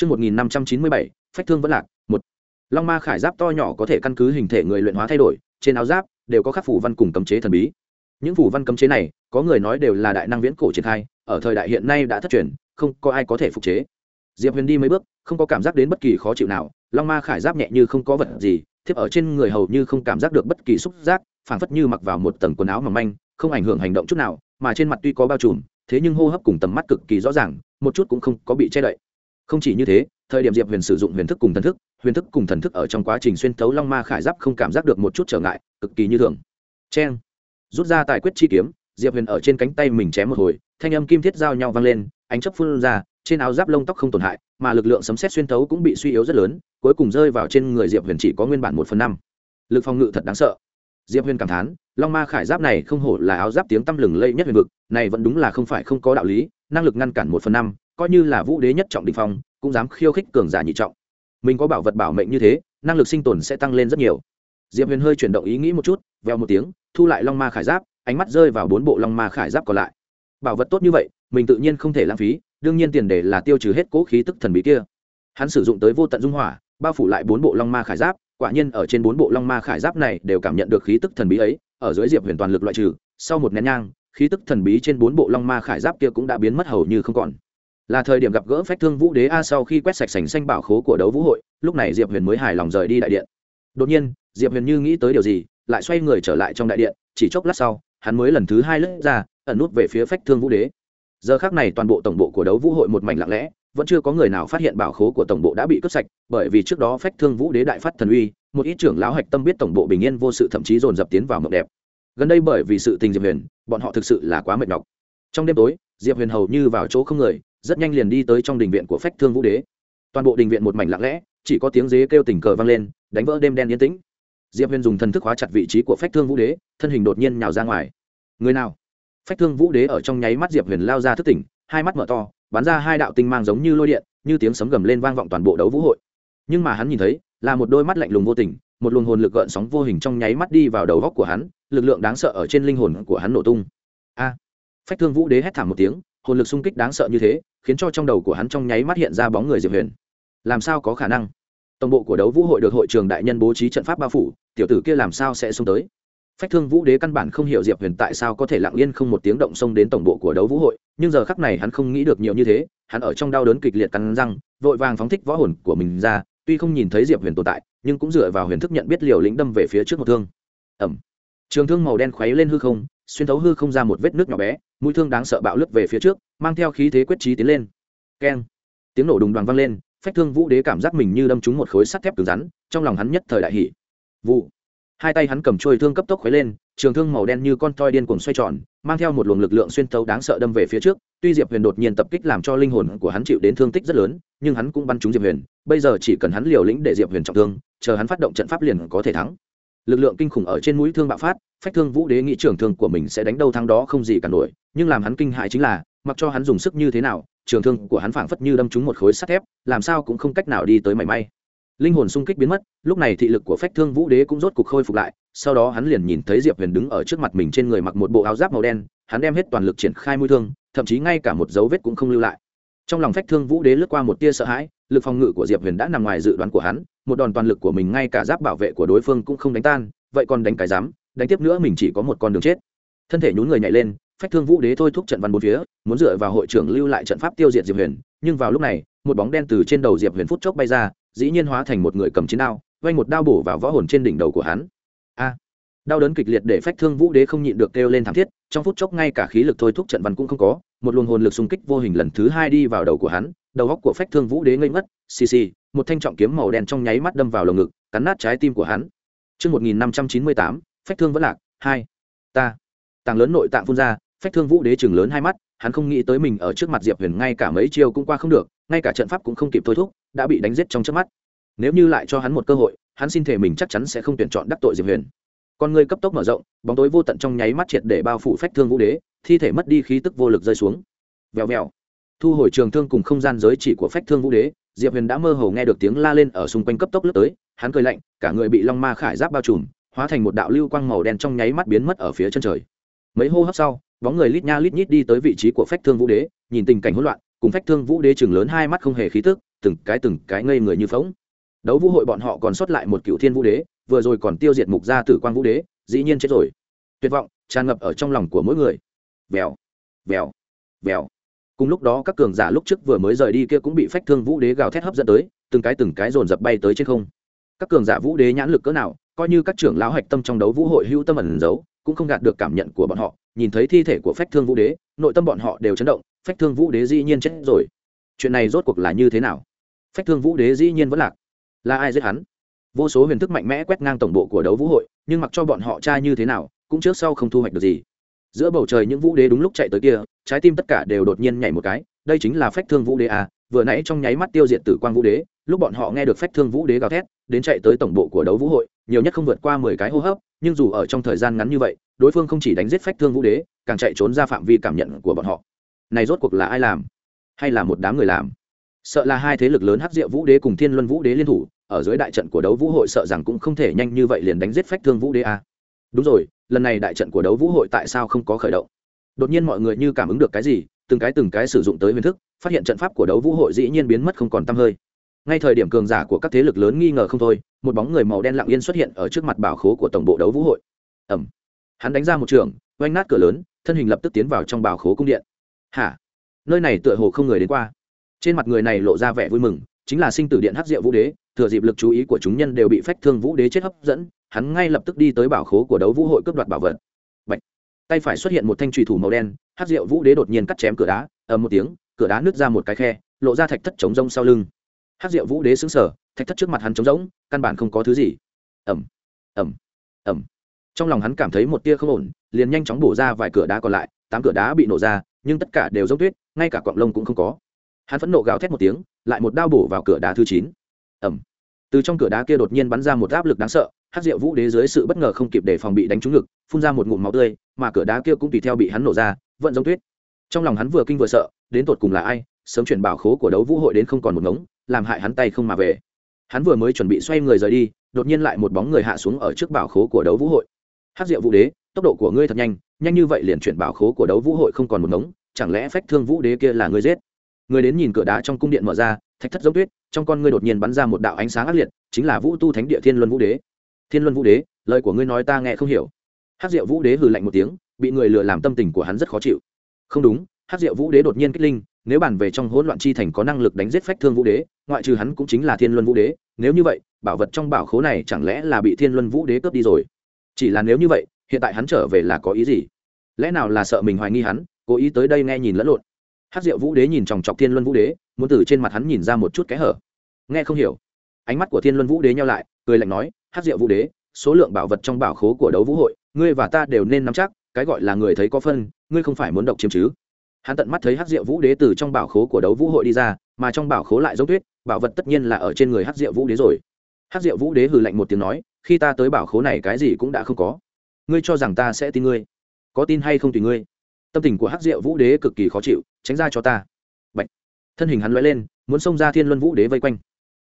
Trước 1597, phách thương vẫn lạc, một. Long ma khải giáp to nhỏ có thể căn cứ hình thể người luyện hóa thay đổi, trên áo giáp đều có các phủ văn cùng cấm chế thần bí. Những phủ văn cấm chế này, có người nói đều là đại năng viễn cổ triển khai, ở thời đại hiện nay đã thất truyền, không có ai có thể phục chế. Diệp Huyền đi mấy bước, không có cảm giác đến bất kỳ khó chịu nào, long ma khải giáp nhẹ như không có vật gì, thiếp ở trên người hầu như không cảm giác được bất kỳ xúc giác, phảng phất như mặc vào một tầng quần áo mỏng manh, không ảnh hưởng hành động chút nào, mà trên mặt tuy có bao trùm, thế nhưng hô hấp cùng tầm mắt cực kỳ rõ ràng, một chút cũng không có bị che đậy không chỉ như thế, thời điểm diệp huyền sử dụng huyền thức cùng thần thức, huyền thức cùng thần thức ở trong quá trình xuyên thấu long ma khải giáp không cảm giác được một chút trở ngại, cực kỳ như thường. C rút ra tài quyết chi kiếm, diệp huyền ở trên cánh tay mình chém một hồi, thanh âm kim thiết giao nhau vang lên, ánh chấp phun ra, trên áo giáp lông tóc không tổn hại, mà lực lượng sấm xét xuyên thấu cũng bị suy yếu rất lớn, cuối cùng rơi vào trên người diệp huyền chỉ có nguyên bản một phần năm. Lực phòng ngự thật đáng sợ. Diệp huyền cảm thán, long ma khải giáp này không hổ là áo giáp tiếng tăm lừng lây nhất huyền vực, này vẫn đúng là không phải không có đạo lý, năng lực ngăn cản một phần năm coi như là vũ đế nhất trọng đình phong, cũng dám khiêu khích cường giả nhị trọng. Mình có bảo vật bảo mệnh như thế, năng lực sinh tồn sẽ tăng lên rất nhiều. Diệp huyền hơi chuyển động ý nghĩ một chút, veo một tiếng, thu lại long ma khải giáp, ánh mắt rơi vào bốn bộ long ma khải giáp còn lại. Bảo vật tốt như vậy, mình tự nhiên không thể lãng phí, đương nhiên tiền đề là tiêu trừ hết cố khí tức thần bí kia. Hắn sử dụng tới vô tận dung hỏa, bao phủ lại bốn bộ long ma khải giáp, quả nhiên ở trên bốn bộ long ma khải giáp này đều cảm nhận được khí tức thần bí ấy, ở dưới diệp huyền toàn lực loại trừ, sau một nén nhang, khí tức thần bí trên bốn bộ long ma khải giáp kia cũng đã biến mất hầu như không còn là thời điểm gặp gỡ phách thương vũ đế a sau khi quét sạch sành xanh bảo khố của đấu vũ hội, lúc này diệp huyền mới hài lòng rời đi đại điện. Đột nhiên, diệp huyền như nghĩ tới điều gì, lại xoay người trở lại trong đại điện, chỉ chốc lát sau, hắn mới lần thứ hai lướt ra, ẩn nút về phía phách thương vũ đế. Giờ khác này toàn bộ tổng bộ của đấu vũ hội một mảnh lặng lẽ, vẫn chưa có người nào phát hiện bảo khố của tổng bộ đã bị cướp sạch, bởi vì trước đó phách thương vũ đế đại phát thần uy, một ít trưởng lão hạch tâm biết tổng bộ bình yên vô sự thậm chí dồn dập tiến vào mộng đẹp. Gần đây bởi vì sự tình diệp huyền, bọn họ thực sự là quá mệt nhọc. Trong đêm tối, diệp huyền hầu như vào chỗ không người rất nhanh liền đi tới trong đình viện của phách thương vũ đế. Toàn bộ đình viện một mảnh lặng lẽ, chỉ có tiếng dế kêu tình cờ vang lên, đánh vỡ đêm đen yên tĩnh. Diệp huyền dùng thần thức hóa chặt vị trí của phách thương vũ đế, thân hình đột nhiên nhào ra ngoài. Người nào? Phách thương vũ đế ở trong nháy mắt diệp huyền lao ra thức tỉnh, hai mắt mở to, bắn ra hai đạo tinh mang giống như lôi điện, như tiếng sấm gầm lên vang vọng toàn bộ đấu vũ hội. Nhưng mà hắn nhìn thấy, là một đôi mắt lạnh lùng vô tình, một luồng hồn lực gợn sóng vô hình trong nháy mắt đi vào đầu góc của hắn, lực lượng đáng sợ ở trên linh hồn của hắn nổ tung. A! Phách thương vũ đế hét thảm một tiếng hồn lực xung kích đáng sợ như thế, khiến cho trong đầu của hắn trong nháy mắt hiện ra bóng người diệp huyền. Làm sao có khả năng? Tổng bộ của đấu vũ hội được hội trường đại nhân bố trí trận pháp bao phủ, tiểu tử kia làm sao sẽ xông tới? Phách thương vũ đế căn bản không hiểu diệp huyền tại sao có thể lặng yên không một tiếng động xông đến tổng bộ của đấu vũ hội, nhưng giờ khắc này hắn không nghĩ được nhiều như thế, hắn ở trong đau đớn kịch liệt cắn răng, vội vàng phóng thích võ hồn của mình ra, tuy không nhìn thấy diệp huyền tồn tại, nhưng cũng dựa vào huyền thức nhận biết liều lĩnh đâm về phía trước một thương. Ẩm trường thương màu đen khuấy lên hư không xuyên thấu hư không ra một vết nước nhỏ bé, mũi thương đáng sợ bạo lướt về phía trước, mang theo khí thế quyết trí tiến lên. Keng. Tiếng nổ đùng đoàn vang lên, phách thương vũ đế cảm giác mình như đâm trúng một khối sắt thép cứng rắn, trong lòng hắn nhất thời đại hỷ vụ. Hai tay hắn cầm trôi thương cấp tốc khuấy lên, trường thương màu đen như con toi điên cuồng xoay tròn, mang theo một luồng lực lượng xuyên thấu đáng sợ đâm về phía trước. Tuy diệp huyền đột nhiên tập kích làm cho linh hồn của hắn chịu đến thương tích rất lớn, nhưng hắn cũng bắn trúng diệp huyền, bây giờ chỉ cần hắn liều lĩnh để diệp huyền trọng thương, chờ hắn phát động trận pháp liền có thể thắng lực lượng kinh khủng ở trên mũi thương bạo phát, phách thương vũ đế nghĩ trường thương của mình sẽ đánh đâu thắng đó không gì cả nổi, nhưng làm hắn kinh hại chính là, mặc cho hắn dùng sức như thế nào, trường thương của hắn phảng phất như đâm trúng một khối sắt thép, làm sao cũng không cách nào đi tới mảy may. Linh hồn sung kích biến mất, lúc này thị lực của phách thương vũ đế cũng rốt cục khôi phục lại, sau đó hắn liền nhìn thấy diệp huyền đứng ở trước mặt mình trên người mặc một bộ áo giáp màu đen, hắn đem hết toàn lực triển khai mũi thương, thậm chí ngay cả một dấu vết cũng không lưu lại. Trong lòng phách thương vũ đế lướt qua một tia sợ hãi lực phòng ngự của diệp huyền đã nằm ngoài dự đoán của hắn, một đòn toàn lực của mình ngay cả giáp bảo vệ của đối phương cũng không đánh tan, vậy còn đánh cái dám, đánh tiếp nữa mình chỉ có một con đường chết. Thân thể nhún người nhảy lên, phách thương vũ đế thôi thúc trận văn bốn phía, muốn dựa vào hội trưởng lưu lại trận pháp tiêu diệt diệp huyền, nhưng vào lúc này, một bóng đen từ trên đầu diệp huyền phút chốc bay ra, dĩ nhiên hóa thành một người cầm chiến đao vanh một đao bổ vào võ hồn trên đỉnh đầu của hắn. A! Đau đớn kịch liệt để phách thương vũ đế không nhịn được kêu lên thảm thiết, trong phút chốc ngay cả khí lực thôi thúc trận văn cũng không có, một luồng hồn lực xung kích vô hình lần thứ hai đi vào đầu của hắn đầu góc của phách thương vũ đế ngây ngất, xì xì một thanh trọng kiếm màu đen trong nháy mắt đâm vào lồng ngực cắn nát trái tim của hắn Trước 1598, phách thương vẫn lạc, hai. Ta. Tàng lớn nội tạng phun ra, phách thương vũ đế chừng lớn hai mắt, hắn không nghĩ tới mình ở trước mặt Diệp Huyền ngay cả mấy chiêu cũng qua không được, ngay cả trận pháp cũng không kịp thôi thúc, đã bị đánh giết trong chớp mắt. Nếu như lại cho hắn một cơ hội, hắn xin thể mình chắc chắn sẽ không tuyển chọn đắc tội Diệp Huyền. Con người cấp tốc mở rộng, bóng tối vô tận trong nháy mắt triệt để bao phủ phách thương vũ đế, thi thể mất đi khí tức vô lực rơi xuống. Vèo vèo. Thu hồi trường thương cùng không gian giới chỉ của phách thương vũ đế, Diệp Huyền đã mơ hồ nghe được tiếng la lên ở xung quanh cấp tốc lướt tới, hắn cười lạnh, cả người bị long ma khải giáp bao trùm, hóa thành một đạo lưu quang màu đen trong nháy mắt biến mất ở phía chân trời. Mấy hô hấp sau bóng người lít nha lít nhít đi tới vị trí của phách thương vũ đế nhìn tình cảnh hỗn loạn cùng phách thương vũ đế chừng lớn hai mắt không hề khí tức từng cái từng cái ngây người như phóng đấu vũ hội bọn họ còn sót lại một cựu thiên vũ đế vừa rồi còn tiêu diệt mục gia tử quang vũ đế dĩ nhiên chết rồi. Tuyệt vọng tràn ngập ở trong lòng của mỗi người. Vèo vèo vèo cùng lúc đó các cường giả lúc trước vừa mới rời đi kia cũng bị phách thương vũ đế gào thét hấp dẫn tới, từng cái từng cái dồn dập bay tới trên không. Các cường giả vũ đế nhãn lực cỡ nào, coi như các trưởng lão hạch tâm trong đấu vũ hội hữu tâm ẩn giấu, cũng không gạt được cảm nhận của bọn họ. Nhìn thấy thi thể của phách thương vũ đế, nội tâm bọn họ đều chấn động, phách thương vũ đế dĩ nhiên chết rồi. Chuyện này rốt cuộc là như thế nào? Phách thương vũ đế dĩ nhiên vẫn lạc. Là ai giết hắn? Vô số huyền thức mạnh mẽ quét ngang tổng bộ của đấu vũ hội, nhưng mặc cho bọn họ tra như thế nào, cũng trước sau không thu hoạch được gì giữa bầu trời những vũ đế đúng lúc chạy tới kia, trái tim tất cả đều đột nhiên nhảy một cái, đây chính là phách thương vũ đế à vừa nãy trong nháy mắt tiêu diệt tử quang vũ đế, lúc bọn họ nghe được phách thương vũ đế gào thét, đến chạy tới tổng bộ của đấu vũ hội, nhiều nhất không vượt qua mười cái hô hấp, nhưng dù ở trong thời gian ngắn như vậy, đối phương không chỉ đánh giết phách thương vũ đế, càng chạy trốn ra phạm vi cảm nhận của bọn họ. Này rốt cuộc là ai làm? Hay là một đám người làm? Sợ là hai thế lực lớn hắc diệu vũ đế cùng thiên luân vũ đế liên thủ, ở dưới đại trận của đấu vũ hội sợ rằng cũng không thể nhanh như vậy liền đánh giết phách thương vũ đế a à. đúng rồi lần này đại trận của đấu vũ hội tại sao không có khởi động? Đột nhiên mọi người như cảm ứng được cái gì, từng cái từng cái sử dụng tới huyền thức, phát hiện trận pháp của đấu vũ hội dĩ nhiên biến mất không còn tăm hơi. Ngay thời điểm cường giả của các thế lực lớn nghi ngờ không thôi, một bóng người màu đen lặng yên xuất hiện ở trước mặt bảo khố của tổng bộ đấu vũ hội. Ẩm hắn đánh ra một trường oanh nát cửa lớn, thân hình lập tức tiến vào trong bảo khố cung điện. Hả? Nơi này tựa hồ không người đến qua. Trên mặt người này lộ ra vẻ vui mừng, chính là sinh tử điện hắc diệu vũ đế thừa dịp lực chú ý của chúng nhân đều bị phách thương vũ đế chết hấp dẫn, hắn ngay lập tức đi tới bảo khố của đấu vũ hội cướp đoạt bảo vật. Bạch. tay phải xuất hiện một thanh trùy thủ màu đen, hát diệu vũ đế đột nhiên cắt chém cửa đá, ầm một tiếng, cửa đá nứt ra một cái khe, lộ ra thạch thất trống rông sau lưng. Hát diệu vũ đế xứng sở thạch thất trước mặt hắn trống rỗng, căn bản không có thứ gì. Ẩm ẩm ẩm trong lòng hắn cảm thấy một tia không ổn, liền nhanh chóng bổ ra vài cửa đá còn lại, tám cửa đá bị nổ ra, nhưng tất cả đều giống tuyết, ngay cả cọng lông cũng không có. Hắn phẫn nộ gào thét một tiếng, lại một đao bổ vào cửa đá thứ chín ẩm. Từ trong cửa đá kia đột nhiên bắn ra một áp lực đáng sợ hát rượu vũ đế dưới sự bất ngờ không kịp để phòng bị đánh trúng ngực, phun ra một ngụm máu tươi, mà cửa đá kia cũng tùy theo bị hắn nổ ra, vận giống tuyết. Trong lòng hắn vừa kinh vừa sợ, đến tột cùng là ai, sớm chuyển bảo khố của đấu vũ hội đến không còn một ngống, làm hại hắn tay không mà về. Hắn vừa mới chuẩn bị xoay người rời đi, đột nhiên lại một bóng người hạ xuống ở trước bảo khố của đấu vũ hội. Hát rượu vũ đế, tốc độ của ngươi thật nhanh nhanh như vậy liền chuyển bảo khố của đấu vũ hội không còn một ngống, chẳng lẽ phách thương vũ đế kia là ngươi giết? Người đến nhìn cửa đá trong cung điện mở ra, thạch thất giống tuyết, trong con ngươi đột nhiên bắn ra một đạo ánh sáng ác liệt, chính là vũ tu thánh địa thiên luân vũ đế. Thiên luân vũ đế, lời của ngươi nói ta nghe không hiểu. Hát diệu vũ đế hừ lạnh một tiếng, bị người lừa làm tâm tình của hắn rất khó chịu. Không đúng hát diệu vũ đế đột nhiên kích linh, nếu bàn về trong hỗn loạn chi thành có năng lực đánh giết phách thương vũ đế, ngoại trừ hắn cũng chính là thiên luân vũ đế, nếu như vậy, bảo vật trong bảo khố này chẳng lẽ là bị thiên luân vũ đế cướp đi rồi? Chỉ là nếu như vậy, hiện tại hắn trở về là có ý gì? Lẽ nào là sợ mình hoài nghi hắn, cố ý tới đây nghe nhìn lẫn lộn? Hát diệu vũ đế nhìn chòng chọc thiên luân vũ đế muốn từ trên mặt hắn nhìn ra một chút kẽ hở nghe không hiểu ánh mắt của thiên luân vũ đế nhau lại cười lạnh nói hát diệu vũ đế số lượng bảo vật trong bảo khố của đấu vũ hội ngươi và ta đều nên nắm chắc cái gọi là người thấy có phân ngươi không phải muốn độc chiếm chứ hắn tận mắt thấy hát diệu vũ đế từ trong bảo khố của đấu vũ hội đi ra mà trong bảo khố lại giống tuyết bảo vật tất nhiên là ở trên người hát diệu vũ đế rồi hát diệu vũ đế hừ lạnh một tiếng nói khi ta tới bảo khố này cái gì cũng đã không có ngươi cho rằng ta sẽ tin ngươi có tin hay không tùy ngươi tâm tình của hắc diệu vũ đế cực kỳ khó chịu tránh ra cho ta Bạch. thân hình hắn l lên muốn xông ra thiên luân vũ đế vây quanh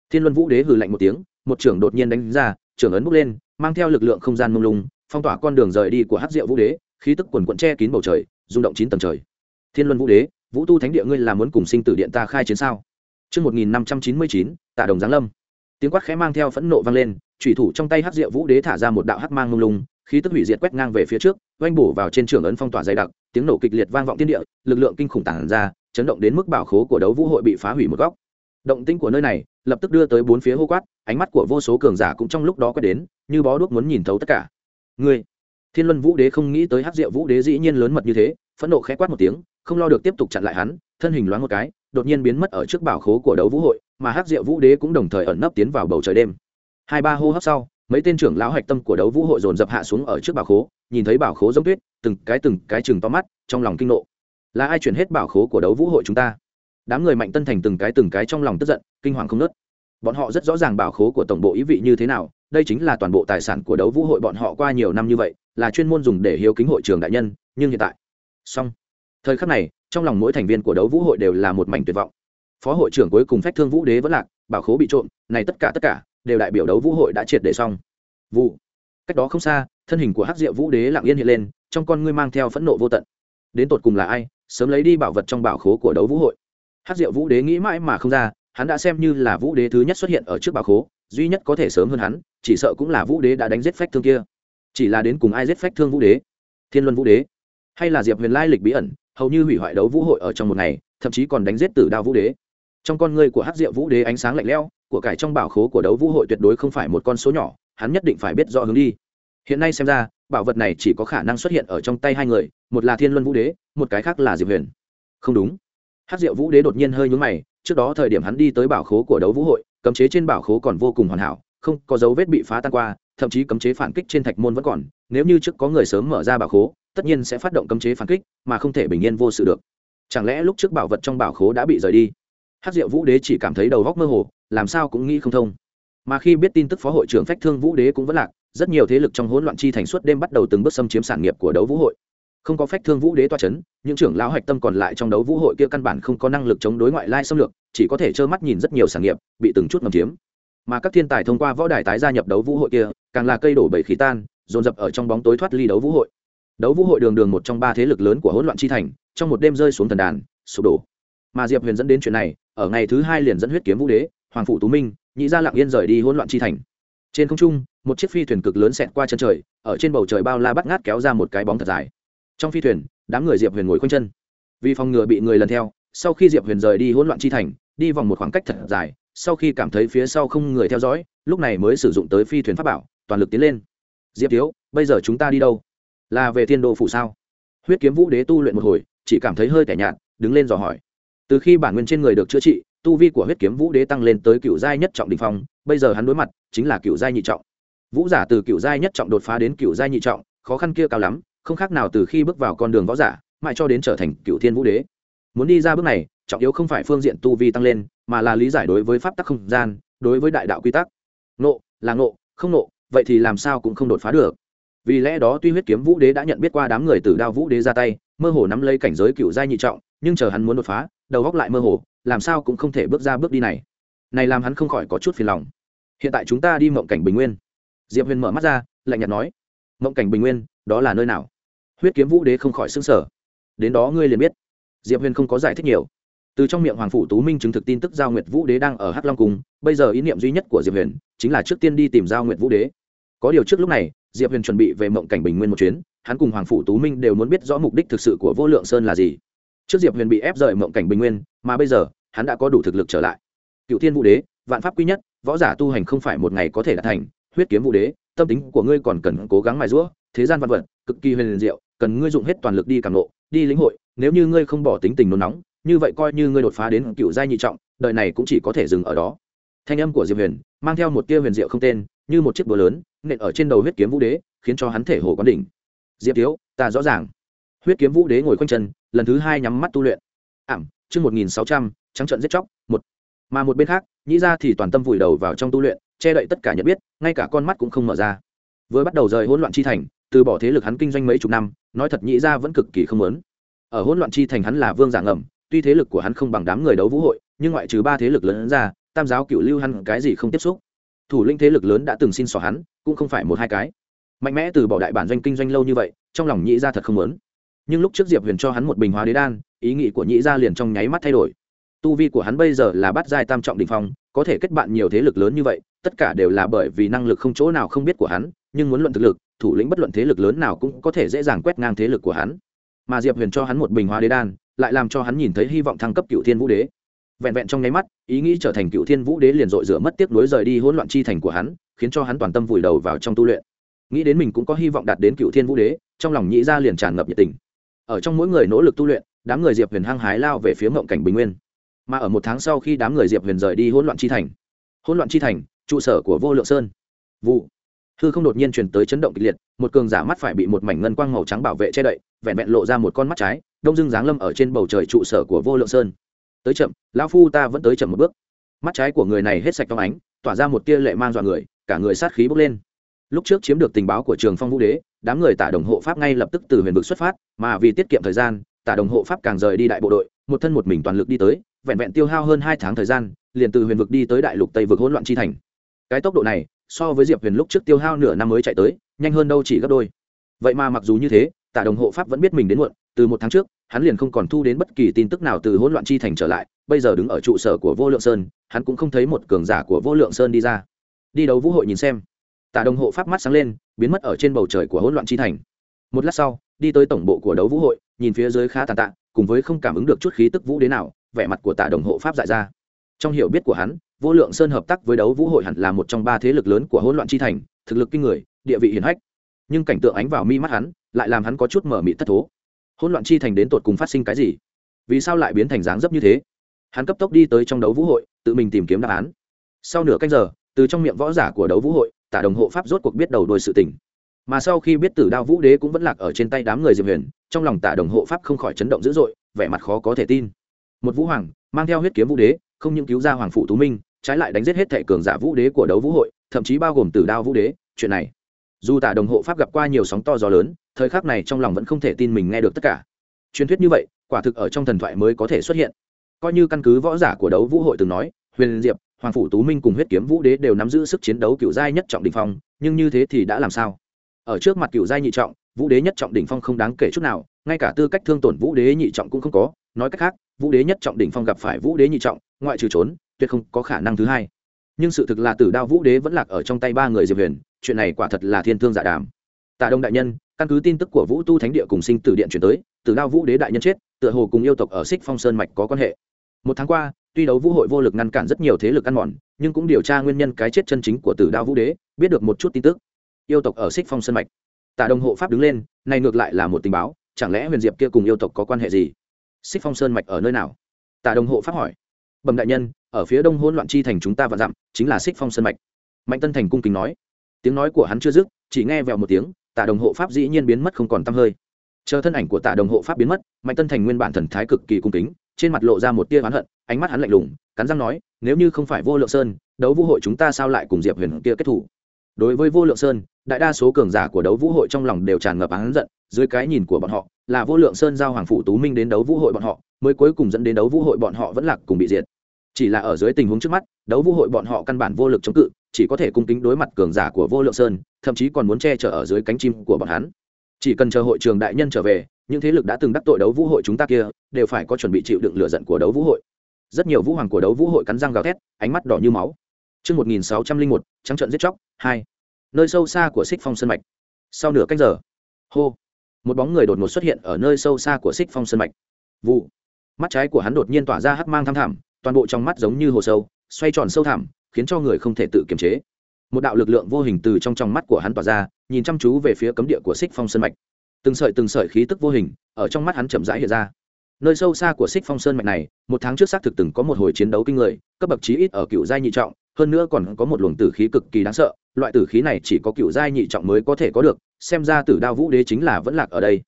thiên luân vũ đế hừ lạnh một tiếng một trưởng đột nhiên đánh ra trưởng ấn bốc lên mang theo lực lượng không gian mông lung phong tỏa con đường rời đi của hắc diệu vũ đế khí tức quần quận che kín bầu trời rung động chín tầng trời thiên luân vũ đế vũ tu thánh địa ngươi là muốn cùng sinh tử điện ta khai chiến sao Trước 1599, tạ đồng giáng lâm. Tiếng quát khẽ mang theo phẫn nộ vang lên, chủy thủ trong tay hắc diệu vũ đế thả ra một đạo hắc mang mông lung, khí tức hủy diệt quét ngang về phía trước, oanh bổ vào trên trường ấn phong tỏa dày đặc, tiếng nổ kịch liệt vang vọng thiên địa, lực lượng kinh khủng tản ra, chấn động đến mức bảo khố của đấu vũ hội bị phá hủy một góc. Động tĩnh của nơi này, lập tức đưa tới bốn phía hô quát, ánh mắt của vô số cường giả cũng trong lúc đó quét đến, như bó đuốc muốn nhìn thấu tất cả. Ngươi, Thiên Luân Vũ Đế không nghĩ tới Hắc Diệu Vũ Đế dĩ nhiên lớn mật như thế, phẫn nộ khẽ quát một tiếng, không lo được tiếp tục chặn lại hắn, thân hình loáng một cái, đột nhiên biến mất ở trước bảo khố của đấu vũ hội, mà Hắc Diệu Vũ Đế cũng đồng thời ẩn nấp tiến vào bầu trời đêm. Hai ba hô hấp sau, mấy tên trưởng lão hạch tâm của đấu vũ hội dồn dập hạ xuống ở trước bảo khố, nhìn thấy bảo khố giống tuyết, từng cái từng cái chừng to mắt, trong lòng kinh nộ. Là ai chuyển hết bảo khố của đấu vũ hội chúng ta? Đám người mạnh tân thành từng cái từng cái trong lòng tức giận, kinh hoàng không nớt. Bọn họ rất rõ ràng bảo khố của tổng bộ ý vị như thế nào, đây chính là toàn bộ tài sản của đấu vũ hội bọn họ qua nhiều năm như vậy, là chuyên môn dùng để hiếu kính hội trường đại nhân, nhưng hiện tại, xong. Thời khắc này, trong lòng mỗi thành viên của đấu vũ hội đều là một mảnh tuyệt vọng phó hội trưởng cuối cùng phách thương vũ đế vẫn lạc bảo khố bị trộm này tất cả tất cả đều đại biểu đấu vũ hội đã triệt để xong. Vụ. Cách đó không xa, thân hình của hắc diệu vũ đế lặng yên hiện lên, trong con ngươi mang theo phẫn nộ vô tận. Đến tột cùng là ai, sớm lấy đi bảo vật trong bảo khố của đấu vũ hội. Hắc diệu vũ đế nghĩ mãi mà không ra, hắn đã xem như là vũ đế thứ nhất xuất hiện ở trước bảo khố, duy nhất có thể sớm hơn hắn, chỉ sợ cũng là vũ đế đã đánh giết phách thương kia. Chỉ là đến cùng ai giết phách thương vũ đế? Thiên luân vũ đế. Hay là diệp huyền lai lịch bí ẩn, hầu như hủy hoại đấu vũ hội ở trong một ngày, thậm chí còn đánh giết tử đao vũ đế. Trong con ngươi của Hắc diệu vũ đế ánh sáng lạnh lẽo của cải trong bảo khố của đấu vũ hội tuyệt đối không phải một con số nhỏ, hắn nhất định phải biết rõ hướng đi. Hiện nay xem ra, bảo vật này chỉ có khả năng xuất hiện ở trong tay hai người, một là thiên luân vũ đế, một cái khác là diệp huyền. Không đúng. Hát diệu vũ đế đột nhiên hơi nhúng mày, trước đó thời điểm hắn đi tới bảo khố của đấu vũ hội, cấm chế trên bảo khố còn vô cùng hoàn hảo, không có dấu vết bị phá tan qua, thậm chí cấm chế phản kích trên thạch môn vẫn còn, nếu như trước có người sớm mở ra bảo khố, tất nhiên sẽ phát động cấm chế phản kích, mà không thể bình yên vô sự được. Chẳng lẽ lúc trước bảo vật trong bảo khố đã bị rời đi? Hát diệu vũ đế chỉ cảm thấy đầu góc mơ hồ, làm sao cũng nghĩ không thông. Mà khi biết tin tức phó hội trưởng phách thương vũ đế cũng vẫn lạc, rất nhiều thế lực trong hỗn loạn chi thành suốt đêm bắt đầu từng bước xâm chiếm sản nghiệp của đấu vũ hội. Không có phách thương vũ đế toa c h ấ n những trưởng lão hạch tâm còn lại trong đấu vũ hội kia căn bản không có năng lực chống đối ngoại lai xâm lược, chỉ có thể trơ mắt nhìn rất nhiều sản nghiệp, bị từng chút ngầm chiếm. Mà các thiên tài thông qua võ đài tái gia nhập đấu vũ hội kia, càng là cây đổ bầy khí tan, dồn dập ở trong bóng tối thoát ly đấu vũ hội. Đấu vũ hội đường đường một trong ba thế lực lớn của hỗn loạn chi thành, trong một đêm rơi xuống thần đàn, sụp đổ mà diệp huyền dẫn đến chuyện này, ở ngày thứ hai liền dẫn huyết kiếm vũ đế, hoàng phụ tú minh, nhị gia lặng yên rời đi hỗn loạn chi thành. Trên không trung, một chiếc phi thuyền cực lớn xẹt qua chân trời, ở trên bầu trời bao la bắt ngát kéo ra một cái bóng thật dài. Trong phi thuyền, đám người diệp huyền ngồi khoanh chân. Vì phòng ngừa bị người lần theo, sau khi diệp huyền rời đi hỗn loạn chi thành, đi vòng một khoảng cách thật dài, sau khi cảm thấy phía sau không người theo dõi, lúc này mới sử dụng tới phi thuyền pháp bảo, toàn lực tiến lên. Diệp thiếu, bây giờ chúng ta đi đâu? Là về thiên đô phủ sao? Huyết kiếm vũ đế tu luyện một hồi, chỉ cảm thấy hơi tẻ nhạt, đứng lên dò hỏi từ khi bản nguyên trên người được chữa trị, tu vi của huyết kiếm vũ đế tăng lên tới cựu giai nhất trọng đình phong, bây giờ hắn đối mặt chính là cựu giai nhị trọng. Vũ giả từ cựu giai nhất trọng đột phá đến cựu giai nhị trọng, khó khăn kia cao lắm, không khác nào từ khi bước vào con đường võ giả, mãi cho đến trở thành cựu thiên vũ đế. Muốn đi ra bước này, trọng yếu không phải phương diện tu vi tăng lên, mà là lý giải đối với pháp tắc không gian, đối với đại đạo quy tắc. Nộ là nộ không nộ vậy thì làm sao cũng không đột phá được vì lẽ đó tuy huyết kiếm vũ đế đã nhận biết qua đám người từ đao vũ đế ra tay, mơ hồ nắm lấy cảnh giới cựu giai nhị trọng, nhưng chờ hắn muốn đột phá, đầu góc lại mơ hồ, làm sao cũng không thể bước ra bước đi này. Này làm hắn không khỏi có chút phiền lòng. Hiện tại chúng ta đi mộng cảnh bình nguyên. Diệp huyền mở mắt ra, lạnh nhạt nói, mộng cảnh bình nguyên, đó là nơi nào? Huyết kiếm vũ đế không khỏi xứng sở đến đó ngươi liền biết. Diệp huyền không có giải thích nhiều. Từ trong miệng hoàng phủ tú minh chứng thực tin tức giao nguyệt vũ đế đang ở hắc long cung, bây giờ ý niệm duy nhất của diệp huyền chính là trước tiên đi tìm giao nguyệt vũ đế có điều trước lúc này, diệp huyền chuẩn bị về mộng cảnh bình nguyên một chuyến, hắn cùng hoàng phủ tú minh đều muốn biết rõ mục đích thực sự của vô lượng sơn là gì. Trước diệp huyền bị ép rời mộng cảnh bình nguyên, mà bây giờ, hắn đã có đủ thực lực trở lại. Cựu thiên vũ đế, vạn pháp quy nhất, võ giả tu hành không phải một ngày có thể đạt thành, huyết kiếm vũ đế, tâm tính của ngươi còn cần cố gắng mài rũa thế gian văn vật, cực kỳ huyền diệu, cần ngươi dùng hết toàn lực đi càng nộ đi lĩnh hội, nếu như ngươi không bỏ tính tình nôn nóng, như vậy coi như ngươi đột phá đến cựu giai nhị trọng, đời này cũng chỉ có thể dừng ở đó thanh âm của diệp huyền mang theo một tia huyền diệu không tên, như một chiếc búa lớn, nện ở trên đầu huyết kiếm vũ đế, khiến cho hắn thể hồ quán đỉnh. Diệp thiếu, ta rõ ràng. Huyết kiếm vũ đế ngồi quanh chân, lần thứ hai nhắm mắt tu luyện. Ảm, chương một nghìn sáu trăm, trắng trận giết chóc, một. Mà một bên khác, nhĩ ra thì toàn tâm vùi đầu vào trong tu luyện, che đậy tất cả nhận biết, ngay cả con mắt cũng không mở ra. Vừa bắt đầu rời hỗn loạn chi thành, từ bỏ thế lực hắn kinh doanh mấy chục năm, nói thật nhĩ ra vẫn cực kỳ không lớn ở hỗn loạn chi thành hắn là vương giả ngầm, tuy thế lực của hắn không bằng đám người đấu vũ hội, nhưng ngoại trừ ba thế lực lớn ra tam giáo cựu lưu hắn cái gì không tiếp xúc. Thủ lĩnh thế lực lớn đã từng xin xỏ hắn, cũng không phải một hai cái. Mạnh mẽ từ bỏ đại bản doanh kinh doanh lâu như vậy, trong lòng nhĩ ra thật không lớn nhưng lúc trước diệp huyền cho hắn một bình hóa đế đan, ý nghĩ của nhĩ ra liền trong nháy mắt thay đổi. Tu vi của hắn bây giờ là bắt giai tam trọng đình phong, có thể kết bạn nhiều thế lực lớn như vậy, tất cả đều là bởi vì năng lực không chỗ nào không biết của hắn, nhưng muốn luận thực lực, thủ lĩnh bất luận thế lực lớn nào cũng có thể dễ dàng quét ngang thế lực của hắn. Mà diệp huyền cho hắn một bình hóa đế đan, lại làm cho hắn nhìn thấy hy vọng thăng cấp cựu thiên vũ đế vẹn vẹn trong nháy mắt, ý nghĩ trở thành cựu thiên vũ đế liền dội rửa mất tiếc nối rời đi hỗn loạn chi thành của hắn, khiến cho hắn toàn tâm vùi đầu vào trong tu luyện. Nghĩ đến mình cũng có hy vọng đạt đến cựu thiên vũ đế, trong lòng nhĩ ra liền tràn ngập nhiệt tình. Ở trong mỗi người nỗ lực tu luyện, đám người diệp huyền hăng hái lao về phía mộng cảnh bình nguyên. Mà ở một tháng sau khi đám người diệp huyền rời đi hỗn loạn chi thành, hỗn loạn chi thành, trụ sở của vô lượng sơn. Vụ. Hư không đột nhiên chuyển tới chấn động kịch liệt, một cường giả mắt phải bị một mảnh ngân quang màu trắng bảo vệ che đậy, vẹn vẹn lộ ra một con mắt trái, đông dưng giáng lâm ở trên bầu trời trụ sở của vô lượng sơn tới chậm, lão phu ta vẫn tới chậm một bước. Mắt trái của người này hết sạch trong ánh, tỏa ra một tia lệ man dọa người, cả người sát khí bốc lên. Lúc trước chiếm được tình báo của trường phong vũ đế, đám người tả đồng hộ pháp ngay lập tức từ huyền vực xuất phát, mà vì tiết kiệm thời gian, tả đồng hộ pháp càng rời đi đại bộ đội, một thân một mình toàn lực đi tới, vẹn vẹn tiêu hao hơn hai tháng thời gian, liền từ huyền vực đi tới đại lục tây vực hỗn loạn chi thành. Cái tốc độ này, so với diệp huyền lúc trước tiêu hao nửa năm mới chạy tới, nhanh hơn đâu chỉ gấp đôi. Vậy mà mặc dù như thế, tả đồng hộ pháp vẫn biết mình đến muộn, từ một tháng trước hắn liền không còn thu đến bất kỳ tin tức nào từ hỗn loạn chi thành trở lại, bây giờ đứng ở trụ sở của vô lượng sơn, hắn cũng không thấy một cường giả của vô lượng sơn đi ra. Đi đấu vũ hội nhìn xem. Tả đồng hộ pháp mắt sáng lên, biến mất ở trên bầu trời của hỗn loạn chi thành. Một lát sau, đi tới tổng bộ của đấu vũ hội, nhìn phía dưới khá tàn tạ, cùng với không cảm ứng được chút khí tức vũ đế nào, vẻ mặt của tả đồng hộ pháp dại ra. Trong hiểu biết của hắn, vô lượng sơn hợp tác với đấu vũ hội hẳn là một trong ba thế lực lớn của hỗn loạn chi thành, thực lực kinh người, địa vị hiển hách. Nhưng cảnh tượng ánh vào mi mắt hắn, lại làm hắn có chút mở mị thất thố hỗn loạn chi thành đến tột cùng phát sinh cái gì? Vì sao lại biến thành dáng dấp như thế? Hắn cấp tốc đi tới trong đấu vũ hội, tự mình tìm kiếm đáp án. Sau nửa canh giờ, từ trong miệng võ giả của đấu vũ hội, tả đồng hộ pháp rốt cuộc biết đầu đôi sự tình. Mà sau khi biết tử đao vũ đế cũng vẫn lạc ở trên tay đám người diệp huyền, trong lòng tả đồng hộ pháp không khỏi chấn động dữ dội, vẻ mặt khó có thể tin. Một vũ hoàng, mang theo huyết kiếm vũ đế, không những cứu ra hoàng phụ tú minh, trái lại đánh giết hết thệ cường giả vũ đế của đấu vũ hội, thậm chí bao gồm tử đao vũ đế. Chuyện này, dù tả đồng hộ pháp gặp qua nhiều sóng to gió lớn thời khắc này trong lòng vẫn không thể tin mình nghe được tất cả. Truyền thuyết như vậy, quả thực ở trong thần thoại mới có thể xuất hiện. Coi như căn cứ võ giả của đấu vũ hội từng nói, huyền diệp, hoàng phủ tú minh cùng huyết kiếm vũ đế đều nắm giữ sức chiến đấu cựu giai nhất trọng đ ỉ n h phong, nhưng như thế thì đã làm sao? Ở trước mặt cựu giai nhị trọng, vũ đế nhất trọng đ ỉ n h phong không đáng kể chút nào, ngay cả tư cách thương tổn vũ đế nhị trọng cũng không có. Nói cách khác, vũ đế nhất trọng đ ỉ n h phong gặp phải vũ đế nhị trọng, ngoại trừ trốn, tuyệt không có khả năng thứ hai. Nhưng sự thực là tử đao vũ đế vẫn lạc ở trong tay ba người diệp huyền, chuyện này quả thật là thiên thương giả đàm. Tạ đông đại nhân căn cứ tin tức của vũ tu thánh địa cùng sinh tử điện chuyển tới tử đao vũ đế đại nhân chết, tựa hồ cùng yêu tộc ở xích phong sơn mạch có quan hệ. Một tháng qua, tuy đấu vũ hội vô lực ngăn cản rất nhiều thế lực ăn mòn, nhưng cũng điều tra nguyên nhân cái chết chân chính của tử đao vũ đế, biết được một chút tin tức. Yêu tộc ở xích phong sơn mạch. Tạ đồng hộ pháp đứng lên, này ngược lại là một tình báo, chẳng lẽ huyền diệp kia cùng yêu tộc có quan hệ gì? Xích phong sơn mạch ở nơi nào? Tạ đồng hộ pháp hỏi. Bẩm đại nhân, ở phía đông hỗn loạn chi thành chúng ta và dặm, chính là xích phong sơn mạch. Mạnh tân thành cung kính nói. Tiếng nói của hắn chưa dứt, chỉ nghe vèo một tiếng tạ đồng hộ pháp dĩ nhiên biến mất không còn t hơi. Chờ thân ảnh của tạ đồng hộ pháp biến mất, mạnh tân thành nguyên bản thần thái cực kỳ cung kính, trên mặt lộ ra một tia oán hận, ánh mắt hắn lạnh lùng, cắn răng nói, nếu như không phải vô lượng sơn, đấu vũ hội chúng ta sao lại cùng diệp huyền kia kết thủ? Đối với vô lượng sơn, đại đa số cường giả của đấu vũ hội trong lòng đều tràn ngập án giận, dưới cái nhìn của bọn họ, là vô lượng sơn giao hoàng phụ tú minh đến đấu vũ hội bọn họ, mới cuối cùng dẫn đến đấu vũ hội bọn họ vẫn lạc cùng bị diệt. Chỉ là ở dưới tình huống trước mắt, đấu vũ hội bọn họ căn bản vô lực chống cự chỉ có thể cung kính đối mặt cường giả của vô lượng sơn thậm chí còn muốn che chở ở dưới cánh chim của bọn hắn chỉ cần chờ hội trường đại nhân trở về những thế lực đã từng đắc tội đấu vũ hội chúng ta kia đều phải có chuẩn bị chịu đựng lửa giận của đấu vũ hội rất nhiều vũ hoàng của đấu vũ hội cắn răng gào thét ánh mắt đỏ như máu Trước 1601, trắng trận giết chóc, 2. Nơi sâu xa của xích phong sơn mạch. Sau nửa canh giờ, hô, một bóng người đột ngột xuất hiện ở nơi sâu xa của xích phong sơn mạch. Vụ, mắt trái của hắn đột nhiên tỏa ra hắc mang thăm thẳm, toàn bộ trong mắt giống như hồ sâu, xoay tròn sâu thẳm, khiến cho người không thể tự kiềm chế. Một đạo lực lượng vô hình từ trong trong mắt của hắn tỏa ra, nhìn chăm chú về phía cấm địa của xích phong sơn mạch. Từng sợi từng sợi khí tức vô hình ở trong mắt hắn chậm rãi hiện ra. Nơi sâu xa của xích phong sơn mạch này một tháng trước xác thực từng có một hồi chiến đấu kinh người cấp bậc chí ít ở cựu giai nhị trọng hơn nữa còn có một luồng tử khí cực kỳ đáng sợ loại tử khí này chỉ có cựu giai nhị trọng mới có thể có được xem ra tử đao vũ đế chính là vẫn lạc ở đây.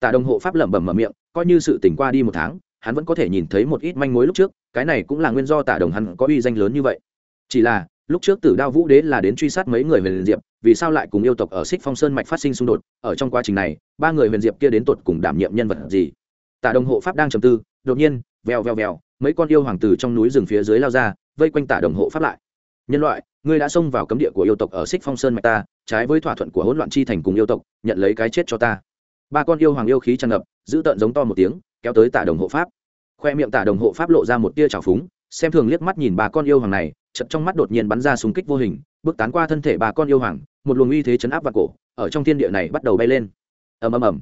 Tả đồng hộ pháp lẩm bẩm mở miệng coi như sự tỉnh qua đi một tháng hắn vẫn có thể nhìn thấy một ít manh mối lúc trước cái này cũng là nguyên do tả đồng hắn có uy danh lớn như vậy chỉ là, lúc trước tử đao vũ đế là đến truy sát mấy người Huyền liền diệp, vì sao lại cùng yêu tộc ở xích phong sơn mạch phát sinh xung đột? Ở trong quá trình này, ba người huyền diệp kia đến tột cùng đảm nhiệm nhân vật gì? Tả đồng hộ pháp đang trầm tư, đột nhiên, vèo vèo vèo, mấy con yêu hoàng tử trong núi rừng phía dưới lao ra, vây quanh tả đồng hộ pháp lại. Nhân loại, ngươi đã xông vào cấm địa của yêu tộc ở xích phong sơn mạch ta, trái với thỏa thuận của hỗn loạn chi thành cùng yêu tộc, nhận lấy cái chết cho ta. Ba con yêu hoàng yêu khí tràn ngập, giữ tợn giống to một tiếng, kéo tới tả đồng hộ pháp. Khoe miệng tả đồng hộ pháp lộ ra một tia trào phúng xem thường liếc mắt nhìn bà con yêu hoàng này chật trong mắt đột nhiên bắn ra súng kích vô hình, bước tán qua thân thể bà con yêu hoàng, một luồng uy thế chấn áp và cổ, ở trong thiên địa này bắt đầu bay lên. Ầm ầm ầm.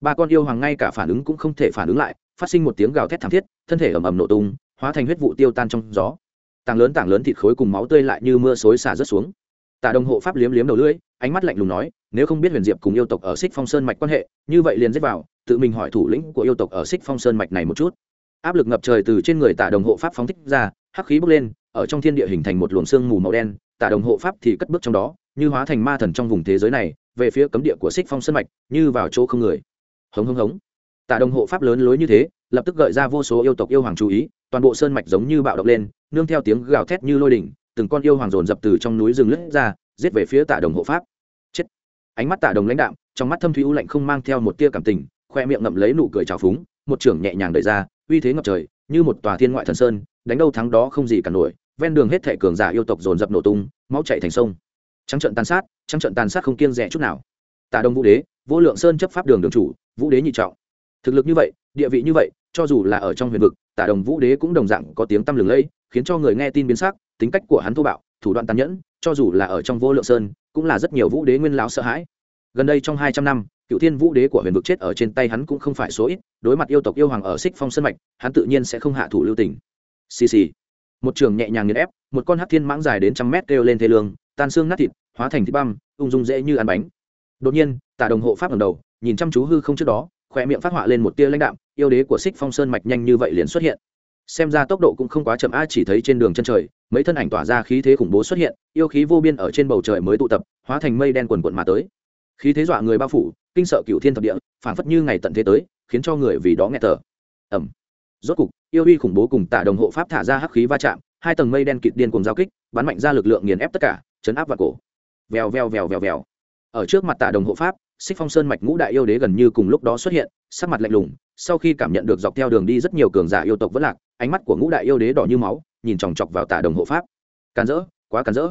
Bà con yêu hoàng ngay cả phản ứng cũng không thể phản ứng lại, phát sinh một tiếng gào thét thảm thiết, thân thể ầm ầm nổ tung, hóa thành huyết vụ tiêu tan trong gió. Tảng lớn tảng lớn thịt khối cùng máu tươi lại như mưa xối xả rớt xuống. Tạ đồng hộ pháp liếm liếm đầu lưỡi, ánh mắt lạnh lùng nói, nếu không biết huyền diệp cùng yêu tộc ở xích phong sơn mạch quan hệ, như vậy liền giết vào, tự mình hỏi thủ lĩnh của yêu tộc ở xích phong sơn mạch này một chút áp lực ngập trời từ trên người tạ đồng hộ pháp phóng thích ra, hắc khí bốc lên, ở trong thiên địa hình thành một luồng sương mù màu đen tạ đồng hộ pháp thì cất bước trong đó, như hóa thành ma thần trong vùng thế giới này, về phía cấm địa của xích phong sân mạch, như vào chỗ không người. Hống hống hống. Tạ đồng hộ pháp lớn lối như thế, lập tức gợi ra vô số yêu tộc yêu hoàng chú ý, toàn bộ sơn mạch giống như bạo động lên, nương theo tiếng gào thét như lôi đỉnh, từng con yêu hoàng dồn dập từ trong núi rừng lướt ra, giết về phía tạ đồng hộ pháp. Chết. Ánh mắt tạ đồng lãnh đạm, trong mắt thâm thúy u lạnh không mang theo một tia cảm tình, khoe miệng ngậm lấy nụ cười trào phúng, một trưởng nhẹ nhàng đẩy ra uy thế ngập trời, như một tòa thiên ngoại thần sơn, đánh đâu thắng đó không gì cả nổi, ven đường hết thệ cường giả yêu tộc dồn dập nổ tung, máu chạy thành sông. Trắng trận tàn sát, trắng trận tàn sát không kiêng rẻ chút nào. Tả đông vũ đế, vô lượng sơn chấp pháp đường đường chủ, vũ đế nhị trọng. Thực lực như vậy, địa vị như vậy, cho dù là ở trong huyền vực, tả đồng vũ đế cũng đồng dạng có tiếng tăm lừng lẫy, khiến cho người nghe tin biến sắc, tính cách của hắn thô bạo, thủ đoạn tàn nhẫn, cho dù là ở trong vô lượng sơn, cũng là rất nhiều vũ đế nguyên lão sợ hãi. Gần đây trong hai trăm năm cựu thiên vũ đế của huyền vực chết ở trên tay hắn cũng không phải số ít, đối mặt yêu tộc yêu hoàng ở xích phong sân mạch, hắn tự nhiên sẽ không hạ thủ lưu tình. Xì xì. Một trường nhẹ nhàng nghiền ép, một con hát thiên mãng dài đến trăm mét kêu lên thê lương, tan xương nát thịt, hóa thành thịt băm, ung dung dễ như ăn bánh. Đột nhiên, tả đồng hộ pháp ngầm đầu, nhìn chăm chú hư không trước đó khoe miệng phát họa lên một tia lãnh đạm, yêu đế của xích phong sơn mạch nhanh như vậy liền xuất hiện. Xem ra tốc độ cũng không quá chậm a, chỉ thấy trên đường chân trời, mấy thân ảnh tỏa ra khí thế khủng bố xuất hiện, yêu khí vô biên ở trên bầu trời mới tụ tập, hóa thành mây đen quần quận mà tới. Khí thế dọa người bao phủ kinh sợ cựu thiên thập địa phản phất như ngày tận thế tới, khiến cho người vì đó nghe thở. Ẩm rốt cục, yêu uy khủng bố cùng tả đồng hộ pháp thả ra hắc khí va chạm, hai tầng mây đen kịt điên cùng giao kích, bắn mạnh ra lực lượng nghiền ép tất cả, chấn áp vào cổ. Vèo vèo vèo vèo vèo. Ở trước mặt tả đồng hộ pháp, xích phong sơn mạch ngũ đại yêu đế gần như cùng lúc đó xuất hiện, sắc mặt lạnh lùng, sau khi cảm nhận được dọc theo đường đi rất nhiều cường giả yêu tộc vẫn lạc, ánh mắt của ngũ đại yêu đế đỏ như máu, nhìn chòng chọc vào tả đồng hộ pháp. Càn rỡ, quá càn rỡ.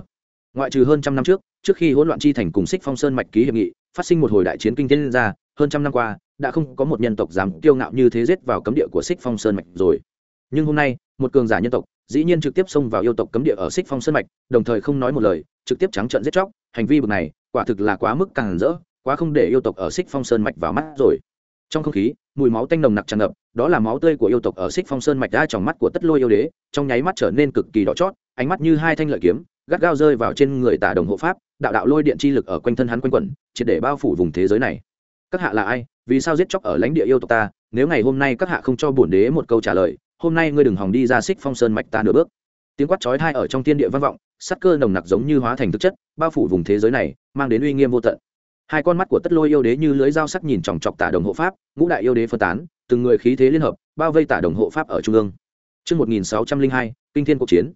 Ngoại trừ hơn trăm năm trước trước khi hỗn loạn chi thành cùng xích phong sơn mạch ký hiệp nghị phát sinh một hồi đại chiến kinh thiên ra, hơn trăm năm qua, đã không có một nhân tộc dám kiêu ngạo như thế giết vào cấm địa của xích phong sơn mạch rồi. Nhưng hôm nay, một cường giả nhân tộc, dĩ nhiên trực tiếp xông vào yêu tộc cấm địa ở xích phong sơn mạch, đồng thời không nói một lời, trực tiếp trắng trợn giết chóc. Hành vi bực này, quả thực là quá mức càng rỡ, quá không để yêu tộc ở xích phong sơn mạch vào mắt rồi. Trong không khí, mùi máu tanh nồng nặc tràn ngập, đó là máu tươi của yêu tộc ở xích phong sơn mạch ra trong mắt của tất lôi yêu đế, trong nháy mắt trở nên cực kỳ đỏ chót, ánh mắt như hai thanh lợi kiếm gắt gao rơi vào trên người tả đồng hộ pháp đạo đạo lôi điện chi lực ở quanh thân hắn quanh quẩn triệt để bao phủ vùng thế giới này. Các hạ là ai? Vì sao giết chóc ở lãnh địa yêu tộc ta? Nếu ngày hôm nay các hạ không cho bổn đế một câu trả lời hôm nay ngươi đừng hòng đi ra xích phong sơn mạch ta nửa bước. Tiếng quát chói tai ở trong tiên địa vang vọng sắc cơ nồng nặc giống như hóa thành thực chất bao phủ vùng thế giới này mang đến uy nghiêm vô tận. Hai con mắt của tất lôi yêu đế như lưới dao sắc nhìn chòng chọc tả đồng hộ pháp ngũ đại yêu đế phân tán từng người khí thế liên hợp bao vây tả đồng hộ pháp ở trung ương. Trước 1602, Kinh Thiên Cuộc Chiến,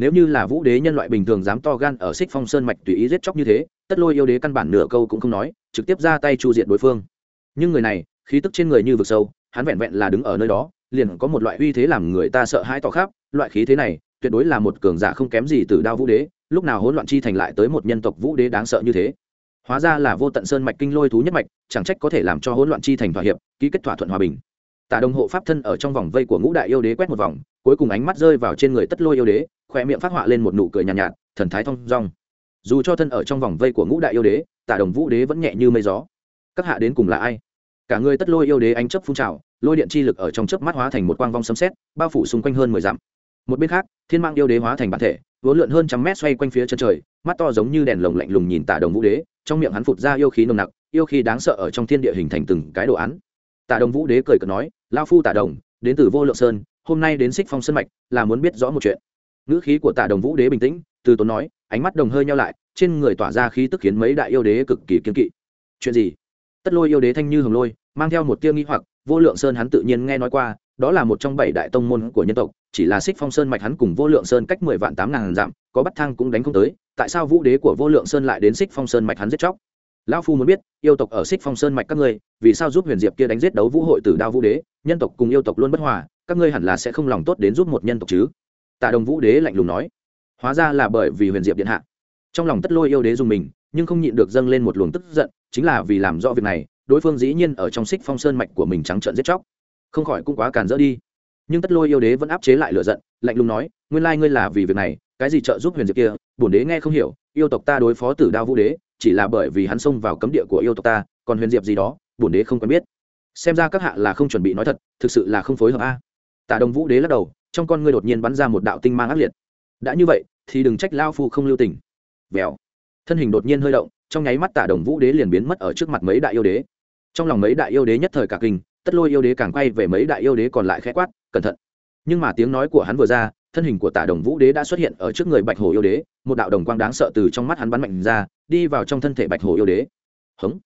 nếu như là vũ đế nhân loại bình thường dám to gan ở xích phong sơn mạch tùy ý giết chóc như thế, tất lôi yêu đế căn bản nửa câu cũng không nói, trực tiếp ra tay chu diện đối phương. Nhưng người này, khí tức trên người như vực sâu, hắn vẹn vẹn là đứng ở nơi đó, liền có một loại uy thế làm người ta sợ hãi tỏ khắp. Loại khí thế này, tuyệt đối là một cường giả không kém gì từ đao vũ đế, lúc nào hỗn loạn chi thành lại tới một nhân tộc vũ đế đáng sợ như thế. Hóa ra là vô tận sơn mạch kinh lôi thú nhất mạch, chẳng trách có thể làm cho hỗn loạn chi thành thỏa hiệp, ký kết thỏa thuận hòa bình tả đồng hộ pháp thân ở trong vòng vây của ngũ đại yêu đế quét một vòng cuối cùng ánh mắt rơi vào trên người tất lôi yêu đế khoe miệng phát họa lên một nụ cười nhàn nhạt, nhạt thần thái thong dong. Dù cho thân ở trong vòng vây của ngũ đại yêu đế tả đồng vũ đế vẫn nhẹ như mây gió. Các hạ đến cùng là ai? Cả người tất lôi yêu đế ánh chấp phun trào lôi điện chi lực ở trong chớp mắt hóa thành một quang vong sấm sét bao phủ xung quanh hơn mười dặm. Một bên khác thiên mang yêu đế hóa thành bản thể vốn lượn hơn trăm mét xoay quanh phía chân trời mắt to giống như đèn lồng lạnh lùng nhìn tả đồng vũ đế trong miệng hắn phụt ra yêu khí nồng nặc yêu khí đáng sợ ở trong thiên địa hình thành từng cái đồ án. Tạ đồng vũ đế cười cợt nói, lão phu Tạ đồng, đến từ vô lượng sơn, hôm nay đến xích phong Sơn mạch, là muốn biết rõ một chuyện. Ngữ khí của Tạ đồng vũ đế bình tĩnh, từ tốn nói, ánh mắt đồng hơi nheo lại, trên người tỏa ra khí tức khiến mấy đại yêu đế cực kỳ kiên kỵ. Chuyện gì? Tất lôi yêu đế thanh như hồng lôi, mang theo một tia nghi hoặc, vô lượng sơn hắn tự nhiên nghe nói qua, đó là một trong bảy đại tông môn của nhân tộc, chỉ là xích phong sơn mạch hắn cùng vô lượng sơn cách mười vạn tám ngàn dặm, có bắt thang cũng đánh không tới, tại sao vũ đế của vô lượng sơn lại đến xích phong sơn mạch hắn giết chóc? Lão phu muốn biết, yêu tộc ở xích phong sơn mạch các ngươi, vì sao giúp huyền diệp kia đánh giết đấu vũ hội tử đao vũ đế, nhân tộc cùng yêu tộc luôn bất hòa, các ngươi hẳn là sẽ không lòng tốt đến giúp một nhân tộc chứ? Tạ đồng vũ đế lạnh lùng nói. Hóa ra là bởi vì huyền diệp điện hạ. Trong lòng tất lôi yêu đế dùng mình, nhưng không nhịn được dâng lên một luồng tức giận, chính là vì làm rõ việc này, đối phương dĩ nhiên ở trong xích phong sơn mạch của mình trắng trợn giết chóc. Không khỏi cũng quá càn rỡ đi. Nhưng tất lôi yêu đế vẫn áp chế lại lửa giận, lạnh lùng nói, nguyên lai ngươi là vì việc này, cái gì trợ giúp huyền diệp kia? Bổn đế nghe không hiểu, yêu tộc ta đối phó tử đao vũ đế chỉ là bởi vì hắn xông vào cấm địa của yêu tộc ta, còn huyền diệp gì đó, bổn đế không quen biết. Xem ra các hạ là không chuẩn bị nói thật, thực sự là không phối hợp a. À. tả đồng vũ đế lắc đầu, trong con ngươi đột nhiên bắn ra một đạo tinh mang ác liệt. Đã như vậy, thì đừng trách lao phu không lưu tình. Vèo. Thân hình đột nhiên hơi động, trong nháy mắt tả đồng vũ đế liền biến mất ở trước mặt mấy đại yêu đế. Trong lòng mấy đại yêu đế nhất thời cả kinh, tất lôi yêu đế càng quay về mấy đại yêu đế còn lại khẽ quát, cẩn thận. Nhưng mà tiếng nói của hắn vừa ra thân hình của tả đồng vũ đế đã xuất hiện ở trước người bạch hồ yêu đế, một đạo đồng quang đáng sợ từ trong mắt hắn bắn mạnh ra, đi vào trong thân thể bạch hồ yêu đế. Hống!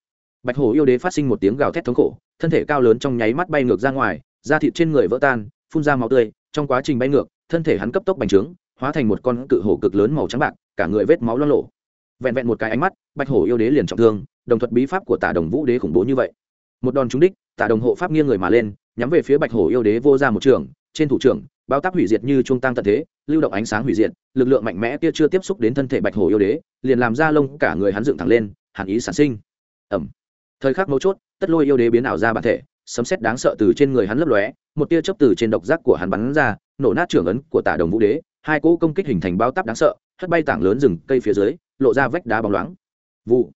Bạch hồ yêu đế phát sinh một tiếng gào thét thống khổ, thân thể cao lớn trong nháy mắt bay ngược ra ngoài, da thịt trên người vỡ tan, phun ra máu tươi, trong quá trình bay ngược, thân thể hắn cấp tốc bành trướng, hóa thành một con cự hổ cực lớn màu trắng bạc, cả người vết máu lo lộ vẹn vẹn một cái ánh mắt, bạch hổ yêu đế liền trọng thương, đồng thuật bí pháp của tả đồng vũ đế khủng bố như vậy. Một đòn trúng đích, tả đồng hộ pháp nghiêng người mà lên, nhắm về phía bạch hổ yêu đế vô ra một trường, trên thủ trưởng bao tác hủy diệt như trung tăng tận thế, lưu động ánh sáng hủy diệt, lực lượng mạnh mẽ kia chưa tiếp xúc đến thân thể bạch hổ yêu đế, liền làm ra lông cả người hắn dựng thẳng lên, hàn ý sản sinh. Ẩm. Thời khắc mấu chốt, tất lôi yêu đế biến ảo ra bản thể, sấm sét đáng sợ từ trên người hắn lấp lóe, một tia chớp từ trên độc giác của hắn bắn ra, nổ nát trưởng ấn của tả đồng vũ đế, hai cỗ công kích hình thành bao tắp đáng sợ, hất bay tảng lớn rừng cây phía dưới, lộ ra vách đá bóng loáng. Vụ.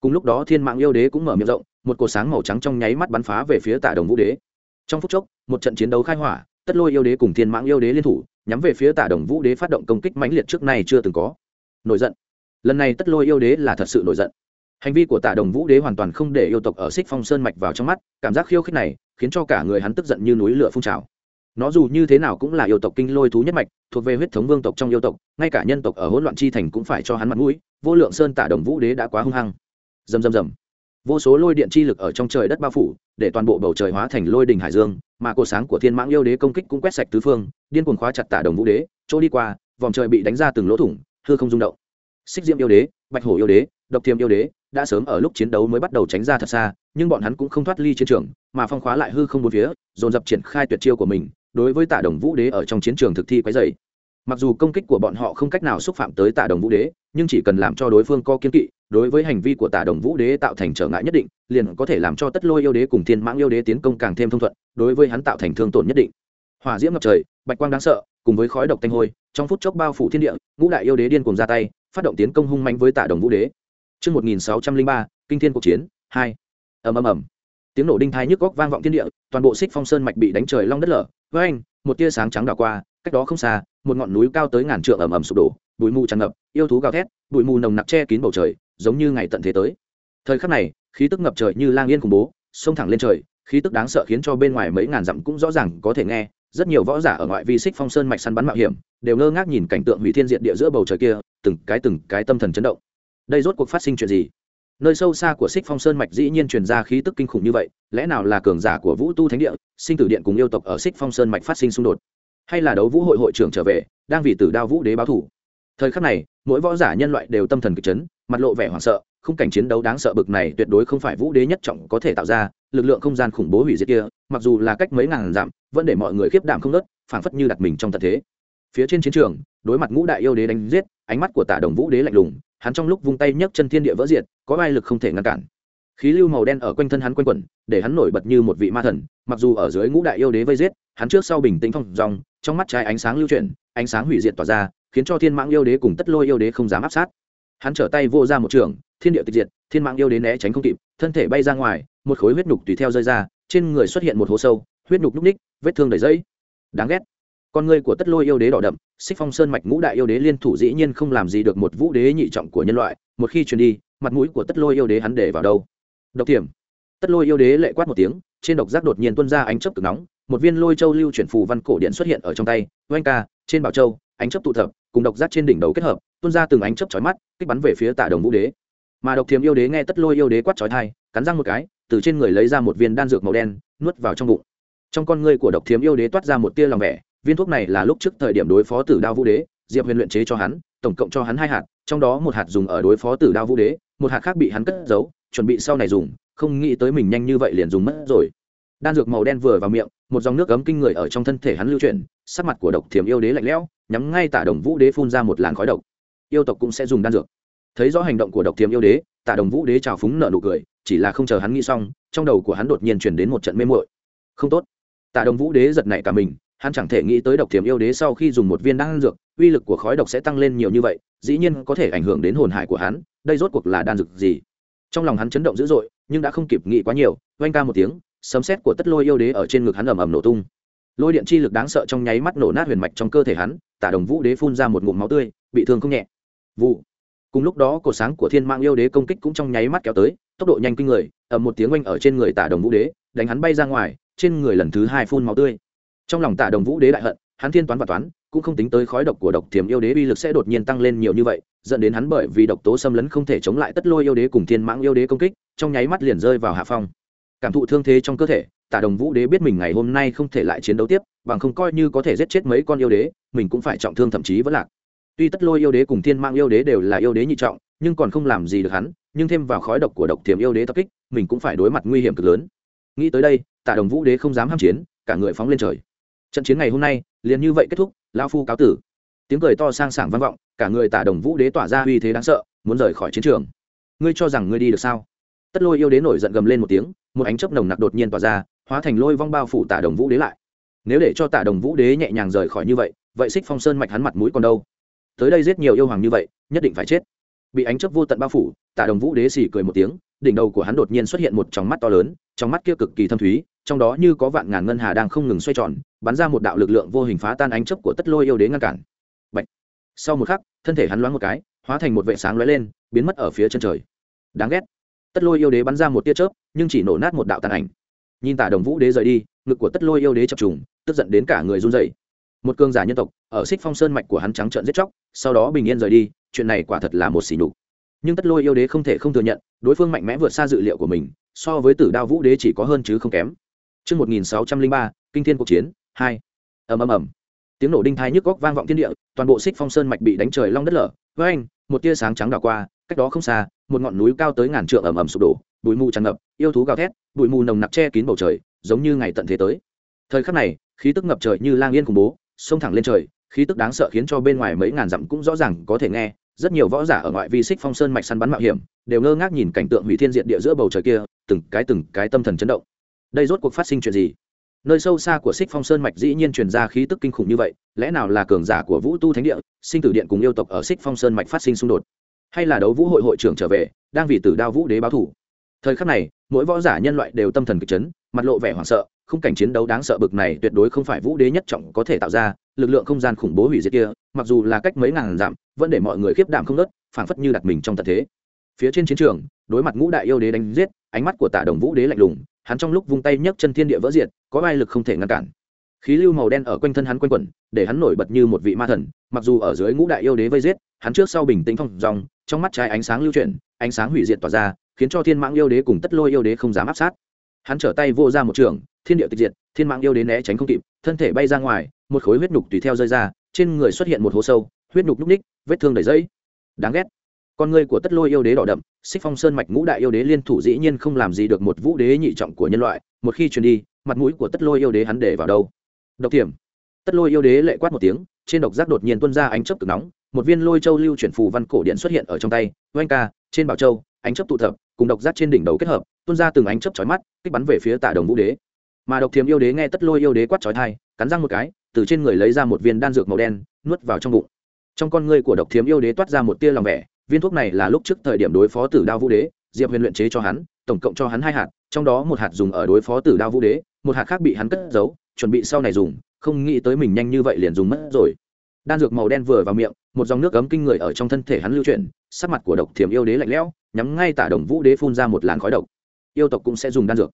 Cùng lúc đó thiên mạng yêu đế cũng mở miệng rộng, một cột sáng màu trắng trong nháy mắt bắn phá về phía tả đồng vũ đế. Trong phút chốc, một trận chiến đấu khai hỏa tất lôi yêu đế cùng thiên mãng yêu đế liên thủ, nhắm về phía tả đồng vũ đế phát động công kích mãnh liệt trước nay chưa từng có. Nổi giận. Lần này tất lôi yêu đế là thật sự nổi giận. Hành vi của tả đồng vũ đế hoàn toàn không để yêu tộc ở xích phong sơn mạch vào trong mắt, cảm giác khiêu khích này khiến cho cả người hắn tức giận như núi lửa phun trào. Nó dù như thế nào cũng là yêu tộc kinh lôi thú nhất mạch, thuộc về huyết thống vương tộc trong yêu tộc, ngay cả nhân tộc ở hỗn loạn chi thành cũng phải cho hắn mặt mũi, vô lượng sơn tả đồng vũ đế đã quá hung hăng. Dầm dầm dầm vô số lôi điện chi lực ở trong trời đất bao phủ để toàn bộ bầu trời hóa thành lôi đình hải dương, mà cột sáng của thiên mãng yêu đế công kích cũng quét sạch tứ phương, điên cuồng khóa chặt tả đồng vũ đế, chỗ đi qua, vòng trời bị đánh ra từng lỗ thủng, hư không rung động. Xích diễm yêu đế, bạch hổ yêu đế, độc thiềm yêu đế đã sớm ở lúc chiến đấu mới bắt đầu tránh ra thật xa, nhưng bọn hắn cũng không thoát ly chiến trường, mà phong khóa lại hư không bốn phía, dồn dập triển khai tuyệt chiêu của mình, đối với tả đồng vũ đế ở trong chiến trường thực thi quấy dày mặc dù công kích của bọn họ không cách nào xúc phạm tới tả đồng vũ đế, nhưng chỉ cần làm cho đối phương co kiên kỵ đối với hành vi của tả đồng vũ đế tạo thành trở ngại nhất định liền có thể làm cho tất lôi yêu đế cùng thiên mãng yêu đế tiến công càng thêm thông thuận đối với hắn tạo thành thương tổn nhất định. Hỏa diễm ngập trời bạch quang đáng sợ cùng với khói độc tanh hôi trong phút chốc bao phủ thiên địa ngũ đại yêu đế điên cùng ra tay phát động tiến công hung mạnh với tả đồng vũ đế. Trước 1603, kinh thiên cuộc chiến, 2. ầm ầm ầm. Tiếng nổ đinh thai nhức góc vang vọng thiên địa toàn bộ xích phong sơn mạch bị đánh trời long đất lở. Với anh một tia sáng trắng đảo qua cách đó không xa một ngọn núi cao tới ngàn trượng ẩm ẩm sụp đổ bụi mù tràn ngập yêu thú gào thét bụi mù nồng nặc che kín bầu trời giống như ngày tận thế tới. Thời khắc này, khí tức ngập trời như lang yên khủng bố, xông thẳng lên trời, khí tức đáng sợ khiến cho bên ngoài mấy ngàn dặm cũng rõ ràng có thể nghe, rất nhiều võ giả ở ngoại vi xích phong sơn mạch săn bắn mạo hiểm, đều ngơ ngác nhìn cảnh tượng hủy thiên diện địa giữa bầu trời kia, từng cái từng cái tâm thần chấn động. Đây rốt cuộc phát sinh chuyện gì? Nơi sâu xa của xích phong sơn mạch dĩ nhiên truyền ra khí tức kinh khủng như vậy, lẽ nào là cường giả của vũ tu thánh địa, sinh tử điện cùng yêu tộc ở xích phong sơn mạch phát sinh xung đột? Hay là đấu vũ hội hội trưởng trở về, đang vì tử đao vũ đế báo thủ? Thời khắc này, mỗi võ giả nhân loại đều tâm thần kịch chấn, mặt lộ vẻ hoảng sợ, khung cảnh chiến đấu đáng sợ bực này tuyệt đối không phải vũ đế nhất trọng có thể tạo ra, lực lượng không gian khủng bố hủy diệt kia, mặc dù là cách mấy ngàn dặm, vẫn để mọi người khiếp đảm không nớt phảng phất như đặt mình trong tận thế. Phía trên chiến trường, đối mặt ngũ đại yêu đế đánh giết, ánh mắt của tả đồng vũ đế lạnh lùng, hắn trong lúc vung tay nhấc chân thiên địa vỡ diệt, có ai lực không thể ngăn cản. Khí lưu màu đen ở quanh thân hắn quanh quẩn, để hắn nổi bật như một vị ma thần, mặc dù ở dưới ngũ đại yêu đế vây giết, hắn trước sau bình tĩnh phong dòng, trong mắt trái ánh sáng lưu chuyển, ánh sáng hủy diệt tỏa ra khiến cho thiên mạng yêu đế cùng tất lôi yêu đế không dám áp sát. Hắn trở tay vô ra một trường, thiên địa tịch diệt, thiên mạng yêu đế né tránh không kịp, thân thể bay ra ngoài, một khối huyết nhục tùy theo rơi ra, trên người xuất hiện một hố sâu, huyết nhục núc ních, vết thương đầy dẫy đáng ghét. Con người của tất lôi yêu đế đỏ đậm, xích phong sơn mạch ngũ đại yêu đế liên thủ dĩ nhiên không làm gì được một vũ đế nhị trọng của nhân loại, một khi truyền đi, mặt mũi của tất lôi yêu đế hắn để vào đâu? Độc tiềm tất lôi yêu đế lệ quát một tiếng, trên độc giác đột nhiên tuân ra ánh chớp cực nóng, một viên lôi châu lưu chuyển phù văn cổ điện xuất hiện ở trong tay, oanh ca, trên bảo châu, ánh chớp tụ tập cùng độc giác trên đỉnh đầu kết hợp, tuôn ra từng ánh chớp chói mắt, kích bắn về phía tạ đồng vũ đế. Mà độc thiềm yêu đế nghe tất lôi yêu đế quát chói thai cắn răng một cái, từ trên người lấy ra một viên đan dược màu đen, nuốt vào trong bụng. Trong con ngươi của độc thiềm yêu đế toát ra một tia lòng vẻ, viên thuốc này là lúc trước thời điểm đối phó tử đao vũ đế, diệp huyền luyện chế cho hắn, tổng cộng cho hắn hai hạt, trong đó một hạt dùng ở đối phó tử đao vũ đế, một hạt khác bị hắn cất giấu, chuẩn bị sau này dùng, không nghĩ tới mình nhanh như vậy liền dùng mất rồi đan dược màu đen vừa vào miệng, một dòng nước ấm kinh người ở trong thân thể hắn lưu chuyển, sắc mặt của độc thiềm yêu đế lạnh lẽo, nhắm ngay tả đồng vũ đế phun ra một làn khói độc. Yêu tộc cũng sẽ dùng đan dược. Thấy rõ hành động của độc thiềm yêu đế, tả đồng vũ đế trào phúng nợ nụ cười, chỉ là không chờ hắn nghĩ xong, trong đầu của hắn đột nhiên chuyển đến một trận mê muội. Không tốt. Tả đồng vũ đế giật nảy cả mình, hắn chẳng thể nghĩ tới độc thiềm yêu đế sau khi dùng một viên đan dược, uy lực của khói độc sẽ tăng lên nhiều như vậy, dĩ nhiên có thể ảnh hưởng đến hồn hải của hắn, đây rốt cuộc là đan dược gì? Trong lòng hắn chấn động dữ dội, nhưng đã không kịp nghĩ quá nhiều, oanh ca một tiếng sấm sét của tất lôi yêu đế ở trên ngực hắn ầm ầm nổ tung. Lôi điện chi lực đáng sợ trong nháy mắt nổ nát huyền mạch trong cơ thể hắn, tả đồng vũ đế phun ra một ngụm máu tươi, bị thương không nhẹ. Vụ. Cùng lúc đó, cổ sáng của thiên mạng yêu đế công kích cũng trong nháy mắt kéo tới, tốc độ nhanh kinh người, ầm một tiếng oanh ở trên người tả đồng vũ đế, đánh hắn bay ra ngoài, trên người lần thứ hai phun máu tươi. Trong lòng tả đồng vũ đế đại hận, hắn thiên toán và toán, cũng không tính tới khói độc của độc thiềm yêu đế uy lực sẽ đột nhiên tăng lên nhiều như vậy, dẫn đến hắn bởi vì độc tố xâm lấn không thể chống lại tất lôi yêu đế cùng thiên mãng yêu đế công kích, trong nháy mắt liền rơi vào hạ phong cảm thụ thương thế trong cơ thể, tả đồng vũ đế biết mình ngày hôm nay không thể lại chiến đấu tiếp, bằng không coi như có thể giết chết mấy con yêu đế, mình cũng phải trọng thương thậm chí vẫn lạc. Tuy tất lôi yêu đế cùng thiên mang yêu đế đều là yêu đế nhị trọng, nhưng còn không làm gì được hắn, nhưng thêm vào khói độc của độc thiềm yêu đế tập kích, mình cũng phải đối mặt nguy hiểm cực lớn. Nghĩ tới đây, tả đồng vũ đế không dám ham chiến, cả người phóng lên trời. Trận chiến ngày hôm nay, liền như vậy kết thúc, lão phu cáo tử. Tiếng cười to sang sảng vang vọng, cả người tả đồng vũ đế tỏa ra uy thế đáng sợ, muốn rời khỏi chiến trường. Ngươi cho rằng ngươi đi được sao? Tất lôi yêu đế nổi giận gầm lên một tiếng, một ánh chớp nồng nặc đột nhiên tỏa ra, hóa thành lôi vong bao phủ tả đồng vũ đế lại. Nếu để cho tả đồng vũ đế nhẹ nhàng rời khỏi như vậy vậy xích phong sơn mạch hắn mặt mũi còn đâu? Tới đây giết nhiều yêu hoàng như vậy, nhất định phải chết. Bị ánh chớp vô tận bao phủ, tả đồng vũ đế xì cười một tiếng, đỉnh đầu của hắn đột nhiên xuất hiện một trong mắt to lớn trong mắt kia cực kỳ thâm thúy, trong đó như có vạn ngàn ngân hà đang không ngừng xoay tròn, bắn ra một đạo lực lượng vô hình phá tan ánh chớp của tất lôi yêu đế ngăn cản. Bạch. sau một khắc, thân thể hắn loáng một cái, hóa thành một vệ sáng lóe lên, biến mất ở phía chân trời. Đáng ghét! Tất lôi yêu đế bắn ra một tia chớp nhưng chỉ nổ nát một đạo tàn ảnh nhìn tả đồng vũ đế rời đi ngực của tất lôi yêu đế chập trùng tức giận đến cả người run dậy một cương giả nhân tộc ở xích phong sơn mạch của hắn trắng trợn giết chóc sau đó bình yên rời đi chuyện này quả thật là một xỉ nhục nhưng tất lôi yêu đế không thể không thừa nhận đối phương mạnh mẽ vượt xa dự liệu của mình so với tử đao vũ đế chỉ có hơn chứ không kém Trước 1603, kinh thiên cuộc chiến, 2. ầm ầm ầm. Tiếng nổ đinh thai nhức góc vang vọng thiên địa, toàn bộ xích phong sơn mạch bị đánh trời long đất lở. Với anh, một tia sáng trắng đảo qua, cách đó không xa, một ngọn núi cao tới ngàn trượng ầm ầm sụp đổ, bụi mù tràn ngập, yêu thú gào thét, bụi mù nồng nặc che kín bầu trời, giống như ngày tận thế tới. Thời khắc này, khí tức ngập trời như lang yên khủng bố, xông thẳng lên trời, khí tức đáng sợ khiến cho bên ngoài mấy ngàn dặm cũng rõ ràng có thể nghe, rất nhiều võ giả ở ngoại vi xích phong sơn mạch săn bắn mạo hiểm đều ngơ ngác nhìn cảnh tượng hủy thiên diện địa giữa bầu trời kia từng cái từng cái tâm thần chấn động đây rốt cuộc phát sinh chuyện gì nơi sâu xa của xích phong sơn mạch dĩ nhiên truyền ra khí tức kinh khủng như vậy, lẽ nào là cường giả của vũ tu thánh địa, sinh tử điện cùng yêu tộc ở xích phong sơn mạch phát sinh xung đột? Hay là đấu vũ hội hội trưởng trở về, đang vì tử đao vũ đế báo thủ? Thời khắc này, mỗi võ giả nhân loại đều tâm thần kịch chấn, mặt lộ vẻ hoảng sợ, khung cảnh chiến đấu đáng sợ bực này tuyệt đối không phải vũ đế nhất trọng có thể tạo ra, lực lượng không gian khủng bố hủy diệt kia, mặc dù là cách mấy ngàn dặm, vẫn để mọi người khiếp đảm không nớt phảng phất như đặt mình trong tận thế. Phía trên chiến trường, đối mặt ngũ đại yêu đế đánh giết, ánh mắt của tả đồng vũ đế lạnh lùng hắn trong lúc vung tay nhấc chân thiên địa vỡ diệt, có vai lực không thể ngăn cản. Khí lưu màu đen ở quanh thân hắn quanh quẩn, để hắn nổi bật như một vị ma thần, mặc dù ở dưới ngũ đại yêu đế vây giết, hắn trước sau bình tĩnh phong dòng, trong mắt trái ánh sáng lưu chuyển, ánh sáng hủy diệt tỏa ra, khiến cho thiên mạng yêu đế cùng tất lôi yêu đế không dám áp sát. Hắn trở tay vô ra một trường, thiên địa tịch diệt, thiên mạng yêu đế né tránh không kịp, thân thể bay ra ngoài, một khối huyết nhục tùy theo rơi ra, trên người xuất hiện một hố sâu, huyết nhục núc ních, vết thương đầy dẫy đáng ghét con người của tất lôi yêu đế đỏ đậm, xích phong sơn mạch ngũ đại yêu đế liên thủ dĩ nhiên không làm gì được một vũ đế nhị trọng của nhân loại, một khi truyền đi, mặt mũi của tất lôi yêu đế hắn để vào đâu? Độc thiểm tất lôi yêu đế lệ quát một tiếng, trên độc giác đột nhiên tuôn ra ánh chớp cực nóng, một viên lôi châu lưu chuyển phù văn cổ điện xuất hiện ở trong tay, oanh ca, trên bảo châu, ánh chớp tụ tập, cùng độc giác trên đỉnh đầu kết hợp, tuôn ra từng ánh chớp chói mắt, kích bắn về phía tả đồng vũ đế. Mà độc thiềm yêu đế nghe tất lôi yêu đế quát chói thai cắn răng một cái, từ trên người lấy ra một viên đan dược màu đen, nuốt vào trong bụng. Trong con người của độc thiếm yêu đế toát ra một tia lòng vẻ viên thuốc này là lúc trước thời điểm đối phó tử đao vũ đế, diệp huyền luyện chế cho hắn, tổng cộng cho hắn hai hạt, trong đó một hạt dùng ở đối phó tử đao vũ đế, một hạt khác bị hắn cất giấu, chuẩn bị sau này dùng, không nghĩ tới mình nhanh như vậy liền dùng mất rồi. Đan dược màu đen vừa vào miệng, một dòng nước ấm kinh người ở trong thân thể hắn lưu chuyển, sắc mặt của độc thiểm yêu đế lạnh lẽo, nhắm ngay tả đồng vũ đế phun ra một làn khói độc. Yêu tộc cũng sẽ dùng đan dược.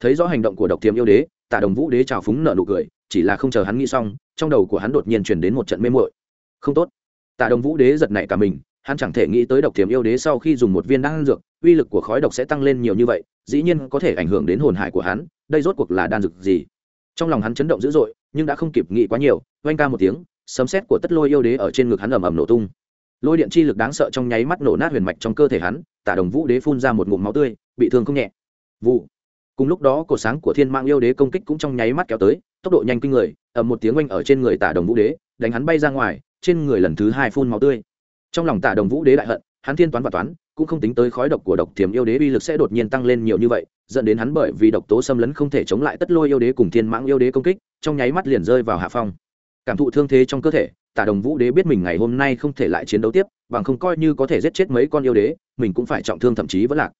Thấy rõ hành động của độc thiểm yêu đế, tả đồng vũ đế trào phúng nợ nụ cười, chỉ là không chờ hắn nghĩ xong, trong đầu của hắn đột nhiên chuyển đến một trận mê muội. Không tốt. Tả đồng vũ đế giật nảy cả mình hắn chẳng thể nghĩ tới độc thiểm yêu đế sau khi dùng một viên đan dược, uy lực của khói độc sẽ tăng lên nhiều như vậy, dĩ nhiên có thể ảnh hưởng đến hồn hải của hắn, đây rốt cuộc là đan dược gì? Trong lòng hắn chấn động dữ dội, nhưng đã không kịp nghĩ quá nhiều, oanh ca một tiếng, sấm sét của tất lôi yêu đế ở trên ngực hắn ầm ầm nổ tung. Lôi điện chi lực đáng sợ trong nháy mắt nổ nát huyền mạch trong cơ thể hắn, tả đồng vũ đế phun ra một ngụm máu tươi, bị thương không nhẹ. Vụ. Cùng lúc đó, cổ sáng của thiên mạng yêu đế công kích cũng trong nháy mắt kéo tới, tốc độ nhanh kinh người, ầm một tiếng oanh ở trên người tả đồng vũ đế, đánh hắn bay ra ngoài, trên người lần thứ hai phun máu tươi trong lòng Tạ đồng vũ đế đại hận, hắn thiên toán và toán, cũng không tính tới khói độc của độc thiềm yêu đế uy lực sẽ đột nhiên tăng lên nhiều như vậy, dẫn đến hắn bởi vì độc tố xâm lấn không thể chống lại tất lôi yêu đế cùng thiên mãng yêu đế công kích, trong nháy mắt liền rơi vào hạ phong. Cảm thụ thương thế trong cơ thể tả đồng vũ đế biết mình ngày hôm nay không thể lại chiến đấu tiếp, bằng không coi như có thể giết chết mấy con yêu đế, mình cũng phải trọng thương thậm chí vẫn lạc.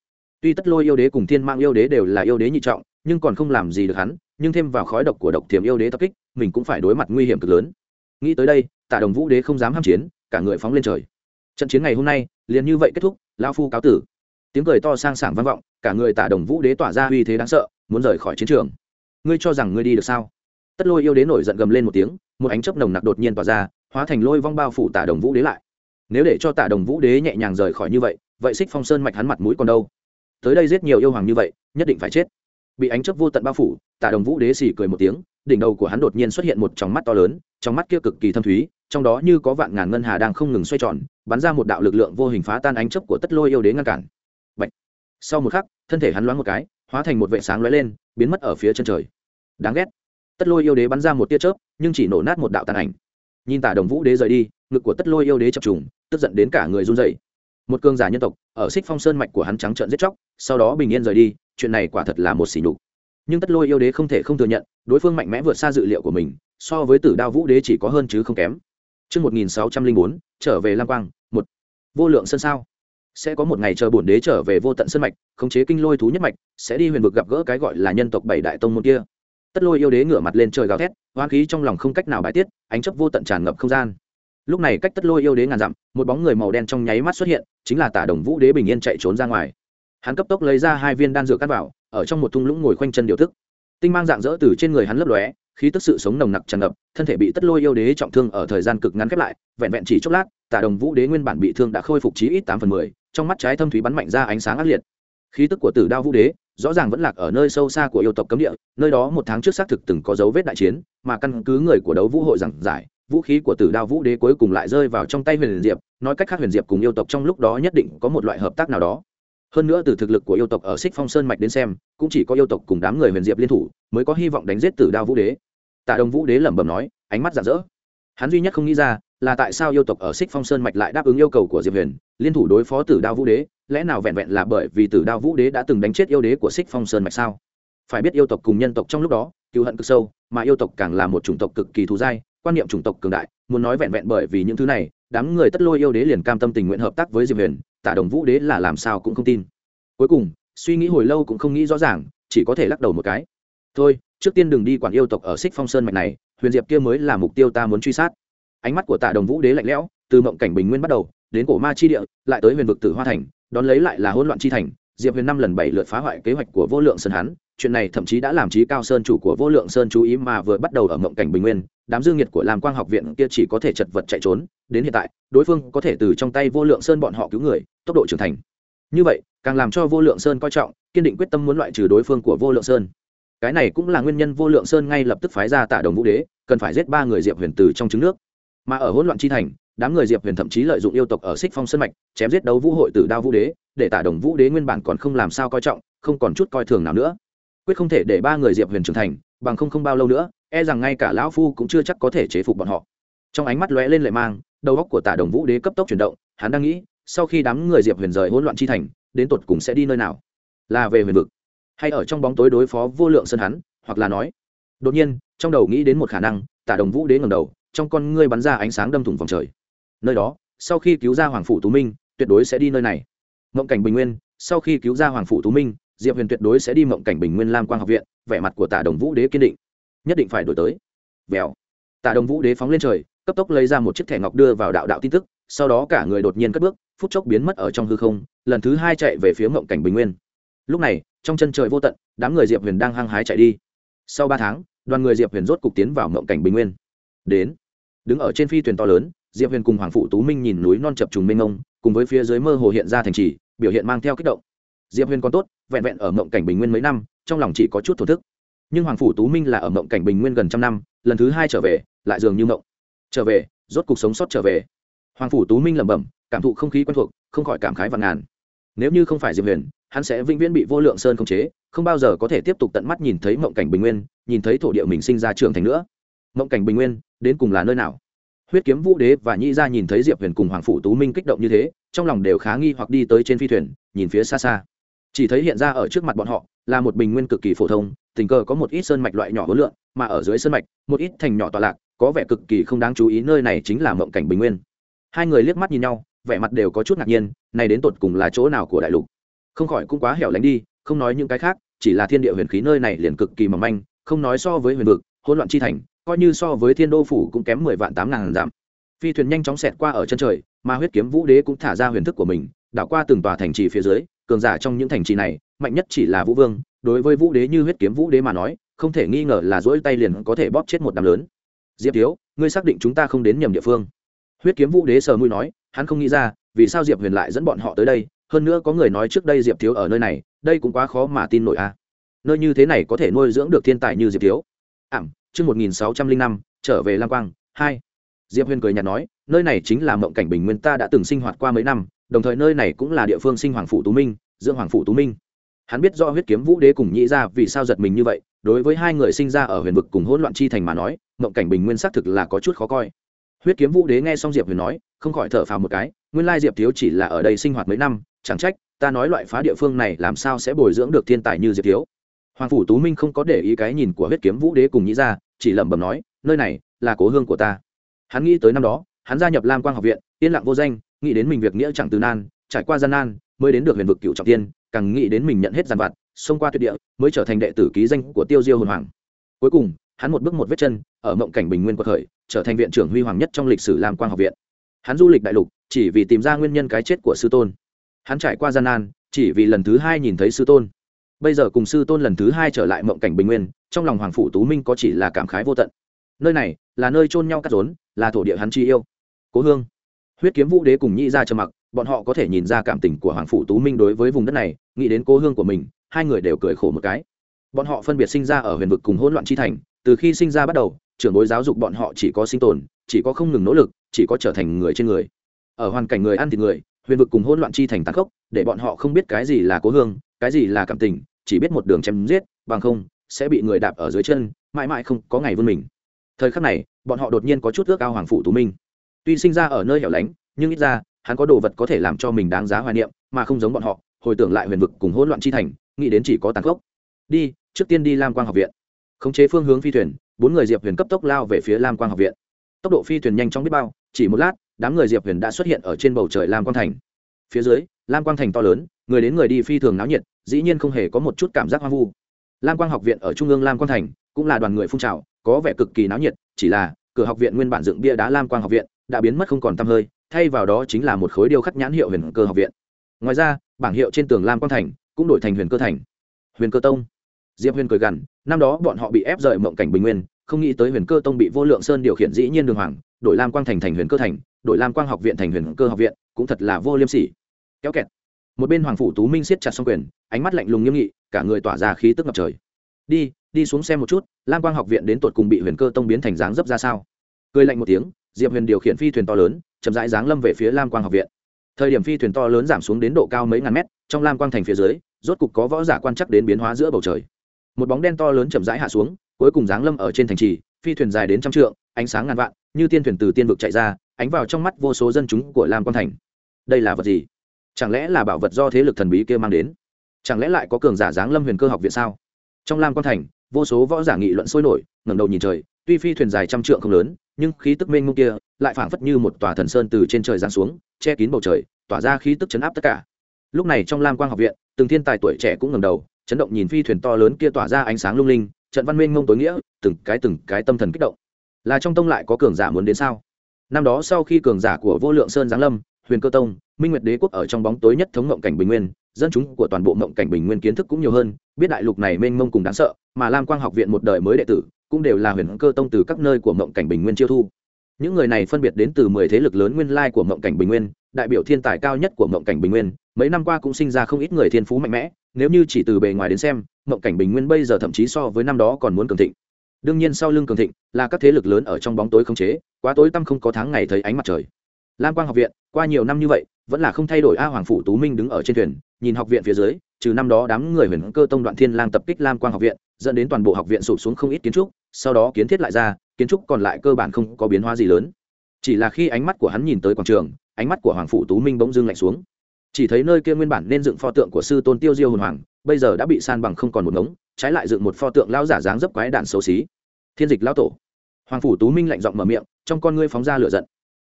Tuy tất lôi yêu đế cùng thiên mãng yêu đế đều là yêu đế nhị trọng, nhưng còn không làm gì được hắn, nhưng thêm vào khói độc của độc thiềm yêu đế tập kích, mình cũng phải đối mặt nguy hiểm cực lớn. Nghĩ tới đây tả đồng vũ đế không dám ham chiến, cả người phóng lên trời trận chiến ngày hôm nay, liền như vậy kết thúc lao phu cáo tử. Tiếng cười to sang sảng vang vọng, cả người tả đồng vũ đế tỏa ra uy thế đáng sợ, muốn rời khỏi chiến trường. Ngươi cho rằng ngươi đi được sao? Tất lôi yêu đế nổi giận gầm lên một tiếng, một ánh chớp nồng nặc đột nhiên tỏa ra, hóa thành lôi vong bao phủ tả đồng vũ đế lại. Nếu để cho tả đồng vũ đế nhẹ nhàng rời khỏi như vậy vậy xích phong sơn mạch hắn mặt mũi còn đâu? Tới đây giết nhiều yêu hoàng như vậy, nhất định phải chết. Bị ánh chớp vô tận bao phủ, tả đồng vũ đế xì cười một tiếng, đỉnh đầu của hắn đột nhiên xuất hiện một tròng mắt to lớn trong mắt kia cực kỳ thâm thúy trong đó như có vạn ngàn ngân hà đang không ngừng xoay tròn, bắn ra một đạo lực lượng vô hình phá tan ánh chớp của tất lôi yêu đế ngăn cản. Bạch. sau một khắc, thân thể hắn loáng một cái, hóa thành một vệ sáng lóe lên, biến mất ở phía chân trời. Đáng ghét. Tất lôi yêu đế bắn ra một tia chớp, nhưng chỉ nổ nát một đạo tàn ảnh. Nhìn tả đồng vũ đế rời đi, ngực của tất lôi yêu đế chập trùng, tức giận đến cả người run rẩy. Một cương giả nhân tộc, ở xích phong sơn mạch của hắn trắng trợn giết chóc, sau đó bình yên rời đi, chuyện này quả thật là một sỉ nhục. Nhưng tất lôi yêu đế không thể không thừa nhận, đối phương mạnh mẽ vượt xa dự liệu của mình, so với tử đao vũ đế chỉ có hơn chứ không kém. Trước 1604, trở về Lam Quang, một Vô lượng sơn sao. Sẽ có một ngày chờ bổn đế trở về vô tận sơn mạch, khống chế kinh lôi thú nhất mạch, sẽ đi huyền vực gặp gỡ cái gọi là nhân tộc bảy đại tông môn kia. Tất lôi yêu đế ngửa mặt lên trời gào thét, hoang khí trong lòng không cách nào bài tiết, ánh chớp vô tận tràn ngập không gian. Lúc này cách tất lôi yêu đế ngàn dặm, một bóng người màu đen trong nháy mắt xuất hiện, chính là Tả Đồng Vũ đế bình yên chạy trốn ra ngoài. Hắn cấp tốc lấy ra hai viên đan dược cắt vào, ở trong một thung lũng ngồi khoanh chân điều tức. Tinh mang dạng dỡ từ trên người hắn lấp lóe, khí tức sự sống nồng nặc tràn ngập thân thể bị tất lôi yêu đế trọng thương ở thời gian cực ngắn khép lại vẹn vẹn chỉ chốc lát tả đồng vũ đế nguyên bản bị thương đã khôi phục chí ít tám phần mười trong mắt trái thâm thúy bắn mạnh ra ánh sáng ác liệt. Khí tức của tử đao vũ đế rõ ràng vẫn lạc ở nơi sâu xa của yêu tộc cấm địa nơi đó một tháng trước xác thực từng có dấu vết đại chiến mà căn cứ người của đấu vũ hội giảng giải vũ khí của tử đao vũ đế cuối cùng lại rơi vào trong tay huyền diệp nói cách khác huyền diệp cùng yêu tộc trong lúc đó nhất định có một loại hợp tác nào đó hơn nữa từ thực lực của yêu tộc ở xích phong sơn mạch đến xem, cũng chỉ có yêu tộc cùng đám người huyền diệp liên thủ mới có hy vọng đánh giết tử đao vũ đế. Tạ đồng vũ đế lẩm bẩm nói, ánh mắt rạng rỡ. Hắn duy nhất không nghĩ ra là tại sao yêu tộc ở xích phong sơn mạch lại đáp ứng yêu cầu của diệp huyền, liên thủ đối phó tử đao vũ đế, lẽ nào vẹn vẹn là bởi vì tử đao vũ đế đã từng đánh chết yêu đế của xích phong sơn mạch sao? Phải biết yêu tộc cùng nhân tộc trong lúc đó cựu hận cực sâu, mà yêu tộc càng là một chủng tộc cực kỳ thù dai, quan niệm chủng tộc cường đại, muốn nói vẹn vẹn bởi vì những thứ này, đám người tất lôi yêu đế liền cam tâm tình nguyện hợp tác với diệp huyền tả đồng vũ đế là làm sao cũng không tin. Cuối cùng, suy nghĩ hồi lâu cũng không nghĩ rõ ràng, chỉ có thể lắc đầu một cái. Thôi, trước tiên đừng đi quản yêu tộc ở xích phong sơn mạch này, huyền diệp kia mới là mục tiêu ta muốn truy sát. Ánh mắt của tạ đồng vũ đế lạnh lẽo, từ mộng cảnh bình nguyên bắt đầu, đến cổ ma chi địa, lại tới huyền vực tử hoa thành, đón lấy lại là hỗn loạn chi thành, diệp huyền năm lần bảy lượt phá hoại kế hoạch của vô lượng sơn hắn chuyện này thậm chí đã làm trí cao sơn chủ của vô lượng sơn chú ý mà vừa bắt đầu ở mộng cảnh bình nguyên, đám dương nhiệt của làm quang học viện kia chỉ có thể chật vật chạy trốn. Đến hiện tại, đối phương có thể từ trong tay vô lượng sơn bọn họ cứu người, tốc độ trưởng thành. Như vậy, càng làm cho vô lượng sơn coi trọng, kiên định quyết tâm muốn loại trừ đối phương của vô lượng sơn. Cái này cũng là nguyên nhân vô lượng sơn ngay lập tức phái ra tả đồng vũ đế, cần phải giết ba người diệp huyền từ trong trứng nước. Mà ở hỗn loạn chi thành, đám người diệp huyền thậm chí lợi dụng yêu tộc ở xích phong sơn mạch, chém giết đấu vũ hội tử đao vũ đế, để tả đồng vũ đế nguyên bản còn không làm sao coi trọng, không còn chút coi thường nào nữa quyết không thể để ba người diệp huyền trưởng thành, bằng không không bao lâu nữa e rằng ngay cả lão phu cũng chưa chắc có thể chế phục bọn họ. Trong ánh mắt lóe lên lệ mang, đầu góc của tả đồng vũ đế cấp tốc chuyển động, hắn đang nghĩ, sau khi đám người diệp huyền rời hỗn loạn chi thành, đến tột cùng sẽ đi nơi nào? Là về huyền vực, hay ở trong bóng tối đối phó vô lượng sân hắn, hoặc là nói, đột nhiên, trong đầu nghĩ đến một khả năng, tả đồng vũ đế ngầm đầu, trong con ngươi bắn ra ánh sáng đâm thủng vòng trời. Nơi đó, sau khi cứu ra hoàng phủ tú minh, tuyệt đối sẽ đi nơi này. Mộng cảnh bình nguyên, sau khi cứu ra hoàng phủ tú minh diệp huyền tuyệt đối sẽ đi mộng cảnh bình nguyên lam quang học viện, vẻ mặt của tả đồng vũ đế kiên định. Nhất định phải đổi tới. Vèo. Tả đồng vũ đế phóng lên trời, cấp tốc lấy ra một chiếc thẻ ngọc đưa vào đạo đạo tin tức, sau đó cả người đột nhiên cất bước, phút chốc biến mất ở trong hư không, lần thứ hai chạy về phía mộng cảnh bình nguyên. Lúc này, trong chân trời vô tận, đám người diệp huyền đang hăng hái chạy đi. Sau ba tháng, đoàn người diệp huyền rốt cục tiến vào mộng cảnh bình nguyên. Đến. Đứng ở trên phi thuyền to lớn, diệp huyền cùng hoàng phụ tú minh nhìn núi non chập trùng mênh ngông cùng với phía dưới mơ hồ hiện ra thành trì, biểu hiện mang theo kích động diệp huyền còn tốt, vẹn vẹn ở mộng cảnh bình nguyên mấy năm, trong lòng chỉ có chút thổ thức. Nhưng hoàng phủ tú minh là ở mộng cảnh bình nguyên gần trăm năm, lần thứ hai trở về, lại dường như mộng. Trở về, rốt cuộc sống sót trở về. Hoàng phủ tú minh lẩm bẩm, cảm thụ không khí quen thuộc, không khỏi cảm khái và ngàn. Nếu như không phải diệp huyền, hắn sẽ vĩnh viễn bị vô lượng sơn khống chế, không bao giờ có thể tiếp tục tận mắt nhìn thấy mộng cảnh bình nguyên, nhìn thấy thổ địa mình sinh ra trường thành nữa. Mộng cảnh bình nguyên, đến cùng là nơi nào? Huyết kiếm vũ đế và nhĩ gia nhìn thấy diệp huyền cùng hoàng phủ tú minh kích động như thế, trong lòng đều khá nghi hoặc đi tới trên phi thuyền, nhìn phía xa xa chỉ thấy hiện ra ở trước mặt bọn họ là một bình nguyên cực kỳ phổ thông, tình cờ có một ít sơn mạch loại nhỏ hối lượng, mà ở dưới sơn mạch, một ít thành nhỏ tọa lạc, có vẻ cực kỳ không đáng chú ý, nơi này chính là mộng cảnh bình nguyên. Hai người liếc mắt nhìn nhau, vẻ mặt đều có chút ngạc nhiên, này đến tột cùng là chỗ nào của đại lục? Không khỏi cũng quá hẻo lánh đi, không nói những cái khác, chỉ là thiên địa huyền khí nơi này liền cực kỳ mỏng manh, không nói so với huyền vực, hỗn loạn chi thành, coi như so với thiên đô phủ cũng kém mười vạn tám ngàn giảm phi thuyền nhanh chóng xẹt qua ở chân trời, mà huyết kiếm vũ đế cũng thả ra huyền thức của mình, đảo qua từng tòa thành trì phía dưới cường giả trong những thành trì này, mạnh nhất chỉ là vũ vương, đối với vũ đế như huyết kiếm vũ đế mà nói, không thể nghi ngờ là dỗi tay liền có thể bóp chết một đám lớn. Diệp thiếu, ngươi xác định chúng ta không đến nhầm địa phương. Huyết kiếm vũ đế sờ mũi nói, hắn không nghĩ ra, vì sao diệp huyền lại dẫn bọn họ tới đây, hơn nữa có người nói trước đây diệp thiếu ở nơi này, đây cũng quá khó mà tin nổi a à. nơi như thế này có thể nuôi dưỡng được thiên tài như diệp thiếu. Ảm, chương một nghìn sáu trăm linh năm, trở về lam quang, hai diệp huyền cười nhạt nói, nơi này chính là mộng cảnh bình nguyên ta đã từng sinh hoạt qua mấy năm, đồng thời nơi này cũng là địa phương sinh hoàng phủ tú minh, dưỡng hoàng phủ tú minh. Hắn biết do huyết kiếm vũ đế cùng nhĩ ra vì sao giật mình như vậy, đối với hai người sinh ra ở huyền vực cùng hỗn loạn chi thành mà nói, mộng cảnh bình nguyên xác thực là có chút khó coi. Huyết kiếm vũ đế nghe xong diệp huyền nói, không khỏi thở phào một cái, nguyên lai diệp thiếu chỉ là ở đây sinh hoạt mấy năm, chẳng trách, ta nói loại phá địa phương này làm sao sẽ bồi dưỡng được thiên tài như diệp thiếu. Hoàng phủ tú minh không có để ý cái nhìn của huyết kiếm vũ đế cùng nhĩ ra chỉ lẩm bẩm nói, nơi này là cố hương của ta hắn nghĩ tới năm đó, hắn gia nhập lam quang học viện, yên lặng vô danh, nghĩ đến mình việc nghĩa chẳng từ nan, trải qua gian nan, mới đến được huyền vực cựu trọng tiên, càng nghĩ đến mình nhận hết giàn vặt, xông qua tuyệt địa, mới trở thành đệ tử ký danh của tiêu diêu hồn hoàng. Cuối cùng, hắn một bước một vết chân, ở mộng cảnh bình nguyên quật khởi, trở thành viện trưởng huy hoàng nhất trong lịch sử lam quang học viện. Hắn du lịch đại lục, chỉ vì tìm ra nguyên nhân cái chết của sư tôn. Hắn trải qua gian nan, chỉ vì lần thứ hai nhìn thấy sư tôn. Bây giờ cùng sư tôn lần thứ hai trở lại mộng cảnh bình nguyên, trong lòng hoàng phủ tú minh có chỉ là cảm khái vô tận. Nơi này là nơi chôn nhau cắt rốn, là thổ địa hắn chi yêu. Cố hương, huyết kiếm vũ đế cùng nhị ra trầm mặc, bọn họ có thể nhìn ra cảm tình của hoàng phủ tú minh đối với vùng đất này, nghĩ đến cố hương của mình, hai người đều cười khổ một cái. Bọn họ phân biệt sinh ra ở huyền vực cùng hỗn loạn chi thành, từ khi sinh ra bắt đầu, trưởng bối giáo dục bọn họ chỉ có sinh tồn, chỉ có không ngừng nỗ lực, chỉ có trở thành người trên người. Ở hoàn cảnh người ăn thịt người, huyền vực cùng hỗn loạn chi thành tàn khốc, để bọn họ không biết cái gì là cố hương, cái gì là cảm tình, chỉ biết một đường chém giết, bằng không, sẽ bị người đạp ở dưới chân, mãi mãi không có ngày vươn mình thời khắc này, bọn họ đột nhiên có chút ước ao hoàng phủ tú minh. Tuy sinh ra ở nơi hẻo lánh, nhưng ít ra, hắn có đồ vật có thể làm cho mình đáng giá hoài niệm, mà không giống bọn họ, hồi tưởng lại huyền vực cùng hỗn loạn chi thành, nghĩ đến chỉ có tàn khốc. Đi, trước tiên đi lam quang học viện. Khống chế phương hướng phi thuyền, bốn người diệp huyền cấp tốc lao về phía lam quang học viện. Tốc độ phi thuyền nhanh chóng biết bao, chỉ một lát, đám người diệp huyền đã xuất hiện ở trên bầu trời lam quang thành. Phía dưới, lam quang thành to lớn, người đến người đi phi thường náo nhiệt, dĩ nhiên không hề có một chút cảm giác hoang vu. Lam quang học viện ở trung ương lam quang thành cũng là đoàn người phun trào có vẻ cực kỳ náo nhiệt, chỉ là, cửa học viện nguyên bản dựng bia đá lam quang học viện, đã biến mất không còn tăm hơi, thay vào đó chính là một khối điêu khắc nhãn hiệu huyền cơ học viện. Ngoài ra, bảng hiệu trên tường lam quang thành, cũng đổi thành huyền cơ thành. Huyền cơ tông. Diệp huyền cười gằn, năm đó bọn họ bị ép rời mộng cảnh bình nguyên, không nghĩ tới huyền cơ tông bị vô lượng sơn điều khiển dĩ nhiên đường hoàng, đổi lam quang thành thành huyền cơ thành, đổi lam quang học viện thành huyền cơ học viện, cũng thật là vô liêm sỉ. Kéo kẹt. Một bên hoàng phủ tú minh siết chặt xong quyền, ánh mắt lạnh lùng nghiêm nghị, cả người tỏa ra khí tức ngập trời. Đi đi xuống xem một chút, lam quang học viện đến tột cùng bị huyền cơ tông biến thành dáng dấp ra sao? Cười lạnh một tiếng, diệp huyền điều khiển phi thuyền to lớn, chậm rãi giáng lâm về phía lam quang học viện. Thời điểm phi thuyền to lớn giảm xuống đến độ cao mấy ngàn mét, trong lam quang thành phía dưới, rốt cục có võ giả quan chắc đến biến hóa giữa bầu trời. Một bóng đen to lớn chậm rãi hạ xuống, cuối cùng giáng lâm ở trên thành trì, phi thuyền dài đến trăm trượng, ánh sáng ngàn vạn, như tiên thuyền từ tiên vực chạy ra, ánh vào trong mắt vô số dân chúng của lam quang thành. Đây là vật gì? Chẳng lẽ là bảo vật do thế lực thần bí kia mang đến? Chẳng lẽ lại có cường giả giáng lâm huyền cơ học viện sao? Trong lam quang thành vô số võ giả nghị luận sôi nổi, ngẩng đầu nhìn trời, tuy phi thuyền dài trăm trượng không lớn, nhưng khí tức mênh mông kia lại phảng phất như một tòa thần sơn từ trên trời giáng xuống, che kín bầu trời, tỏa ra khí tức chấn áp tất cả. Lúc này trong lam quang học viện, từng thiên tài tuổi trẻ cũng ngẩng đầu, chấn động nhìn phi thuyền to lớn kia tỏa ra ánh sáng lung linh, trận văn mênh mông tối nghĩa, từng cái từng cái tâm thần kích động. Là trong tông lại có cường giả muốn đến sao? Năm đó sau khi cường giả của vô lượng sơn giáng lâm, huyền cơ tông, minh nguyệt đế quốc ở trong bóng tối nhất thống ngộng cảnh bình nguyên dân chúng của toàn bộ mộng cảnh bình nguyên kiến thức cũng nhiều hơn, biết đại lục này mênh mông cùng đáng sợ, mà lam quang học viện một đời mới đệ tử, cũng đều là huyền cơ tông từ các nơi của mộng cảnh bình nguyên chiêu thu. Những người này phân biệt đến từ mười thế lực lớn nguyên lai của mộng cảnh bình nguyên, đại biểu thiên tài cao nhất của mộng cảnh bình nguyên, mấy năm qua cũng sinh ra không ít người thiên phú mạnh mẽ, nếu như chỉ từ bề ngoài đến xem, mộng cảnh bình nguyên bây giờ thậm chí so với năm đó còn muốn cường thịnh. Đương nhiên sau lưng cường thịnh là các thế lực lớn ở trong bóng tối không chế, quá tối tăm không có tháng ngày thấy ánh mặt trời. Lam quang học viện, qua nhiều năm như vậy vẫn là không thay đổi a hoàng phủ tú minh đứng ở trên thuyền, nhìn học viện phía dưới, trừ năm đó đám người huyền cơ tông đoạn thiên lang tập kích lam quang học viện, dẫn đến toàn bộ học viện sụp xuống không ít kiến trúc, sau đó kiến thiết lại ra, kiến trúc còn lại cơ bản không có biến hóa gì lớn. Chỉ là khi ánh mắt của hắn nhìn tới quảng trường, ánh mắt của hoàng phủ tú minh bỗng dưng lạnh xuống. Chỉ thấy nơi kia nguyên bản nên dựng pho tượng của sư tôn tiêu diêu hồn hoàng, bây giờ đã bị san bằng không còn một ngống, trái lại dựng một pho tượng lao giả dáng dấp quái đạn xấu xí. Thiên dịch lao tổ. Hoàng phủ tú minh lạnh giọng mở miệng, trong con ngươi phóng ra lửa giận.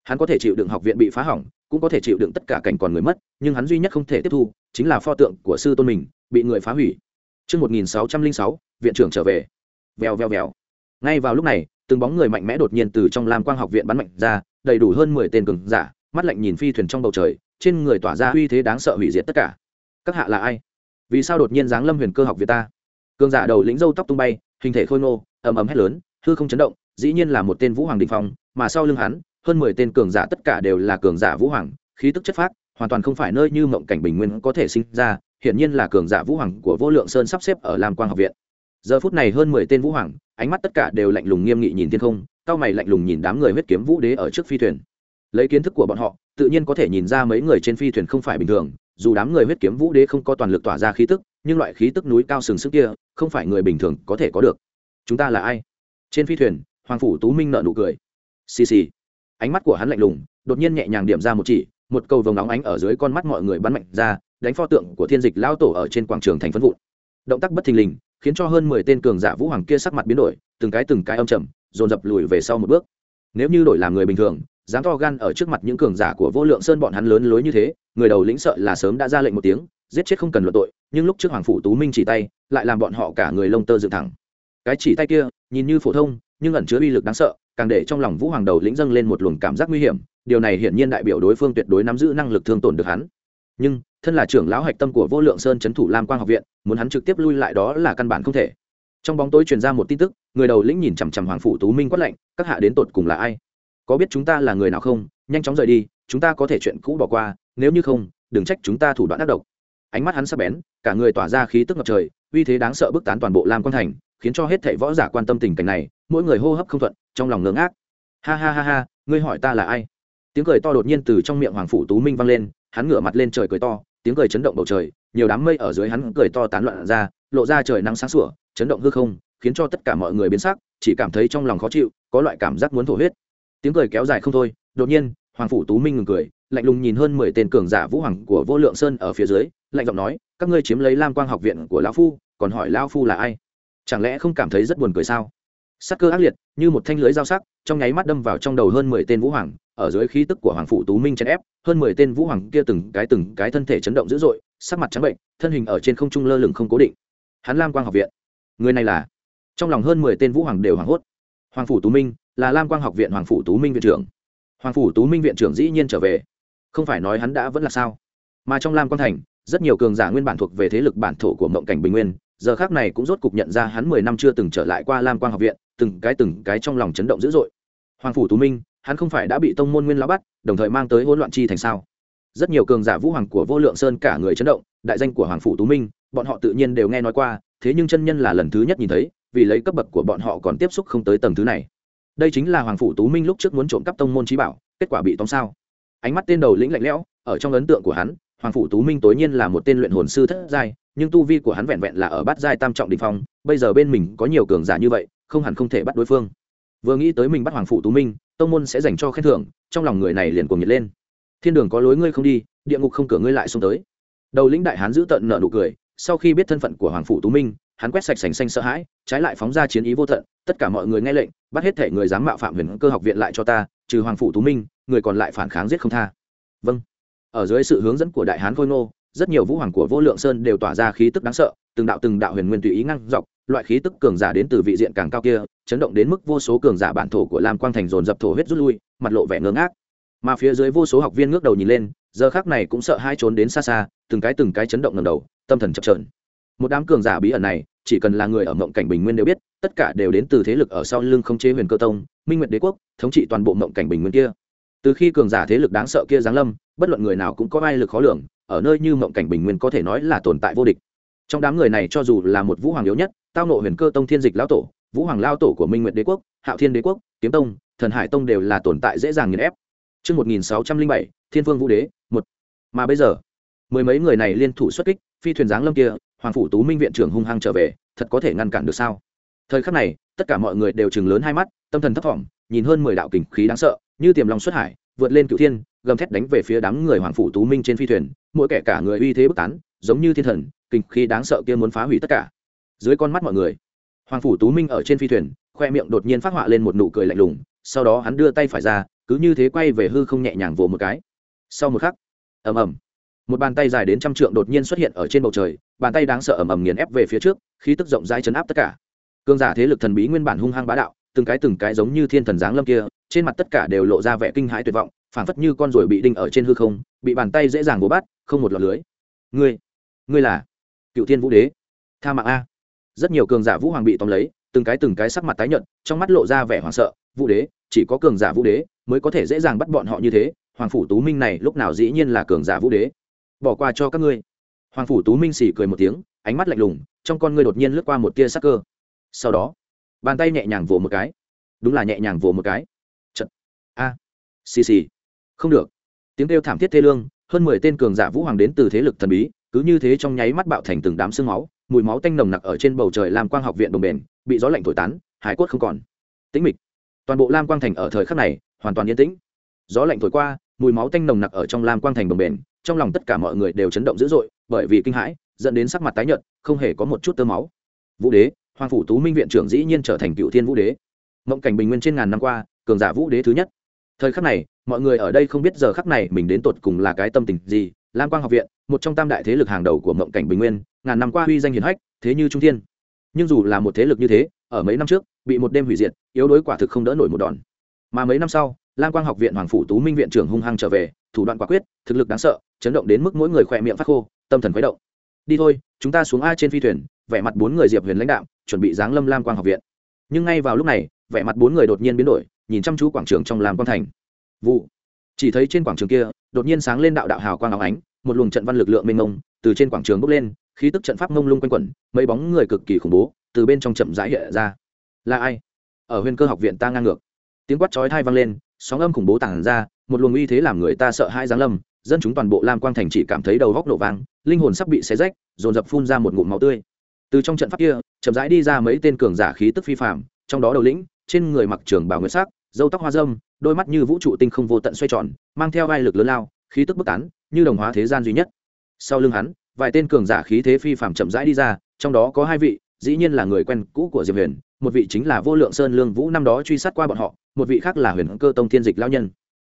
Hắn có thể chịu đựng học viện bị phá hỏng cũng có thể chịu đựng tất cả cảnh còn người mất nhưng hắn duy nhất không thể tiếp thu chính là pho tượng của sư tôn mình bị người phá hủy Trước 1606, viện trưởng trở về. Vèo vèo vèo. Ngay vào lúc này, từng bóng người mạnh mẽ đột nhiên từ trong Lam Quang học viện bắn mạnh ra, đầy đủ hơn mười tên cường giả, mắt lạnh nhìn phi thuyền trong bầu trời, trên người tỏa ra uy thế đáng sợ hủy diệt tất cả. Các hạ là ai? Vì sao đột nhiên giáng lâm huyền cơ học viện ta? Cường giả đầu lĩnh râu tóc tung bay, hình thể khôi ngô, ầm ầm hét lớn, hư không chấn động, dĩ nhiên là một tên Vũ Hoàng đỉnh phong, mà sau lưng hắn, hơn mười tên cường giả tất cả đều là cường giả Vũ Hoàng, khí tức chất phác, hoàn toàn không phải nơi như mộng cảnh bình nguyên có thể sinh ra, hiển nhiên là cường giả Vũ Hoàng của Vô Lượng Sơn sắp xếp ở Lam Quang học viện. Giờ phút này hơn mười tên Vũ Hoàng, ánh mắt tất cả đều lạnh lùng nghiêm nghị nhìn thiên không, cao mày lạnh lùng nhìn đám người huyết kiếm Vũ Đế ở trước phi thuyền. Lấy kiến thức của bọn họ, tự nhiên có thể nhìn ra mấy người trên phi thuyền không phải bình thường, dù đám người huyết kiếm Vũ Đế không có toàn lực tỏa ra khí tức, nhưng loại khí tức núi cao sừng sức kia, không phải người bình thường có thể có được. Chúng ta là ai? Trên phi thuyền, Hoàng phủ Tú Minh nở nụ cười. Xì xì. Ánh mắt của hắn lạnh lùng, đột nhiên nhẹ nhàng điểm ra một chỉ, một cầu vồng nóng ánh ở dưới con mắt mọi người bắn mạnh ra, đánh pho tượng của Thiên Dịch lao tổ ở trên quảng trường thành phân vụn. Động tác bất thình lình, khiến cho hơn mười tên cường giả vũ hoàng kia sắc mặt biến đổi từng cái từng cái âm chầm dồn dập lùi về sau một bước nếu như đổi làm người bình thường dám to gan ở trước mặt những cường giả của vô lượng sơn bọn hắn lớn lối như thế người đầu lĩnh sợ là sớm đã ra lệnh một tiếng giết chết không cần luận tội nhưng lúc trước hoàng phủ tú minh chỉ tay lại làm bọn họ cả người lông tơ dựng thẳng cái chỉ tay kia nhìn như phổ thông nhưng ẩn chứa uy lực đáng sợ càng để trong lòng vũ hoàng đầu lĩnh dâng lên một luồng cảm giác nguy hiểm, điều này hiển nhiên đại biểu đối phương tuyệt đối nắm giữ năng lực thương tổn được hắn. Nhưng, thân là trưởng lão hạch tâm của vô lượng sơn c thủ lam quang học viện, muốn hắn trực tiếp lui lại đó là căn bản không thể. Trong bóng tối truyền ra một tin tức, người đầu lĩnh nhìn chằm chằm hoàng phủ tú minh quát lệnh các hạ đến tột cùng là ai? Có biết chúng ta là người nào không? Nhanh chóng rời đi, chúng ta có thể chuyện cũ bỏ qua, nếu như không, đừng trách chúng ta thủ đoạn ác độc. Ánh mắt hắn sắp bén, cả người tỏa ra khí tức ngập trời, uy thế đáng sợ bức tán toàn bộ lam quang thành khiến cho hết thảy võ giả quan tâm tình cảnh này, mỗi người hô hấp không thuận, trong lòng ngớ ngác ha ha ha ha, ngươi hỏi ta là ai? Tiếng cười to đột nhiên từ trong miệng hoàng phủ tú minh vang lên, hắn ngửa mặt lên trời cười to, tiếng cười chấn động bầu trời, nhiều đám mây ở dưới hắn cười to tán loạn ra, lộ ra trời nắng sáng sủa, chấn động hư không, khiến cho tất cả mọi người biến sắc, chỉ cảm thấy trong lòng khó chịu, có loại cảm giác muốn thổ huyết. Tiếng cười kéo dài không thôi, đột nhiên, hoàng phủ tú minh ngừng cười, lạnh lùng nhìn hơn mười tên cường giả vũ hoàng của vô lượng sơn ở phía dưới, lạnh giọng nói, các ngươi chiếm lấy lam quang học viện của lão phu, còn hỏi lão phu là ai? Chẳng lẽ không cảm thấy rất buồn cười sao? Sắc cơ ác liệt, như một thanh lưới dao sắc, trong nháy mắt đâm vào trong đầu hơn mười tên vũ hoàng, ở dưới khí tức của hoàng phủ tú minh chèn ép, hơn mười tên vũ hoàng kia từng cái từng cái thân thể chấn động dữ dội, sắc mặt trắng bệnh, thân hình ở trên không trung lơ lửng không cố định. Hắn lam quang học viện. Người này là? Trong lòng hơn mười tên vũ hoàng đều hoảng hốt. Hoàng phủ tú minh, là lam quang học viện hoàng phủ tú minh viện trưởng. Hoàng phủ tú minh viện trưởng dĩ nhiên trở về. Không phải nói hắn đã vẫn là sao? Mà trong lam quang thành, rất nhiều cường giả nguyên bản thuộc về thế lực bản thổ của mộng cảnh bình nguyên giờ khác này cũng rốt cục nhận ra hắn mười năm chưa từng trở lại qua lam quang học viện, từng cái từng cái trong lòng chấn động dữ dội. Hoàng phủ tú minh, hắn không phải đã bị tông môn nguyên lão bắt, đồng thời mang tới hỗn loạn chi thành sao? Rất nhiều cường giả vũ hoàng của vô lượng sơn cả người chấn động, đại danh của hoàng phủ tú minh, bọn họ tự nhiên đều nghe nói qua, thế nhưng chân nhân là lần thứ nhất nhìn thấy, vì lấy cấp bậc của bọn họ còn tiếp xúc không tới tầng thứ này. Đây chính là hoàng phủ tú minh lúc trước muốn trộm cắp tông môn trí bảo, kết quả bị tóm sao? Ánh mắt tên đầu lĩnh lạnh lẽo, ở trong ấn tượng của hắn hoàng phủ tú minh tối nhiên là một tên luyện hồn sư thất giai, nhưng tu vi của hắn vẹn vẹn là ở bát giai tam trọng đình phong, bây giờ bên mình có nhiều cường giả như vậy, không hẳn không thể bắt đối phương. Vừa nghĩ tới mình bắt hoàng phủ tú minh, tông môn sẽ dành cho khen thưởng, trong lòng người này liền cuồng nhiệt lên. Thiên đường có lối ngươi không đi, địa ngục không cửa ngươi lại xông tới. Đầu lĩnh đại hán giữ tận nợ nụ cười, sau khi biết thân phận của hoàng phủ tú minh, hắn quét sạch sành xanh sợ hãi, trái lại phóng ra chiến ý vô tận, tất cả mọi người nghe lệnh, bắt hết thể người dám mạo phạm huyền cơ học viện lại cho ta, trừ hoàng phủ tú minh, người còn lại phản kháng giết không tha. Vâng ở dưới sự hướng dẫn của đại hán khôi ngô, rất nhiều vũ hoàng của vô lượng sơn đều tỏa ra khí tức đáng sợ, từng đạo từng đạo huyền nguyên tùy ý ngăn dọc, loại khí tức cường giả đến từ vị diện càng cao kia, chấn động đến mức vô số cường giả bản thổ của lam quang thành dồn dập thổ huyết rút lui, mặt lộ vẻ ngơ ngác. Mà phía dưới vô số học viên ngước đầu nhìn lên, giờ khác này cũng sợ hai trốn đến xa xa, từng cái từng cái chấn động ngầm đầu, tâm thần chập trờn một đám cường giả bí ẩn này, chỉ cần là người ở mộng cảnh bình nguyên đều biết, tất cả đều đến từ thế lực ở sau lưng không chế huyền cơ tông, minh nguyệt đế quốc, thống trị toàn bộ mộng cảnh bình nguyên kia từ khi cường giả thế lực đáng sợ kia giáng lâm bất luận người nào cũng có ai lực khó lường ở nơi như mộng cảnh bình nguyên có thể nói là tồn tại vô địch trong đám người này cho dù là một vũ hoàng yếu nhất tao nộ huyền cơ tông thiên dịch lão tổ vũ hoàng lao tổ của minh nguyệt đế quốc hạo thiên đế quốc kiếm tông thần hải tông đều là tồn tại dễ dàng nghiền ép Trước 1607, Thiên Vương Vũ Đế, một. Mà bây giờ, mười mấy người này liên thủ xuất kích, phi thuyền giáng lâm kia, Hoàng phủ Tú Minh viện trưởng hung hăng trở về, thật có thể ngăn cản được sao? Thời khắc này, tất cả mọi người đều trừng lớn hai mắt, tâm thần thấp thỏm, nhìn hơn mười đạo kình khí đáng sợ, như tiềm long xuất hải, vượt lên cửu thiên, gầm thét đánh về phía đám người Hoàng phủ Tú Minh trên phi thuyền, mỗi kẻ cả người uy thế bất tán, giống như thiên thần, kinh khi đáng sợ kia muốn phá hủy tất cả. Dưới con mắt mọi người, Hoàng phủ Tú Minh ở trên phi thuyền, khoe miệng đột nhiên phát họa lên một nụ cười lạnh lùng, sau đó hắn đưa tay phải ra, cứ như thế quay về hư không nhẹ nhàng vỗ một cái sau một khắc ầm ầm một bàn tay dài đến trăm trượng đột nhiên xuất hiện ở trên bầu trời bàn tay đáng sợ ầm ầm nghiền ép về phía trước khí tức rộng rãi chấn áp tất cả cương giả thế lực thần bí nguyên bản hung hăng bá đạo từng cái từng cái giống như thiên thần giáng lâm kia trên mặt tất cả đều lộ ra vẻ kinh hãi tuyệt vọng, phảng phất như con ruồi bị đinh ở trên hư không, bị bàn tay dễ dàng bố bắt, không một lọt lưới. Ngươi ngươi là cựu thiên vũ đế. Tha mạng a. Rất nhiều cường giả vũ hoàng bị tóm lấy, từng cái từng cái sắc mặt tái nhợt, trong mắt lộ ra vẻ hoảng sợ, vũ đế, chỉ có cường giả vũ đế mới có thể dễ dàng bắt bọn họ như thế, hoàng phủ tú minh này lúc nào dĩ nhiên là cường giả vũ đế? Bỏ qua cho các ngươi. Hoàng phủ tú minh xỉ cười một tiếng, ánh mắt lạnh lùng, trong con ngươi đột nhiên lướt qua một tia sắc cơ. Sau đó, bàn tay nhẹ nhàng vỗ một cái. Đúng là nhẹ nhàng vỗ một cái. A, xì xì. Không được. Tiếng kêu thảm thiết thê lương, hơn mười tên cường giả vũ hoàng đến từ thế lực thần bí, cứ như thế trong nháy mắt bạo thành từng đám sương máu, mùi máu tanh nồng nặc ở trên bầu trời làm quang học viện đồng bền, bị gió lạnh thổi tán, hải quất không còn. Tĩnh mịch. Toàn bộ lam quang thành ở thời khắc này, hoàn toàn yên tĩnh. Gió lạnh thổi qua, mùi máu tanh nồng nặc ở trong lam quang thành đồng bền, trong lòng tất cả mọi người đều chấn động dữ dội, bởi vì kinh hãi, dẫn đến sắc mặt tái nhợt, không hề có một chút tơ máu. Vũ đế, hoàng phủ tú minh viện trưởng dĩ nhiên trở thành cựu thiên vũ đế. Mộng cảnh bình nguyên trên ngàn năm qua, cường giả vũ đế thứ nhất thời khắc này, mọi người ở đây không biết giờ khắc này mình đến tột cùng là cái tâm tình gì. Lam quang học viện, một trong tam đại thế lực hàng đầu của mộng cảnh bình nguyên, ngàn năm qua huy danh hiền hách, thế như trung thiên. Nhưng dù là một thế lực như thế, ở mấy năm trước, bị một đêm hủy diệt, yếu đối quả thực không đỡ nổi một đòn. Mà mấy năm sau, lam quang học viện hoàng phủ tú minh viện trưởng hung hăng trở về, thủ đoạn quả quyết, thực lực đáng sợ, chấn động đến mức mỗi người khỏe miệng phát khô, tâm thần khuấy động. Đi thôi, chúng ta xuống a trên phi thuyền, vẻ mặt bốn người diệp huyền lãnh đạo, chuẩn bị giáng lâm lam quang học viện. Nhưng ngay vào lúc này, vẻ mặt bốn người đột nhiên biến đổi nhìn chăm chú quảng trường trong lam quan thành. Vụ. Chỉ thấy trên quảng trường kia, đột nhiên sáng lên đạo đạo hào quang áo ánh, một luồng trận văn lực lượng mênh mông, từ trên quảng trường bốc lên, khí tức trận pháp mông lung quanh quẩn, mấy bóng người cực kỳ khủng bố, từ bên trong chậm rãi hiện ra. Là ai? Ở huyền cơ học viện ta ngang ngược. Tiếng quát chói thai vang lên, sóng âm khủng bố tản ra, một luồng uy thế làm người ta sợ hãi giáng lâm, dân chúng toàn bộ lam quang thành chỉ cảm thấy đầu góc nổ vang, linh hồn sắp bị xé rách, dồn dập phun ra một ngụm máu tươi. Từ trong trận pháp kia, chậm rãi đi ra mấy tên cường giả khí tức phi phạm trong đó đầu lĩnh, trên người mặc trường bào nguyệt sắc dâu tóc hoa dâm, đôi mắt như vũ trụ tinh không vô tận xoay tròn, mang theo vai lực lớn lao, khí tức bức tán, như đồng hóa thế gian duy nhất. Sau lưng hắn, vài tên cường giả khí thế phi phạm chậm rãi đi ra, trong đó có hai vị, dĩ nhiên là người quen cũ của diệp huyền, một vị chính là vô lượng sơn lương vũ năm đó truy sát qua bọn họ, một vị khác là huyền cơ tông thiên dịch lão nhân.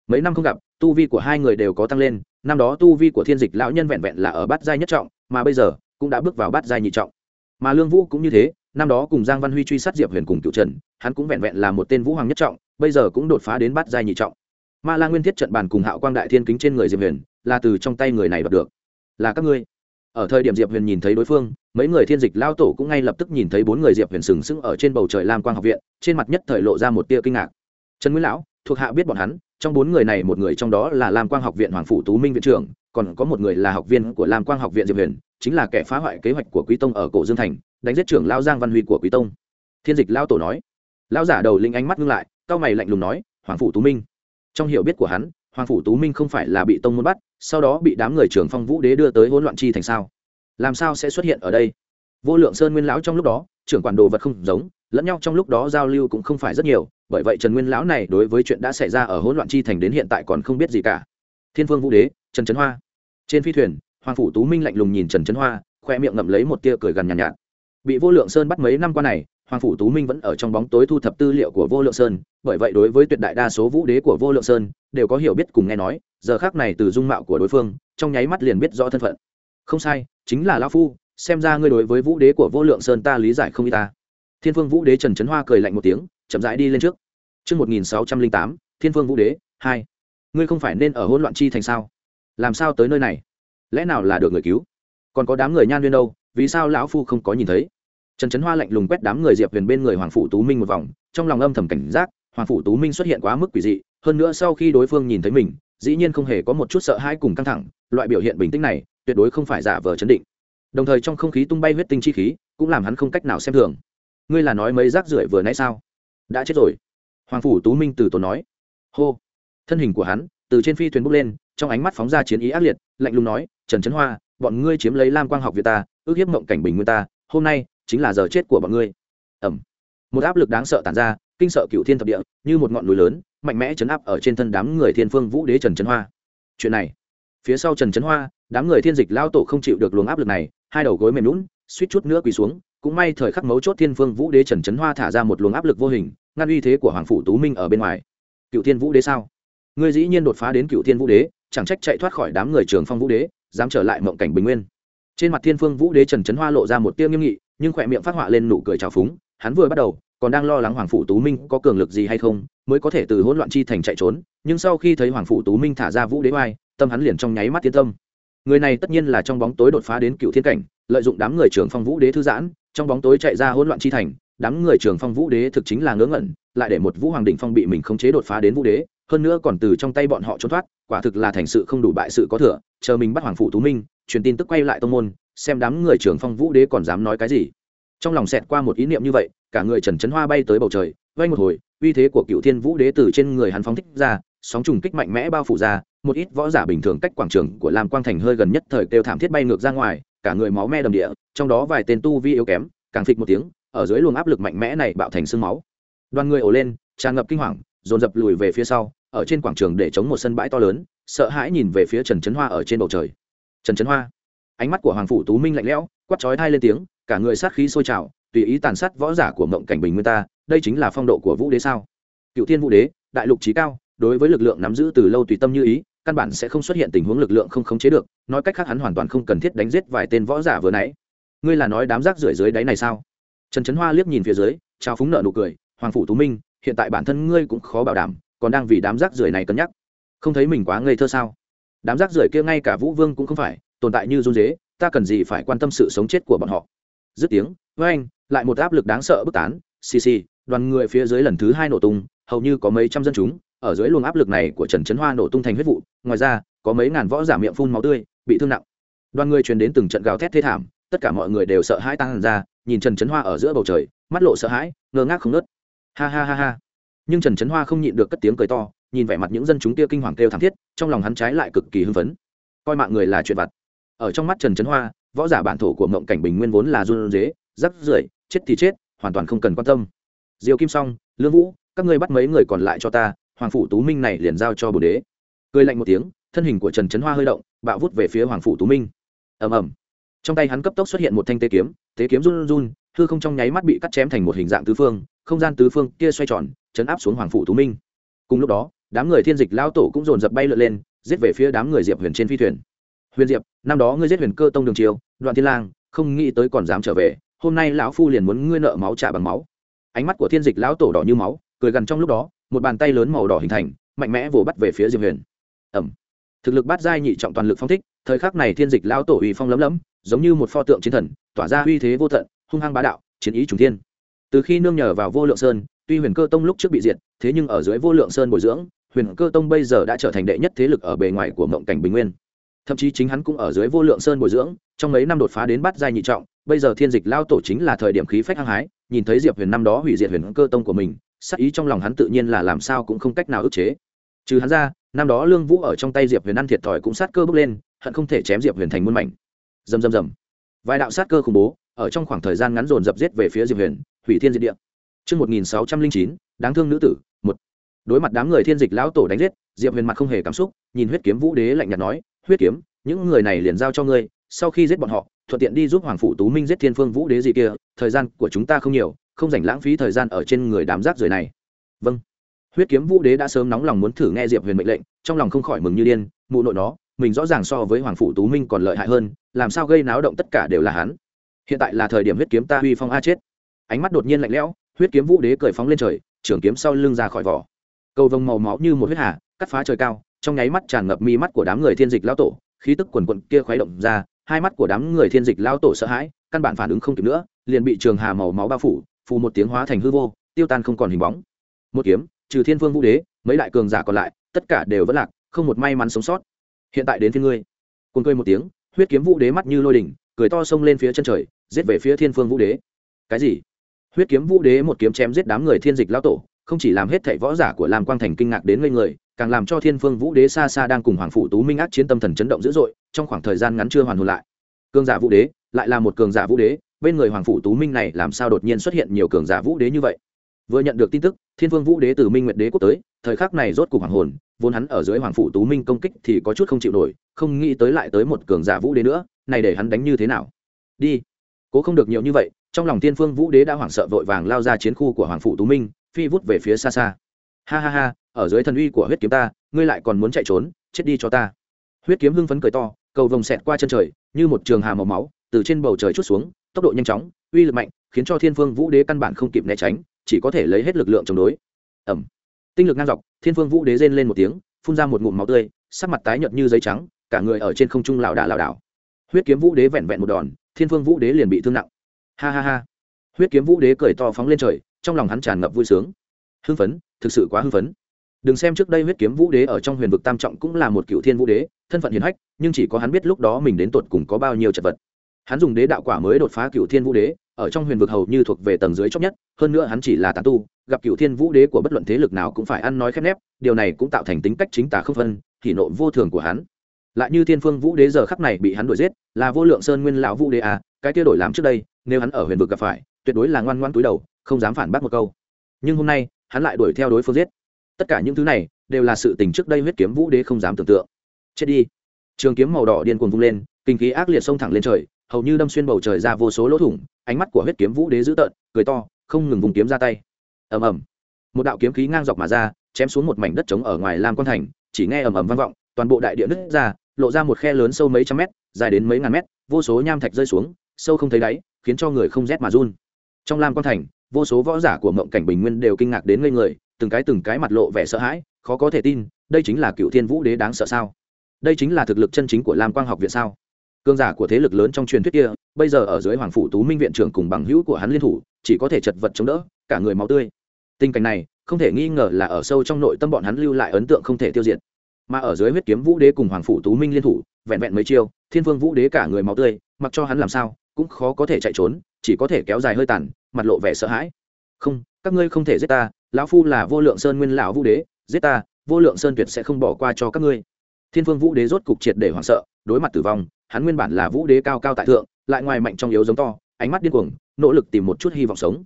Mấy năm không gặp, tu vi của hai người đều có tăng lên, năm đó tu vi của thiên dịch lão nhân vẹn vẹn là ở bát giai nhất trọng, mà bây giờ cũng đã bước vào bát giai nhị trọng. Mà lương vũ cũng như thế, năm đó cùng giang văn huy truy sát diệp huyền cùng cựu trần, hắn cũng vẹn vẹn là một tên vũ hoàng nhất trọng bây giờ cũng đột phá đến bát giai nhị trọng. Ma la nguyên thiết trận bàn cùng hạo quang đại thiên kính trên người diệp huyền, là từ trong tay người này đoạt được. Là các ngươi. Ở thời điểm diệp huyền nhìn thấy đối phương, mấy người thiên dịch lao tổ cũng ngay lập tức nhìn thấy bốn người diệp huyền sừng sững ở trên bầu trời lam quang học viện, trên mặt nhất thời lộ ra một tia kinh ngạc. Trần nguyễn lão, thuộc hạ biết bọn hắn, trong bốn người này một người trong đó là lam quang học viện hoàng phủ tú minh viện trưởng, còn có một người là học viên của lam quang học viện diệp huyền, chính là kẻ phá hoại kế hoạch của quý tông ở cổ dương thành, đánh giết trưởng lao giang văn huy của quý tông. Thiên dịch lao tổ nói. Lao giả đầu linh ánh mắt ngưng lại cao mày lạnh lùng nói hoàng phủ tú minh. Trong hiểu biết của hắn hoàng phủ tú minh không phải là bị tông môn bắt sau đó bị đám người trưởng phong vũ đế đưa tới hỗn loạn chi thành sao? Làm sao sẽ xuất hiện ở đây? Vô lượng sơn nguyên lão trong lúc đó trưởng quản đồ vật không giống lẫn nhau trong lúc đó giao lưu cũng không phải rất nhiều bởi vậy trần nguyên lão này đối với chuyện đã xảy ra ở hỗn loạn chi thành đến hiện tại còn không biết gì cả. Thiên vương vũ đế trần trấn hoa. Trên phi thuyền hoàng phủ tú minh lạnh lùng nhìn trần trấn hoa khoe miệng ngậm lấy một tia cười gần nhàn nhạt, nhạt. Bị vô lượng sơn bắt mấy năm qua này hoàng phủ tú minh vẫn ở trong bóng tối thu thập tư liệu của vô lượng sơn bởi vậy đối với tuyệt đại đa số vũ đế của vô lượng sơn đều có hiểu biết cùng nghe nói giờ khác này từ dung mạo của đối phương trong nháy mắt liền biết rõ thân phận không sai chính là lao phu xem ra ngươi đối với vũ đế của vô lượng sơn ta lý giải không y ta thiên phương vũ đế trần trấn hoa cười lạnh một tiếng chậm rãi đi lên trước Trước 1608, thiên phương vũ đế, hai. Ngươi không phải nên ở hỗn loạn chi thành sao? Làm sao tới nơi này? Lẽ nào là được người cứu? Còn có đám người nhan duyên đâu, vì sao lão phu không có nhìn thấy? Trần Trấn Hoa lạnh lùng quét đám người Diệp Huyền bên người Hoàng phủ Tú Minh một vòng, trong lòng âm thầm cảnh giác, Hoàng phủ Tú Minh xuất hiện quá mức quỷ dị, hơn nữa sau khi đối phương nhìn thấy mình, dĩ nhiên không hề có một chút sợ hãi cùng căng thẳng, loại biểu hiện bình tĩnh này, tuyệt đối không phải giả vờ chấn định. Đồng thời trong không khí tung bay huyết tinh chi khí, cũng làm hắn không cách nào xem thường. Ngươi là nói mấy rác rưởi vừa nãy sao? Đã chết rồi hoàng phủ tú minh từ tốn nói hô thân hình của hắn từ trên phi thuyền bốc lên trong ánh mắt phóng ra chiến ý ác liệt lạnh lùng nói trần trấn hoa bọn ngươi chiếm lấy lam quang học việt ta ước hiếp mộng cảnh bình nguyên ta hôm nay chính là giờ chết của bọn ngươi. Ẩm một áp lực đáng sợ tàn ra, kinh sợ cựu thiên thập địa, như một ngọn núi lớn, mạnh mẽ chấn áp ở trên thân đám người thiên phương vũ đế trần trấn hoa. Chuyện này, phía sau trần trấn hoa, đám người thiên dịch lao tổ không chịu được luồng áp lực này, hai đầu gối mềm lún suýt chút nữa quỳ xuống, cũng may thời khắc mấu chốt thiên phương vũ đế trần trấn hoa thả ra một luồng áp lực vô hình, ngăn uy thế của hoàng phủ tú minh ở bên ngoài. Cựu thiên vũ đế sao? Ngươi dĩ nhiên đột phá đến cựu thiên vũ đế, chẳng trách chạy thoát khỏi đám người trường phong vũ đế, dám trở lại mộng cảnh bình nguyên. Trên mặt thiên phương vũ đế trần trấn hoa lộ ra một tiêu nghiêm nghị nhưng khỏe miệng phát họa lên nụ cười trào phúng, hắn vừa bắt đầu, còn đang lo lắng hoàng phủ tú minh có cường lực gì hay không, mới có thể từ hỗn loạn chi thành chạy trốn, nhưng sau khi thấy hoàng phủ tú minh thả ra vũ đế oai, tâm hắn liền trong nháy mắt tiến tâm. Người này tất nhiên là trong bóng tối đột phá đến cựu thiên cảnh, lợi dụng đám người trưởng phong vũ đế thư giãn, trong bóng tối chạy ra hỗn loạn chi thành, đám người trưởng phong vũ đế thực chính là ngớ ngẩn, lại để một vũ hoàng đỉnh phong bị mình khống chế đột phá đến vũ đế, hơn nữa còn từ trong tay bọn họ trốn thoát, quả thực là thành sự không đủ bại sự có thừa, chờ mình bắt hoàng phủ tú minh, truyền tin tức quay lại tông môn xem đám người trưởng phong vũ đế còn dám nói cái gì. Trong lòng xẹt qua một ý niệm như vậy, cả người trần trấn hoa bay tới bầu trời vay một hồi, uy thế của cựu thiên vũ đế từ trên người hắn phóng thích ra, sóng trùng kích mạnh mẽ bao phủ ra, một ít võ giả bình thường cách quảng trường của lam quang thành hơi gần nhất thời kêu thảm thiết bay ngược ra ngoài, cả người máu me đầm địa, trong đó vài tên tu vi yếu kém, càng phịch một tiếng, ở dưới luồng áp lực mạnh mẽ này bạo thành sương máu. Đoàn người ổ lên, tràn ngập kinh hoàng, dồn dập lùi về phía sau, ở trên quảng trường để chống một sân bãi to lớn, sợ hãi nhìn về phía trần trấn hoa ở trên bầu trời. Trần trấn hoa ánh mắt của hoàng phủ tú minh lạnh lẽo quắt chói thai lên tiếng, cả người sát khí sôi trào, tùy ý tàn sát võ giả của mộng cảnh bình nguyên ta, đây chính là phong độ của vũ đế sao? Cựu thiên vũ đế, đại lục trí cao, đối với lực lượng nắm giữ từ lâu tùy tâm như ý, căn bản sẽ không xuất hiện tình huống lực lượng không khống chế được, nói cách khác hắn hoàn toàn không cần thiết đánh giết vài tên võ giả vừa nãy. Ngươi là nói đám rác rưởi dưới đáy này sao? Trần trấn hoa liếc nhìn phía dưới, trao phúng nợ nụ cười, hoàng phủ tú minh, hiện tại bản thân ngươi cũng khó bảo đảm, còn đang vì đám rác rưởi này cân nhắc. Không thấy mình quá ngây thơ sao? Đám rác rưởi kia ngay cả vũ vương cũng không phải tồn tại như run dế, ta cần gì phải quan tâm sự sống chết của bọn họ? Dứt tiếng, với anh, lại một áp lực đáng sợ bức tán. Xì xì, đoàn người phía dưới lần thứ hai nổ tung, hầu như có mấy trăm dân chúng, ở dưới luồng áp lực này của trần trấn hoa nổ tung thành huyết vụ, ngoài ra, có mấy ngàn võ giả miệng phun máu tươi, bị thương nặng. Đoàn người truyền đến từng trận gào thét thê thảm, tất cả mọi người đều sợ hãi tăng ra, nhìn trần trấn hoa ở giữa bầu trời, mắt lộ sợ hãi, ngơ ngác không nớt ha ha ha ha. Nhưng trần trấn hoa không nhịn được cất tiếng cười to, nhìn vẻ mặt những dân chúng kia kinh hoàng kêu thảm thiết, trong lòng hắn trái lại cực kỳ hưng phấn. Coi mạng người là chuyện vặt ở trong mắt trần trấn hoa, võ giả bản thổ của mộng cảnh bình nguyên vốn là run dế rắc rưởi, chết thì chết, hoàn toàn không cần quan tâm. Diều kim song, lương vũ, các ngươi bắt mấy người còn lại cho ta, hoàng phủ tú minh này liền giao cho bồ đế. Cười lạnh một tiếng, thân hình của trần trấn hoa hơi động, bạo vút về phía hoàng phủ tú minh. Ầm ầm. Trong tay hắn cấp tốc xuất hiện một thanh tế kiếm tế kiếm run run, hư không trong nháy mắt bị cắt chém thành một hình dạng tứ phương, không gian tứ phương kia xoay tròn, chấn áp xuống hoàng phủ tú minh. Cùng lúc đó, đám người thiên dịch lao tổ cũng dồn dập bay lượn lên, giết về phía đám người diệp huyền trên phi thuyền huyền diệp, năm đó ngươi giết huyền cơ tông đường chiều đoạn thiên lang, không nghĩ tới còn dám trở về, hôm nay lão phu liền muốn ngươi nợ máu trả bằng máu. Ánh mắt của thiên dịch lão tổ đỏ như máu, cười gần trong lúc đó, một bàn tay lớn màu đỏ hình thành, mạnh mẽ vồ bắt về phía diệp huyền. Ẩm. Thực lực bát giai nhị trọng toàn lực phong thích, thời khắc này thiên dịch lão tổ uy phong lấm lấm, giống như một pho tượng chiến thần, tỏa ra uy thế vô tận, hung hăng bá đạo, chiến ý trùng thiên. Từ khi nương nhờ vào vô lượng sơn, tuy huyền cơ tông lúc trước bị diệt, thế nhưng ở dưới vô lượng sơn bồi dưỡng, huyền cơ tông bây giờ đã trở thành đệ nhất thế lực ở bề ngoài của mộng cảnh bình nguyên thậm chí chính hắn cũng ở dưới vô lượng sơn bồi dưỡng trong mấy năm đột phá đến bắt giai nhị trọng bây giờ thiên dịch lao tổ chính là thời điểm khí phách hăng hái nhìn thấy diệp huyền năm đó hủy diệt huyền cơ tông của mình sắc ý trong lòng hắn tự nhiên là làm sao cũng không cách nào ức chế. Trừ hắn ra năm đó lương vũ ở trong tay diệp huyền ăn thiệt thòi cũng sát cơ bước lên hận không thể chém diệp huyền thành muôn mảnh. Dầm dầm dầm vài đạo sát cơ khủng bố ở trong khoảng thời gian ngắn dồn dập giết về phía diệp huyền hủy thiên diệt địa. Trước 1609, đáng thương nữ tử, một. Đối mặt đám người thiên dịch lão tổ đánh giết, Diệp Huyền mặt không hề cảm xúc, nhìn huyết kiếm vũ đế lạnh nhạt nói, huyết kiếm, những người này liền giao cho ngươi, sau khi giết bọn họ, thuận tiện đi giúp Hoàng phủ Tú Minh giết Thiên Phương Vũ đế gì kia, thời gian của chúng ta không nhiều, không dành lãng phí thời gian ở trên người đám rác rưởi này. Vâng. Huyết kiếm vũ đế đã sớm nóng lòng muốn thử nghe Diệp Huyền mệnh lệnh, trong lòng không khỏi mừng như điên, mụ nội nó, mình rõ ràng so với Hoàng phủ Tú Minh còn lợi hại hơn, làm sao gây náo động tất cả đều là hắn. Hiện tại là thời điểm huyết kiếm ta huy phong a chết. Ánh mắt đột nhiên lạnh lẽo, huyết kiếm vũ đế cười phóng lên trời trường kiếm sau lưng ra khỏi vỏ cầu vồng màu máu như một huyết hà cắt phá trời cao trong nháy mắt tràn ngập mi mắt của đám người thiên dịch lao tổ, khí tức quần quận kia khuấy động ra, hai mắt của đám người thiên dịch lao tổ sợ hãi, căn bản phản ứng không kịp nữa, liền bị trường hà màu máu bao phủ, phù một tiếng hóa thành hư vô, tiêu tan không còn hình bóng. Một kiếm, trừ thiên vương vũ đế, mấy đại cường giả còn lại, tất cả đều vẫn lạc, không một may mắn sống sót. Hiện tại đến thiên ngươi. Cùng cười một tiếng, huyết kiếm vũ đế mắt như lôi đỉnh, cười to xông lên phía chân trời, giết về phía thiên phương vũ đế. Cái gì? Huyết kiếm vũ đế một kiếm chém giết đám người thiên dịch lao tổ, không chỉ làm hết thảy võ giả của lam quang thành kinh ngạc đến ngây người càng làm cho thiên phương vũ đế xa xa đang cùng hoàng phụ tú minh ác chiến tâm thần chấn động dữ dội, trong khoảng thời gian ngắn chưa hoàn hồn lại. Cường giả vũ đế, lại là một cường giả vũ đế, bên người hoàng phụ tú minh này làm sao đột nhiên xuất hiện nhiều cường giả vũ đế như vậy? Vừa nhận được tin tức, thiên phương vũ đế từ minh nguyệt đế quốc tới, thời khắc này rốt cục hoàng hồn, vốn hắn ở dưới hoàng phụ tú minh công kích thì có chút không chịu nổi, không nghĩ tới lại tới một cường giả vũ đế nữa, này để hắn đánh như thế nào? Đi. Cố không được nhiều như vậy, trong lòng thiên phương vũ đế đã hoảng sợ vội vàng lao ra chiến khu của hoàng phụ tú minh, phi vút về phía xa xa ha ha ha, ở dưới thần uy của huyết kiếm ta, ngươi lại còn muốn chạy trốn, chết đi cho ta. Huyết kiếm hưng phấn cười to, cầu vồng xẹt qua chân trời, như một trường hà màu máu, từ trên bầu trời chút xuống, tốc độ nhanh chóng, uy lực mạnh, khiến cho thiên phương vũ đế căn bản không kịp né tránh, chỉ có thể lấy hết lực lượng chống đối. Ẩm tinh lực ngang dọc, thiên phương vũ đế rên lên một tiếng, phun ra một ngụm máu tươi, sắc mặt tái nhợt như giấy trắng, cả người ở trên không trung lảo đà lảo đảo. Huyết kiếm vũ đế vẹn vẹn một đòn, thiên phương vũ đế liền bị thương nặng. Ha ha ha. Huyết kiếm vũ đế cười to phóng lên trời, trong lòng hắn tràn ngập vui sướng. Hưng phấn thực sự quá hưng phấn. Đừng xem trước đây huyết kiếm vũ đế ở trong huyền vực tam trọng cũng là một cựu thiên vũ đế, thân phận hiền hách, nhưng chỉ có hắn biết lúc đó mình đến tột cùng có bao nhiêu chật vật. Hắn dùng đế đạo quả mới đột phá cựu thiên vũ đế, ở trong huyền vực hầu như thuộc về tầng dưới chót nhất, hơn nữa hắn chỉ là tàn tu, gặp cựu thiên vũ đế của bất luận thế lực nào cũng phải ăn nói khép nép, điều này cũng tạo thành tính cách chính tả không phân thì nộ vô thường của hắn. Lại như thiên phương vũ đế giờ khắc này bị hắn đuổi giết, là vô lượng sơn nguyên lão vũ đế à cái kia đổi làm trước đây, nếu hắn ở huyền vực gặp phải, tuyệt đối là ngoan ngoan túi đầu, không dám phản bác một câu. Nhưng hôm nay hắn lại đuổi theo đối phương giết. Tất cả những thứ này đều là sự tình trước đây huyết kiếm vũ đế không dám tưởng tượng. Chết đi. Trường kiếm màu đỏ điên cuồng vung lên, kinh khí ác liệt xông thẳng lên trời, hầu như đâm xuyên bầu trời ra vô số lỗ thủng, ánh mắt của huyết kiếm vũ đế dữ tợn, cười to, không ngừng vùng kiếm ra tay. Ầm ầm. Một đạo kiếm khí ngang dọc mà ra, chém xuống một mảnh đất trống ở ngoài lam quan thành, chỉ nghe ầm ầm vang vọng, toàn bộ đại địa nứt ra, lộ ra một khe lớn sâu mấy trăm mét, dài đến mấy ngàn mét, vô số nham thạch rơi xuống, sâu không thấy đáy, khiến cho người không rét mà run. Trong lam quan thành vô số võ giả của mộng cảnh bình nguyên đều kinh ngạc đến ngây người, từng cái từng cái mặt lộ vẻ sợ hãi, khó có thể tin, đây chính là cựu thiên vũ đế đáng sợ sao? Đây chính là thực lực chân chính của lam quang học viện sao? Cương giả của thế lực lớn trong truyền thuyết kia, bây giờ ở dưới hoàng phủ tú minh viện trưởng cùng bằng hữu của hắn liên thủ, chỉ có thể chật vật chống đỡ, cả người máu tươi. Tình cảnh này, không thể nghi ngờ là ở sâu trong nội tâm bọn hắn lưu lại ấn tượng không thể tiêu diệt. Mà ở dưới huyết kiếm vũ đế cùng hoàng phủ tú minh liên thủ, vẹn vẹn mấy chiêu, thiên vương vũ đế cả người máu tươi, mặc cho hắn làm sao, cũng khó có thể chạy trốn, chỉ có thể kéo dài hơi tàn mặt lộ vẻ sợ hãi. Không, các ngươi không thể giết ta, lão phu là vô lượng sơn nguyên lão vũ đế, giết ta, vô lượng sơn tuyệt sẽ không bỏ qua cho các ngươi. Thiên phương vũ đế rốt cục triệt để hoảng sợ, đối mặt tử vong, hắn nguyên bản là vũ đế cao cao tại thượng, lại ngoài mạnh trong yếu giống to, ánh mắt điên cuồng, nỗ lực tìm một chút hy vọng sống.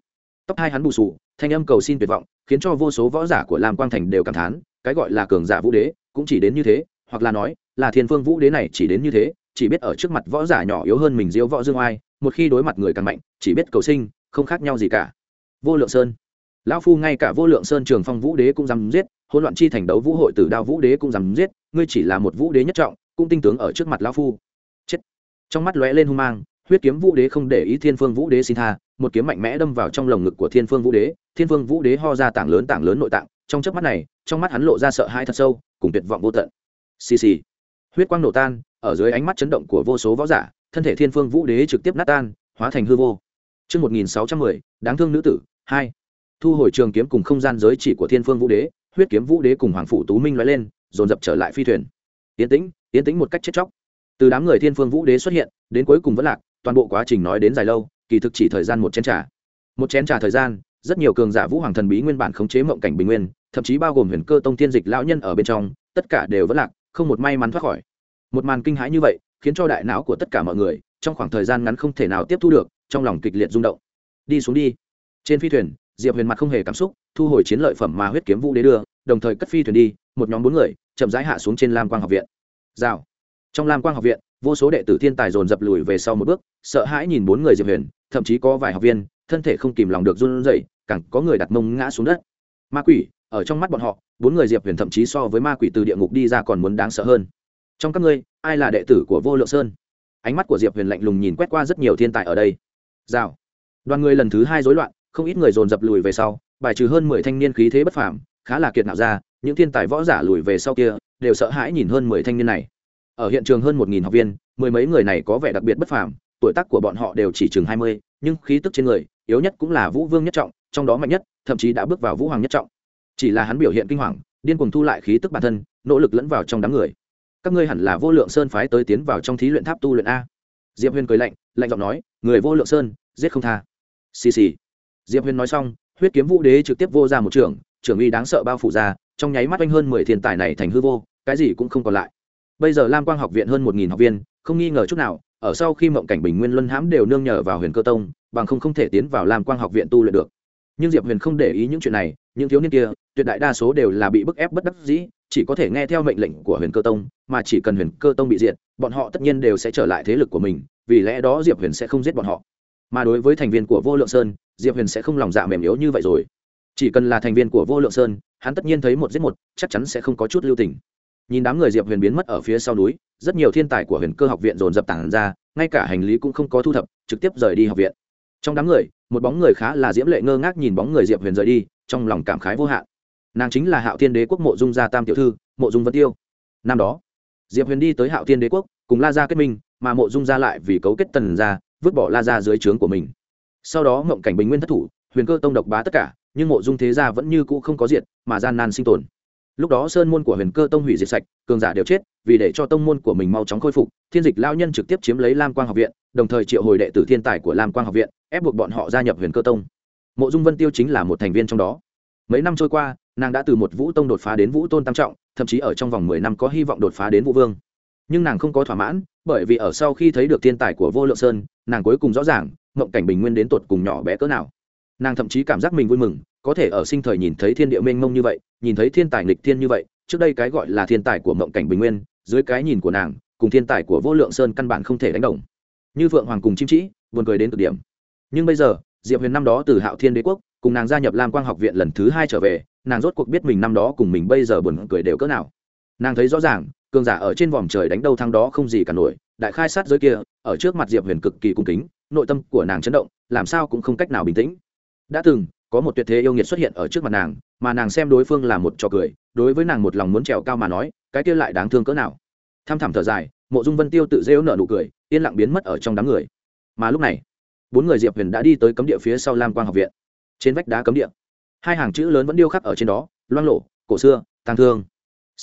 Tóc hai hắn bù sù thanh âm cầu xin tuyệt vọng, khiến cho vô số võ giả của lam quang thành đều cảm thán, cái gọi là cường giả vũ đế, cũng chỉ đến như thế, hoặc là nói, là thiên phương vũ đế này chỉ đến như thế, chỉ biết ở trước mặt võ giả nhỏ yếu hơn mình diễu võ dương oai, một khi đối mặt người càng mạnh, chỉ biết cầu sinh không khác nhau gì cả. Vô lượng sơn. Lão phu ngay cả vô lượng sơn trường phong vũ đế cũng dám giết, hỗn loạn chi thành đấu vũ hội tử đao vũ đế cũng dám giết, ngươi chỉ là một vũ đế nhất trọng, cũng tinh tướng ở trước mặt lão phu. Chết. Trong mắt lóe lên hung mang, huyết kiếm vũ đế không để ý thiên phương vũ đế xin tha, một kiếm mạnh mẽ đâm vào trong lồng ngực của thiên phương vũ đế, thiên phương vũ đế ho ra tảng lớn tảng lớn nội tạng, trong chớp mắt này, trong mắt hắn lộ ra sợ hãi thật sâu, cùng tuyệt vọng vô tận. Xì xì. Huyết quang nổ tan, ở dưới ánh mắt chấn động của vô số võ giả, thân thể thiên phương vũ đế trực tiếp nát tan, hóa thành hư vô. Trước 1610, đáng thương nữ tử, 2. Thu hồi trường kiếm cùng không gian giới chỉ của thiên phương vũ đế, huyết kiếm vũ đế cùng hoàng phủ tú minh nói lên, dồn dập trở lại phi thuyền. Tiến tĩnh, tiến tĩnh một cách chết chóc. Từ đám người thiên phương vũ đế xuất hiện, đến cuối cùng vẫn lạc, toàn bộ quá trình nói đến dài lâu, kỳ thực chỉ thời gian một chén trà. Một chén trà thời gian, rất nhiều cường giả vũ hoàng thần bí nguyên bản khống chế mộng cảnh bình nguyên, thậm chí bao gồm huyền cơ tông tiên dịch lão nhân ở bên trong, tất cả đều vẫn lạc, không một may mắn thoát khỏi. Một màn kinh hãi như vậy, khiến cho đại não của tất cả mọi người trong khoảng thời gian ngắn không thể nào tiếp thu được trong lòng kịch liệt rung động. Đi xuống đi. Trên phi thuyền, diệp huyền mặt không hề cảm xúc, thu hồi chiến lợi phẩm mà huyết kiếm vũ đế đưa, đồng thời cất phi thuyền đi, một nhóm bốn người, chậm rãi hạ xuống trên lam quang học viện. Rào. Trong lam quang học viện, vô số đệ tử thiên tài dồn dập lùi về sau một bước, sợ hãi nhìn bốn người diệp huyền, thậm chí có vài học viên, thân thể không kìm lòng được run rẩy, càng có người đặt mông ngã xuống đất. Ma quỷ, ở trong mắt bọn họ, bốn người diệp huyền thậm chí so với ma quỷ từ địa ngục đi ra còn muốn đáng sợ hơn. Trong các ngươi, ai là đệ tử của vô lượng sơn? Ánh mắt của diệp huyền lạnh lùng nhìn quét qua rất nhiều thiên tài ở đây rào. Đoàn người lần thứ hai rối loạn, không ít người dồn dập lùi về sau, bài trừ hơn mười thanh niên khí thế bất phàm, khá là kiệt nạo ra, những thiên tài võ giả lùi về sau kia, đều sợ hãi nhìn hơn mười thanh niên này. Ở hiện trường hơn một nghìn học viên, mười mấy người này có vẻ đặc biệt bất phàm, tuổi tác của bọn họ đều chỉ chừng hai mươi, nhưng khí tức trên người, yếu nhất cũng là vũ vương nhất trọng, trong đó mạnh nhất, thậm chí đã bước vào vũ hoàng nhất trọng. Chỉ là hắn biểu hiện kinh hoàng, điên cuồng thu lại khí tức bản thân, nỗ lực lẫn vào trong đám người. Các ngươi hẳn là vô lượng sơn phái tới tiến vào trong thí luyện tháp tu luyện a. Diệp huyền cười lạnh lạnh giọng nói, người vô lượng sơn, giết không tha. Xì xì. Diệp huyền nói xong, huyết kiếm vũ đế trực tiếp vô ra một trường trưởng uy đáng sợ bao phủ ra, trong nháy mắt oanh hơn mười thiên tài này thành hư vô, cái gì cũng không còn lại. Bây giờ lam quang học viện hơn một nghìn học viên, không nghi ngờ chút nào, ở sau khi mộng cảnh bình nguyên luân hãm đều nương nhờ vào huyền cơ tông, bằng không không thể tiến vào lam quang học viện tu luyện được. Nhưng diệp huyền không để ý những chuyện này, những thiếu niên kia, tuyệt đại đa số đều là bị bức ép bất đắc dĩ, chỉ có thể nghe theo mệnh lệnh của huyền cơ tông, mà chỉ cần huyền cơ tông bị diệt, bọn họ tất nhiên đều sẽ trở lại thế lực của mình vì lẽ đó diệp huyền sẽ không giết bọn họ. Mà đối với thành viên của vô lượng sơn, diệp huyền sẽ không lòng dạ mềm yếu như vậy rồi. Chỉ cần là thành viên của vô lượng sơn, hắn tất nhiên thấy một giết một, chắc chắn sẽ không có chút lưu tình. Nhìn đám người diệp huyền biến mất ở phía sau núi, rất nhiều thiên tài của huyền cơ học viện dồn dập tản ra, ngay cả hành lý cũng không có thu thập, trực tiếp rời đi học viện. Trong đám người, một bóng người khá là diễm lệ ngơ ngác nhìn bóng người diệp huyền rời đi, trong lòng cảm khái vô hạn. Nàng chính là hạo thiên đế quốc mộ dung gia tam tiểu thư, mộ dung vân tiêu. Năm đó, diệp huyền đi tới hạo thiên đế quốc, cùng la gia kết minh mà mộ dung ra lại vì cấu kết tần gia, vứt bỏ la gia dưới trướng của mình. Sau đó mộng cảnh bình nguyên thất thủ, huyền cơ tông độc bá tất cả, nhưng mộ dung thế gia vẫn như cũ không có diệt, mà gian nan sinh tồn. Lúc đó sơn môn của huyền cơ tông hủy diệt sạch, cường giả đều chết, vì để cho tông môn của mình mau chóng khôi phục, thiên dịch lao nhân trực tiếp chiếm lấy lam quang học viện, đồng thời triệu hồi đệ tử thiên tài của lam quang học viện, ép buộc bọn họ gia nhập huyền cơ tông. Mộ dung vân tiêu chính là một thành viên trong đó. Mấy năm trôi qua, nàng đã từ một vũ tông đột phá đến vũ tôn tam trọng, thậm chí ở trong vòng mười năm có hy vọng đột phá đến vũ vương nhưng nàng không có thỏa mãn, bởi vì ở sau khi thấy được thiên tài của vô lượng sơn, nàng cuối cùng rõ ràng mộng cảnh bình nguyên đến tột cùng nhỏ bé cỡ nào. Nàng thậm chí cảm giác mình vui mừng, có thể ở sinh thời nhìn thấy thiên địa mênh mông như vậy, nhìn thấy thiên tài nghịch thiên như vậy, trước đây cái gọi là thiên tài của mộng cảnh bình nguyên, dưới cái nhìn của nàng, cùng thiên tài của vô lượng sơn căn bản không thể đánh đồng. Như phượng hoàng cùng chim trĩ buồn cười đến cực điểm. Nhưng bây giờ, diệp huyền năm đó từ hạo thiên đế quốc, cùng nàng gia nhập lam quang học viện lần thứ hai trở về, nàng rốt cuộc biết mình năm đó cùng mình bây giờ buồn cười đều cỡ nào. Nàng thấy rõ ràng cường giả ở trên vòm trời đánh đâu thăng đó không gì cả nổi, đại khai sát giới kia, ở trước mặt diệp huyền cực kỳ cung kính, nội tâm của nàng chấn động, làm sao cũng không cách nào bình tĩnh. Đã từng, có một tuyệt thế yêu nghiệt xuất hiện ở trước mặt nàng, mà nàng xem đối phương là một trò cười, đối với nàng một lòng muốn trèo cao mà nói, cái kia lại đáng thương cỡ nào. Tham thảm thở dài, mộ dung vân tiêu tự rêu nở nụ cười, yên lặng biến mất ở trong đám người. Mà lúc này, bốn người diệp huyền đã đi tới cấm địa phía sau lam quang học viện. Trên vách đá cấm địa, hai hàng chữ lớn vẫn điêu khắc ở trên đó, loang lộ cổ xưa tàng thương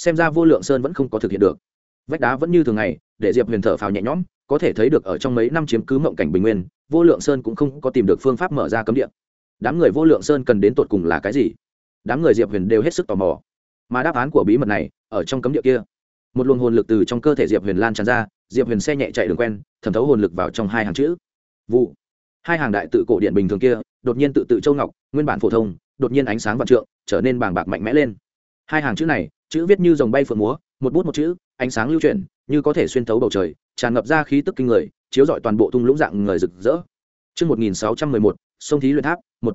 xem ra vô lượng sơn vẫn không có thực hiện được. Vách đá vẫn như thường ngày, để diệp huyền thở phào nhẹ nhõm, có thể thấy được ở trong mấy năm chiếm cứ mộng cảnh bình nguyên, vô lượng sơn cũng không có tìm được phương pháp mở ra cấm địa. Đám người vô lượng sơn cần đến tột cùng là cái gì? Đám người diệp huyền đều hết sức tò mò. Mà đáp án của bí mật này, ở trong cấm địa kia. Một luồng hồn lực từ trong cơ thể diệp huyền lan tràn ra, diệp huyền xe nhẹ chạy đường quen, thẩm thấu hồn lực vào trong hai hàng chữ. Vụ. Hai hàng đại tự cổ điện bình thường kia, đột nhiên tự tự châu ngọc, nguyên bản phổ thông, đột nhiên ánh sáng vạn trượng, trở nên bàng bạc mạnh mẽ lên. Hai hàng chữ này chữ viết như dòng bay phượng múa một bút một chữ ánh sáng lưu chuyển như có thể xuyên thấu bầu trời tràn ngập ra khí tức kinh người chiếu rọi toàn bộ thung lũng dạng người rực rỡ Trước 1611, sông thí luyện tháp, một.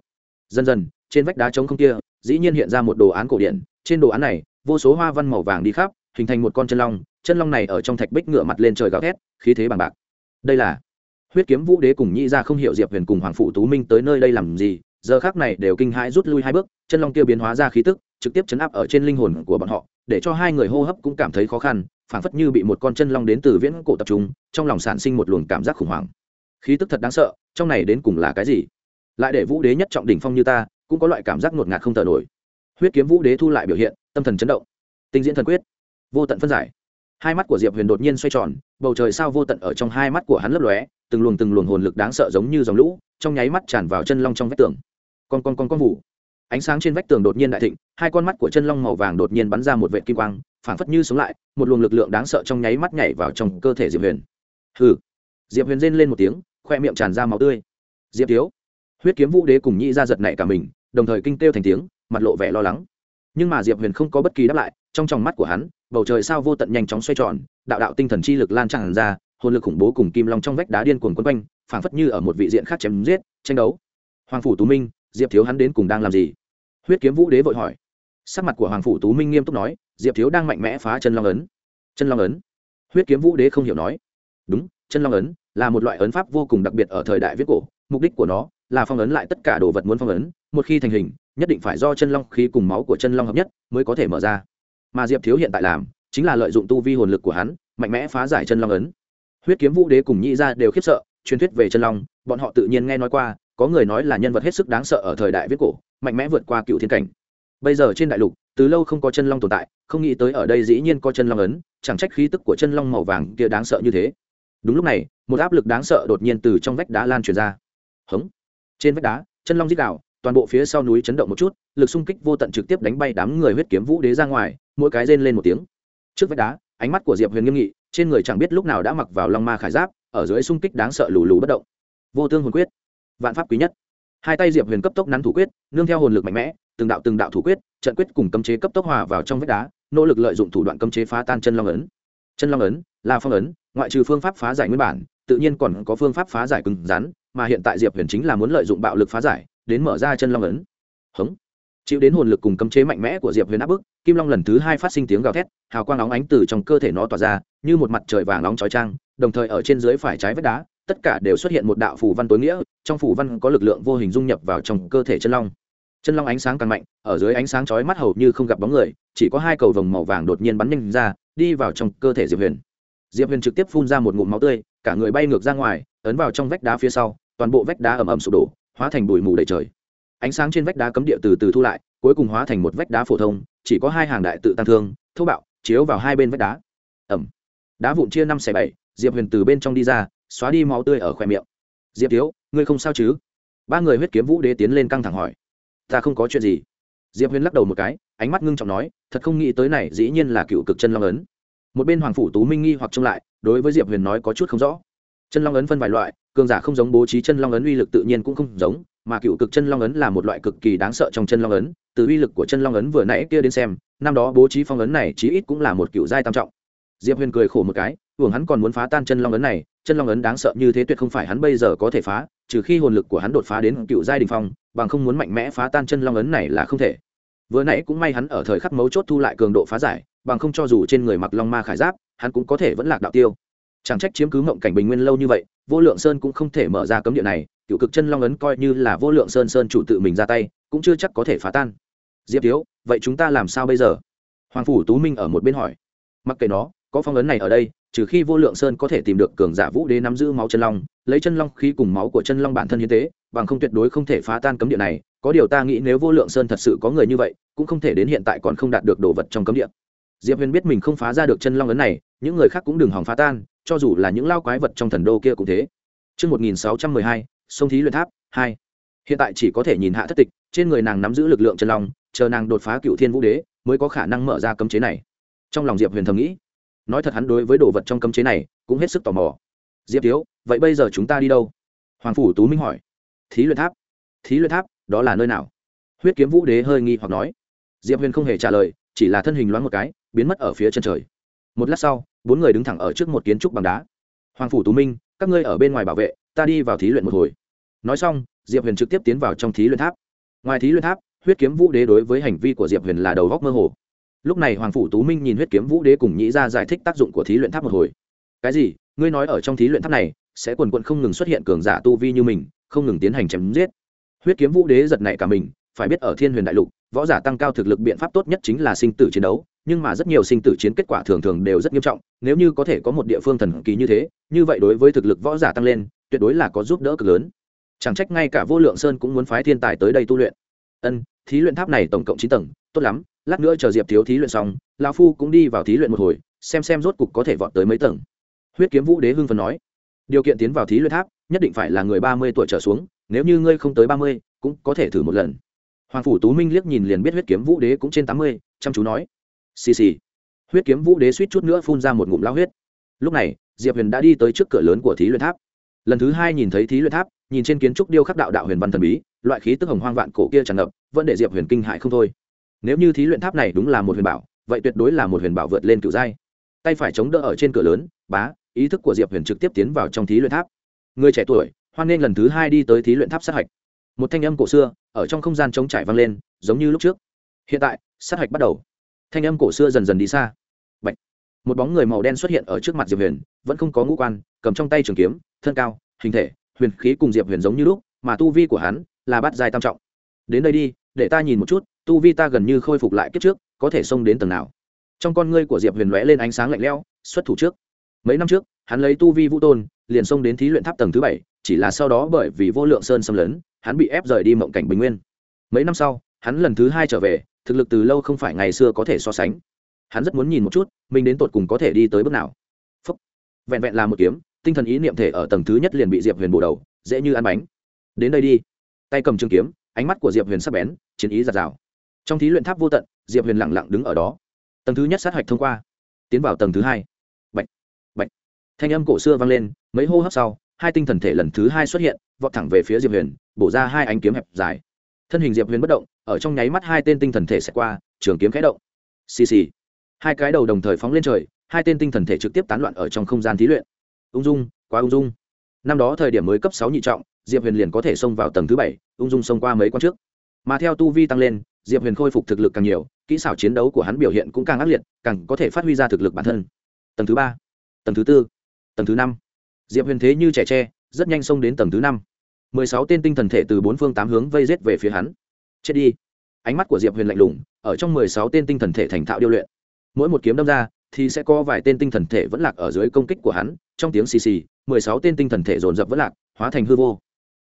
Dần dần, trên vách đá trống không kia, dĩ nhiên hiện ra một đồ án cổ điển, trên đồ án này, vô số hoa văn màu vàng đi khắp, hình thành một con chân long, chân long này ở trong thạch bích ngựa mặt lên trời gào thét, khí thế bằng bạc. Đây là huyết kiếm vũ đế cùng nhị gia không hiểu diệp huyền cùng hoàng phụ tú minh tới nơi đây làm gì giờ khác này đều kinh hãi rút lui hai bước, chân long kia biến hóa ra khí tức, trực tiếp chấn áp ở trên linh hồn của bọn họ, để cho hai người hô hấp cũng cảm thấy khó khăn, phảng phất như bị một con chân long đến từ viễn cổ tập trung, trong lòng sản sinh một luồng cảm giác khủng hoảng. Khí tức thật đáng sợ, trong này đến cùng là cái gì? Lại để vũ đế nhất trọng đỉnh phong như ta, cũng có loại cảm giác ngột ngạt không thở nổi. Huyết kiếm vũ đế thu lại biểu hiện, tâm thần chấn động. Tinh diễn thần quyết. Vô tận phân giải. Hai mắt của diệp huyền đột nhiên xoay tròn, bầu trời sao vô tận ở trong hai mắt của hắn lấp lóe, từng luồng từng luồng hồn lực đáng sợ giống như dòng lũ, trong nháy mắt tràn vào chân long trong vách tường con con con con vụ ánh sáng trên vách tường đột nhiên đại thịnh, hai con mắt của chân long màu vàng đột nhiên bắn ra một vệ kim quang, phảng phất như sống lại, một luồng lực lượng đáng sợ trong nháy mắt nhảy vào trong cơ thể diệp huyền. Hừ. Diệp huyền rên lên một tiếng, khoe miệng tràn ra máu tươi. Diệp thiếu. Huyết kiếm vũ đế cùng nhị ra giật nảy cả mình, đồng thời kinh kêu thành tiếng, mặt lộ vẻ lo lắng. Nhưng mà diệp huyền không có bất kỳ đáp lại, trong tròng mắt của hắn, bầu trời sao vô tận nhanh chóng xoay tròn, đạo đạo tinh thần chi lực lan tràn ra, hồn lực khủng bố cùng kim long trong vách đá điên cuồng quấn quanh, phảng phất như ở một vị diện khác chém giết, tranh đấu. Hoàng phủ tú minh diệp thiếu hắn đến cùng đang làm gì? Huyết kiếm vũ đế vội hỏi. Sắc mặt của hoàng phủ tú minh nghiêm túc nói, diệp thiếu đang mạnh mẽ phá chân long ấn. Chân long ấn? Huyết kiếm vũ đế không hiểu nói. Đúng, chân long ấn là một loại ấn pháp vô cùng đặc biệt ở thời đại viết cổ. Mục đích của nó là phong ấn lại tất cả đồ vật muốn phong ấn. Một khi thành hình, nhất định phải do chân long khí cùng máu của chân long hợp nhất mới có thể mở ra. Mà diệp thiếu hiện tại làm chính là lợi dụng tu vi hồn lực của hắn, mạnh mẽ phá giải chân long ấn. Huyết kiếm vũ đế cùng nhị gia đều khiếp sợ, truyền thuyết về chân long, bọn họ tự nhiên nghe nói qua có người nói là nhân vật hết sức đáng sợ ở thời đại viết cổ, mạnh mẽ vượt qua cựu thiên cảnh. Bây giờ trên đại lục, từ lâu không có chân long tồn tại, không nghĩ tới ở đây dĩ nhiên có chân long ấn, chẳng trách khí tức của chân long màu vàng kia đáng sợ như thế. Đúng lúc này, một áp lực đáng sợ đột nhiên từ trong vách đá lan truyền ra. Hống! Trên vách đá, chân long dít đạo toàn bộ phía sau núi chấn động một chút, lực xung kích vô tận trực tiếp đánh bay đám người huyết kiếm vũ đế ra ngoài, mỗi cái rên lên một tiếng. Trước vách đá, ánh mắt của diệp huyền nghiêm nghị, trên người chẳng biết lúc nào đã mặc vào long ma khải giáp, ở dưới xung kích đáng sợ lù lù bất động. Vô tương hồn quyết vạn pháp quý nhất. Hai tay diệp huyền cấp tốc nắn thủ quyết, nương theo hồn lực mạnh mẽ, từng đạo từng đạo thủ quyết, trận quyết cùng cấm chế cấp tốc hòa vào trong vách đá, nỗ lực lợi dụng thủ đoạn cấm chế phá tan chân long ấn. Chân long ấn là phong ấn, ngoại trừ phương pháp phá giải nguyên bản, tự nhiên còn có phương pháp phá giải cứng rắn, mà hiện tại diệp huyền chính là muốn lợi dụng bạo lực phá giải, đến mở ra chân long ấn. Hống. Chịu đến hồn lực cùng cấm chế mạnh mẽ của diệp huyền áp bức, kim long lần thứ hai phát sinh tiếng gào thét, hào quang óng ánh từ trong cơ thể nó tỏa ra, như một mặt trời vàng nóng trói trang đồng thời ở trên dưới phải trái vách đá tất cả đều xuất hiện một đạo phù văn tối nghĩa, trong phù văn có lực lượng vô hình dung nhập vào trong cơ thể chân long. Chân long ánh sáng càng mạnh, ở dưới ánh sáng chói mắt hầu như không gặp bóng người, chỉ có hai cầu vồng màu vàng đột nhiên bắn nhanh ra, đi vào trong cơ thể diệp huyền. Diệp huyền trực tiếp phun ra một ngụm máu tươi, cả người bay ngược ra ngoài, ấn vào trong vách đá phía sau, toàn bộ vách đá ầm ầm sụp đổ, hóa thành bụi mù đầy trời. Ánh sáng trên vách đá cấm địa từ từ thu lại, cuối cùng hóa thành một vách đá phổ thông, chỉ có hai hàng đại tự tăng thương, thô bạo, chiếu vào hai bên vách đá. Ẩm đá vụn chia năm xẻ bảy, diệp huyền từ bên trong đi ra xóa đi máu tươi ở khoe miệng. Diệp thiếu, ngươi không sao chứ? Ba người huyết kiếm vũ đế tiến lên căng thẳng hỏi. Ta không có chuyện gì. Diệp huyền lắc đầu một cái, ánh mắt ngưng trọng nói, thật không nghĩ tới này, dĩ nhiên là cựu cực chân long ấn. Một bên hoàng phủ tú minh nghi hoặc trông lại, đối với diệp huyền nói có chút không rõ. Chân long ấn phân vài loại, cường giả không giống bố trí chân long ấn uy lực tự nhiên cũng không giống, mà cựu cực chân long ấn là một loại cực kỳ đáng sợ trong chân long ấn, từ uy lực của chân long ấn vừa nãy kia đến xem, năm đó bố trí phong ấn này chí ít cũng là một cựu giai tam trọng. Diệp huyền cười khổ một cái hưởng hắn còn muốn phá tan chân long ấn này, chân long ấn đáng sợ như thế tuyệt không phải hắn bây giờ có thể phá, trừ khi hồn lực của hắn đột phá đến cựu giai đình phong, bằng không muốn mạnh mẽ phá tan chân long ấn này là không thể. Vừa nãy cũng may hắn ở thời khắc mấu chốt thu lại cường độ phá giải, bằng không cho dù trên người mặc long ma khải giáp, hắn cũng có thể vẫn lạc đạo tiêu. Chẳng trách chiếm cứ mộng cảnh bình nguyên lâu như vậy, vô lượng sơn cũng không thể mở ra cấm địa này cựu cực chân long ấn coi như là vô lượng sơn sơn chủ tự mình ra tay, cũng chưa chắc có thể phá tan. Diệp thiếu vậy chúng ta làm sao bây giờ? Hoàng phủ tú minh ở một bên hỏi. Mặc kệ nó, có phong ấn này ở đây trừ khi vô lượng sơn có thể tìm được cường giả vũ đế nắm giữ máu chân long lấy chân long khí cùng máu của chân long bản thân hiến tế bằng không tuyệt đối không thể phá tan cấm địa này có điều ta nghĩ nếu vô lượng sơn thật sự có người như vậy cũng không thể đến hiện tại còn không đạt được đồ vật trong cấm địa diệp huyền biết mình không phá ra được chân long ấn này những người khác cũng đừng hòng phá tan cho dù là những lao quái vật trong thần đô kia cũng thế Trước 1612, sông thí luyện tháp, 2. Hiện tại chỉ có thể nhìn hạ thất tịch, trên người nàng nắm giữ lực lượng chân long, chờ nàng đột phá cựu thiên vũ đế, mới có khả năng mở ra cấm chế này. Trong lòng Diệp Huyền thầm nghĩ, nói thật hắn đối với đồ vật trong cấm chế này cũng hết sức tò mò. Diệp thiếu, vậy bây giờ chúng ta đi đâu? Hoàng phủ Tú Minh hỏi. Thí luyện tháp. Thí luyện tháp, đó là nơi nào? Huyết kiếm vũ đế hơi nghi hoặc nói. Diệp Huyền không hề trả lời, chỉ là thân hình loáng một cái, biến mất ở phía chân trời một lát sau bốn người đứng thẳng ở trước một kiến trúc bằng đá hoàng phủ tú minh các ngươi ở bên ngoài bảo vệ ta đi vào thí luyện một hồi nói xong diệp huyền trực tiếp tiến vào trong thí luyện tháp ngoài thí luyện tháp huyết kiếm vũ đế đối với hành vi của diệp huyền là đầu góc mơ hồ lúc này hoàng phủ tú minh nhìn huyết kiếm vũ đế cùng nhĩ ra giải thích tác dụng của thí luyện tháp một hồi. Cái gì? Ngươi nói ở trong thí luyện tháp này, sẽ quần quận không ngừng xuất hiện cường giả tu vi như mình, không ngừng tiến hành chém giết. Huyết kiếm vũ đế giật nảy cả mình, phải biết ở thiên huyền đại lục, võ giả tăng cao thực lực biện pháp tốt nhất chính là sinh tử chiến đấu, nhưng mà rất nhiều sinh tử chiến kết quả thường thường đều rất nghiêm trọng, nếu như có thể có một địa phương thần kỳ như thế, như vậy đối với thực lực võ giả tăng lên, tuyệt đối là có giúp đỡ cực lớn. Chẳng trách ngay cả vô lượng sơn cũng muốn phái thiên tài tới đây tu luyện. Ân, thí luyện tháp này tổng cộng chín tầng, tốt lắm lát nữa chờ diệp thiếu thí luyện xong lao phu cũng đi vào thí luyện một hồi, xem xem rốt cục có thể vọt tới mấy tầng. Huyết kiếm vũ đế hưng phần nói, điều kiện tiến vào thí luyện tháp, nhất định phải là người ba mươi tuổi trở xuống, nếu như ngươi không tới ba mươi, cũng có thể thử một lần. Hoàng phủ tú minh liếc nhìn liền biết huyết kiếm vũ đế cũng trên tám mươi, chăm chú nói, xì xì. Huyết kiếm vũ đế suýt chút nữa phun ra một ngụm lao huyết. Lúc này, diệp huyền đã đi tới trước cửa lớn của thí luyện tháp. Lần thứ hai nhìn thấy thí luyện tháp, nhìn trên kiến trúc điêu khắc đạo đạo huyền văn thần bí, loại khí tức hồng hoang vạn cổ kia tràn ngập, vẫn để diệp huyền kinh hại không thôi nếu như thí luyện tháp này đúng là một huyền bảo, vậy tuyệt đối là một huyền bảo vượt lên cựu giai. Tay phải chống đỡ ở trên cửa lớn, bá, ý thức của diệp huyền trực tiếp tiến vào trong thí luyện tháp. Người trẻ tuổi, hoan nghênh lần thứ hai đi tới thí luyện tháp sát hạch. Một thanh âm cổ xưa, ở trong không gian trống trải vang lên, giống như lúc trước. Hiện tại, sát hạch bắt đầu. Thanh âm cổ xưa dần dần đi xa. Bạch. một bóng người màu đen xuất hiện ở trước mặt diệp huyền, vẫn không có ngũ quan, cầm trong tay trường kiếm, thân cao, hình thể, huyền khí cùng diệp huyền giống như lúc, mà tu vi của hắn là bát dài tam trọng. Đến đây đi, để ta nhìn một chút tu vi ta gần như khôi phục lại kiếp trước, có thể xông đến tầng nào? Trong con ngươi của diệp huyền lóe lên ánh sáng lạnh lẽo, xuất thủ trước. Mấy năm trước, hắn lấy tu vi vũ tôn, liền xông đến thí luyện tháp tầng thứ bảy, chỉ là sau đó bởi vì vô lượng sơn xâm lấn, hắn bị ép rời đi mộng cảnh bình nguyên. Mấy năm sau, hắn lần thứ hai trở về, thực lực từ lâu không phải ngày xưa có thể so sánh. Hắn rất muốn nhìn một chút, mình đến tột cùng có thể đi tới bước nào. Phúc. vẹn vẹn là một kiếm, tinh thần ý niệm thể ở tầng thứ nhất liền bị diệp huyền bổ đầu, dễ như ăn bánh. Đến đây đi. Tay cầm trường kiếm, ánh mắt của diệp huyền sắp bén, chiến ý giạt rào trong thí luyện tháp vô tận, diệp huyền lẳng lặng đứng ở đó. Tầng thứ nhất sát hạch thông qua, tiến vào tầng thứ hai. Bệnh bệnh thanh âm cổ xưa vang lên, mấy hô hấp sau, hai tinh thần thể lần thứ hai xuất hiện, vọt thẳng về phía diệp huyền, bổ ra hai ánh kiếm hẹp dài. Thân hình diệp huyền bất động, ở trong nháy mắt hai tên tinh thần thể sẽ qua, trường kiếm khẽ động. Xì xì. Hai cái đầu đồng thời phóng lên trời, hai tên tinh thần thể trực tiếp tán loạn ở trong không gian thí luyện. Ung dung, quá ung dung. Năm đó thời điểm mới cấp sáu nhị trọng, diệp huyền liền có thể xông vào tầng thứ bảy, ung dung xông qua mấy con trước. Mà theo tu vi tăng lên diệp huyền khôi phục thực lực càng nhiều, kỹ xảo chiến đấu của hắn biểu hiện cũng càng ác liệt, càng có thể phát huy ra thực lực bản thân. Tầng thứ ba, tầng thứ tư, tầng thứ năm. Diệp huyền thế như trẻ tre, rất nhanh xông đến tầng thứ năm. Mười sáu tên tinh thần thể từ bốn phương tám hướng vây rết về phía hắn. Chết đi. Ánh mắt của diệp huyền lạnh lùng, ở trong mười sáu tên tinh thần thể thành thạo điêu luyện. Mỗi một kiếm đâm ra, thì sẽ có vài tên tinh thần thể vẫn lạc ở dưới công kích của hắn, trong tiếng xì xì, mười sáu tên tinh thần thể dồn dập vẫn lạc, hóa thành hư vô.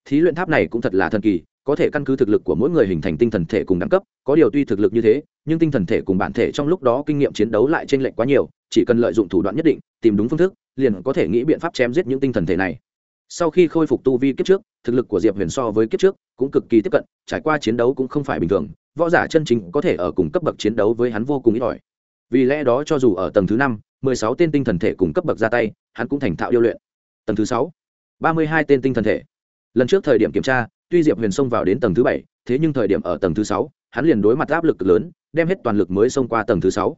Thí luyện tháp này cũng thật là thần kỳ có thể căn cứ thực lực của mỗi người hình thành tinh thần thể cùng đẳng cấp, có điều tuy thực lực như thế, nhưng tinh thần thể cùng bản thể trong lúc đó kinh nghiệm chiến đấu lại t r ê n lệch quá nhiều, chỉ cần lợi dụng thủ đoạn nhất định, tìm đúng phương thức, liền có thể nghĩ biện pháp chém giết những tinh thần thể này. Sau khi khôi phục tu vi kiếp trước, thực lực của diệp huyền so với kiếp trước cũng cực kỳ tiếp cận, trải qua chiến đấu cũng không phải bình thường, võ giả chân chính có thể ở cùng cấp bậc chiến đấu với hắn vô cùng ít ỏi. Vì lẽ đó cho dù ở tầng thứ năm, mười sáu tên tinh thần thể cùng cấp bậc ra tay, hắn cũng thành thạo điêu luyện. Tầng thứ sáu, ba mươi hai tên tinh thần thể. Lần trước thời điểm kiểm tra tuy diệp huyền xông vào đến tầng thứ bảy, thế nhưng thời điểm ở tầng thứ sáu, hắn liền đối mặt áp lực lớn, đem hết toàn lực mới xông qua tầng thứ sáu.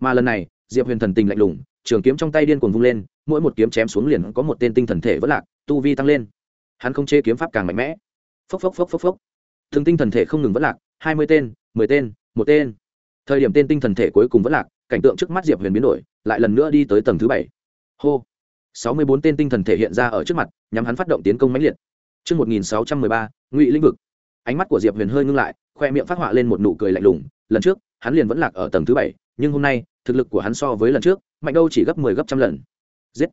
Mà lần này, diệp huyền thần tình lạnh lùng, trường kiếm trong tay điên cuồng vung lên, mỗi một kiếm chém xuống liền có một tên tinh thần thể vỡ lạc, tu vi tăng lên. Hắn không chê kiếm pháp càng mạnh mẽ. Phốc phốc phốc phốc phốc. Thường tinh thần thể không ngừng vỡ lạc, hai mươi tên, mười tên, một tên. Thời điểm tên tinh thần thể cuối cùng vỡ lạc, cảnh tượng trước mắt diệp huyền biến đổi, lại lần nữa đi tới tầng thứ bảy. Hô. Sáu mươi bốn tên tinh thần thể hiện ra ở trước mặt nhằm hắn phát động tiến công mãnh liệt. Trước 1613, ngụy lĩnh vực. Ánh mắt của Diệp Huyền hơi ngưng lại, khoe miệng phát họa lên một nụ cười lạnh lùng. Lần trước, hắn liền vẫn lạc ở tầng thứ bảy, nhưng hôm nay, thực lực của hắn so với lần trước, mạnh đâu chỉ gấp 10 gấp trăm lần. Giết!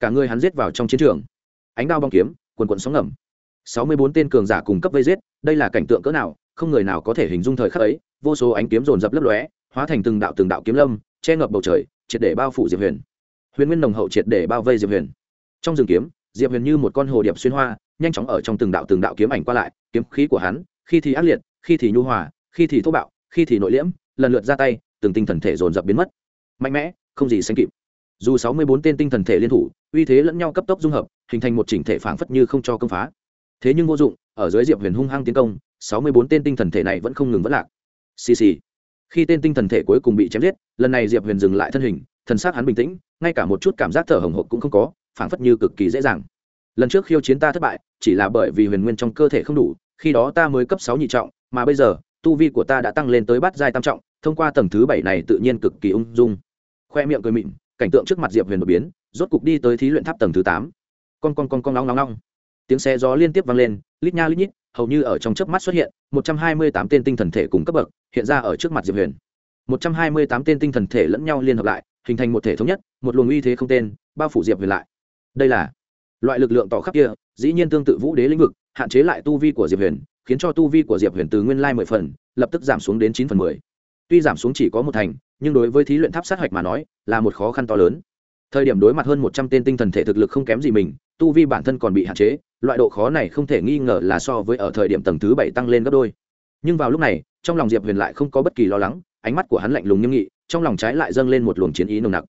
Cả người hắn giết vào trong chiến trường. Ánh đao bong kiếm, quần quần sóng ngầm. 64 tên cường giả cùng cấp vây giết, đây là cảnh tượng cỡ nào, không người nào có thể hình dung thời khắc ấy, vô số ánh kiếm dồn dập lấp lóe, hóa thành từng đạo từng đạo kiếm lâm, che ngập bầu trời, triệt để bao phủ Diệp Huyền. Huyền nguyên nồng hậu triệt để bao vây Diệp Huyền. Trong rừng kiếm, Diệp Huyền như một con hồ điệp xuyên hoa, nhanh chóng ở trong từng đạo từng đạo kiếm ảnh qua lại, kiếm khí của hắn, khi thì ác liệt, khi thì nhu hòa, khi thì thô bạo, khi thì nội liễm, lần lượt ra tay, từng tinh thần thể dồn dập biến mất. Mạnh mẽ, không gì sánh kịp. Dù sáu mươi bốn tên tinh thần thể liên thủ, uy thế lẫn nhau cấp tốc dung hợp, hình thành một chỉnh thể phảng phất như không cho công phá. Thế nhưng vô dụng, ở dưới diệp huyền hung hăng tiến công, sáu mươi bốn tên tinh thần thể này vẫn không ngừng vẫn lạc. Xì xì. Khi tên tinh thần thể cuối cùng bị chém giết, lần này diệp huyền dừng lại thân hình, thần sắc hắn bình tĩnh, ngay cả một chút cảm giác thở hồng hộc cũng không có, phảng phất như cực kỳ dễ dàng lần trước khiêu chiến ta thất bại, chỉ là bởi vì huyền nguyên trong cơ thể không đủ, khi đó ta mới cấp sáu nhị trọng, mà bây giờ, tu vi của ta đã tăng lên tới bát giai tam trọng, thông qua tầng thứ bảy này tự nhiên cực kỳ ung dung. Khoe miệng cười mịn, cảnh tượng trước mặt diệp huyền đột biến, rốt cục đi tới thí luyện tháp tầng thứ tám. Con con con con, long long long. Tiếng xe gió liên tiếp vang lên, lít nha lít nhít, hầu như ở trong chớp mắt xuất hiện, một trăm hai mươi tám tên tinh thần thể cùng cấp bậc, hiện ra ở trước mặt diệp huyền. Một trăm hai mươi tám tên tinh thần thể lẫn nhau liên hợp lại, hình thành một thể thống nhất, một luồng uy thế không tên, bao phủ diệp huyền lại. Đây là loại lực lượng tỏ khắp kia, dĩ nhiên tương tự vũ đế lĩnh vực, hạn chế lại tu vi của diệp huyền, khiến cho tu vi của diệp huyền từ nguyên lai mười phần, lập tức giảm xuống đến chín phần mười. Tuy giảm xuống chỉ có một thành, nhưng đối với thí luyện tháp sát hạch mà nói, là một khó khăn to lớn. Thời điểm đối mặt hơn một trăm tên tinh thần thể thực lực không kém gì mình, tu vi bản thân còn bị hạn chế, loại độ khó này không thể nghi ngờ là so với ở thời điểm tầng thứ bảy tăng lên gấp đôi. Nhưng vào lúc này, trong lòng diệp huyền lại không có bất kỳ lo lắng, ánh mắt của hắn lạnh lùng nghiêm nghị, trong lòng trái lại dâng lên một luồng chiến ý nồng nặc.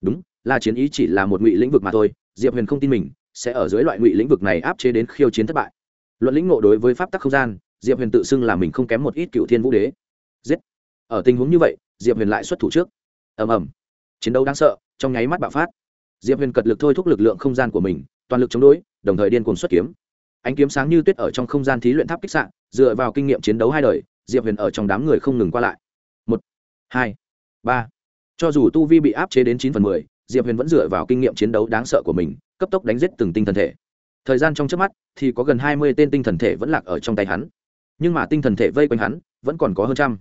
Đúng, là chiến ý chỉ là một ngụy lĩnh vực mà thôi, diệp huyền không tin mình sẽ ở dưới loại ngụy lĩnh vực này áp chế đến khiêu chiến thất bại. Luận lĩnh ngộ đối với pháp tắc không gian, diệp huyền tự xưng là mình không kém một ít cựu thiên vũ đế. Giết! Ở tình huống như vậy, diệp huyền lại xuất thủ trước. Ầm ầm. Chiến đấu đáng sợ, trong nháy mắt bạo phát. Diệp huyền cật lực thôi thúc lực lượng không gian của mình, toàn lực chống đối, đồng thời điên cuồng xuất kiếm. Ánh kiếm sáng như tuyết ở trong không gian thí luyện tháp kích sạn dựa vào kinh nghiệm chiến đấu hai đời, diệp huyền ở trong đám người không ngừng qua lại. Một, hai, ba. Cho dù tu vi bị áp chế đến chín phần mười diệp huyền vẫn dựa vào kinh nghiệm chiến đấu đáng sợ của mình, cấp tốc đánh giết từng tinh thần thể. Thời gian trong trước mắt thì có gần hai mươi tên tinh thần thể vẫn lạc ở trong tay hắn. Nhưng mà tinh thần thể vây quanh hắn vẫn còn có hơn trăm.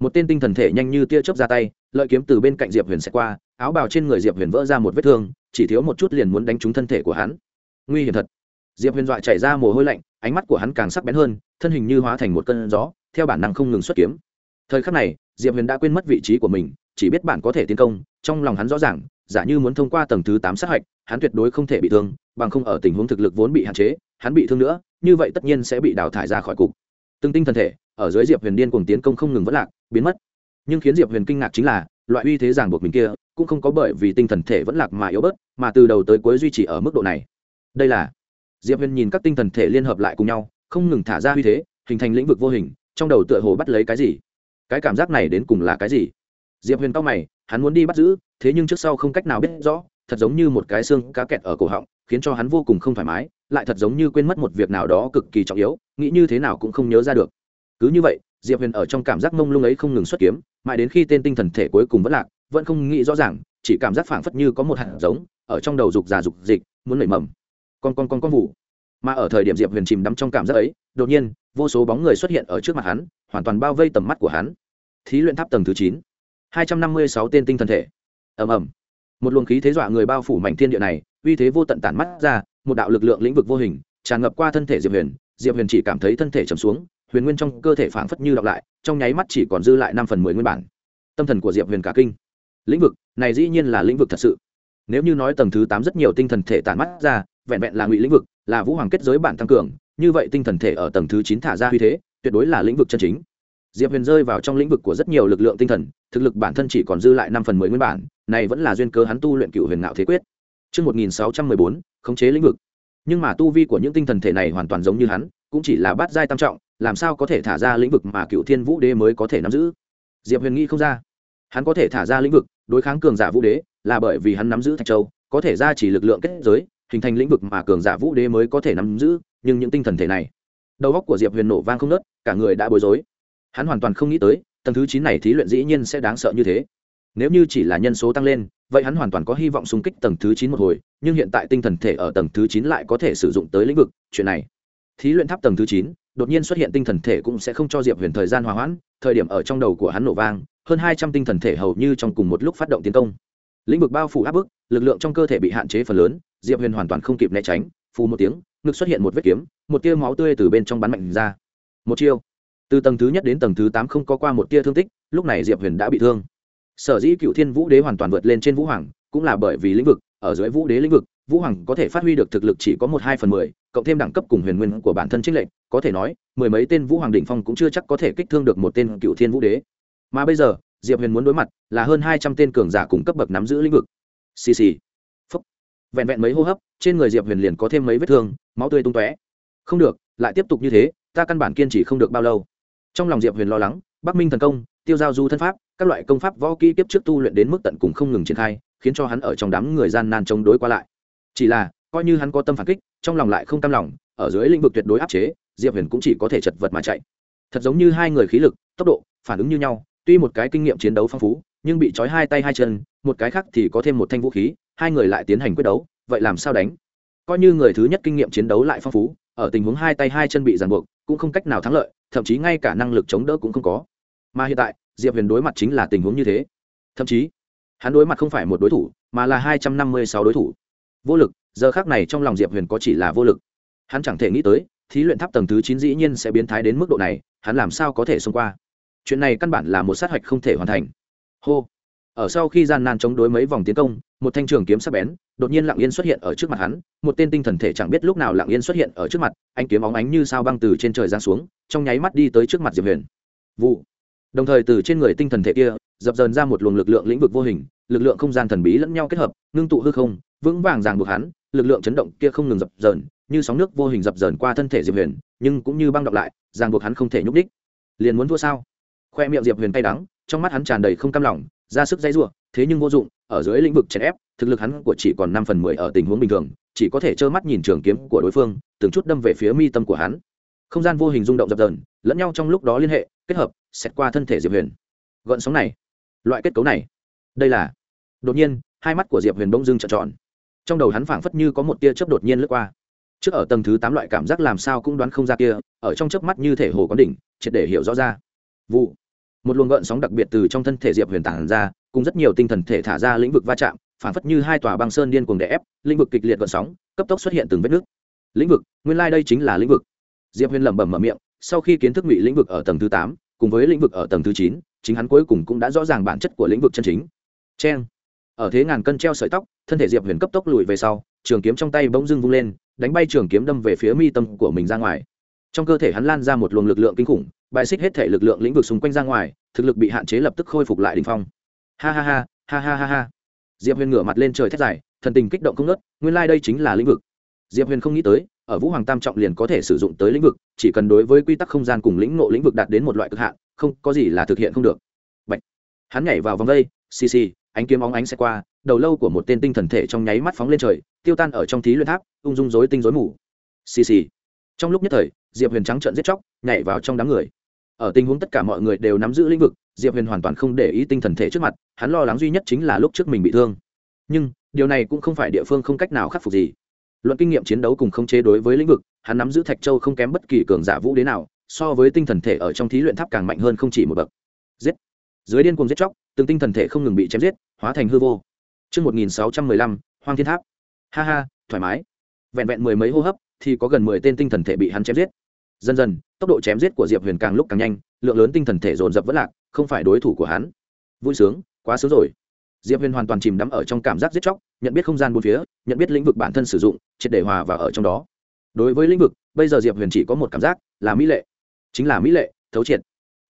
Một tên tinh thần thể nhanh như tia chớp ra tay, lợi kiếm từ bên cạnh diệp huyền sẽ qua, áo bào trên người diệp huyền vỡ ra một vết thương, chỉ thiếu một chút liền muốn đánh trúng thân thể của hắn. Nguy hiểm thật. Diệp huyền dọa chảy ra mồ hôi lạnh, ánh mắt của hắn càng sắc bén hơn, thân hình như hóa thành một cơn gió, theo bản năng không ngừng xuất kiếm. Thời khắc này, diệp huyền đã quên mất vị trí của mình chỉ biết bạn có thể tiến công, trong lòng hắn rõ ràng, giả như muốn thông qua tầng thứ tám sát hạch, hắn tuyệt đối không thể bị thương, bằng không ở tình huống thực lực vốn bị hạn chế, hắn bị thương nữa, như vậy tất nhiên sẽ bị đào thải ra khỏi cục. Từng tinh thần thể, ở dưới diệp huyền điên cùng tiến công không ngừng vất lạc, biến mất. Nhưng khiến diệp huyền kinh ngạc chính là, loại uy thế giảng buộc mình kia, cũng không có bởi vì tinh thần thể vẫn lạc mà yếu bớt, mà từ đầu tới cuối duy trì ở mức độ này. Đây là, diệp huyền nhìn các tinh thần thể liên hợp lại cùng nhau, không ngừng thả ra uy thế, hình thành lĩnh vực vô hình, trong đầu tựa hồ bắt lấy cái gì? Cái cảm giác này đến cùng là cái gì? Diệp huyền cao mày, hắn muốn đi bắt giữ, thế nhưng trước sau không cách nào biết rõ, thật giống như một cái xương cá kẹt ở cổ họng, khiến cho hắn vô cùng không thoải mái, lại thật giống như quên mất một việc nào đó cực kỳ trọng yếu, nghĩ như thế nào cũng không nhớ ra được. Cứ như vậy, diệp huyền ở trong cảm giác mông lung ấy không ngừng xuất kiếm, mãi đến khi tên tinh thần thể cuối cùng vẫn lạc, vẫn không nghĩ rõ ràng, chỉ cảm giác phảng phất như có một hạt giống, ở trong đầu dục già dục dịch, muốn nảy mầm. Con con con con vụ mà ở thời điểm diệp huyền chìm đắm trong cảm giác ấy, đột nhiên, vô số bóng người xuất hiện ở trước mặt hắn, hoàn toàn bao vây tầm mắt của hắn. Thí luyện tháp tầng thứ chín hai trăm năm mươi sáu tên tinh thần thể. Ầm ầm. Một luồng khí thế dọa người bao phủ mảnh thiên địa này, uy thế vô tận tản mắt ra, một đạo lực lượng lĩnh vực vô hình, tràn ngập qua thân thể diệp huyền. Diệp huyền chỉ cảm thấy thân thể trầm xuống, huyền nguyên trong cơ thể phảng phất như đọc lại, trong nháy mắt chỉ còn dư lại năm phần mười nguyên bản. Tâm thần của diệp huyền cả kinh. Lĩnh vực, này dĩ nhiên là lĩnh vực thật sự. Nếu như nói tầng thứ tám rất nhiều tinh thần thể tản mắt ra, vẹn vẹn là ngụy lĩnh vực, là vũ hoàng kết giới bản tăng cường, như vậy tinh thần thể ở tầng thứ chín thả ra uy thế, tuyệt đối là lĩnh vực chân chính diệp huyền rơi vào trong lĩnh vực của rất nhiều lực lượng tinh thần thực lực bản thân chỉ còn dư lại năm phần mười nguyên bản này vẫn là duyên cơ hắn tu luyện cựu huyền ngạo thế quyết Trước 1614, khống chế lĩnh vực. Nhưng mà tu vi của những tinh thần thể này hoàn toàn giống như hắn, cũng chỉ là bát giai tam trọng, làm sao có thể thả ra lĩnh vực mà cựu thiên vũ đế mới có thể nắm giữ. Diệp Huyền nghĩ không ra. Hắn có thể thả ra lĩnh vực, đối kháng cường giả vũ đế, là bởi vì hắn nắm giữ thạch châu có thể ra chỉ lực lượng kết giới hình thành lĩnh vực mà cường giả vũ đế mới có thể nắm giữ nhưng những tinh thần thể này đầu góc của diệp huyền nổ vang không nớt cả người đã bối rối hắn hoàn toàn không nghĩ tới, tầng thứ chín này thí luyện dĩ nhiên sẽ đáng sợ như thế. Nếu như chỉ là nhân số tăng lên, vậy hắn hoàn toàn có hy vọng xung kích tầng thứ chín một hồi, nhưng hiện tại tinh thần thể ở tầng thứ chín lại có thể sử dụng tới lĩnh vực, chuyện này. Thí luyện tháp tầng thứ chín, đột nhiên xuất hiện tinh thần thể cũng sẽ không cho diệp huyền thời gian hòa hoãn, thời điểm ở trong đầu của hắn nổ vang, hơn hai trăm tinh thần thể hầu như trong cùng một lúc phát động tiến công. Lĩnh vực bao phủ áp bức, lực lượng trong cơ thể bị hạn chế phần lớn, diệp huyền hoàn toàn không kịp né tránh, phù một tiếng, ngực xuất hiện một vết kiếm, một tia máu tươi từ bên trong bắn mạnh ra. Một chiêu từ tầng thứ nhất đến tầng thứ tám không có qua một tia thương tích, lúc này diệp huyền đã bị thương. Sở dĩ cựu thiên vũ đế hoàn toàn vượt lên trên vũ hoàng, cũng là bởi vì lĩnh vực, ở dưới vũ đế lĩnh vực, vũ hoàng có thể phát huy được thực lực chỉ có một hai phần mười, cộng thêm đẳng cấp cùng huyền nguyên của bản thân trích lệnh có thể nói, mười mấy tên vũ hoàng đỉnh phong cũng chưa chắc có thể kích thương được một tên cựu thiên vũ đế. Mà bây giờ, diệp huyền muốn đối mặt là hơn hai trăm tên cường giả cùng cấp bậc nắm giữ lĩnh vực. Xì xì. Phấp vẹn vẹn mấy hô hấp, trên người diệp huyền liền có thêm mấy vết thương, máu tươi tung tóe. Không được, lại tiếp tục như thế, ta căn bản kiên trì không được bao lâu trong lòng diệp huyền lo lắng, bắc minh thần công, tiêu giao du thân pháp, các loại công pháp võ kỹ tiếp trước tu luyện đến mức tận cùng không ngừng triển khai, khiến cho hắn ở trong đám người gian nan chống đối qua lại. Chỉ là, coi như hắn có tâm phản kích, trong lòng lại không cam lòng, ở dưới lĩnh vực tuyệt đối áp chế, diệp huyền cũng chỉ có thể chật vật mà chạy. Thật giống như hai người khí lực, tốc độ, phản ứng như nhau, tuy một cái kinh nghiệm chiến đấu phong phú, nhưng bị trói hai tay hai chân, một cái khác thì có thêm một thanh vũ khí, hai người lại tiến hành quyết đấu, vậy làm sao đánh? Coi như người thứ nhất kinh nghiệm chiến đấu lại phong phú, ở tình huống hai tay hai chân bị ràng buộc, cũng không cách nào thắng lợi thậm chí ngay cả năng lực chống đỡ cũng không có. Mà hiện tại, diệp huyền đối mặt chính là tình huống như thế. Thậm chí, hắn đối mặt không phải một đối thủ, mà là hai trăm năm mươi sáu đối thủ. Vô lực, giờ khác này trong lòng diệp huyền có chỉ là vô lực. Hắn chẳng thể nghĩ tới, thí luyện tháp tầng thứ chín dĩ nhiên sẽ biến thái đến mức độ này, hắn làm sao có thể xông qua? Chuyện này căn bản là một sát hạch không thể hoàn thành. Hô. Ở sau khi gian nan chống đối mấy vòng tiến công, một thanh trường kiếm sắc bén đột nhiên lặng yên xuất hiện ở trước mặt hắn, một tên tinh thần thể chẳng biết lúc nào lặng yên xuất hiện ở trước mặt anh kiếm óng ánh như sao băng từ trên trời giáng xuống, trong nháy mắt đi tới trước mặt diệp huyền. Vụ. Đồng thời từ trên người tinh thần thể kia, dập dờn ra một luồng lực lượng lĩnh vực vô hình, lực lượng không gian thần bí lẫn nhau kết hợp, ngưng tụ hư không, vững vàng ràng buộc hắn, lực lượng chấn động kia không ngừng dập dờn, như sóng nước vô hình dập dờn qua thân thể diệp huyền, nhưng cũng như băng đọc lại ràng buộc hắn không thể nhúc đích liền muốn thua sao? Khoe miệng diệp huyền tay đắng, trong mắt hắn tràn đầy không cam lòng, ra sức dây giụa thế nhưng vô dụng, ở dưới lĩnh vực chèn ép thực lực hắn của chỉ còn năm phần mười ở tình huống bình thường, chỉ có thể trơ mắt nhìn trường kiếm của đối phương, từng chút đâm về phía mi tâm của hắn. Không gian vô hình rung động dập dờn, lẫn nhau trong lúc đó liên hệ, kết hợp xét qua thân thể diệp huyền. Gợn sóng này, loại kết cấu này, đây là, đột nhiên, hai mắt của diệp huyền bỗng dưng trợn tròn. Trong đầu hắn phảng phất như có một tia chớp đột nhiên lướt qua. Trước ở tầng thứ tám loại cảm giác làm sao cũng đoán không ra kia, ở trong chớp mắt như thể hồ có đỉnh, triệt để hiểu rõ ra. Vụ, một luồng gợn sóng đặc biệt từ trong thân thể diệp huyền tản ra, cùng rất nhiều tinh thần thể thả ra lĩnh vực va chạm Phản phất như hai tòa băng sơn điên cuồng đè ép, lĩnh vực kịch liệt cuộn sóng, cấp tốc xuất hiện từng vết nước lĩnh vực, nguyên lai、like、đây chính là lĩnh vực. Diệp huyền lẩm bẩm mở miệng, sau khi kiến thức ngụy lĩnh vực ở tầng thứ tám, cùng với lĩnh vực ở tầng thứ chín, chính hắn cuối cùng cũng đã rõ ràng bản chất của lĩnh vực chân chính. C ở thế ngàn cân treo sợi tóc, thân thể diệp huyền cấp tốc lùi về sau, trường kiếm trong tay bỗng dưng vung lên, đánh bay trường kiếm đâm về phía mi tâm của mình ra ngoài. Trong cơ thể hắn lan ra một luồng lực lượng kinh khủng, bài xích hết thể lực lượng lĩnh vực xung quanh ra ngoài, thực lực bị hạn chế lập tức khôi phục lại đ ỉ n h phong. Ha ha ha ha ha ha ha diệp huyền ngửa mặt lên trời thét dài, thần tình kích động không nớt nguyên lai、like、đây chính là lĩnh vực. Diệp huyền không nghĩ tới, ở vũ hoàng tam trọng liền có thể sử dụng tới lĩnh vực, chỉ cần đối với quy tắc không gian cùng lĩnh ngộ lĩnh vực đạt đến một loại cực hạn, không, có gì là thực hiện không được. Bạch. hắn nhảy vào vòng vây, xì xì, ánh kiếm óng ánh xe qua, đầu lâu của một tên tinh thần thể trong nháy mắt phóng lên trời, tiêu tan ở trong thí luyện tháp, ung dung dối tinh dối mù. Xì xì. Trong lúc nhất thời, diệp huyền trắng trợn giết chóc, nhảy vào trong đám người ở tình huống tất cả mọi người đều nắm giữ lĩnh vực diệp huyền hoàn toàn không để ý tinh thần thể trước mặt hắn lo lắng duy nhất chính là lúc trước mình bị thương nhưng điều này cũng không phải địa phương không cách nào khắc phục gì luận kinh nghiệm chiến đấu cùng không chế đối với lĩnh vực hắn nắm giữ thạch châu không kém bất kỳ cường giả vũ đế nào so với tinh thần thể ở trong thí luyện tháp càng mạnh hơn không chỉ một bậc giết dưới điên cuồng giết chóc từng tinh thần thể không ngừng bị chém giết hóa thành hư vô Trước 1615, Hoang Thiên Tháp. Ha ha, thoải mái. Vẹn vẹn mười mấy hô hấp, thì có gần mười tên tinh thần thể bị hắn chém giết. Dần dần, tốc độ chém giết của Diệp Huyền càng lúc càng nhanh, lượng lớn tinh thần thể dồn dập vẫn lạc, không phải đối thủ của hắn. Vui sướng, quá sướng rồi. Diệp Huyền hoàn toàn chìm đắm ở trong cảm giác giết chóc, nhận biết không gian bốn phía, nhận biết lĩnh vực bản thân sử dụng, triệt để hòa vào ở trong đó. Đối với lĩnh vực, bây giờ Diệp Huyền chỉ có một cảm giác, là mỹ lệ. Chính là mỹ lệ, thấu triệt.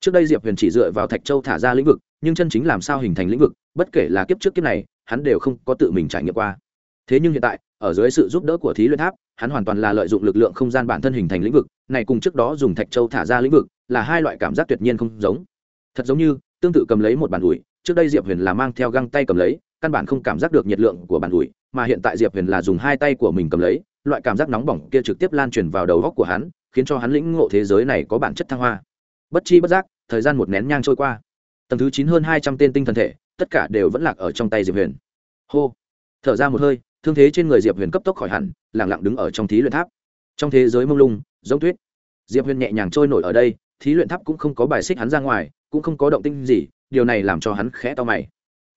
Trước đây Diệp Huyền chỉ dựa vào Thạch Châu thả ra lĩnh vực, nhưng chân chính làm sao hình thành lĩnh vực, bất kể là kiếp trước kiếp này, hắn đều không có tự mình trải nghiệm qua. Thế nhưng hiện tại, ở dưới sự giúp đỡ của Thí Luyện Tháp, hắn hoàn toàn là lợi dụng lực lượng không gian bản thân hình thành lĩnh vực, này cùng trước đó dùng Thạch Châu thả ra lĩnh vực, là hai loại cảm giác tuyệt nhiên không giống. Thật giống như, tương tự cầm lấy một bàn ủi, trước đây Diệp Huyền là mang theo găng tay cầm lấy, căn bản không cảm giác được nhiệt lượng của bàn ủi mà hiện tại diệp huyền là dùng hai tay của mình cầm lấy loại cảm giác nóng bỏng kia trực tiếp lan truyền vào đầu góc của hắn khiến cho hắn lĩnh ngộ thế giới này có bản chất thăng hoa. Bất chi bất giác thời gian một nén nhang trôi qua. Tầng thứ chín hơn hai trăm tên tinh thần thể tất cả đều vẫn lạc ở trong tay diệp huyền. Hô. Thở ra một hơi thương thế trên người diệp huyền cấp tốc khỏi hẳn, lẳng lặng đứng ở trong thí luyện tháp. Trong thế giới mông lung, giống tuyết. Diệp huyền nhẹ nhàng trôi nổi ở đây, thí luyện tháp cũng không có bài xích hắn ra ngoài, cũng không có động tinh gì, điều này làm cho hắn khẽ to mày.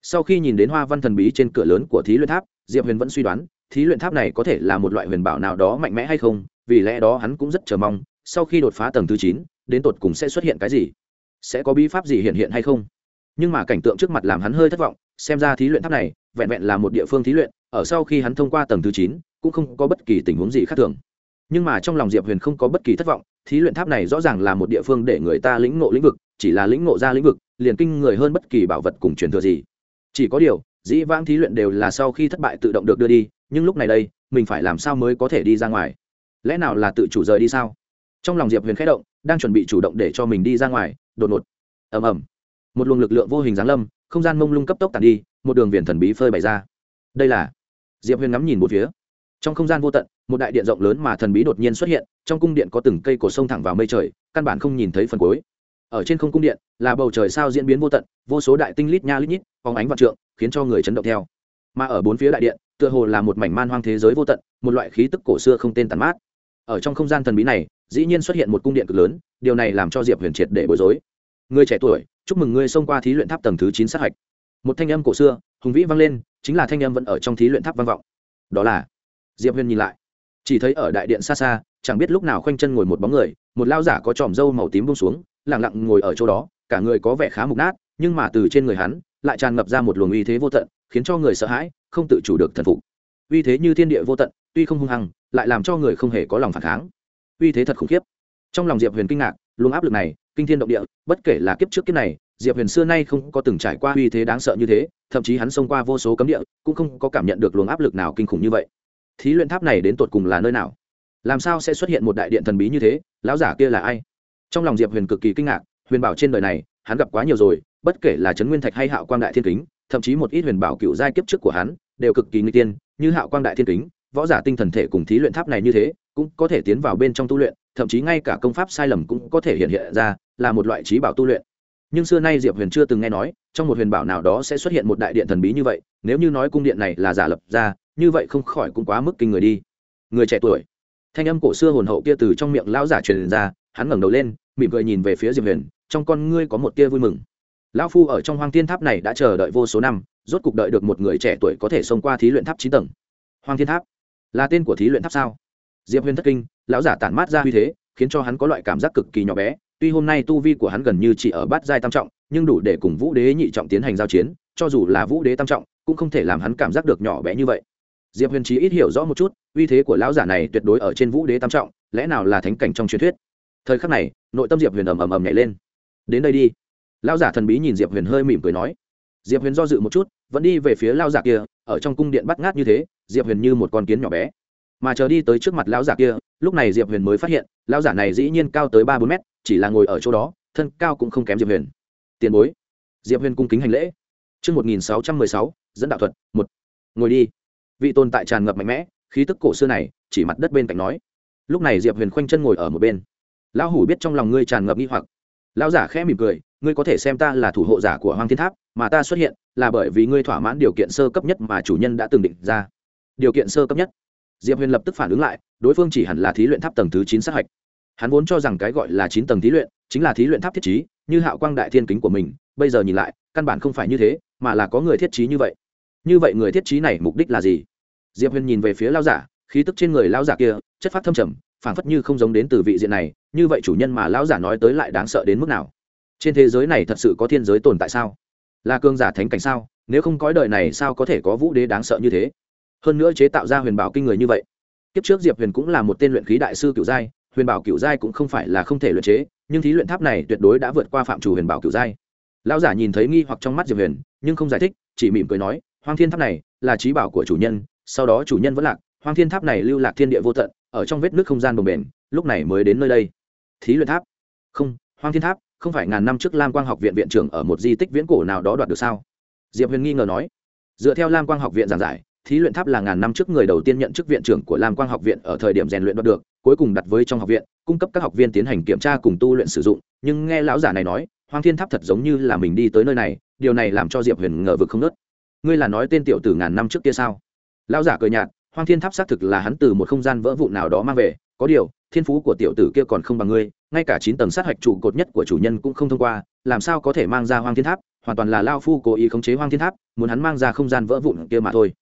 Sau khi nhìn đến hoa văn thần bí trên cửa lớn của thí luyện tháp, diệp huyền vẫn suy đoán, thí luyện tháp này có thể là một loại huyền bảo nào đó mạnh mẽ hay không, vì lẽ đó hắn cũng rất chờ mong, sau khi đột phá tầng thứ chín, đến tột cùng sẽ xuất hiện cái gì? Sẽ có bí pháp gì hiện hiện hay không? Nhưng mà cảnh tượng trước mặt làm hắn hơi thất vọng, xem ra thí luyện tháp này vẹn vẹn là một địa phương thí luyện, ở sau khi hắn thông qua tầng thứ chín, cũng không có bất kỳ tình huống gì khác thường. Nhưng mà trong lòng diệp huyền không có bất kỳ thất vọng, thí luyện tháp này rõ ràng là một địa phương để người ta lĩnh ngộ lĩnh vực, chỉ là lĩnh ngộ ra lĩnh vực, liền kinh người hơn bất kỳ bảo vật cùng truyền thừa gì. Chỉ có điều, dĩ vãng thí luyện đều là sau khi thất bại tự động được đưa đi, nhưng lúc này đây, mình phải làm sao mới có thể đi ra ngoài? Lẽ nào là tự chủ rời đi sao? Trong lòng diệp huyền khẽ động, đang chuẩn bị chủ động để cho mình đi ra ngoài, đột ngột. Ầm ầm. Một luồng lực lượng vô hình giáng lâm, không gian mông lung cấp tốc tàn đi một đường viền thần bí phơi bày ra. Đây là, diệp huyền ngắm nhìn một phía. Trong không gian vô tận, một đại điện rộng lớn mà thần bí đột nhiên xuất hiện, trong cung điện có từng cây cổ sông thẳng vào mây trời, căn bản không nhìn thấy phần cuối. Ở trên không cung điện, là bầu trời sao diễn biến vô tận, vô số đại tinh lít nha lít nhít, phóng ánh vạn trượng, khiến cho người chấn động theo. Mà ở bốn phía đại điện, tựa hồ là một mảnh man hoang thế giới vô tận, một loại khí tức cổ xưa không tên tàn mát. Ở trong không gian thần bí này, dĩ nhiên xuất hiện một cung điện cực lớn, điều này làm cho diệp huyền triệt để bối rối. Người trẻ tuổi, chúc mừng ngươi xông qua thí luyện tháp tầng thứ chín sát hạch một thanh âm cổ xưa, hùng vĩ vang lên, chính là thanh âm vẫn ở trong thí luyện tháp vang vọng. Đó là, diệp huyền nhìn lại, chỉ thấy ở đại điện xa xa, chẳng biết lúc nào khoanh chân ngồi một bóng người, một lao giả có tròm râu màu tím bông xuống lẳng lặng ngồi ở chỗ đó, cả người có vẻ khá mục nát, nhưng mà từ trên người hắn, lại tràn ngập ra một luồng uy thế vô tận, khiến cho người sợ hãi, không tự chủ được thần phục. Uy thế như thiên địa vô tận, tuy không hung hăng, lại làm cho người không hề có lòng phản kháng. Uy thế thật khủng khiếp. Trong lòng diệp huyền kinh ngạc, luồng áp lực này, kinh thiên động địa, bất kể là kiếp trước kiếp này diệp huyền xưa nay không có từng trải qua uy thế đáng sợ như thế, thậm chí hắn xông qua vô số cấm địa, cũng không có cảm nhận được luồng áp lực nào kinh khủng như vậy. Thí luyện tháp này đến tột cùng là nơi nào? Làm sao sẽ xuất hiện một đại điện thần bí như thế? Lão giả kia là ai? Trong lòng diệp huyền cực kỳ kinh ngạc, huyền bảo trên đời này, hắn gặp quá nhiều rồi, bất kể là trấn nguyên thạch hay hạo quang đại thiên kính, thậm chí một ít huyền bảo cựu giai kiếp trước của hắn, đều cực kỳ nguy tiên, như hạo quang đại thiên kính, võ giả tinh thần thể cùng thí luyện tháp này như thế, cũng có thể tiến vào bên trong tu luyện, thậm chí ngay cả công pháp sai lầm cũng có thể hiện hiện ra, là một loại trí bảo tu luyện nhưng xưa nay diệp huyền chưa từng nghe nói, trong một huyền bảo nào đó sẽ xuất hiện một đại điện thần bí như vậy, nếu như nói cung điện này là giả lập ra, như vậy không khỏi cũng quá mức kinh người đi. Người trẻ tuổi. Thanh âm cổ xưa hồn hậu kia từ trong miệng lão giả truyền ra, hắn ngẩng đầu lên, mỉm cười nhìn về phía diệp huyền, trong con ngươi có một tia vui mừng. Lão phu ở trong hoang thiên tháp này đã chờ đợi vô số năm, rốt cuộc đợi được một người trẻ tuổi có thể xông qua thí luyện tháp chín tầng. Hoang thiên tháp? Là tên của thí luyện tháp sao? Diệp huyền thất kinh, lão giả tản mát ra uy thế, khiến cho hắn có loại cảm giác cực kỳ nhỏ bé tuy hôm nay tu vi của hắn gần như chỉ ở bát giai tam trọng, nhưng đủ để cùng vũ đế nhị trọng tiến hành giao chiến, cho dù là vũ đế tam trọng, cũng không thể làm hắn cảm giác được nhỏ bé như vậy. Diệp huyền trí ít hiểu rõ một chút, uy thế của lão giả này tuyệt đối ở trên vũ đế tam trọng, lẽ nào là thánh cảnh trong truyền thuyết? Thời khắc này, nội tâm diệp huyền ầm ầm ầm nhảy lên. Đến đây đi. Lão giả thần bí nhìn diệp huyền hơi mỉm cười nói. Diệp huyền do dự một chút, vẫn đi về phía lão giả kia, ở trong cung điện bắt ngát như thế, diệp huyền như một con kiến nhỏ bé. Mà chờ đi tới trước mặt lão giả kia, lúc này diệp huyền mới phát hiện, lão giả này dĩ nhiên cao tới ba bốn mét chỉ là ngồi ở chỗ đó thân cao cũng không kém diệp huyền tiền bối diệp huyền cung kính hành lễ Trước 1616, dẫn đạo thuật, một. Ngồi đi. Vị tồn tại tràn ngập mạnh mẽ, khí tức cổ xưa này, chỉ mặt đất bên cạnh nói. Lúc này Diệp Huyền khoanh chân ngồi ở một bên. Lão hủ biết trong lòng ngươi tràn ngập nghi hoặc. Lão giả khẽ mỉm cười, ngươi có thể xem ta là thủ hộ giả của Hoang Thiên Tháp, mà ta xuất hiện là bởi vì ngươi thỏa mãn điều kiện sơ cấp nhất mà chủ nhân đã từng định ra. Điều kiện sơ cấp nhất. Diệp Huyền lập tức phản ứng lại, đối phương chỉ hẳn là thí luyện tháp tầng thứ chín sát hạch hắn vốn cho rằng cái gọi là chín tầng thí luyện chính là thí luyện tháp thiết trí, như hạo quang đại thiên kính của mình, bây giờ nhìn lại, căn bản không phải như thế, mà là có người thiết trí như vậy. Như vậy người thiết trí này mục đích là gì? Diệp huyền nhìn về phía lao giả, khí tức trên người lao giả kia, chất phát thâm trầm, phảng phất như không giống đến từ vị diện này, như vậy chủ nhân mà lão giả nói tới lại đáng sợ đến mức nào? Trên thế giới này thật sự có thiên giới tồn tại sao? Là cương giả thánh cảnh sao? Nếu không có đời này sao có thể có vũ đế đáng sợ như thế? Hơn nữa chế tạo ra huyền bảo kinh người như vậy. Kiếp trước diệp huyền cũng là một tên luyện khí đại sư cựu giai huyền bảo cựu giai cũng không phải là không thể luyện chế, nhưng thí luyện tháp này tuyệt đối đã vượt qua phạm chủ huyền bảo cựu giai. Lão giả nhìn thấy nghi hoặc trong mắt diệp huyền, nhưng không giải thích, chỉ mỉm cười nói, hoang thiên tháp này là trí bảo của chủ nhân, sau đó chủ nhân vẫn lạc, hoang thiên tháp này lưu lạc thiên địa vô tận, ở trong vết nước không gian bồng bềnh, lúc này mới đến nơi đây. Thí luyện tháp? Không, hoang thiên tháp, không phải ngàn năm trước lam quang học viện viện trưởng ở một di tích viễn cổ nào đó đoạt được sao? Diệp huyền nghi ngờ nói. Dựa theo lam quang học viện giảng giải thí luyện tháp là ngàn năm trước người đầu tiên nhận chức viện trưởng của lam quang học viện ở thời điểm rèn luyện đoạt được, cuối cùng đặt với trong học viện, cung cấp các học viên tiến hành kiểm tra cùng tu luyện sử dụng. Nhưng nghe lão giả này nói, hoang thiên tháp thật giống như là mình đi tới nơi này, điều này làm cho diệp huyền ngờ vực không nớt. Ngươi là nói tên tiểu tử ngàn năm trước kia sao? Lão giả cười nhạt, hoang thiên tháp xác thực là hắn từ một không gian vỡ vụn nào đó mang về, có điều, thiên phú của tiểu tử kia còn không bằng ngươi, ngay cả chín tầng sát hạch trụ cột nhất của chủ nhân cũng không thông qua, làm sao có thể mang ra hoang thiên tháp? Hoàn toàn là lao phu cố ý khống chế hoang thiên tháp, muốn hắn mang ra không gian vỡ vụn kia mà thôi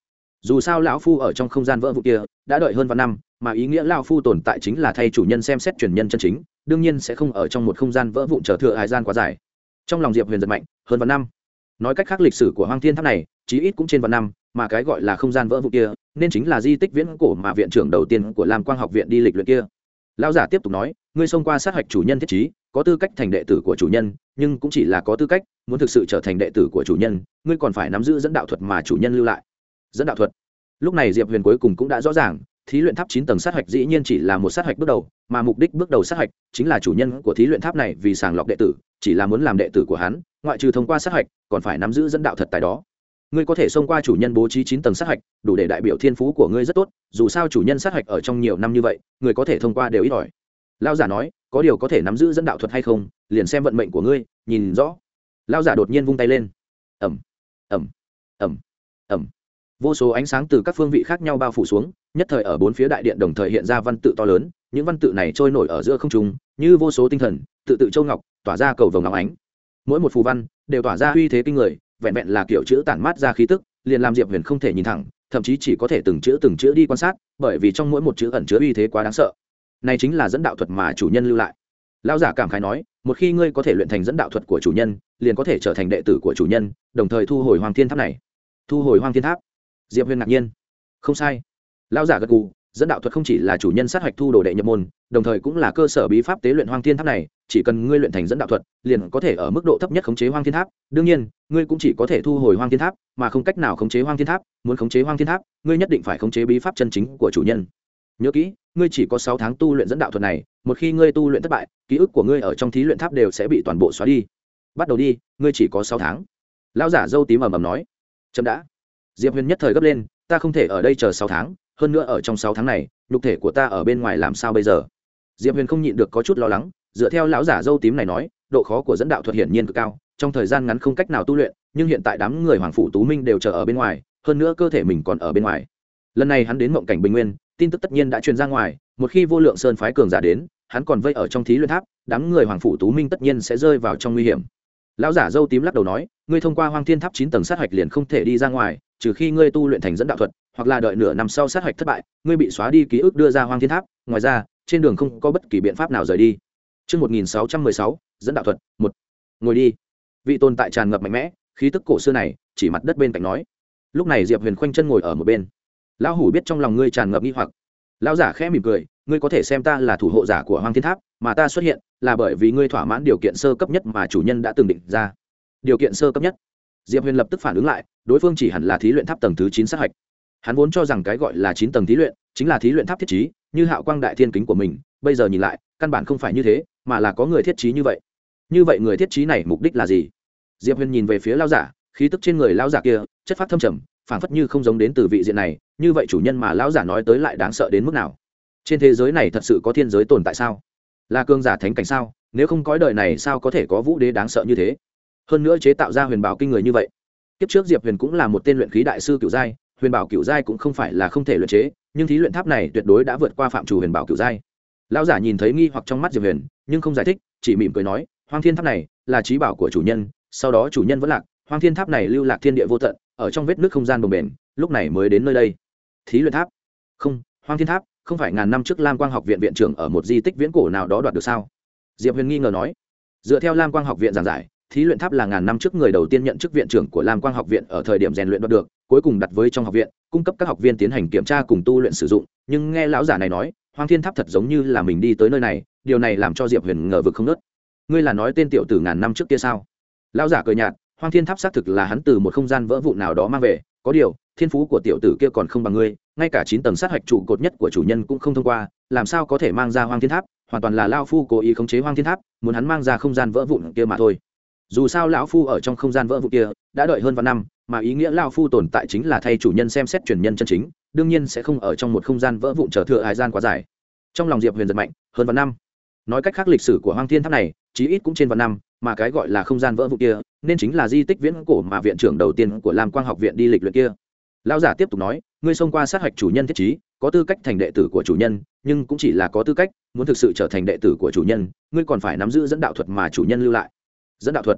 dù sao lão phu ở trong không gian vỡ vụ kia, đã đợi hơn vạn năm, mà ý nghĩa lão phu tồn tại chính là thay chủ nhân xem xét truyền nhân chân chính, đương nhiên sẽ không ở trong một không gian vỡ vụn chờ thừa hải gian quá dài. Trong lòng diệp huyền giật mạnh, hơn vạn năm. Nói cách khác lịch sử của hoang thiên tháp này, chí ít cũng trên vạn năm, mà cái gọi là không gian vỡ vụ kia, nên chính là di tích viễn cổ mà viện trưởng đầu tiên của lam quang học viện đi lịch luyện kia. Lão giả tiếp tục nói, ngươi xông qua sát hạch chủ nhân thiết trí, có tư cách thành đệ tử của chủ nhân, nhưng cũng chỉ là có tư cách, muốn thực sự trở thành đệ tử của chủ nhân, ngươi còn phải nắm giữ dẫn đạo thuật mà chủ nhân lưu lại dẫn đạo thuật. Lúc này diệp huyền cuối cùng cũng đã rõ ràng, thí luyện tháp chín tầng sát hạch dĩ nhiên chỉ là một sát hạch bước đầu, mà mục đích bước đầu sát hạch chính là chủ nhân của thí luyện tháp này vì sàng lọc đệ tử, chỉ là muốn làm đệ tử của hắn, ngoại trừ thông qua sát hạch, còn phải nắm giữ dẫn đạo thật tại đó. Ngươi có thể xông qua chủ nhân bố trí chín tầng sát hạch, đủ để đại biểu thiên phú của ngươi rất tốt, dù sao chủ nhân sát hạch ở trong nhiều năm như vậy, người có thể thông qua đều ít ỏi. Lao giả nói, có điều có thể nắm giữ dẫn đạo thuật hay không, liền xem vận mệnh của ngươi, nhìn rõ. Lao giả đột nhiên vung tay lên. Ẩm ẩm ẩm ẩm vô số ánh sáng từ các phương vị khác nhau bao phủ xuống, nhất thời ở bốn phía đại điện đồng thời hiện ra văn tự to lớn, những văn tự này trôi nổi ở giữa không trung, như vô số tinh thần, tự tự châu ngọc, tỏa ra cầu vồng ngọc ánh. Mỗi một phù văn đều tỏa ra uy thế kinh người, vẹn vẹn là kiểu chữ tản mát ra khí tức, liền làm diệp huyền không thể nhìn thẳng, thậm chí chỉ có thể từng chữ từng chữ đi quan sát, bởi vì trong mỗi một chữ ẩn chứa uy thế quá đáng sợ. Này chính là dẫn đạo thuật mà chủ nhân lưu lại. Lão giả cảm khái nói, một khi ngươi có thể luyện thành dẫn đạo thuật của chủ nhân, liền có thể trở thành đệ tử của chủ nhân, đồng thời thu hồi hoàng thiên tháp này. Thu hồi hoàng thiên tháp diệp huyền ngạc nhiên. Không sai. Lão giả gật gù, dẫn đạo thuật không chỉ là chủ nhân sát hạch thu đồ đệ nhập môn, đồng thời cũng là cơ sở bí pháp tế luyện hoang thiên tháp này, chỉ cần ngươi luyện thành dẫn đạo thuật, liền có thể ở mức độ thấp nhất khống chế hoang thiên tháp. Đương nhiên, ngươi cũng chỉ có thể thu hồi hoang thiên tháp, mà không cách nào khống chế hoang thiên tháp, muốn khống chế hoang thiên tháp, ngươi nhất định phải khống chế bí pháp chân chính của chủ nhân. Nhớ kỹ, ngươi chỉ có sáu tháng tu luyện dẫn đạo thuật này, một khi ngươi tu luyện thất bại, ký ức của ngươi ở trong thí luyện tháp đều sẽ bị toàn bộ xóa đi. Bắt đầu đi, ngươi chỉ có sáu tháng. Lão giả dâu tím ầm ầm nói. Chậm đã diệp huyền nhất thời gấp lên, ta không thể ở đây chờ sáu tháng, hơn nữa ở trong sáu tháng này, nhục thể của ta ở bên ngoài làm sao bây giờ? Diệp huyền không nhịn được có chút lo lắng, dựa theo lão giả dâu tím này nói, độ khó của dẫn đạo thuật hiển nhiên cực cao, trong thời gian ngắn không cách nào tu luyện, nhưng hiện tại đám người hoàng phủ tú minh đều chờ ở bên ngoài, hơn nữa cơ thể mình còn ở bên ngoài. Lần này hắn đến mộng cảnh bình nguyên, tin tức tất nhiên đã truyền ra ngoài, một khi vô lượng sơn phái cường giả đến, hắn còn vây ở trong thí luyện tháp, đám người hoàng phủ tú minh tất nhiên sẽ rơi vào trong nguy hiểm. Lão giả dâu tím lắc đầu nói, ngươi thông qua hoang thiên tháp chín tầng sát hạch liền không thể đi ra ngoài trừ khi ngươi tu luyện thành dẫn đạo thuật hoặc là đợi nửa năm sau sát hạch thất bại ngươi bị xóa đi ký ức đưa ra hoang thiên tháp ngoài ra trên đường không có bất kỳ biện pháp nào rời đi Trước 1616, dẫn đạo thuật, một. Ngồi đi. Vị tồn tại tràn ngập mạnh mẽ, khí tức cổ xưa này, chỉ mặt đất bên cạnh nói. Lúc này Diệp Huyền khoanh chân ngồi ở một bên. Lão hủ biết trong lòng ngươi tràn ngập nghi hoặc. Lão giả khẽ mỉm cười, ngươi có thể xem ta là thủ hộ giả của Hoang Thiên Tháp, mà ta xuất hiện là bởi vì ngươi thỏa mãn điều kiện sơ cấp nhất mà chủ nhân đã từng định ra. Điều kiện sơ cấp nhất. Diệp Huyền lập tức phản ứng lại, đối phương chỉ hẳn là thí luyện tháp tầng thứ chín sát hạch. Hắn vốn cho rằng cái gọi là chín tầng thí luyện chính là thí luyện tháp thiết trí như hạo quang đại thiên kính của mình bây giờ nhìn lại căn bản không phải như thế mà là có người thiết trí như vậy. Như vậy người thiết trí này mục đích là gì? Diệp huyền nhìn về phía lao giả khí tức trên người lao giả kia chất phát thâm trầm phảng phất như không giống đến từ vị diện này như vậy chủ nhân mà lao giả nói tới lại đáng sợ đến mức nào? Trên thế giới này thật sự có thiên giới tồn tại sao? Là cương giả thánh cảnh sao? Nếu không có đời này sao có thể có vũ đế đáng sợ như thế? Hơn nữa chế tạo ra huyền bảo kinh người như vậy. Kiếp trước diệp huyền cũng là một tên luyện khí đại sư cựu giai, huyền bảo cựu giai cũng không phải là không thể luyện chế, nhưng thí luyện tháp này tuyệt đối đã vượt qua phạm chủ huyền bảo cựu giai. Lão giả nhìn thấy nghi hoặc trong mắt diệp huyền, nhưng không giải thích, chỉ mỉm cười nói, hoang thiên tháp này là trí bảo của chủ nhân, sau đó chủ nhân vẫn lạc, hoang thiên tháp này lưu lạc thiên địa vô tận, ở trong vết nước không gian bồng bền lúc này mới đến nơi đây. Thí luyện tháp? Không, hoang thiên tháp, không phải ngàn năm trước lam quang học viện viện trưởng ở một di tích viễn cổ nào đó đoạt được sao? Diệp huyền nghi ngờ nói. Dựa theo lam quang học viện giảng giải thí luyện tháp là ngàn năm trước người đầu tiên nhận chức viện trưởng của lam quang học viện ở thời điểm rèn luyện đoạt được, cuối cùng đặt với trong học viện, cung cấp các học viên tiến hành kiểm tra cùng tu luyện sử dụng. Nhưng nghe lão giả này nói hoàng thiên tháp thật giống như là mình đi tới nơi này, điều này làm cho diệp huyền ngờ vực không nớt. Ngươi là nói tên tiểu tử ngàn năm trước kia sao? Lão giả cười nhạt hoàng thiên tháp xác thực là hắn từ một không gian vỡ vụn nào đó mang về, có điều, thiên phú của tiểu tử kia còn không bằng ngươi, ngay cả chín tầng sát hạch trụ cột nhất của chủ nhân cũng không thông qua, làm sao có thể mang ra hoàng thiên tháp, hoàn toàn là lao phu cố ý khống chế hoàng thiên tháp, muốn hắn mang ra không gian vỡ vụn kia mà thôi dù sao lão phu ở trong không gian vỡ vụn kia đã đợi hơn vạn năm, mà ý nghĩa lao phu tồn tại chính là thay chủ nhân xem xét truyền nhân chân chính, đương nhiên sẽ không ở trong một không gian vỡ vụn trở thừa hải gian quá dài. Trong lòng diệp huyền giật mạnh, hơn vạn năm. Nói cách khác lịch sử của hoang thiên tháp này, chí ít cũng trên vạn năm, mà cái gọi là không gian vỡ vụn kia, nên chính là di tích viễn cổ mà viện trưởng đầu tiên của lam quang học viện đi lịch luyện kia. Lão giả tiếp tục nói, ngươi xông qua sát hạch chủ nhân thiết trí, có tư cách thành đệ tử của chủ nhân, nhưng cũng chỉ là có tư cách, muốn thực sự trở thành đệ tử của chủ nhân, ngươi còn phải nắm giữ dẫn đạo thuật mà chủ nhân lưu lại dẫn đạo thuật.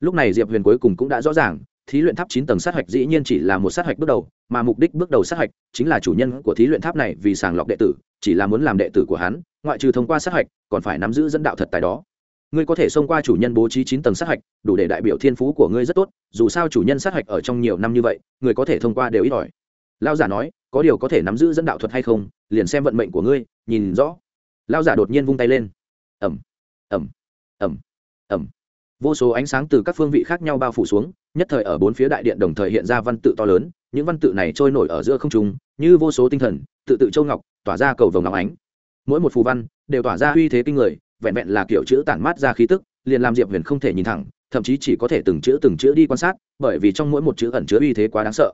Lúc này diệp huyền cuối cùng cũng đã rõ ràng, thí luyện tháp chín tầng sát hạch dĩ nhiên chỉ là một sát hạch bước đầu, mà mục đích bước đầu sát hạch chính là chủ nhân của thí luyện tháp này vì sàng lọc đệ tử, chỉ là muốn làm đệ tử của hắn, ngoại trừ thông qua sát hạch, còn phải nắm giữ dẫn đạo thật tài đó. Ngươi có thể xông qua chủ nhân bố trí chín tầng sát hạch, đủ để đại biểu thiên phú của ngươi rất tốt, dù sao chủ nhân sát hạch ở trong nhiều năm như vậy, người có thể thông qua đều ít ỏi. Lao giả nói, có điều có thể nắm giữ dẫn đạo thuật hay không, liền xem vận mệnh của ngươi, nhìn rõ. Lao giả đột nhiên vung tay lên. Ẩm ẩm ẩm ẩm vô số ánh sáng từ các phương vị khác nhau bao phủ xuống, nhất thời ở bốn phía đại điện đồng thời hiện ra văn tự to lớn, những văn tự này trôi nổi ở giữa không trung, như vô số tinh thần, tự tự châu ngọc, tỏa ra cầu vồng ngọc ánh. Mỗi một phù văn đều tỏa ra uy thế kinh người, vẹn vẹn là kiểu chữ tản mát ra khí tức, liền làm diệp huyền không thể nhìn thẳng, thậm chí chỉ có thể từng chữ từng chữ đi quan sát, bởi vì trong mỗi một chữ ẩn chứa uy thế quá đáng sợ.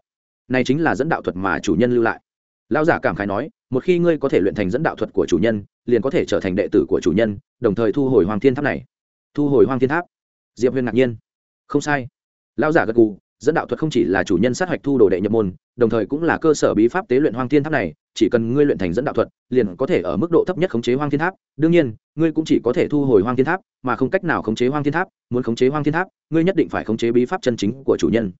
Này chính là dẫn đạo thuật mà chủ nhân lưu lại. Lão giả cảm khái nói, một khi ngươi có thể luyện thành dẫn đạo thuật của chủ nhân, liền có thể trở thành đệ tử của chủ nhân, đồng thời thu hồi hoàng thiên tháp này. Thu hồi hoàng thiên tháp diệp huyền ngạc nhiên. Không sai. Lão giả gật gù, dẫn đạo thuật không chỉ là chủ nhân sát hạch thu đồ đệ nhập môn, đồng thời cũng là cơ sở bí pháp tế luyện hoang thiên tháp này, chỉ cần ngươi luyện thành dẫn đạo thuật, liền có thể ở mức độ thấp nhất khống chế hoang thiên tháp. Đương nhiên, ngươi cũng chỉ có thể thu hồi hoang thiên tháp, mà không cách nào khống chế hoang thiên tháp, muốn khống chế hoang thiên tháp, ngươi nhất định phải khống chế bí pháp chân chính của chủ nhân.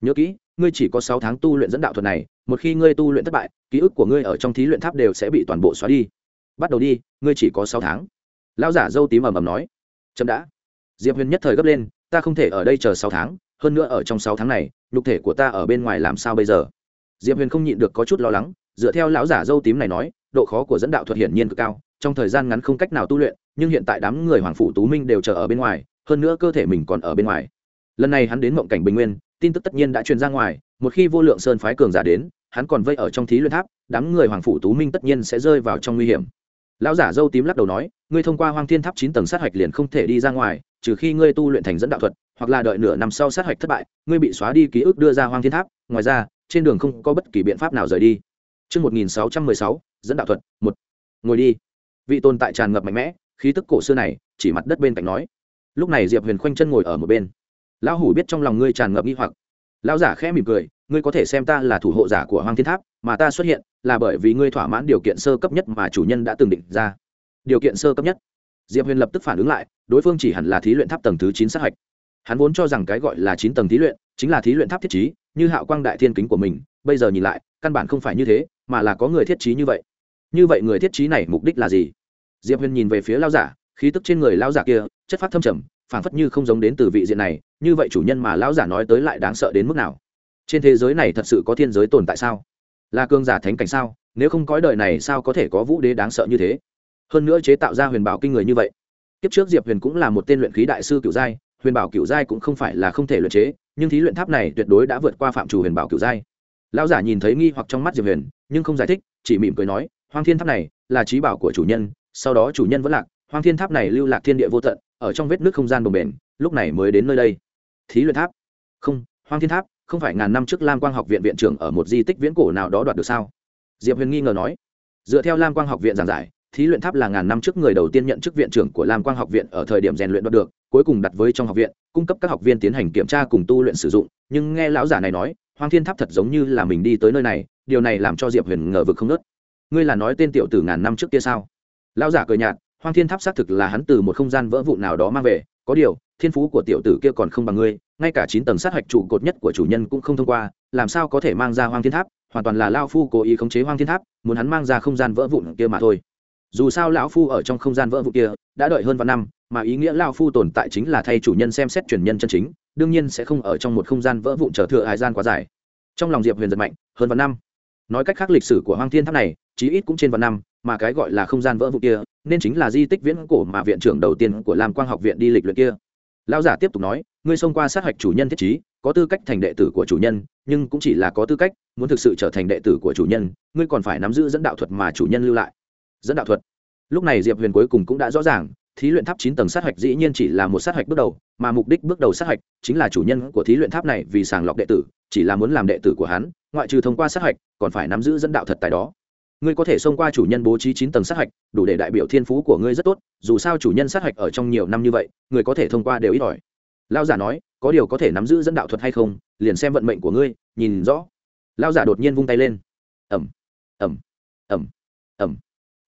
Nhớ kỹ, ngươi chỉ có sáu tháng tu luyện dẫn đạo thuật này, một khi ngươi tu luyện thất bại, ký ức của ngươi ở trong thí luyện tháp đều sẽ bị toàn bộ xóa đi. Bắt đầu đi, ngươi chỉ có sáu tháng. Lão giả dâu tím ầm ầm nói. Chậm đã diệp huyền nhất thời gấp lên, ta không thể ở đây chờ sáu tháng, hơn nữa ở trong sáu tháng này, nhục thể của ta ở bên ngoài làm sao bây giờ? Diệp huyền không nhịn được có chút lo lắng, dựa theo lão giả dâu tím này nói, độ khó của dẫn đạo thuật hiển nhiên cực cao, trong thời gian ngắn không cách nào tu luyện, nhưng hiện tại đám người hoàng phủ tú minh đều chờ ở bên ngoài, hơn nữa cơ thể mình còn ở bên ngoài. Lần này hắn đến mộng cảnh bình nguyên, tin tức tất nhiên đã truyền ra ngoài, một khi vô lượng sơn phái cường giả đến, hắn còn vây ở trong thí luyện tháp, đám người hoàng phủ tú minh tất nhiên sẽ rơi vào trong nguy hiểm. Lão giả dâu tím lắc đầu nói, ngươi thông qua hoang thiên tháp chín tầng sát hạch liền không thể đi ra ngoài trừ khi ngươi tu luyện thành dẫn đạo thuật hoặc là đợi nửa năm sau sát hạch thất bại ngươi bị xóa đi ký ức đưa ra hoang thiên tháp ngoài ra trên đường không có bất kỳ biện pháp nào rời đi Trước 1616, dẫn đạo thuật, một. Ngồi đi. Vị tồn tại tràn ngập mạnh mẽ, khí tức cổ xưa này, chỉ mặt đất bên cạnh nói. Lúc này Diệp Huyền khoanh chân ngồi ở một bên. Lão hủ biết trong lòng ngươi tràn ngập nghi hoặc. Lão giả khẽ mỉm cười, ngươi có thể xem ta là thủ hộ giả của Hoang Thiên Tháp, mà ta xuất hiện là bởi vì ngươi thỏa mãn điều kiện sơ cấp nhất mà chủ nhân đã từng định ra. Điều kiện sơ cấp nhất. Diệp Huyền lập tức phản ứng lại, đối phương chỉ hẳn là thí luyện tháp tầng thứ chín sát hạch. Hắn vốn cho rằng cái gọi là chín tầng thí luyện chính là thí luyện tháp thiết trí như hạo quang đại thiên kính của mình bây giờ nhìn lại căn bản không phải như thế mà là có người thiết trí như vậy. Như vậy người thiết trí này mục đích là gì? Diệp huyền nhìn về phía lao giả khí tức trên người lao giả kia chất phát thâm trầm phảng phất như không giống đến từ vị diện này như vậy chủ nhân mà lao giả nói tới lại đáng sợ đến mức nào? Trên thế giới này thật sự có thiên giới tồn tại sao? Là cương giả thánh cảnh sao? Nếu không có đời này sao có thể có vũ đế đáng sợ như thế? Hơn nữa chế tạo ra huyền bảo kinh người như vậy. Kiếp trước diệp huyền cũng là một tên luyện khí đại sư cựu giai, huyền bảo cựu giai cũng không phải là không thể luyện chế, nhưng thí luyện tháp này tuyệt đối đã vượt qua phạm chủ huyền bảo cựu giai. Lão giả nhìn thấy nghi hoặc trong mắt diệp huyền, nhưng không giải thích, chỉ mỉm cười nói, hoang thiên tháp này là trí bảo của chủ nhân, sau đó chủ nhân vẫn lạc, hoang thiên tháp này lưu lạc thiên địa vô tận, ở trong vết nước không gian bồng bền lúc này mới đến nơi đây. Thí luyện tháp? Không, hoang thiên tháp, không phải ngàn năm trước lam quang học viện viện trưởng ở một di tích viễn cổ nào đó đoạt được sao? Diệp huyền nghi ngờ nói. Dựa theo lam quang học viện giảng giải thí luyện tháp là ngàn năm trước người đầu tiên nhận chức viện trưởng của lam quang học viện ở thời điểm rèn luyện đoạt được, cuối cùng đặt với trong học viện, cung cấp các học viên tiến hành kiểm tra cùng tu luyện sử dụng. Nhưng nghe lão giả này nói hoàng thiên tháp thật giống như là mình đi tới nơi này, điều này làm cho diệp huyền ngờ vực không nớt ngươi là nói tên tiểu tử ngàn năm trước kia sao? Lão giả cười nhạt hoàng thiên tháp xác thực là hắn từ một không gian vỡ vụn nào đó mang về, có điều, thiên phú của tiểu tử kia còn không bằng ngươi, ngay cả chín tầng sát hạch trụ cột nhất của chủ nhân cũng không thông qua, làm sao có thể mang ra Hoang thiên tháp, hoàn toàn là lao phu cố ý khống chế Hoang thiên tháp, muốn hắn mang ra không gian vỡ vụn kia mà thôi dù sao lão phu ở trong không gian vỡ vụn kia, đã đợi hơn vài năm, mà ý nghĩa lao phu tồn tại chính là thay chủ nhân xem xét truyền nhân chân chính, đương nhiên sẽ không ở trong một không gian vỡ vụn trở thừa hải gian quá dài. Trong lòng diệp huyền giật mạnh, hơn vạn năm. Nói cách khác lịch sử của hoang thiên tháp này, chí ít cũng trên vạn năm, mà cái gọi là không gian vỡ vụn kia, nên chính là di tích viễn cổ mà viện trưởng đầu tiên của lam quang học viện đi lịch luyện kia. Lão giả tiếp tục nói, ngươi xông qua sát hạch chủ nhân thiết trí, có tư cách thành đệ tử của chủ nhân, nhưng cũng chỉ là có tư cách, muốn thực sự trở thành đệ tử của chủ nhân, ngươi còn phải nắm giữ dẫn đạo thuật mà chủ nhân lưu lại dẫn đạo thuật. Lúc này diệp huyền cuối cùng cũng đã rõ ràng, thí luyện tháp chín tầng sát hạch dĩ nhiên chỉ là một sát hạch bước đầu, mà mục đích bước đầu sát hạch chính là chủ nhân của thí luyện tháp này vì sàng lọc đệ tử, chỉ là muốn làm đệ tử của hắn, ngoại trừ thông qua sát hạch, còn phải nắm giữ dẫn đạo thật tài đó. Ngươi có thể xông qua chủ nhân bố trí chín tầng sát hạch, đủ để đại biểu thiên phú của ngươi rất tốt, dù sao chủ nhân sát hạch ở trong nhiều năm như vậy người có thể thông qua đều ít ỏi. Lao giả nói, có điều có thể nắm giữ dẫn đạo thuật hay không, liền xem vận mệnh của ngươi, nhìn rõ. Lao giả đột nhiên vung tay lên. Ẩm ẩm ẩm ẩm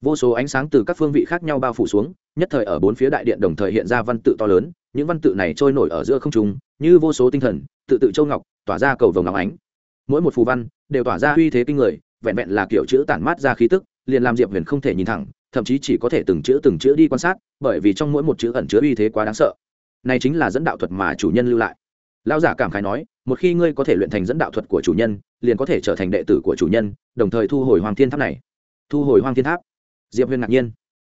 vô số ánh sáng từ các phương vị khác nhau bao phủ xuống, nhất thời ở bốn phía đại điện đồng thời hiện ra văn tự to lớn, những văn tự này trôi nổi ở giữa không trung, như vô số tinh thần, tự tự châu ngọc, tỏa ra cầu vồng ngọc ánh. Mỗi một phù văn đều tỏa ra uy thế kinh người, vẹn vẹn là kiểu chữ tản mát ra khí tức, liền làm diệp huyền không thể nhìn thẳng, thậm chí chỉ có thể từng chữ từng chữ đi quan sát, bởi vì trong mỗi một chữ ẩn chứa uy thế quá đáng sợ. Này chính là dẫn đạo thuật mà chủ nhân lưu lại. Lão giả cảm khái nói, một khi ngươi có thể luyện thành dẫn đạo thuật của chủ nhân, liền có thể trở thành đệ tử của chủ nhân, đồng thời thu hồi hoàng thiên tháp này. Thu hồi hoàng thiên tháp diệp huyền ngạc nhiên.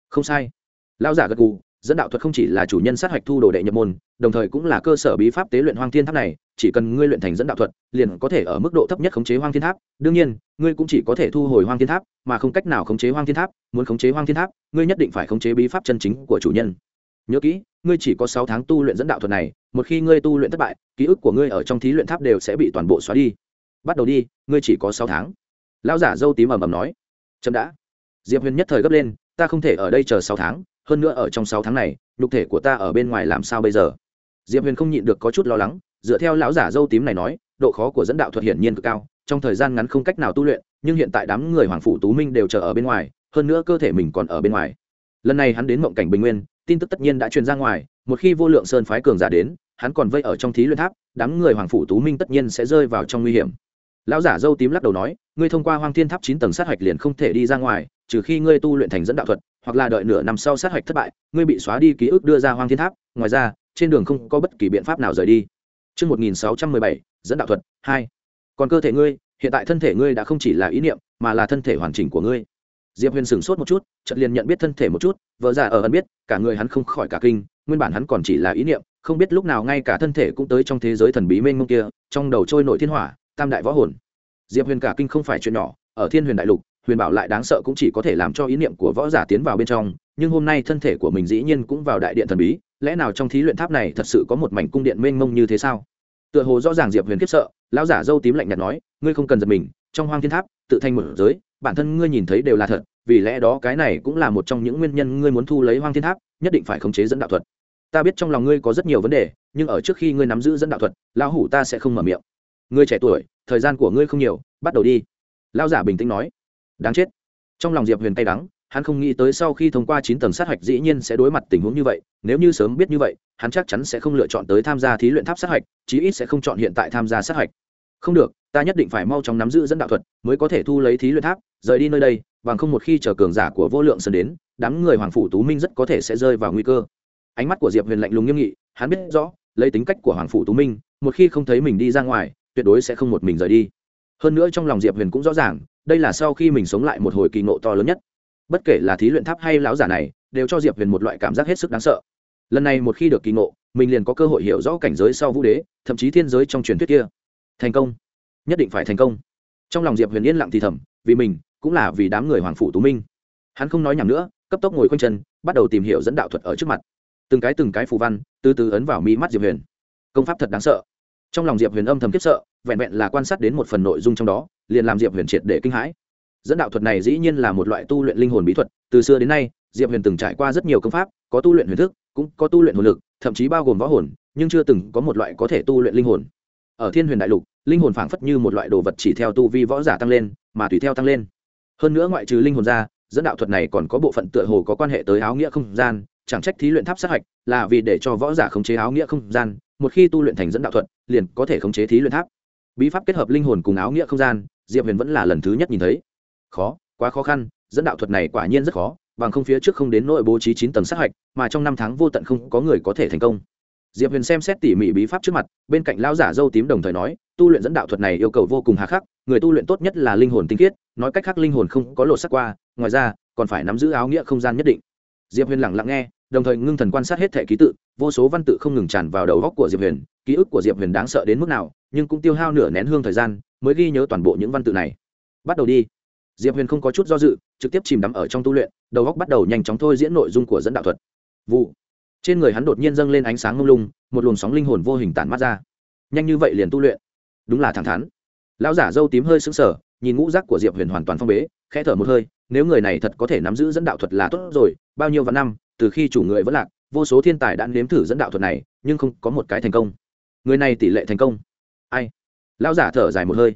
Không sai. Lão giả gật gù, dẫn đạo thuật không chỉ là chủ nhân sát hạch thu đồ đệ nhập môn, đồng thời cũng là cơ sở bí pháp tế luyện hoang thiên tháp này, chỉ cần ngươi luyện thành dẫn đạo thuật, liền có thể ở mức độ thấp nhất khống chế hoang thiên tháp. Đương nhiên, ngươi cũng chỉ có thể thu hồi hoang thiên tháp, mà không cách nào khống chế hoang thiên tháp, muốn khống chế hoang thiên tháp, ngươi nhất định phải khống chế bí pháp chân chính của chủ nhân. Nhớ kỹ, ngươi chỉ có sáu tháng tu luyện dẫn đạo thuật này, một khi ngươi tu luyện thất bại, ký ức của ngươi ở trong thí luyện tháp đều sẽ bị toàn bộ xóa đi. Bắt đầu đi, ngươi chỉ có sáu tháng. Lão giả dâu tím ầm ầm nói. Chậm đã diệp huyền nhất thời gấp lên, ta không thể ở đây chờ sáu tháng, hơn nữa ở trong sáu tháng này, nhục thể của ta ở bên ngoài làm sao bây giờ? Diệp huyền không nhịn được có chút lo lắng, dựa theo lão giả dâu tím này nói, độ khó của dẫn đạo thuật hiển nhiên cực cao, trong thời gian ngắn không cách nào tu luyện, nhưng hiện tại đám người hoàng phủ tú minh đều chờ ở bên ngoài, hơn nữa cơ thể mình còn ở bên ngoài. Lần này hắn đến mộng cảnh bình nguyên, tin tức tất nhiên đã truyền ra ngoài, một khi vô lượng sơn phái cường giả đến, hắn còn vây ở trong thí luyện tháp, đám người hoàng phủ tú minh tất nhiên sẽ rơi vào trong nguy hiểm. Lão giả dâu tím lắc đầu nói, ngươi thông qua hoang thiên tháp chín tầng sát hạch liền không thể đi ra ngoài trừ khi ngươi tu luyện thành dẫn đạo thuật hoặc là đợi nửa năm sau sát hạch thất bại ngươi bị xóa đi ký ức đưa ra hoang thiên tháp ngoài ra trên đường không có bất kỳ biện pháp nào rời đi Trước 1617, dẫn đạo thuật, 2. Còn cơ thể ngươi, hiện tại thân thể ngươi đã không chỉ là ý niệm, mà là thân thể hoàn chỉnh của ngươi. Diệp Huyền sửng sốt một chút, chợt liền nhận biết thân thể một chút, vợ giả ở ẩn biết, cả người hắn không khỏi cả kinh, nguyên bản hắn còn chỉ là ý niệm, không biết lúc nào ngay cả thân thể cũng tới trong thế giới thần bí mênh mông kia, trong đầu trôi nổi thiên hỏa, tam đại võ hồn. Diệp Huyền cả kinh không phải chuyện nhỏ, ở Thiên Huyền đại lục, huyền bảo lại đáng sợ cũng chỉ có thể làm cho ý niệm của võ giả tiến vào bên trong, nhưng hôm nay thân thể của mình dĩ nhiên cũng vào đại điện thần bí, lẽ nào trong thí luyện tháp này thật sự có một mảnh cung điện mênh mông như thế sao? Tựa hồ rõ ràng diệp huyền kiếp sợ, lão giả dâu tím lạnh nhạt nói, ngươi không cần giật mình, trong hoang thiên tháp, tự thành một giới, bản thân ngươi nhìn thấy đều là thật, vì lẽ đó cái này cũng là một trong những nguyên nhân ngươi muốn thu lấy hoang thiên tháp, nhất định phải khống chế dẫn đạo thuật. Ta biết trong lòng ngươi có rất nhiều vấn đề, nhưng ở trước khi ngươi nắm giữ dẫn đạo thuật, lão hủ ta sẽ không mở miệng. Ngươi trẻ tuổi, thời gian của ngươi không nhiều, bắt đầu đi. Lão giả bình tĩnh nói đáng chết. Trong lòng diệp huyền cay đắng, hắn không nghĩ tới sau khi thông qua chín tầng sát hạch dĩ nhiên sẽ đối mặt tình huống như vậy, nếu như sớm biết như vậy, hắn chắc chắn sẽ không lựa chọn tới tham gia thí luyện tháp sát hạch, chí ít sẽ không chọn hiện tại tham gia sát hạch. Không được, ta nhất định phải mau chóng nắm giữ dẫn đạo thuật, mới có thể thu lấy thí luyện tháp, rời đi nơi đây, bằng không một khi chờ cường giả của vô lượng sơn đến, đám người hoàng phủ tú minh rất có thể sẽ rơi vào nguy cơ. Ánh mắt của diệp huyền lạnh lùng nghiêm nghị, hắn biết rõ, lấy tính cách của hoàng phủ tú minh, một khi không thấy mình đi ra ngoài, tuyệt đối sẽ không một mình rời đi. Hơn nữa trong lòng diệp huyền cũng rõ ràng đây là sau khi mình sống lại một hồi kỳ ngộ to lớn nhất. Bất kể là thí luyện tháp hay lão giả này, đều cho diệp huyền một loại cảm giác hết sức đáng sợ. Lần này một khi được kỳ ngộ, mình liền có cơ hội hiểu rõ cảnh giới sau vũ đế, thậm chí thiên giới trong truyền thuyết kia. Thành công. Nhất định phải thành công. Trong lòng diệp huyền yên lặng thì thầm, vì mình, cũng là vì đám người hoàng phủ tú minh. Hắn không nói nhầm nữa, cấp tốc ngồi quanh chân, bắt đầu tìm hiểu dẫn đạo thuật ở trước mặt. Từng cái từng cái phù văn, từ từ ấn vào mi mắt diệp huyền. Công pháp thật đáng sợ. Trong lòng diệp huyền âm thầm kiếp sợ, vẹn vẹn là quan sát đến một phần nội dung trong đó liền làm diệp huyền triệt để kinh hãi. Dẫn đạo thuật này dĩ nhiên là một loại tu luyện linh hồn bí thuật, từ xưa đến nay, diệp huyền từng trải qua rất nhiều công pháp, có tu luyện huyền thức, cũng có tu luyện hồn lực, thậm chí bao gồm võ hồn, nhưng chưa từng có một loại có thể tu luyện linh hồn. Ở thiên huyền đại lục, linh hồn phảng phất như một loại đồ vật chỉ theo tu vi võ giả tăng lên, mà tùy theo tăng lên. Hơn nữa ngoại trừ linh hồn ra, dẫn đạo thuật này còn có bộ phận tựa hồ có quan hệ tới áo nghĩa không gian, chẳng trách thí luyện tháp sát hạch là vì để cho võ giả khống chế áo nghĩa không gian, một khi tu luyện thành dẫn đạo thuật, liền có thể khống chế thí luyện tháp. Bí pháp kết hợp linh hồn cùng áo nghĩa không gian diệp huyền vẫn là lần thứ nhất nhìn thấy. Khó, quá khó khăn, dẫn đạo thuật này quả nhiên rất khó, bằng không phía trước không đến nội bố trí chín tầng sát hạch, mà trong năm tháng vô tận không có người có thể thành công. Diệp huyền xem xét tỉ mỉ bí pháp trước mặt, bên cạnh lao giả dâu tím đồng thời nói, tu luyện dẫn đạo thuật này yêu cầu vô cùng hà khắc, người tu luyện tốt nhất là linh hồn tinh khiết, nói cách khác linh hồn không có lộ sắc qua, ngoài ra, còn phải nắm giữ áo nghĩa không gian nhất định. Diệp huyền lặng lặng nghe đồng thời ngưng thần quan sát hết thẻ ký tự, vô số văn tự không ngừng tràn vào đầu góc của diệp huyền, ký ức của diệp huyền đáng sợ đến mức nào, nhưng cũng tiêu hao nửa nén hương thời gian mới ghi nhớ toàn bộ những văn tự này. Bắt đầu đi. Diệp huyền không có chút do dự, trực tiếp chìm đắm ở trong tu luyện, đầu góc bắt đầu nhanh chóng thôi diễn nội dung của dẫn đạo thuật. Vụ. Trên người hắn đột nhiên dâng lên ánh sáng ngông lung, một luồng sóng linh hồn vô hình tản mắt ra. Nhanh như vậy liền tu luyện. Đúng là thẳng thắn. Lão giả dâu tím hơi sững sờ, nhìn ngũ giác của diệp huyền hoàn toàn phong bế, khẽ thở một hơi, nếu người này thật có thể nắm giữ dẫn đạo thuật là tốt rồi, bao nhiêu vạn năm từ khi chủ người vẫn lạc, vô số thiên tài đã nếm thử dẫn đạo thuật này, nhưng không có một cái thành công. Người này tỷ lệ thành công. Ai? Lão giả thở dài một hơi.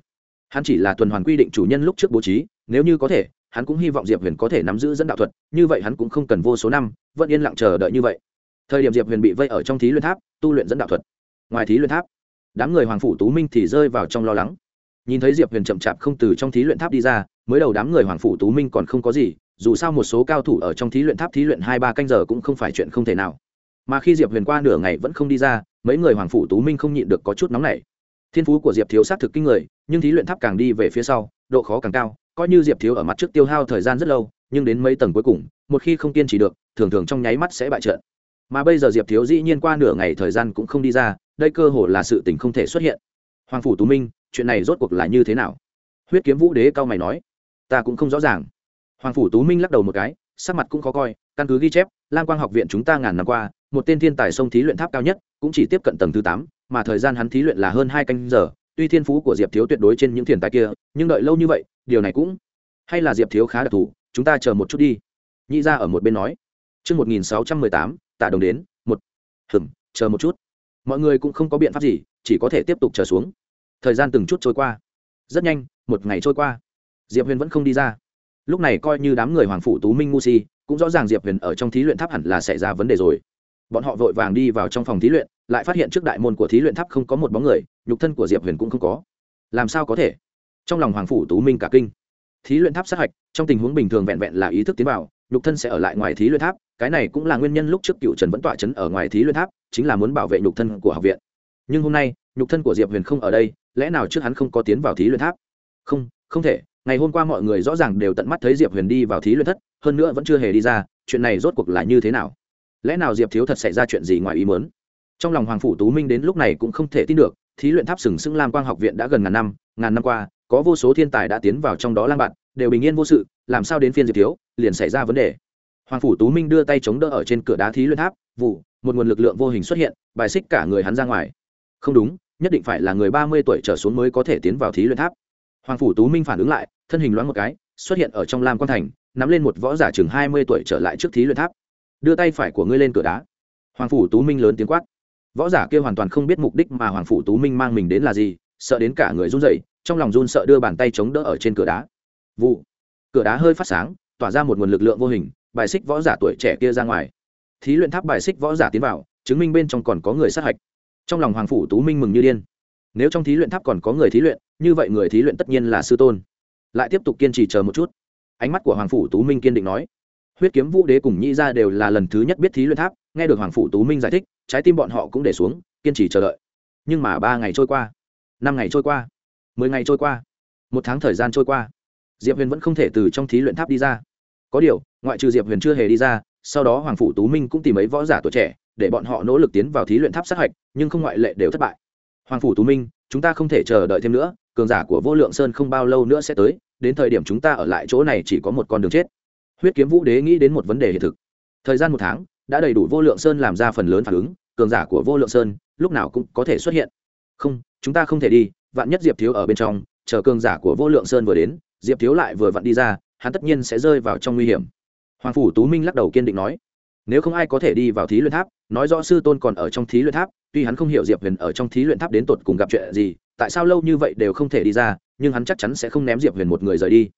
Hắn chỉ là tuần hoàn quy định chủ nhân lúc trước bố trí, nếu như có thể, hắn cũng hy vọng diệp huyền có thể nắm giữ dẫn đạo thuật, như vậy hắn cũng không cần vô số năm, vẫn yên lặng chờ đợi như vậy. Thời điểm diệp huyền bị vây ở trong thí luyện tháp, tu luyện dẫn đạo thuật. Ngoài thí luyện tháp, đám người hoàng phủ tú minh thì rơi vào trong lo lắng. Nhìn thấy diệp huyền chậm chạp không từ trong thí luyện tháp đi ra, mới đầu đám người hoàng phủ tú minh còn không có gì dù sao một số cao thủ ở trong thí luyện tháp thí luyện hai ba canh giờ cũng không phải chuyện không thể nào. Mà khi diệp huyền qua nửa ngày vẫn không đi ra, mấy người hoàng phủ tú minh không nhịn được có chút nóng nảy. Thiên phú của diệp thiếu sát thực kinh người, nhưng thí luyện tháp càng đi về phía sau, độ khó càng cao, coi như diệp thiếu ở mặt trước tiêu hao thời gian rất lâu, nhưng đến mấy tầng cuối cùng, một khi không kiên trì được, thường thường trong nháy mắt sẽ bại trận. Mà bây giờ diệp thiếu dĩ nhiên qua nửa ngày thời gian cũng không đi ra, đây cơ hồ là sự tình không thể xuất hiện. Hoàng phủ tú minh, chuyện này rốt cuộc là như thế nào? Huyết kiếm vũ đế cao mày nói, ta cũng không rõ ràng hoàng phủ tú minh lắc đầu một cái sắc mặt cũng khó coi căn cứ ghi chép lam quang học viện chúng ta ngàn năm qua một tên thiên tài sông thí luyện tháp cao nhất cũng chỉ tiếp cận tầng thứ tám mà thời gian hắn thí luyện là hơn hai canh giờ tuy thiên phú của diệp thiếu tuyệt đối trên những thiên tài kia nhưng đợi lâu như vậy điều này cũng hay là diệp thiếu khá đặc thù chúng ta chờ một chút đi nhị ra ở một bên nói Trước 1618, tạ đồng đến, một, hửng, chờ một chút. Mọi người cũng không có biện pháp gì, chỉ có thể tiếp tục chờ xuống. Thời gian từng chút trôi qua. Rất nhanh, một ngày trôi qua. Diệp Huyền vẫn không đi ra. Lúc này coi như đám người Hoàng phủ Tú Minh ngu si, cũng rõ ràng Diệp Huyền ở trong thí luyện tháp hẳn là xảy ra vấn đề rồi. Bọn họ vội vàng đi vào trong phòng thí luyện, lại phát hiện trước đại môn của thí luyện tháp không có một bóng người, nhục thân của Diệp Huyền cũng không có. Làm sao có thể? Trong lòng Hoàng phủ Tú Minh cả kinh. Thí luyện tháp sát hạch, trong tình huống bình thường vẹn vẹn là ý thức tiến vào, nhục thân sẽ ở lại ngoài thí luyện tháp cái này cũng là nguyên nhân lúc trước cựu trần vẫn tọa chấn ở ngoài thí luyện tháp chính là muốn bảo vệ nhục thân của học viện nhưng hôm nay nhục thân của diệp huyền không ở đây lẽ nào trước hắn không có tiến vào thí luyện tháp không không thể ngày hôm qua mọi người rõ ràng đều tận mắt thấy diệp huyền đi vào thí luyện thất, hơn nữa vẫn chưa hề đi ra, chuyện này rốt cuộc là như thế nào? Lẽ nào diệp thiếu thật xảy ra chuyện gì ngoài ý muốn? Trong lòng hoàng phủ tú minh đến lúc này cũng không thể tin được, thí luyện tháp sừng sững lam quang học viện đã gần ngàn năm ngàn năm qua, có vô số thiên tài đã tiến vào trong đó lang bạn đều bình yên vô sự, làm sao đến phiên diệp thiếu, liền xảy ra vấn đề. Hoàng phủ tú minh đưa tay chống đỡ ở trên cửa đá thí luyện tháp, vụ, một nguồn lực lượng vô hình xuất hiện, bài xích cả người hắn ra ngoài. Không đúng, nhất định phải là người ba mươi tuổi trở xuống mới có thể tiến vào thí luyện tháp. Hoàng phủ tú minh phản ứng lại thân hình loáng một cái, xuất hiện ở trong lam quan thành, nắm lên một võ giả chừng hai mươi tuổi trở lại trước thí luyện tháp. Đưa tay phải của ngươi lên cửa đá. Hoàng phủ tú minh lớn tiếng quát. Võ giả kia hoàn toàn không biết mục đích mà hoàng phủ tú minh mang mình đến là gì, sợ đến cả người run dậy trong lòng run sợ đưa bàn tay chống đỡ ở trên cửa đá. Vụ. Cửa đá hơi phát sáng, tỏa ra một nguồn lực lượng vô hình, bài xích võ giả tuổi trẻ kia ra ngoài. Thí luyện tháp bài xích võ giả tiến vào, chứng minh bên trong còn có người sát hạch. Trong lòng hoàng phủ tú minh mừng như điên. Nếu trong thí luyện tháp còn có người thí luyện, như vậy người thí luyện tất nhiên là sư tôn lại tiếp tục kiên trì chờ một chút. Ánh mắt của hoàng phủ tú minh kiên định nói, huyết kiếm vũ đế cùng nhĩ ra đều là lần thứ nhất biết thí luyện tháp, nghe được hoàng phủ tú minh giải thích, trái tim bọn họ cũng để xuống, kiên trì chờ đợi. Nhưng mà ba ngày trôi qua, năm ngày trôi qua, mười ngày trôi qua, một tháng thời gian trôi qua, diệp huyền vẫn không thể từ trong thí luyện tháp đi ra. Có điều, ngoại trừ diệp huyền chưa hề đi ra, sau đó hoàng phủ tú minh cũng tìm mấy võ giả tuổi trẻ để bọn họ nỗ lực tiến vào thí luyện tháp sát hạch, nhưng không ngoại lệ đều thất bại. Hoàng phủ tú minh, chúng ta không thể chờ đợi thêm nữa, cường giả của vô lượng sơn không bao lâu nữa sẽ tới đến thời điểm chúng ta ở lại chỗ này chỉ có một con đường chết. Huyết kiếm vũ đế nghĩ đến một vấn đề hiện thực. Thời gian một tháng, đã đầy đủ vô lượng sơn làm ra phần lớn phản ứng, cường giả của vô lượng sơn lúc nào cũng có thể xuất hiện. Không, chúng ta không thể đi, vạn nhất diệp thiếu ở bên trong, chờ cường giả của vô lượng sơn vừa đến, diệp thiếu lại vừa vặn đi ra, hắn tất nhiên sẽ rơi vào trong nguy hiểm. Hoàng phủ tú minh lắc đầu kiên định nói, nếu không ai có thể đi vào thí luyện tháp, nói rõ sư tôn còn ở trong thí luyện tháp, tuy hắn không hiểu diệp huyền ở trong thí luyện tháp đến tột cùng gặp chuyện gì tại sao lâu như vậy đều không thể đi ra, nhưng hắn chắc chắn sẽ không ném diệp huyền một người rời đi.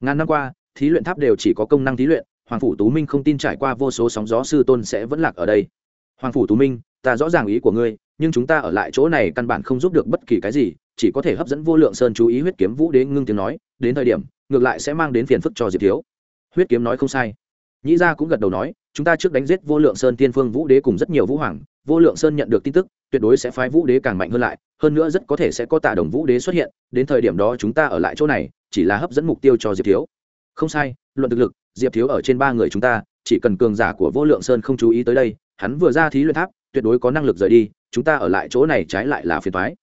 Ngàn năm qua, thí luyện tháp đều chỉ có công năng thí luyện, hoàng phủ tú minh không tin trải qua vô số sóng gió sư tôn sẽ vẫn lạc ở đây. Hoàng phủ tú minh, ta rõ ràng ý của ngươi, nhưng chúng ta ở lại chỗ này căn bản không giúp được bất kỳ cái gì, chỉ có thể hấp dẫn vô lượng sơn chú ý huyết kiếm vũ đế ngưng tiếng nói, đến thời điểm, ngược lại sẽ mang đến phiền phức cho diệp thiếu. Huyết kiếm nói không sai. Nhĩ gia cũng gật đầu nói, chúng ta trước đánh giết vô lượng sơn tiên phương vũ đế cùng rất nhiều vũ hoàng vô lượng sơn nhận được tin tức, tuyệt đối sẽ phái vũ đế càng mạnh hơn lại, hơn nữa rất có thể sẽ có tạ đồng vũ đế xuất hiện, đến thời điểm đó chúng ta ở lại chỗ này, chỉ là hấp dẫn mục tiêu cho diệp thiếu. Không sai, luận thực lực, diệp thiếu ở trên ba người chúng ta, chỉ cần cường giả của vô lượng sơn không chú ý tới đây, hắn vừa ra thí luyện tháp, tuyệt đối có năng lực rời đi, chúng ta ở lại chỗ này trái lại là phiền thoái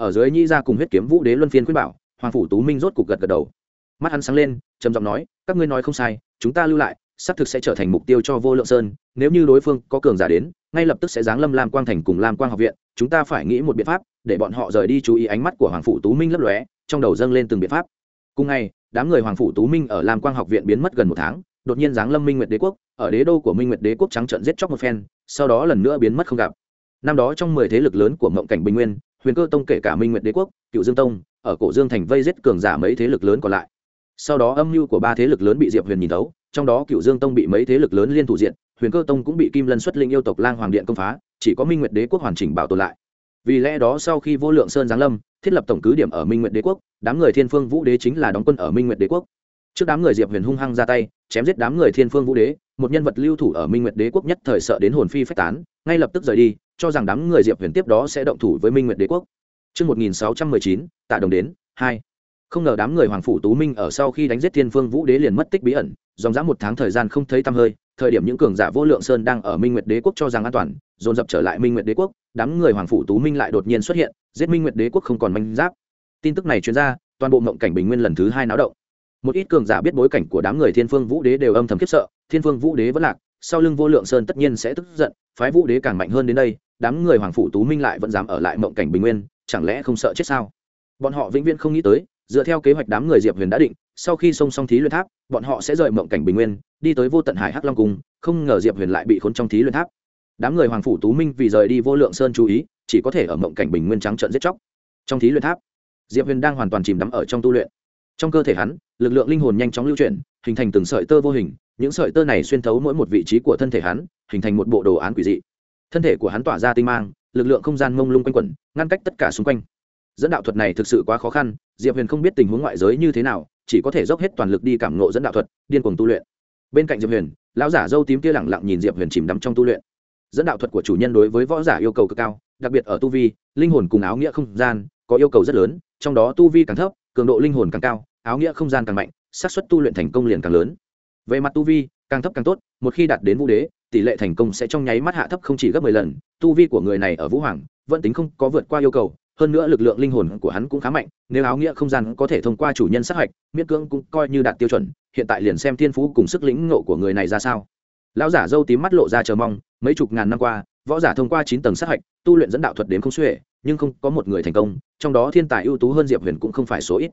ở dưới nhĩ gia cùng huyết kiếm vũ đế luân phiên khuyên bảo, hoàng phủ tú minh rốt cục gật gật đầu. Mắt hắn sáng lên, trầm giọng nói, các ngươi nói không sai, chúng ta lưu lại xác thực sẽ trở thành mục tiêu cho vô lượng sơn, nếu như đối phương có cường giả đến ngay lập tức sẽ giáng lâm lam quang thành cùng lam quang học viện, chúng ta phải nghĩ một biện pháp để bọn họ rời đi chú ý ánh mắt của hoàng phủ tú minh lấp lóe, trong đầu dâng lên từng biện pháp. Cùng ngày, đám người hoàng phủ tú minh ở lam quang học viện biến mất gần một tháng, đột nhiên giáng lâm minh nguyệt đế quốc, ở đế đô của minh nguyệt đế quốc trắng trận giết chóc một phen, sau đó lần nữa biến mất không gặp. Năm đó trong mười thế lực lớn của mộng cảnh bình nguyên, huyền cơ tông kể cả minh nguyệt đế quốc, cựu dương tông, ở cổ dương thành vây giết cường giả mấy thế lực lớn còn lại. Sau đó âm mưu của ba thế lực lớn bị diệp huyền nhìn thấu, trong đó cựu dương tông bị mấy thế lực lớn liên thủ diện huyền cơ tông cũng bị kim lân xuất linh yêu tộc lang hoàng điện công phá chỉ có minh nguyệt đế quốc hoàn chỉnh bảo tồn lại. Vì lẽ đó sau khi vô lượng sơn giáng lâm thiết lập tổng cứ điểm ở minh nguyệt đế quốc đám người thiên phương vũ đế chính là đóng quân ở minh nguyệt đế quốc. Trước đám người diệp huyền hung hăng ra tay chém giết đám người thiên phương vũ đế một nhân vật lưu thủ ở minh nguyệt đế quốc nhất thời sợ đến hồn phi phách tán ngay lập tức rời đi cho rằng đám người diệp huyền tiếp đó sẽ động thủ với minh nguyệt đế quốc. Trước 1619, tạ đồng đến, 2. Không ngờ đám người Hoàng Phủ Tú Minh ở sau khi đánh giết Thiên Phương Vũ Đế liền mất tích bí ẩn, dòng dã một tháng thời gian không thấy tăm hơi, thời điểm những cường giả vô lượng sơn đang ở Minh Nguyệt Đế quốc cho rằng an toàn, dồn dập trở lại Minh Nguyệt Đế quốc, đám người Hoàng Phủ Tú Minh lại đột nhiên xuất hiện, giết Minh Nguyệt Đế quốc không còn manh giáp. Tin tức này truyền ra, toàn bộ mộng cảnh bình nguyên lần thứ hai náo động. Một ít cường giả biết bối cảnh của đám người Thiên Phương Vũ Đế đều âm thầm khiếp sợ, Thiên Phương Vũ Đế vẫn lạc, sau lưng vô lượng sơn tất nhiên sẽ tức giận, phái Vũ Đế càng mạnh hơn đến đây, đám người Hoàng Phủ Tú Minh lại vẫn dám ở lại mộng cảnh bình nguyên, chẳng lẽ không sợ chết sao bọn họ vĩnh viễn không nghĩ tới dựa theo kế hoạch đám người diệp huyền đã định sau khi song song thí luyện tháp, bọn họ sẽ rời mộng cảnh bình nguyên, đi tới vô tận hải hắc long cung, không ngờ diệp huyền lại bị khốn trong thí luyện tháp. Đám người hoàng phủ tú minh vì rời đi vô lượng sơn chú ý, chỉ có thể ở mộng cảnh bình nguyên trắng trợn giết chóc. Trong thí luyện tháp, diệp huyền đang hoàn toàn chìm đắm ở trong tu luyện. Trong cơ thể hắn, lực lượng linh hồn nhanh chóng lưu chuyển, hình thành từng sợi tơ vô hình, những sợi tơ này xuyên thấu mỗi một vị trí của thân thể hắn, hình thành một bộ đồ án quỷ dị. Thân thể của hắn tỏa ra tinh mang, lực lượng không gian mông lung quanh quẩn, ngăn cách tất cả xung quanh. Dẫn đạo thuật này thực sự quá khó khăn, diệp huyền không biết tình huống ngoại giới như thế nào chỉ có thể dốc hết toàn lực đi cảm nộ dẫn đạo thuật, điên cuồng tu luyện. Bên cạnh diệp huyền, lão giả dâu tím kia lẳng lặng nhìn diệp huyền chìm đắm trong tu luyện. Dẫn đạo thuật của chủ nhân đối với võ giả yêu cầu cực cao, đặc biệt ở tu vi, linh hồn cùng áo nghĩa không gian, có yêu cầu rất lớn, trong đó tu vi càng thấp, cường độ linh hồn càng cao, áo nghĩa không gian càng mạnh, xác suất tu luyện thành công liền càng lớn. Về mặt tu vi, càng thấp càng tốt, một khi đạt đến vũ đế, tỷ lệ thành công sẽ trong nháy mắt hạ thấp không chỉ gấp mười lần, tu vi của người này ở vũ hoàng, vẫn tính không có vượt qua yêu cầu hơn nữa lực lượng linh hồn của hắn cũng khá mạnh, nếu áo nghĩa không gian có thể thông qua chủ nhân sát hạch, miễn cưỡng cũng coi như đạt tiêu chuẩn, hiện tại liền xem thiên phú cùng sức lĩnh ngộ của người này ra sao. Lão giả dâu tím mắt lộ ra chờ mong, mấy chục ngàn năm qua, võ giả thông qua chín tầng sát hạch, tu luyện dẫn đạo thuật đến không xuể, nhưng không có một người thành công, trong đó thiên tài ưu tú hơn diệp huyền cũng không phải số ít.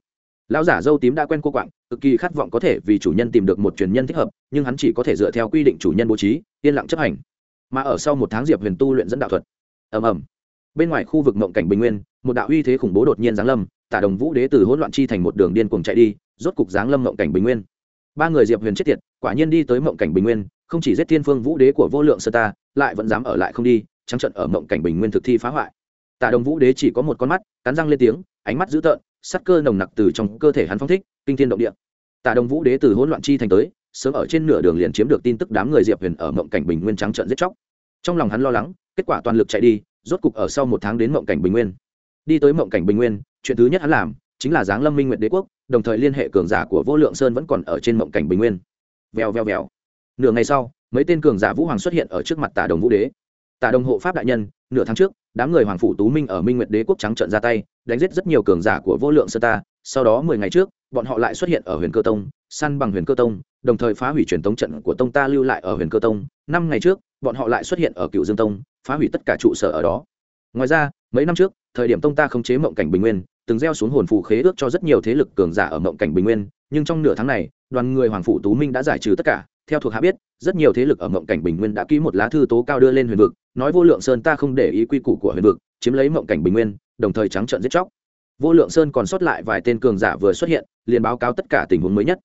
Lão giả dâu tím đã quen cô quạng, cực kỳ khát vọng có thể vì chủ nhân tìm được một truyền nhân thích hợp, nhưng hắn chỉ có thể dựa theo quy định chủ nhân bố trí, yên lặng chấp hành. Mà ở sau một tháng diệp huyền tu luyện dẫn đạo thuật. Ầm ầm. Bên ngoài khu vực mộng cảnh bình nguyên một đạo uy thế khủng bố đột nhiên giáng lâm, tả đồng vũ đế từ hỗn loạn chi thành một đường điên cuồng chạy đi, rốt cục giáng lâm mộng cảnh bình nguyên. Ba người diệp huyền chết tiệt, quả nhiên đi tới mộng cảnh bình nguyên, không chỉ giết thiên phương vũ đế của vô lượng sơ ta, lại vẫn dám ở lại không đi, trắng trận ở mộng cảnh bình nguyên thực thi phá hoại. Tả đồng vũ đế chỉ có một con mắt, cắn răng lên tiếng, ánh mắt dữ tợn sắt cơ nồng nặc từ trong cơ thể hắn phong thích, kinh thiên động địa. Tả đồng vũ đế từ hỗn loạn chi thành tới, sớm ở trên nửa đường liền chiếm được tin tức đám người diệp huyền ở mộng cảnh bình nguyên trắng trận giết chóc. Trong lòng hắn lo lắng, kết quả toàn lực chạy đi, rốt cục ở sau một tháng đến mộng cảnh bình nguyên đi tới mộng cảnh bình nguyên, chuyện thứ nhất hắn làm chính là giáng lâm minh nguyện đế quốc, đồng thời liên hệ cường giả của vô lượng sơn vẫn còn ở trên mộng cảnh bình nguyên. Vèo vèo vèo. Nửa ngày sau, mấy tên cường giả vũ hoàng xuất hiện ở trước mặt tả đồng vũ đế. Tả đồng hộ pháp đại nhân, nửa tháng trước, đám người hoàng phủ tú minh ở minh nguyệt đế quốc trắng trận ra tay, đánh giết rất nhiều cường giả của vô lượng sơ ta. Sau đó mười ngày trước, bọn họ lại xuất hiện ở huyền cơ tông, săn bằng huyền cơ tông, đồng thời phá hủy truyền tống trận của tông ta lưu lại ở huyền cơ tông. Năm ngày trước, bọn họ lại xuất hiện ở cựu dương tông, phá hủy tất cả trụ sở ở đó. Ngoài ra mấy năm trước, thời điểm tông ta không chế mộng cảnh bình nguyên, từng gieo xuống hồn phụ khế ước cho rất nhiều thế lực cường giả ở mộng cảnh bình nguyên, nhưng trong nửa tháng này, đoàn người hoàng phụ tú minh đã giải trừ tất cả. Theo thuộc hạ biết, rất nhiều thế lực ở mộng cảnh bình nguyên đã ký một lá thư tố cao đưa lên huyền vực, nói vô lượng sơn ta không để ý quy củ của huyền vực, chiếm lấy mộng cảnh bình nguyên, đồng thời trắng trợn giết chóc. Vô lượng sơn còn sót lại vài tên cường giả vừa xuất hiện, liền báo cáo tất cả tình huống mới nhất.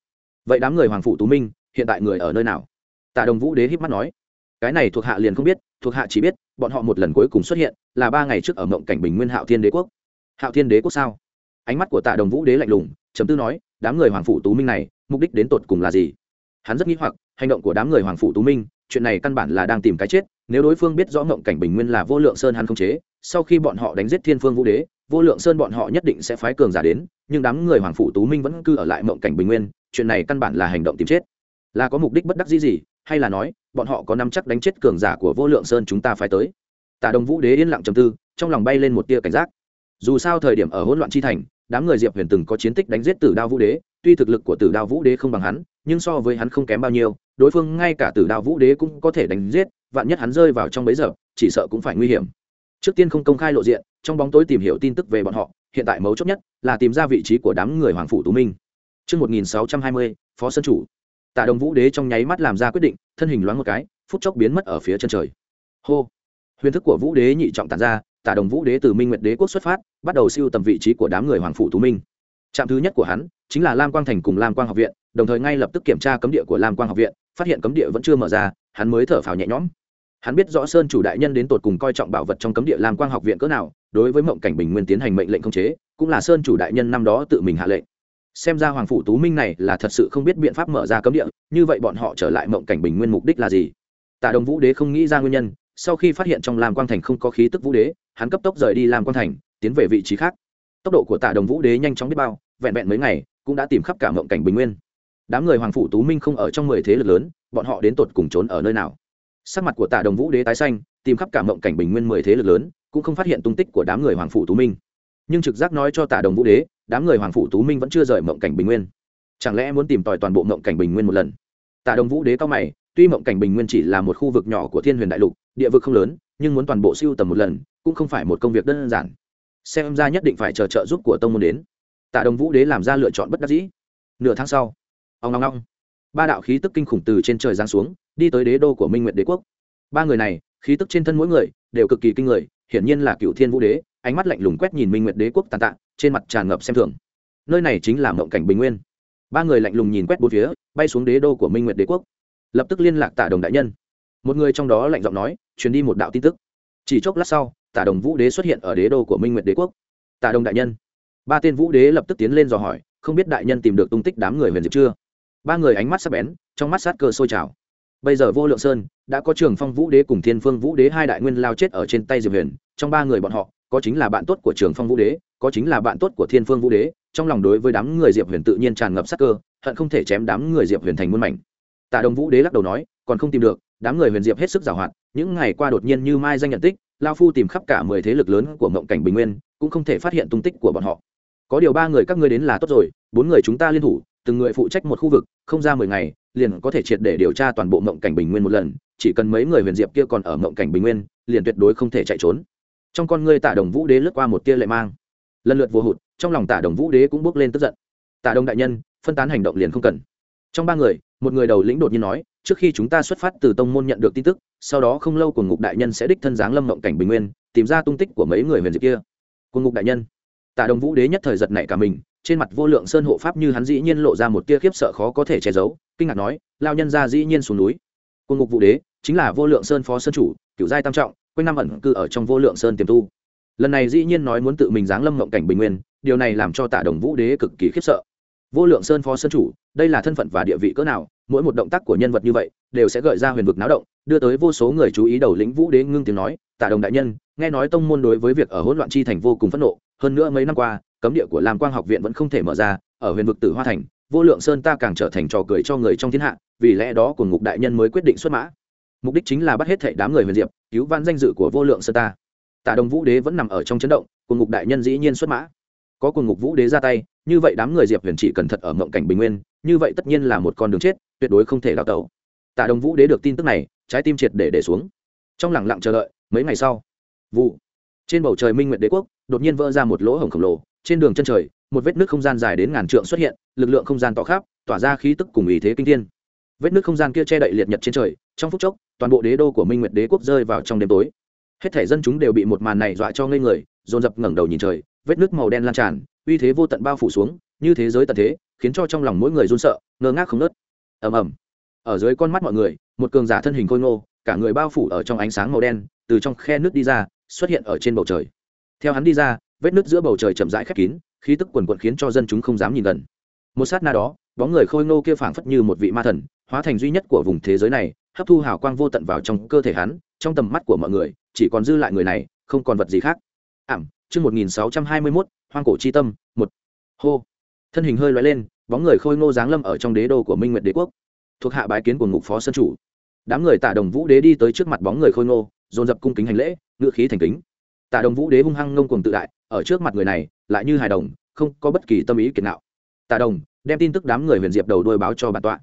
Vậy đám người hoàng phụ tú minh, hiện tại người ở nơi nào? Tạ đồng vũ đế híp mắt nói cái này thuộc hạ liền không biết, thuộc hạ chỉ biết, bọn họ một lần cuối cùng xuất hiện là ba ngày trước ở mộng cảnh bình nguyên hạo thiên đế quốc. Hạo thiên đế quốc sao? Ánh mắt của tạ đồng vũ đế lạnh lùng chấm tư nói, đám người hoàng phủ tú minh này, mục đích đến tột cùng là gì? Hắn rất nghĩ hoặc, hành động của đám người hoàng phủ tú minh, chuyện này căn bản là đang tìm cái chết, nếu đối phương biết rõ mộng cảnh bình nguyên là vô lượng sơn hắn không chế, sau khi bọn họ đánh giết thiên phương vũ đế, vô lượng sơn bọn họ nhất định sẽ phái cường giả đến, nhưng đám người hoàng phủ tú minh vẫn cư ở lại mộng cảnh bình nguyên, chuyện này căn bản là hành động tìm chết. Là có mục đích bất đắc dĩ gì hay là nói bọn họ có nắm chắc đánh chết cường giả của vô lượng sơn chúng ta phải tới. Tả đồng vũ đế yên lặng trầm tư trong lòng bay lên một tia cảnh giác. Dù sao thời điểm ở hỗn loạn chi thành đám người diệp huyền từng có chiến tích đánh giết tử đao vũ đế tuy thực lực của tử đao vũ đế không bằng hắn nhưng so với hắn không kém bao nhiêu đối phương ngay cả tử đao vũ đế cũng có thể đánh giết vạn nhất hắn rơi vào trong bấy giờ chỉ sợ cũng phải nguy hiểm. Trước tiên không công khai lộ diện trong bóng tối tìm hiểu tin tức về bọn họ hiện tại mấu chốt nhất là tìm ra vị trí của đám người hoàng phủ tú minh. Trước 1620, Phó Sơn Chủ. Tạ Đồng Vũ Đế trong nháy mắt làm ra quyết định, thân hình loáng một cái, phút chốc biến mất ở phía chân trời. Hô! Huyền thức của Vũ Đế nhị trọng tản ra, Tạ Đồng Vũ Đế từ Minh Nguyệt Đế quốc xuất phát, bắt đầu siêu tầm vị trí của đám người hoàng phủ tú minh. Trạm thứ nhất của hắn chính là Lam Quang Thành cùng Lam Quang học viện, đồng thời ngay lập tức kiểm tra cấm địa của Lam Quang học viện, phát hiện cấm địa vẫn chưa mở ra, hắn mới thở phào nhẹ nhõm. Hắn biết rõ Sơn chủ đại nhân đến tột cùng coi trọng bảo vật trong cấm địa Lam Quang học viện cỡ nào, đối với Mộng Cảnh Bình Nguyên tiến hành mệnh lệnh khống chế, cũng là Sơn chủ đại nhân năm đó tự mình hạ lệnh. Xem ra Hoàng phủ Tú Minh này là thật sự không biết biện pháp mở ra cấm địa, như vậy bọn họ trở lại Mộng Cảnh Bình Nguyên mục đích là gì? Tạ Đồng Vũ Đế không nghĩ ra nguyên nhân, sau khi phát hiện trong Lam Quang Thành không có khí tức Vũ Đế, hắn cấp tốc rời đi Lam Quang Thành, tiến về vị trí khác. Tốc độ của Tạ Đồng Vũ Đế nhanh chóng biết bao, vẹn vẹn mấy ngày, cũng đã tìm khắp cả Mộng Cảnh Bình Nguyên đám người hoàng phủ tú minh không ở trong mười thế lực lớn bọn họ đến tột cùng trốn ở nơi nào sắc mặt của tạ đồng vũ đế tái xanh tìm khắp cả mộng cảnh bình nguyên mười thế lực lớn cũng không phát hiện tung tích của đám người hoàng phủ tú minh nhưng trực giác nói cho tạ đồng vũ đế đám người hoàng phủ tú minh vẫn chưa rời mộng cảnh bình nguyên chẳng lẽ muốn tìm tòi toàn bộ mộng cảnh bình nguyên một lần tạ đồng vũ đế cao mày tuy mộng cảnh bình nguyên chỉ là một khu vực nhỏ của thiên huyền đại lục địa vực không lớn nhưng muốn toàn bộ siêu tầm một lần cũng không phải một công việc đơn giản xem ra nhất định phải chờ trợ giúp của tông môn đến tạ đồng vũ đế làm ra lựa chọn bất đắc dĩ nửa tháng sau ông long long ba đạo khí tức kinh khủng từ trên trời giáng xuống đi tới đế đô của minh nguyệt đế quốc ba người này khí tức trên thân mỗi người đều cực kỳ kinh người hiển nhiên là cựu thiên vũ đế ánh mắt lạnh lùng quét nhìn minh nguyệt đế quốc tàn tạ, trên mặt tràn ngập xem thường. Nơi này chính là mộng cảnh bình nguyên. Ba người lạnh lùng nhìn quét bốn phía, bay xuống đế đô của minh nguyệt đế quốc. Lập tức liên lạc tả đồng đại nhân. Một người trong đó lạnh giọng nói, truyền đi một đạo tin tức. Chỉ chốc lát sau, tả đồng vũ đế xuất hiện ở đế đô của minh nguyệt đế quốc. Tả đồng đại nhân. Ba tên vũ đế lập tức tiến lên dò hỏi, không biết đại nhân tìm được tung tích đám người huyền diệp chưa? Ba người ánh mắt sắc bén, trong mắt sát cơ sôi trào. Bây giờ vô lượng sơn, đã có trường phong vũ đế cùng thiên phương vũ đế hai đại nguyên lao chết ở trên tay diệp huyền, trong ba người bọn họ có chính là bạn tốt của trường phong vũ đế, có chính là bạn tốt của thiên phương vũ đế, trong lòng đối với đám người diệp huyền tự nhiên tràn ngập sắc cơ, hận không thể chém đám người diệp huyền thành muôn mảnh. Tạ đồng vũ đế lắc đầu nói, còn không tìm được, đám người huyền diệp hết sức giàu hoạt, những ngày qua đột nhiên như mai danh nhận tích lao phu tìm khắp cả mười thế lực lớn của ngộng cảnh bình nguyên, cũng không thể phát hiện tung tích của bọn họ. Có điều ba người các ngươi đến là tốt rồi, bốn người chúng ta liên thủ, từng người phụ trách một khu vực, không ra mười ngày, liền có thể triệt để điều tra toàn bộ ngộng cảnh bình nguyên một lần, chỉ cần mấy người huyền diệp kia còn ở ngộng cảnh bình nguyên, liền tuyệt đối không thể chạy trốn trong con ngươi tả đồng vũ đế lướt qua một tia lệ mang. Lần lượt vô hụt, trong lòng tả đồng vũ đế cũng bước lên tức giận. Tả đồng đại nhân, phân tán hành động liền không cần. Trong ba người, một người đầu lĩnh đột nhiên nói, trước khi chúng ta xuất phát từ tông môn nhận được tin tức, sau đó không lâu của ngục đại nhân sẽ đích thân giáng lâm mộng cảnh bình nguyên, tìm ra tung tích của mấy người huyền diệp kia. Của ngục đại nhân. Tả đồng vũ đế nhất thời giật nảy cả mình, trên mặt vô lượng sơn hộ pháp như hắn dĩ nhiên lộ ra một tia khiếp sợ khó có thể che giấu, kinh ngạc nói, lao nhân ra dĩ nhiên xuống núi. Cùng ngục vũ đế, chính là vô lượng sơn phó sơn chủ cựu giai tam trọng quanh năm ẩn cư ở trong vô lượng sơn tiềm tu. Lần này dĩ nhiên nói muốn tự mình giáng lâm ngộng cảnh bình nguyên, điều này làm cho tả đồng vũ đế cực kỳ khiếp sợ. Vô lượng sơn phó sơn chủ, đây là thân phận và địa vị cỡ nào, mỗi một động tác của nhân vật như vậy đều sẽ gợi ra huyền vực náo động, đưa tới vô số người chú ý đầu lĩnh vũ đế ngưng tiếng nói tả đồng đại nhân, nghe nói tông môn đối với việc ở hỗn loạn chi thành vô cùng phẫn nộ, hơn nữa mấy năm qua, cấm địa của lam quang học viện vẫn không thể mở ra, ở huyền vực tử hoa thành, vô lượng sơn ta càng trở thành trò cười cho người trong thiên hạ, vì lẽ đó của ngục đại nhân mới quyết định xuất mã mục đích chính là bắt hết thảy đám người huyền diệp, cứu van danh dự của vô lượng sơn ta. Tả đồng vũ đế vẫn nằm ở trong chấn động, cùng ngục đại nhân dĩ nhiên xuất mã. Có cùng ngục vũ đế ra tay, như vậy đám người diệp huyền chỉ cần thật ở mộng cảnh bình nguyên, như vậy tất nhiên là một con đường chết, tuyệt đối không thể đào tẩu. Tạ đồng vũ đế được tin tức này, trái tim triệt để để xuống. Trong lẳng lặng chờ đợi, mấy ngày sau, vụ, trên bầu trời minh nguyệt đế quốc, đột nhiên vỡ ra một lỗ hổng khổng lồ, trên đường chân trời, một vết nước không gian dài đến ngàn trượng xuất hiện, lực lượng không gian tỏ khắp, tỏa ra khí tức cùng ý thế kinh thiên. Vết nước không gian kia che đậy liệt nhật trên trời, trong phút chốc toàn bộ đế đô của minh nguyệt đế quốc rơi vào trong đêm tối. Hết thể dân chúng đều bị một màn này dọa cho ngây người, dồn dập ngẩng đầu nhìn trời, vết nước màu đen lan tràn, uy thế vô tận bao phủ xuống, như thế giới tận thế, khiến cho trong lòng mỗi người run sợ, ngơ ngác không nớt ầm ầm. Ở dưới con mắt mọi người, một cường giả thân hình khôi ngô, cả người bao phủ ở trong ánh sáng màu đen, từ trong khe nước đi ra, xuất hiện ở trên bầu trời. Theo hắn đi ra, vết nước giữa bầu trời chậm rãi khép kín, khí tức quần quận khiến cho dân chúng không dám nhìn gần. Một sát na đó, bóng người khôi ngô kia phảng phất như một vị ma thần, hóa thành duy nhất của vùng thế giới này hấp thu hào quang vô tận vào trong cơ thể hắn, trong tầm mắt của mọi người, chỉ còn dư lại người này, không còn vật gì khác. Ảm, chương một nghìn sáu trăm hai mươi mốt, hoang cổ chi tâm, một. Hô. Thân hình hơi loay lên, bóng người khôi ngô giáng lâm ở trong đế đô của minh nguyệt đế quốc. Thuộc hạ bái kiến của ngục phó sân chủ. Đám người tạ đồng vũ đế đi tới trước mặt bóng người khôi ngô, dồn dập cung kính hành lễ ngự khí thành kính. Tạ đồng vũ đế hung hăng ngông cuồng tự đại, ở trước mặt người này, lại như hài đồng, không có bất kỳ tâm ý kiệt nạo. Tạ đồng, đem tin tức đám người huyền diệp đầu đuôi báo cho bản tọa.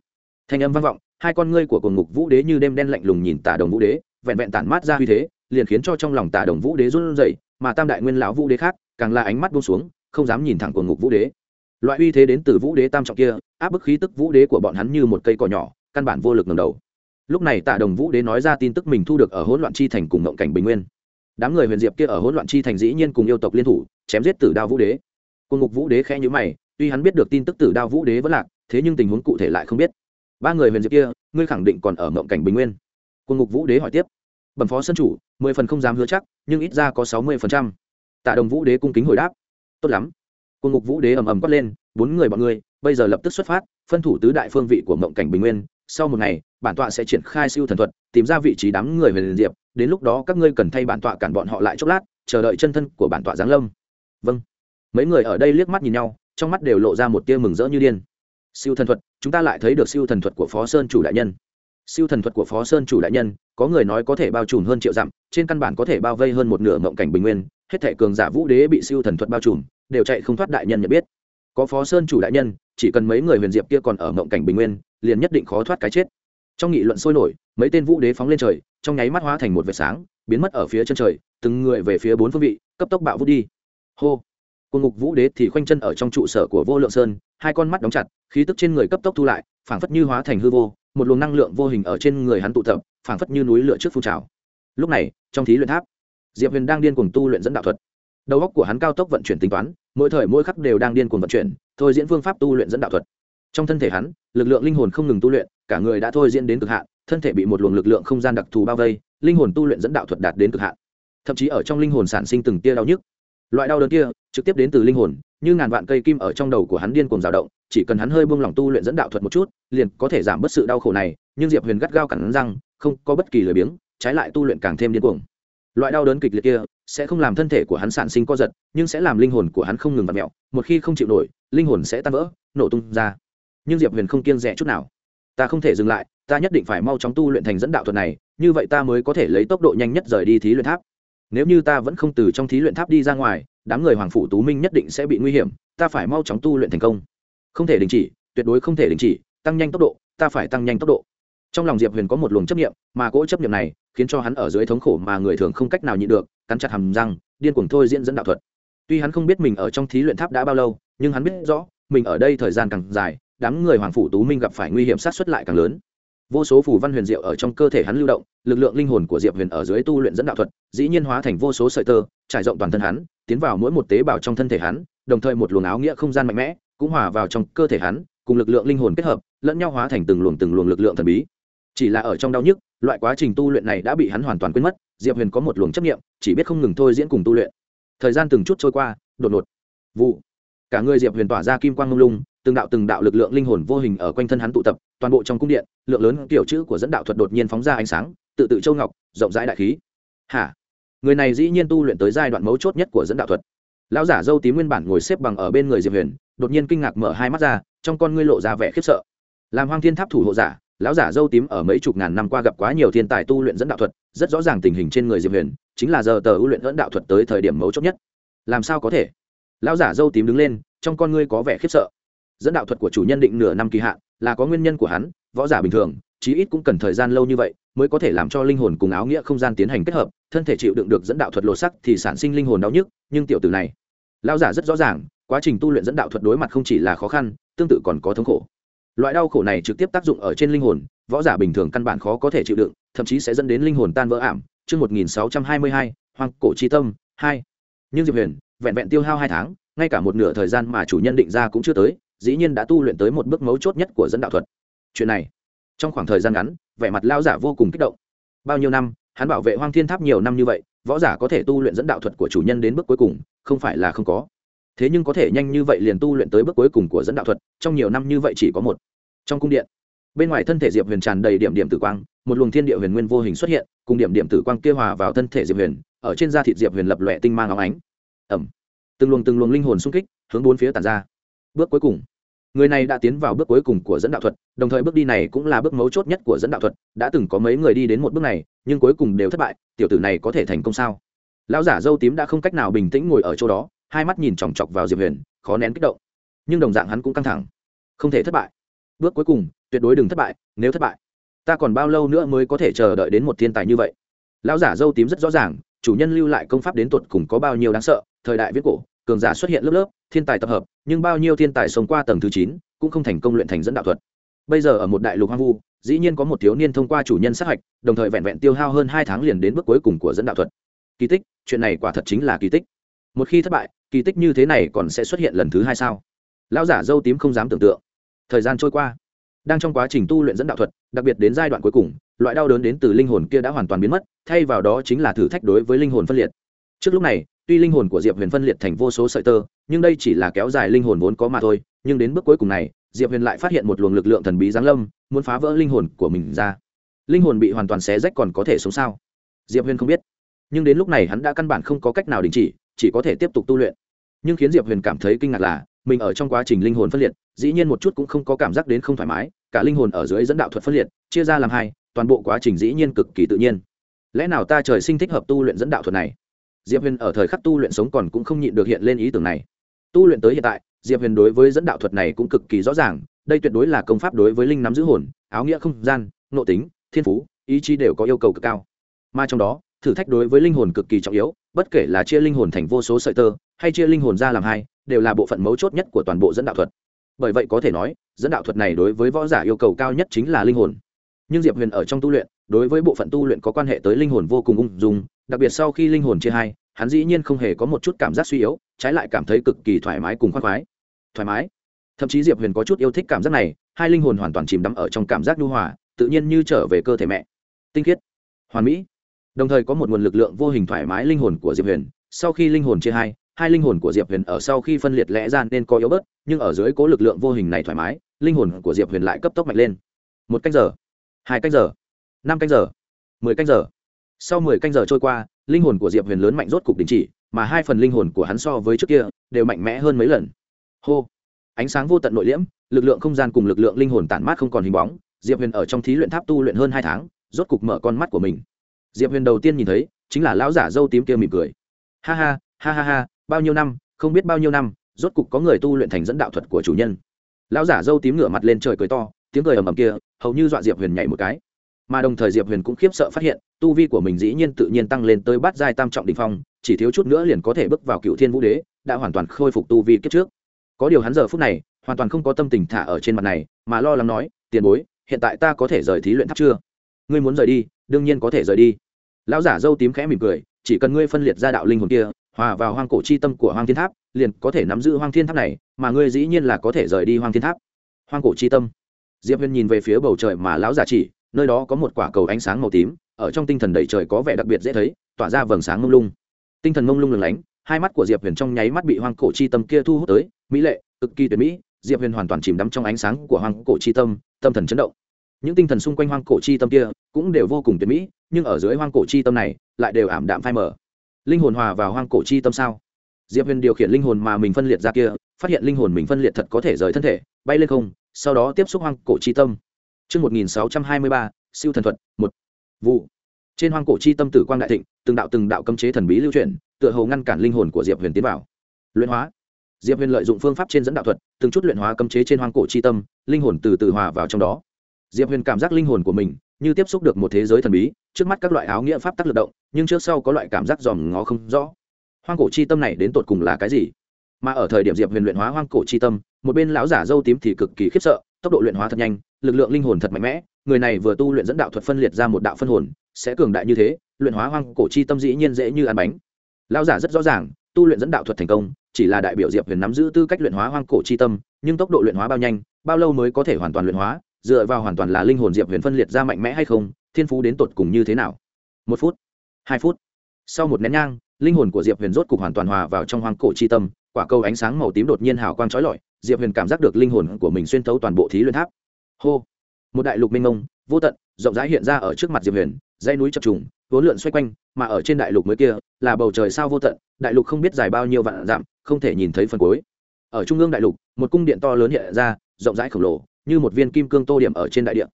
Thanh âm vang vọng hai con ngươi của cuồng ngục vũ đế như đêm đen lạnh lùng nhìn tạ đồng vũ đế, vẹn vẹn tản mát ra uy thế, liền khiến cho trong lòng tả đồng vũ đế run rẩy, mà tam đại nguyên lão vũ đế khác, càng là ánh mắt buông xuống, không dám nhìn thẳng của ngục vũ đế. Loại uy thế đến từ vũ đế tam trọng kia, áp bức khí tức vũ đế của bọn hắn như một cây cỏ nhỏ, căn bản vô lực ngầm đầu. Lúc này tạ đồng vũ đế nói ra tin tức mình thu được ở hỗn loạn chi thành cùng ngộng cảnh bình nguyên. Đám người huyền diệp kia ở hỗn loạn chi thành dĩ nhiên cùng yêu tộc liên thủ, chém giết tử đao vũ đế. Quân ngục vũ đế khẽ nhữ mày, tuy hắn biết được tin tức tử đao vũ đế vẫn lạc, thế nhưng tình huống cụ thể lại không biết ba người huyền diệp kia, ngươi khẳng định còn ở mộng cảnh bình nguyên. Quân ngục vũ đế hỏi tiếp. Bẩm phó sân chủ, mười phần không dám hứa chắc, nhưng ít ra có sáu mươi phần trăm. Tạ đồng vũ đế cung kính hồi đáp. Tốt lắm. Quân ngục vũ đế ầm ầm quát lên, bốn người bọn ngươi, bây giờ lập tức xuất phát, phân thủ tứ đại phương vị của mộng cảnh bình nguyên. Sau một ngày, bản tọa sẽ triển khai siêu thần thuật, tìm ra vị trí đám người về liền diệp. Đến lúc đó các ngươi cần thay bản tọa cản bọn họ lại chốc lát, chờ đợi chân thân của bản tọa giáng lâm. Vâng. Mấy người ở đây liếc mắt nhìn nhau, trong mắt đều lộ ra một tia mừng rỡ như điên siêu thần thuật, chúng ta lại thấy được siêu thần thuật của phó sơn chủ đại nhân. Siêu thần thuật của phó sơn chủ đại nhân, có người nói có thể bao trùm hơn triệu dặm, trên căn bản có thể bao vây hơn một nửa mộng cảnh bình nguyên, hết thể cường giả vũ đế bị siêu thần thuật bao trùm, đều chạy không thoát đại nhân nhận biết. Có phó sơn chủ đại nhân, chỉ cần mấy người huyền diệp kia còn ở mộng cảnh bình nguyên, liền nhất định khó thoát cái chết. Trong nghị luận sôi nổi, mấy tên vũ đế phóng lên trời, trong nháy mắt hóa thành một vệt sáng, biến mất ở phía chân trời, từng người về phía bốn phương vị, cấp tốc bạo vút đi. Hô! Quân ngục vũ đế thì khoanh chân ở trong trụ sở của vô lượng sơn hai con mắt đóng chặt, khí tức trên người cấp tốc thu lại, phảng phất như hóa thành hư vô, một luồng năng lượng vô hình ở trên người hắn tụ tập, phảng phất như núi lửa trước phun trào. Lúc này, trong thí luyện tháp, diệp huyền đang điên cuồng tu luyện dẫn đạo thuật. Đầu óc của hắn cao tốc vận chuyển tính toán, mỗi thời mỗi khắc đều đang điên cuồng vận chuyển, thôi diễn phương pháp tu luyện dẫn đạo thuật. Trong thân thể hắn, lực lượng linh hồn không ngừng tu luyện, cả người đã thôi diễn đến cực hạn, thân thể bị một luồng lực lượng không gian đặc thù bao vây, linh hồn tu luyện dẫn đạo thuật đạt đến cực hạn. Thậm chí ở trong linh hồn sản sinh từng tia đau nhức. Loại đau đớn kia trực tiếp đến từ linh hồn, như ngàn vạn cây kim ở trong đầu của hắn điên cuồng dao động, chỉ cần hắn hơi buông lỏng tu luyện dẫn đạo thuật một chút, liền có thể giảm bớt sự đau khổ này, nhưng diệp huyền gắt gao cẳng răng, không có bất kỳ lười biếng, trái lại tu luyện càng thêm điên cuồng. Loại đau đớn kịch liệt kia sẽ không làm thân thể của hắn sản sinh co giật, nhưng sẽ làm linh hồn của hắn không ngừng vặt mẹo một khi không chịu nổi, linh hồn sẽ tan vỡ, nổ tung ra. Nhưng diệp huyền không kiêng rẻ chút nào. Ta không thể dừng lại, ta nhất định phải mau chóng tu luyện thành dẫn đạo thuật này, như vậy ta mới có thể lấy tốc độ nhanh nhất rời đi thí luyện tháp. Nếu như ta vẫn không từ trong thí luyện tháp đi ra ngoài đám người hoàng phủ tú minh nhất định sẽ bị nguy hiểm, ta phải mau chóng tu luyện thành công. Không thể đình chỉ, tuyệt đối không thể đình chỉ, tăng nhanh tốc độ, ta phải tăng nhanh tốc độ. Trong lòng diệp huyền có một luồng chấp nghiệm mà cỗ chấp nghiệm này khiến cho hắn ở dưới thống khổ mà người thường không cách nào nhịn được, cắn chặt hầm răng, điên cuồng thôi diễn dẫn đạo thuật. Tuy hắn không biết mình ở trong thí luyện tháp đã bao lâu, nhưng hắn biết rõ, mình ở đây thời gian càng dài, đám người hoàng phủ tú minh gặp phải nguy hiểm sát xuất lại càng lớn. Vô số phù văn huyền diệu ở trong cơ thể hắn lưu động, lực lượng linh hồn của diệp huyền ở dưới tu luyện dẫn đạo thuật, dĩ nhiên hóa thành vô số sợi tơ trải rộng toàn thân hắn, tiến vào mỗi một tế bào trong thân thể hắn, đồng thời một luồng áo nghĩa không gian mạnh mẽ, cũng hòa vào trong cơ thể hắn, cùng lực lượng linh hồn kết hợp, lẫn nhau hóa thành từng luồng từng luồng lực lượng thần bí. Chỉ là ở trong đau nhức, loại quá trình tu luyện này đã bị hắn hoàn toàn quên mất, diệp huyền có một luồng chấp nghiệm chỉ biết không ngừng thôi diễn cùng tu luyện. Thời gian từng chút trôi qua, đột ngột. Vụ. Cả người diệp huyền tỏa ra kim quang mông lung, từng đạo từng đạo lực lượng linh hồn vô hình ở quanh thân hắn tụ tập, toàn bộ trong cung điện, lượng lớn kiểu chữ của dẫn đạo thuật đột nhiên phóng ra ánh sáng, tự tự châu ngọc, rộng rãi đại khí. Hả? Người này dĩ nhiên tu luyện tới giai đoạn mấu chốt nhất của dẫn đạo thuật. Lão giả dâu tím nguyên bản ngồi xếp bằng ở bên người diệp huyền, đột nhiên kinh ngạc mở hai mắt ra, trong con ngươi lộ ra vẻ khiếp sợ. Làm hoang thiên tháp thủ hộ giả, lão giả dâu tím ở mấy chục ngàn năm qua gặp quá nhiều thiên tài tu luyện dẫn đạo thuật, rất rõ ràng tình hình trên người diệp huyền, chính là giờ tờ ưu luyện dẫn đạo thuật tới thời điểm mấu chốt nhất. Làm sao có thể? Lão giả dâu tím đứng lên, trong con ngươi có vẻ khiếp sợ. Dẫn đạo thuật của chủ nhân định nửa năm kỳ hạn, là có nguyên nhân của hắn, võ giả bình thường, chí ít cũng cần thời gian lâu như vậy, mới có thể làm cho linh hồn cùng áo nghĩa không gian tiến hành kết hợp thân thể chịu đựng được dẫn đạo thuật lột sắc thì sản sinh linh hồn đau nhức, nhưng tiểu tử này, lão giả rất rõ ràng, quá trình tu luyện dẫn đạo thuật đối mặt không chỉ là khó khăn, tương tự còn có thống khổ. Loại đau khổ này trực tiếp tác dụng ở trên linh hồn, võ giả bình thường căn bản khó có thể chịu đựng, thậm chí sẽ dẫn đến linh hồn tan vỡ ảm. Chương một nghìn sáu trăm hai mươi hai hoàng cổ chi tâm, hai. Nhưng diệp huyền, vẹn vẹn tiêu hao hai tháng, ngay cả một nửa thời gian mà chủ nhân định ra cũng chưa tới, dĩ nhiên đã tu luyện tới một bước mấu chốt nhất của dẫn đạo thuật. Chuyện này, trong khoảng thời gian ngắn, vẻ mặt lao giả vô cùng kích động. Bao nhiêu năm hắn bảo vệ hoang thiên tháp nhiều năm như vậy, võ giả có thể tu luyện dẫn đạo thuật của chủ nhân đến bước cuối cùng, không phải là không có. Thế nhưng có thể nhanh như vậy liền tu luyện tới bước cuối cùng của dẫn đạo thuật, trong nhiều năm như vậy chỉ có một. Trong cung điện, bên ngoài thân thể diệp huyền tràn đầy điểm điểm tử quang, một luồng thiên địa huyền nguyên vô hình xuất hiện, cùng điểm điểm tử quang kia hòa vào thân thể diệp huyền, ở trên da thịt diệp huyền lập lòe tinh mang óng ánh. Ẩm từng luồng từng luồng linh hồn xung kích, hướng bốn phía tàn ra. Bước cuối cùng người này đã tiến vào bước cuối cùng của dẫn đạo thuật, đồng thời bước đi này cũng là bước mấu chốt nhất của dẫn đạo thuật, đã từng có mấy người đi đến một bước này, nhưng cuối cùng đều thất bại, tiểu tử này có thể thành công sao? Lão giả dâu tím đã không cách nào bình tĩnh ngồi ở chỗ đó, hai mắt nhìn chòng chọc vào diệp huyền, khó nén kích động. Nhưng đồng dạng hắn cũng căng thẳng. Không thể thất bại. Bước cuối cùng, tuyệt đối đừng thất bại, nếu thất bại, ta còn bao lâu nữa mới có thể chờ đợi đến một thiên tài như vậy? Lão giả dâu tím rất rõ ràng, chủ nhân lưu lại công pháp đến tuột cùng có bao nhiêu đáng sợ, thời đại viết cổ cường giả xuất hiện lớp lớp, thiên tài tập hợp, nhưng bao nhiêu thiên tài sống qua tầng thứ chín cũng không thành công luyện thành dẫn đạo thuật. Bây giờ ở một đại lục hoang vu, dĩ nhiên có một thiếu niên thông qua chủ nhân sát hạch, đồng thời vẹn vẹn tiêu hao hơn hai tháng liền đến bước cuối cùng của dẫn đạo thuật. Kỳ tích, chuyện này quả thật chính là kỳ tích. Một khi thất bại, kỳ tích như thế này còn sẽ xuất hiện lần thứ hai sao? Lão giả dâu tím không dám tưởng tượng. Thời gian trôi qua, đang trong quá trình tu luyện dẫn đạo thuật, đặc biệt đến giai đoạn cuối cùng, loại đau đớn đến từ linh hồn kia đã hoàn toàn biến mất, thay vào đó chính là thử thách đối với linh hồn phân liệt. Trước lúc này tuy linh hồn của diệp huyền phân liệt thành vô số sợi tơ, nhưng đây chỉ là kéo dài linh hồn vốn có mà thôi, nhưng đến bước cuối cùng này, diệp huyền lại phát hiện một luồng lực lượng thần bí giáng lâm, muốn phá vỡ linh hồn của mình ra. Linh hồn bị hoàn toàn xé rách còn có thể sống sao? Diệp huyền không biết. Nhưng đến lúc này hắn đã căn bản không có cách nào đình chỉ chỉ có thể tiếp tục tu luyện. Nhưng khiến diệp huyền cảm thấy kinh ngạc là, mình ở trong quá trình linh hồn phân liệt, dĩ nhiên một chút cũng không có cảm giác đến không thoải mái, cả linh hồn ở dưới dẫn đạo thuật phân liệt, chia ra làm hai, toàn bộ quá trình dĩ nhiên cực kỳ tự nhiên. Lẽ nào ta trời sinh thích hợp tu luyện dẫn đạo thuật này? Diệp huyền ở thời khắc tu luyện sống còn cũng không nhịn được hiện lên ý tưởng này. Tu luyện tới hiện tại, diệp huyền đối với dẫn đạo thuật này cũng cực kỳ rõ ràng, đây tuyệt đối là công pháp đối với linh nắm giữ hồn, áo nghĩa không gian, nội tính, thiên phú, ý chí đều có yêu cầu cực cao. Mà trong đó, thử thách đối với linh hồn cực kỳ trọng yếu, bất kể là chia linh hồn thành vô số sợi tơ, hay chia linh hồn ra làm hai, đều là bộ phận mấu chốt nhất của toàn bộ dẫn đạo thuật. Bởi vậy có thể nói, dẫn đạo thuật này đối với võ giả yêu cầu cao nhất chính là linh hồn. Nhưng diệp huyền ở trong tu luyện, đối với bộ phận tu luyện có quan hệ tới linh hồn vô cùng ung dung, đặc biệt sau khi linh hồn chia hai hắn dĩ nhiên không hề có một chút cảm giác suy yếu, trái lại cảm thấy cực kỳ thoải mái cùng khoác khoái. Thoải mái? Thậm chí diệp huyền có chút yêu thích cảm giác này, hai linh hồn hoàn toàn chìm đắm ở trong cảm giác nhu hòa, tự nhiên như trở về cơ thể mẹ. Tinh khiết, hoàn mỹ. Đồng thời có một nguồn lực lượng vô hình thoải mái linh hồn của diệp huyền. Sau khi linh hồn chia hai hai linh hồn của diệp huyền ở sau khi phân liệt lẽ ra nên có yếu bớt, nhưng ở dưới cố lực lượng vô hình này thoải mái, linh hồn của diệp huyền lại cấp tốc mạnh lên. Một canh giờ, hai canh giờ, năm canh giờ, mười canh giờ. Sau mười canh giờ trôi qua linh hồn của diệp huyền lớn mạnh rốt cục đình chỉ, mà hai phần linh hồn của hắn so với trước kia đều mạnh mẽ hơn mấy lần. Hô! Ánh sáng vô tận nội liễm, lực lượng không gian cùng lực lượng linh hồn tản mát không còn hình bóng, diệp huyền ở trong thí luyện tháp tu luyện hơn hai tháng, rốt cục mở con mắt của mình. Diệp huyền đầu tiên nhìn thấy, chính là lão giả dâu tím kia mỉm cười. Ha ha ha ha ha, bao nhiêu năm, không biết bao nhiêu năm, rốt cục có người tu luyện thành dẫn đạo thuật của chủ nhân. Lão giả dâu tím ngửa mặt lên trời cười to, tiếng cười ầm ầm kia, hầu như dọa diệp huyền nhảy một cái mà đồng thời diệp huyền cũng khiếp sợ phát hiện, tu vi của mình dĩ nhiên tự nhiên tăng lên tới bát giai tam trọng đ ỉ n h phong, chỉ thiếu chút nữa liền có thể bước vào cựu thiên vũ đế, đã hoàn toàn khôi phục tu vi kiếp trước. Có điều hắn giờ phút này, hoàn toàn không có tâm tình thả ở trên mặt này, mà lo lắng nói, tiền bối, hiện tại ta có thể rời thí luyện tháp chưa? Ngươi muốn rời đi, đương nhiên có thể rời đi. Lão giả dâu tím khẽ mỉm cười, chỉ cần ngươi phân liệt ra đạo linh hồn kia, hòa vào hoang cổ chi tâm của hoang thiên tháp, liền có thể nắm giữ hoang thiên tháp này, mà ngươi dĩ nhiên là có thể rời đi hoang thiên tháp. Hoang cổ chi tâm. Diệp huyền nhìn về phía bầu trời mà lão giả chỉ nơi đó có một quả cầu ánh sáng màu tím, ở trong tinh thần đầy trời có vẻ đặc biệt dễ thấy, tỏa ra vầng sáng mông lung. Tinh thần mông lung lừng lánh, hai mắt của diệp huyền trong nháy mắt bị hoang cổ chi tâm kia thu hút tới, mỹ lệ, cực kỳ tuyệt mỹ, diệp huyền hoàn toàn chìm đắm trong ánh sáng của hoang cổ chi tâm tâm thần chấn động. Những tinh thần xung quanh hoang cổ chi tâm kia cũng đều vô cùng tuyệt mỹ, nhưng ở dưới hoang cổ chi tâm này lại đều ảm đạm phai mờ. Linh hồn hòa vào hoang cổ chi tâm sao? Diệp huyền điều khiển linh hồn mà mình phân liệt ra kia, phát hiện linh hồn mình phân liệt thật có thể rời thân thể, bay lên không, sau đó tiếp xúc hoang cổ chi tâm. Chương 1623, siêu thần thuật, 1. Vụ. Trên hoang cổ chi tâm tử quang đại thịnh, từng đạo từng đạo cấm chế thần bí lưu chuyển, tựa hồ ngăn cản linh hồn của Diệp Huyền tiến vào. Luyện hóa. Diệp Huyền lợi dụng phương pháp trên dẫn đạo thuật, từng chút luyện hóa cấm chế trên hoang cổ chi tâm, linh hồn từ từ hòa vào trong đó. Diệp Huyền cảm giác linh hồn của mình như tiếp xúc được một thế giới thần bí, trước mắt các loại áo nghĩa pháp tắc lực động, nhưng trước sau có loại cảm giác dòm ngó không rõ. Hoang cổ chi tâm này đến tột cùng là cái gì? Mà ở thời điểm Diệp Huyền luyện hóa hoang cổ chi tâm, một bên lão giả dâu tím thì cực kỳ khiếp sợ, tốc độ luyện hóa thật nhanh, lực lượng linh hồn thật mạnh mẽ người này vừa tu luyện dẫn đạo thuật phân liệt ra một đạo phân hồn sẽ cường đại như thế luyện hóa hoang cổ chi tâm dĩ nhiên dễ như ăn bánh. Lao giả rất rõ ràng tu luyện dẫn đạo thuật thành công chỉ là đại biểu diệp huyền nắm giữ tư cách luyện hóa hoang cổ chi tâm nhưng tốc độ luyện hóa bao nhanh bao lâu mới có thể hoàn toàn luyện hóa dựa vào hoàn toàn là linh hồn diệp huyền phân liệt ra mạnh mẽ hay không thiên phú đến tột cùng như thế nào? Một phút hai phút. Sau một nén nhang linh hồn của diệp huyền rốt cục hoàn toàn hòa vào trong hoang cổ chi tâm quả cầu ánh sáng màu tím đột nhiên hào quang trói lọi diệp huyền cảm giác được linh hồn của mình xuyên thấu toàn bộ thí luyện tháp. Hô! Một đại lục mênh mông, vô tận, rộng rãi hiện ra ở trước mặt diệp huyền, dãy núi chập trùng, vốn lượn xoay quanh, mà ở trên đại lục mới kia, là bầu trời sao vô tận, đại lục không biết dài bao nhiêu vạn dặm, không thể nhìn thấy phần cuối. Ở trung ương đại lục, một cung điện to lớn hiện ra, rộng rãi khổng lồ, như một viên kim cương tô điểm ở trên đại điện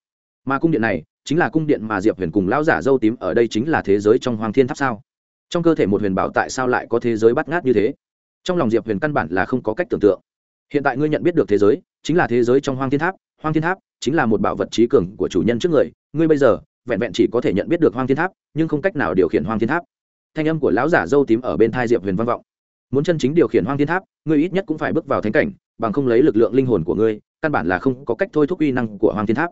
mà cung điện này, chính là cung điện mà diệp huyền cùng lão giả dâu tím ở đây chính là thế giới trong hoàng thiên tháp sao? Trong cơ thể một huyền bảo tại sao lại có thế giới bắt ngát như thế? Trong lòng diệp huyền căn bản là không có cách tưởng tượng hiện tại ngươi nhận biết được thế giới, chính là thế giới trong hoang thiên tháp. Hoang thiên tháp chính là một bảo vật trí cường của chủ nhân trước người. Ngươi bây giờ, vẹn vẹn chỉ có thể nhận biết được hoang thiên tháp, nhưng không cách nào điều khiển hoang thiên tháp. Thanh âm của lão giả dâu tím ở bên thai diệp huyền Văn vọng. Muốn chân chính điều khiển hoang thiên tháp, ngươi ít nhất cũng phải bước vào thánh cảnh, bằng không lấy lực lượng linh hồn của ngươi, căn bản là không có cách thôi thúc uy năng của hoang thiên tháp.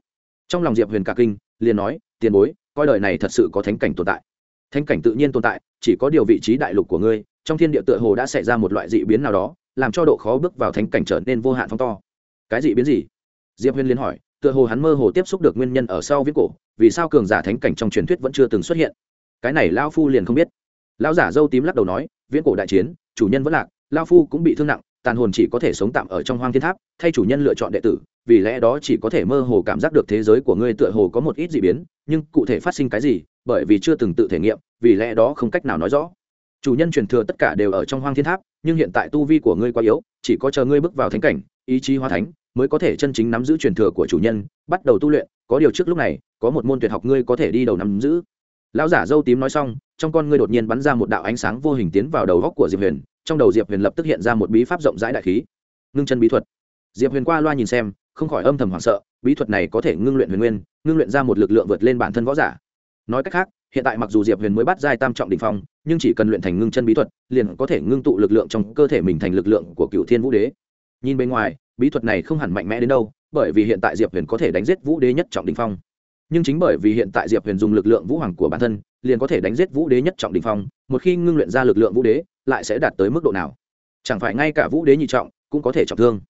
Trong lòng diệp huyền cả kinh, liền nói, tiền bối, coi đời này thật sự có thánh cảnh tồn tại. Thánh cảnh tự nhiên tồn tại, chỉ có điều vị trí đại lục của ngươi, trong thiên địa tựa hồ đã xảy ra một loại dị biến nào đó làm cho độ khó bước vào thánh cảnh trở nên vô hạn phóng to. Cái dị biến gì? Diệp huyền liên hỏi, tựa hồ hắn mơ hồ tiếp xúc được nguyên nhân ở sau viết cổ, vì sao cường giả thánh cảnh trong truyền thuyết vẫn chưa từng xuất hiện? Cái này lao phu liền không biết. Lão giả dâu tím lắc đầu nói, viễn cổ đại chiến, chủ nhân vẫn lạc lao phu cũng bị thương nặng, tàn hồn chỉ có thể sống tạm ở trong hoang thiên tháp, thay chủ nhân lựa chọn đệ tử, vì lẽ đó chỉ có thể mơ hồ cảm giác được thế giới của ngươi tựa hồ có một ít d ị biến, nhưng cụ thể phát sinh cái gì, bởi vì chưa từng tự thể nghiệm, vì lẽ đó không cách nào nói rõ. Chủ nhân truyền thừa tất cả đều ở trong hoang thiên tháp nhưng hiện tại tu vi của ngươi quá yếu, chỉ có chờ ngươi bước vào thánh cảnh, ý chí hóa thánh, mới có thể chân chính nắm giữ truyền thừa của chủ nhân, bắt đầu tu luyện, có điều trước lúc này, có một môn tuyệt học ngươi có thể đi đầu nắm giữ. Lão giả dâu tím nói xong, trong con ngươi đột nhiên bắn ra một đạo ánh sáng vô hình tiến vào đầu góc của diệp huyền, trong đầu diệp huyền lập tức hiện ra một bí pháp rộng rãi đại khí. Ngưng chân bí thuật. Diệp huyền qua loa nhìn xem, không khỏi âm thầm hoảng sợ, bí thuật này có thể ngưng luyện huyền nguyên, ngưng luyện ra một lực lượng vượt lên bản thân võ giả. Nói cách khác hiện tại mặc dù diệp huyền mới bắt giai tam trọng đ ỉ n h phong, nhưng chỉ cần luyện thành ngưng chân bí thuật, liền có thể ngưng tụ lực lượng trong cơ thể mình thành lực lượng của cựu thiên vũ đế. Nhìn bên ngoài, bí thuật này không hẳn mạnh mẽ đến đâu, bởi vì hiện tại diệp huyền có thể đánh giết vũ đế nhất trọng đình phong. Nhưng chính bởi vì hiện tại diệp huyền dùng lực lượng vũ hoàng của bản thân, liền có thể đánh giết vũ đế nhất trọng đình phong, một khi ngưng luyện ra lực lượng vũ đế, lại sẽ đạt tới mức độ nào? Chẳng phải ngay cả vũ đế nhị trọng cũng có thể trọng thương,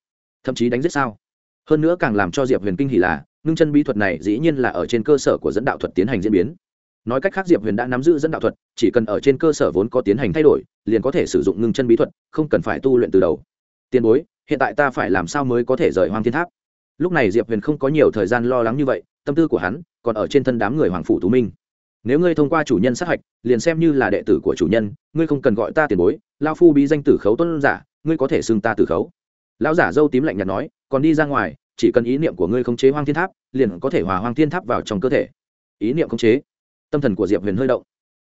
thậm chí đánh giết sao? Hơn nữa càng làm cho diệp huyền kinh hỉ là, ngưng chân bí thuật này dĩ nhiên là ở trên cơ sở của dẫn đạo thuật tiến hành diễn biến nói cách khác diệp huyền đã nắm giữ dẫn đạo thuật, chỉ cần ở trên cơ sở vốn có tiến hành thay đổi, liền có thể sử dụng ngưng chân bí thuật, không cần phải tu luyện từ đầu. Tiền bối, hiện tại ta phải làm sao mới có thể rời hoang thiên tháp? Lúc này diệp huyền không có nhiều thời gian lo lắng như vậy, tâm tư của hắn còn ở trên thân đám người hoàng phủ tú minh. Nếu ngươi thông qua chủ nhân sát hạch, liền xem như là đệ tử của chủ nhân, ngươi không cần gọi ta tiền bối lao phu bí danh tử khấu tuân giả, ngươi có thể xưng ta tử khấu. Lão giả dâu tím lạnh nhạt nói, còn đi ra ngoài, chỉ cần ý niệm của ngươi khống chế hoang thiên tháp, liền có thể hòa hoang thiên tháp vào trong cơ thể. Ý niệm khống chế tâm thần của diệp huyền hơi động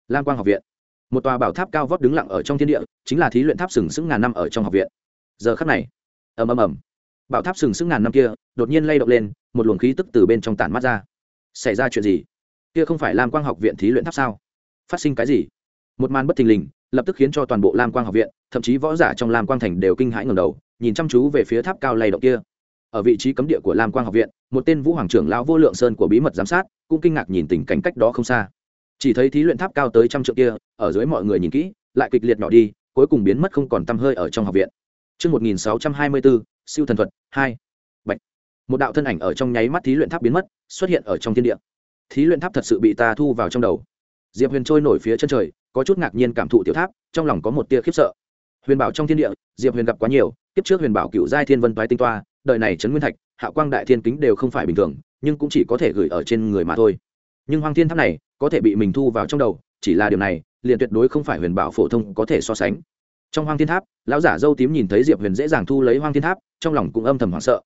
lam quang học viện một tòa bảo tháp cao vót đứng lặng ở trong thiên địa chính là thí luyện tháp sừng sững ngàn năm ở trong học viện giờ khắc này ầm ầm ầm bảo tháp sừng sững ngàn năm kia đột nhiên lay động lên một luồng khí tức từ bên trong tản mắt ra xảy ra chuyện gì kia không phải lam quang học viện thí luyện tháp sao phát sinh cái gì một màn bất thình lình lập tức khiến cho toàn bộ lam quang học viện thậm chí võ giả trong lam quang thành đều kinh hãi ngầm đầu nhìn chăm chú về phía tháp cao lay động kia ở vị trí cấm địa của lam quang học viện một tên vũ hoàng trưởng lão vô lượng sơn của bí mật giám sát cũng kinh ngạc nhìn tình cảnh cách đó không xa chỉ thấy thí luyện tháp cao tới trăm trượng kia ở dưới mọi người nhìn kỹ lại kịch liệt nhỏ đi cuối cùng biến mất không còn tăm hơi ở trong học viện Trước 1624, siêu thần thuật, 2. Bạch. Một đạo thân ảnh ở trong nháy mắt thí luyện tháp biến mất, xuất hiện ở trong thiên địa. Thí luyện tháp thật sự bị ta thu vào trong đầu. Diệp Huyền trôi nổi phía chân trời, có chút ngạc nhiên cảm thụ tiểu tháp, trong lòng có một tia khiếp sợ. Huyền bảo trong thiên địa, Diệp Huyền gặp quá nhiều, kiếp trước Huyền bảo cựu giai thiên vân toái tinh toa, đời này trấn nguyên thạch, hạ quang đại thiên kính đều không phải bình thường, nhưng cũng chỉ có thể gửi ở trên người mà thôi. Nhưng hoàng Thiên Tháp này, có thể bị mình thu vào trong đầu, chỉ là điều này, liền tuyệt đối không phải huyền bảo phổ thông có thể so sánh. Trong hoang thiên tháp, lão giả dâu tím nhìn thấy diệp huyền dễ dàng thu lấy hoang thiên tháp, trong lòng cũng âm thầm hoảng sợ.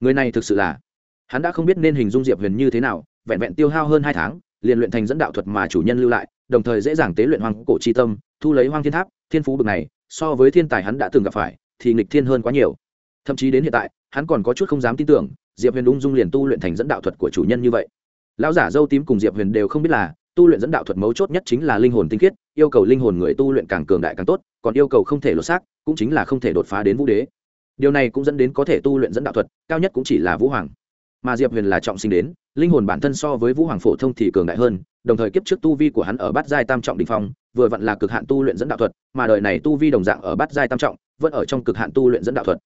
Người này thực sự là, hắn đã không biết nên hình dung diệp huyền như thế nào, vẹn vẹn tiêu hao hơn hai tháng, liền luyện thành dẫn đạo thuật mà chủ nhân lưu lại, đồng thời dễ dàng tế luyện hoang cổ chi tâm, thu lấy hoang thiên tháp, thiên phú bực này, so với thiên tài hắn đã từng gặp phải, thì nghịch thiên hơn quá nhiều. Thậm chí đến hiện tại, hắn còn có chút không dám tin tưởng, diệp huyền ung dung liền tu luyện thành dẫn đạo thuật của chủ nhân như vậy. Lão giả dâu tím cùng diệp huyền đều không biết là tu luyện dẫn đạo thuật mấu chốt nhất chính là linh hồn tinh khiết, yêu cầu linh hồn người tu luyện càng cường đại càng tốt, còn yêu cầu không thể lột xác, cũng chính là không thể đột phá đến vũ đế. Điều này cũng dẫn đến có thể tu luyện dẫn đạo thuật, cao nhất cũng chỉ là vũ hoàng. Mà diệp huyền là trọng sinh đến, linh hồn bản thân so với vũ hoàng phổ thông thì cường đại hơn, đồng thời kiếp trước tu vi của hắn ở bát giai tam trọng đ ỉ n h phong, vừa vặn là cực hạn tu luyện dẫn đạo thuật, mà đời này tu vi đồng dạng ở bát giai tam trọng, vẫn ở trong cực hạn tu luyện dẫn đạo thuật.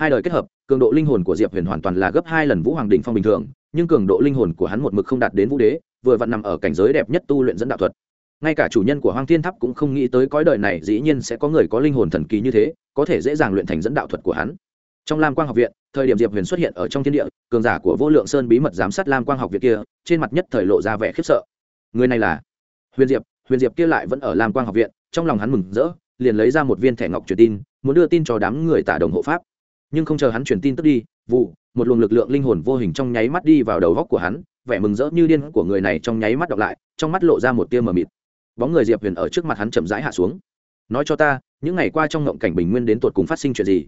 Hai đời kết hợp, cường độ linh hồn của diệp huyền hoàn toàn là gấp hai lần vũ hoàng đ ỉ n h phong bình thường, nhưng cường độ linh hồn của hắn một mực không đạt đến vũ đế vừa vặn nằm ở cảnh giới đẹp nhất tu luyện dẫn đạo thuật. Ngay cả chủ nhân của hoang thiên tháp cũng không nghĩ tới cõi đời này dĩ nhiên sẽ có người có linh hồn thần kỳ như thế, có thể dễ dàng luyện thành dẫn đạo thuật của hắn. Trong lam quang học viện, thời điểm diệp huyền xuất hiện ở trong thiên địa, cường giả của vô lượng sơn bí mật giám sát lam quang học viện kia, trên mặt nhất thời lộ ra vẻ khiếp sợ. Người này là huyền diệp huyền diệp kia lại vẫn ở lam quang học viện, trong lòng hắn mừng rỡ, liền lấy ra một viên thẻ ngọc truyền tin, muốn đưa tin cho đám người tả đồng hộ pháp. Nhưng không chờ hắn truyền tin tức đi, vụ, một luồng lực lượng linh hồn vô hình trong nháy mắt đi vào đầu góc của hắn vẻ mừng rỡ như điên của người này trong nháy mắt đọc lại, trong mắt lộ ra một tia mờ mịt. Bóng người diệp huyền ở trước mặt hắn chậm rãi hạ xuống. Nói cho ta, những ngày qua trong ngộng cảnh bình nguyên đến tột cùng phát sinh chuyện gì?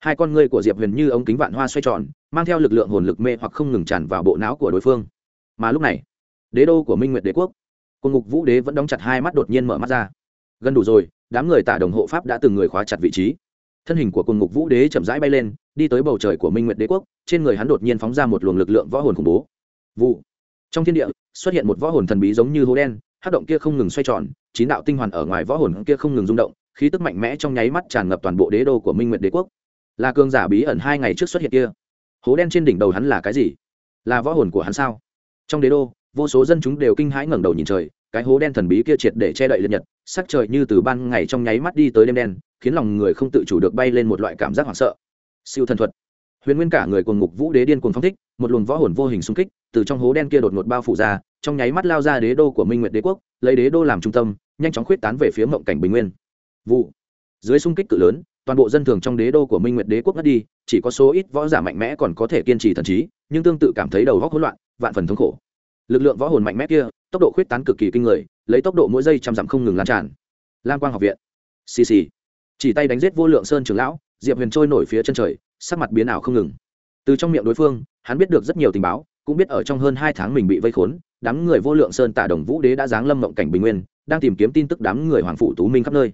Hai con ngươi của diệp huyền như ống kính vạn hoa xoay tròn, mang theo lực lượng hồn lực mê hoặc không ngừng tràn vào bộ não của đối phương. Mà lúc này, đế đô của minh nguyệt đế quốc, quân ngục vũ đế vẫn đóng chặt hai mắt đột nhiên mở mắt ra. Gần đủ rồi, đám người tả đồng hộ pháp đã từng người khóa chặt vị trí. Thân hình của quân ngục vũ đế chậm rãi bay lên, đi tới bầu trời của minh nguyệt đế quốc, trên người hắn đột nhiên phóng ra một luồng lực lượng võ hồn khủng bố vụ. Trong thiên địa, xuất hiện một võ hồn thần bí giống như hố đen hát động kia không ngừng xoay tròn, chín đạo tinh hoàn ở ngoài võ hồn kia không ngừng rung động, khí tức mạnh mẽ trong nháy mắt tràn ngập toàn bộ đế đô của minh nguyệt đế quốc. Là cường giả bí ẩn hai ngày trước xuất hiện kia. Hố đen trên đỉnh đầu hắn là cái gì? Là võ hồn của hắn sao? Trong đế đô, vô số dân chúng đều kinh hãi ngẩng đầu nhìn trời, cái hố đen thần bí kia triệt để che đậy liệt nhật, sắc trời như từ ban ngày trong nháy mắt đi tới đêm đen, khiến lòng người không tự chủ được bay lên một loại cảm giác hoảng sợ. Siêu thần thuật. Huyền nguyên cả người cuồng ngục vũ đế điên cuồng phong thích, một luồng võ hồn vô hình xung kích từ trong hố đen kia đột ngột bao phủ ra, trong nháy mắt lao ra đế đô của minh nguyệt đế quốc, lấy đế đô làm trung tâm, nhanh chóng khuyết tán về phía mộng cảnh bình nguyên. Vụ. Dưới xung kích cự lớn, toàn bộ dân thường trong đế đô của minh nguyệt đế quốc ngất đi, chỉ có số ít võ giả mạnh mẽ còn có thể kiên trì thần trí, nhưng tương tự cảm thấy đầu góc hỗn loạn, vạn phần thống khổ. Lực lượng võ hồn mạnh mẽ kia, tốc độ khuyết tán cực kỳ kinh người, lấy tốc độ mỗi giây trăm dặm không ngừng lan tràn. Lam quang học viện. Xì xì. Chỉ tay đánh giết vô lượng sơn trường lão, diệp huyền trôi nổi phía chân trời, sắc mặt biến ảo không ngừng. Từ trong miệng đối phương, hắn biết được rất nhiều tình báo cũng biết ở trong hơn hai tháng mình bị vây khốn, đám người vô lượng sơn tạ đồng vũ đế đã giáng lâm mộng cảnh bình nguyên, đang tìm kiếm tin tức đám người hoàng phủ tú minh khắp nơi.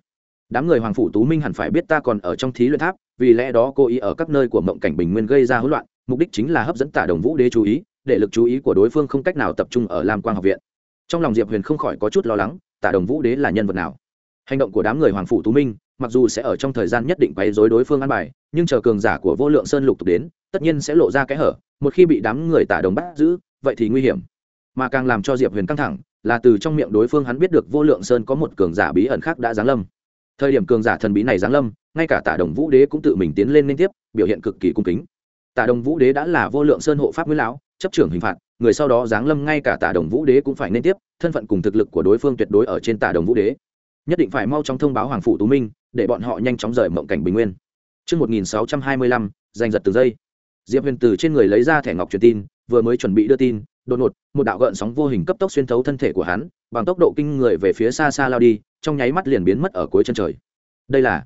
Đám người hoàng phủ tú minh hẳn phải biết ta còn ở trong thí luyện tháp, vì lẽ đó cô ý ở các nơi của mộng cảnh bình nguyên gây ra hỗn loạn, mục đích chính là hấp dẫn tả đồng vũ đế chú ý, để lực chú ý của đối phương không cách nào tập trung ở lam quang học viện. Trong lòng diệp huyền không khỏi có chút lo lắng, tả đồng vũ đế là nhân vật nào? Hành động của đám người hoàng phủ tú minh, mặc dù sẽ ở trong thời gian nhất định quấy dối đối phương ăn bài, nhưng chờ cường giả của vô lượng sơn lục tục đến, tất nhiên sẽ lộ ra cái hở một khi bị đám người tả đồng bắt giữ vậy thì nguy hiểm. Mà càng làm cho diệp huyền căng thẳng là từ trong miệng đối phương hắn biết được vô lượng sơn có một cường giả bí ẩn khác đã giáng lâm. Thời điểm cường giả thần bí này giáng lâm ngay cả tả đồng vũ đế cũng tự mình tiến lên liên tiếp biểu hiện cực kỳ cung kính. Tả đồng vũ đế đã là vô lượng sơn hộ pháp nguyễn lão chấp trưởng hình phạt người sau đó giáng lâm ngay cả tả đồng vũ đế cũng phải nên tiếp thân phận cùng thực lực của đối phương tuyệt đối ở trên tả đồng vũ đế. Nhất định phải mau chóng thông báo hoàng phủ tú minh để bọn họ nhanh chóng rời mộng cảnh bình nguyên. Trước 1625, giành giật từng giây. Diệp Huyền từ trên người lấy ra thẻ ngọc truyền tin, vừa mới chuẩn bị đưa tin, đột ngột, một đạo gợn sóng vô hình cấp tốc xuyên thấu thân thể của hắn, bằng tốc độ kinh người về phía xa xa lao đi, trong nháy mắt liền biến mất ở cuối chân trời. Đây là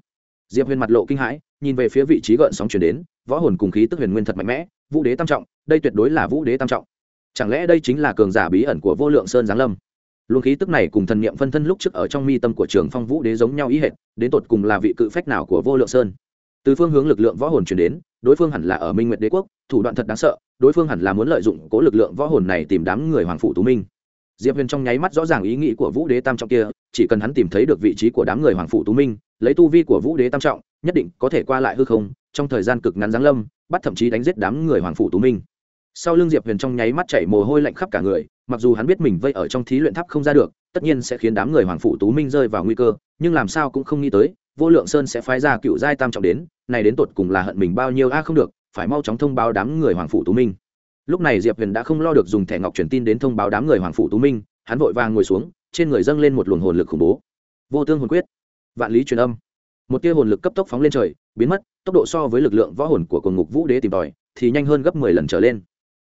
Diệp Huyền mặt lộ kinh hãi, nhìn về phía vị trí gợn sóng truyền đến, võ hồn cùng khí tức huyền nguyên thật mạnh mẽ, Vũ Đế tam trọng, đây tuyệt đối là Vũ Đế tam trọng. Chẳng lẽ đây chính là cường giả bí ẩn của Vô Lượng Sơn giáng lâm? luồng khí tức này cùng thần niệm phân thân lúc trước ở trong mi tâm của trường phong vũ đế giống nhau ý hệt đến tột cùng là vị cự phách nào của vô lượng sơn từ phương hướng lực lượng võ hồn chuyển đến, đối phương hẳn là ở minh nguyệt đế quốc, thủ đoạn thật đáng sợ, đối phương hẳn là muốn lợi dụng cố lực lượng võ hồn này tìm đám người hoàng phụ tú minh. Diệp huyền trong nháy mắt rõ ràng ý nghĩ của vũ đế tam trọng kia, chỉ cần hắn tìm thấy được vị trí của đám người hoàng phụ tú minh, lấy tu vi của vũ đế tam trọng, nhất định có thể qua lại hư không, trong thời gian cực ngắn giáng lâm, bắt thậm chí đánh giết đám người hoàng phụ tú minh. Sau lưng diệp huyền trong nháy mắt chảy mồ hôi lạnh khắp cả người, mặc dù hắn biết mình vây ở trong thí luyện tháp không ra được, tất nhiên sẽ khiến đám người hoàng phụ tú minh rơi vào nguy cơ, nhưng làm sao cũng không nghĩ tới vô lượng sơn sẽ phái ra cựu giai tam trọng đến, này đến tột cùng là hận mình bao nhiêu? A, không được, phải mau chóng thông báo đám người hoàng phủ tú minh. Lúc này diệp huyền đã không lo được dùng thẻ ngọc truyền tin đến thông báo đám người hoàng phủ tú minh, hắn vội vàng ngồi xuống, trên người dâng lên một luồng hồn lực khủng bố. Vô tương hồn quyết, vạn lý truyền âm. Một tia hồn lực cấp tốc phóng lên trời, biến mất, tốc độ so với lực lượng võ hồn của cồn ngục vũ đế tìm tòi, thì nhanh hơn gấp mười lần trở lên.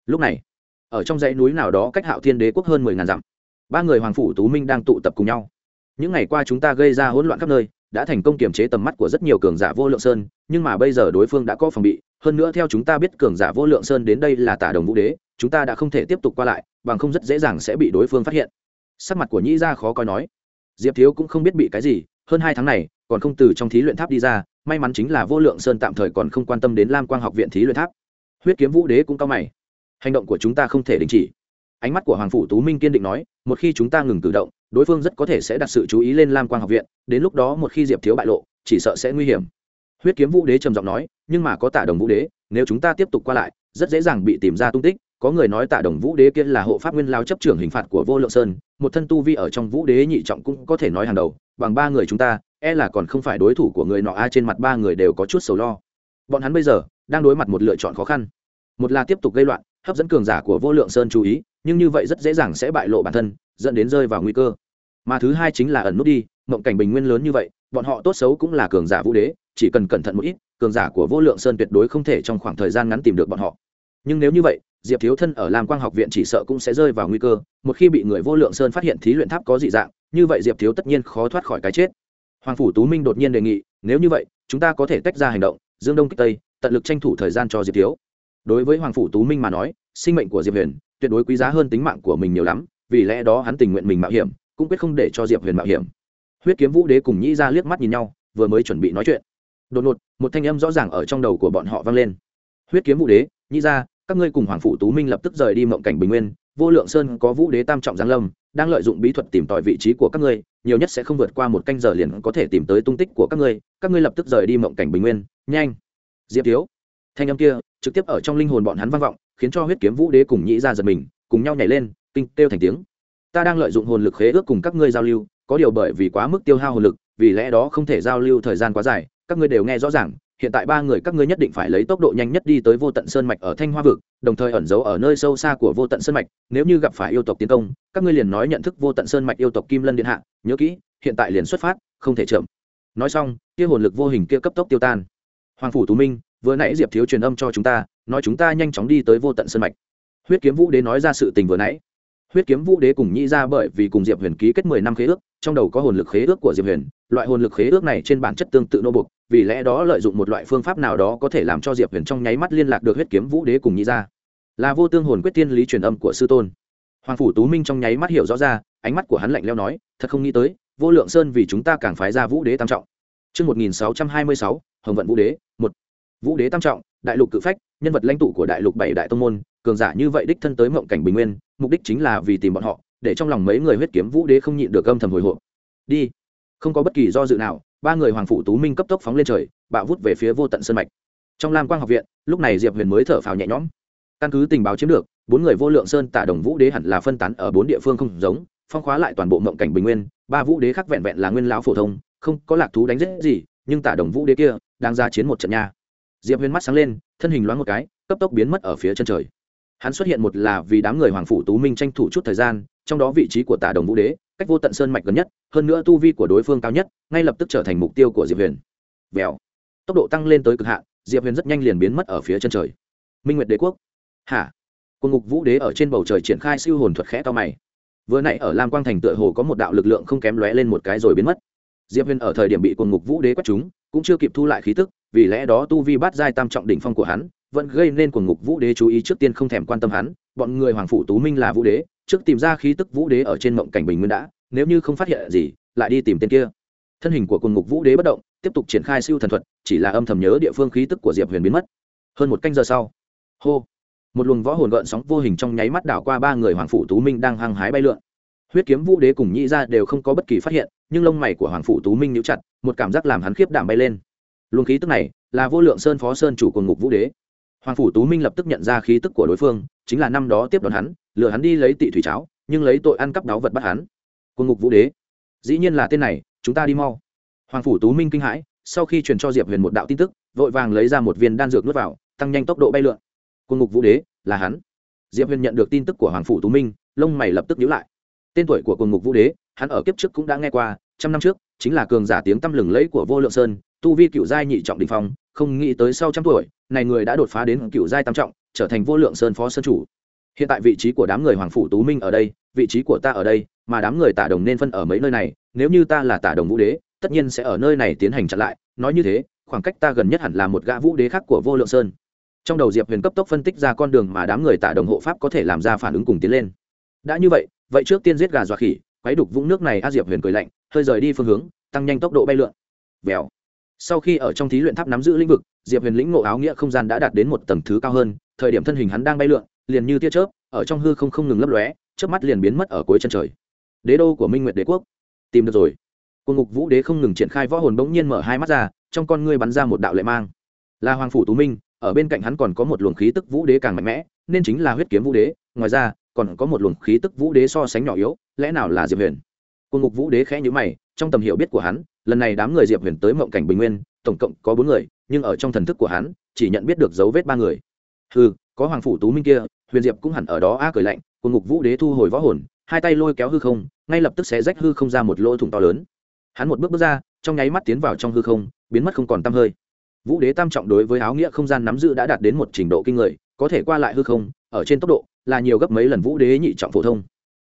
Lúc này, ở trong dãy núi nào đó cách hạo thiên đế quốc hơn mười ngàn dặm, ba người hoàng phủ tú minh đang tụ tập cùng nhau. Những ngày qua chúng ta gây ra hỗn loạn khắp nơi đã thành công kiềm chế tầm mắt của rất nhiều cường giả vô lượng sơn, nhưng mà bây giờ đối phương đã có phòng bị, hơn nữa theo chúng ta biết cường giả vô lượng sơn đến đây là tả đồng vũ đế, chúng ta đã không thể tiếp tục qua lại, bằng không rất dễ dàng sẽ bị đối phương phát hiện. Sắc mặt của nhĩ ra khó coi nói. Diệp thiếu cũng không biết bị cái gì, hơn hai tháng này, còn không từ trong thí luyện tháp đi ra, may mắn chính là vô lượng sơn tạm thời còn không quan tâm đến lam quang học viện thí luyện tháp. Huyết kiếm vũ đế cũng cao mày. Hành động của chúng ta không thể đình chỉ. Ánh mắt của hoàng phủ tú minh kiên định nói, một khi chúng ta ngừng cử động đối phương rất có thể sẽ đặt sự chú ý lên lam quang học viện, đến lúc đó một khi diệp thiếu bại lộ, chỉ sợ sẽ nguy hiểm. Huyết kiếm vũ đế trầm giọng nói, nhưng mà có tả đồng vũ đế, nếu chúng ta tiếp tục qua lại, rất dễ dàng bị tìm ra tung tích. Có người nói tả đồng vũ đế kia là hộ pháp nguyên lao chấp trưởng hình phạt của vô lượng sơn, một thân tu vi ở trong vũ đế nhị trọng cũng có thể nói hàng đầu, bằng ba người chúng ta e là còn không phải đối thủ của người nọ, a, trên mặt ba người đều có chút sầu lo. Bọn hắn bây giờ đang đối mặt một lựa chọn khó khăn. Một là tiếp tục gây loạn, hấp dẫn cường giả của vô lượng sơn chú ý nhưng như vậy rất dễ dàng sẽ bại lộ bản thân, dẫn đến rơi vào nguy cơ. Mà thứ hai chính là ẩn nút đi, mộng cảnh bình nguyên lớn như vậy, bọn họ tốt xấu cũng là cường giả vũ đế, chỉ cần cẩn thận một ít, cường giả của vô lượng sơn tuyệt đối không thể trong khoảng thời gian ngắn tìm được bọn họ. Nhưng nếu như vậy, diệp thiếu thân ở lam quang học viện chỉ sợ cũng sẽ rơi vào nguy cơ, một khi bị người vô lượng sơn phát hiện thí luyện tháp có dị dạng, như vậy diệp thiếu tất nhiên khó thoát khỏi cái chết. Hoàng phủ tú minh đột nhiên đề nghị, nếu như vậy, chúng ta có thể tách ra hành động, dương đông kích tây, tận lực tranh thủ thời gian cho diệp thiếu. Đối với hoàng phủ tú minh mà nói sinh mệnh của diệp huyền tuyệt đối quý giá hơn tính mạng của mình nhiều lắm, vì lẽ đó hắn tình nguyện mình mạo hiểm, cũng quyết không để cho diệp huyền mạo hiểm. Huyết kiếm vũ đế cùng nhĩ ra liếc mắt nhìn nhau, vừa mới chuẩn bị nói chuyện. Đột ngột, một thanh âm rõ ràng ở trong đầu của bọn họ vang lên. Huyết kiếm vũ đế, nhĩ ra các ngươi cùng hoàng phụ tú minh lập tức rời đi mộng cảnh bình nguyên, vô lượng sơn có vũ đế tam trọng giáng lâm, đang lợi dụng bí thuật tìm tòi vị trí của các ngươi, nhiều nhất sẽ không vượt qua một canh giờ liền có thể tìm tới tung tích của các ngươi các ngươi lập tức rời đi mộng cảnh bình nguyên, nhanh. Diệp thiếu. Thanh âm kia, trực tiếp ở trong linh hồn bọn hắn vang vọng khiến cho huyết kiếm vũ đế cùng nhĩ ra giật mình, cùng nhau nhảy lên, kinh kêu thành tiếng. Ta đang lợi dụng hồn lực khế ước cùng các ngươi giao lưu, có điều bởi vì quá mức tiêu hao hồn lực, vì lẽ đó không thể giao lưu thời gian quá dài, các ngươi đều nghe rõ ràng, hiện tại ba người các ngươi nhất định phải lấy tốc độ nhanh nhất đi tới vô tận sơn mạch ở thanh hoa vực, đồng thời ẩn giấu ở nơi sâu xa của vô tận sơn mạch, nếu như gặp phải yêu tộc tiến công, các ngươi liền nói nhận thức vô tận sơn mạch yêu tộc kim lân điện hạ, nhớ kỹ, hiện tại liền xuất phát, không thể chậm. Nói xong, kia hồn lực vô hình kia cấp tốc tiêu tan. Hoàng phủ tú minh vừa nãy diệp thiếu truyền âm cho chúng ta nói chúng ta nhanh chóng đi tới vô tận sân mạch huyết kiếm vũ đế nói ra sự tình vừa nãy huyết kiếm vũ đế cùng nhĩ ra bởi vì cùng diệp huyền ký kết mười năm khế ước trong đầu có hồn lực khế ước của diệp huyền loại hồn lực khế ước này trên bản chất tương tự nô bục vì lẽ đó lợi dụng một loại phương pháp nào đó có thể làm cho diệp huyền trong nháy mắt liên lạc được huyết kiếm vũ đế cùng nhĩ ra là vô tương hồn quyết tiên lý truyền âm của sư tôn hoàng phủ tú minh trong nháy mắt hiểu rõ ra ánh mắt của hắn lạnh leo nói thật không nghĩ tới vô lượng sơn vì chúng ta càng phái ra vũ đế tam trọng Trước 1626, Hồng vận vũ đế, một Vũ đế tam trọng, đại lục cự phách, nhân vật lãnh tụ của đại lục bảy đại tông môn, cường giả như vậy đích thân tới mộng cảnh bình nguyên, mục đích chính là vì tìm bọn họ, để trong lòng mấy người huyết kiếm vũ đế không nhịn được âm thầm hồi hộp. Đi. Không có bất kỳ do dự nào, ba người hoàng phủ tú minh cấp tốc phóng lên trời, bạo vút về phía vô tận sơn mạch. Trong Lam Quang học viện, lúc này Diệp Huyền mới thở phào nhẹ nhõm. Căn cứ tình báo chiếm được, bốn người vô lượng sơn tả đồng vũ đế hẳn là phân tán ở bốn địa phương không giống, phong khóa lại toàn bộ mộng cảnh bình nguyên, ba vũ đế khác vẹn vẹn là nguyên lão phổ thông, không có lạc thú đánh giết gì, nhưng tả đồng vũ đế kia đang ra chiến một trận nha diệp huyền mắt sáng lên, thân hình loáng một cái, cấp tốc biến mất ở phía chân trời. Hắn xuất hiện một là vì đám người hoàng phủ tú minh tranh thủ chút thời gian, trong đó vị trí của tả đồng vũ đế, cách vô tận sơn mạch gần nhất, hơn nữa tu vi của đối phương cao nhất, ngay lập tức trở thành mục tiêu của diệp huyền. Vèo. Tốc độ tăng lên tới cực hạn, diệp huyền rất nhanh liền biến mất ở phía chân trời. Minh nguyệt đế quốc. Hả? Quân ngục vũ đế ở trên bầu trời triển khai siêu hồn thuật khẽ to mày. Vừa nãy ở lam quang thành tựa hồ có một đạo lực lượng không kém lóe lên một cái rồi biến mất diệp huyền ở thời điểm bị quân ngục vũ đế quét chúng, cũng chưa kịp thu lại khí tức, vì lẽ đó tu vi bát giai tam trọng đỉnh phong của hắn, vẫn gây nên quần ngục vũ đế chú ý trước tiên không thèm quan tâm hắn, bọn người hoàng phủ tú minh là vũ đế, trước tìm ra khí tức vũ đế ở trên mộng cảnh bình nguyên đã, nếu như không phát hiện gì, lại đi tìm tên kia. Thân hình của quần ngục vũ đế bất động, tiếp tục triển khai siêu thần thuật, chỉ là âm thầm nhớ địa phương khí tức của diệp huyền biến mất. Hơn một canh giờ sau, hô, một luồng võ hồn gợn sóng vô hình trong nháy mắt đảo qua ba người hoàng phủ tú minh đang hăng hái bay lượn huyết kiếm vũ đế cùng nhĩ ra đều không có bất kỳ phát hiện, nhưng lông mày của hoàng phủ tú minh nhíu chặt, một cảm giác làm hắn khiếp đảm bay lên. Luồng khí tức này là vô lượng sơn phó sơn chủ của ngục vũ đế. Hoàng phủ tú minh lập tức nhận ra khí tức của đối phương, chính là năm đó tiếp đón hắn, lừa hắn đi lấy tị thủy cháo, nhưng lấy tội ăn cắp đáo vật bắt hắn. Quân ngục vũ đế. Dĩ nhiên là tên này, chúng ta đi mau. Hoàng phủ tú minh kinh hãi, sau khi truyền cho diệp huyền một đạo tin tức, vội vàng lấy ra một viên đan dược nuốt vào, tăng nhanh tốc độ bay lượn. Quân ngục vũ đế, là hắn. Diệp huyền nhận được tin tức của hoàng phủ tú minh, lông mày lập tức nhíu lại tên tuổi của quần ngục vũ đế, hắn ở kiếp trước cũng đã nghe qua, trăm năm trước, chính là cường giả tiếng tăm lừng lẫy của vô lượng sơn, tu vi cựu giai nhị trọng đình phong, không nghĩ tới sau trăm tuổi, này người đã đột phá đến cựu giai tam trọng, trở thành vô lượng sơn phó sơn chủ. Hiện tại vị trí của đám người hoàng phủ tú minh ở đây, vị trí của ta ở đây, mà đám người tả đồng nên phân ở mấy nơi này, nếu như ta là tả đồng vũ đế, tất nhiên sẽ ở nơi này tiến hành chặn lại, nói như thế, khoảng cách ta gần nhất hẳn là một gã vũ đế khác của vô lượng sơn. Trong đầu diệp huyền cấp tốc phân tích ra con đường mà đám người tả đồng hộ pháp có thể làm ra phản ứng cùng tiến lên. Đã như vậy vậy trước tiên giết gà dọa khỉ, quấy đục vũng nước này, a diệp huyền cười lạnh, hơi rời đi phương hướng, tăng nhanh tốc độ bay lượn. Vèo. Sau khi ở trong thí luyện tháp nắm giữ lĩnh vực, diệp huyền lĩnh ngộ áo nghĩa không gian đã đạt đến một tầng thứ cao hơn, thời điểm thân hình hắn đang bay lượn, liền như tia chớp, ở trong hư không không ngừng lấp lóe, chớp mắt liền biến mất ở cuối chân trời. Đế đô của minh nguyệt đế quốc. Tìm được rồi. Quân ngục vũ đế không ngừng triển khai võ hồn bỗng nhiên mở hai mắt ra, trong con ngươi bắn ra một đạo lệ mang. Là hoàng phủ tú minh, ở bên cạnh hắn còn có một luồng khí tức vũ đế càng mạnh mẽ, nên chính là huyết kiếm vũ đế, ngoài ra còn có một luồng khí tức vũ đế so sánh nhỏ yếu, lẽ nào là diệp huyền? Quân ngục vũ đế khẽ nhữ mày, trong tầm hiểu biết của hắn, lần này đám người diệp huyền tới mộng cảnh bình nguyên, tổng cộng có bốn người, nhưng ở trong thần thức của hắn, chỉ nhận biết được dấu vết ba người. Ừ có hoàng phủ tú minh kia, huyền diệp cũng hẳn ở đó a cười lạnh, quân ngục vũ đế thu hồi võ hồn, hai tay lôi kéo hư không, ngay lập tức sẽ rách hư không ra một lỗ thủng to lớn. Hắn một bước bước ra, trong nháy mắt tiến vào trong hư không, biến mất không còn t hơi. Vũ đế tam trọng đối với áo nghĩa không gian nắm giữ đã đạt đến một trình độ kinh người có thể qua lại hư không, ở trên tốc độ là nhiều gấp mấy lần vũ đế nhị trọng phổ thông.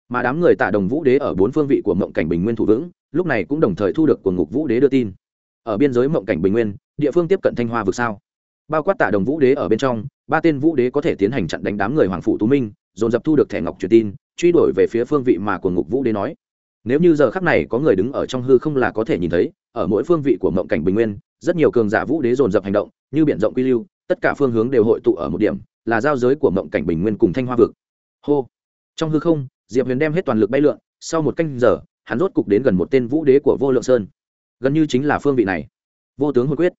Mà đám người tả đồng vũ đế ở bốn phương vị của mộng cảnh bình nguyên thủ vững, lúc này cũng đồng thời thu được của ngục vũ đế đưa tin. Ở biên giới mộng cảnh bình nguyên, địa phương tiếp cận thanh hoa vực sao? Bao quát tả đồng vũ đế ở bên trong, ba tên vũ đế có thể tiến hành chặn đánh đám người hoàng phụ tú minh, dồn dập thu được thẻ ngọc truyền tin, truy đuổi về phía phương vị mà của ngục vũ đế nói. Nếu như giờ khắc này có người đứng ở trong hư không là có thể nhìn thấy, ở mỗi phương vị của mộng cảnh bình nguyên, rất nhiều cường giả vũ đế dồn dập hành động, như biển rộng quy lưu, tất cả phương hướng đều hội tụ ở một điểm là giao giới của mộng cảnh bình nguyên cùng thanh hoa vực. Hô. Trong hư không, diệp huyền đem hết toàn lực bay lượn, sau một canh giờ, hắn rốt cục đến gần một tên vũ đế của vô lượng sơn. Gần như chính là phương vị này. Vô tướng hồi quyết.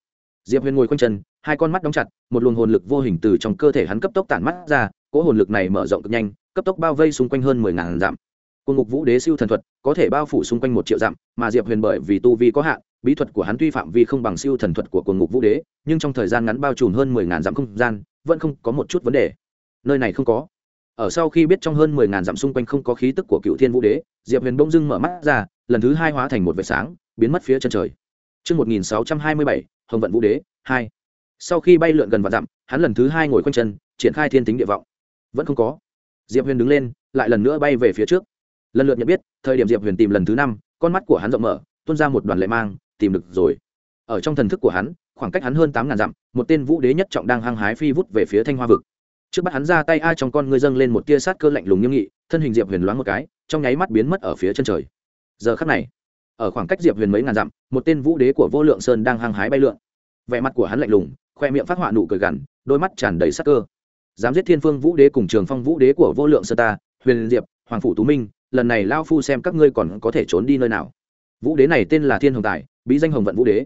Diệp huyền ngồi quanh chân, hai con mắt đóng chặt, một luồng hồn lực vô hình từ trong cơ thể hắn cấp tốc tản mắt ra, cỗ hồn lực này mở rộng cực nhanh, cấp tốc bao vây xung quanh hơn mười ngàn dặm. Cùng ngục vũ đế siêu thần thuật, có thể bao phủ xung quanh một triệu dặm, mà diệp huyền bởi vì tu vi có hạn, bí thuật của hắn tuy phạm vi không bằng siêu thần thuật của quần ngục vũ đế, nhưng trong thời gian ngắn bao trùm hơn mười ngàn dặm không gian vẫn không có một chút vấn đề nơi này không có ở sau khi biết trong hơn mười ngàn dặm xung quanh không có khí tức của cựu thiên vũ đế diệp huyền bỗng dưng mở mắt ra lần thứ hai hóa thành một vệt sáng biến mất phía chân trời Trước 1627, Hồng Vận Vũ Đế, 2. Sau khi bay lượn gần vạn dặm, hắn lần thứ hai ngồi quanh chân, triển khai thiên tính địa vọng. Vẫn không có. Diệp Huyền đứng lên, lại lần nữa bay về phía trước. Lần lượt nhận biết, thời điểm Diệp Huyền tìm lần thứ năm, con mắt của hắn rộng mở, tuôn ra một đoàn lệ mang, tìm được rồi. Ở trong thần thức của hắn, khoảng cách hắn hơn tám ngàn dặm, một tên vũ đế nhất trọng đang hăng hái phi vút về phía Thanh Hoa vực. Trước bắt hắn ra tay ai trong con ngươi dâng lên một tia sát cơ lạnh lùng nghiêm nghị thân hình diệp huyền loáng một cái trong nháy mắt biến mất ở phía chân trời. Giờ khắc này ở khoảng cách diệp huyền mấy ngàn dặm một tên vũ đế của vô lượng sơn đang hăng hái bay lượn. Vẻ mặt của hắn lạnh lùng khoe miệng phát họa nụ cười gằn đôi mắt tràn đầy sát cơ. Dám giết thiên phương vũ đế cùng trường phong vũ đế của vô lượng sơn ta huyền diệp hoàng phủ tú minh lần này lao phu xem các ngươi còn có thể trốn đi nơi nào. Vũ đế này tên là thiên hồng tài bí danh hồng vận vũ đế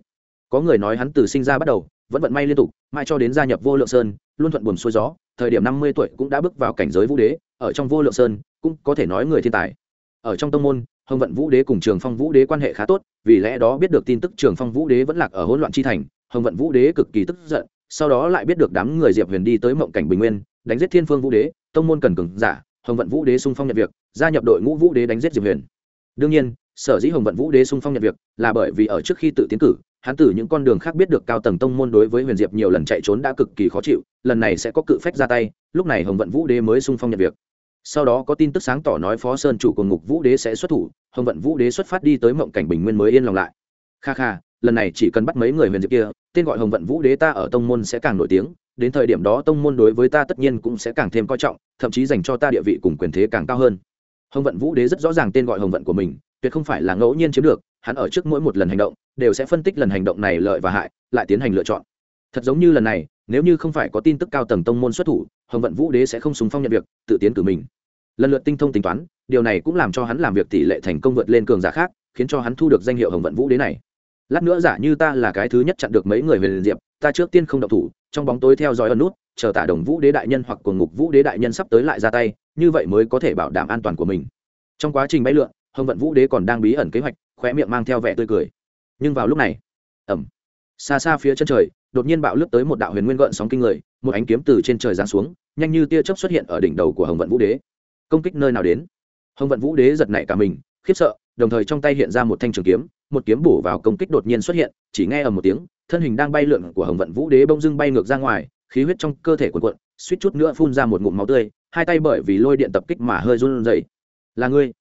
có người nói hắn từ sinh ra bắt đầu, vẫn vận may liên tục mai cho đến gia nhập vô lượng sơn, luôn thuận buồm xuôi gió, thời điểm năm mươi tuổi cũng đã bước vào cảnh giới vũ đế, ở trong vô lượng sơn, cũng có thể nói người thiên tài. Ở trong tông môn, hồng vận vũ đế cùng trường phong vũ đế quan hệ khá tốt, vì lẽ đó biết được tin tức trường phong vũ đế vẫn lạc ở hỗn loạn chi thành, hồng vận vũ đế cực kỳ tức giận, sau đó lại biết được đám người diệp huyền đi tới mộng cảnh bình nguyên, đánh giết thiên phương vũ đế, tông môn cần cừng giả, hồng vận vũ đế sung phong nhận việc, gia nhập đội ngũ vũ đế đánh giết diệp huyền. Đương nhiên sở dĩ hồng vận vũ đế sung phong nhận việc là bởi vì ở trước khi tự tiến cử, hắn từ những con đường khác biết được cao tầng tông môn đối với huyền diệp nhiều lần chạy trốn đã cực kỳ khó chịu, lần này sẽ có cự phách ra tay, lúc này hồng vận vũ đế mới sung phong nhận việc. Sau đó có tin tức sáng tỏ nói phó sơn chủ của ngục vũ đế sẽ xuất thủ, hồng vận vũ đế xuất phát đi tới mộng cảnh bình nguyên mới yên lòng lại. Kha kha, lần này chỉ cần bắt mấy người huyền diệp kia, tên gọi hồng vận vũ đế ta ở tông môn sẽ càng nổi tiếng, đến thời điểm đó tông môn đối với ta tất nhiên cũng sẽ càng thêm coi trọng, thậm chí dành cho ta địa vị cùng quyền thế càng cao hơn. Hồng vận vũ đế rất rõ ràng tên gọi hồng vận của mình tuyệt không phải là ngẫu nhiên chiếm được, hắn ở trước mỗi một lần hành động, đều sẽ phân tích lần hành động này lợi và hại, lại tiến hành lựa chọn. Thật giống như lần này, nếu như không phải có tin tức cao tầng tông môn xuất thủ, hồng vận vũ đế sẽ không súng phong nhận việc, tự tiến cử mình. Lần lượt tinh thông tính toán, điều này cũng làm cho hắn làm việc tỷ lệ thành công vượt lên cường giả khác, khiến cho hắn thu được danh hiệu hồng vận vũ đế này. Lát nữa giả như ta là cái thứ nhất chặn được mấy người về diệp, ta trước tiên không động thủ, trong bóng tối theo dõi ẩn nút, chờ tả đồng vũ đế đại nhân hoặc cuồng ngục vũ đế đại nhân sắp tới lại ra tay, như vậy mới có thể bảo đảm an toàn của mình. Trong quá trình bay lượn hồng vận vũ đế còn đang bí ẩn kế hoạch, khóe miệng mang theo vẻ tươi cười. Nhưng vào lúc này ẩm xa xa phía chân trời, đột nhiên bạo lướt tới một đạo huyền nguyên gợn sóng kinh người, một ánh kiếm từ trên trời giáng xuống, nhanh như tia chớp xuất hiện ở đỉnh đầu của hồng vận vũ đế. Công kích nơi nào đến? Hồng vận vũ đế giật nảy cả mình, khiếp sợ, đồng thời trong tay hiện ra một thanh trường kiếm, một kiếm bổ vào công kích đột nhiên xuất hiện, chỉ nghe ở một tiếng, thân hình đang bay lượn của hồng vận vũ đế bông dưng bay ngược ra ngoài, khí huyết trong cơ thể cuộn cuộn, suýt chút nữa phun ra một ngụm máu tươi, hai tay bởi vì lôi điện tập kích mà hơi run rẩy. Là ngươi?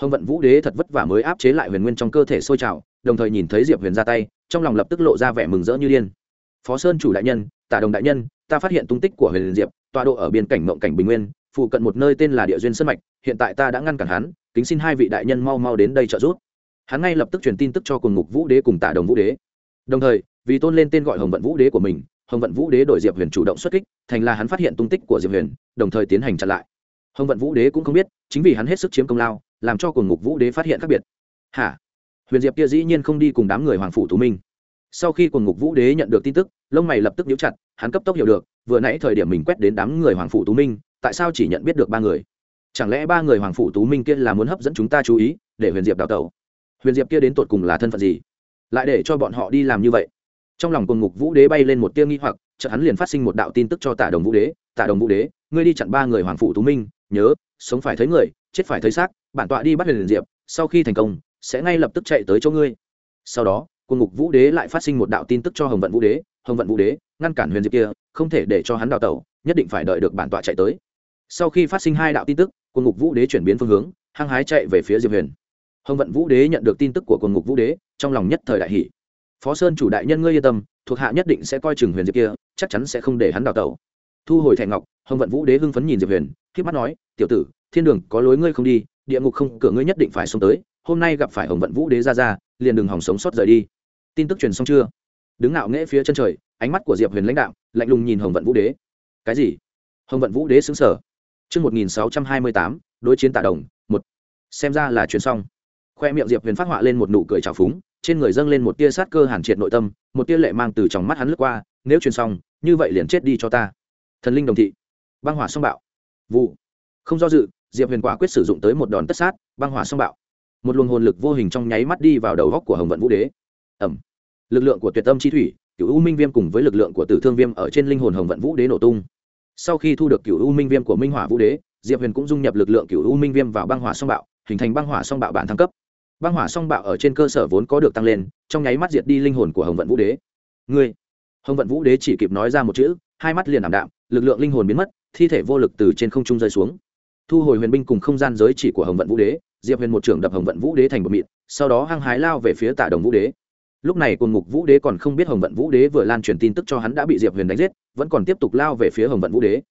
Hồng vận vũ đế thật vất vả mới áp chế lại huyền nguyên trong cơ thể sôi trào, đồng thời nhìn thấy diệp huyền ra tay, trong lòng lập tức lộ ra vẻ mừng rỡ như điên. Phó sơn chủ đại nhân, tả đồng đại nhân, ta phát hiện tung tích của huyền diệp, tọa độ ở biên cảnh mộng cảnh bình nguyên, phụ cận một nơi tên là địa duyên sân mạch, hiện tại ta đã ngăn cản hắn, kính xin hai vị đại nhân mau mau đến đây trợ giúp. Hắn ngay lập tức truyền tin tức cho cùng ngục vũ đế cùng tả đồng vũ đế. Đồng thời, vì tôn lên tên gọi hồng vận vũ đế của mình, hồng vận vũ đế đổi diệp huyền chủ động xuất kích, thành là hắn phát hiện tung tích của diệp huyền, đồng thời tiến hành chặn lại. Hồng vận vũ đế cũng không biết, chính vì hắn hết sức chiếm công lao làm cho cùng ngục vũ đế phát hiện khác biệt. Hả? Huyền diệp kia dĩ nhiên không đi cùng đám người hoàng phủ tú minh. Sau khi cùng ngục vũ đế nhận được tin tức, lông mày lập tức nhíu chặt, hắn cấp tốc hiểu được, vừa nãy thời điểm mình quét đến đám người hoàng phủ tú minh, tại sao chỉ nhận biết được ba người? Chẳng lẽ ba người hoàng phủ tú minh kia là muốn hấp dẫn chúng ta chú ý, để huyền diệp đào tẩu? Huyền diệp kia đến tột cùng là thân phận gì? Lại để cho bọn họ đi làm như vậy? Trong lòng cùng ngục vũ đế bay lên một tia nghi hoặc, chợt hắn liền phát sinh một đạo tin tức cho tả đồng vũ đế. Tả đồng vũ đế, ngươi đi chặn ba người hoàng phủ tú minh, nhớ, sống phải thấy người, chết phải thấy xác bản tọa đi bắt huyền diệp, sau khi thành công, sẽ ngay lập tức chạy tới chỗ ngươi. Sau đó, quân ngục vũ đế lại phát sinh một đạo tin tức cho hồng vận vũ đế, hồng vận vũ đế, ngăn cản huyền diệp kia, không thể để cho hắn đào tẩu, nhất định phải đợi được bản tọa chạy tới. Sau khi phát sinh hai đạo tin tức, quân ngục vũ đế chuyển biến phương hướng, hăng hái chạy về phía diệp huyền. Hồng vận vũ đế nhận được tin tức của quân ngục vũ đế, trong lòng nhất thời đại hỷ phó sơn chủ đại nhân ngươi yên tâm, thuộc hạ nhất định sẽ coi chừng huyền diệp kia, chắc chắn sẽ không để hắn đào tẩu. Thu hồi thẻ ngọc, hồng vận vũ đế hưng phấn nhìn diệp huyền k mắt nói, tiểu tử, thiên đường có lối ngươi không đi địa ngục không cửa ngươi nhất định phải xuống tới hôm nay gặp phải hồng vận vũ đế ra ra liền đừng hỏng sống sót rời đi tin tức truyền xong chưa đứng ngạo nghễ phía chân trời ánh mắt của diệp huyền lãnh đạo lạnh lùng nhìn hồng vận vũ đế cái gì hồng vận vũ đế xứng sở Trước 1628, đối chiến tạ đồng, một. Xem ra là truyền xong. Khoe miệng Diệp Huyền phát họa lên một nụ cười trào phúng, trên người dâng lên một tia sát cơ hàn triệt nội tâm, một tia lệ mang từ trong mắt hắn lướt qua, nếu truyền xong, như vậy liền chết đi cho ta. Thần linh đồng thị. Băng hỏa song bạo. Vụ. Không do dự, Diệp Huyền quả quyết sử dụng tới một đòn tất sát, băng hỏa song bạo. Một luồng hồn lực vô hình trong nháy mắt đi vào đầu góc của Hồng Vận Vũ Đế. Ầm. Lực lượng của Tuyệt Tâm chi thủy, Cửu U Minh Viêm cùng với lực lượng của Tử Thương Viêm ở trên linh hồn Hồng Vận Vũ Đế nổ tung sau khi thu được cựu u minh viêm của minh hỏa vũ đế diệp huyền cũng dung nhập lực lượng cựu u minh viêm vào băng hỏa song bạo hình thành băng hỏa song bạo bản thăng cấp băng hỏa song bạo ở trên cơ sở vốn có được tăng lên trong nháy mắt diệt đi linh hồn của hồng vận vũ đế ngươi hồng vận vũ đế chỉ kịp nói ra một chữ hai mắt liền ảm đạm lực lượng linh hồn biến mất thi thể vô lực từ trên không trung rơi xuống thu hồi huyền binh cùng không gian giới chỉ của hồng vận vũ đế, diệp huyền một trưởng đập hồng vận vũ đế thành bột mịn, sau đó hăng hái lao về phía tả đồng vũ đế. Lúc này cùng ngục vũ đế còn không biết hồng vận vũ đế vừa lan truyền tin tức cho hắn đã bị diệp huyền đánh giết, vẫn còn tiếp tục lao về phía hồng vận vũ đế.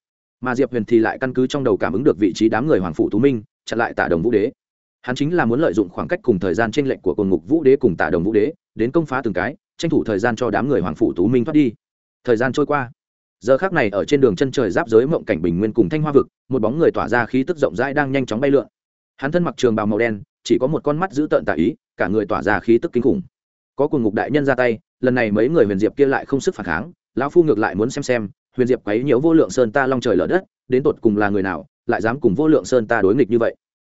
Mà diệp huyền thì lại căn cứ trong đầu cảm ứng được vị trí đám người hoàng phủ tú minh, chặn lại tả đồng vũ đế. Hắn chính là muốn lợi dụng khoảng cách cùng thời gian tranh lệch của cồn ngục vũ đế cùng tả đồng vũ đế, đến công phá từng cái, tranh thủ thời gian cho đám người hoàng phủ tú minh thoát đi. Thời gian trôi qua giờ khác này ở trên đường chân trời giáp giới mộng cảnh bình nguyên cùng thanh hoa vực, một bóng người tỏa ra khí tức rộng rãi đang nhanh chóng bay lượn. Hắn thân mặc trường bào màu đen, chỉ có một con mắt giữ tợn tả ý, cả người tỏa ra khí tức kinh khủng. Có cùng ngục đại nhân ra tay, lần này mấy người huyền diệp kia lại không sức phản kháng, lão phu ngược lại muốn xem xem, huyền diệp quấy nhiễu vô lượng sơn ta long trời lở đất, đến tột cùng là người nào, lại dám cùng vô lượng sơn ta đối nghịch như vậy.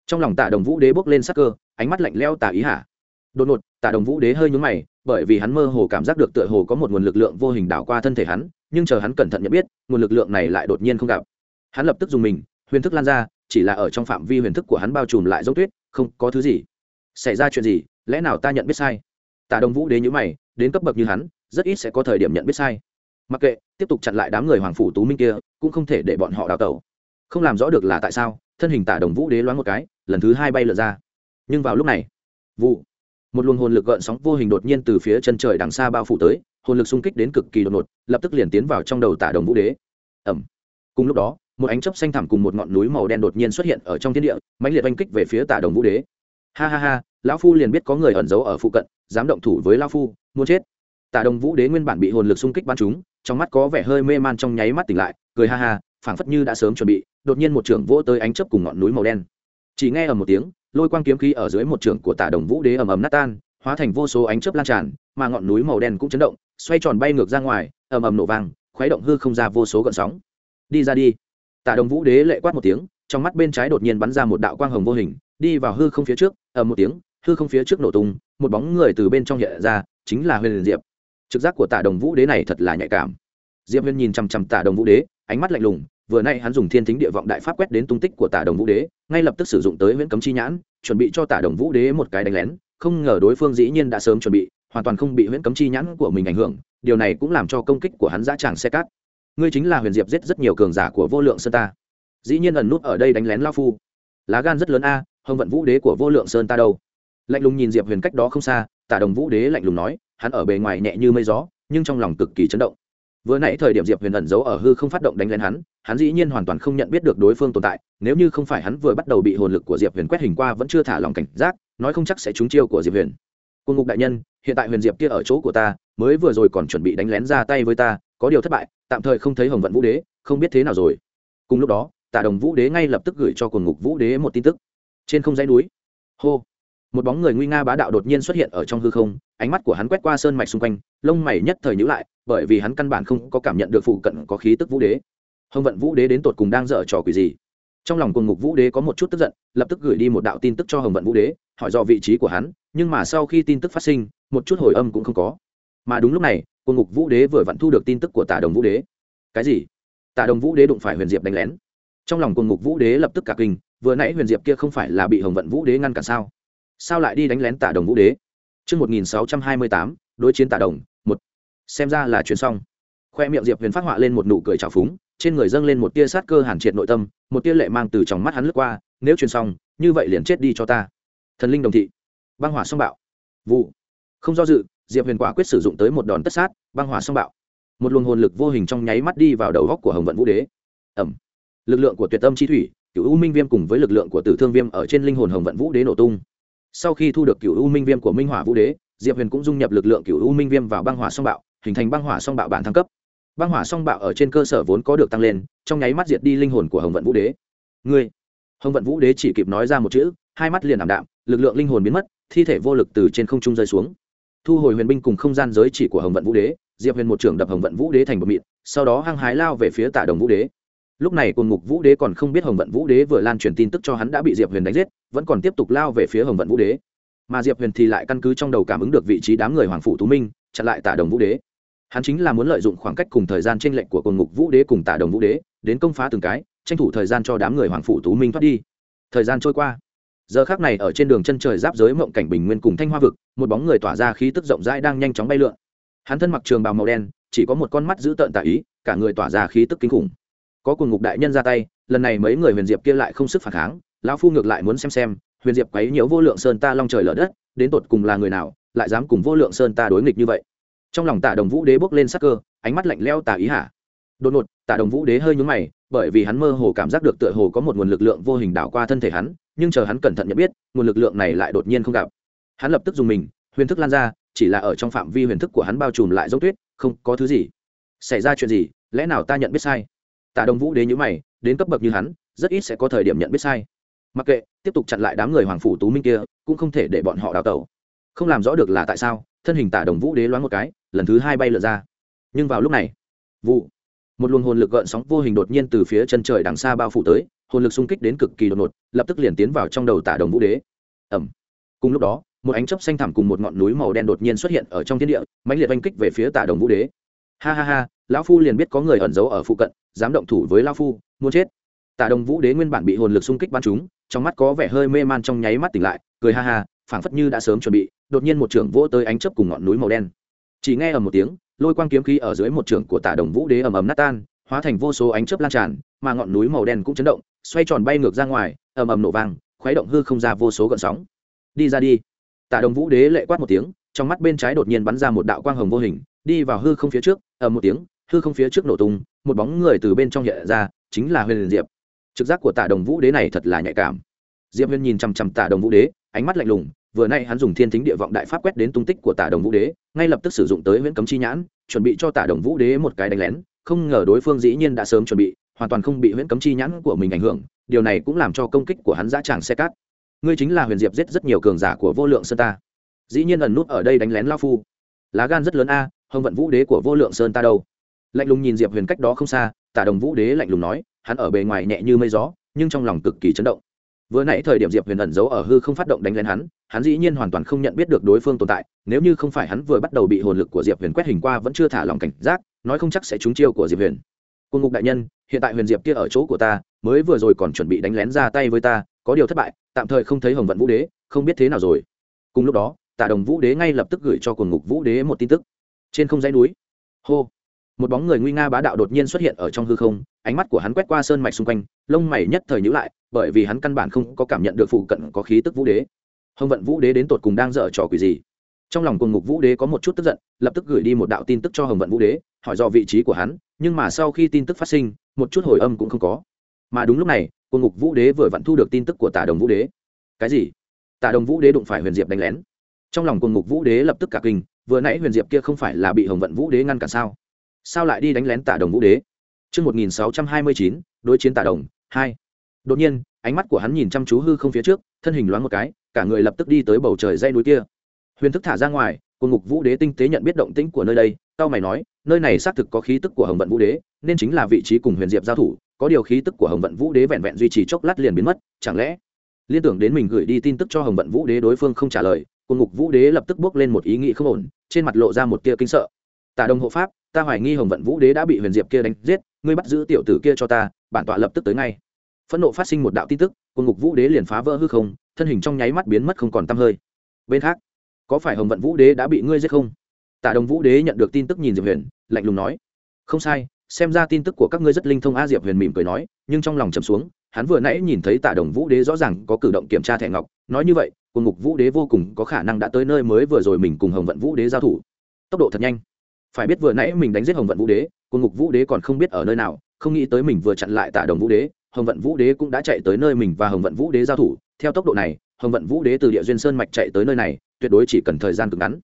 Trong lòng tạ đồng vũ đế bốc lên sắc cơ, ánh mắt lạnh leo tà ý hả đột ngột tạ đồng vũ đế hơi nhúng mày, bởi vì hắn mơ hồ cảm giác được tựa hồ có một nguồn lực lượng vô hình đảo qua thân thể hắn nhưng chờ hắn cẩn thận nhận biết, nguồn lực lượng này lại đột nhiên không gặp. Hắn lập tức dùng mình, huyền thức lan ra, chỉ là ở trong phạm vi huyền thức của hắn bao trùm lại giống tuyết, không có thứ gì. Xảy ra chuyện gì? Lẽ nào ta nhận biết sai? Tạ đồng vũ đế nhữ mày, đến cấp bậc như hắn, rất ít sẽ có thời điểm nhận biết sai. Mặc kệ, tiếp tục chặn lại đám người hoàng phủ tú minh kia, cũng không thể để bọn họ đào tẩu. Không làm rõ được là tại sao, thân hình tả đồng vũ đế loáng một cái, lần thứ hai bay lượn ra. Nhưng vào lúc này, vụ, một luồng hồn lực gợn sóng vô hình đột nhiên từ phía chân trời đằng xa bao phủ tới hồn lực xung kích đến cực kỳ đột ngột, lập tức liền tiến vào trong đầu tả đồng vũ đế. Ẩm. Cùng lúc đó, một ánh chớp xanh thẳm cùng một ngọn núi màu đen đột nhiên xuất hiện ở trong thiên địa, mãnh liệt oanh kích về phía tả đồng vũ đế. Ha ha ha, lão phu liền biết có người ẩn giấu ở phụ cận, dám động thủ với lão phu, muốn chết. Tả đồng vũ đế nguyên bản bị hồn lực xung kích bắn chúng trong mắt có vẻ hơi mê man trong nháy mắt tỉnh lại, cười ha ha, phảng phất như đã sớm chuẩn bị, đột nhiên một trưởng vỗ tới ánh chớp cùng ngọn núi màu đen. Chỉ nghe ở một tiếng, lôi quang kiếm khí ở dưới một trưởng của tả đồng vũ đế ầm ầm nát tan hóa thành vô số ánh chớp lan tràn, mà ngọn núi màu đen cũng chấn động, xoay tròn bay ngược ra ngoài, ầm ầm nổ vang, khuấy động hư không ra vô số gợn sóng. Đi ra đi. Tả đồng vũ đế lệ quát một tiếng, trong mắt bên trái đột nhiên bắn ra một đạo quang hồng vô hình, đi vào hư không phía trước, ầm một tiếng, hư không phía trước nổ tung, một bóng người từ bên trong hiện ra, chính là huyền diệp. Trực giác của tả đồng vũ đế này thật là nhạy cảm. Diệp huyền nhìn chằm chằm tả đồng vũ đế, ánh mắt lạnh lùng, vừa nay hắn dùng thiên thính địa vọng đại pháp quét đến tung tích của tả đồng vũ đế, ngay lập tức sử dụng tới huyễn cấm chi nhãn, chuẩn bị cho tả đồng vũ đế một cái đánh lén không ngờ đối phương dĩ nhiên đã sớm chuẩn bị, hoàn toàn không bị huyễn cấm chi nhãn của mình ảnh hưởng, điều này cũng làm cho công kích của hắn dã tràng xe cát. Ngươi chính là huyền diệp giết rất nhiều cường giả của vô lượng sơn ta. Dĩ nhiên ẩn nút ở đây đánh lén lao phu. Lá gan rất lớn a, hồng vận vũ đế của vô lượng sơn ta đâu? Lạnh lùng nhìn diệp huyền cách đó không xa, tả đồng vũ đế lạnh lùng nói, hắn ở bề ngoài nhẹ như mây gió, nhưng trong lòng cực kỳ chấn động vừa nãy thời điểm diệp huyền ẩn giấu ở hư không phát động đánh lên hắn hắn dĩ nhiên hoàn toàn không nhận biết được đối phương tồn tại, nếu như không phải hắn vừa bắt đầu bị hồn lực của diệp huyền quét hình qua vẫn chưa thả lòng cảnh giác, nói không chắc sẽ trúng chiêu của diệp huyền. Quân ngục đại nhân, hiện tại huyền diệp kia ở chỗ của ta, mới vừa rồi còn chuẩn bị đánh lén ra tay với ta, có điều thất bại, tạm thời không thấy hồng vận vũ đế, không biết thế nào rồi. Cùng lúc đó tả đồng vũ đế ngay lập tức gửi cho quần ngục vũ đế một tin tức. Trên không dãy núi, hô một bóng người nguy nga bá đạo đột nhiên xuất hiện ở trong hư không, ánh mắt của hắn quét qua sơn mạch xung quanh, lông mày nhất thời nhữ lại, bởi vì hắn căn bản không có cảm nhận được phụ cận có khí tức vũ đế. Hồng vận vũ đế đến tột cùng đang dở trò quỷ gì? Trong lòng cùng ngục vũ đế có một chút tức giận, lập tức gửi đi một đạo tin tức cho hồng vận vũ đế, hỏi do vị trí của hắn, nhưng mà sau khi tin tức phát sinh, một chút hồi âm cũng không có. Mà đúng lúc này cùng ngục vũ đế vừa vặn thu được tin tức của tả đồng vũ đế. Cái gì? Tả đồng vũ đế đụng phải huyền diệp đánh lén. Trong lòng cùng ngục vũ đế lập tức cả kinh, vừa nãy huyền diệp kia không phải là bị hồng vận vũ đế ngăn cản sao? Sao lại đi đánh lén tả đồng vũ đế Trước 1628, đối chiến tả đồng, một. Xem ra là chuyện xong. Khoe miệng Diệp Huyền phát họa lên một nụ cười trào phúng, trên người dâng lên một tia sát cơ hàn triệt nội tâm, một tia lệ mang từ trong mắt hắn lướt qua, nếu truyền xong, như vậy liền chết đi cho ta. Thần linh đồng thị. Băng hỏa song bạo. Vụ. Không do dự, Diệp Huyền quả quyết sử dụng tới một đòn tất sát, băng hỏa song bạo. Một luồng hồn lực vô hình trong nháy mắt đi vào đầu góc của Hồng Vận Vũ Đế. Ẩm, Lực lượng của Tuyệt Tâm chi thủy, cựu u minh viêm cùng với lực lượng của tử thương viêm ở trên linh hồn hồng vận vũ đế nổ tung sau khi thu được cựu u minh viêm của minh hỏa vũ đế, diệp huyền cũng dung nhập lực lượng cựu u minh viêm vào băng hỏa song bạo, hình thành băng hỏa song bạo bản thăng cấp. Băng hỏa song bạo ở trên cơ sở vốn có được tăng lên, trong nháy mắt diệt đi linh hồn của hồng vận vũ đế. Ngươi! Hồng vận vũ đế chỉ kịp nói ra một chữ, hai mắt liền ảm đạm, lực lượng linh hồn biến mất, thi thể vô lực từ trên không trung rơi xuống. Thu hồi huyền binh cùng không gian giới chỉ của hồng vận vũ đế, diệp huyền một trưởng đập hồng vận vũ đế thành một mịn, sau đó hăng hái lao về phía tả đồng vũ đế lúc này côn ngục vũ đế còn không biết hồng vận vũ đế vừa lan truyền tin tức cho hắn đã bị diệp huyền đánh giết, vẫn còn tiếp tục lao về phía hồng vận vũ đế. Mà diệp huyền thì lại căn cứ trong đầu cảm ứng được vị trí đám người hoàng phủ tú minh, chặn lại tả đồng vũ đế. Hắn chính là muốn lợi dụng khoảng cách cùng thời gian tranh lệnh của cồn ngục vũ đế cùng tả đồng vũ đế, đến công phá từng cái, tranh thủ thời gian cho đám người hoàng phủ tú minh thoát đi. Thời gian trôi qua. Giờ khác này ở trên đường chân trời giáp giới mộng cảnh bình nguyên cùng thanh hoa vực, một bóng người tỏa ra khí tức rộng rãi đang nhanh chóng bay lượn. Hắn thân mặc trường bào màu đen, chỉ có một con mắt giữ tợn tả ý, cả người tỏa ra khí tức kinh khủng có cùng ngục đại nhân ra tay, lần này mấy người huyền diệp kia lại không sức phản kháng, lão phu ngược lại muốn xem xem, huyền diệp quấy nhiễu vô lượng sơn ta long trời lở đất, đến tột cùng là người nào, lại dám cùng vô lượng sơn ta đối nghịch như vậy. Trong lòng tả đồng vũ đế bốc lên sắc cơ, ánh mắt lạnh leo tả ý hả đột ngột, tả đồng vũ đế hơi nhún mày, bởi vì hắn mơ hồ cảm giác được tựa hồ có một nguồn lực lượng vô hình đảo qua thân thể hắn, nhưng chờ hắn cẩn thận nhận biết, nguồn lực lượng này lại đột nhiên không gặp. Hắn lập tức dùng mình, huyền thức lan ra, chỉ là ở trong phạm vi huyền thức của hắn bao trùm lại dốc tuyết, không có thứ gì xảy ra chuyện gì, lẽ nào ta nhận biết sai? Tả đồng vũ đế nhữ mày, đến cấp bậc như hắn, rất ít sẽ có thời điểm nhận biết sai. Mặc kệ, tiếp tục chặn lại đám người hoàng phủ tú minh kia, cũng không thể để bọn họ đào tẩu. Không làm rõ được là tại sao, thân hình tả đồng vũ đế loáng một cái, lần thứ hai bay lượt ra. Nhưng vào lúc này, vụ, một luồng hồn lực gợn sóng vô hình đột nhiên từ phía chân trời đằng xa bao phủ tới, hồn lực xung kích đến cực kỳ đột ngột, lập tức liền tiến vào trong đầu tả đồng vũ đế. Ẩm cùng lúc đó, một ánh chớp xanh thẳm cùng một ngọn núi màu đen đột nhiên xuất hiện ở trong thiên địa, mãnh liệt oanh kích về phía tả đồng vũ đế. Ha ha ha lão phu liền biết có người ẩn giấu ở phụ cận, dám động thủ với lão phu, muốn chết. Tả đồng vũ đế nguyên bản bị hồn lực xung kích bắn chúng trong mắt có vẻ hơi mê man trong nháy mắt tỉnh lại, cười ha ha, phảng phất như đã sớm chuẩn bị, đột nhiên một trưởng vỗ tới ánh chớp cùng ngọn núi màu đen. Chỉ nghe ở một tiếng, lôi quang kiếm khí ở dưới một trưởng của tả đồng vũ đế ầm ầm nát tan, hóa thành vô số ánh chớp lan tràn, mà ngọn núi màu đen cũng chấn động, xoay tròn bay ngược ra ngoài, ầm ầm nổ vang, khuấy động hư không ra vô số gợn sóng. Đi ra đi. Tả đồng vũ đế lệ quát một tiếng, trong mắt bên trái đột nhiên bắn ra một đạo quang hồng vô hình, đi vào hư không phía trước, ầm một tiếng hư không phía trước nổ tung, một bóng người từ bên trong hiện ra, chính là huyền diệp. Trực giác của tả đồng vũ đế này thật là nhạy cảm. Diệp huyền nhìn chằm chằm tả đồng vũ đế, ánh mắt lạnh lùng, vừa nay hắn dùng thiên thính địa vọng đại pháp quét đến tung tích của tả đồng vũ đế, ngay lập tức sử dụng tới huyễn cấm chi nhãn, chuẩn bị cho tả đồng vũ đế một cái đánh lén, không ngờ đối phương dĩ nhiên đã sớm chuẩn bị, hoàn toàn không bị huyễn cấm chi nhãn của mình ảnh hưởng, điều này cũng làm cho công kích của hắn dã tràng xe cát. Ngươi chính là huyền diệp giết rất nhiều cường giả của vô lượng sơn ta. Dĩ nhiên ẩn nút ở đây đánh lén lao phu. Lá gan rất lớn a, hồng vận vũ đế của vô lượng sơn ta đâu? Lạnh lùng nhìn diệp huyền cách đó không xa tả đồng vũ đế lạnh lùng nói hắn ở bề ngoài nhẹ như mây gió nhưng trong lòng cực kỳ chấn động vừa nãy thời điểm diệp huyền ẩn giấu ở hư không phát động đánh lên hắn hắn dĩ nhiên hoàn toàn không nhận biết được đối phương tồn tại nếu như không phải hắn vừa bắt đầu bị hồn lực của diệp huyền quét hình qua vẫn chưa thả lòng cảnh giác nói không chắc sẽ trúng chiêu của diệp huyền quân ngục đại nhân hiện tại huyền diệp kia ở chỗ của ta mới vừa rồi còn chuẩn bị đánh lén ra tay với ta có điều thất bại tạm thời không thấy hồng vận vũ đế không biết thế nào rồi cùng lúc đó tạ đồng vũ đế ngay lập tức gửi cho quần ngục vũ đế một tin tức trên không dãy núi hô một bóng người nguy nga bá đạo đột nhiên xuất hiện ở trong hư không, ánh mắt của hắn quét qua sơn mạch xung quanh, lông mày nhất thời nhữ lại, bởi vì hắn căn bản không có cảm nhận được phụ cận có khí tức vũ đế. Hồng vận vũ đế đến tột cùng đang dở trò quỷ gì? Trong lòng cùng ngục vũ đế có một chút tức giận, lập tức gửi đi một đạo tin tức cho hồng vận vũ đế, hỏi do vị trí của hắn, nhưng mà sau khi tin tức phát sinh, một chút hồi âm cũng không có. Mà đúng lúc này cùng ngục vũ đế vừa vặn thu được tin tức của tả đồng vũ đế. Cái gì? Tả đồng vũ đế đụng phải huyền diệp đánh lén. Trong lòng cùng ngục vũ đế lập tức cả kinh, vừa nãy huyền diệp kia không phải là bị hồng vận vũ đế ngăn cản sao? Sao lại đi đánh lén tả đồng vũ đế Trước 1629, đối chiến tả đồng, 2. Đột nhiên, ánh mắt của hắn nhìn chăm chú hư không phía trước, thân hình loáng một cái, cả người lập tức đi tới bầu trời dây núi kia. Huyền thức thả ra ngoài, cùng ngục vũ đế tinh tế nhận biết động tĩnh của nơi đây, cao mày nói, nơi này xác thực có khí tức của Hồng Vận Vũ Đế, nên chính là vị trí cùng Huyền Diệp giao thủ, có điều khí tức của Hồng Vận Vũ Đế vẹn vẹn duy trì chốc lát liền biến mất, chẳng lẽ liên tưởng đến mình gửi đi tin tức cho Hồng Vận Vũ Đế đối phương không trả lời, cùng ngục Vũ Đế lập tức bước lên một ý nghĩ không ổn, trên mặt lộ ra một tia kinh sợ. Tả Đồng hộ pháp, ta hoài nghi hồng vận vũ đế đã bị huyền diệp kia đánh giết, ngươi bắt giữ tiểu tử kia cho ta, bản tọa lập tức tới ngay. Phẫn nộ phát sinh một đạo tin tức cùng ngục vũ đế liền phá vỡ hư không, thân hình trong nháy mắt biến mất không còn t hơi. Bên khác, có phải hồng vận vũ đế đã bị ngươi giết không? Tạ đồng vũ đế nhận được tin tức nhìn diệp huyền, lạnh lùng nói. Không sai, xem ra tin tức của các ngươi rất linh thông a diệp huyền mỉm cười nói, nhưng trong lòng trầm xuống, hắn vừa nãy nhìn thấy tạ đồng vũ đế rõ ràng có cử động kiểm tra thẻ ngọc, nói như vậy cùng ngục vũ đế vô cùng có khả năng đã tới nơi mới vừa rồi mình cùng hồng vận vũ đế giao thủ. Tốc độ thật nhanh phải biết vừa nãy mình đánh giết hồng vận vũ đế quân ngục vũ đế còn không biết ở nơi nào, không nghĩ tới mình vừa chặn lại tả đồng vũ đế, hồng vận vũ đế cũng đã chạy tới nơi mình và hồng vận vũ đế giao thủ. Theo tốc độ này, hồng vận vũ đế từ địa duyên sơn mạch chạy tới nơi này, tuyệt đối chỉ cần thời gian cực ngắn.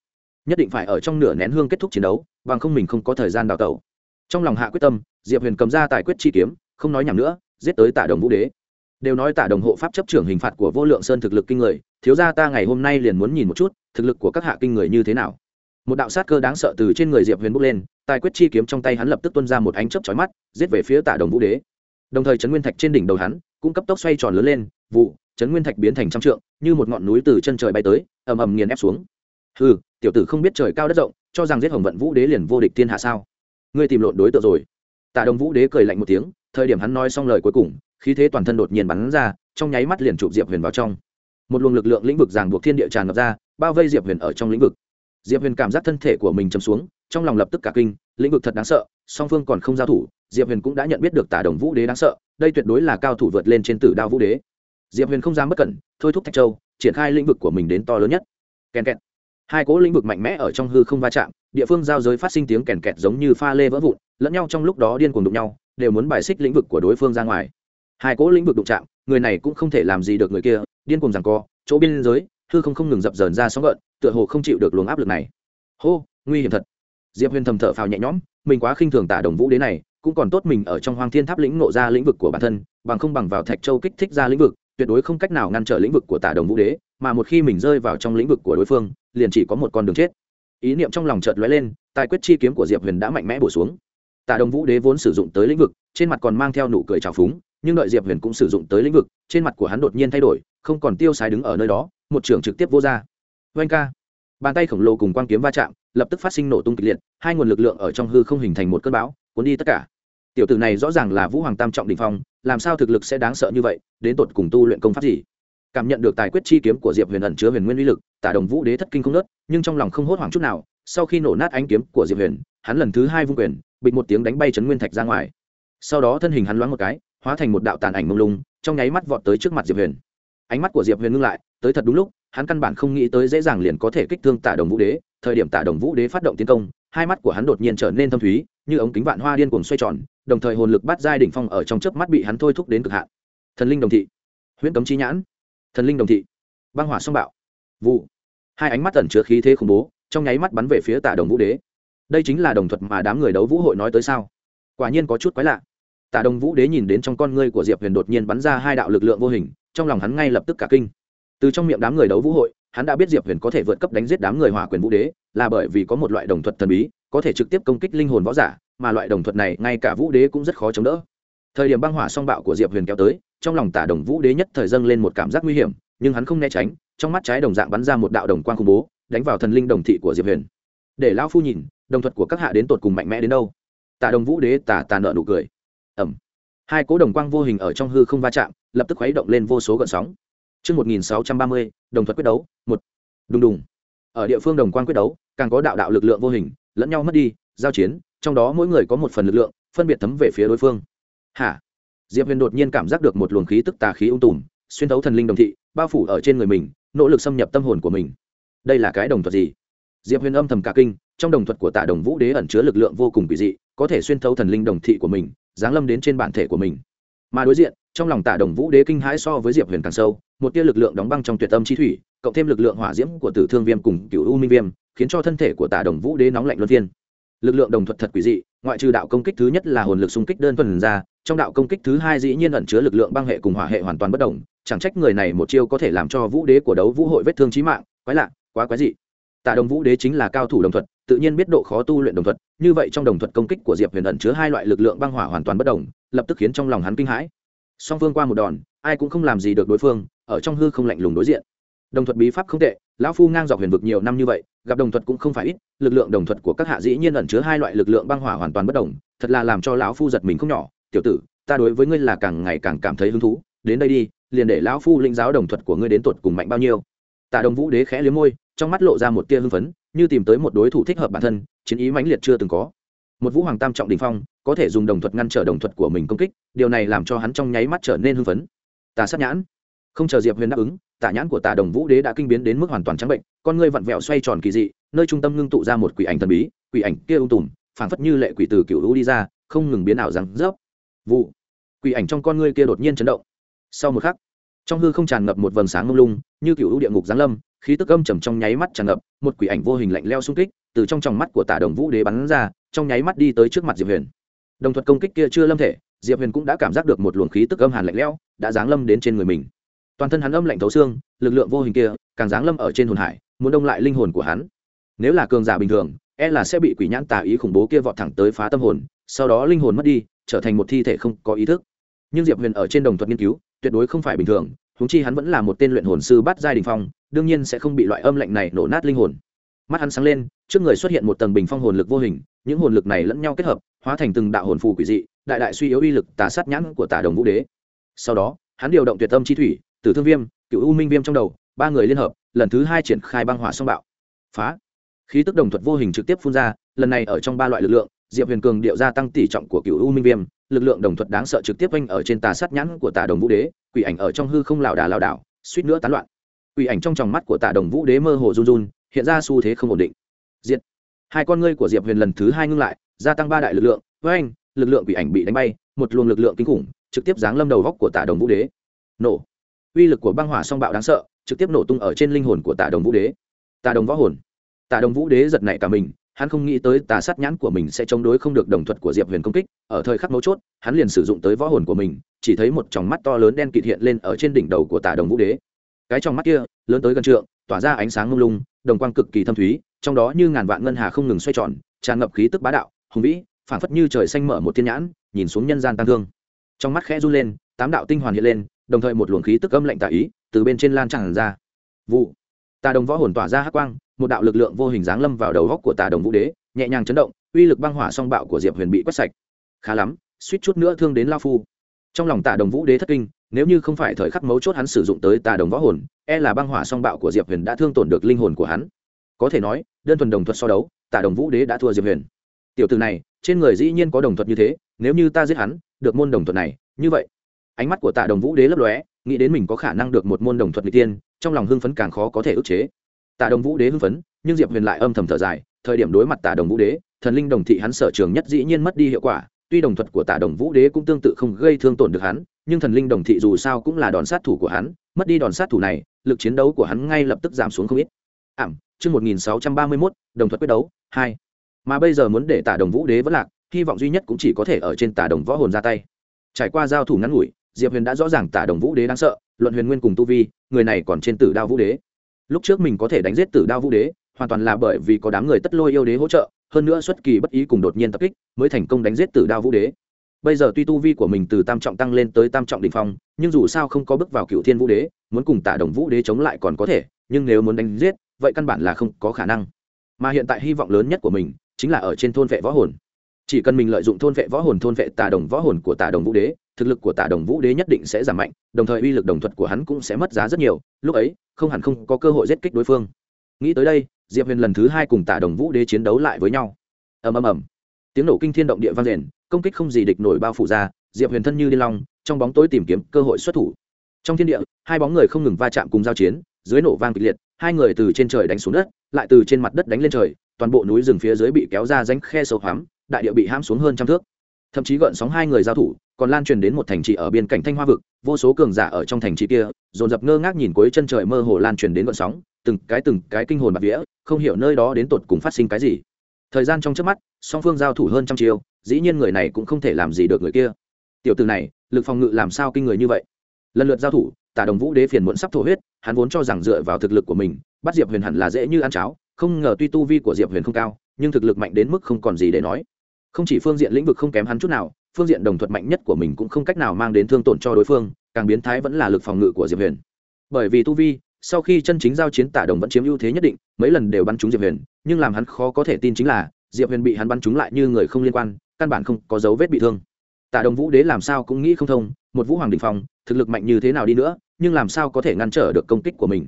Nhất định phải ở trong nửa nén hương kết thúc chiến đấu, bằng không mình không có thời gian đào tẩu. Trong lòng hạ quyết tâm, diệp huyền cầm ra tài quyết chi kiếm, không nói nhầm nữa, giết tới tả đồng vũ đế. Đều nói tả đồng hộ pháp chấp trưởng hình phạt của vô lượng sơn thực lực kinh người, thiếu ra ta ngày hôm nay liền muốn nhìn một chút, thực lực của các hạ kinh người như thế nào một đạo sát cơ đáng sợ từ trên người diệp huyền bốc lên, tài quyết chi kiếm trong tay hắn lập tức tuân ra một ánh chớp chói mắt, giết về phía tả đồng vũ đế. Đồng thời trấn nguyên thạch trên đỉnh đầu hắn cũng cấp tốc xoay tròn lớn lên, vụ, trấn nguyên thạch biến thành trăm trượng, như một ngọn núi từ chân trời bay tới, ầm ầm nghiền ép xuống. Hừ, tiểu tử không biết trời cao đất rộng, cho rằng giết hồng vận vũ đế liền vô địch thiên hạ sao? Ngươi tìm lộn đối tượng rồi. Tả đồng vũ đế cười lạnh một tiếng, thời điểm hắn nói xong lời cuối cùng, khí thế toàn thân đột nhiên bắn ra, trong nháy mắt liền chụp diệp huyền vào trong. Một luồng lực lượng lĩnh vực ràng buộc thiên địa tràn ngập ra, bao vây diệp huyền ở trong lĩnh vực diệp huyền cảm giác thân thể của mình chấm xuống, trong lòng lập tức cả kinh, lĩnh vực thật đáng sợ, song phương còn không giao thủ, diệp huyền cũng đã nhận biết được tả đồng vũ đế đáng sợ, đây tuyệt đối là cao thủ vượt lên trên tử đao vũ đế. Diệp huyền không dám bất cẩn, thôi thúc thạch châu, triển khai lĩnh vực của mình đến to lớn nhất. Kèn kẹt. Hai cỗ lĩnh vực mạnh mẽ ở trong hư không va chạm, địa phương giao giới phát sinh tiếng kèn kẹt giống như pha lê vỡ vụn, lẫn nhau trong lúc đó điên cuồng đụng nhau, đều muốn bài xích lĩnh vực của đối phương ra ngoài. Hai cỗ lĩnh vực đụng chạm, người này cũng không thể làm gì được người kia, điên cuồng rằng co, chỗ biên giới, hư không không ngừng dập dờn ra sóng gợn tựa hồ không chịu được luồng áp lực này. Hô, nguy hiểm thật. Diệp huyền thầm thở phào nhẹ nhõm, mình quá khinh thường tả đồng vũ đế này, cũng còn tốt mình ở trong hoang thiên tháp lĩnh nộ ra lĩnh vực của bản thân, bằng không bằng vào thạch châu kích thích ra lĩnh vực, tuyệt đối không cách nào ngăn trở lĩnh vực của tả đồng vũ đế, mà một khi mình rơi vào trong lĩnh vực của đối phương, liền chỉ có một con đường chết. Ý niệm trong lòng chợt lóe lên, tài quyết chi kiếm của diệp huyền đã mạnh mẽ bổ xuống. Tả đồng vũ đế vốn sử dụng tới lĩnh vực, trên mặt còn mang theo nụ cười trào phúng, nhưng đợi diệp huyền cũng sử dụng tới lĩnh vực, trên mặt của hắn đột nhiên thay đổi, không còn tiêu sái đứng ở nơi đó, một trường trực tiếp vô ra oanh ca. Bàn tay khổng lồ cùng quang kiếm va chạm, lập tức phát sinh nổ tung kịch liệt, hai nguồn lực lượng ở trong hư không hình thành một cơn bão, cuốn đi tất cả. Tiểu tử này rõ ràng là vũ hoàng tam trọng đình phong, làm sao thực lực sẽ đáng sợ như vậy, đến tột cùng tu luyện công pháp gì? Cảm nhận được tài quyết chi kiếm của diệp huyền ẩn chứa huyền nguyên uy lực, tả đồng vũ đế thất kinh không nớt, nhưng trong lòng không hốt hoảng chút nào, sau khi nổ nát ánh kiếm của diệp huyền, hắn lần thứ hai vung quyền, bịch một tiếng đánh bay trấn nguyên thạch ra ngoài. Sau đó thân hình hắn loáng một cái, hóa thành một đạo tàn ảnh mông lung, trong nháy mắt vọt tới trước mặt diệp huyền. Ánh mắt của diệp huyền ngưng lại, tới thật đúng lúc hắn căn bản không nghĩ tới dễ dàng liền có thể kích thương tả đồng vũ đế, thời điểm tả đồng vũ đế phát động tiến công, hai mắt của hắn đột nhiên trở nên thâm thúy, như ống kính vạn hoa điên cuồng xoay tròn, đồng thời hồn lực bắt giai đỉnh phong ở trong chớp mắt bị hắn thôi thúc đến cực hạn. Thần linh đồng thị. Huyễn cấm chi nhãn. Thần linh đồng thị. Băng hỏa song bạo. Vụ. Hai ánh mắt ẩn chứa khí thế khủng bố, trong nháy mắt bắn về phía tả đồng vũ đế. Đây chính là đồng thuật mà đám người đấu vũ hội nói tới sao? Quả nhiên có chút quái lạ. Tả đồng vũ đế nhìn đến trong con ngươi của diệp huyền đột nhiên bắn ra hai đạo lực lượng vô hình, trong lòng hắn ngay lập tức cả kinh từ trong miệng đám người đấu vũ hội, hắn đã biết diệp huyền có thể vượt cấp đánh giết đám người hỏa quyền vũ đế, là bởi vì có một loại đồng thuật thần bí, có thể trực tiếp công kích linh hồn võ giả, mà loại đồng thuật này ngay cả vũ đế cũng rất khó chống đỡ. Thời điểm băng hỏa song bạo của diệp huyền kéo tới, trong lòng tả đồng vũ đế nhất thời dâng lên một cảm giác nguy hiểm, nhưng hắn không né tránh, trong mắt trái đồng dạng bắn ra một đạo đồng quang khủng bố, đánh vào thần linh đồng thị của diệp huyền. Để lão phu nhìn, đồng thuật của các hạ đến tột cùng mạnh mẽ đến đâu? Tả đồng vũ đế tả tà nợ nụ cười. Ẩm hai cố đồng quang vô hình ở trong hư không va chạm, lập tức khuấy động lên vô số gợn sóng. Trước 1630, đồng thuật quyết đấu, một Đùng đùng. Ở địa phương đồng quan quyết đấu, càng có đạo đạo lực lượng vô hình, lẫn nhau mất đi, giao chiến, trong đó mỗi người có một phần lực lượng, phân biệt thấm về phía đối phương. Hả? Diệp Huyền đột nhiên cảm giác được một luồng khí tức tà khí ung tùm, xuyên thấu thần linh đồng thị, bao phủ ở trên người mình, nỗ lực xâm nhập tâm hồn của mình. Đây là cái đồng thuật gì? Diệp Huyền âm thầm cả kinh, trong đồng thuật của Tạ Đồng Vũ Đế ẩn chứa lực lượng vô cùng kỳ dị, có thể xuyên thấu thần linh đồng thị của mình, giáng lâm đến trên bản thể của mình. Mà đối diện, trong lòng Tạ Đồng Vũ Đế kinh hãi so với Diệp Huyền càng sâu, một tia lực lượng đóng băng trong tuyệt tâm chi thủy, cộng thêm lực lượng hỏa diễm của Tử Thương Viêm cùng Cửu U Minh Viêm, khiến cho thân thể của Tạ Đồng Vũ Đế nóng lạnh luân phiên. Lực lượng đồng thuật thật quỷ dị, ngoại trừ đạo công kích thứ nhất là hồn lực xung kích đơn thuần ra, trong đạo công kích thứ hai dĩ nhiên ẩn chứa lực lượng băng hệ cùng hỏa hệ hoàn toàn bất động, chẳng trách người này một chiêu có thể làm cho Vũ Đế của đấu vũ hội vết thương chí mạng, quái lạ, quá quái dị. Tạ Đồng Vũ Đế chính là cao thủ đồng thuật, tự nhiên biết độ khó tu luyện đồng thuật, như vậy trong đồng thuật công kích của Diệp Huyền ẩn chứa hai loại lực lượng băng hỏa hoàn toàn bất động, lập tức khiến trong lòng hắn kinh hãi. Song phương qua một đòn, ai cũng không làm gì được đối phương, ở trong hư không lạnh lùng đối diện. Đồng thuật bí pháp không tệ, lão phu ngang dọc huyền vực nhiều năm như vậy, gặp đồng thuật cũng không phải ít, lực lượng đồng thuật của các hạ dĩ nhiên ẩn chứa hai loại lực lượng băng hỏa hoàn toàn bất đồng, thật là làm cho lão phu giật mình không nhỏ, tiểu tử, ta đối với ngươi là càng ngày càng cảm thấy hứng thú, đến đây đi, liền để lão phu linh giáo đồng thuật của ngươi đến tuột cùng mạnh bao nhiêu. Tạ Đồng Vũ Đế khẽ liếm môi, trong mắt lộ ra một tia hưng phấn, như tìm tới một đối thủ thích hợp bản thân, chiến ý mãnh liệt chưa từng có. Một Vũ Hoàng Tam trọng đỉnh phong, có thể dùng đồng thuật ngăn trở đồng thuật của mình công kích, điều này làm cho hắn trong nháy mắt trở nên hưng phấn. Tà sát nhãn, không chờ Diệp Huyền đáp ứng, tà nhãn của Tà Đồng Vũ Đế đã kinh biến đến mức hoàn toàn trắng bệnh, con ngươi vặn vẹo xoay tròn kỳ dị, nơi trung tâm ngưng tụ ra một quỷ ảnh thần bí, quỷ ảnh kia ung tùm, phảng phất như lệ quỷ từ cựu hữu đi ra, không ngừng biến ảo rằng rớp. Vụ, quỷ ảnh trong con ngươi kia đột nhiên chấn động sau một khắc trong hư không tràn ngập một vầng sáng mông lung như cựu địa ngục giáng lâm khí tức âm trầm trong nháy mắt tràn ngập một quỷ ảnh vô hình lạnh leo xung kích từ trong tròng mắt của tả đồng vũ đế bắn ra trong nháy mắt đi tới trước mặt diệp huyền đồng thuật công kích kia chưa lâm thể, diệp huyền cũng đã cảm giác được một luồng khí tức âm hàn lạnh lẽo đã giáng lâm đến trên người mình. Toàn thân hắn âm lạnh thấu xương, lực lượng vô hình kia càng giáng lâm ở trên hồn hải, muốn đông lại linh hồn của hắn. Nếu là cường giả bình thường e là sẽ bị quỷ nhãn tà ý khủng bố kia vọt thẳng tới phá tâm hồn, sau đó linh hồn mất đi, trở thành một thi thể không có ý thức. Nhưng diệp huyền ở trên đồng thuật nghiên cứu, tuyệt đối không phải bình thường húng chi hắn vẫn là một tên luyện hồn sư bắt giai đình phong, đương nhiên sẽ không bị loại âm lạnh này nổ nát linh hồn mắt hắn sáng lên, trước người xuất hiện một tầng bình phong hồn lực vô hình, những hồn lực này lẫn nhau kết hợp, hóa thành từng đạo hồn phù quỷ dị, đại đại suy yếu uy lực tà sát nhãn của tà đồng vũ đế. Sau đó, hắn điều động tuyệt tâm chi thủy, tử thương viêm, cựu u minh viêm trong đầu, ba người liên hợp, lần thứ hai triển khai băng hỏa song bạo. Phá. Khí tức đồng thuật vô hình trực tiếp phun ra, lần này ở trong ba loại lực lượng, diệp huyền cường điệu gia tăng tỷ trọng của cựu u minh viêm, lực lượng đồng thuật đáng sợ trực tiếp oanh ở trên tà sát nhãn của tà đồng vũ đế, quỷ ảnh ở trong hư không lảo đà lảo đảo, suýt nữa tán loạn. Quỷ ảnh trong tròng mắt của tà đồng vũ đế mơ hồ run run hiện ra xu thế không ổn định. Diệt. Hai con ngươi của diệp huyền lần thứ hai ngưng lại, gia tăng ba đại lực lượng, với anh, lực lượng quỷ ảnh bị đánh bay, một luồng lực lượng kinh khủng, trực tiếp giáng lâm đầu góc của tả đồng vũ đế. Nổ. Uy lực của băng hỏa song bạo đáng sợ, trực tiếp nổ tung ở trên linh hồn của tả đồng vũ đế. Tà đồng võ hồn. Tà đồng vũ đế giật nảy cả mình, hắn không nghĩ tới tà sát nhãn của mình sẽ chống đối không được đồng thuật của diệp huyền công kích, ở thời khắc mấu chốt, hắn liền sử dụng tới võ hồn của mình, chỉ thấy một tròng mắt to lớn đen kịt hiện lên ở trên đỉnh đầu của tà đồng vũ đế cái trong mắt kia, lớn tới gần trượng, tỏa ra ánh sáng lung lung, đồng quang cực kỳ thâm thúy, trong đó như ngàn vạn ngân hà không ngừng xoay tròn, tràn ngập khí tức bá đạo, hùng vĩ, phảng phất như trời xanh mở một thiên nhãn, nhìn xuống nhân gian tăng thương. Trong mắt khẽ run lên, tám đạo tinh hoàn hiện lên, đồng thời một luồng khí tức âm lạnh tà ý từ bên trên lan tràn ra. Vụ. Tà đồng võ hồn tỏa ra hắc quang, một đạo lực lượng vô hình dáng lâm vào đầu góc của tà đồng vũ đế, nhẹ nhàng chấn động, uy lực băng hỏa song bạo của diệp huyền bị quét sạch. Khá lắm, suýt chút nữa thương đến lao phu. Trong lòng tà đồng vũ đế thất kinh nếu như không phải thời khắc mấu chốt hắn sử dụng tới tà đồng võ hồn e là băng hỏa song bạo của diệp huyền đã thương tổn được linh hồn của hắn. Có thể nói, đơn thuần đồng thuật so đấu, tà đồng vũ đế đã thua diệp huyền. Tiểu từ này, trên người dĩ nhiên có đồng thuật như thế, nếu như ta giết hắn, được môn đồng thuật này, như vậy. Ánh mắt của tạ đồng vũ đế lấp lóe, nghĩ đến mình có khả năng được một môn đồng thuật n g tiên, trong lòng hưng phấn càng khó có thể ức chế. Tạ đồng vũ đế hưng phấn, nhưng diệp huyền lại âm thầm thở dài, thời điểm đối mặt tạ đồng vũ đế, thần linh đồng thị hắn sở trường nhất dĩ nhiên mất đi hiệu quả, tuy đồng thuật của tạ đồng vũ đế cũng tương tự không gây thương tổn được hắn nhưng thần linh đồng thị dù sao cũng là đòn sát thủ của hắn, mất đi đòn sát thủ này, lực chiến đấu của hắn ngay lập tức giảm xuống không ít. Ảm, chương một nghìn sáu trăm ba mươi mốt, đồng thuật quyết đấu, hai. Mà bây giờ muốn để tả đồng vũ đế vẫn lạc, hy vọng duy nhất cũng chỉ có thể ở trên tả đồng võ hồn ra tay. Trải qua giao thủ ngắn ngủi, diệp huyền đã rõ ràng tả đồng vũ đế đáng sợ, luận huyền nguyên cùng tu vi, người này còn trên tử đao vũ đế. Lúc trước mình có thể đánh giết tử đao vũ đế, hoàn toàn là bởi vì có đám người tất lôi yêu đế hỗ trợ, hơn nữa xuất kỳ bất ý cùng đột nhiên tập kích, mới thành công đánh giết tử đao vũ đế bây giờ tuy tu vi của mình từ tam trọng tăng lên tới tam trọng đ ỉ n h phong, nhưng dù sao không có bước vào cựu thiên vũ đế, muốn cùng tả đồng vũ đế chống lại còn có thể, nhưng nếu muốn đánh giết, vậy căn bản là không có khả năng. Mà hiện tại hy vọng lớn nhất của mình chính là ở trên thôn vệ võ hồn. Chỉ cần mình lợi dụng thôn vệ võ hồn, thôn vệ tà đồng võ hồn của tà đồng vũ đế, thực lực của tà đồng vũ đế nhất định sẽ giảm mạnh, đồng thời uy lực đồng thuật của hắn cũng sẽ mất giá rất nhiều, lúc ấy, không hẳn không có cơ hội giết kích đối phương. Nghĩ tới đây, diệp huyền lần thứ hai cùng tà đồng vũ đế chiến đấu lại với nhau. Ầm ầm ầm tiếng nổ kinh thiên động địa vang rền, công kích không gì địch nổi bao phủ ra, diệp huyền thân như điên long, trong bóng tối tìm kiếm cơ hội xuất thủ. Trong thiên địa, hai bóng người không ngừng va chạm cùng giao chiến, dưới nổ vang kịch liệt, hai người từ trên trời đánh xuống đất, lại từ trên mặt đất đánh lên trời, toàn bộ núi rừng phía dưới bị kéo ra rãnh khe sâu hoắm, đại địa bị hãm xuống hơn trăm thước. Thậm chí gợn sóng hai người giao thủ, còn lan truyền đến một thành trì ở biên cảnh thanh hoa vực, vô số cường giả ở trong thành trì kia, dồn dập ngơ ngác nhìn cuối chân trời mơ hồ lan truyền đến gợn sóng, từng cái từng cái kinh hồn bạc vía, không hiểu nơi đó đến tột cùng phát sinh cái gì. Thời gian trong trước mắt song phương giao thủ hơn trăm chiêu, dĩ nhiên người này cũng không thể làm gì được người kia. Tiểu từ này, lực phòng ngự làm sao kinh người như vậy? Lần lượt giao thủ, tả đồng vũ đế phiền muộn sắp thổ huyết, hắn vốn cho rằng dựa vào thực lực của mình, bắt diệp huyền hẳn là dễ như ăn cháo, không ngờ tuy tu vi của diệp huyền không cao, nhưng thực lực mạnh đến mức không còn gì để nói. Không chỉ phương diện lĩnh vực không kém hắn chút nào, phương diện đồng thuật mạnh nhất của mình cũng không cách nào mang đến thương tổn cho đối phương, càng biến thái vẫn là lực phòng ngự của diệp huyền. Bởi vì tu vi, sau khi chân chính giao chiến tả đồng vẫn chiếm ưu thế nhất định, mấy lần đều bắn trúng diệp huyền, nhưng làm hắn khó có thể tin chính là diệp huyền bị hắn bắn trúng lại như người không liên quan căn bản không có dấu vết bị thương tả đồng vũ đế làm sao cũng nghĩ không thông một vũ hoàng đình phong thực lực mạnh như thế nào đi nữa nhưng làm sao có thể ngăn trở được công kích của mình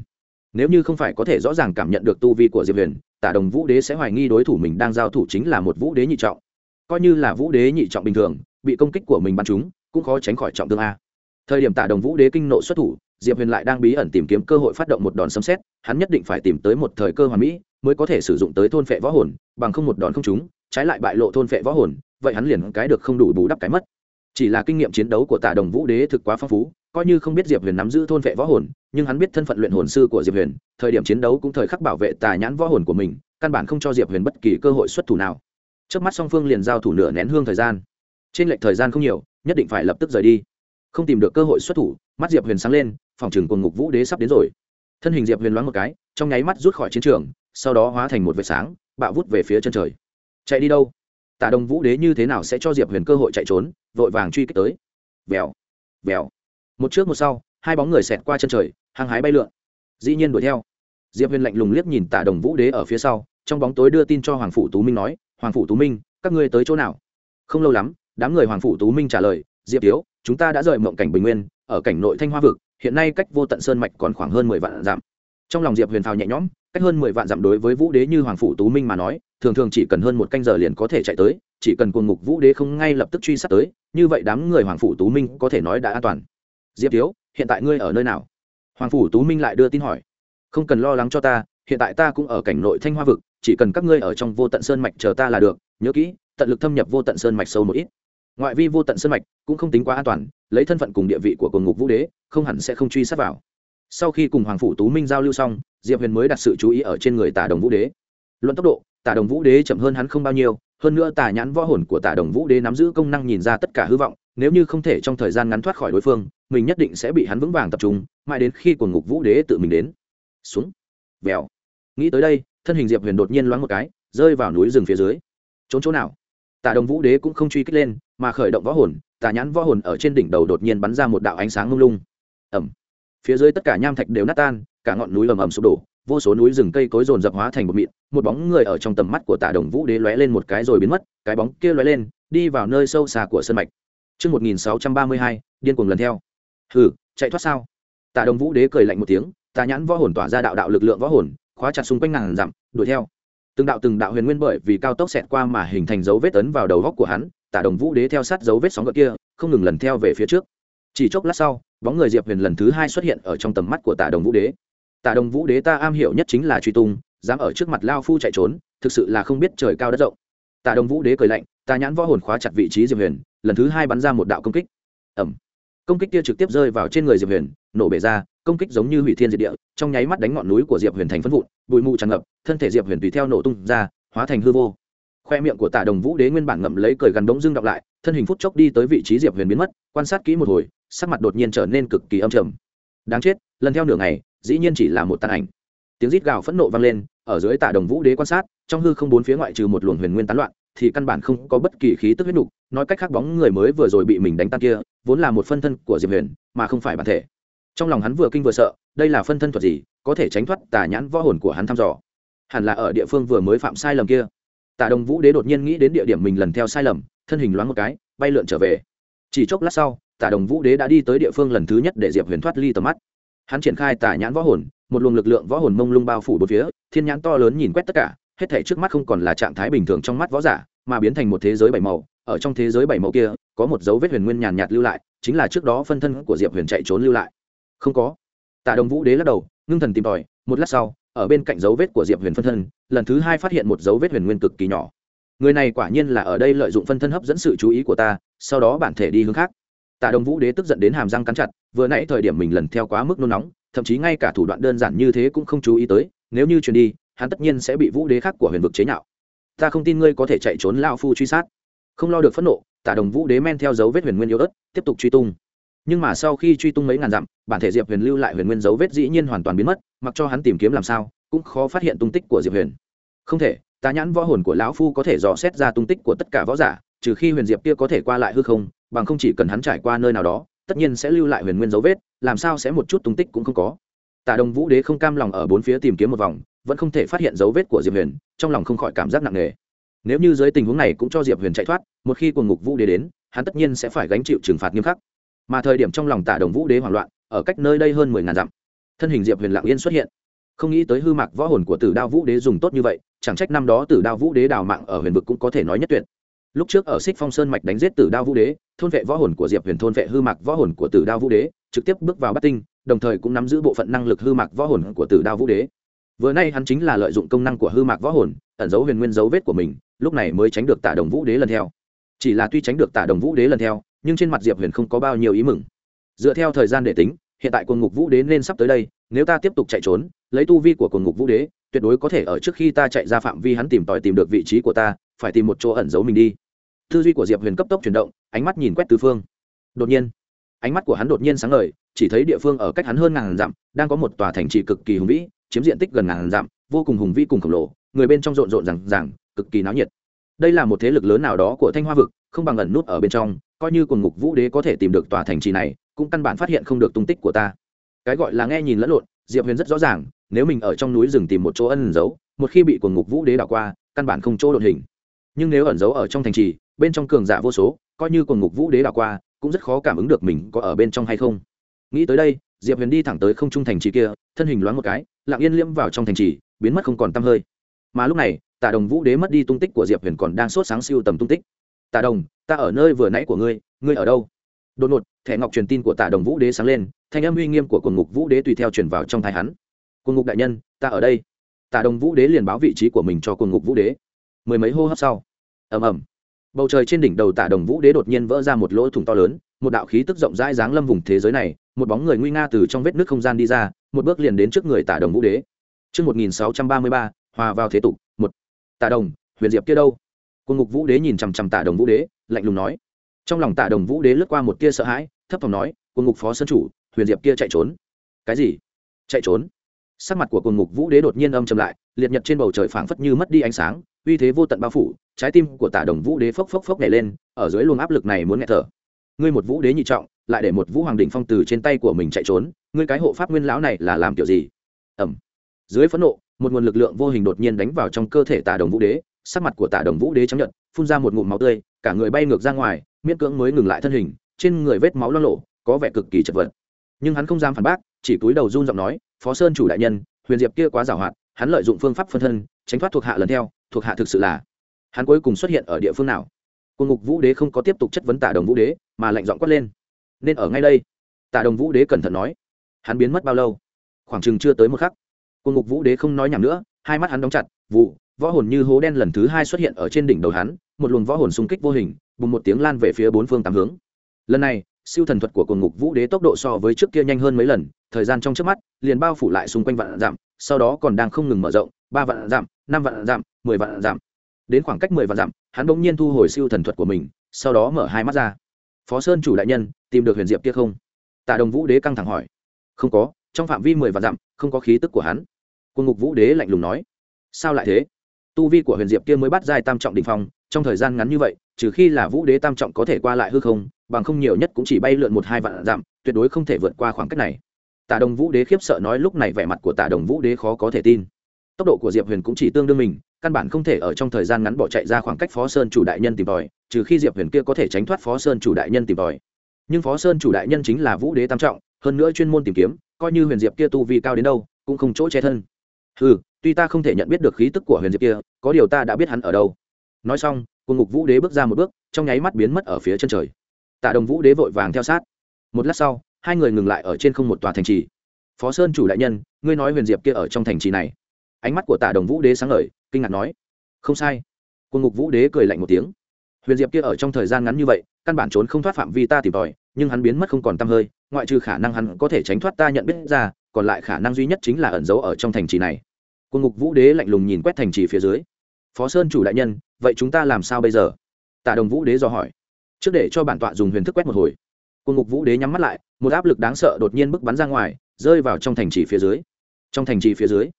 nếu như không phải có thể rõ ràng cảm nhận được tu vi của diệp huyền tả đồng vũ đế sẽ hoài nghi đối thủ mình đang giao thủ chính là một vũ đế nhị trọng coi như là vũ đế nhị trọng bình thường bị công kích của mình bắn chúng cũng khó tránh khỏi trọng thương a thời điểm tạ đồng vũ đế kinh nộ xuất thủ diệp huyền lại đang bí ẩn tìm kiếm cơ hội phát động một đòn sấm xét hắn nhất định phải tìm tới một thời cơ hoàn mỹ mới có thể sử dụng tới thôn phệ võ hồn bằng không một đòn không trúng, trái lại bại lộ thôn phệ võ hồn vậy hắn liền cái được không đủ bù đắp cái mất. Chỉ là kinh nghiệm chiến đấu của tả đồng vũ đế thực quá phong phú coi như không biết diệp huyền nắm giữ thôn vệ võ hồn nhưng hắn biết thân phận luyện hồn sư của diệp huyền thời điểm chiến đấu cũng thời khắc bảo vệ tà nhãn võ hồn của mình căn bản không cho diệp huyền bất kỳ cơ hội xuất thủ nào. Trước mắt song phương liền giao thủ nửa nén hương thời gian. Trên lệch thời gian không nhiều nhất định phải lập tức rời đi. Không tìm được cơ hội xuất thủ mắt diệp huyền sáng lên phòng trường quần ngục vũ đế sắp đến rồi. Thân hình diệp huyền loáng một cái, trong nháy mắt rút khỏi chiến trường, sau đó hóa thành một vệt sáng, bạo vút về phía chân trời. Chạy đi đâu? Tả đồng vũ đế như thế nào sẽ cho diệp huyền cơ hội chạy trốn, vội vàng truy kích tới. Vèo vèo. Một trước một sau, hai bóng người xẹt qua chân trời, hăng hái bay lượn. Dĩ nhiên đuổi theo. Diệp huyền lạnh lùng liếc nhìn tả đồng vũ đế ở phía sau, trong bóng tối đưa tin cho hoàng phủ tú minh nói, hoàng phủ tú minh, các ngươi tới chỗ nào? Không lâu lắm, đám người hoàng phủ tú minh trả lời, diệp tiếu chúng ta đã rời mộng cảnh bình nguyên, ở cảnh nội thanh hoa vực hiện nay cách vô tận sơn mạch còn khoảng hơn mười vạn dặm. Trong lòng diệp huyền phào nhẹ nhõm, cách hơn mười vạn dặm đối với vũ đế như hoàng phủ tú minh mà nói, thường thường chỉ cần hơn một canh giờ liền có thể chạy tới, chỉ cần cuồng ngục vũ đế không ngay lập tức truy sát tới, như vậy đám người hoàng phủ tú minh có thể nói đã an toàn. Diệp thiếu, hiện tại ngươi ở nơi nào? Hoàng phủ tú minh lại đưa tin hỏi. Không cần lo lắng cho ta, hiện tại ta cũng ở cảnh nội thanh hoa vực, chỉ cần các ngươi ở trong vô tận sơn mạch chờ ta là được, nhớ kỹ, tận lực thâm nhập vô tận sơn mạch sâu một ít. Ngoại vi vô tận sơn mạch cũng không tính quá an toàn, lấy thân phận cùng địa vị của cồn ngục vũ đế, không hẳn sẽ không truy sát vào. Sau khi cùng hoàng phủ tú minh giao lưu xong, diệp huyền mới đặt sự chú ý ở trên người tả đồng vũ đế. Luận tốc độ, tả đồng vũ đế chậm hơn hắn không bao nhiêu, hơn nữa tà nhãn võ hồn của tả đồng vũ đế nắm giữ công năng nhìn ra tất cả hư vọng, nếu như không thể trong thời gian ngắn thoát khỏi đối phương, mình nhất định sẽ bị hắn vững vàng tập trung, mãi đến khi cồn ngục vũ đế tự mình đến. Xuống. Vèo. Nghĩ tới đây, thân hình diệp huyền đột nhiên loáng một cái, rơi vào núi rừng phía dưới. Trốn chỗ nào? Tả đồng vũ đế cũng không truy kích lên, mà khởi động võ hồn tà nhãn võ hồn ở trên đỉnh đầu đột nhiên bắn ra một đạo ánh sáng mông lung ẩm phía dưới tất cả nham thạch đều nát tan cả ngọn núi ầm ầm sụp đổ vô số núi rừng cây cối rồn dập hóa thành một mịn một bóng người ở trong tầm mắt của tả đồng vũ đế lóe lên một cái rồi biến mất cái bóng kia lóe lên đi vào nơi sâu xa của sân mạch Trước 1632, điên cuồng lần theo. Hừ, chạy thoát sao? Tả đồng vũ đế cười lạnh một tiếng, tà nhãn võ hồn tỏa ra đạo đạo lực lượng võ hồn, khóa chặt xung quanh ngàn dặm, đuổi theo. Từng đạo từng đạo huyền nguyên bởi vì cao tốc xẹt qua mà hình thành dấu vết ấn vào đầu góc của hắn, tả đồng vũ đế theo sát dấu vết sóng gợn kia, không ngừng lần theo về phía trước. Chỉ chốc lát sau, bóng người diệp huyền lần thứ hai xuất hiện ở trong tầm mắt của tả đồng vũ đế. Tả đồng vũ đế ta am hiểu nhất chính là truy tung dám ở trước mặt lao phu chạy trốn thực sự là không biết trời cao đất rộng. Tả đồng vũ đế cười lạnh ta nhãn võ hồn khóa chặt vị trí diệp huyền lần thứ hai bắn ra một đạo công kích. Ẩm công kích kia trực tiếp rơi vào trên người diệp huyền nổ bể ra công kích giống như hủy thiên diệt địa trong nháy mắt đánh ngọn núi của diệp huyền thành phân vụn bụi mù tràn ngập thân thể diệp huyền tùy theo nổ tung ra hóa thành hư vô khoe miệng của tả đồng vũ đế nguyên bản ngậm lấy cười gần đống dưng đọc lại, thân hình phút chốc đi tới vị trí diệp huyền biến mất, quan sát kỹ một hồi, sắc mặt đột nhiên trở nên cực kỳ âm trầm. Đáng chết, lần theo nửa ngày, dĩ nhiên chỉ là một tàn ảnh. Tiếng rít gào phẫn nộ vang lên, ở dưới tả đồng vũ đế quan sát, trong hư không bốn phía ngoại trừ một luồng huyền nguyên tán loạn, thì căn bản không có bất kỳ khí tức huyết nục, nói cách khác bóng người mới vừa rồi bị mình đánh tan kia, vốn là một phân thân của diệp huyền, mà không phải bản thể. Trong lòng hắn vừa kinh vừa sợ, đây là phân thân thuật gì, có thể tránh thoát tà nhãn võ hồn của hắn thăm dò. Hẳn là ở địa phương vừa mới phạm sai lầm kia. Tạ đồng vũ đế đột nhiên nghĩ đến địa điểm mình lần theo sai lầm, thân hình loáng một cái, bay lượn trở về. Chỉ chốc lát sau Tạ đồng vũ đế đã đi tới địa phương lần thứ nhất để diệp huyền thoát ly tầm mắt. Hắn triển khai tả nhãn võ hồn, một luồng lực lượng võ hồn mông lung bao phủ bốn phía, thiên nhãn to lớn nhìn quét tất cả, hết thảy trước mắt không còn là trạng thái bình thường trong mắt võ giả, mà biến thành một thế giới bảy màu. Ở trong thế giới bảy màu kia, có một dấu vết huyền nguyên nhàn nhạt lưu lại, chính là trước đó phân thân của diệp huyền chạy trốn lưu lại. Không có. Tạ đồng vũ đế lắc đầu, ngưng thần tìm tòi, một lát sau ở bên cạnh dấu vết của diệp huyền phân thân, lần thứ hai phát hiện một dấu vết huyền nguyên cực kỳ nhỏ. Người này quả nhiên là ở đây lợi dụng phân thân hấp dẫn sự chú ý của ta, sau đó bản thể đi hướng khác. Tạ đồng vũ đế tức giận đến hàm răng cắn chặt, vừa nãy thời điểm mình lần theo quá mức nôn nóng, thậm chí ngay cả thủ đoạn đơn giản như thế cũng không chú ý tới, nếu như truyền đi, hắn tất nhiên sẽ bị vũ đế khác của huyền vực chế nhạo. Ta không tin ngươi có thể chạy trốn lao phu truy sát. Không lo được phẫn nộ, tạ đồng vũ đế men theo dấu vết huyền nguyên yếu ớt, tiếp tục truy tung nhưng mà sau khi truy tung mấy ngàn dặm, bản thể diệp huyền lưu lại huyền nguyên dấu vết dĩ nhiên hoàn toàn biến mất, mặc cho hắn tìm kiếm làm sao, cũng khó phát hiện tung tích của diệp huyền. Không thể, tá nhãn võ hồn của lão phu có thể dò xét ra tung tích của tất cả võ giả, trừ khi huyền diệp kia có thể qua lại hư không, bằng không chỉ cần hắn trải qua nơi nào đó, tất nhiên sẽ lưu lại huyền nguyên dấu vết, làm sao sẽ một chút tung tích cũng không có. Tả đồng vũ đế không cam lòng ở bốn phía tìm kiếm một vòng, vẫn không thể phát hiện dấu vết của diệp huyền, trong lòng không khỏi cảm giác nặng nề. Nếu như dưới tình huống này cũng cho diệp huyền chạy thoát, một khi quần ngục vũ đế đến, hắn tất nhiên sẽ phải gánh chịu trừng phạt nghiêm khắc mà thời điểm trong lòng tả đồng vũ đế hoảng loạn, ở cách nơi đây hơn mười ngàn dặm, thân hình diệp huyền lạng yên xuất hiện. Không nghĩ tới hư mạc võ hồn của tử đao vũ đế dùng tốt như vậy, chẳng trách năm đó tử đao vũ đế đào mạng ở huyền vực cũng có thể nói nhất tuyệt. Lúc trước ở xích phong sơn mạch đánh giết tử đao vũ đế, thôn vệ võ hồn của diệp huyền thôn vệ hư mạc võ hồn của tử đao vũ đế, trực tiếp bước vào bắt tinh, đồng thời cũng nắm giữ bộ phận năng lực hư mạc võ hồn của tử đao vũ đế. Vừa nay hắn chính là lợi dụng công năng của hư mạc võ hồn, ẩn giấu huyền nguyên dấu vết của mình, lúc này mới tránh được tả đồng vũ đế lần theo. Chỉ là tuy tránh được tả đồng vũ đế lần theo nhưng trên mặt diệp huyền không có bao nhiêu ý mừng. Dựa theo thời gian để tính, hiện tại quần ngục vũ đế nên sắp tới đây, nếu ta tiếp tục chạy trốn, lấy tu vi của quần ngục vũ đế, tuyệt đối có thể ở trước khi ta chạy ra phạm vi hắn tìm tòi tìm được vị trí của ta, phải tìm một chỗ ẩn giấu mình đi. Tư duy của diệp huyền cấp tốc chuyển động, ánh mắt nhìn quét tứ phương. Đột nhiên, ánh mắt của hắn đột nhiên sáng ngời, chỉ thấy địa phương ở cách hắn hơn ngàn dặm, đang có một tòa thành trì cực kỳ hùng vĩ, chiếm diện tích gần ngàn dặm, vô cùng hùng vĩ cùng khổng lồ, người bên trong rộn rộn rằng rằng cực kỳ náo nhiệt. Đây là một thế lực lớn nào đó của thanh hoa vực, không bằng ẩn nút ở bên trong coi như quần ngục vũ đế có thể tìm được tòa thành trì này, cũng căn bản phát hiện không được tung tích của ta. Cái gọi là nghe nhìn lẫn lộn, diệp huyền rất rõ ràng, nếu mình ở trong núi rừng tìm một chỗ ẩn giấu, một khi bị quần ngục vũ đế đảo qua, căn bản không chỗ đột hình. Nhưng nếu ẩn giấu ở trong thành trì, bên trong cường giả vô số, coi như quần ngục vũ đế đảo qua, cũng rất khó cảm ứng được mình có ở bên trong hay không. Nghĩ tới đây, diệp huyền đi thẳng tới không trung thành trì kia, thân hình loáng một cái, lặng yên liễm vào trong thành trì, biến mất không còn t hơi. Mà lúc này, tả đồng vũ đế mất đi tung tích của diệp huyền còn đang sốt sáng siêu tầm tung tích. Tạ đồng ta ở nơi vừa nãy của ngươi ngươi ở đâu? Đột ngột thẻ ngọc truyền tin của Tạ đồng vũ đế sáng lên thanh âm uy nghiêm của quần ngục vũ đế tùy theo truyền vào trong thai hắn. Quần ngục đại nhân ta ở đây. Tạ đồng vũ đế liền báo vị trí của mình cho quần ngục vũ đế. Mười mấy hô hấp sau. Ầm ầm. Bầu trời trên đỉnh đầu Tạ đồng vũ đế đột nhiên vỡ ra một lỗ thủng to lớn một đạo khí tức rộng rãi dáng lâm vùng thế giới này một bóng người nguy nga từ trong vết nước không gian đi ra một bước liền đến trước người Tạ đồng vũ đế. Trước 1633, hòa vào thế tục, một. Tạ đồng, huyền diệp kia đâu? Quân ngục vũ đế nhìn chằm chằm Tạ đồng vũ đế, lạnh lùng nói. Trong lòng Tạ đồng vũ đế lướt qua một tia sợ hãi, thấp thỏm nói, quân ngục phó sân chủ, huyền diệp kia chạy trốn. Cái gì? Chạy trốn? Sắc mặt của quân ngục vũ đế đột nhiên âm trầm lại, liệt nhật trên bầu trời phảng phất như mất đi ánh sáng, uy thế vô tận bao phủ, trái tim của tả đồng vũ đế phốc phốc phốc nhảy lên, ở dưới luồng áp lực này muốn nghẹt thở. Ngươi một vũ đế nhị trọng, lại để một vũ hoàng đỉnh phong từ trên tay của mình chạy trốn, ngươi cái hộ pháp nguyên lão này là làm kiểu gì? Ẩm dưới phẫn nộ một nguồn lực lượng vô hình đột nhiên đánh vào trong cơ thể tả đồng vũ đế sắc mặt của tả đồng vũ đế chấp nhận phun ra một ngụm máu tươi, cả người bay ngược ra ngoài, miễn cưỡng mới ngừng lại thân hình, trên người vết máu lo lộ có vẻ cực kỳ chật vật. Nhưng hắn không dám phản bác, chỉ cúi đầu run giọng nói, phó sơn chủ đại nhân, huyền diệp kia quá giảo hoạt, hắn lợi dụng phương pháp phân thân, tránh thoát thuộc hạ lần theo, thuộc hạ thực sự là hắn cuối cùng xuất hiện ở địa phương nào? Quân ngục vũ đế không có tiếp tục chất vấn tả đồng vũ đế, mà lạnh giọng quát lên. Nên ở ngay đây. Tả đồng vũ đế cẩn thận nói. Hắn biến mất bao lâu? Khoảng chừng chưa tới một khắc. Quân ngục vũ đế không nói nhảm nữa, hai mắt hắn đóng chặt, vụ võ hồn như hố đen lần thứ hai xuất hiện ở trên đỉnh đầu hắn, một luồng võ hồn xung kích vô hình, bùng một tiếng lan về phía bốn phương tám hướng. Lần này, siêu thần thuật của cồn ngục vũ đế tốc độ so với trước kia nhanh hơn mấy lần, thời gian trong trước mắt, liền bao phủ lại xung quanh vạn dặm, sau đó còn đang không ngừng mở rộng, ba vạn dặm, năm vạn dặm, mười vạn dặm. Đến khoảng cách mười vạn dặm, hắn bỗng nhiên thu hồi siêu thần thuật của mình, sau đó mở hai mắt ra. Phó sơn chủ đại nhân, tìm được huyền diệp kia không? Tạ đồng vũ đế căng thẳng hỏi. Không có, trong phạm vi mười vạn dặm, không có khí tức của hắn. Quân ngục vũ đế lạnh lùng nói. Sao lại thế? Tu vi của huyền diệp kia mới bắt giai tam trọng đ ỉ n h phong, trong thời gian ngắn như vậy, trừ khi là vũ đế tam trọng có thể qua lại hư không, bằng không nhiều nhất cũng chỉ bay lượn một hai vạn dặm, tuyệt đối không thể vượt qua khoảng cách này. Tả đồng vũ đế khiếp sợ nói lúc này vẻ mặt của tả đồng vũ đế khó có thể tin. Tốc độ của diệp huyền cũng chỉ tương đương mình, căn bản không thể ở trong thời gian ngắn bỏ chạy ra khoảng cách phó sơn chủ đại nhân tìm tòi, trừ khi diệp huyền kia có thể tránh thoát phó sơn chủ đại nhân tìm tòi. Nhưng phó sơn chủ đại nhân chính là vũ đế tam trọng, hơn nữa chuyên môn tìm kiếm, coi như huyền diệp kia tu vi cao đến đâu, cũng không chỗ che thân. Ừ tuy ta không thể nhận biết được khí tức của huyền diệp kia, có điều ta đã biết hắn ở đâu. Nói xong quân ngục vũ đế bước ra một bước, trong nháy mắt biến mất ở phía chân trời. Tạ đồng vũ đế vội vàng theo sát. Một lát sau, hai người ngừng lại ở trên không một tòa thành trì. Phó sơn chủ đại nhân, ngươi nói huyền diệp kia ở trong thành trì này. Ánh mắt của tạ đồng vũ đế sáng lời kinh ngạc nói. Không sai. Quân ngục vũ đế cười lạnh một tiếng. Huyền diệp kia ở trong thời gian ngắn như vậy, căn bản trốn không thoát phạm vi ta tìm tòi, nhưng hắn biến mất không còn t hơi, ngoại trừ khả năng hắn có thể tránh thoát ta nhận biết ra, còn lại khả năng duy nhất chính là ẩn giấu ở trong thành trì này quân ngục vũ đế lạnh lùng nhìn quét thành trì phía dưới. Phó sơn chủ đại nhân, vậy chúng ta làm sao bây giờ? Tạ đồng vũ đế do hỏi. Trước để cho bản tọa dùng huyền thức quét một hồi. Quân ngục vũ đế nhắm mắt lại, một áp lực đáng sợ đột nhiên bức bắn ra ngoài, rơi vào trong thành trì phía dưới. Trong thành trì phía dưới,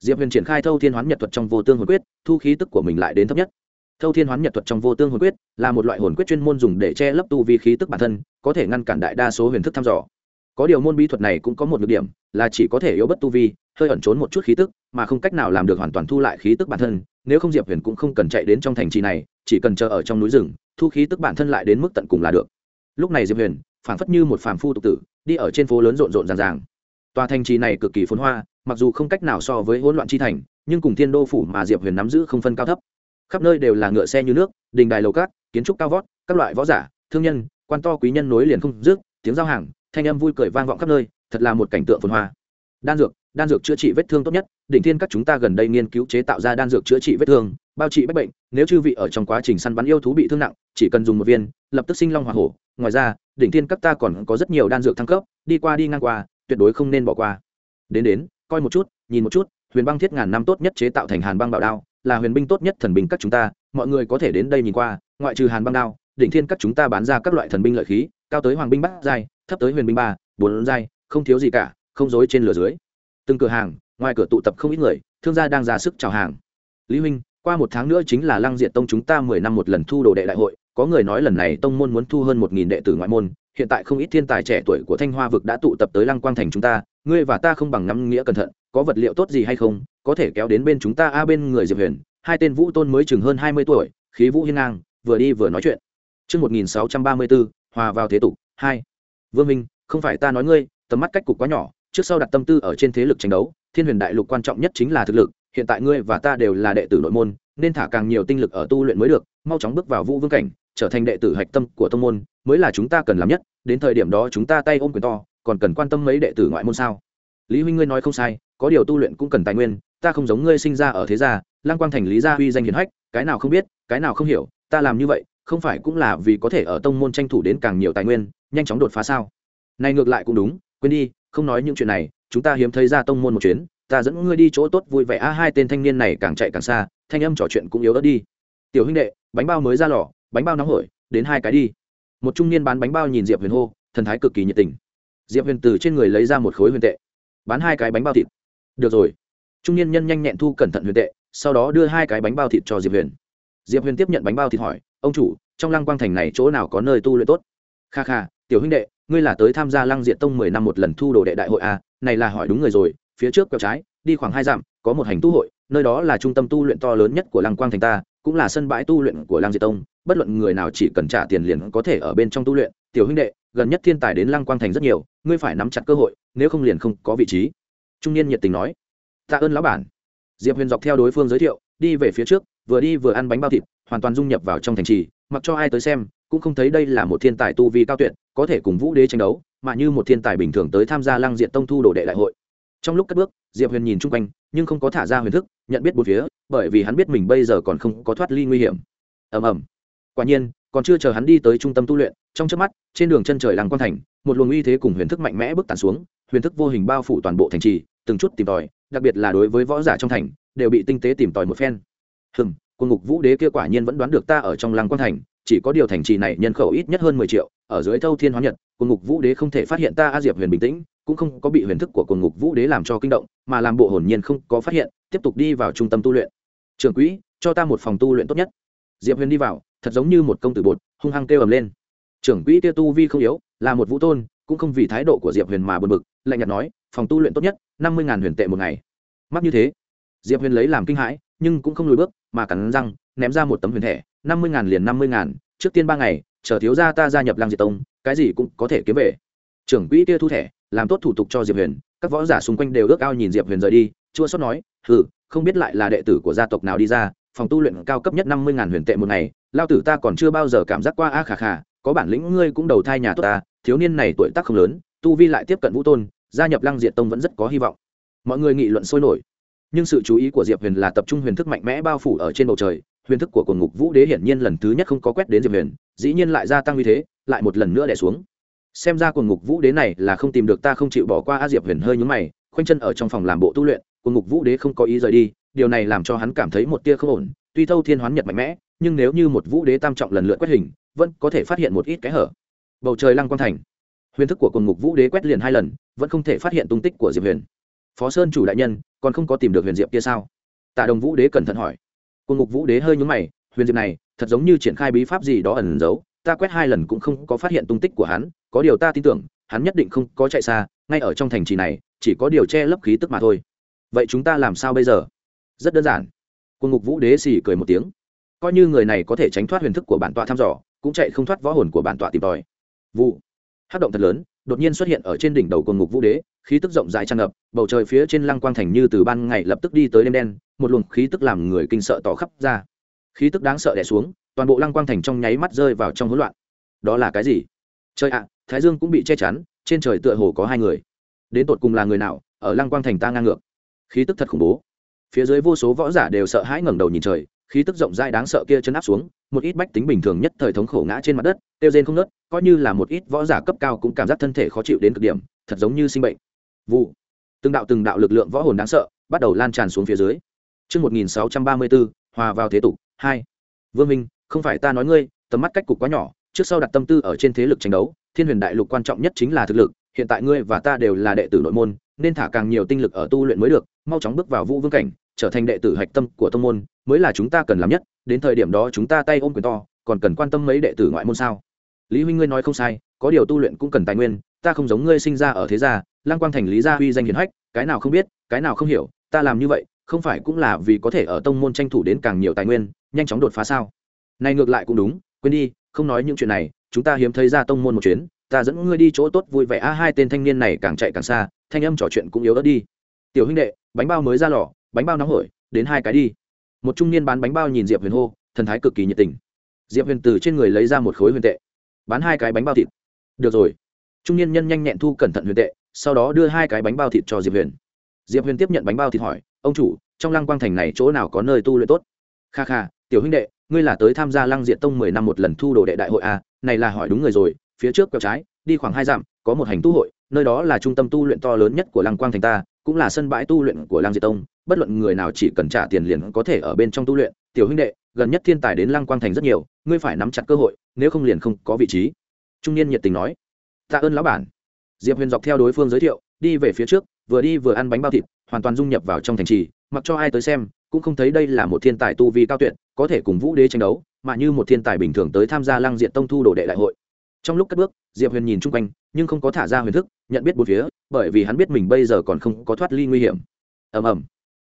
diệp huyền triển khai thâu thiên hoán nhật thuật trong vô tương hồn quyết, thu khí tức của mình lại đến thấp nhất. Thâu thiên hoán nhật thuật trong vô tương hồn quyết là một loại hồn quyết chuyên môn dùng để che lấp tu vi khí tức bản thân, có thể ngăn cản đại đa số huyền thức thăm dò. Có điều môn bí thuật này cũng có một nhược điểm là chỉ có thể yếu bất tu vi, hơi ẩn trốn một chút khí tức, mà không cách nào làm được hoàn toàn thu lại khí tức bản thân, nếu không diệp huyền cũng không cần chạy đến trong thành trì này, chỉ cần chờ ở trong núi rừng, thu khí tức bản thân lại đến mức tận cùng là được. Lúc này diệp huyền, phảng phất như một phàm phu tục tử, đi ở trên phố lớn rộn rộn ràng ràng. Tòa thành trì này cực kỳ phồn hoa, mặc dù không cách nào so với hỗn loạn chi thành, nhưng cùng thiên đô phủ mà diệp huyền nắm giữ không phân cao thấp. Khắp nơi đều là ngựa xe như nước, đình đài lầu cát, kiến trúc cao vót, các loại võ giả, thương nhân, quan to quý nhân nối liền không dứt, tiếng giao hàng, thanh âm vui cười vang vọng khắp nơi thật là một cảnh tượng phồn hoa. Đan dược đan dược chữa trị vết thương tốt nhất, đỉnh thiên các chúng ta gần đây nghiên cứu chế tạo ra đan dược chữa trị vết thương, bao trị bách bệnh, nếu chư vị ở trong quá trình săn bắn yêu thú bị thương nặng, chỉ cần dùng một viên, lập tức sinh long hoa hổ. Ngoài ra, đỉnh thiên các ta còn có rất nhiều đan dược thăng cấp, đi qua đi ngang qua, tuyệt đối không nên bỏ qua. Đến đến, coi một chút, nhìn một chút, huyền băng thiết ngàn năm tốt nhất chế tạo thành hàn băng bảo đao, là huyền binh tốt nhất thần binh các chúng ta, mọi người có thể đến đây nhìn qua, ngoại trừ hàn băng đao, đỉnh thiên các chúng ta bán ra các loại thần binh lợi khí, cao tới hoàng binh bát giai, thấp tới huyền binh ba, bốn giai không thiếu gì cả không dối trên lửa dưới. Từng cửa hàng ngoài cửa tụ tập không ít người thương gia đang ra sức chào hàng. Lý huynh qua một tháng nữa chính là lăng diện tông chúng ta mười năm một lần thu đồ đệ đại hội có người nói lần này tông môn muốn thu hơn một nghìn đệ tử ngoại môn hiện tại không ít thiên tài trẻ tuổi của thanh hoa vực đã tụ tập tới lăng quang thành chúng ta ngươi và ta không bằng ngắm nghĩa cẩn thận có vật liệu tốt gì hay không có thể kéo đến bên chúng ta a bên người diệp huyền hai tên vũ tôn mới chừng hơn hai mươi tuổi khí vũ hiên ngang vừa đi vừa nói chuyện. Trước 1634, hòa vào thế tục, hai. Vương Minh, không phải ta nói ngươi, tầm mắt cách cục quá nhỏ, trước sau đặt tâm tư ở trên thế lực tranh đấu, thiên huyền đại lục quan trọng nhất chính là thực lực, hiện tại ngươi và ta đều là đệ tử nội môn, nên thả càng nhiều tinh lực ở tu luyện mới được, mau chóng bước vào vũ vương cảnh, trở thành đệ tử hạch tâm của tông môn, mới là chúng ta cần làm nhất, đến thời điểm đó chúng ta tay ôm quyền to, còn cần quan tâm mấy đệ tử ngoại môn sao? Lý huynh ngươi nói không sai, có điều tu luyện cũng cần tài nguyên, ta không giống ngươi sinh ra ở thế gia, Lăng Quang thành Lý gia uy danh hiển hách, cái nào không biết, cái nào không hiểu, ta làm như vậy, không phải cũng là vì có thể ở tông môn tranh thủ đến càng nhiều tài nguyên, nhanh chóng đột phá sao? Này ngược lại cũng đúng, quên đi, không nói những chuyện này, chúng ta hiếm thấy ra tông môn một chuyến, ta dẫn ngươi đi chỗ tốt vui vẻ a hai tên thanh niên này càng chạy càng xa, thanh âm trò chuyện cũng yếu ớt đi. Tiểu huynh đệ, bánh bao mới ra lò, bánh bao nóng hổi, đến hai cái đi. Một trung niên bán bánh bao nhìn Diệp Huyền hô, thần thái cực kỳ nhiệt tình. Diệp Huyền từ trên người lấy ra một khối huyền tệ, bán hai cái bánh bao thịt. Được rồi. Trung niên nhân nhanh nhẹn thu cẩn thận huyền tệ, sau đó đưa hai cái bánh bao thịt cho Diệp Huyền. Diệp Huyền tiếp nhận bánh bao thịt hỏi, ông chủ trong lăng quang thành này chỗ nào có nơi tu luyện tốt kha kha tiểu huynh đệ ngươi là tới tham gia lăng diện tông mười năm một lần thu đồ đệ đại hội à, này là hỏi đúng người rồi phía trước quẹo trái đi khoảng hai dặm có một hành tu hội nơi đó là trung tâm tu luyện to lớn nhất của lăng quang thành ta cũng là sân bãi tu luyện của lăng diệt tông bất luận người nào chỉ cần trả tiền liền có thể ở bên trong tu luyện. Tiểu huynh đệ gần nhất thiên tài đến lăng quang thành rất nhiều ngươi phải nắm chặt cơ hội nếu không liền không có vị trí. Trung niên nhiệt tình nói. Tạ ơn lão bản. Diệp huyền dọc theo đối phương giới thiệu đi về phía trước vừa đi vừa ăn bánh bao thịt hoàn toàn dung nhập vào trong thành trì mặc cho ai tới xem cũng không thấy đây là một thiên tài tu vi cao tuyệt có thể cùng vũ đế tranh đấu, mà như một thiên tài bình thường tới tham gia lăng diện tông thu đồ đệ đại hội. Trong lúc cất bước, diệp huyền nhìn chung quanh, nhưng không có thả ra huyền thức, nhận biết bốn phía, bởi vì hắn biết mình bây giờ còn không có thoát ly nguy hiểm. Ầm ầm. Quả nhiên, còn chưa chờ hắn đi tới trung tâm tu luyện, trong trước mắt, trên đường chân trời làng quan thành, một luồng uy thế cùng huyền thức mạnh mẽ bước tàn xuống, huyền thức vô hình bao phủ toàn bộ thành trì, từng chút tìm tòi, đặc biệt là đối với võ giả trong thành, đều bị tinh tế tìm tòi một phen. Hừng quân ngục vũ đế kia quả nhiên vẫn đoán được ta ở trong làng quan thành chỉ có điều thành trì này nhân khẩu ít nhất hơn mười triệu, ở dưới thâu thiên hóa nhật quân ngục vũ đế không thể phát hiện ta a diệp huyền bình tĩnh, cũng không có bị huyền thức của quân ngục vũ đế làm cho kinh động, mà làm bộ hồn nhiên không có phát hiện, tiếp tục đi vào trung tâm tu luyện. Trưởng quỹ, cho ta một phòng tu luyện tốt nhất. Diệp huyền đi vào, thật giống như một công tử bột, hung hăng kêu ầm lên. Trưởng quỹ kia tu vi không yếu, là một vũ tôn, cũng không vì thái độ của diệp huyền mà buồn bực, lạnh nhạt nói, phòng tu luyện tốt nhất, năm mươi huyền tệ một ngày. Mắc như thế, diệp huyền lấy làm kinh hãi, nhưng cũng không lùi bước, mà cắn răng, ném ra một tấm huyền thẻ năm mươi ngàn liền năm mươi ngàn, trước tiên ba ngày, chờ thiếu gia ta gia nhập lăng diệt tông, cái gì cũng có thể kiếm về. Trưởng quỹ kia thu thẻ, làm tốt thủ tục cho diệp huyền, các võ giả xung quanh đều ước ao nhìn diệp huyền rời đi, chua sót nói, hừ, không biết lại là đệ tử của gia tộc nào đi ra, phòng tu luyện cao cấp nhất năm mươi ngàn huyền tệ một ngày, lao tử ta còn chưa bao giờ cảm giác qua a khà khà, có bản lĩnh ngươi cũng đầu thai nhà tốt ta, thiếu niên này tuổi tác không lớn, tu vi lại tiếp cận vũ tôn, gia nhập lăng diệt tông vẫn rất có hy vọng. Mọi người nghị luận sôi nổi. Nhưng sự chú ý của diệp huyền là tập trung huyền thức mạnh mẽ bao phủ ở trên bầu trời huyền thức của quần ngục vũ đế hiển nhiên lần thứ nhất không có quét đến diệp huyền, dĩ nhiên lại gia tăng uy thế, lại một lần nữa đẻ xuống. Xem ra quần ngục vũ đế này là không tìm được ta không chịu bỏ qua a diệp huyền hơi nhúng mày, khoanh chân ở trong phòng làm bộ tu luyện quần ngục vũ đế không có ý rời đi, điều này làm cho hắn cảm thấy một tia không ổn, tuy thâu thiên hoán nhật mạnh mẽ, nhưng nếu như một vũ đế tam trọng lần lượt quét hình, vẫn có thể phát hiện một ít cái hở. Bầu trời lăng quang thành. Huyền thức của quần ngục vũ đế quét liền hai lần, vẫn không thể phát hiện tung tích của diệp huyền. Phó sơn chủ đại nhân, còn không có tìm được huyền diệp kia sao? Tạ đồng vũ đế cẩn thận hỏi cung ngục vũ đế hơi nhúng mày, huyền diệp này, thật giống như triển khai bí pháp gì đó ẩn giấu, ta quét hai lần cũng không có phát hiện tung tích của hắn, có điều ta tin tưởng, hắn nhất định không có chạy xa, ngay ở trong thành trì này, chỉ có điều che lấp khí tức mà thôi. Vậy chúng ta làm sao bây giờ? Rất đơn giản. Cung ngục vũ đế xì cười một tiếng. Coi như người này có thể tránh thoát huyền thức của bản tọa thăm dò, cũng chạy không thoát võ hồn của bản tọa tìm tòi. Vụ. Hắc động thật lớn, đột nhiên xuất hiện ở trên đỉnh đầu cung ngục vũ đế khí tức rộng rãi tràn ngập, bầu trời phía trên lăng quang thành như từ ban ngày lập tức đi tới đêm đen, một luồng khí tức làm người kinh sợ tỏ khắp ra. Khí tức đáng sợ đẻ xuống, toàn bộ lăng quang thành trong nháy mắt rơi vào trong hỗn loạn. Đó là cái gì? Trời ạ, thái dương cũng bị che chắn, trên trời tựa hồ có hai người. Đến tột cùng là người nào, ở lăng quang thành ta ngang ngược? Khí tức thật khủng bố. Phía dưới vô số võ giả đều sợ hãi ngẩng đầu nhìn trời, khí tức rộng rãi đáng sợ kia chân áp xuống, một ít bách tính bình thường nhất thời thống khổ ngã trên mặt đất, tiêu rên không nớt coi như là một ít võ giả cấp cao cũng cảm giác thân thể khó chịu đến cực điểm, thật giống như sinh bệnh vụ từng đạo từng đạo lực lượng võ hồn đáng sợ bắt đầu lan tràn xuống phía dưới Trước 1634, hòa vào thế tục, 2. Vương Minh, không phải ta nói ngươi, tầm mắt cách cục quá nhỏ, trước sau đặt tâm tư ở trên thế lực tranh đấu, thiên huyền đại lục quan trọng nhất chính là thực lực, hiện tại ngươi và ta đều là đệ tử nội môn, nên thả càng nhiều tinh lực ở tu luyện mới được, mau chóng bước vào vũ vương cảnh, trở thành đệ tử hạch tâm của tông môn, mới là chúng ta cần làm nhất, đến thời điểm đó chúng ta tay ôm quyền to, còn cần quan tâm mấy đệ tử ngoại môn sao? Lý huynh ngươi nói không sai, có điều tu luyện cũng cần tài nguyên, ta không giống ngươi sinh ra ở thế gia, lang quang thành lý gia uy danh hiển hách, cái nào không biết, cái nào không hiểu, ta làm như vậy, không phải cũng là vì có thể ở tông môn tranh thủ đến càng nhiều tài nguyên, nhanh chóng đột phá sao? Này ngược lại cũng đúng, quên đi, không nói những chuyện này, chúng ta hiếm thấy ra tông môn một chuyến, ta dẫn ngươi đi chỗ tốt vui vẻ a hai tên thanh niên này càng chạy càng xa, thanh âm trò chuyện cũng yếu ớt đi. Tiểu huynh đệ, bánh bao mới ra lò, bánh bao nóng hổi, đến hai cái đi. Một trung niên bán bánh bao nhìn Diệp Huyền hô, thần thái cực kỳ nhiệt tình. Diệp Huyền từ trên người lấy ra một khối huyền tệ, bán hai cái bánh bao thịt. Được rồi. Trung niên nhân nhanh nhẹn thu cẩn thận huyền tệ, sau đó đưa hai cái bánh bao thịt cho Diệp Huyền. Diệp Huyền tiếp nhận bánh bao thịt hỏi, ông chủ, trong Lăng Quang thành này chỗ nào có nơi tu luyện tốt? Kha kha, tiểu huynh đệ, ngươi là tới tham gia lăng diện tông mười năm một lần thu đồ đệ đại hội à, này là hỏi đúng người rồi phía trước quẹo trái đi khoảng hai dặm có một hành tu hội nơi đó là trung tâm tu luyện to lớn nhất của lăng quang thành ta cũng là sân bãi tu luyện của lăng diệt tông bất luận người nào chỉ cần trả tiền liền có thể ở bên trong tu luyện tiểu huynh đệ gần nhất thiên tài đến lăng quang thành rất nhiều ngươi phải nắm chặt cơ hội nếu không liền không có vị trí trung niên nhiệt tình nói tạ ơn lão bản. Diệp huyền dọc theo đối phương giới thiệu, đi về phía trước, vừa đi vừa ăn bánh bao thịt, hoàn toàn dung nhập vào trong thành trì, mặc cho ai tới xem, cũng không thấy đây là một thiên tài tu vi cao tuyệt, có thể cùng vũ đế tranh đấu, mà như một thiên tài bình thường tới tham gia lăng diện tông thu đồ đệ đại hội. Trong lúc cất bước, diệp huyền nhìn chung quanh, nhưng không có thả ra huyền thức, nhận biết bốn phía, bởi vì hắn biết mình bây giờ còn không có thoát ly nguy hiểm. Ầm ầm.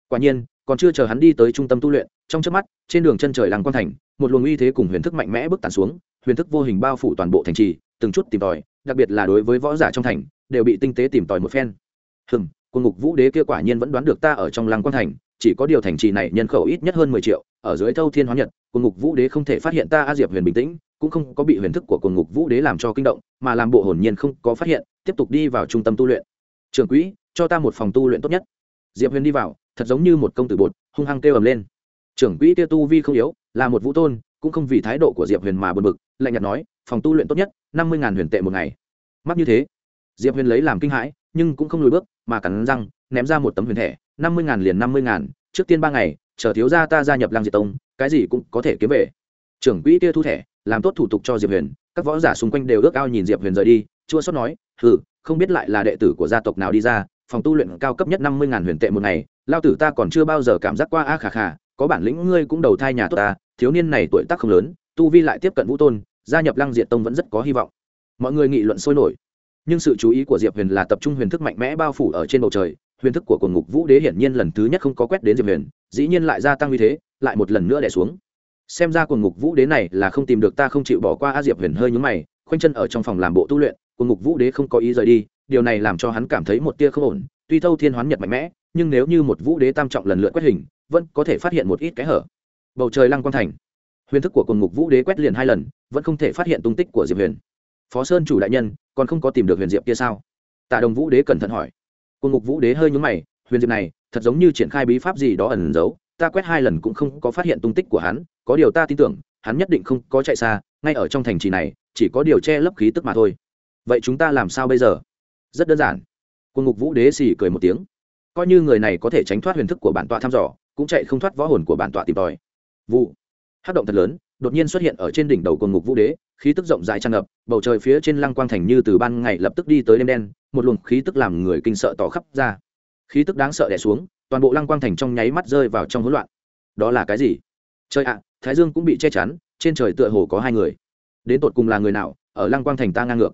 Quả nhiên, còn chưa chờ hắn đi tới trung tâm tu luyện, trong trước mắt, trên đường chân trời làng quan thành, một luồng uy thế cùng huyền thức mạnh mẽ bước tàn xuống, huyền thức vô hình bao phủ toàn bộ thành trì, từng chút tìm tòi đặc biệt là đối với võ giả trong thành, đều bị tinh tế tìm tòi một phen. Hừm, quân ngục vũ đế kia quả nhiên vẫn đoán được ta ở trong lăng quan thành, chỉ có điều thành trì này nhân khẩu ít nhất hơn mười triệu, ở dưới thâu thiên hóa nhật, quân ngục vũ đế không thể phát hiện ta a diệp huyền bình tĩnh, cũng không có bị huyền thức của quân ngục vũ đế làm cho kinh động, mà làm bộ hồn nhiên không có phát hiện, tiếp tục đi vào trung tâm tu luyện. Trưởng quỹ, cho ta một phòng tu luyện tốt nhất. Diệp huyền đi vào, thật giống như một công tử bột, hung hăng kêu ầm lên. Trưởng quỹ kia tu vi không yếu, là một vũ tôn cũng không vì thái độ của diệp huyền mà bật bực, lạnh nhạt nói, phòng tu luyện tốt nhất, năm mươi huyền tệ một ngày. Mắc như thế, diệp huyền lấy làm kinh hãi, nhưng cũng không lùi bước, mà cắn răng, ném ra một tấm huyền thẻ, năm mươi ngàn liền năm mươi ngàn, trước tiên ba ngày, chờ thiếu gia ta gia nhập lăng diệt tông, cái gì cũng có thể kiếm về. Trưởng quỹ kia thu thẻ, làm tốt thủ tục cho diệp huyền, các võ giả xung quanh đều ước ao nhìn diệp huyền rời đi, chua sót nói, hừ, không biết lại là đệ tử của gia tộc nào đi ra, phòng tu luyện cao cấp nhất năm mươi ngàn huyền tệ một ngày, lao tử ta còn chưa bao giờ cảm giác qua a khà khà, có bản lĩnh ngươi cũng đầu thai nhà tốt ta thiếu niên này tuổi tác không lớn, tu vi lại tiếp cận vũ tôn, gia nhập lăng diệt tông vẫn rất có hy vọng. Mọi người nghị luận sôi nổi. Nhưng sự chú ý của diệp huyền là tập trung huyền thức mạnh mẽ bao phủ ở trên bầu trời, huyền thức của quần ngục vũ đế hiển nhiên lần thứ nhất không có quét đến diệp huyền, dĩ nhiên lại gia tăng như thế, lại một lần nữa đẻ xuống. Xem ra quần ngục vũ đế này là không tìm được ta không chịu bỏ qua a diệp huyền hơi nhúng mày, khoanh chân ở trong phòng làm bộ tu luyện quần ngục vũ đế không có ý rời đi, điều này làm cho hắn cảm thấy một tia không ổn, tuy thâu thiên hoán nhật mạnh mẽ, nhưng nếu như một vũ đế tam trọng lần lượt quét hình, vẫn có thể phát hiện một ít cái hở bầu trời lăng quang thành huyền thức của quần ngục vũ đế quét liền hai lần vẫn không thể phát hiện tung tích của diệp huyền phó sơn chủ đại nhân còn không có tìm được huyền diệp kia sao tạ đồng vũ đế cẩn thận hỏi Cung ngục vũ đế hơi nhướng mày, huyền diệp này, thật giống như triển khai bí pháp gì đó ẩn giấu, ta quét hai lần cũng không có phát hiện tung tích của hắn, có điều ta tin tưởng, hắn nhất định không có chạy xa, ngay ở trong thành trì này, chỉ có điều che lấp khí tức mà thôi. Vậy chúng ta làm sao bây giờ? Rất đơn giản. Cung ngục vũ đế xì cười một tiếng. Coi như người này có thể tránh thoát huyền thức của bản tọa thăm dò, cũng chạy không thoát võ hồn của bản tọa tìm tòi. Vụ. hát động thật lớn, đột nhiên xuất hiện ở trên đỉnh đầu cồn ngục vũ đế, khí tức rộng rãi tràn ngập, bầu trời phía trên lăng quang thành như từ ban ngày lập tức đi tới đêm đen, một luồng khí tức làm người kinh sợ tỏ khắp ra. Khí tức đáng sợ đè xuống toàn bộ lăng quang thành trong nháy mắt rơi vào trong hỗn loạn. Đó là cái gì? Trời ạ thái dương cũng bị che chắn trên trời tựa hồ có hai người. Đến tột cùng là người nào ở lăng quang thành ta ngang ngược.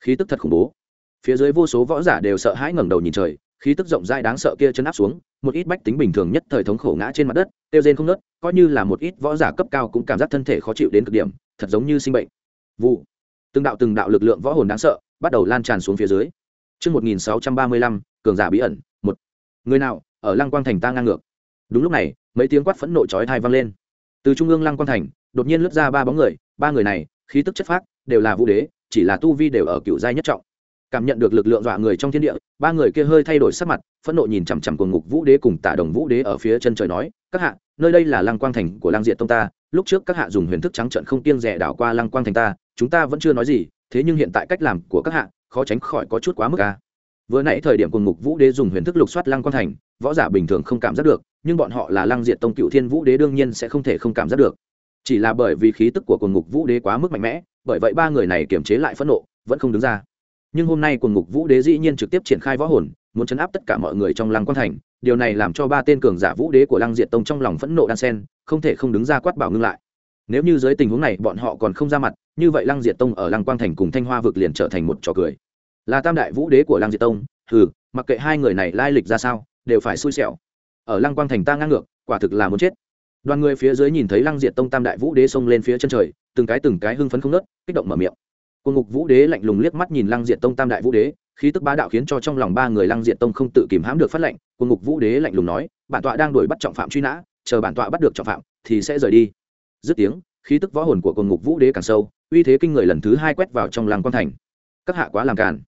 Khí tức thật khủng bố. Phía dưới vô số võ giả đều sợ hãi ngẩng đầu nhìn trời khí tức rộng rãi đáng sợ kia chấn áp xuống một ít bách tính bình thường nhất thời thống khổ ngã trên mặt đất tiêu rên không nớt coi như là một ít võ giả cấp cao cũng cảm giác thân thể khó chịu đến cực điểm thật giống như sinh bệnh vụ từng đạo từng đạo lực lượng võ hồn đáng sợ bắt đầu lan tràn xuống phía dưới Trước 1635, cường giả bí ẩn, một. Người nào, ở Lăng Quang Thành ta ngang ngược. Đúng lúc này, mấy tiếng quát phẫn nộ chói tai vang lên. Từ trung ương Lăng Quang Thành, đột nhiên lướt ra ba bóng người, ba người này, khí tức chất phác, đều là vũ đế, chỉ là tu vi đều ở cựu giai nhất trọng cảm nhận được lực lượng dọa người trong thiên địa, ba người kia hơi thay đổi sắc mặt, phẫn nộ nhìn chằm chằm cùng ngục vũ đế cùng tả đồng vũ đế ở phía chân trời nói, các hạ, nơi đây là lăng quang thành của lăng diện tông ta, lúc trước các hạ dùng huyền thức trắng trận không tiên rẻ đảo qua lăng quang thành ta, chúng ta vẫn chưa nói gì, thế nhưng hiện tại cách làm của các hạ, khó tránh khỏi có chút quá mức ca vừa nãy thời điểm cùng ngục vũ đế dùng huyền thức lục soát lăng quang thành, võ giả bình thường không cảm giác được, nhưng bọn họ là lăng diện tông cựu thiên vũ đế đương nhiên sẽ không thể không cảm giác được. Chỉ là bởi vì khí tức của cùng ngục vũ đế quá mức mạnh mẽ, bởi vậy ba người này kiềm chế lại phẫn nộ, vẫn không đứng ra nhưng hôm nay cùng ngục vũ đế dĩ nhiên trực tiếp triển khai võ hồn, muốn chấn áp tất cả mọi người trong lăng quan thành, điều này làm cho ba tên cường giả vũ đế của lăng diệt tông trong lòng phẫn nộ đan sen, không thể không đứng ra quát bảo ngưng lại. Nếu như dưới tình huống này bọn họ còn không ra mặt, như vậy lăng diệt tông ở lăng quang thành cùng thanh hoa vực liền trở thành một trò cười. Là tam đại vũ đế của lăng diệt tông, hừ, mặc kệ hai người này lai lịch ra sao, đều phải xui xẻo. Ở lăng quang thành ta ngang ngược, quả thực là muốn chết. Đoàn người phía dưới nhìn thấy lăng diệt tông tam đại vũ đế xông lên phía chân trời, từng cái từng cái hưng phấn không nớt kích động mở miệng. Cùng ngục vũ đế lạnh lùng liếc mắt nhìn lăng diệt tông tam đại vũ đế, khí tức bá đạo khiến cho trong lòng ba người lăng diệt tông không tự kìm hãm được phát lệnh Cùng ngục vũ đế lạnh lùng nói, bản tọa đang đuổi bắt trọng phạm truy nã, chờ bản tọa bắt được trọng phạm thì sẽ rời đi. Dứt tiếng, khí tức võ hồn của cùng ngục vũ đế càng sâu, uy thế kinh người lần thứ hai quét vào trong lăng quang thành. Các hạ quá làm cản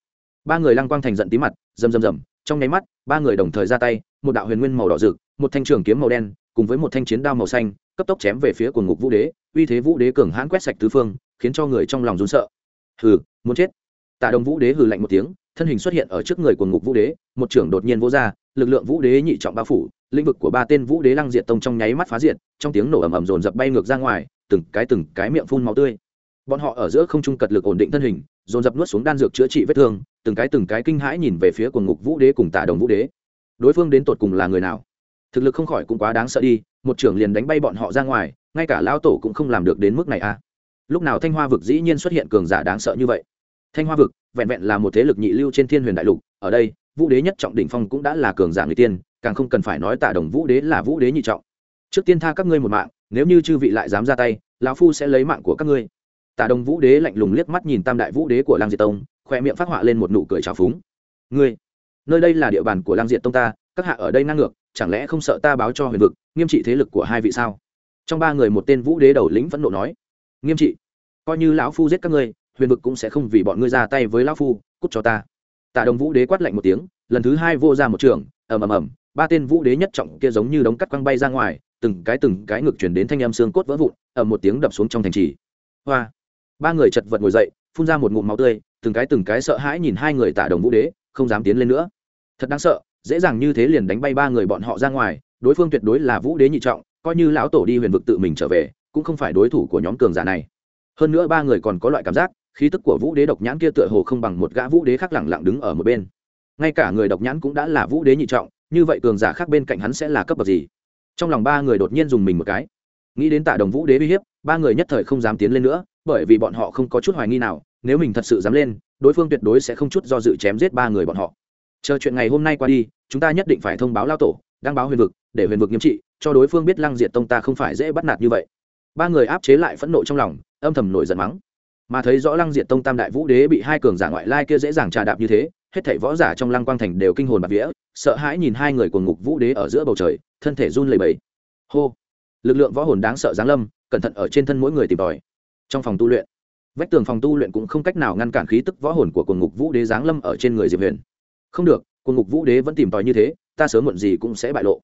ba người lăng quang thành giận tím mặt, rầm rầm rầm, trong nháy mắt, ba người đồng thời ra tay, một đạo huyền nguyên màu đỏ rực, một thanh trường kiếm màu đen, cùng với một thanh chiến đao màu xanh, cấp tốc chém về phía của ngục vũ đế, uy thế vũ đế cường hãn quét sạch tứ phương, khiến cho người trong lòng run sợ hừ, muốn chết. Tạ đồng vũ đế hừ lạnh một tiếng, thân hình xuất hiện ở trước người của ngục vũ đế, một trưởng đột nhiên vỗ ra, lực lượng vũ đế nhị trọng bao phủ, lĩnh vực của ba tên vũ đế lăng diệt tông trong nháy mắt phá diệt, trong tiếng nổ ầm ầm dồn dập bay ngược ra ngoài, từng cái từng cái miệng phun máu tươi. Bọn họ ở giữa không trung cật lực ổn định thân hình, dồn dập nuốt xuống đan dược chữa trị vết thương, từng cái từng cái kinh hãi nhìn về phía của ngục vũ đế cùng tạ đồng vũ đế. Đối phương đến tột cùng là người nào? Thực lực không khỏi cũng quá đáng sợ đi, một trưởng liền đánh bay bọn họ ra ngoài, ngay cả lao tổ cũng không làm được đến mức này à? Lúc nào thanh hoa vực dĩ nhiên xuất hiện cường giả đáng sợ như vậy? Thanh hoa vực vẹn vẹn là một thế lực nhị lưu trên thiên huyền đại lục, ở đây, vũ đế nhất trọng đỉnh phong cũng đã là cường giả người tiên, càng không cần phải nói tả đồng vũ đế là vũ đế nhị trọng. Trước tiên tha các ngươi một mạng, nếu như chư vị lại dám ra tay, lão phu sẽ lấy mạng của các ngươi. Tả đồng vũ đế lạnh lùng liếc mắt nhìn tam đại vũ đế của lang diệt tông, khoe miệng phát họa lên một nụ cười trào phúng. Ngươi, nơi đây là địa bàn của lang diệt tông ta, các hạ ở đây ngang ngược, chẳng lẽ không sợ ta báo cho huyền vực, nghiêm trị thế lực của hai vị sao? Trong ba người một tên vũ đế đầu lĩnh vẫn nộ nói nghiêm trị. Coi như lão phu giết các ngươi, huyền vực cũng sẽ không vì bọn ngươi ra tay với lão phu, cút cho ta. Tạ đồng vũ đế quát lạnh một tiếng, lần thứ hai vô ra một trường, ầm ầm ầm, ba tên vũ đế nhất trọng kia giống như đống cắt quăng bay ra ngoài, từng cái từng cái ngực chuyển đến thanh âm xương cốt vỡ vụn, ầm một tiếng đập xuống trong thành trì. Hoa. Ba người chật vật ngồi dậy, phun ra một ngụm máu tươi, từng cái từng cái sợ hãi nhìn hai người tạ đồng vũ đế, không dám tiến lên nữa. Thật đáng sợ, dễ dàng như thế liền đánh bay ba người bọn họ ra ngoài, đối phương tuyệt đối là vũ đế nhị trọng, coi như lão tổ đi huyền vực tự mình trở về cũng không phải đối thủ của nhóm cường giả này. Hơn nữa ba người còn có loại cảm giác, khí tức của vũ đế độc nhãn kia tựa hồ không bằng một gã vũ đế khác lẳng lặng đứng ở một bên. Ngay cả người độc nhãn cũng đã là vũ đế nhị trọng, như vậy cường giả khác bên cạnh hắn sẽ là cấp bậc gì? Trong lòng ba người đột nhiên dùng mình một cái. Nghĩ đến tạ đồng vũ đế uy hiếp, ba người nhất thời không dám tiến lên nữa, bởi vì bọn họ không có chút hoài nghi nào, nếu mình thật sự dám lên, đối phương tuyệt đối sẽ không chút do dự chém giết ba người bọn họ. Chờ chuyện ngày hôm nay qua đi, chúng ta nhất định phải thông báo lao tổ, đăng báo huyền vực, để huyền vực nghiêm trị, cho đối phương biết lăng diệt tông ta không phải dễ bắt nạt như vậy ba người áp chế lại phẫn nộ trong lòng, âm thầm nổi giận mắng. Mà thấy rõ lăng diệt tông tam đại vũ đế bị hai cường giả ngoại lai kia dễ dàng trà đạp như thế, hết thảy võ giả trong lăng quang thành đều kinh hồn bạt vía, sợ hãi nhìn hai người của ngục vũ đế ở giữa bầu trời, thân thể run lẩy bẩy. Hô! Lực lượng võ hồn đáng sợ giáng lâm, cẩn thận ở trên thân mỗi người tìm tòi. Trong phòng tu luyện, vách tường phòng tu luyện cũng không cách nào ngăn cản khí tức võ hồn của quần ngục vũ đế giáng lâm ở trên người diệp huyền. Không được quần ngục vũ đế vẫn tìm tòi như thế, ta sớm muộn gì cũng sẽ bại lộ.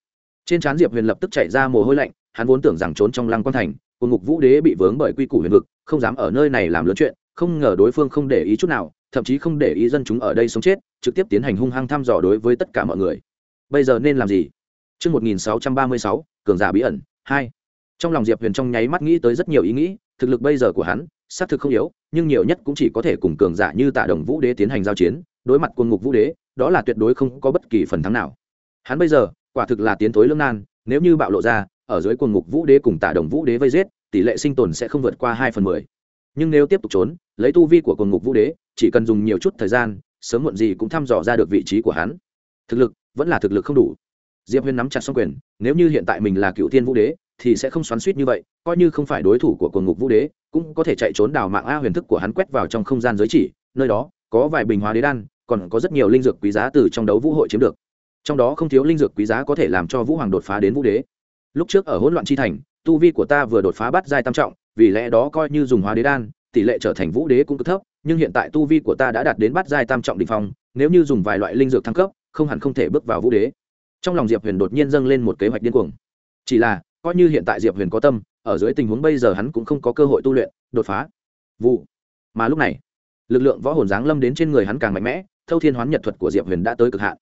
Trên trán diệp huyền lập tức chạy ra mồ hôi lạnh, hắn vốn tưởng rằng trốn trong lăng quan thành cùng ngục vũ đế bị vướng bởi quy củ huyền vực không dám ở nơi này làm lớn chuyện không ngờ đối phương không để ý chút nào thậm chí không để ý dân chúng ở đây sống chết trực tiếp tiến hành hung hăng thăm dò đối với tất cả mọi người bây giờ nên làm gì Trước 1636, cường giả bí ẩn, 2. Trong lòng Diệp Huyền trong nháy mắt nghĩ tới rất nhiều ý nghĩ, thực lực bây giờ của hắn, xác thực không yếu, nhưng nhiều nhất cũng chỉ có thể cùng cường giả như Tạ Đồng Vũ Đế tiến hành giao chiến, đối mặt quân ngục Vũ Đế, đó là tuyệt đối không có bất kỳ phần thắng nào. Hắn bây giờ, quả thực là tiến tối lưỡng nan, nếu như bạo lộ ra, ở dưới quần ngục vũ đế cùng tả đồng vũ đế vây giết, tỷ lệ sinh tồn sẽ không vượt qua hai phần mười. Nhưng nếu tiếp tục trốn, lấy tu vi của quần ngục vũ đế, chỉ cần dùng nhiều chút thời gian, sớm muộn gì cũng thăm dò ra được vị trí của hắn. Thực lực, vẫn là thực lực không đủ. Diệp huyên nắm chặt xong quyền, nếu như hiện tại mình là cựu thiên vũ đế, thì sẽ không xoắn suýt như vậy, coi như không phải đối thủ của quần ngục vũ đế, cũng có thể chạy trốn đào mạng a huyền thức của hắn quét vào trong không gian giới chỉ, nơi đó có vài bình hóa đế đan, còn có rất nhiều linh dược quý giá từ trong đấu vũ hội chiếm được. Trong đó không thiếu linh dược quý giá có thể làm cho vũ hoàng đột phá đến vũ đế lúc trước ở hỗn loạn chi thành, tu vi của ta vừa đột phá bắt giai tam trọng, vì lẽ đó coi như dùng hóa đế đan, tỷ lệ trở thành vũ đế cũng cực thấp, nhưng hiện tại tu vi của ta đã đạt đến bát giai tam trọng đỉnh phong, nếu như dùng vài loại linh dược thăng cấp, không hẳn không thể bước vào vũ đế. Trong lòng diệp huyền đột nhiên dâng lên một kế hoạch điên cuồng. Chỉ là, coi như hiện tại diệp huyền có tâm, ở dưới tình huống bây giờ hắn cũng không có cơ hội tu luyện, đột phá. Vụ. Mà lúc này, lực lượng võ hồn giáng lâm đến trên người hắn càng mạnh mẽ, thâu thiên hoán nhật thuật của diệp huyền đã tới cực hạn.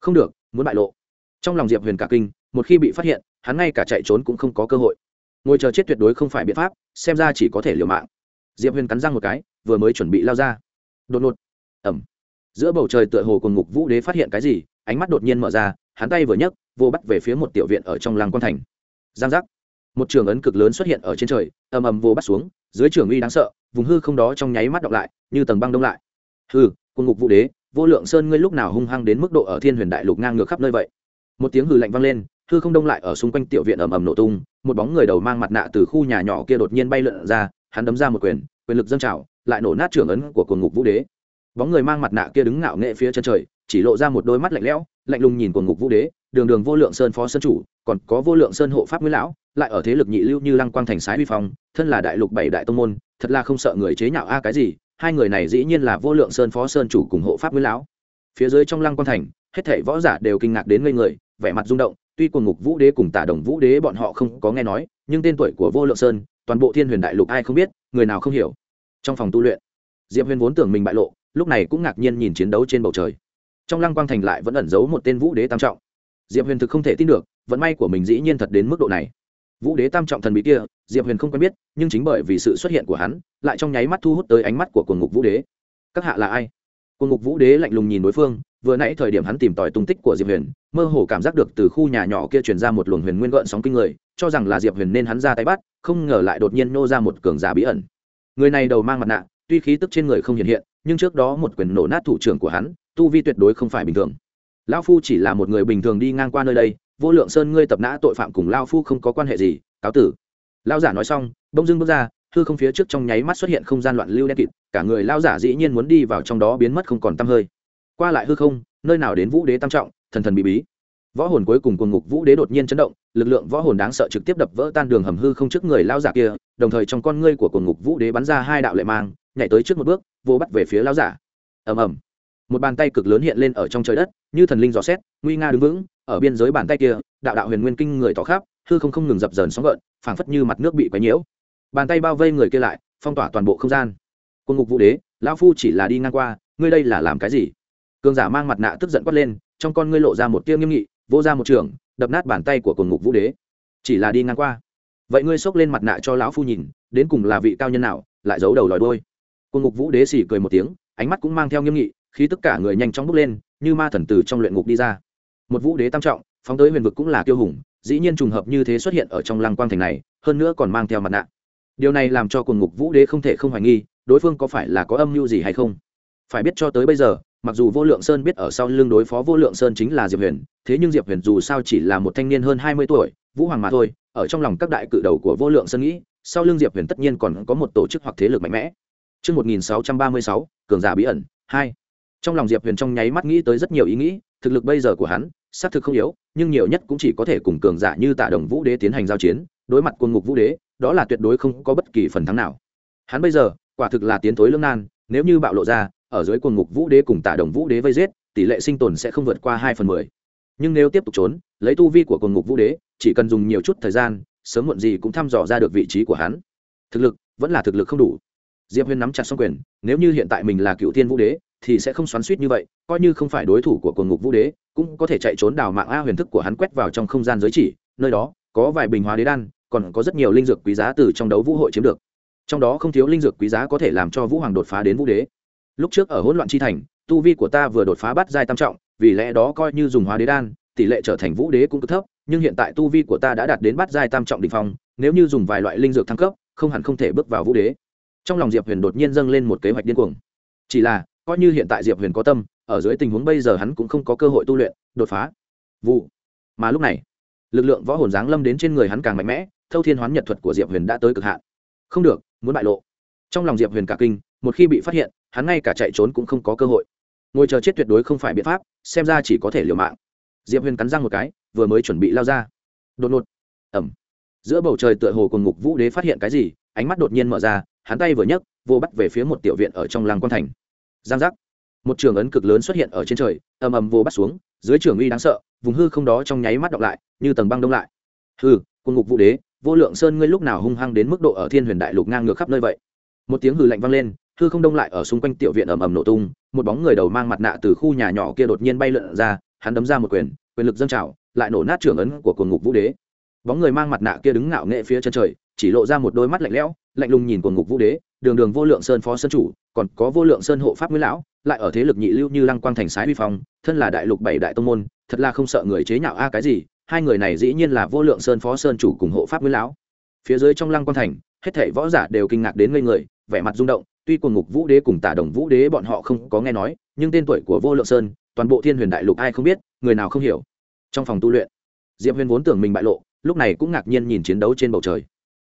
Không được, muốn bại lộ. Trong lòng diệp huyền cả kinh, một khi bị phát hiện hắn ngay cả chạy trốn cũng không có cơ hội. Ngồi chờ chết tuyệt đối không phải biện pháp, xem ra chỉ có thể liều mạng. Diệp huyền cắn răng một cái, vừa mới chuẩn bị lao ra. Đột ngột. Ẩm giữa bầu trời tựa hồ cùng ngục vũ đế phát hiện cái gì, ánh mắt đột nhiên mở ra, hắn tay vừa nhấc, vô bắt về phía một tiểu viện ở trong làng quan thành. Giang giác. Một trường ấn cực lớn xuất hiện ở trên trời, ầm ầm vô bắt xuống, dưới trường uy đáng sợ, vùng hư không đó trong nháy mắt đọc lại, như tầng băng đông lại. Hư cùng ngục vũ đế, vô lượng sơn ngươi lúc nào hung hăng đến mức độ ở thiên huyền đại lục ngang ngược khắp nơi vậy? Một tiếng hư lạnh vang lên hư không đông lại ở xung quanh tiểu viện ầm ầm nổ tung, một bóng người đầu mang mặt nạ từ khu nhà nhỏ kia đột nhiên bay lượn ra, hắn đấm ra một quyền quyền lực dâng trào, lại nổ nát trưởng ấn của cuồng ngục vũ đế. Bóng người mang mặt nạ kia đứng ngạo nghệ phía chân trời, chỉ lộ ra một đôi mắt lạnh lẽo, lạnh lùng nhìn cuồng ngục vũ đế, đường đường vô lượng sơn phó sơn chủ, còn có vô lượng sơn hộ pháp nguyễn lão, lại ở thế lực nhị lưu như lăng quang thành sái vi phong, thân là đại lục bảy đại tông môn, thật là không sợ người chế nhạo a cái gì, hai người này dĩ nhiên là vô lượng sơn phó sơn chủ cùng hộ pháp nguyễn lão. Phía dưới trong lăng quang thành, hết thảy võ giả đều kinh ngạc đến ngây người, vẻ mặt rung động tuy cuồng ngục vũ đế cùng tả đồng vũ đế bọn họ không có nghe nói, nhưng tên tuổi của vô lượng sơn, toàn bộ thiên huyền đại lục ai không biết, người nào không hiểu. Trong phòng tu luyện, diệp huyền vốn tưởng mình bại lộ, lúc này cũng ngạc nhiên nhìn chiến đấu trên bầu trời. Trong lăng quang thành lại vẫn ẩn giấu một tên vũ đế tam trọng. Diệp huyền thực không thể tin được, vận may của mình dĩ nhiên thật đến mức độ này. Vũ đế tam trọng thần bí kia, diệp huyền không quen biết, nhưng chính bởi vì sự xuất hiện của hắn, lại trong nháy mắt thu hút tới ánh mắt của quần ngục vũ đế. Các hạ là ai? Quần ngục vũ đế lạnh lùng nhìn đối phương vừa nãy thời điểm hắn tìm tòi tung tích của diệp huyền, mơ hồ cảm giác được từ khu nhà nhỏ kia truyền ra một luồng huyền nguyên gợn sóng kinh người, cho rằng là diệp huyền nên hắn ra tay bắt, không ngờ lại đột nhiên nô ra một cường giả bí ẩn. Người này đầu mang mặt nạ, tuy khí tức trên người không hiện hiện, nhưng trước đó một quyền nổ nát thủ trưởng của hắn, tu vi tuyệt đối không phải bình thường. Lao phu chỉ là một người bình thường đi ngang qua nơi đây, vô lượng sơn ngươi tập nã tội phạm cùng lao phu không có quan hệ gì, cáo tử. Lao giả nói xong đông dưng bước ra, hư không phía trước trong nháy mắt xuất hiện không gian loạn lưu đen kịt, cả người lao giả dĩ nhiên muốn đi vào trong đó biến mất không còn t hơi qua lại hư không, nơi nào đến vũ đế tam trọng, thần thần bí bí. Võ hồn cuối cùng cùng ngục vũ đế đột nhiên chấn động, lực lượng võ hồn đáng sợ trực tiếp đập vỡ tan đường hầm hư không trước người lao giả kia, đồng thời trong con ngươi của cùng ngục vũ đế bắn ra hai đạo lệ mang, nhảy tới trước một bước, vô bắt về phía lao giả. Ầm ầm. Một bàn tay cực lớn hiện lên ở trong trời đất, như thần linh dò xét, nguy nga đứng vững, ở biên giới bàn tay kia, đạo đạo huyền nguyên kinh người tỏ khắp, hư không không ngừng dập dờn sóng gợn, phảng phất như mặt nước bị quấy nhiễu. Bàn tay bao vây người kia lại, phong tỏa toàn bộ không gian. Quân ngục vũ đế, lão phu chỉ là đi ngang qua, ngươi đây là làm cái gì? Cường giả mang mặt nạ tức giận quát lên, trong con ngươi lộ ra một tia nghiêm nghị vô ra một trường, đập nát bàn tay của cồn ngục vũ đế. Chỉ là đi ngang qua. Vậy ngươi xốc lên mặt nạ cho lão phu nhìn, đến cùng là vị cao nhân nào, lại giấu đầu lòi đôi cồn ngục vũ đế xỉ cười một tiếng, ánh mắt cũng mang theo nghiêm nghị khi tất cả người nhanh chóng bước lên, như ma thần tử trong luyện ngục đi ra. Một vũ đế tam trọng, phóng tới huyền vực cũng là kiêu hùng, dĩ nhiên trùng hợp như thế xuất hiện ở trong lăng quang thành này, hơn nữa còn mang theo mặt nạ. Điều này làm cho cồn ngục vũ đế không thể không hoài nghi, đối phương có phải là có âm mưu gì hay không? Phải biết cho tới bây giờ mặc dù vô lượng sơn biết ở sau lưng đối phó vô lượng sơn chính là diệp huyền thế nhưng diệp huyền dù sao chỉ là một thanh niên hơn hai mươi tuổi vũ hoàng mà thôi ở trong lòng các đại cự đầu của vô lượng sơn nghĩ sau lưng diệp huyền tất nhiên còn có một tổ chức hoặc thế lực mạnh mẽ Trước 1636, cường giả bí ẩn, 2. Trong lòng Diệp Huyền trong nháy mắt nghĩ tới rất nhiều ý nghĩ, thực lực bây giờ của hắn, xác thực không yếu, nhưng nhiều nhất cũng chỉ có thể cùng cường giả như Tạ Đồng Vũ Đế tiến hành giao chiến, đối mặt quân ngục Vũ Đế, đó là tuyệt đối không có bất kỳ phần thắng nào. Hắn bây giờ, quả thực là tiến thối lưỡng nan, nếu như bạo lộ ra, ở dưới quần ngục vũ đế cùng tả đồng vũ đế vây giết, tỷ lệ sinh tồn sẽ không vượt qua hai phần mười. Nhưng nếu tiếp tục trốn, lấy tu vi của quần ngục vũ đế, chỉ cần dùng nhiều chút thời gian, sớm muộn gì cũng thăm dò ra được vị trí của hắn. Thực lực, vẫn là thực lực không đủ. Diệp huyên nắm chặt xong quyền, nếu như hiện tại mình là cựu thiên vũ đế, thì sẽ không xoắn suýt như vậy, coi như không phải đối thủ của quần ngục vũ đế, cũng có thể chạy trốn đào mạng a huyền thức của hắn quét vào trong không gian giới chỉ, nơi đó có vài bình hóa đế đan, còn có rất nhiều linh dược quý giá từ trong đấu vũ hội chiếm được. Trong đó không thiếu linh dược quý giá có thể làm cho vũ hoàng đột phá đến vũ đế lúc trước ở hỗn loạn chi thành, tu vi của ta vừa đột phá bắt giai tam trọng, vì lẽ đó coi như dùng hóa đế đan, tỷ lệ trở thành vũ đế cũng cực thấp, nhưng hiện tại tu vi của ta đã đạt đến bắt giai tam trọng đỉnh phong, nếu như dùng vài loại linh dược thăng cấp, không hẳn không thể bước vào vũ đế. Trong lòng diệp huyền đột nhiên dâng lên một kế hoạch điên cuồng. Chỉ là, coi như hiện tại diệp huyền có tâm, ở dưới tình huống bây giờ hắn cũng không có cơ hội tu luyện, đột phá. Vụ. Mà lúc này, lực lượng võ hồn giáng lâm đến trên người hắn càng mạnh mẽ, thâu thiên hoán nhật thuật của diệp huyền đã tới cực hạn. Không được, muốn bại lộ. Trong lòng diệp huyền cả kinh, một khi bị phát hiện hắn ngay cả chạy trốn cũng không có cơ hội. Ngồi chờ chết tuyệt đối không phải biện pháp, xem ra chỉ có thể liều mạng. Diệp huyền cắn răng một cái, vừa mới chuẩn bị lao ra. Đột ngột. Ẩm giữa bầu trời tựa hồ cùng ngục vũ đế phát hiện cái gì, ánh mắt đột nhiên mở ra, hắn tay vừa nhấc, vô bắt về phía một tiểu viện ở trong làng quan thành. Giang giác. Một trường ấn cực lớn xuất hiện ở trên trời, ầm ầm vô bắt xuống, dưới trường uy đáng sợ, vùng hư không đó trong nháy mắt đọc lại, như tầng băng đông lại. Hư cùng ngục vũ đế, vô lượng sơn ngươi lúc nào hung hăng đến mức độ ở thiên huyền đại lục ngang ngược khắp nơi vậy? Một tiếng hư lạnh vang lên hư không đông lại ở xung quanh tiểu viện ầm ầm nổ tung, một bóng người đầu mang mặt nạ từ khu nhà nhỏ kia đột nhiên bay lượn ra, hắn đấm ra một quyền quyền lực dâng trào, lại nổ nát trưởng ấn của cuồng ngục vũ đế. Bóng người mang mặt nạ kia đứng ngạo nghệ phía chân trời, chỉ lộ ra một đôi mắt lạnh lẽo, lạnh lùng nhìn cuồng ngục vũ đế, đường đường vô lượng sơn phó sơn chủ, còn có vô lượng sơn hộ pháp nguyễn lão, lại ở thế lực nhị lưu như lăng quang thành sái vi phong, thân là đại lục bảy đại tông môn, thật là không sợ người chế nhạo a cái gì, hai người này dĩ nhiên là vô lượng sơn phó sơn chủ cùng hộ pháp nguyễn lão. Phía dưới trong lăng quang thành, hết thảy võ giả đều kinh ngạc đến ngây người, vẻ mặt rung động tuy cuồng ngục vũ đế cùng tả đồng vũ đế bọn họ không có nghe nói, nhưng tên tuổi của vô lượng sơn, toàn bộ thiên huyền đại lục ai không biết, người nào không hiểu. Trong phòng tu luyện, diệp huyền vốn tưởng mình bại lộ, lúc này cũng ngạc nhiên nhìn chiến đấu trên bầu trời.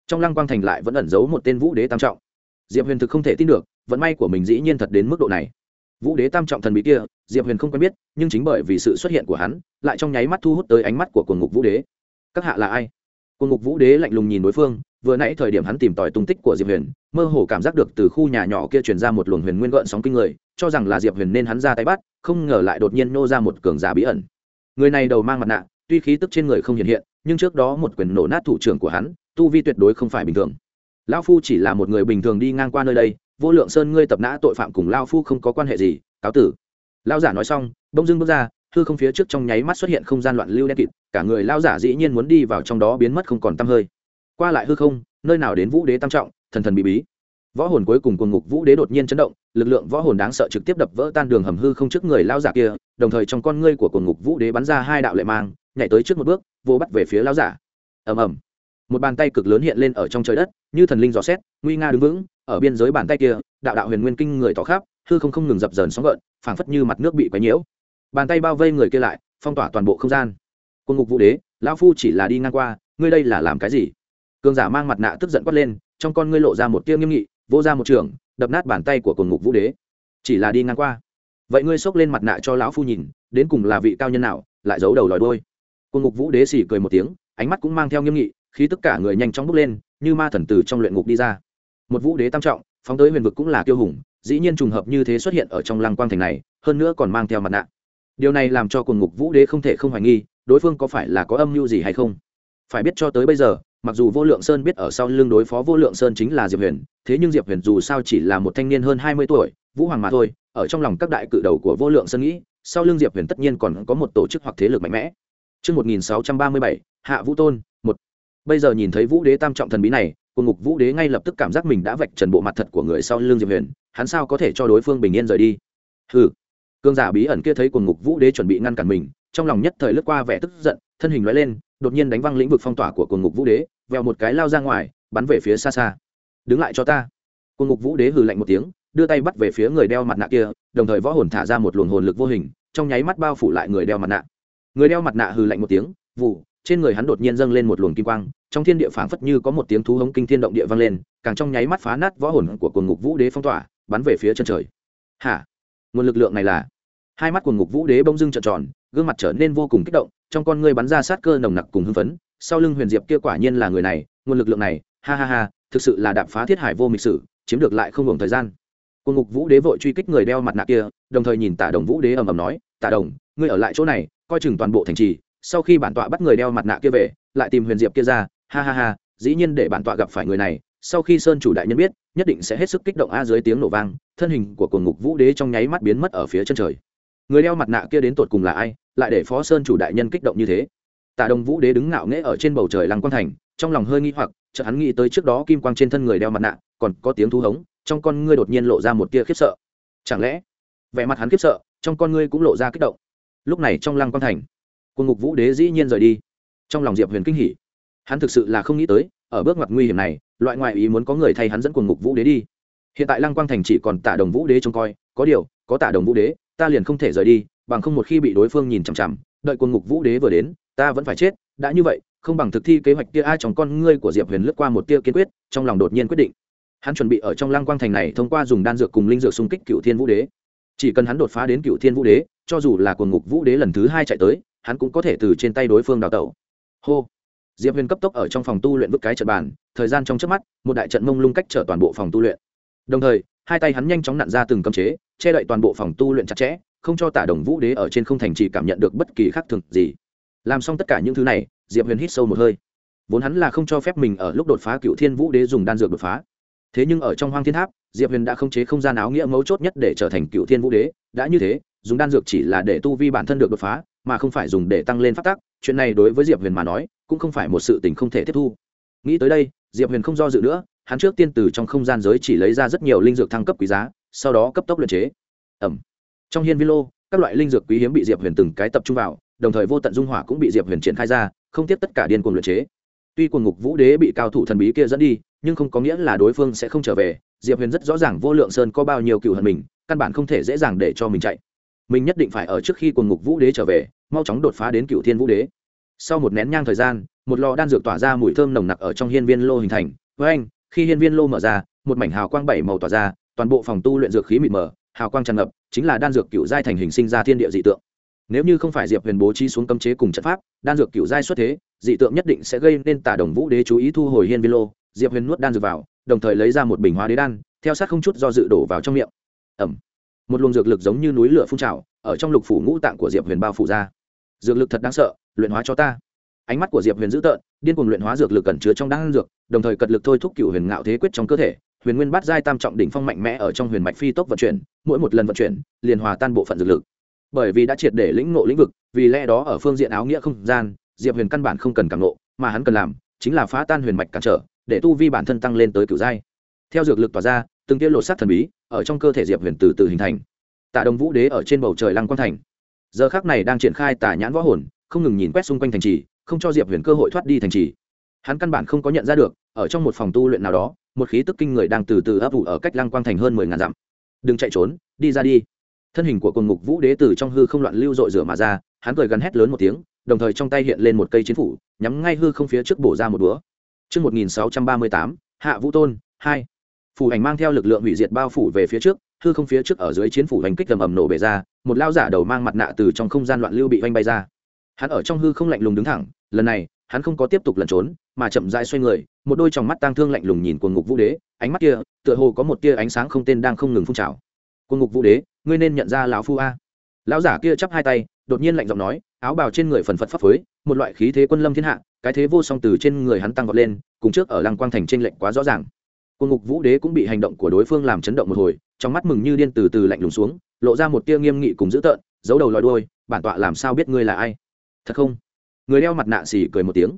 Trong lăng quang thành lại vẫn ẩn giấu một tên vũ đế tam trọng. Diệp huyền thực không thể tin được, vận may của mình dĩ nhiên thật đến mức độ này. Vũ đế tam trọng thần bí kia, diệp huyền không quen biết, nhưng chính bởi vì sự xuất hiện của hắn, lại trong nháy mắt thu hút tới ánh mắt của quần ngục vũ đế. Các hạ là ai? Quần ngục vũ đế lạnh lùng nhìn đối phương vừa nãy thời điểm hắn tìm tòi tung tích của diệp huyền, mơ hồ cảm giác được từ khu nhà nhỏ kia truyền ra một luồng huyền nguyên gợn sóng kinh người, cho rằng là diệp huyền nên hắn ra tay bắt, không ngờ lại đột nhiên nô ra một cường giả bí ẩn. Người này đầu mang mặt nạ, tuy khí tức trên người không hiện hiện, nhưng trước đó một quyền nổ nát thủ trưởng của hắn, tu vi tuyệt đối không phải bình thường. Lão phu chỉ là một người bình thường đi ngang qua nơi đây, vô lượng sơn ngươi tập nã tội phạm cùng lao phu không có quan hệ gì, cáo tử. Lao giả nói xong bông dưng bước ra, hư không phía trước trong nháy mắt xuất hiện không gian loạn lưu đen kịt, cả người lao giả dĩ nhiên muốn đi vào trong đó biến mất không còn t hơi qua lại hư không, nơi nào đến vũ đế tam trọng, thần thần bí bí. Võ hồn cuối cùng cùng ngục vũ đế đột nhiên chấn động, lực lượng võ hồn đáng sợ trực tiếp đập vỡ tan đường hầm hư không trước người lao giả kia, đồng thời trong con ngươi của cùng ngục vũ đế bắn ra hai đạo lệ mang, nhảy tới trước một bước, vô bắt về phía lao giả. Ầm ầm. Một bàn tay cực lớn hiện lên ở trong trời đất, như thần linh dò xét, nguy nga đứng vững, ở biên giới bàn tay kia, đạo đạo huyền nguyên kinh người tỏ khắp, hư không không ngừng dập dờn sóng gợn, phảng phất như mặt nước bị quấy nhiễu. Bàn tay bao vây người kia lại, phong tỏa toàn bộ không gian. Quân ngục vũ đế, lão phu chỉ là đi ngang qua, ngươi đây là làm cái gì? Cường giả mang mặt nạ tức giận quát lên, trong con ngươi lộ ra một tia nghiêm nghị vô ra một trường, đập nát bàn tay của cồn ngục vũ đế. Chỉ là đi ngang qua. Vậy ngươi xốc lên mặt nạ cho lão phu nhìn, đến cùng là vị cao nhân nào, lại giấu đầu lòi đôi cồn ngục vũ đế xỉ cười một tiếng, ánh mắt cũng mang theo nghiêm nghị khi tất cả người nhanh chóng bước lên, như ma thần tử trong luyện ngục đi ra. Một vũ đế tam trọng, phóng tới huyền vực cũng là kiêu hùng, dĩ nhiên trùng hợp như thế xuất hiện ở trong lăng quang thành này, hơn nữa còn mang theo mặt nạ. Điều này làm cho cồn ngục vũ đế không thể không hoài nghi, đối phương có phải là có âm mưu gì hay không? Phải biết cho tới bây giờ mặc dù vô lượng sơn biết ở sau lưng đối phó vô lượng sơn chính là diệp huyền thế nhưng diệp huyền dù sao chỉ là một thanh niên hơn hai mươi tuổi vũ hoàng mà thôi ở trong lòng các đại cự đầu của vô lượng sơn nghĩ sau lưng diệp huyền tất nhiên còn có một tổ chức hoặc thế lực mạnh mẽ Trước 1637, Hạ Vũ Tôn, một. Bây giờ nhìn thấy Vũ Đế tam trọng thần bí này, cùng ngục Vũ Đế ngay lập tức cảm giác mình đã vạch trần bộ mặt thật của người sau lưng Diệp Huyền, hắn sao có thể cho đối phương bình yên rời đi? Hừ. Cương giả bí ẩn kia thấy cùng ngục Vũ Đế chuẩn bị ngăn cản mình, trong lòng nhất thời lướt qua vẻ tức giận, thân hình lóe lên, đột nhiên đánh văng lĩnh vực phong tỏa của cồn ngục vũ đế vèo một cái lao ra ngoài bắn về phía xa xa. Đứng lại cho ta. Cồn ngục vũ đế hừ lạnh một tiếng đưa tay bắt về phía người đeo mặt nạ kia đồng thời võ hồn thả ra một luồng hồn lực vô hình trong nháy mắt bao phủ lại người đeo mặt nạ. Người đeo mặt nạ hừ lạnh một tiếng vụ trên người hắn đột nhiên dâng lên một luồng kim quang trong thiên địa phảng phất như có một tiếng thú hống kinh thiên động địa vang lên càng trong nháy mắt phá nát võ hồn của cồn ngục vũ đế phong tỏa bắn về phía chân trời. Hả? Nguồn lực lượng này là? Hai mắt cuồng ngục vũ đế bông dưng trợn tròn gương mặt trở nên vô cùng kích động trong con ngươi bắn ra sát cơ nồng nặc cùng hưng phấn, sau lưng huyền diệp kia quả nhiên là người này, nguồn lực lượng này, ha ha ha, thực sự là đạp phá thiết hải vô mịch sử, chiếm được lại không hưởng thời gian. Quân ngục vũ đế vội truy kích người đeo mặt nạ kia, đồng thời nhìn tả đồng vũ đế ầm ầm nói, tả đồng, ngươi ở lại chỗ này, coi chừng toàn bộ thành trì, sau khi bản tọa bắt người đeo mặt nạ kia về, lại tìm huyền diệp kia ra, ha ha ha, dĩ nhiên để bản tọa gặp phải người này, sau khi sơn chủ đại nhân biết, nhất định sẽ hết sức kích động a dưới tiếng nổ vang, thân hình của cuồng ngục vũ đế trong nháy mắt biến mất ở phía chân trời người đeo mặt nạ kia đến tột cùng là ai, lại để phó sơn chủ đại nhân kích động như thế. Tạ đồng vũ đế đứng ngạo nghễ ở trên bầu trời lăng quang thành, trong lòng hơi nghi hoặc, chợt hắn nghĩ tới trước đó kim quang trên thân người đeo mặt nạ, còn có tiếng thú hống, trong con ngươi đột nhiên lộ ra một tia khiếp sợ. Chẳng lẽ, vẻ mặt hắn khiếp sợ, trong con ngươi cũng lộ ra kích động? Lúc này trong lăng quang thành, quân ngục vũ đế dĩ nhiên rời đi. Trong lòng diệp huyền kinh hỉ. Hắn thực sự là không nghĩ tới, ở bước ngoặt nguy hiểm này, loại ngoại ý muốn có người thay hắn dẫn quân ngục vũ đế đi. Hiện tại lăng quang thành chỉ còn tả đồng vũ đế trông coi, có điều, có tả đồng vũ đế ta liền không thể rời đi, bằng không một khi bị đối phương nhìn chằm chằm, đợi quân ngục vũ đế vừa đến, ta vẫn phải chết, đã như vậy, không bằng thực thi kế hoạch tia ai trong con ngươi của diệp huyền lướt qua một tia kiên quyết, trong lòng đột nhiên quyết định. Hắn chuẩn bị ở trong lăng quang thành này thông qua dùng đan dược cùng linh dược xung kích cựu thiên vũ đế. Chỉ cần hắn đột phá đến cựu thiên vũ đế, cho dù là quần ngục vũ đế lần thứ hai chạy tới, hắn cũng có thể từ trên tay đối phương đào tẩu. Hô! Diệp huyền cấp tốc ở trong phòng tu luyện vứt cái trận bàn, thời gian trong trước mắt, một đại trận mông lung cách trở toàn bộ phòng tu luyện. Đồng thời, hai tay hắn nhanh chóng nặn ra từng cấm chế che đậy toàn bộ phòng tu luyện chặt chẽ, không cho tả đồng vũ đế ở trên không thành trì cảm nhận được bất kỳ khác thường gì. Làm xong tất cả những thứ này, diệp huyền hít sâu một hơi. Vốn hắn là không cho phép mình ở lúc đột phá cựu thiên vũ đế dùng đan dược đột phá. Thế nhưng ở trong hoang thiên tháp, diệp huyền đã không chế không gian áo nghĩa mấu chốt nhất để trở thành cựu thiên vũ đế. Đã như thế, dùng đan dược chỉ là để tu vi bản thân được đột phá, mà không phải dùng để tăng lên phát tác chuyện này đối với diệp huyền mà nói, cũng không phải một sự tình không thể tiếp thu. Nghĩ tới đây, diệp huyền không do dự nữa, hắn trước tiên từ trong không gian giới chỉ lấy ra rất nhiều linh dược thăng cấp quý giá sau đó cấp tốc luyện chế. Ẩm. Trong hiên vi lô các loại linh dược quý hiếm bị diệp huyền từng cái tập trung vào, đồng thời vô tận dung hỏa cũng bị diệp huyền triển khai ra, không tiếp tất cả điên cuồng luyện chế. Tuy quần ngục vũ đế bị cao thủ thần bí kia dẫn đi, nhưng không có nghĩa là đối phương sẽ không trở về, diệp huyền rất rõ ràng vô lượng sơn có bao nhiêu cựu hận mình, căn bản không thể dễ dàng để cho mình chạy. Mình nhất định phải ở trước khi quần ngục vũ đế trở về, mau chóng đột phá đến cựu thiên vũ đế. Sau một nén nhang thời gian, một lò đan dược tỏa ra mùi thơm nồng nặc ở trong hiên viên lô hình thành. Với anh khi hiên viên lô mở ra, một mảnh hào quang bảy màu tỏa ra toàn bộ phòng tu luyện dược khí mịt mờ, hào quang tràn ngập, chính là đan dược cựu giai thành hình sinh ra thiên địa dị tượng. Nếu như không phải diệp huyền bố trí xuống cấm chế cùng trận pháp, đan dược cựu giai xuất thế, dị tượng nhất định sẽ gây nên tả đồng vũ đế chú ý thu hồi hiên vi lô, diệp huyền nuốt đan dược vào, đồng thời lấy ra một bình hóa đế đan, theo sát không chút do dự đổ vào trong miệng. Ẩm. Một luồng dược lực giống như núi lửa phun trào, ở trong lục phủ ngũ tạng của diệp huyền bao phủ ra. Dược lực thật đáng sợ, luyện hóa cho ta. Ánh mắt của diệp huyền dữ tợn, điên cuồng luyện hóa dược lực cẩn chứa trong đan dược, đồng thời cật lực thôi thúc cựu huyền ngạo thế quyết trong cơ thể huyền nguyên bát giai tam trọng đỉnh phong mạnh mẽ ở trong huyền mạch phi tốc vận chuyển, mỗi một lần vận chuyển, liền hòa tan bộ phận dược lực. Bởi vì đã triệt để lĩnh ngộ lĩnh vực, vì lẽ đó ở phương diện áo nghĩa không gian, diệp huyền căn bản không cần càng ngộ, mà hắn cần làm chính là phá tan huyền mạch cản trở, để tu vi bản thân tăng lên tới cựu giai. Theo dược lực tỏa ra, từng tiết lột sắc thần bí ở trong cơ thể diệp huyền từ từ hình thành. Tạ đồng vũ đế ở trên bầu trời lăng quang thành. Giờ khác này đang triển khai tả nhãn võ hồn, không ngừng nhìn quét xung quanh thành trì, không cho diệp huyền cơ hội thoát đi thành trì hắn căn bản không có nhận ra được ở trong một phòng tu luyện nào đó một khí tức kinh người đang từ từ ấp ủ ở cách lăng quang thành hơn mười ngàn dặm đừng chạy trốn đi ra đi thân hình của cồn ngục vũ đế từ trong hư không loạn lưu dội rửa mà ra hắn cười gắn hét lớn một tiếng đồng thời trong tay hiện lên một cây chiến phủ nhắm ngay hư không phía trước bổ ra một búa Trước 1638, Hạ Vũ Tôn, 2. Phủ ảnh mang theo lực lượng hủy diệt bao phủ về phía trước, hư không phía trước ở dưới chiến phủ hành kích tầm ầm nổ bể ra, một lao giả đầu mang mặt nạ từ trong không gian loạn lưu bị vanh bay ra. Hắn ở trong hư không lạnh lùng đứng thẳng, lần này, hắn không có tiếp tục lẩn trốn, mà chậm rãi xoay người, một đôi tròng mắt tang thương lạnh lùng nhìn cuồng ngục vũ đế, ánh mắt kia, tựa hồ có một tia ánh sáng không tên đang không ngừng phun trào. Cuồng ngục vũ đế, ngươi nên nhận ra lão phu a. Lão giả kia chắp hai tay, đột nhiên lạnh giọng nói, áo bào trên người phần phật phấp phới, một loại khí thế quân lâm thiên hạ, cái thế vô song từ trên người hắn tăng vọt lên, cùng trước ở Lăng Quang thành trên lệnh quá rõ ràng. Cuồng ngục vũ đế cũng bị hành động của đối phương làm chấn động một hồi, trong mắt mừng như điên từ từ lạnh lùng xuống, lộ ra một tia nghiêm nghị cùng dữ tợn, giấu đầu lòi đuôi, bản tọa làm sao biết ngươi là ai? Thật không? Người đeo mặt nạ sỉ cười một tiếng.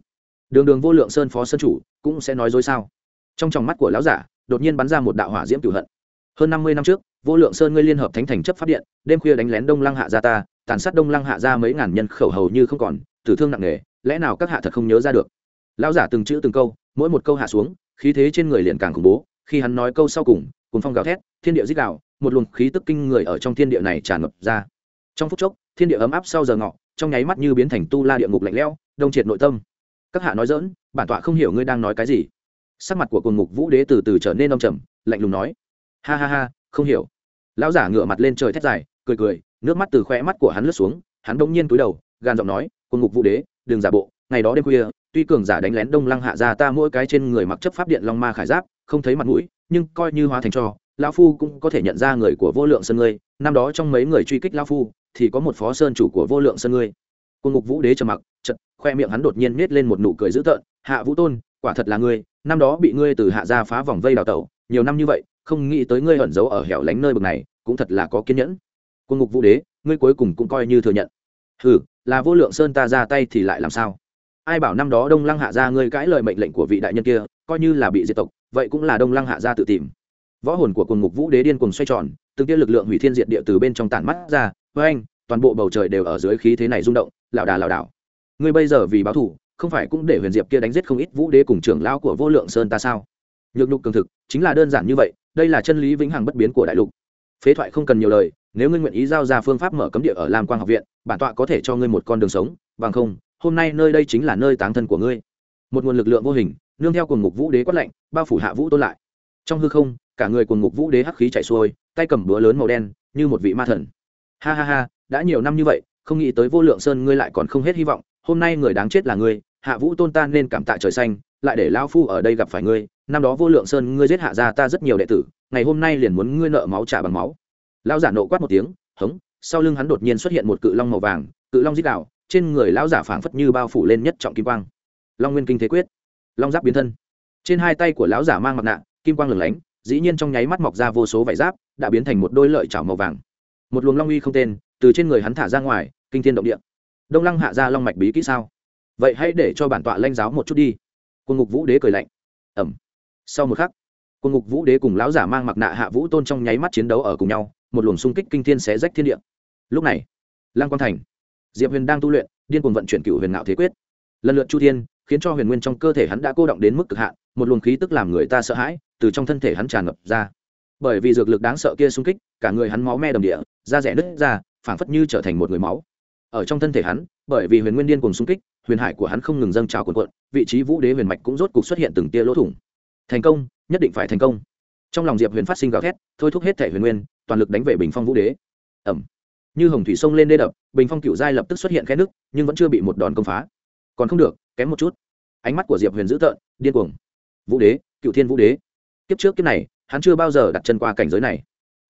Đường Đường Vô Lượng Sơn phó sơn chủ, cũng sẽ nói dối sao? Trong tròng mắt của lão giả, đột nhiên bắn ra một đạo hỏa diễm cửu hận. Hơn năm mươi năm trước, Vô Lượng Sơn ngươi liên hợp thánh thành chấp pháp điện, đêm khuya đánh lén Đông Lăng hạ gia ta, tàn sát Đông Lăng hạ gia mấy ngàn nhân khẩu hầu như không còn, tử thương nặng nề, lẽ nào các hạ thật không nhớ ra được? Lão giả từng chữ từng câu, mỗi một câu hạ xuống, khí thế trên người liền càng khủng bố, khi hắn nói câu sau cùng, cùng phong gào thét, thiên địa dích đạo một luồng khí tức kinh người ở trong thiên địa này tràn ngập ra. Trong phút chốc, thiên địa ấm áp sau giờ ngọ, trong nháy mắt như biến thành tu la địa ngục lạnh lẽo, đông triệt nội tâm. Các hạ nói dỡn, bản tọa không hiểu ngươi đang nói cái gì. Sắc mặt của cuồng ngục vũ đế từ từ trở nên đông trầm, lạnh lùng nói: "Ha ha ha, không hiểu." Lão giả ngửa mặt lên trời thét dài, cười cười, nước mắt từ khóe mắt của hắn lướt xuống, hắn bỗng nhiên cúi đầu, gan giọng nói: "Cuồng ngục vũ đế, đừng giả bộ, ngày đó đêm khuya, tuy cường giả đánh lén Đông Lăng hạ ra ta mỗi cái trên người mặc chấp pháp điện long ma khải giáp, không thấy mặt mũi, nhưng coi như hóa thành cho, lão phu cũng có thể nhận ra người của vô lượng sơn ngươi năm đó trong mấy người truy kích lão phu thì có một phó sơn chủ của vô lượng sơn ngươi cung ngục vũ đế trầm mặc chật khoe miệng hắn đột nhiên nết lên một nụ cười dữ tợn, hạ vũ tôn, quả thật là ngươi, năm đó bị ngươi từ hạ ra phá vòng vây đào tẩu, nhiều năm như vậy, không nghĩ tới ngươi ẩn giấu ở hẻo lánh nơi bực này, cũng thật là có kiên nhẫn. Quân ngục vũ đế, ngươi cuối cùng cũng coi như thừa nhận. Hừ, là vô lượng sơn ta ra tay thì lại làm sao? Ai bảo năm đó đông lăng hạ ra ngươi cãi lời mệnh lệnh của vị đại nhân kia, coi như là bị diệt tộc, vậy cũng là đông lăng hạ ra tự tìm. Võ hồn của quân ngục vũ đế điên cùng xoay tròn, từng tia lực lượng hủy thiên diệt địa từ bên trong tản mắt ra với anh toàn bộ bầu trời đều ở dưới khí thế này rung động lảo đà lảo đảo ngươi bây giờ vì báo thủ, không phải cũng để huyền diệp kia đánh giết không ít vũ đế cùng trưởng lão của vô lượng sơn ta sao? Nhược nhục cường thực, chính là đơn giản như vậy, đây là chân lý vĩnh hằng bất biến của đại lục. Phế thoại không cần nhiều lời, nếu ngươi nguyện ý giao ra phương pháp mở cấm địa ở lam quang học viện, bản tọa có thể cho ngươi một con đường sống, bằng không, hôm nay nơi đây chính là nơi táng thân của ngươi. Một nguồn lực lượng vô hình, nương theo cùng ngục vũ đế quát lạnh, bao phủ hạ vũ tôn lại. Trong hư không, cả người cùng ngục vũ đế hắc khí chạy xuôi, tay cầm búa lớn màu đen, như một vị ma thần. Ha ha ha, đã nhiều năm như vậy, không nghĩ tới vô lượng sơn ngươi lại còn không hết hy vọng hôm nay người đáng chết là ngươi, hạ vũ tôn ta nên cảm tạ trời xanh, lại để lao phu ở đây gặp phải ngươi, năm đó vô lượng sơn ngươi giết hạ ra ta rất nhiều đệ tử, ngày hôm nay liền muốn ngươi nợ máu trả bằng máu. Lão giả nộ quát một tiếng, hống, sau lưng hắn đột nhiên xuất hiện một cự long màu vàng, cự long dít đạo trên người lão giả phảng phất như bao phủ lên nhất trọng kim quang. Long nguyên kinh thế quyết, long giáp biến thân. Trên hai tay của lão giả mang mặt nạ, kim quang lửng lánh, dĩ nhiên trong nháy mắt mọc ra vô số vải giáp, đã biến thành một đôi lợi chảo màu vàng. Một luồng long uy không tên, từ trên người hắn thả ra ngoài, kinh thiên động địa đông lăng hạ ra long mạch bí kỹ sao? Vậy hãy để cho bản tọa lanh giáo một chút đi. Quân ngục vũ đế cười lạnh. Ẩm sau một khắc, quân ngục vũ đế cùng lão giả mang mặc nạ hạ vũ tôn trong nháy mắt chiến đấu ở cùng nhau, một luồng xung kích kinh thiên xé rách thiên địa. Lúc này, lăng quang thành, diệp huyền đang tu luyện, điên cuồng vận chuyển cựu huyền ngạo thế quyết. Lần lượt chu thiên, khiến cho huyền nguyên trong cơ thể hắn đã cô động đến mức cực hạn, một luồng khí tức làm người ta sợ hãi, từ trong thân thể hắn tràn ngập ra. Bởi vì dược lực đáng sợ kia xung kích, cả người hắn máu me đầm địa, da rẻ nứt ra, phảng phất như trở thành một người máu ở trong thân thể hắn, bởi vì huyền nguyên điên cùng xung kích, huyền hải của hắn không ngừng dâng trào cuộn cuộn, vị trí vũ đế huyền mạch cũng rốt cục xuất hiện từng tia lỗ thủng. Thành công, nhất định phải thành công. Trong lòng diệp huyền phát sinh gào thét, thôi thúc hết thể huyền nguyên, toàn lực đánh về bình phong vũ đế. Ẩm như hồng thủy sông lên đê đập, bình phong cựu giai lập tức xuất hiện khe nước, nhưng vẫn chưa bị một đòn công phá. Còn không được, kém một chút. Ánh mắt của diệp huyền dữ tợn, điên cuồng. Vũ đế, cựu thiên vũ đế. Kiếp trước kiếp này, hắn chưa bao giờ đặt chân qua cảnh giới này.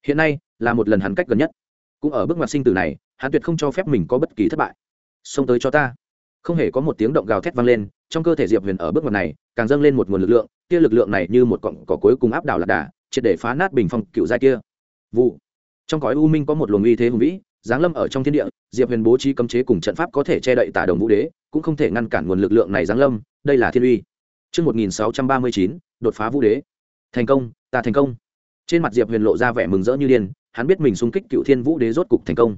Hiện nay, là một lần hắn cách gần nhất cũng ở bước ngoặt sinh tử này hắn tuyệt không cho phép mình có bất kỳ thất bại. Xông tới cho ta. Không hề có một tiếng động gào thét vang lên trong cơ thể diệp huyền ở bước ngoặt này càng dâng lên một nguồn lực lượng kia lực lượng này như một cọng cỏ cuối cùng áp đảo lạc đà triệt để phá nát bình phong cựu giai kia. Vụ. Trong cõi u minh có một luồng uy thế hùng vĩ giáng lâm ở trong thiên địa diệp huyền bố trí cấm chế cùng trận pháp có thể che đậy tả đồng vũ đế cũng không thể ngăn cản nguồn lực lượng này giáng lâm đây là thiên uy. Trước 1639, đột phá vũ đế. Thành công, ta thành công. Trên mặt Diệp Huyền lộ ra vẻ mừng rỡ như điên, hắn biết mình xung kích cựu thiên vũ đế rốt cục thành công.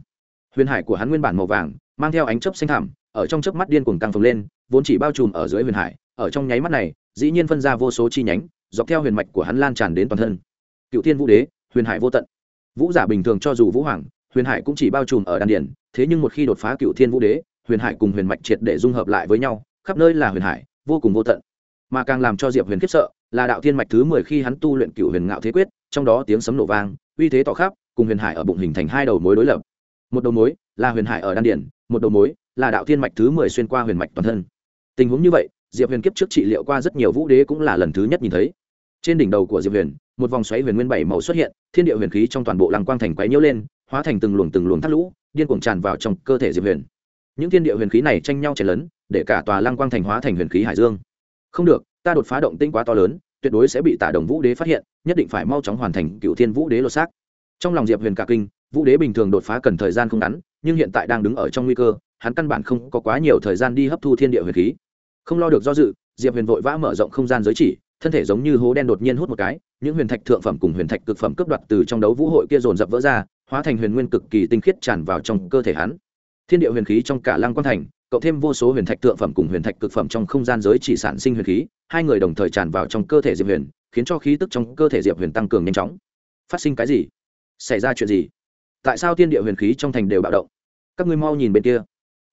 Huyền hải của hắn nguyên bản màu vàng, mang theo ánh chớp xanh thảm ở trong chớp mắt điên cuồng tăng phồng lên, vốn chỉ bao trùm ở dưới huyền hải, ở trong nháy mắt này, dĩ nhiên phân ra vô số chi nhánh, dọc theo huyền mạch của hắn lan tràn đến toàn thân. Cựu thiên vũ đế, huyền hải vô tận. Vũ giả bình thường cho dù vũ hoàng, huyền hải cũng chỉ bao trùm ở đan điển, thế nhưng một khi đột phá cựu thiên vũ đế, huyền hải cùng huyền mạch triệt để dung hợp lại với nhau, khắp nơi là huyền hải, vô cùng vô tận mà càng làm cho diệp huyền khiếp sợ là đạo thiên mạch thứ mười khi hắn tu luyện cựu huyền ngạo thế quyết trong đó tiếng sấm nổ vang uy thế tỏ khắp cùng huyền hải ở bụng hình thành hai đầu mối đối lập. Một đầu mối là huyền hải ở đan điển một đầu mối là đạo thiên mạch thứ mười xuyên qua huyền mạch toàn thân. Tình huống như vậy, diệp huyền kiếp trước trị liệu qua rất nhiều vũ đế cũng là lần thứ nhất nhìn thấy. Trên đỉnh đầu của diệp huyền, một vòng xoáy huyền nguyên bảy màu xuất hiện, thiên địa huyền khí trong toàn bộ làng quang thành quấy nhiễu lên, hóa thành từng luồng từng luồng thác lũ, điên cuồng tràn vào trong cơ thể diệp huyền. Những thiên địa huyền khí này tranh nhau chảy lớn, để cả tòa lăng quang thành hóa thành huyền khí hải dương. Không được, ta đột phá động tinh quá to lớn, tuyệt đối sẽ bị tả đồng vũ đế phát hiện, nhất định phải mau chóng hoàn thành cựu thiên vũ đế lột xác trong lòng diệp huyền cả kinh, vũ đế bình thường đột phá cần thời gian không ngắn, nhưng hiện tại đang đứng ở trong nguy cơ, hắn căn bản không có quá nhiều thời gian đi hấp thu thiên địa huyền khí. Không lo được do dự, diệp huyền vội vã mở rộng không gian giới chỉ, thân thể giống như hố đen đột nhiên hút một cái, những huyền thạch thượng phẩm cùng huyền thạch cực phẩm cướp đoạt từ trong đấu vũ hội kia dồn dập vỡ ra, hóa thành huyền nguyên cực kỳ tinh khiết tràn vào trong cơ thể hắn. Thiên địa huyền khí trong cả lăng quan thành, cộng thêm vô số huyền thạch thượng phẩm cùng huyền thạch cực phẩm trong không gian giới chỉ sản sinh huyền khí, hai người đồng thời tràn vào trong cơ thể diệp huyền, khiến cho khí tức trong cơ thể diệp huyền tăng cường nhanh chóng. Phát sinh cái gì? Xảy ra chuyện gì? Tại sao tiên địa huyền khí trong thành đều bạo động? Các ngươi mau nhìn bên kia.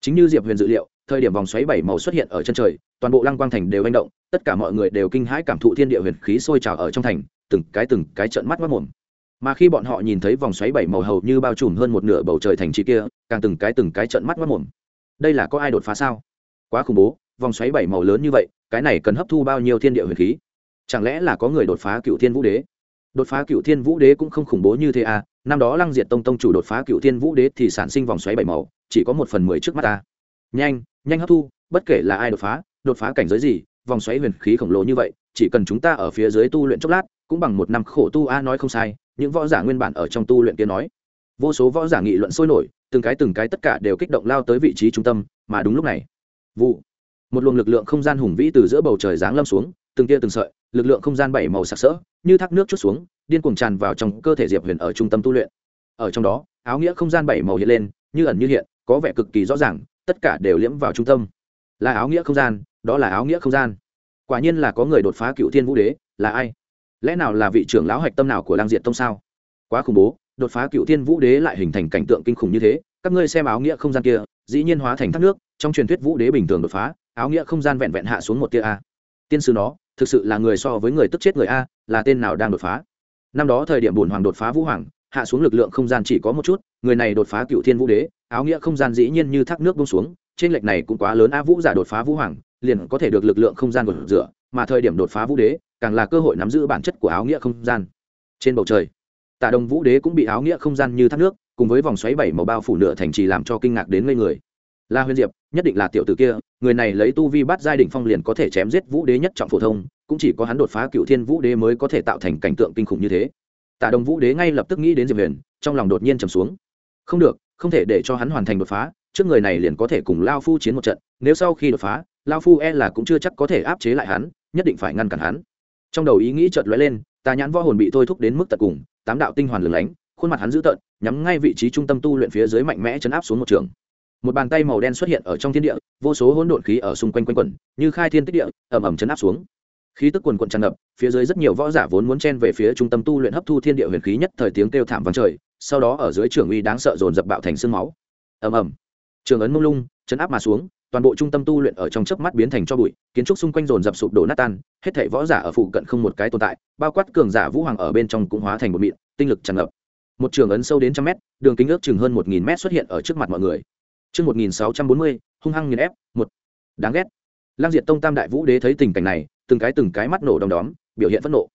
Chính như diệp huyền dự liệu, thời điểm vòng xoáy bảy màu xuất hiện ở chân trời, toàn bộ lăng quang thành đều manh động, tất cả mọi người đều kinh hãi cảm thụ thiên địa huyền khí sôi trào ở trong thành, từng cái từng cái trận mắt mất mồm. Mà khi bọn họ nhìn thấy vòng xoáy bảy màu hầu như bao trùm hơn một nửa bầu trời thành trì kia, càng từng cái từng cái trận mắt mất mồm. Đây là có ai đột phá sao? Quá khủng bố, vòng xoáy bảy màu lớn như vậy, cái này cần hấp thu bao nhiêu thiên địa huyền khí? Chẳng lẽ là có người đột phá cựu thiên vũ đế? Đột phá cựu thiên vũ đế cũng không khủng bố như thế à năm đó lăng diệt tông tông chủ đột phá cựu thiên vũ đế thì sản sinh vòng xoáy bảy màu, chỉ có một phần mười trước mắt ta. Nhanh nhanh hấp thu, bất kể là ai đột phá đột phá cảnh giới gì, vòng xoáy huyền khí khổng lồ như vậy, chỉ cần chúng ta ở phía dưới tu luyện chốc lát, cũng bằng một năm khổ tu a, nói không sai, những võ giả nguyên bản ở trong tu luyện kia nói. Vô số võ giả nghị luận sôi nổi, từng cái từng cái tất cả đều kích động lao tới vị trí trung tâm, mà đúng lúc này, vụ, một luồng lực lượng không gian hùng vĩ từ giữa bầu trời giáng lâm xuống, từng tia từng sợi lực lượng không gian bảy màu sặc sỡ, như thác nước chút xuống, điên cuồng tràn vào trong cơ thể diệp huyền ở trung tâm tu luyện. Ở trong đó, áo nghĩa không gian bảy màu hiện lên, như ẩn như hiện, có vẻ cực kỳ rõ ràng, tất cả đều liễm vào trung tâm. Là áo nghĩa không gian, đó là áo nghĩa không gian. Quả nhiên là có người đột phá cựu thiên vũ đế, là ai? Lẽ nào là vị trưởng lão hạch tâm nào của lang diện tông sao? Quá khủng bố, đột phá cựu thiên vũ đế lại hình thành cảnh tượng kinh khủng như thế, các ngươi xem áo nghĩa không gian kia, dĩ nhiên hóa thành thác nước, trong truyền thuyết vũ đế bình thường đột phá, áo nghĩa không gian vẹn vẹn hạ xuống một tia a. Tiên sư nó thực sự là người so với người tức chết người a, là tên nào đang đột phá? Năm đó thời điểm bùn hoàng đột phá vũ hoàng, hạ xuống lực lượng không gian chỉ có một chút, người này đột phá cựu thiên vũ đế, áo nghĩa không gian dĩ nhiên như thác nước bông xuống, trên lệch này cũng quá lớn, a vũ giả đột phá vũ hoàng, liền có thể được lực lượng không gian của rửa, mà thời điểm đột phá vũ đế, càng là cơ hội nắm giữ bản chất của áo nghĩa không gian. Trên bầu trời, tạ đồng vũ đế cũng bị áo nghĩa không gian như thác nước, cùng với vòng xoáy bảy màu bao phủ nửa thành trì làm cho kinh ngạc đến ngây người la huyền diệp, nhất định là tiểu tử kia, người này lấy tu vi bắt giai đỉnh phong liền có thể chém giết vũ đế nhất trọng phổ thông, cũng chỉ có hắn đột phá cựu thiên vũ đế mới có thể tạo thành cảnh tượng kinh khủng như thế. Tạ đồng vũ đế ngay lập tức nghĩ đến diệp huyền, trong lòng đột nhiên trầm xuống. Không được, không thể để cho hắn hoàn thành đột phá, trước người này liền có thể cùng lao phu chiến một trận, nếu sau khi đột phá, lao phu e là cũng chưa chắc có thể áp chế lại hắn, nhất định phải ngăn cản hắn. Trong đầu ý nghĩ chợt lóe lên, tà nhãn võ hồn bị thôi thúc đến mức tận cùng, tám đạo tinh hoàn lửng lánh, khuôn mặt hắn dữ tợn, nhắm ngay vị trí trung tâm tu luyện phía dưới mạnh mẽ chấn áp xuống một trường một bàn tay màu đen xuất hiện ở trong thiên địa, vô số hỗn độn khí ở xung quanh quanh quẩn, như khai thiên tích địa ẩm ẩm chấn áp xuống. Khí tức quần quận tràn ngập, phía dưới rất nhiều võ giả vốn muốn chen về phía trung tâm tu luyện hấp thu thiên địa huyền khí nhất thời tiếng kêu thảm vắng trời, sau đó ở dưới trường uy đáng sợ dồn dập bạo thành sương máu. Ầm ầm. Trường ấn mông lung, chấn áp mà xuống, toàn bộ trung tâm tu luyện ở trong chớp mắt biến thành cho bụi, kiến trúc xung quanh dồn dập sụp đổ nát tan, hết thảy võ giả ở phụ cận không một cái tồn tại, bao quát cường giả vũ hoàng ở bên trong cũng hóa thành một mịn, tinh lực tràn ngập. Một trường ấn sâu đến trăm mét, đường kính ước chừng hơn một nghìn mét xuất hiện ở trước mặt mọi người. Trước 1640, hung hăng nghiền ép, một. Đáng ghét. Lang Diệt Tông Tam Đại Vũ Đế thấy tình cảnh này, từng cái từng cái mắt nổ đom đóm, biểu hiện phẫn nộ.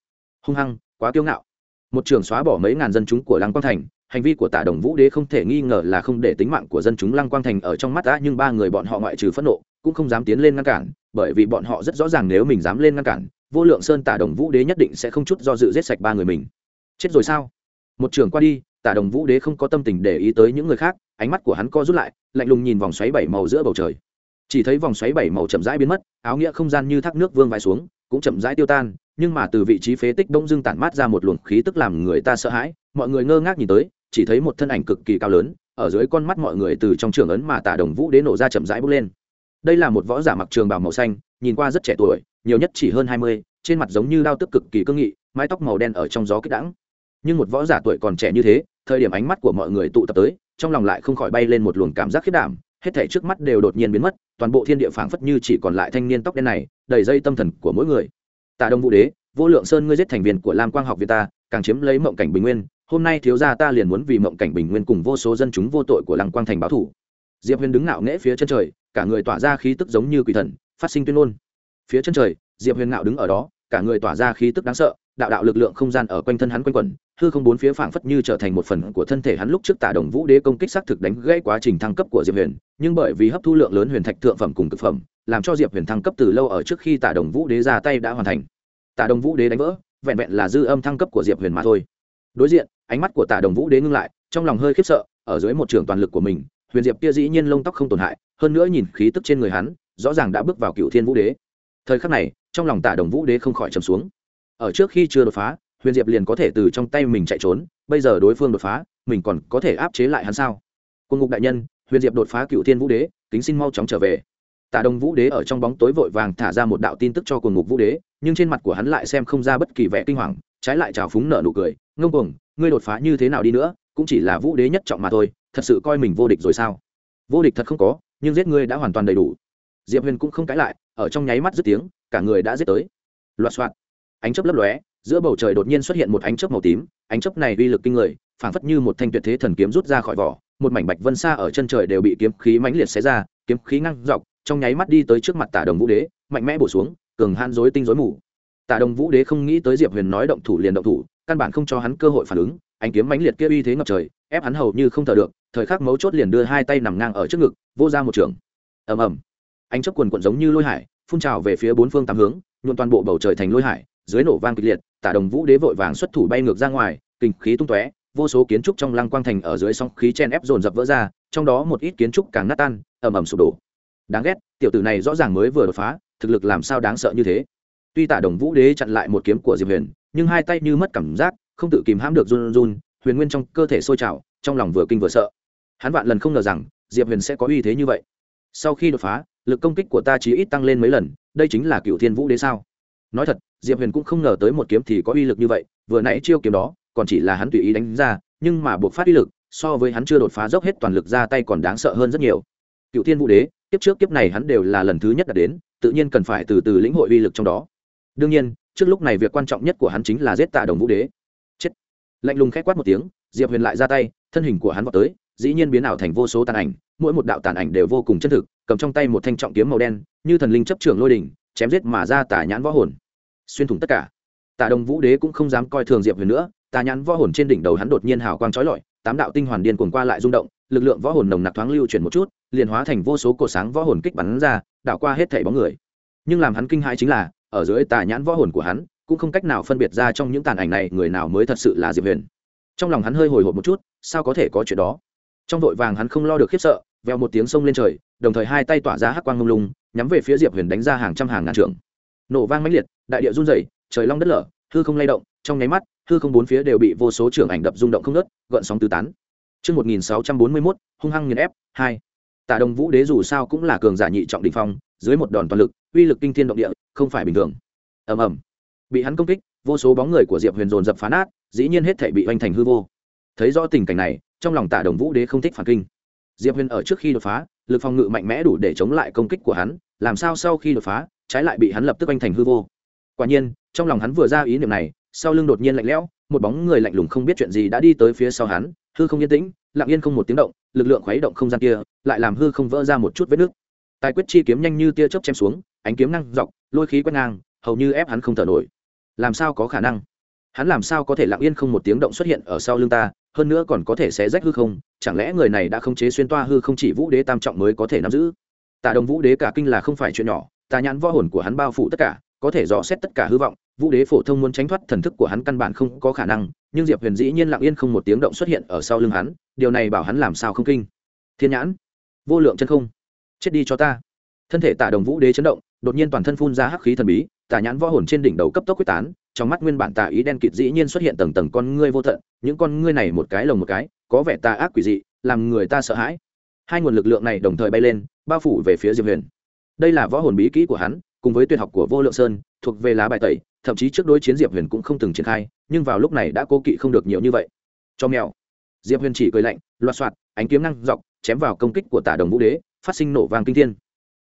Hung hăng, quá kiêu ngạo. Một trường xóa bỏ mấy ngàn dân chúng của Lăng Quang Thành, hành vi của Tả Đồng Vũ Đế không thể nghi ngờ là không để tính mạng của dân chúng Lăng Quang Thành ở trong mắt đã, nhưng ba người bọn họ ngoại trừ phẫn nộ, cũng không dám tiến lên ngăn cản, bởi vì bọn họ rất rõ ràng nếu mình dám lên ngăn cản, Vô Lượng Sơn Tả Đồng Vũ Đế nhất định sẽ không chút do dự giết sạch ba người mình. Chết rồi sao? Một trường qua đi, Tả Đồng Vũ Đế không có tâm tình để ý tới những người khác, ánh mắt của hắn co rút lại lạnh lùng nhìn vòng xoáy bảy màu giữa bầu trời. Chỉ thấy vòng xoáy bảy màu chậm rãi biến mất, áo nghĩa không gian như thác nước vương vai xuống, cũng chậm rãi tiêu tan, nhưng mà từ vị trí phế tích đông dưng tản mát ra một luồng khí tức làm người ta sợ hãi, mọi người ngơ ngác nhìn tới, chỉ thấy một thân ảnh cực kỳ cao lớn, ở dưới con mắt mọi người từ trong trường ấn mà tả đồng vũ đến nổ ra chậm rãi bốc lên. Đây là một võ giả mặc trường bào màu xanh, nhìn qua rất trẻ tuổi, nhiều nhất chỉ hơn hai mươi, trên mặt giống như đao tức cực kỳ cương nghị, mái tóc màu đen ở trong gió kích đãng. Nhưng một võ giả tuổi còn trẻ như thế thời điểm ánh mắt của mọi người tụ tập tới, trong lòng lại không khỏi bay lên một luồng cảm giác khiết đảm, hết thảy trước mắt đều đột nhiên biến mất, toàn bộ thiên địa phảng phất như chỉ còn lại thanh niên tóc đen này, đầy dây tâm thần của mỗi người. Tạ đông vũ đế, vô lượng sơn ngươi giết thành viên của lam quang học việt ta, càng chiếm lấy mộng cảnh bình nguyên, hôm nay thiếu gia ta liền muốn vì mộng cảnh bình nguyên cùng vô số dân chúng vô tội của lăng quang thành báo thủ. Diệp huyền đứng ngạo nghễ phía chân trời, cả người tỏa ra khí tức giống như quỷ thần, phát sinh tuyên ngôn. Phía chân trời, diệp huyền ngạo đứng ở đó, cả người tỏa ra khí tức đáng sợ, đạo đạo lực lượng không gian ở quanh thân hắn quanh quẩn hư không bốn phía phảng phất như trở thành một phần của thân thể hắn lúc trước tả đồng vũ đế công kích xác thực đánh gãy quá trình thăng cấp của diệp huyền, nhưng bởi vì hấp thu lượng lớn huyền thạch thượng phẩm cùng cực phẩm, làm cho diệp huyền thăng cấp từ lâu ở trước khi tả đồng vũ đế ra tay đã hoàn thành. Tả đồng vũ đế đánh vỡ, vẹn vẹn là dư âm thăng cấp của diệp huyền mà thôi. Đối diện, ánh mắt của tả đồng vũ đế ngưng lại, trong lòng hơi khiếp sợ, ở dưới một trường toàn lực của mình, huyền diệp kia dĩ nhiên lông tóc không tổn hại, hơn nữa nhìn khí tức trên người hắn, rõ ràng đã bước vào cựu thiên vũ đế. Thời khắc này, trong lòng tả đồng vũ đế không khỏi trầm xuống. Ở trước khi chưa đột phá huyền diệp liền có thể từ trong tay mình chạy trốn bây giờ đối phương đột phá mình còn có thể áp chế lại hắn sao? Quân ngục đại nhân huyền diệp đột phá cựu thiên vũ đế kính xin mau chóng trở về. Tả đồng vũ đế ở trong bóng tối vội vàng thả ra một đạo tin tức cho quân ngục vũ đế nhưng trên mặt của hắn lại xem không ra bất kỳ vẻ kinh hoàng trái lại trào phúng nợ nụ cười ngông cuồng ngươi đột phá như thế nào đi nữa cũng chỉ là vũ đế nhất trọng mà thôi thật sự coi mình vô địch rồi sao? Vô địch thật không có nhưng giết ngươi đã hoàn toàn đầy đủ. Diệp huyền cũng không cãi lại ở trong nháy mắt dứt tiếng cả người đã giết tới. Loạt soạn, ánh chấp lấp lóe giữa bầu trời đột nhiên xuất hiện một ánh chớp màu tím, ánh chớp này uy lực kinh người, phảng phất như một thanh tuyệt thế thần kiếm rút ra khỏi vỏ, một mảnh bạch vân xa ở chân trời đều bị kiếm khí mãnh liệt xé ra, kiếm khí ngăn dọc, trong nháy mắt đi tới trước mặt tả đồng vũ đế, mạnh mẽ bổ xuống, cường han dối tinh dối mù. Tả đồng vũ đế không nghĩ tới diệp huyền nói động thủ liền động thủ, căn bản không cho hắn cơ hội phản ứng, ánh kiếm mãnh liệt kia uy thế ngập trời, ép hắn hầu như không thở được, thời khắc mấu chốt liền đưa hai tay nằm ngang ở trước ngực, vô ra một trường. Ầm ầm. Ánh chớp quần quận giống như lôi hải, phun trào về phía bốn phương tám hướng, nhuộn toàn bộ bầu trời thành lôi hải, dưới nổ vang kịch liệt tả đồng vũ đế vội vàng xuất thủ bay ngược ra ngoài, kinh khí tung tóe, vô số kiến trúc trong lăng quang thành ở dưới sóng khí chen ép dồn dập vỡ ra, trong đó một ít kiến trúc càng nát tan, ầm ầm sụp đổ. Đáng ghét, tiểu tử này rõ ràng mới vừa đột phá, thực lực làm sao đáng sợ như thế? Tuy tả đồng vũ đế chặn lại một kiếm của diệp huyền, nhưng hai tay như mất cảm giác, không tự kìm hãm được run run, huyền nguyên trong cơ thể sôi trào, trong lòng vừa kinh vừa sợ. Hắn vạn lần không ngờ rằng, diệp huyền sẽ có uy thế như vậy. Sau khi đột phá, lực công kích của ta chỉ ít tăng lên mấy lần, đây chính là cựu thiên vũ đế sao? Nói thật, diệp huyền cũng không ngờ tới một kiếm thì có uy lực như vậy, vừa nãy chiêu kiếm đó, còn chỉ là hắn tùy ý đánh ra, nhưng mà buộc phát uy lực, so với hắn chưa đột phá dốc hết toàn lực ra tay còn đáng sợ hơn rất nhiều. Cựu thiên vũ đế, kiếp trước kiếp này hắn đều là lần thứ nhất đạt đến, tự nhiên cần phải từ từ lĩnh hội uy lực trong đó. Đương nhiên, trước lúc này việc quan trọng nhất của hắn chính là giết tạ đồng vũ đế. Chết. Lạnh lùng k h é quát một tiếng, diệp huyền lại ra tay, thân hình của hắn vào tới, dĩ nhiên biến ảo thành vô số tàn ảnh, mỗi một đạo tàn ảnh đều vô cùng chân thực, cầm trong tay một thanh trọng kiếm màu đen, như thần linh chấp trường lôi đỉnh, chém giết mà ra tả nhãn võ hồn xuyên thủng tất cả. Tà đồng vũ đế cũng không dám coi thường diệp huyền nữa, tà nhãn võ hồn trên đỉnh đầu hắn đột nhiên hào quang trói lọi, tám đạo tinh hoàn điên cuồng qua lại rung động, lực lượng võ hồn nồng nặc thoáng lưu chuyển một chút, liền hóa thành vô số cột sáng võ hồn kích bắn ra, đảo qua hết thảy bóng người. Nhưng làm hắn kinh hãi chính là, ở dưới tà nhãn võ hồn của hắn, cũng không cách nào phân biệt ra trong những tàn ảnh này người nào mới thật sự là diệp huyền. Trong lòng hắn hơi hồi hộp một chút, sao có thể có chuyện đó? Trong vội vàng hắn không lo được khiếp sợ veo một tiếng sông lên trời, đồng thời hai tay tỏa ra hắc quang ngông lung, nhắm về phía diệp huyền đánh ra hàng trăm hàng ngàn trượng nổ vang mãnh liệt đại địa run rẩy trời long đất lở hư không lay động trong nháy mắt hư không bốn phía đều bị vô số trưởng ảnh đập rung động không ngớt, gợn sóng tứ tán Trước 1641, hung hăng nghiền ép, 2. Tả Đồng Vũ Đế dù sao cũng là cường giả nhị trọng đỉnh phong, dưới một đòn toàn lực, uy lực kinh thiên động địa, không phải bình thường. Ầm ầm. Bị hắn công kích, vô số bóng người của Diệp Huyền dồn dập phá nát, dĩ nhiên hết thảy bị hoành thành hư vô. Thấy rõ tình cảnh này, trong lòng Tả Đồng Vũ Đế không thích phản kinh. Diệp Huyền ở trước khi đột phá, lực phòng ngự mạnh mẽ đủ để chống lại công kích của hắn, làm sao sau khi đột phá, trái lại bị hắn lập tức anh thành hư vô. Quả nhiên, trong lòng hắn vừa ra ý niệm này, sau lưng đột nhiên lạnh lẽo, một bóng người lạnh lùng không biết chuyện gì đã đi tới phía sau hắn hư không yên tĩnh lặng yên không một tiếng động lực lượng khuấy động không gian kia lại làm hư không vỡ ra một chút vết nước tài quyết chi kiếm nhanh như tia chớp chém xuống ánh kiếm năng dọc lôi khí quét ngang hầu như ép hắn không thở nổi. Làm sao có khả năng? Hắn làm sao có thể lặng yên không một tiếng động xuất hiện ở sau lưng ta hơn nữa còn có thể xé rách hư không chẳng lẽ người này đã không chế xuyên toa hư không chỉ vũ đế tam trọng mới có thể nắm giữ? Tả đồng vũ đế cả kinh là không phải chuyện nhỏ tà nhãn võ hồn của hắn bao phủ tất cả, có thể rõ xét tất cả hư vọng. Vũ đế phổ thông muốn tránh thoát thần thức của hắn căn bản không có khả năng, nhưng diệp huyền dĩ nhiên lặng yên không một tiếng động xuất hiện ở sau lưng hắn, điều này bảo hắn làm sao không kinh. Thiên nhãn, vô lượng chân không, chết đi cho ta. Thân thể tả đồng vũ đế chấn động, đột nhiên toàn thân phun ra hắc khí thần bí, tà nhãn võ hồn trên đỉnh đầu cấp tốc quyết tán, trong mắt nguyên bản tà ý đen kịt dĩ nhiên xuất hiện tầng tầng con ngươi vô tận, những con ngươi này một cái lồng một cái, có vẻ tà ác quỷ dị, làm người ta sợ hãi. Hai nguồn lực lượng này đồng thời bay lên, bao phủ về phía diệp huyền đây là võ hồn bí kỹ của hắn, cùng với tuyệt học của vô lượng sơn, thuộc về lá bài tẩy, thậm chí trước đối chiến diệp huyền cũng không từng triển khai, nhưng vào lúc này đã cố kỵ không được nhiều như vậy. Cho mèo. Diệp huyền chỉ cười lạnh, loạt soạt, ánh kiếm năng dọc, chém vào công kích của tả đồng vũ đế, phát sinh nổ vang kinh thiên.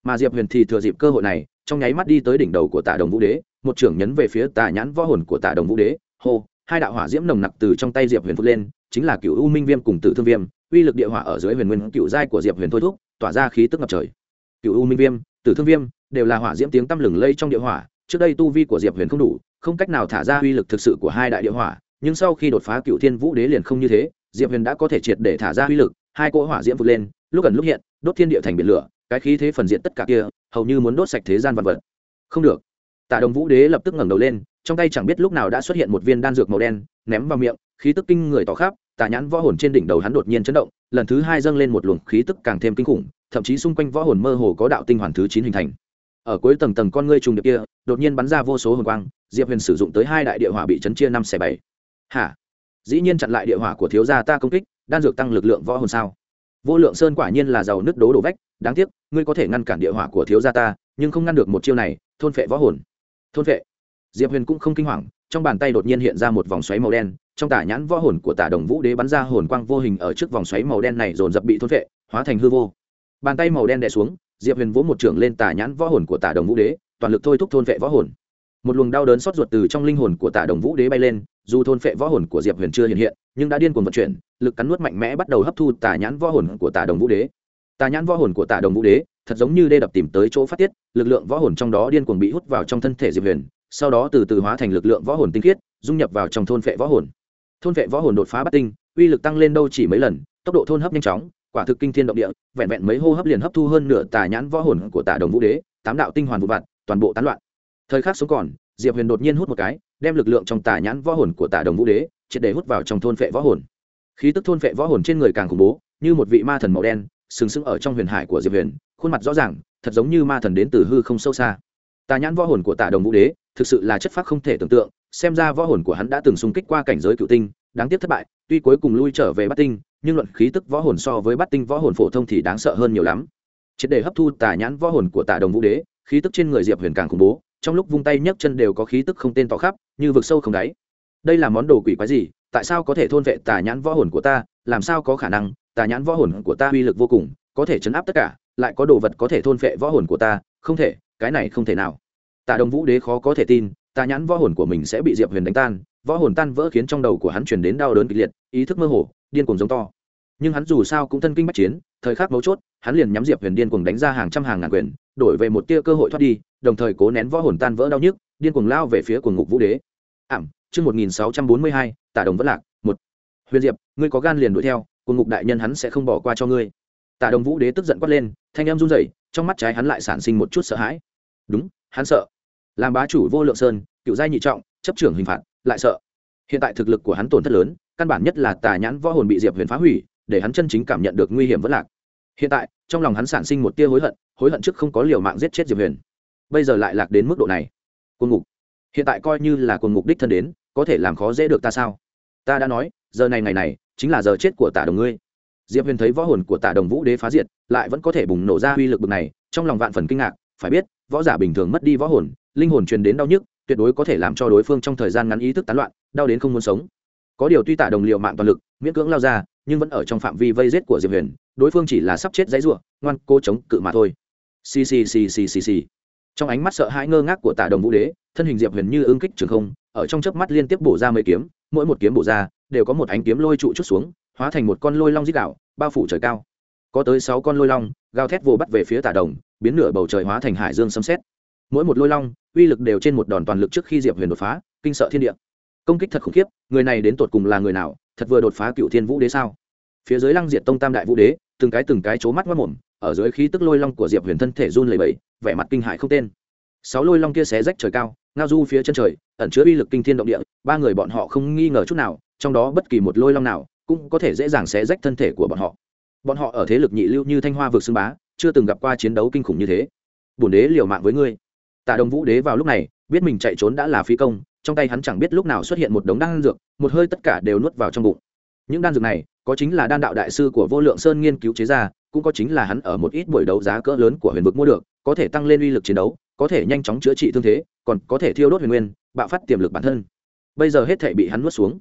Mà diệp huyền thì thừa dịp cơ hội này, trong nháy mắt đi tới đỉnh đầu của tả đồng vũ đế, một trưởng nhấn về phía tà nhãn võ hồn của tả đồng vũ đế. Hô, hai đạo hỏa diễm nồng nặc từ trong tay diệp huyền phút lên, chính là cựu u minh viêm cùng tử thương viêm, uy lực địa hỏa ở dưới huyền nguyên cựu giai của diệp huyền thôi thúc, tỏa ra khí tức ngập trời cựu u minh viêm, tử thương viêm, đều là hỏa diễm tiếng tăm lừng lây trong địa hỏa. Trước đây tu vi của diệp huyền không đủ, không cách nào thả ra uy lực thực sự của hai đại địa hỏa, nhưng sau khi đột phá cựu thiên vũ đế liền không như thế. Diệp huyền đã có thể triệt để thả ra uy lực, hai cỗ hỏa diễm vượt lên, lúc gần lúc hiện, đốt thiên địa thành biển lửa, cái khí thế phần diện tất cả kia, hầu như muốn đốt sạch thế gian vật vật. Không được. Tả đồng vũ đế lập tức ngẩng đầu lên, trong tay chẳng biết lúc nào đã xuất hiện một viên đan dược màu đen, ném vào miệng, khí tức kinh người tỏ khắp tà nhãn võ hồn trên đỉnh đầu hắn đột nhiên chấn động, lần thứ hai dâng lên một luồng khí tức càng thêm kinh khủng, thậm chí xung quanh võ hồn mơ hồ có đạo tinh hoàn thứ chín hình thành. Ở cuối tầng tầng con ngươi trùng điệp kia, đột nhiên bắn ra vô số hồn quang, diệp huyền sử dụng tới hai đại địa hỏa bị chấn chia năm xẻ bảy. Hả? Dĩ nhiên chặn lại địa hỏa của thiếu gia ta công kích, đan dược tăng lực lượng võ hồn sao? Vô lượng sơn quả nhiên là giàu nứt đố đổ vách, đáng tiếc, ngươi có thể ngăn cản địa hỏa của thiếu gia ta, nhưng không ngăn được một chiêu này, thôn phệ võ hồn. Thôn phệ. Diệp huyền cũng không kinh hoàng trong bàn tay đột nhiên hiện ra một vòng xoáy màu đen, trong tả nhãn võ hồn của tả đồng vũ đế bắn ra hồn quang vô hình ở trước vòng xoáy màu đen này dồn dập bị thôn phệ, hóa thành hư vô. Bàn tay màu đen đè xuống, diệp huyền vỗ một trưởng lên tả nhãn võ hồn của tả đồng vũ đế, toàn lực thôi thúc thôn vệ võ hồn. Một luồng đau đớn xót ruột từ trong linh hồn của tả đồng vũ đế bay lên, dù thôn phệ võ hồn của diệp huyền chưa hiện hiện, nhưng đã điên cuồng vận chuyển, lực cắn nuốt mạnh mẽ bắt đầu hấp thu tà nhãn võ hồn của tả đồng vũ đế. Tà nhãn võ hồn của tả đồng vũ đế, thật giống như đê đập tìm tới chỗ phát tiết, lực lượng võ hồn trong đó điên cuồng bị hút vào trong thân thể diệp huyền sau đó từ từ hóa thành lực lượng võ hồn tinh khiết, dung nhập vào trong thôn vệ võ hồn. Thôn vệ võ hồn đột phá bắt tinh, uy lực tăng lên đâu chỉ mấy lần, tốc độ thôn hấp nhanh chóng, quả thực kinh thiên động địa, vẹn vẹn mấy hô hấp liền hấp thu hơn nửa tà nhãn võ hồn của tà đồng vũ đế, tám đạo tinh hoàn vụ vặt, toàn bộ tán loạn. Thời khắc sống còn, diệp huyền đột nhiên hút một cái, đem lực lượng trong tà nhãn võ hồn của tà đồng vũ đế triệt để hút vào trong thôn vệ võ hồn. Khí tức thôn vệ võ hồn trên người càng khủng bố, như một vị ma thần màu đen, sừng sững ở trong huyền hải của diệp huyền, khuôn mặt rõ ràng, thật giống như ma thần đến từ hư không sâu xa. Tà nhãn võ hồn của tà đồng vũ đế thực sự là chất phác không thể tưởng tượng, xem ra võ hồn của hắn đã từng xung kích qua cảnh giới cựu tinh, đáng tiếc thất bại, tuy cuối cùng lui trở về bát tinh, nhưng luận khí tức võ hồn so với bát tinh võ hồn phổ thông thì đáng sợ hơn nhiều lắm. Triệt để hấp thu tà nhãn võ hồn của tà đồng vũ đế, khí tức trên người diệp huyền càng khủng bố, trong lúc vung tay nhấc chân đều có khí tức không tên tỏ khắp, như vực sâu không đáy. Đây là món đồ quỷ quái gì? Tại sao có thể thôn vệ tà nhãn võ hồn của ta? Làm sao có khả năng? Tà nhãn võ hồn của ta uy lực vô cùng, có thể chấn áp tất cả, lại có đồ vật có thể thôn vệ võ hồn của ta? Không thể, cái này không thể nào. Tạ đồng vũ đế khó có thể tin tà nhãn võ hồn của mình sẽ bị diệp huyền đánh tan võ hồn tan vỡ khiến trong đầu của hắn truyền đến đau đớn kịch liệt ý thức mơ hồ điên cuồng giống to. Nhưng hắn dù sao cũng thân kinh bách chiến thời khắc mấu chốt hắn liền nhắm diệp huyền điên cuồng đánh ra hàng trăm hàng ngàn quyền đổi về một tia cơ hội thoát đi đồng thời cố nén võ hồn tan vỡ đau nhức điên cuồng lao về phía cuồng ngục vũ đế. Ảm chương 1642, Tạ đồng vẫn lạc một. Huyền diệp ngươi có gan liền đuổi theo cuồng ngục đại nhân hắn sẽ không bỏ qua cho ngươi. Tạ đồng vũ đế tức giận quát lên thanh em run rẩy trong mắt trái hắn lại sản sinh một chút sợ hãi. Đúng hắn sợ. Làm bá chủ vô lượng sơn, cựu giai nhị trọng, chấp trưởng hình phạt, lại sợ. Hiện tại thực lực của hắn tổn thất lớn, căn bản nhất là tà nhãn võ hồn bị diệp huyền phá hủy, để hắn chân chính cảm nhận được nguy hiểm vẫn lạc. Hiện tại, trong lòng hắn sản sinh một tia hối hận hối hận trước không có liều mạng giết chết diệp huyền. Bây giờ lại lạc đến mức độ này. Quân ngục. Hiện tại coi như là quân ngục đích thân đến, có thể làm khó dễ được ta sao? Ta đã nói, giờ này ngày này, chính là giờ chết của tả đồng ngươi. Diệp huyền thấy võ hồn của tả đồng vũ đế phá diệt, lại vẫn có thể bùng nổ ra uy lực bực này, trong lòng vạn phần kinh ngạc phải biết, võ giả bình thường mất đi võ hồn, linh hồn truyền đến đau nhức, tuyệt đối có thể làm cho đối phương trong thời gian ngắn ý thức tán loạn, đau đến không muốn sống. Có điều tuy tả đồng liệu mạng toàn lực, miễn cưỡng lao ra, nhưng vẫn ở trong phạm vi vây rết của diệp huyền, đối phương chỉ là sắp chết dãy r u ộ ngoan cố chống cự mà thôi. Xì xì xì xì xì xì. Trong ánh mắt sợ hãi ngơ ngác của tả đồng vũ đế, thân hình diệp huyền như ưng kích trường không, ở trong chớp mắt liên tiếp bổ ra mấy kiếm, mỗi một kiếm bổ ra, đều có một ánh kiếm lôi trụ chút xuống, hóa thành một con lôi long dít đạo bao phủ trời cao. Có tới sáu con lôi long, gào thét vồ bắt về phía tả đồng biến nửa bầu trời hóa thành hải dương xâm xét mỗi một lôi long, uy lực đều trên một đòn toàn lực trước khi diệp huyền đột phá, kinh sợ thiên địa. Công kích thật khủng khiếp, người này đến tột cùng là người nào, thật vừa đột phá cựu thiên vũ đế sao? Phía dưới lăng diệt tông tam đại vũ đế, từng cái từng cái c mắt mất mồm, ở dưới khí tức lôi long của diệp huyền thân thể run lầy bẫy vẻ mặt kinh hại không tên. Sáu lôi long kia xé rách trời cao, ngao du phía chân trời, ẩn chứa uy lực kinh thiên động địa, ba người bọn họ không nghi ngờ chút nào, trong đó bất kỳ một lôi long nào cũng có thể dễ dàng xé rách thân thể của bọn họ. Bọn họ ở thế lực nhị lưu như thanh hoa vực xưng bá chưa từng gặp qua chiến đấu kinh khủng như thế. Bổn đế liều mạng với ngươi. Tạ đồng vũ đế vào lúc này, biết mình chạy trốn đã là phí công, trong tay hắn chẳng biết lúc nào xuất hiện một đống đan dược, một hơi tất cả đều nuốt vào trong bụng. Những đan dược này, có chính là đan đạo đại sư của vô lượng sơn nghiên cứu chế ra, cũng có chính là hắn ở một ít buổi đấu giá cỡ lớn của huyền vực mua được, có thể tăng lên uy lực chiến đấu, có thể nhanh chóng chữa trị thương thế, còn có thể thiêu đốt huyền nguyên, bạo phát tiềm lực bản thân. Bây giờ hết thể bị hắn nuốt xuống.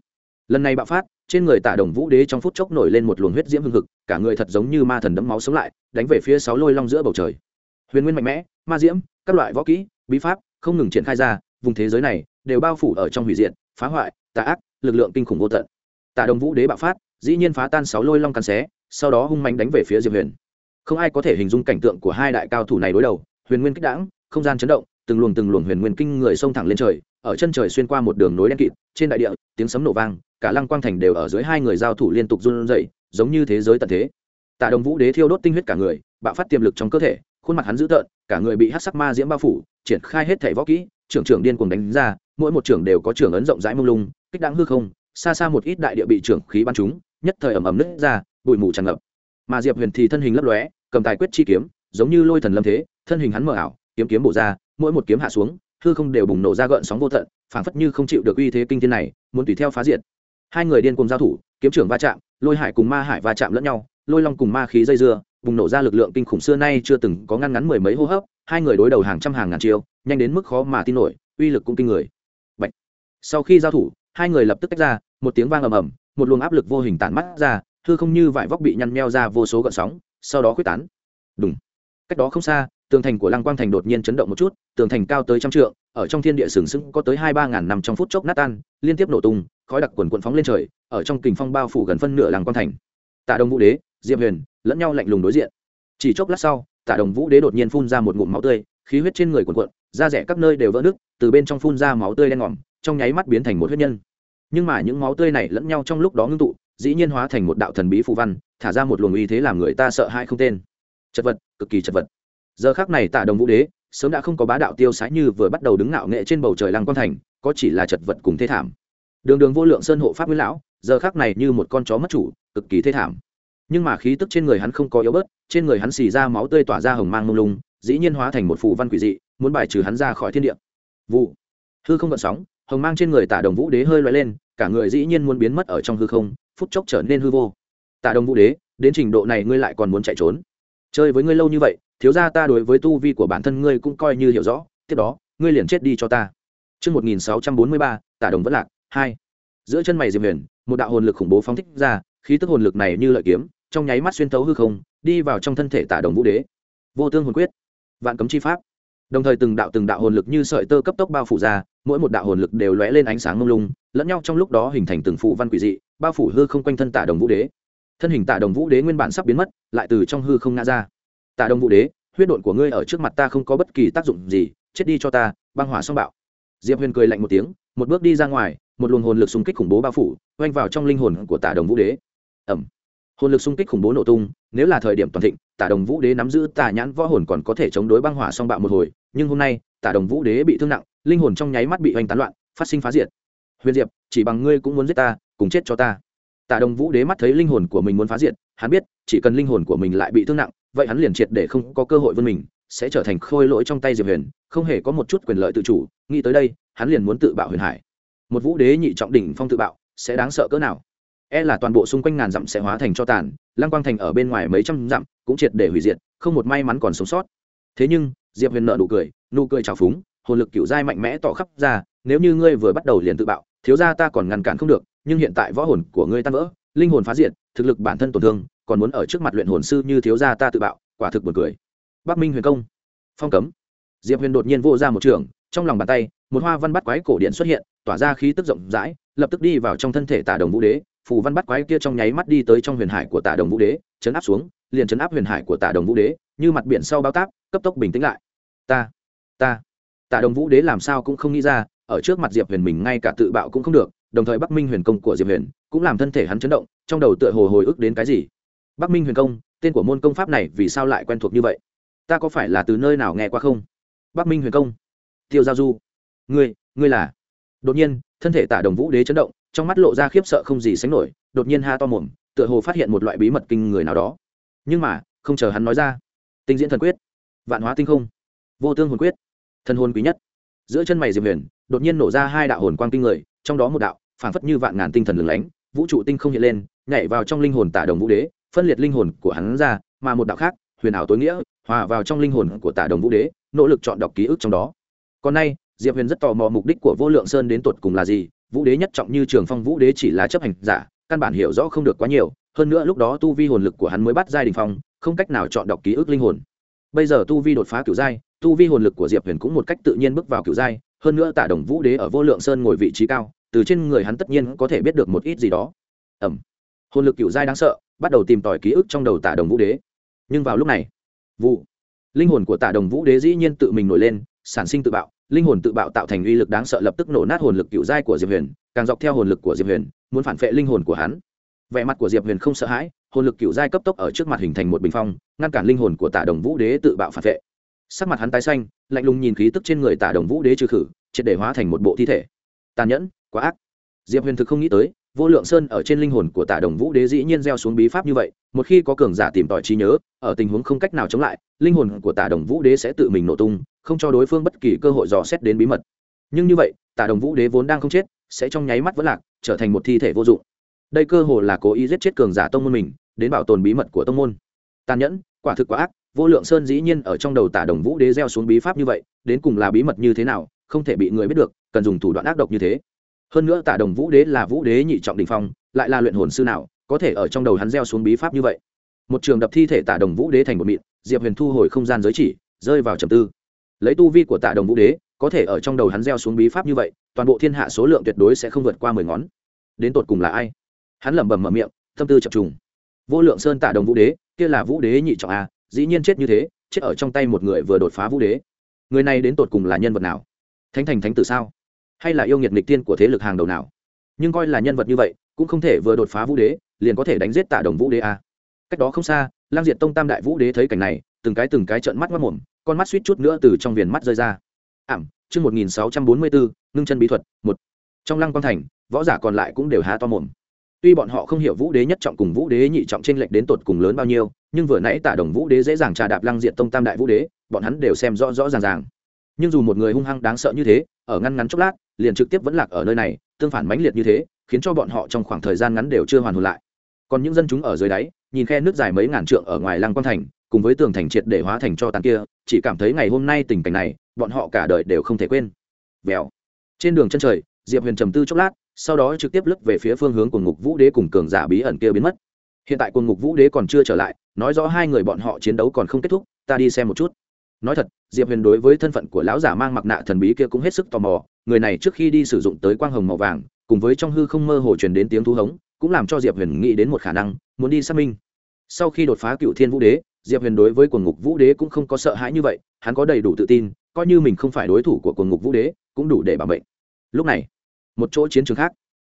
Lần này bạo phát trên người tả đồng vũ đế trong phút chốc nổi lên một luồng huyết diễm hưng hực, cả người thật giống như ma thần đẫm máu sống lại, đánh về phía sáu lôi long giữa bầu trời. Huyền nguyên mạnh mẽ, ma diễm, các loại võ kỹ, bí pháp, không ngừng triển khai ra, vùng thế giới này đều bao phủ ở trong hủy diệt, phá hoại, tà ác, lực lượng kinh khủng vô tận. Tả đồng vũ đế bạo phát, dĩ nhiên phá tan sáu lôi long cắn xé, sau đó hung mạnh đánh về phía diệp huyền. Không ai có thể hình dung cảnh tượng của hai đại cao thủ này đối đầu, huyền nguyên kích đãng, không gian chấn động, từng luồng từng luồng huyền nguyên kinh người xông thẳng lên trời ở chân trời xuyên qua một đường nối đen kịt trên đại địa tiếng sấm nổ vang cả lăng quang thành đều ở dưới hai người giao thủ liên tục run rẩy giống như thế giới tận thế. Tạ đồng vũ đế thiêu đốt tinh huyết cả người bạo phát tiềm lực trong cơ thể khuôn mặt hắn dữ tợn cả người bị hắc sắc ma diễm bao phủ triển khai hết thể võ kỹ trưởng trưởng điên cuồng đánh ra mỗi một trưởng đều có trưởng ấn rộng rãi mông lung kích đáng hư không xa xa một ít đại địa bị trưởng khí bắn trúng, nhất thời ẩm ẩm nứt ra bụi mù tràn ngập. Mà diệp huyền thì thân hình lấp lóe cầm tài quyết chi kiếm giống như lôi thần lâm thế thân hình hắn mờ ảo kiếm kiếm bổ ra mỗi một kiếm hạ xuống hư không đều bùng nổ ra gợn sóng vô tận, phảng phất như không chịu được uy thế kinh thiên này, muốn tùy theo phá diệt. Hai người điên cùng giao thủ, kiếm trưởng va chạm, lôi hải cùng ma hải va chạm lẫn nhau, lôi long cùng ma khí dây dưa, bùng nổ ra lực lượng kinh khủng xưa nay chưa từng có ngăn ngắn mười mấy hô hấp, hai người đối đầu hàng trăm hàng ngàn chiêu, nhanh đến mức khó mà tin nổi, uy lực cũng kinh người. Bạch. sau khi giao thủ, hai người lập tức tách ra, một tiếng vang ầm ầm, một luồng áp lực vô hình tản mắt ra thư không như vải vóc bị nhăn meo ra vô số gợn sóng, sau đó quyết tán. Đúng cách đó không xa, tường thành của lăng quang thành đột nhiên chấn động một chút tường thành cao tới trăm trượng, ở trong thiên địa sừng sững có tới hai ba ngàn năm trong phút chốc nát tan, liên tiếp nổ tung, khói đặc quần quần phóng lên trời, ở trong kình phong bao phủ gần phân nửa làng quan thành. Tạ đồng vũ đế, diệp huyền, lẫn nhau lạnh lùng đối diện. Chỉ chốc lát sau, tạ đồng vũ đế đột nhiên phun ra một ngụm máu tươi, khí huyết trên người quần quận da rẻ các nơi đều vỡ nứt, từ bên trong phun ra máu tươi đen ngòm, trong nháy mắt biến thành một huyết nhân. Nhưng mà những máu tươi này lẫn nhau trong lúc đó ngưng tụ, dĩ nhiên hóa thành một đạo thần bí phù văn, thả ra một luồng uy thế làm người ta sợ hãi không tên. Chật vật, cực kỳ chật vật. Giờ khác này tạ đồng vũ đế sớm đã không có bá đạo tiêu sái như vừa bắt đầu đứng ngạo nghệ trên bầu trời lăng quang thành, có chỉ là chật vật cùng thế thảm. Đường đường vô lượng sơn hộ pháp nguyên lão, giờ khác này như một con chó mất chủ, cực kỳ thế thảm. Nhưng mà khí tức trên người hắn không có yếu bớt, trên người hắn xì ra máu tươi tỏa ra hồng mang mông lung, dĩ nhiên hóa thành một phù văn quỷ dị, muốn bài trừ hắn ra khỏi thiên địa. Vụ. Hư không gợn sóng, hồng mang trên người tả đồng vũ đế hơi loay lên, cả người dĩ nhiên muốn biến mất ở trong hư không, phút chốc trở nên hư vô. Tả đồng vũ đế, đến trình độ này ngươi lại còn muốn chạy trốn chơi với ngươi lâu như vậy thiếu ra ta đối với tu vi của bản thân ngươi cũng coi như hiểu rõ tiếp đó ngươi liền chết đi cho ta Trước 1643, tả đồng vẫn lạc, 2. Giữa chân mày Diệp Huyền, một đạo hồn lực khủng bố phóng thích ra, khí tức hồn lực này như lợi kiếm, trong nháy mắt xuyên thấu hư không, đi vào trong thân thể tả đồng vũ đế. Vô tương hồn quyết, vạn cấm chi pháp. Đồng thời từng đạo từng đạo hồn lực như sợi tơ cấp tốc bao phủ ra, mỗi một đạo hồn lực đều lóe lên ánh sáng mông lung, lẫn nhau trong lúc đó hình thành từng phụ văn quỷ dị, bao phủ hư không quanh thân tả đồng vũ đế thân hình tạ đồng vũ đế nguyên bản sắp biến mất, lại từ trong hư không ngã ra. Tạ đồng vũ đế, huyết độn của ngươi ở trước mặt ta không có bất kỳ tác dụng gì, chết đi cho ta, băng hỏa song bạo. Diệp huyền cười lạnh một tiếng, một bước đi ra ngoài, một luồng hồn lực xung kích khủng bố bao phủ, oanh vào trong linh hồn của tả đồng vũ đế. Ẩm hồn lực xung kích khủng bố nổ tung, nếu là thời điểm toàn thịnh tả đồng vũ đế nắm giữ tà nhãn võ hồn còn có thể chống đối băng hỏa song bạo một hồi, nhưng hôm nay tả đồng vũ đế bị thương nặng, linh hồn trong nháy mắt bị oanh tán loạn, phát sinh phá diệt. Huyền diệp, chỉ bằng ngươi cũng muốn giết ta, cùng chết cho ta. Tạ đồng vũ đế mắt thấy linh hồn của mình muốn phá diệt, hắn biết, chỉ cần linh hồn của mình lại bị thương nặng, vậy hắn liền triệt để không có cơ hội vươn mình, sẽ trở thành khôi lỗi trong tay diệp huyền, không hề có một chút quyền lợi tự chủ, nghĩ tới đây, hắn liền muốn tự bạo huyền hải. Một vũ đế nhị trọng đỉnh phong tự bạo, sẽ đáng sợ cỡ nào? E là toàn bộ xung quanh ngàn dặm sẽ hóa thành cho tàn, lăng quang thành ở bên ngoài mấy trăm dặm cũng triệt để hủy diệt, không một may mắn còn sống sót. Thế nhưng, diệp huyền nở nụ cười nụ cười trào phúng, hồn lực cựu giai mạnh mẽ tỏ khắp ra, nếu như ngươi vừa bắt đầu liền tự bạo, thiếu gia ta còn ngăn cản không được nhưng hiện tại võ hồn của ngươi tan vỡ, linh hồn phá diệt, thực lực bản thân tổn thương, còn muốn ở trước mặt luyện hồn sư như thiếu gia ta tự bạo, quả thực buồn cười. Bắc minh huyền công, phong cấm. Diệp huyền đột nhiên vô ra một trường, trong lòng bàn tay, một hoa văn bắt quái cổ điện xuất hiện, tỏa ra khí tức rộng rãi, lập tức đi vào trong thân thể tả đồng vũ đế. Phù văn bắt quái kia trong nháy mắt đi tới trong huyền hải của tả đồng vũ đế, chấn áp xuống, liền chấn áp huyền hải của tả đồng vũ đế, như mặt biển sau bao táp, cấp tốc bình tĩnh lại. Ta ta. Tả đồng vũ đế làm sao cũng không nghĩ ra, ở trước mặt diệp huyền mình ngay cả tự bạo cũng không được đồng thời bắc minh huyền công của diệp huyền cũng làm thân thể hắn chấn động, trong đầu tựa hồ hồi ức đến cái gì. Bắc minh huyền công, tên của môn công pháp này vì sao lại quen thuộc như vậy? Ta có phải là từ nơi nào nghe qua không? Bắc minh huyền công, tiêu giao du, ngươi ngươi là? Đột nhiên, thân thể tả đồng vũ đế chấn động, trong mắt lộ ra khiếp sợ không gì sánh nổi, đột nhiên ha to mồm, tựa hồ phát hiện một loại bí mật kinh người nào đó. Nhưng mà, không chờ hắn nói ra. Tinh diễn thần quyết, vạn hóa tinh không, vô tương hồn quyết, thần hồn quý nhất. Giữa chân mày diệp huyền, đột nhiên nổ ra hai đạo hồn quang kinh người, trong đó một đạo phảng phất như vạn ngàn tinh thần lừng lánh, vũ trụ tinh không hiện lên, nhảy vào trong linh hồn tả đồng vũ đế, phân liệt linh hồn của hắn ra, mà một đạo khác, huyền ảo tối nghĩa, hòa vào trong linh hồn của tả đồng vũ đế, nỗ lực chọn đọc ký ức trong đó. Còn nay, diệp huyền rất tò mò mục đích của vô lượng sơn đến tột cùng là gì, vũ đế nhất trọng như trường phong vũ đế chỉ là chấp hành giả, căn bản hiểu rõ không được quá nhiều, hơn nữa lúc đó tu vi hồn lực của hắn mới bắt giai đình phong, không cách nào chọn đọc ký ức linh hồn. Bây giờ tu vi đột phá cửu giai, tu vi hồn lực của diệp huyền cũng một cách tự nhiên bước vào cửu giai, hơn nữa tả đồng vũ đế ở vô lượng sơn ngồi vị trí cao từ trên người hắn tất nhiên có thể biết được một ít gì đó. Ẩm. Hồn lực cửu giai đáng sợ, bắt đầu tìm tòi ký ức trong đầu tả đồng vũ đế. Nhưng vào lúc này, vụ. Linh hồn của tả đồng vũ đế dĩ nhiên tự mình nổi lên, sản sinh tự bạo. Linh hồn tự bạo tạo thành uy lực đáng sợ lập tức nổ nát hồn lực cựu giai của diệp huyền, càng dọc theo hồn lực của diệp huyền, muốn phản vệ linh hồn của hắn. Vẻ mặt của diệp huyền không sợ hãi, hồn lực cựu giai cấp tốc ở trước mặt hình thành một bình phong, ngăn cản linh hồn của tả đồng vũ đế tự bạo phản vệ. Sắc mặt hắn tái xanh, lạnh lùng nhìn khí tức trên người tả đồng vũ đế trừ khử, triệt để hóa thành một bộ thi thể. Tàn nhẫn quá ác. Diệp huyền thực không nghĩ tới, vô lượng sơn ở trên linh hồn của tả đồng vũ đế dĩ nhiên gieo xuống bí pháp như vậy, một khi có cường giả tìm tòi trí nhớ, ở tình huống không cách nào chống lại, linh hồn của tả đồng vũ đế sẽ tự mình nổ tung, không cho đối phương bất kỳ cơ hội dò xét đến bí mật. Nhưng như vậy, tả đồng vũ đế vốn đang không chết, sẽ trong nháy mắt vẫn lạc, trở thành một thi thể vô dụng. Đây cơ hồ là cố ý giết chết cường giả tông môn mình, đến bảo tồn bí mật của tông môn. Tàn nhẫn, quả thực quá ác, vô lượng sơn dĩ nhiên ở trong đầu tả đồng vũ đế gieo xuống bí pháp như vậy, đến cùng là bí mật như thế nào, không thể bị người biết được, cần dùng thủ đoạn ác độc như thế hơn nữa tả đồng vũ đế là vũ đế nhị trọng đình phong, lại là luyện hồn sư nào, có thể ở trong đầu hắn gieo xuống bí pháp như vậy. Một trường đập thi thể tả đồng vũ đế thành một mịn, diệp huyền thu hồi không gian giới chỉ, rơi vào trầm tư. Lấy tu vi của Tạ đồng vũ đế, có thể ở trong đầu hắn gieo xuống bí pháp như vậy, toàn bộ thiên hạ số lượng tuyệt đối sẽ không vượt qua mười ngón. Đến tột cùng là ai? Hắn lẩm bẩm mở miệng, tâm tư chập trùng. Vô lượng sơn Tạ đồng vũ đế, kia là vũ đế nhị trọng a, dĩ nhiên chết như thế, chết ở trong tay một người vừa đột phá vũ đế. Người này đến tột cùng là nhân vật nào? Thánh thành thánh tử sao? Hay là yêu nghiệt nghịch tiên của thế lực hàng đầu nào. Nhưng coi là nhân vật như vậy, cũng không thể vừa đột phá vũ đế, liền có thể đánh giết tạ đồng vũ đế a cách đó không xa, lang diệt tông tam đại vũ đế thấy cảnh này, từng cái từng cái trợn mắt mất mồm, con mắt suýt chút nữa từ trong viền mắt rơi ra. Ảm, chương một nghìn sáu trăm bốn mươi bốn ngưng chân bí thuật, một. Trong lăng quang thành, võ giả còn lại cũng đều há to mồm. Tuy bọn họ không hiểu vũ đế nhất trọng cùng vũ đế nhị trọng t r ê n lệch đến tột cùng lớn bao nhiêu, nhưng vừa nãy tả đồng vũ đế dễ dàng trà đạp lăng diện tông tam đại vũ đế, bọn hắn đều xem rõ rõ ràng ràng. Nhưng dù một người hung hăng đáng sợ như thế, ở ngăn ngắn chốc lát liền trực tiếp vẫn lạc ở nơi này, tương phản mãnh liệt như thế, khiến cho bọn họ trong khoảng thời gian ngắn đều chưa hoàn hồn lại. Còn những dân chúng ở dưới đáy, nhìn khe nước dài mấy ngàn trượng ở ngoài lăng quang thành, cùng với tường thành triệt để hóa thành cho tàn kia, chỉ cảm thấy ngày hôm nay tình cảnh này, bọn họ cả đời đều không thể quên. Vèo. Trên đường chân trời, diệp huyền trầm tư chốc lát, sau đó trực tiếp lướt về phía phương hướng của ngục vũ đế cùng cường giả bí ẩn kia biến mất. Hiện tại quân ngục vũ đế còn chưa trở lại, nói rõ hai người bọn họ chiến đấu còn không kết thúc, ta đi xem một chút nói thật, diệp huyền đối với thân phận của lão giả mang mặc nạ thần bí kia cũng hết sức tò mò, người này trước khi đi sử dụng tới quang hồng màu vàng, cùng với trong hư không mơ hồ truyền đến tiếng thu hống, cũng làm cho diệp huyền nghĩ đến một khả năng, muốn đi xác minh. Sau khi đột phá cựu thiên vũ đế, diệp huyền đối với quần ngục vũ đế cũng không có sợ hãi như vậy, hắn có đầy đủ tự tin, coi như mình không phải đối thủ của quần ngục vũ đế, cũng đủ để bảo mệnh. Lúc này, một chỗ chiến trường khác,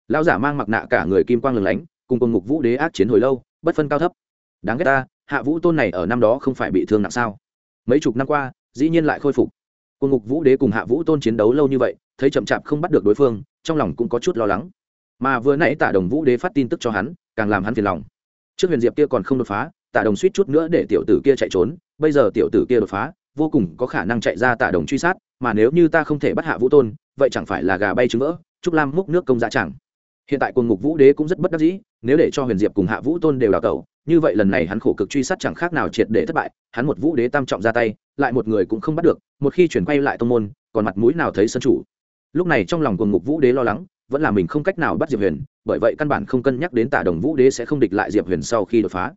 lão giả mang mặc nạ cả người kim quang lừng lánh, cùng quần ngục vũ đế ác chiến hồi lâu, bất phân cao thấp. Đáng ghét ta, hạ vũ tôn này ở năm đó không phải bị thương nặng sao? Mấy chục năm qua, dĩ nhiên lại khôi phục. Quân ngục vũ đế cùng hạ vũ tôn chiến đấu lâu như vậy, thấy chậm chạp không bắt được đối phương, trong lòng cũng có chút lo lắng. Mà vừa nãy tạ đồng vũ đế phát tin tức cho hắn, càng làm hắn phiền lòng. Trước huyền diệp kia còn không đột phá, tạ đồng suýt chút nữa để tiểu tử kia chạy trốn, bây giờ tiểu tử kia đột phá, vô cùng có khả năng chạy ra tạ đồng truy sát, mà nếu như ta không thể bắt hạ vũ tôn, vậy chẳng phải là gà bay trứng vỡ, trúc lam múc nước công dạ chẳng. Hiện tại quân ngục vũ đế cũng rất bất đắc dĩ, nếu để cho huyền diệp cùng hạ vũ tôn đều đào tẩu như vậy lần này hắn khổ cực truy sát chẳng khác nào triệt để thất bại, hắn một vũ đế tam trọng ra tay, lại một người cũng không bắt được, một khi chuyển quay lại tông môn, còn mặt mũi nào thấy sân chủ. Lúc này trong lòng quân ngục vũ đế lo lắng, vẫn là mình không cách nào bắt diệp huyền, bởi vậy căn bản không cân nhắc đến tả đồng vũ đế sẽ không địch lại diệp huyền sau khi đột phá.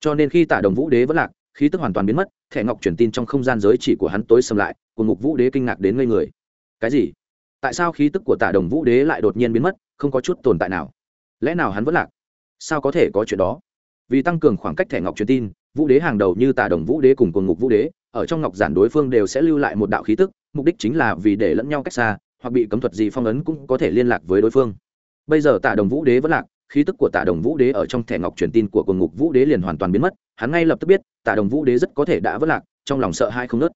Cho nên khi tả đồng vũ đế vẫn lạc, khí tức hoàn toàn biến mất, thẻ ngọc truyền tin trong không gian giới chỉ của hắn tối xâm lại, của ngục vũ đế kinh ngạc đến ngây người. Cái gì? Tại sao khí tức của tả đồng vũ đế lại đột nhiên biến mất, không có chút tồn tại nào? Lẽ nào hắn vẫn lạc? Sao có thể có chuyện đó? Vì tăng cường khoảng cách thẻ ngọc truyền tin, vũ đế hàng đầu như tà đồng vũ đế cùng cùng ngục vũ đế, ở trong ngọc giản đối phương đều sẽ lưu lại một đạo khí tức, mục đích chính là vì để lẫn nhau cách xa, hoặc bị cấm thuật gì phong ấn cũng có thể liên lạc với đối phương. Bây giờ tà đồng vũ đế vẫn lạc, khí tức của tà đồng vũ đế ở trong thẻ ngọc truyền tin của cùng ngục vũ đế liền hoàn toàn biến mất, hắn ngay lập tức biết, tà đồng vũ đế rất có thể đã vẫn lạc, trong lòng sợ hai không nớt.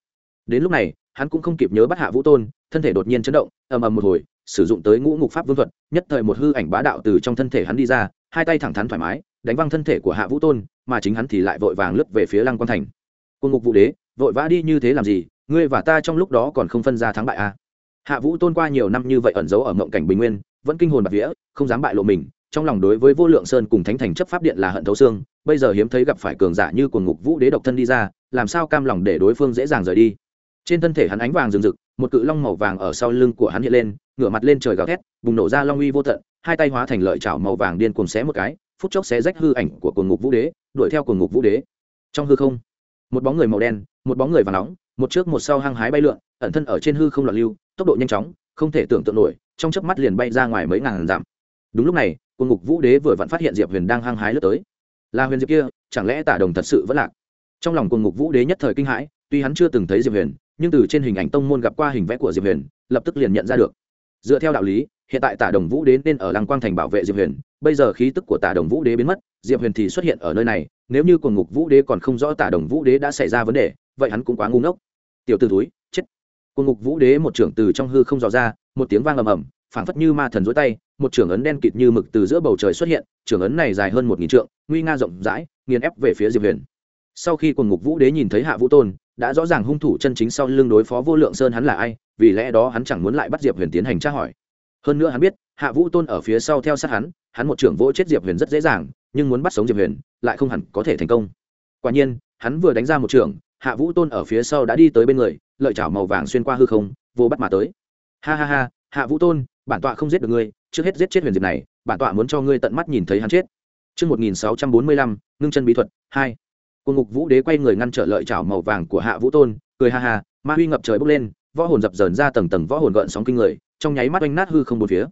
Đến lúc này, hắn cũng không kịp nhớ bắt hạ vũ tôn, thân thể đột nhiên chấn động, ầm ầm một hồi, sử dụng tới ngũ ngục pháp vương thuật, nhất thời một hư ảnh bá đạo từ trong thân thể hắn đi ra, hai tay thẳng thắn thoải mái đánh văng thân thể của hạ vũ tôn, mà chính hắn thì lại vội vàng lướt về phía lăng quan thành. Quân ngục vũ đế, vội vã đi như thế làm gì? Ngươi và ta trong lúc đó còn không phân ra thắng bại à? hạ vũ tôn qua nhiều năm như vậy ẩn giấu ở mộng cảnh bình nguyên, vẫn kinh hồn bạc vía, không dám bại lộ mình, trong lòng đối với vô lượng sơn cùng thánh thành chấp pháp điện là hận thấu xương, bây giờ hiếm thấy gặp phải cường giả như cuồng ngục vũ đế độc thân đi ra, làm sao cam lòng để đối phương dễ dàng rời đi? Trên thân thể hắn ánh vàng rừng rực, một cự long màu vàng ở sau lưng của hắn hiện lên, ngửa mặt lên trời gào thét, bùng nổ ra long uy vô tận, hai tay hóa thành lợi chảo màu vàng điên cuồng xé một cái phút chốc xé rách hư ảnh của cuồng ngục vũ đế, đuổi theo cuồng ngục vũ đế. Trong hư không, một bóng người màu đen, một bóng người vàng nóng, một trước một sau hăng hái bay lượn, ẩn thân ở trên hư không loạn lưu, tốc độ nhanh chóng, không thể tưởng tượng nổi, trong chớp mắt liền bay ra ngoài mấy ngàn dặm. Đúng lúc này cồn ngục vũ đế vừa vặn phát hiện diệp huyền đang hăng hái lướt tới. Là huyền diệp kia, chẳng lẽ tả đồng thật sự vẫn lạc? Trong lòng cồn ngục vũ đế nhất thời kinh hãi, tuy hắn chưa từng thấy diệp huyền, nhưng từ trên hình ảnh tông môn gặp qua hình vẽ của diệp huyền, lập tức liền nhận ra được dựa theo đạo lý, hiện tại tả đồng vũ đế nên ở lăng quang thành bảo vệ diệp huyền. Bây giờ khí tức của tả đồng vũ đế biến mất, diệp huyền thì xuất hiện ở nơi này. Nếu như quần ngục vũ đế còn không rõ tả đồng vũ đế đã xảy ra vấn đề, vậy hắn cũng quá ngu ngốc. Tiểu t ử túi chết. Quần ngục vũ đế một trưởng từ trong hư không dò ra, một tiếng vang ầm ầm, phảng phất như ma thần dối tay, một trưởng ấn đen kịt như mực từ giữa bầu trời xuất hiện, trưởng ấn này dài hơn một nghìn trượng, nguy nga rộng rãi, nghiền ép về phía diệp huyền. Sau khi quần ngục vũ đế nhìn thấy hạ vũ tôn, đã rõ ràng hung thủ chân chính sau lưng đối phó vô lượng sơn hắn là ai vì lẽ đó hắn chẳng muốn lại bắt diệp huyền tiến hành tra hỏi. Hơn nữa hắn biết hạ vũ tôn ở phía sau theo sát hắn hắn một trưởng vỗ chết diệp huyền rất dễ dàng nhưng muốn bắt sống diệp huyền lại không hẳn có thể thành công. Quả nhiên hắn vừa đánh ra một trưởng hạ vũ tôn ở phía sau đã đi tới bên người lợi chảo màu vàng xuyên qua hư không vô bắt mà tới. Ha ha ha hạ vũ tôn bản tọa không giết được ngươi trước hết giết chết huyền diệp này bản tọa muốn cho ngươi tận mắt nhìn thấy hắn chết. Trước 1645, ngưng chân bí thuật, 2. Quân ngục vũ đế quay người ngăn trở lợi chảo màu vàng của hạ vũ tôn, cười ha ha, ma huy ngập trời bốc lên, võ hồn dập dờn ra tầng tầng võ hồn gợn sóng kinh người, trong nháy mắt oanh nát hư không bốn phía.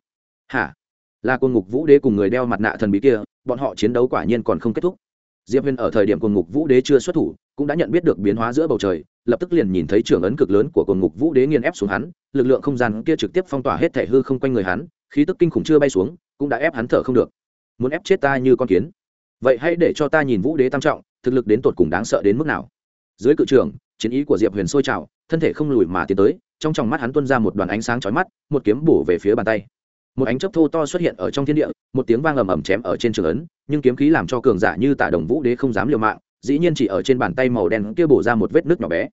Hả? Là quân ngục vũ đế cùng người đeo mặt nạ thần bí kia, bọn họ chiến đấu quả nhiên còn không kết thúc. Diệp Huyền ở thời điểm quân ngục vũ đế chưa xuất thủ, cũng đã nhận biết được biến hóa giữa bầu trời, lập tức liền nhìn thấy trưởng ấn cực lớn của quân ngục vũ đế nghiền ép xuống hắn, lực lượng không gian kia trực tiếp phong tỏa hết thể hư không quanh người hắn, khí tức kinh khủng chưa bay xuống cũng đã ép hắn thở không được muốn ép chết ta như con kiến vậy hãy để cho ta nhìn vũ đế tam trọng thực lực đến tột cùng đáng sợ đến mức nào dưới cự trường chiến ý của diệp huyền sôi trào, thân thể không lùi mà tiến tới, trong tròng mắt hắn tuân ra một đoàn ánh sáng chói mắt, một kiếm bổ về phía bàn tay. Một ánh chớp thô to xuất hiện ở trong thiên địa, một tiếng vang ầm ầm chém ở trên trường ấn, nhưng kiếm khí làm cho cường giả như tả đồng vũ đế không dám liều mạng, dĩ nhiên chỉ ở trên bàn tay màu đen kia bổ ra một vết nước nhỏ bé.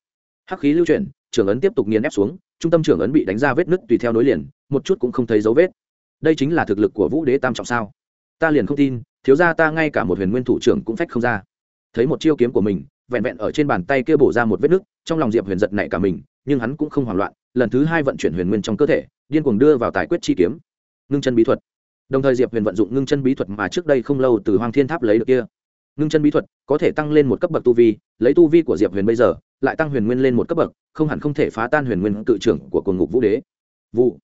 Hắc khí lưu chuyển, trường ấn tiếp tục nghiền ép xuống, trung tâm trường ấn bị đánh ra vết nứt tùy theo nối liền, một chút cũng không thấy dấu vết. Đây chính là thực lực của vũ đế tam trọng sao? Ta liền không tin, thiếu ra ta ngay cả một huyền nguyên thủ trưởng cũng phách không ra. Thấy một chiêu kiếm của mình vẹn vẹn ở trên bàn tay kia bổ ra một vết nứt trong lòng diệp huyền giật nảy cả mình, nhưng hắn cũng không hoảng loạn, lần thứ hai vận chuyển huyền nguyên trong cơ thể, điên cuồng đưa vào tài quyết chi kiếm. Ngưng chân bí thuật. Đồng thời diệp huyền vận dụng ngưng chân bí thuật mà trước đây không lâu từ hoàng thiên tháp lấy được kia. Ngưng chân bí thuật có thể tăng lên một cấp bậc tu vi, lấy tu vi của diệp huyền bây giờ, lại tăng huyền nguyên lên một cấp bậc, không hẳn không thể phá tan huyền nguyên cự trưởng của cồn ngục vũ đế. Vụ.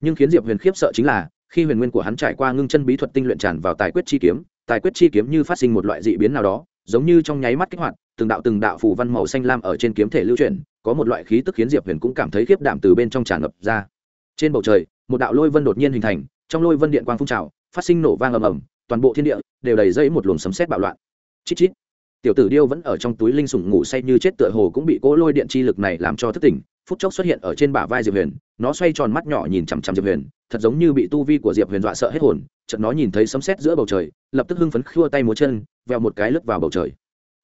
Nhưng khiến diệp huyền khiếp sợ chính là, khi huyền nguyên của hắn trải qua ngưng chân bí thuật tinh luyện tràn vào tài quyết chi kiếm, tài quyết chi kiếm như phát sinh một loại dị biến nào đó, giống như trong nháy mắt kích hoạt từng đạo từng đạo phù văn màu xanh lam ở trên kiếm thể lưu chuyển, có một loại khí tức khiến diệp huyền cũng cảm thấy khiếp đảm từ bên trong tràn ngập ra. Trên bầu trời, một đạo lôi vân đột nhiên hình thành, trong lôi vân điện quang phun trào, phát sinh nổ vang ầm ầm, toàn bộ thiên địa đều đầy dây một luồng sấm sét bạo loạn. Chít chít. Tiểu tử điêu vẫn ở trong túi linh sủng ngủ say như chết tựa hồ cũng bị cỗ lôi điện chi lực này làm cho thất tỉnh, phút chốc xuất hiện ở trên bả vai diệp huyền, nó xoay tròn mắt nhỏ nhìn chằm chằm diệp huyền, thật giống như bị tu vi của diệp huyền dọa sợ hết hồn, chợt nó nhìn thấy sấm sét giữa bầu trời, lập tức hưng phấn khua tay múa chân, vèo một cái lướt vào bầu trời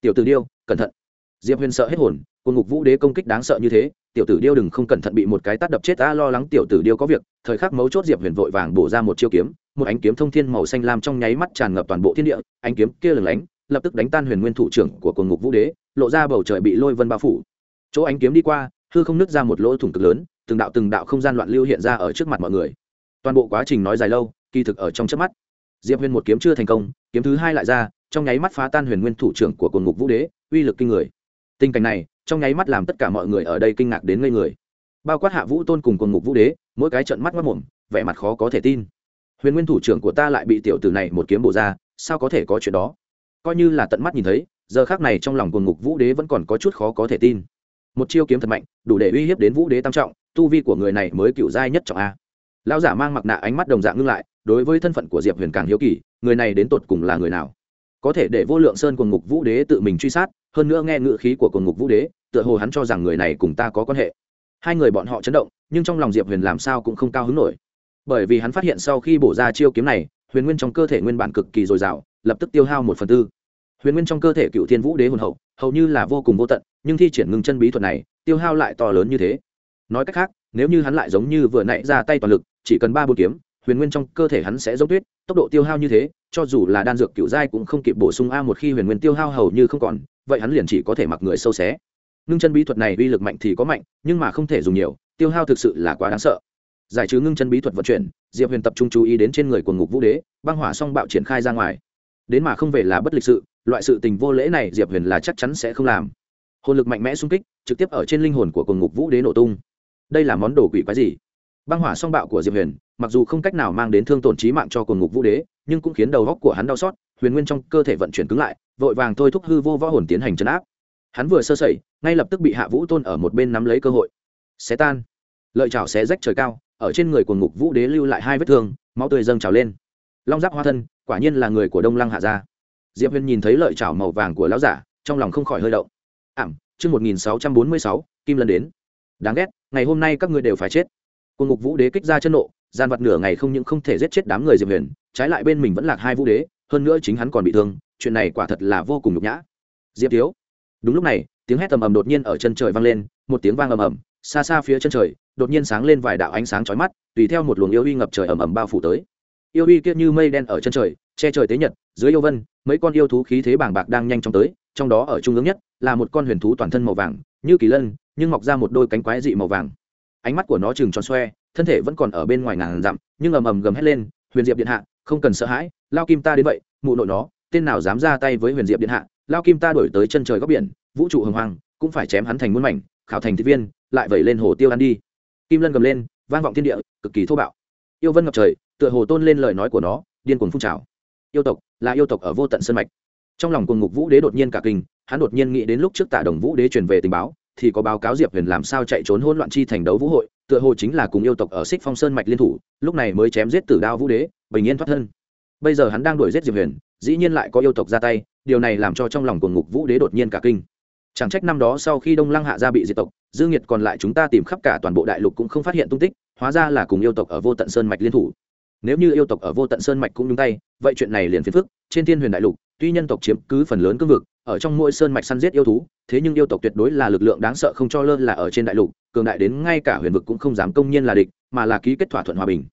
tiểu tử điêu, cẩn thận. Diệp huyền sợ hết hồn, cùng ngục vũ đế công kích đáng sợ như thế, tiểu tử điêu đừng không cẩn thận bị một cái tát đập chết ta lo lắng tiểu tử điêu có việc. Thời khắc mấu chốt diệp huyền vội vàng bổ ra một chiêu kiếm, một ánh kiếm thông thiên màu xanh lam trong nháy mắt tràn ngập toàn bộ thiên địa, ánh kiếm kia lừng lánh, lập tức đánh tan huyền nguyên thủ trưởng của cùng ngục vũ đế, lộ ra bầu trời bị lôi vân bao phủ. Chỗ ánh kiếm đi qua, hư không nứt ra một lỗ thủng cực lớn, từng đạo từng đạo không gian loạn lưu hiện ra ở trước mặt mọi người. Toàn bộ quá trình nói dài lâu, kỳ thực ở trong trước mắt, diệp huyền một kiếm chưa thành công, kiếm thứ hai lại ra trong nháy mắt phá tan huyền nguyên thủ trưởng của cồn ngục vũ đế, uy lực kinh người. Tình cảnh này, trong nháy mắt làm tất cả mọi người ở đây kinh ngạc đến ngây người. Bao quát hạ vũ tôn cùng cồn ngục vũ đế, mỗi cái trận mắt mất mồm vẻ mặt khó có thể tin. Huyền nguyên thủ trưởng của ta lại bị tiểu tử này một kiếm bổ ra, sao có thể có chuyện đó? Coi như là tận mắt nhìn thấy, giờ khác này trong lòng cồn ngục vũ đế vẫn còn có chút khó có thể tin. Một chiêu kiếm thật mạnh, đủ để uy hiếp đến vũ đế tam trọng, tu vi của người này mới cựu giai nhất trọng a. Lão giả mang mặc nạ ánh mắt đồng dạng ngưng lại, đối với thân phận của diệp huyền càng hiếu kỳ, người này đến tột cùng là người nào? Có thể để vô lượng sơn cùng ngục vũ đế tự mình truy sát, hơn nữa nghe ngựa khí của cùng ngục vũ đế, tựa hồ hắn cho rằng người này cùng ta có quan hệ. Hai người bọn họ chấn động, nhưng trong lòng diệp huyền làm sao cũng không cao hứng nổi. Bởi vì hắn phát hiện sau khi bổ ra chiêu kiếm này, huyền nguyên trong cơ thể nguyên bản cực kỳ dồi dào, lập tức tiêu hao một phần tư. Huyền nguyên trong cơ thể cựu thiên vũ đế hồn hậu, hầu như là vô cùng vô tận, nhưng thi triển ngưng chân bí thuật này, tiêu hao lại to lớn như thế. Nói cách khác, nếu như hắn lại giống như vừa nãy ra tay toàn lực, chỉ cần ba bốn kiếm, huyền nguyên trong cơ thể hắn sẽ giống tuyết, tốc độ tiêu hao như thế cho dù là đan dược cựu giai cũng không kịp bổ sung a một khi huyền nguyên tiêu hao hầu như không còn, vậy hắn liền chỉ có thể mặc người sâu xé. Ngưng chân bí thuật này uy lực mạnh thì có mạnh, nhưng mà không thể dùng nhiều, tiêu hao thực sự là quá đáng sợ. Giải trừ ngưng chân bí thuật vận chuyển, diệp huyền tập trung chú ý đến trên người của ngục vũ đế, băng hỏa song bạo triển khai ra ngoài. Đến mà không về là bất lịch sự, loại sự tình vô lễ này diệp huyền là chắc chắn sẽ không làm. Hồn lực mạnh mẽ xung kích, trực tiếp ở trên linh hồn của cùng ngục vũ đế nổ tung. Đây là món đồ quỷ quái gì? Băng hỏa song bạo của diệp huyền mặc dù không cách nào mang đến thương tổn trí mạng cho cồn ngục vũ đế, nhưng cũng khiến đầu góc của hắn đau xót, huyền nguyên trong cơ thể vận chuyển cứng lại, vội vàng thôi thúc hư vô võ hồn tiến hành chấn áp. Hắn vừa sơ sẩy, ngay lập tức bị hạ vũ tôn ở một bên nắm lấy cơ hội. Xé tan. Lợi chảo xé rách trời cao, ở trên người của ngục vũ đế lưu lại hai vết thương, máu tươi dâng trào lên. Long giáp hoa thân, quả nhiên là người của đông lăng hạ gia. Diệp huyền nhìn thấy lợi chảo màu vàng của lão giả, trong lòng không khỏi hơi động. Ảm, chương một nghìn sáu trăm bốn mươi sáu, kim lần đến. Đáng ghét, ngày hôm nay các ngươi đều phải chết. Cùng ngục vũ đế kích ra chân nộ gian vật nửa ngày không những không thể giết chết đám người diệp huyền, trái lại bên mình vẫn lạc hai vũ đế, hơn nữa chính hắn còn bị thương, chuyện này quả thật là vô cùng nhục nhã. Diệp thiếu. Đúng lúc này, tiếng hét tầm ầm đột nhiên ở chân trời vang lên, một tiếng vang ầm ầm, xa xa phía chân trời, đột nhiên sáng lên vài đạo ánh sáng chói mắt, tùy theo một luồng yêu uy ngập trời ầm ầm bao phủ tới. Yêu uy kia như mây đen ở chân trời, che trời tế nhật, dưới yêu vân, mấy con yêu thú khí thế bàng bạc đang nhanh chóng tới, trong đó ở trung ương nhất, là một con huyền thú toàn thân màu vàng, như kỳ lân, nhưng mọc ra một đôi cánh quái dị màu vàng. Ánh mắt của nó chừng tròn xoe thân thể vẫn còn ở bên ngoài ngàn dặm, nhưng ầm ầm gầm hét lên, huyền diệp điện hạ, không cần sợ hãi, lao kim ta đến vậy, mụ nội nó, tên nào dám ra tay với huyền diệp điện hạ, lao kim ta đổi tới chân trời góc biển, vũ trụ hồng hoàng cũng phải chém hắn thành muôn mảnh, khảo thành thị viên, lại vẩy lên hồ tiêu ăn đi. Kim lân gầm lên, vang vọng thiên địa, cực kỳ thô bạo. Yêu vân ngập trời, tựa hồ tôn lên lời nói của nó, điên cuồng phun trào. Yêu tộc, là yêu tộc ở vô tận sân mạch. Trong lòng cùng ngục vũ đế đột nhiên cả kinh, hắn đột nhiên nghĩ đến lúc trước tạ đồng vũ đế truyền về tình báo, thì có báo cáo diệp huyền làm sao chạy trốn hỗn loạn chi thành đấu vũ hội tựa hồ chính là cùng yêu tộc ở xích phong sơn mạch liên thủ, lúc này mới chém giết tử đao vũ đế, bình yên thoát thân. Bây giờ hắn đang đuổi giết diệp huyền, dĩ nhiên lại có yêu tộc ra tay, điều này làm cho trong lòng của ngục vũ đế đột nhiên cả kinh. Chẳng trách năm đó sau khi đông lăng hạ gia bị diệt tộc dư nghiệt còn lại chúng ta tìm khắp cả toàn bộ đại lục cũng không phát hiện tung tích, hóa ra là cùng yêu tộc ở vô tận sơn mạch liên thủ. Nếu như yêu tộc ở vô tận sơn mạch cũng nhúng tay, vậy chuyện này liền phiền phức, trên thiên huyền đại lục, tuy nhân tộc chiếm cứ phần lớn cương vực, ở trong mỗi sơn mạch săn giết yêu thú, thế nhưng yêu tộc tuyệt đối là lực lượng đáng sợ không cho lơ là ở trên đại lục cường đại đến ngay cả huyền vực cũng không dám công nhiên là địch, mà là ký kết thỏa thuận hòa bình.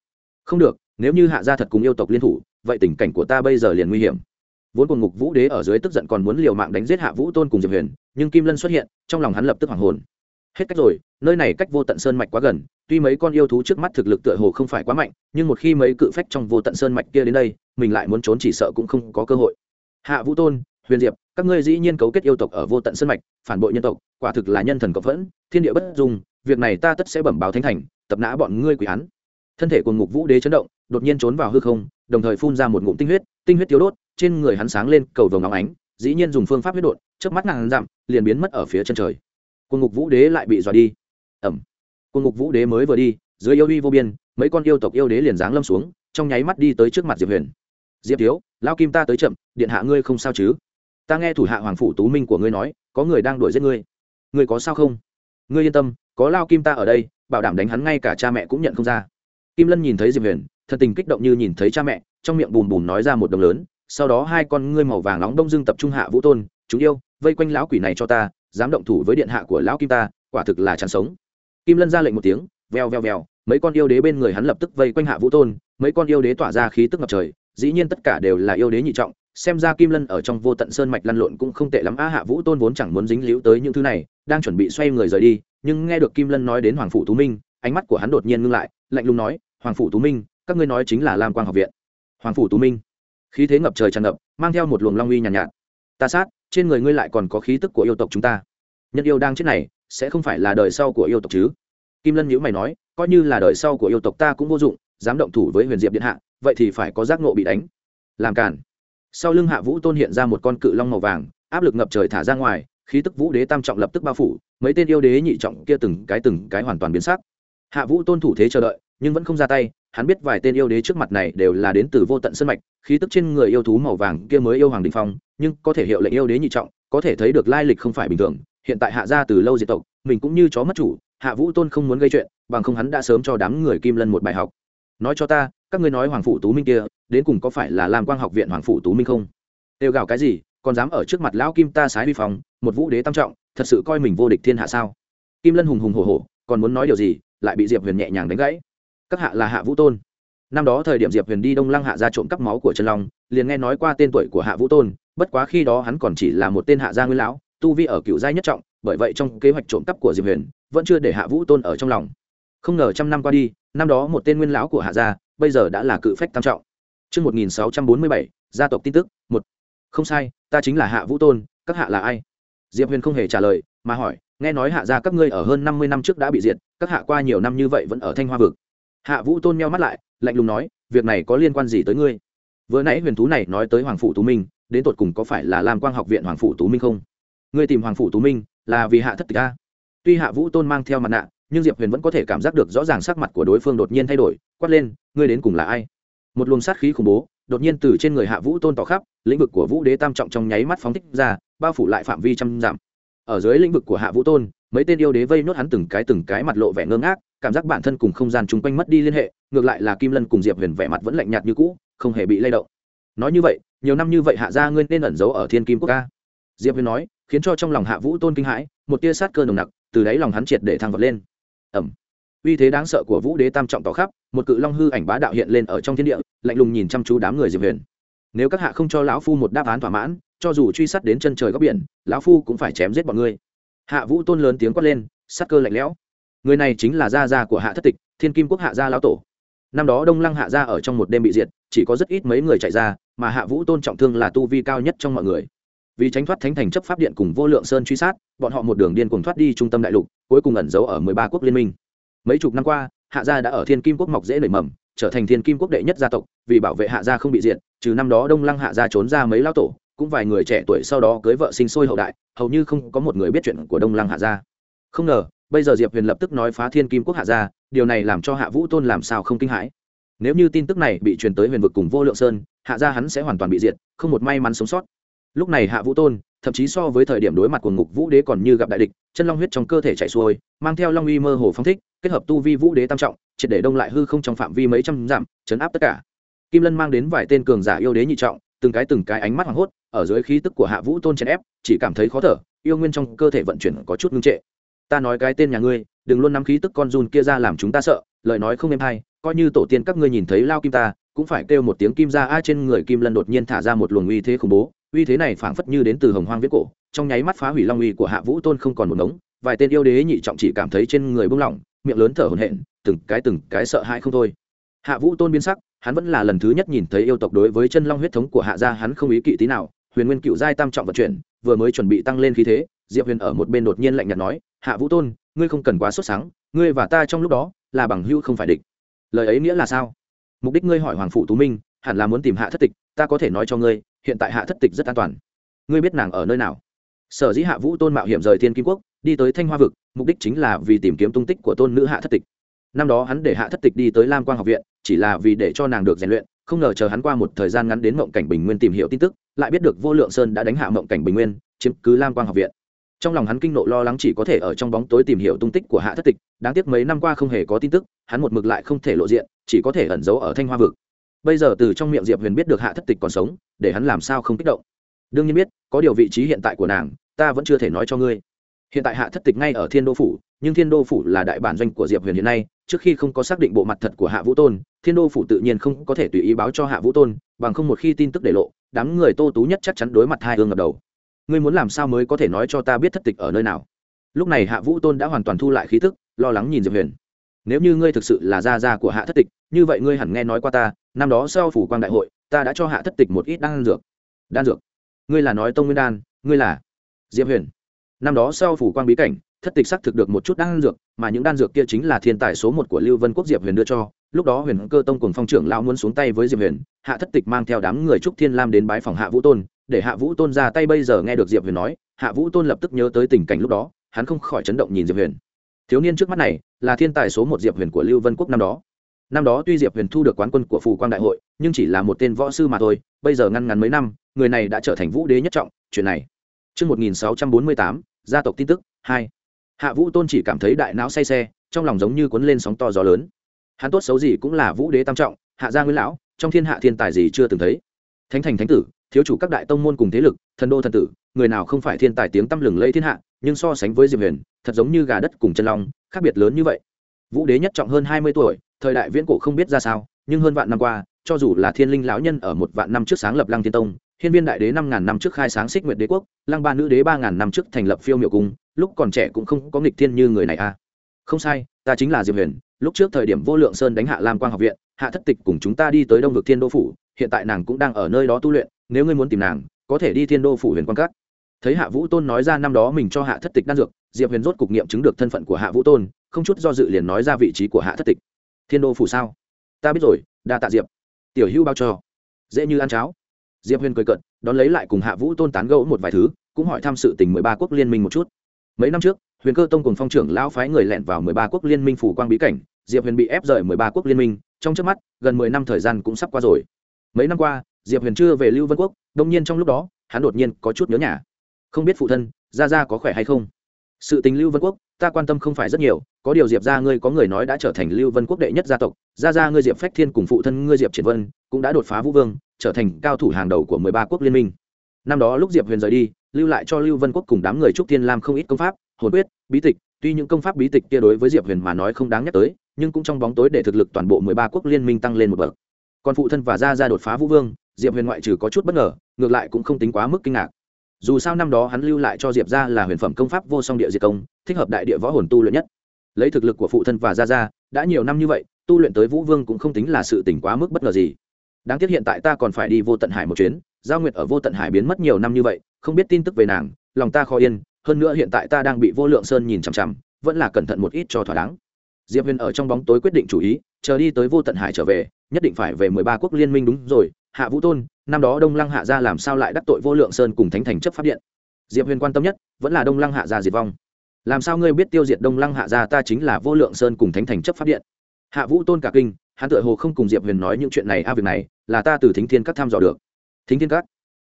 Không được, nếu như hạ gia thật cùng yêu tộc liên thủ, vậy tình cảnh của ta bây giờ liền nguy hiểm. Vốn cùng ngục vũ đế ở dưới tức giận còn muốn liều mạng đánh giết hạ vũ tôn cùng diệp huyền, nhưng kim lân xuất hiện, trong lòng hắn lập tức hoàng hồn. Hết cách rồi, nơi này cách vô tận sơn mạch quá gần, tuy mấy con yêu thú trước mắt thực lực tựa hồ không phải quá mạnh, nhưng một khi mấy cự phách trong vô tận sơn mạch kia đến đây, mình lại muốn trốn chỉ sợ cũng không có cơ hội. Hạ vũ tôn, huyền diệp, các ngươi dĩ nhiên cấu kết yêu tộc ở vô tận sơn mạch, phản bội nhân tộc, quả thực là nhân thần cộng phẫn, thiên địa bất dung việc này ta tất sẽ bẩm báo thánh thành, tập nã bọn ngươi quỷ án. Thân thể của ngục vũ đế chấn động, đột nhiên trốn vào hư không, đồng thời phun ra một ngụm tinh huyết tinh huyết thiếu đốt, trên người hắn sáng lên cầu vồng óng ánh, dĩ nhiên dùng phương pháp huyết đột trước mắt ngàn dặm, liền biến mất ở phía chân trời. Quân ngục vũ đế lại bị dọa đi. Ẩm quân ngục vũ đế mới vừa đi, dưới yêu uy vô biên, mấy con yêu tộc yêu đế liền giáng lâm xuống, trong nháy mắt đi tới trước mặt diệp huyền. Diệp thiếu lao kim ta tới chậm, điện hạ ngươi không sao chứ? Ta nghe thủ hạ hoàng phủ tú minh của ngươi nói, có người đang đuổi giết ngươi. Ngươi có sao không? Ngươi yên tâm có lao kim ta ở đây, bảo đảm đánh hắn ngay cả cha mẹ cũng nhận không ra. Kim lân nhìn thấy diệp huyền thân tình kích động như nhìn thấy cha mẹ, trong miệng bùm bùm nói ra một đồng lớn, sau đó hai con ngươi màu vàng nóng đông dương tập trung hạ vũ tôn, chúng yêu, vây quanh lão quỷ này cho ta, dám động thủ với điện hạ của lão kim ta, quả thực là chán sống. Kim lân ra lệnh một tiếng veo veo veo mấy con yêu đế bên người hắn lập tức vây quanh hạ vũ tôn, mấy con yêu đế tỏa ra khí tức ngập trời, dĩ nhiên tất cả đều là yêu đế nhị trọng, xem ra kim lân ở trong vô tận sơn mạch lăn lộn cũng không tệ lắm. A, hạ vũ tôn vốn chẳng muốn dính líu tới những thứ này, đang chuẩn bị xoay người rời đi nhưng nghe được kim lân nói đến hoàng phủ tú minh ánh mắt của hắn đột nhiên ngưng lại lạnh lùng nói hoàng phủ tú minh các ngươi nói chính là lam quang học viện. Hoàng phủ tú minh? Khí thế ngập trời tràn ngập mang theo một luồng long uy nhàn nhạt, nhạt. Ta sát trên người ngươi lại còn có khí tức của yêu tộc chúng ta. Nhân yêu đang chết này sẽ không phải là đời sau của yêu tộc chứ? Kim lân nhữ mày nói coi như là đời sau của yêu tộc ta cũng vô dụng dám động thủ với huyền diệp điện hạ vậy thì phải có giác nộ bị đánh. Làm cản sau lưng hạ vũ tôn hiện ra một con cự long màu vàng áp lực ngập trời thả ra ngoài khí tức vũ đế tam trọng lập tức bao phủ, mấy tên yêu đế nhị trọng kia từng cái từng cái hoàn toàn biến sắc. Hạ vũ tôn thủ thế chờ đợi, nhưng vẫn không ra tay, hắn biết vài tên yêu đế trước mặt này đều là đến từ vô tận sân mạch, khí tức trên người yêu thú màu vàng kia mới yêu hoàng đình phong, nhưng có thể hiệu lệnh yêu đế nhị trọng, có thể thấy được lai lịch không phải bình thường, hiện tại hạ gia từ lâu diệt tộc, mình cũng như chó mất chủ, hạ vũ tôn không muốn gây chuyện, bằng không hắn đã sớm cho đám người kim lân một bài học. Nói cho ta, các ngươi nói hoàng phủ tú minh kia, đến cùng có phải là làm quang học viện hoàng phủ tú minh không? Đều gào cái gì, còn dám ở trước mặt lão kim ta sái vi phòng một vũ đế tam trọng thật sự coi mình vô địch thiên hạ sao? Kim lân hùng hùng hổ hổ còn muốn nói điều gì lại bị diệp huyền nhẹ nhàng đánh gãy. Các hạ là hạ vũ tôn. Năm đó thời điểm diệp huyền đi đông lăng hạ ra trộm cắp máu của trần long liền nghe nói qua tên tuổi của hạ vũ tôn bất quá khi đó hắn còn chỉ là một tên hạ gia nguyên lão tu vi ở cựu giai nhất trọng bởi vậy trong kế hoạch trộm cắp của diệp huyền vẫn chưa để hạ vũ tôn ở trong lòng. Không ngờ trăm năm qua đi năm đó một tên nguyên lão của hạ gia bây giờ đã là cự phách tam trọng. Trước 1647, gia tộc tin tức, một. Không sai, ta chính là Hạ Vũ Tôn, các hạ là ai? Diệp Huyền không hề trả lời, mà hỏi, nghe nói hạ gia các ngươi ở hơn năm mươi năm trước đã bị diệt, các hạ qua nhiều năm như vậy vẫn ở Thanh Hoa vực. Hạ Vũ Tôn meo mắt lại, lạnh lùng nói, việc này có liên quan gì tới ngươi? Vừa nãy huyền thú này nói tới Hoàng phủ Tú Minh, đến tột cùng có phải là Lam Quang học viện Hoàng phủ Tú Minh không? Ngươi tìm Hoàng phủ Tú Minh, là vì hạ thất tịch a? Tuy Hạ Vũ Tôn mang theo mặt nạ, nhưng diệp huyền vẫn có thể cảm giác được rõ ràng sắc mặt của đối phương đột nhiên thay đổi quát lên ngươi đến cùng là ai một luồng sát khí khủng bố đột nhiên từ trên người hạ vũ tôn tỏ khắp lĩnh vực của vũ đế tam trọng trong nháy mắt phóng thích ra bao phủ lại phạm vi trăm dặm. Ở dưới lĩnh vực của hạ vũ tôn, mấy tên yêu đế vây nốt hắn từng cái từng cái mặt lộ vẻ ngơ ngác, cảm giác bản thân cùng không gian chung quanh mất đi liên hệ, ngược lại là kim lân cùng diệp huyền vẻ mặt vẫn lạnh nhạt như cũ, không hề bị lay động. Nói như vậy, nhiều năm như vậy hạ gia ngươi nên ẩn giấu ở thiên kim quốc ca. Diệp huyền nói, khiến cho trong lòng hạ vũ tôn kinh hãi, một tia sát cơ nồng nặc, từ đáy lòng hắn triệt để thăng vật lên. Ẩm. Uy thế đáng sợ của vũ đế tam trọng tỏ khắp, một cự long hư ảnh bá đạo hiện lên ở trong thiên địa, lạnh lùng nhìn chăm chú đám người diệp huyền. Nếu các hạ không cho lão phu một đáp án thỏa mãn cho dù truy sát đến chân trời góc biển, lão phu cũng phải chém giết bọn ngươi. Hạ vũ tôn lớn tiếng quát lên sắc cơ lạnh lẽo. Người này chính là gia gia của hạ thất tịch, thiên kim quốc hạ gia lão tổ. Năm đó đông lăng hạ gia ở trong một đêm bị diệt, chỉ có rất ít mấy người chạy ra, mà hạ vũ tôn trọng thương là tu vi cao nhất trong mọi người. Vì tránh thoát thánh thành chấp pháp điện cùng vô lượng sơn truy sát, bọn họ một đường điên cùng thoát đi trung tâm đại lục, cuối cùng ẩn giấu ở mười ba quốc liên minh. Mấy chục năm qua, hạ gia đã ở thiên kim quốc mọc dễ nảy mầm, trở thành thiên kim quốc đệ nhất gia tộc, vì bảo vệ hạ gia không bị diệt, trừ năm đó đông lăng hạ gia trốn ra mấy lao tổ cũng vài người trẻ tuổi sau đó cưới vợ sinh sôi hậu đại, hầu như không có một người biết chuyện của đông lăng hạ gia. Không ngờ, bây giờ diệp huyền lập tức nói phá thiên kim quốc hạ gia, điều này làm cho hạ vũ tôn làm sao không kinh hãi. Nếu như tin tức này bị truyền tới huyền vực cùng vô lượng sơn, hạ gia hắn sẽ hoàn toàn bị diệt, không một may mắn sống sót. Lúc này hạ vũ tôn, thậm chí so với thời điểm đối mặt của ngục vũ đế còn như gặp đại địch, chân long huyết trong cơ thể chạy xuôi, mang theo long uy mơ hồ phong thích, kết hợp tu vi vũ đế tam trọng, triệt để đông lại hư không trong phạm vi mấy trăm dặm, chấn áp tất cả. Kim lân mang đến vài tên cường giả yêu đế nhị trọng từng cái từng cái ánh mắt hoảng hốt, ở dưới khí tức của hạ vũ tôn chèn ép, chỉ cảm thấy khó thở, yêu nguyên trong cơ thể vận chuyển có chút ngưng trệ. Ta nói cái tên nhà ngươi, đừng luôn nắm khí tức con run kia ra làm chúng ta sợ, lời nói không êm hay, coi như tổ tiên các ngươi nhìn thấy lao kim ta, cũng phải kêu một tiếng kim ra a trên người kim lân đột nhiên thả ra một luồng uy thế khủng bố, uy thế này phảng phất như đến từ hồng hoang viết cổ, trong nháy mắt phá hủy long uy của hạ vũ tôn không còn một ngống, vài tên yêu đế nhị trọng chỉ cảm thấy trên người bung lỏng, miệng lớn thở hổn hển, từng cái từng cái sợ hãi không thôi. Hạ vũ tôn biến sắc hắn vẫn là lần thứ nhất nhìn thấy yêu tộc đối với chân long huyết thống của hạ gia hắn không ý kỵ tí nào, huyền nguyên cựu giai tam trọng vận chuyển, vừa mới chuẩn bị tăng lên khí thế, diệp huyền ở một bên đột nhiên lạnh nhạt nói, hạ vũ tôn, ngươi không cần quá sốt sáng ngươi và ta trong lúc đó là bằng hữu không phải địch. Lời ấy nghĩa là sao? Mục đích ngươi hỏi hoàng phụ tú minh, hẳn là muốn tìm hạ thất tịch, ta có thể nói cho ngươi, hiện tại hạ thất tịch rất an toàn. Ngươi biết nàng ở nơi nào? Sở dĩ hạ vũ tôn mạo hiểm rời thiên kim quốc, đi tới thanh hoa vực, mục đích chính là vì tìm kiếm tung tích của tôn nữ hạ thất tịch năm đó hắn để hạ thất tịch đi tới lam quang học viện, chỉ là vì để cho nàng được rèn luyện, không ngờ chờ hắn qua một thời gian ngắn đến mộng cảnh bình nguyên tìm hiểu tin tức, lại biết được vô lượng sơn đã đánh hạ mộng cảnh bình nguyên, chiếm cứ lam quang học viện. Trong lòng hắn kinh nộ lo lắng chỉ có thể ở trong bóng tối tìm hiểu tung tích của hạ thất tịch, đáng tiếc mấy năm qua không hề có tin tức, hắn một mực lại không thể lộ diện, chỉ có thể ẩn giấu ở thanh hoa vực. Bây giờ từ trong miệng diệp huyền biết được hạ thất tịch còn sống, để hắn làm sao không kích động. Đương nhiên biết, có điều vị trí hiện tại của nàng, ta vẫn chưa thể nói cho ngươi hiện tại hạ thất tịch ngay ở thiên đô phủ, nhưng thiên đô phủ là đại bản doanh của diệp huyền hiện nay, trước khi không có xác định bộ mặt thật của hạ vũ tôn, thiên đô phủ tự nhiên không có thể tùy ý báo cho hạ vũ tôn, bằng không một khi tin tức để lộ, đám người tô tú nhất chắc chắn đối mặt hai hương ngập đầu. Ngươi muốn làm sao mới có thể nói cho ta biết thất tịch ở nơi nào? Lúc này hạ vũ tôn đã hoàn toàn thu lại khí thức, lo lắng nhìn diệp huyền. Nếu như ngươi thực sự là gia gia của hạ thất tịch, như vậy ngươi hẳn nghe nói qua ta, năm đó sau phủ quan đại hội, ta đã cho hạ thất tịch một ít đan dược. Đan dược? Ngươi là nói tông nguyên đan, ngươi là? Diệp huyền năm đó sau phủ quan bí cảnh thất tịch xác thực được một chút đan dược mà những đan dược kia chính là thiên tài số một của lưu vân quốc diệp huyền đưa cho. Lúc đó huyền cơ tông cùng phong trưởng lão muốn xuống tay với diệp huyền hạ thất tịch mang theo đám người trúc thiên lam đến bái phòng hạ vũ tôn để hạ vũ tôn ra tay bây giờ nghe được diệp huyền nói hạ vũ tôn lập tức nhớ tới tình cảnh lúc đó hắn không khỏi chấn động nhìn diệp huyền. Thiếu niên trước mắt này là thiên tài số một diệp huyền của lưu vân quốc năm đó. Năm đó tuy diệp huyền thu được quán quân của phù quang đại hội nhưng chỉ là một tên võ sư mà thôi bây giờ ngăn ngắn mấy năm người này đã trở thành vũ đế nhất trọng chuyện này. Trước 1648, gia tộc tin tức, 2. Hạ Vũ Tôn chỉ cảm thấy đại não say xe, trong lòng giống như cuốn lên sóng to gió lớn. Hắn tốt xấu gì cũng là vũ đế tam trọng, hạ gia nguyên lão, trong thiên hạ thiên tài gì chưa từng thấy. Thánh thành thánh tử, thiếu chủ các đại tông môn cùng thế lực, thần đô thần tử, người nào không phải thiên tài tiếng tăm lừng lẫy thiên hạ, nhưng so sánh với Diệp Huyền, thật giống như gà đất cùng chân long, khác biệt lớn như vậy. Vũ đế nhất trọng hơn 20 tuổi, thời đại viễn cổ không biết ra sao, nhưng hơn vạn năm qua, cho dù là thiên linh lão nhân ở một vạn năm trước sáng lập Lăng Thiên Tông, hiên viên đại đế năm ngàn năm trước khai sáng xích nguyệt đế quốc, lăng ba nữ đế ba ngàn năm trước thành lập phiêu miệu cung, lúc còn trẻ cũng không có nghịch thiên như người này a à. không sai, ta chính là diệp huyền, lúc trước thời điểm vô lượng sơn đánh hạ lam quang học viện, hạ thất tịch cùng chúng ta đi tới đông vực thiên đô phủ, hiện tại nàng cũng đang ở nơi đó tu luyện, nếu ngươi muốn tìm nàng, có thể đi thiên đô phủ huyền quan các. Thấy hạ vũ tôn nói ra năm đó mình cho hạ thất tịch đan dược, diệp huyền rốt cục nghiệm chứng được thân phận của hạ vũ tôn, không chút do dự liền nói ra vị trí của hạ thất tịch. Thiên đô phủ sao? Ta biết rồi, đa tạ diệp. Tiểu hữu bao cho. Dễ như ăn cháo diệp huyền cười cận đón lấy lại cùng hạ vũ tôn tán gẫu một vài thứ, cũng hỏi thăm sự tình mười ba quốc liên minh một chút. Mấy năm trước, huyền cơ tông cùng phong trưởng lão phái người lẹn vào mười ba quốc liên minh phủ quang bí cảnh, diệp huyền bị ép rời mười ba quốc liên minh, trong trước mắt, gần mười năm thời gian cũng sắp qua rồi. Mấy năm qua, diệp huyền chưa về lưu vân quốc, đông nhiên trong lúc đó, hắn đột nhiên có chút nhớ nhà. Không biết phụ thân ra ra có khỏe hay không? Sự tình lưu vân quốc, ta quan tâm không phải rất nhiều, có điều diệp ra ngươi có người nói đã trở thành lưu vân quốc đệ nhất gia tộc ra ra ngươi diệp phách thiên cùng phụ thân ngươi diệp triển vân cũng đã đột phá vũ vương, trở thành cao thủ hàng đầu của mười ba quốc liên minh. Năm đó lúc diệp huyền rời đi, lưu lại cho lưu vân quốc cùng đám người trúc thiên lam không ít công pháp, hồn quyết, bí tịch, tuy những công pháp bí tịch kia đối với diệp huyền mà nói không đáng nhắc tới, nhưng cũng trong bóng tối để thực lực toàn bộ mười ba quốc liên minh tăng lên một bậc. Còn phụ thân và gia ra đột phá vũ vương, diệp huyền ngoại trừ có chút bất ngờ, ngược lại cũng không tính quá mức kinh ngạc. Dù sao năm đó hắn lưu lại cho diệp ra là huyền phẩm công pháp vô song địa diệt công, thích hợp đại địa võ hồn tu luyện nhất. Lấy thực lực của phụ thân và gia gia, đã nhiều năm như vậy, tu luyện tới vũ vương cũng không tính là sự tỉnh quá mức bất ngờ gì đáng tiếc hiện tại ta còn phải đi vô tận hải một chuyến, giao nguyệt ở vô tận hải biến mất nhiều năm như vậy, không biết tin tức về nàng, lòng ta khó yên, hơn nữa hiện tại ta đang bị vô lượng sơn nhìn chằm chằm, vẫn là cẩn thận một ít cho thỏa đáng. Diệp huyền ở trong bóng tối quyết định chủ ý, chờ đi tới vô tận hải trở về, nhất định phải về mười ba quốc liên minh đúng rồi, hạ vũ tôn, năm đó đông lăng hạ gia làm sao lại đắc tội vô lượng sơn cùng thánh thành chấp pháp điện? Diệp huyền quan tâm nhất, vẫn là đông lăng hạ gia diệt vong. Làm sao ngươi biết tiêu diệt đông lăng hạ gia ta chính là vô lượng sơn cùng thánh thành chấp pháp điện? Hạ vũ tôn cả kinh hắn tựa hồ không cùng diệp huyền nói những chuyện này, a, việc này là ta từ thính thiên các thăm dò được. Thính thiên các?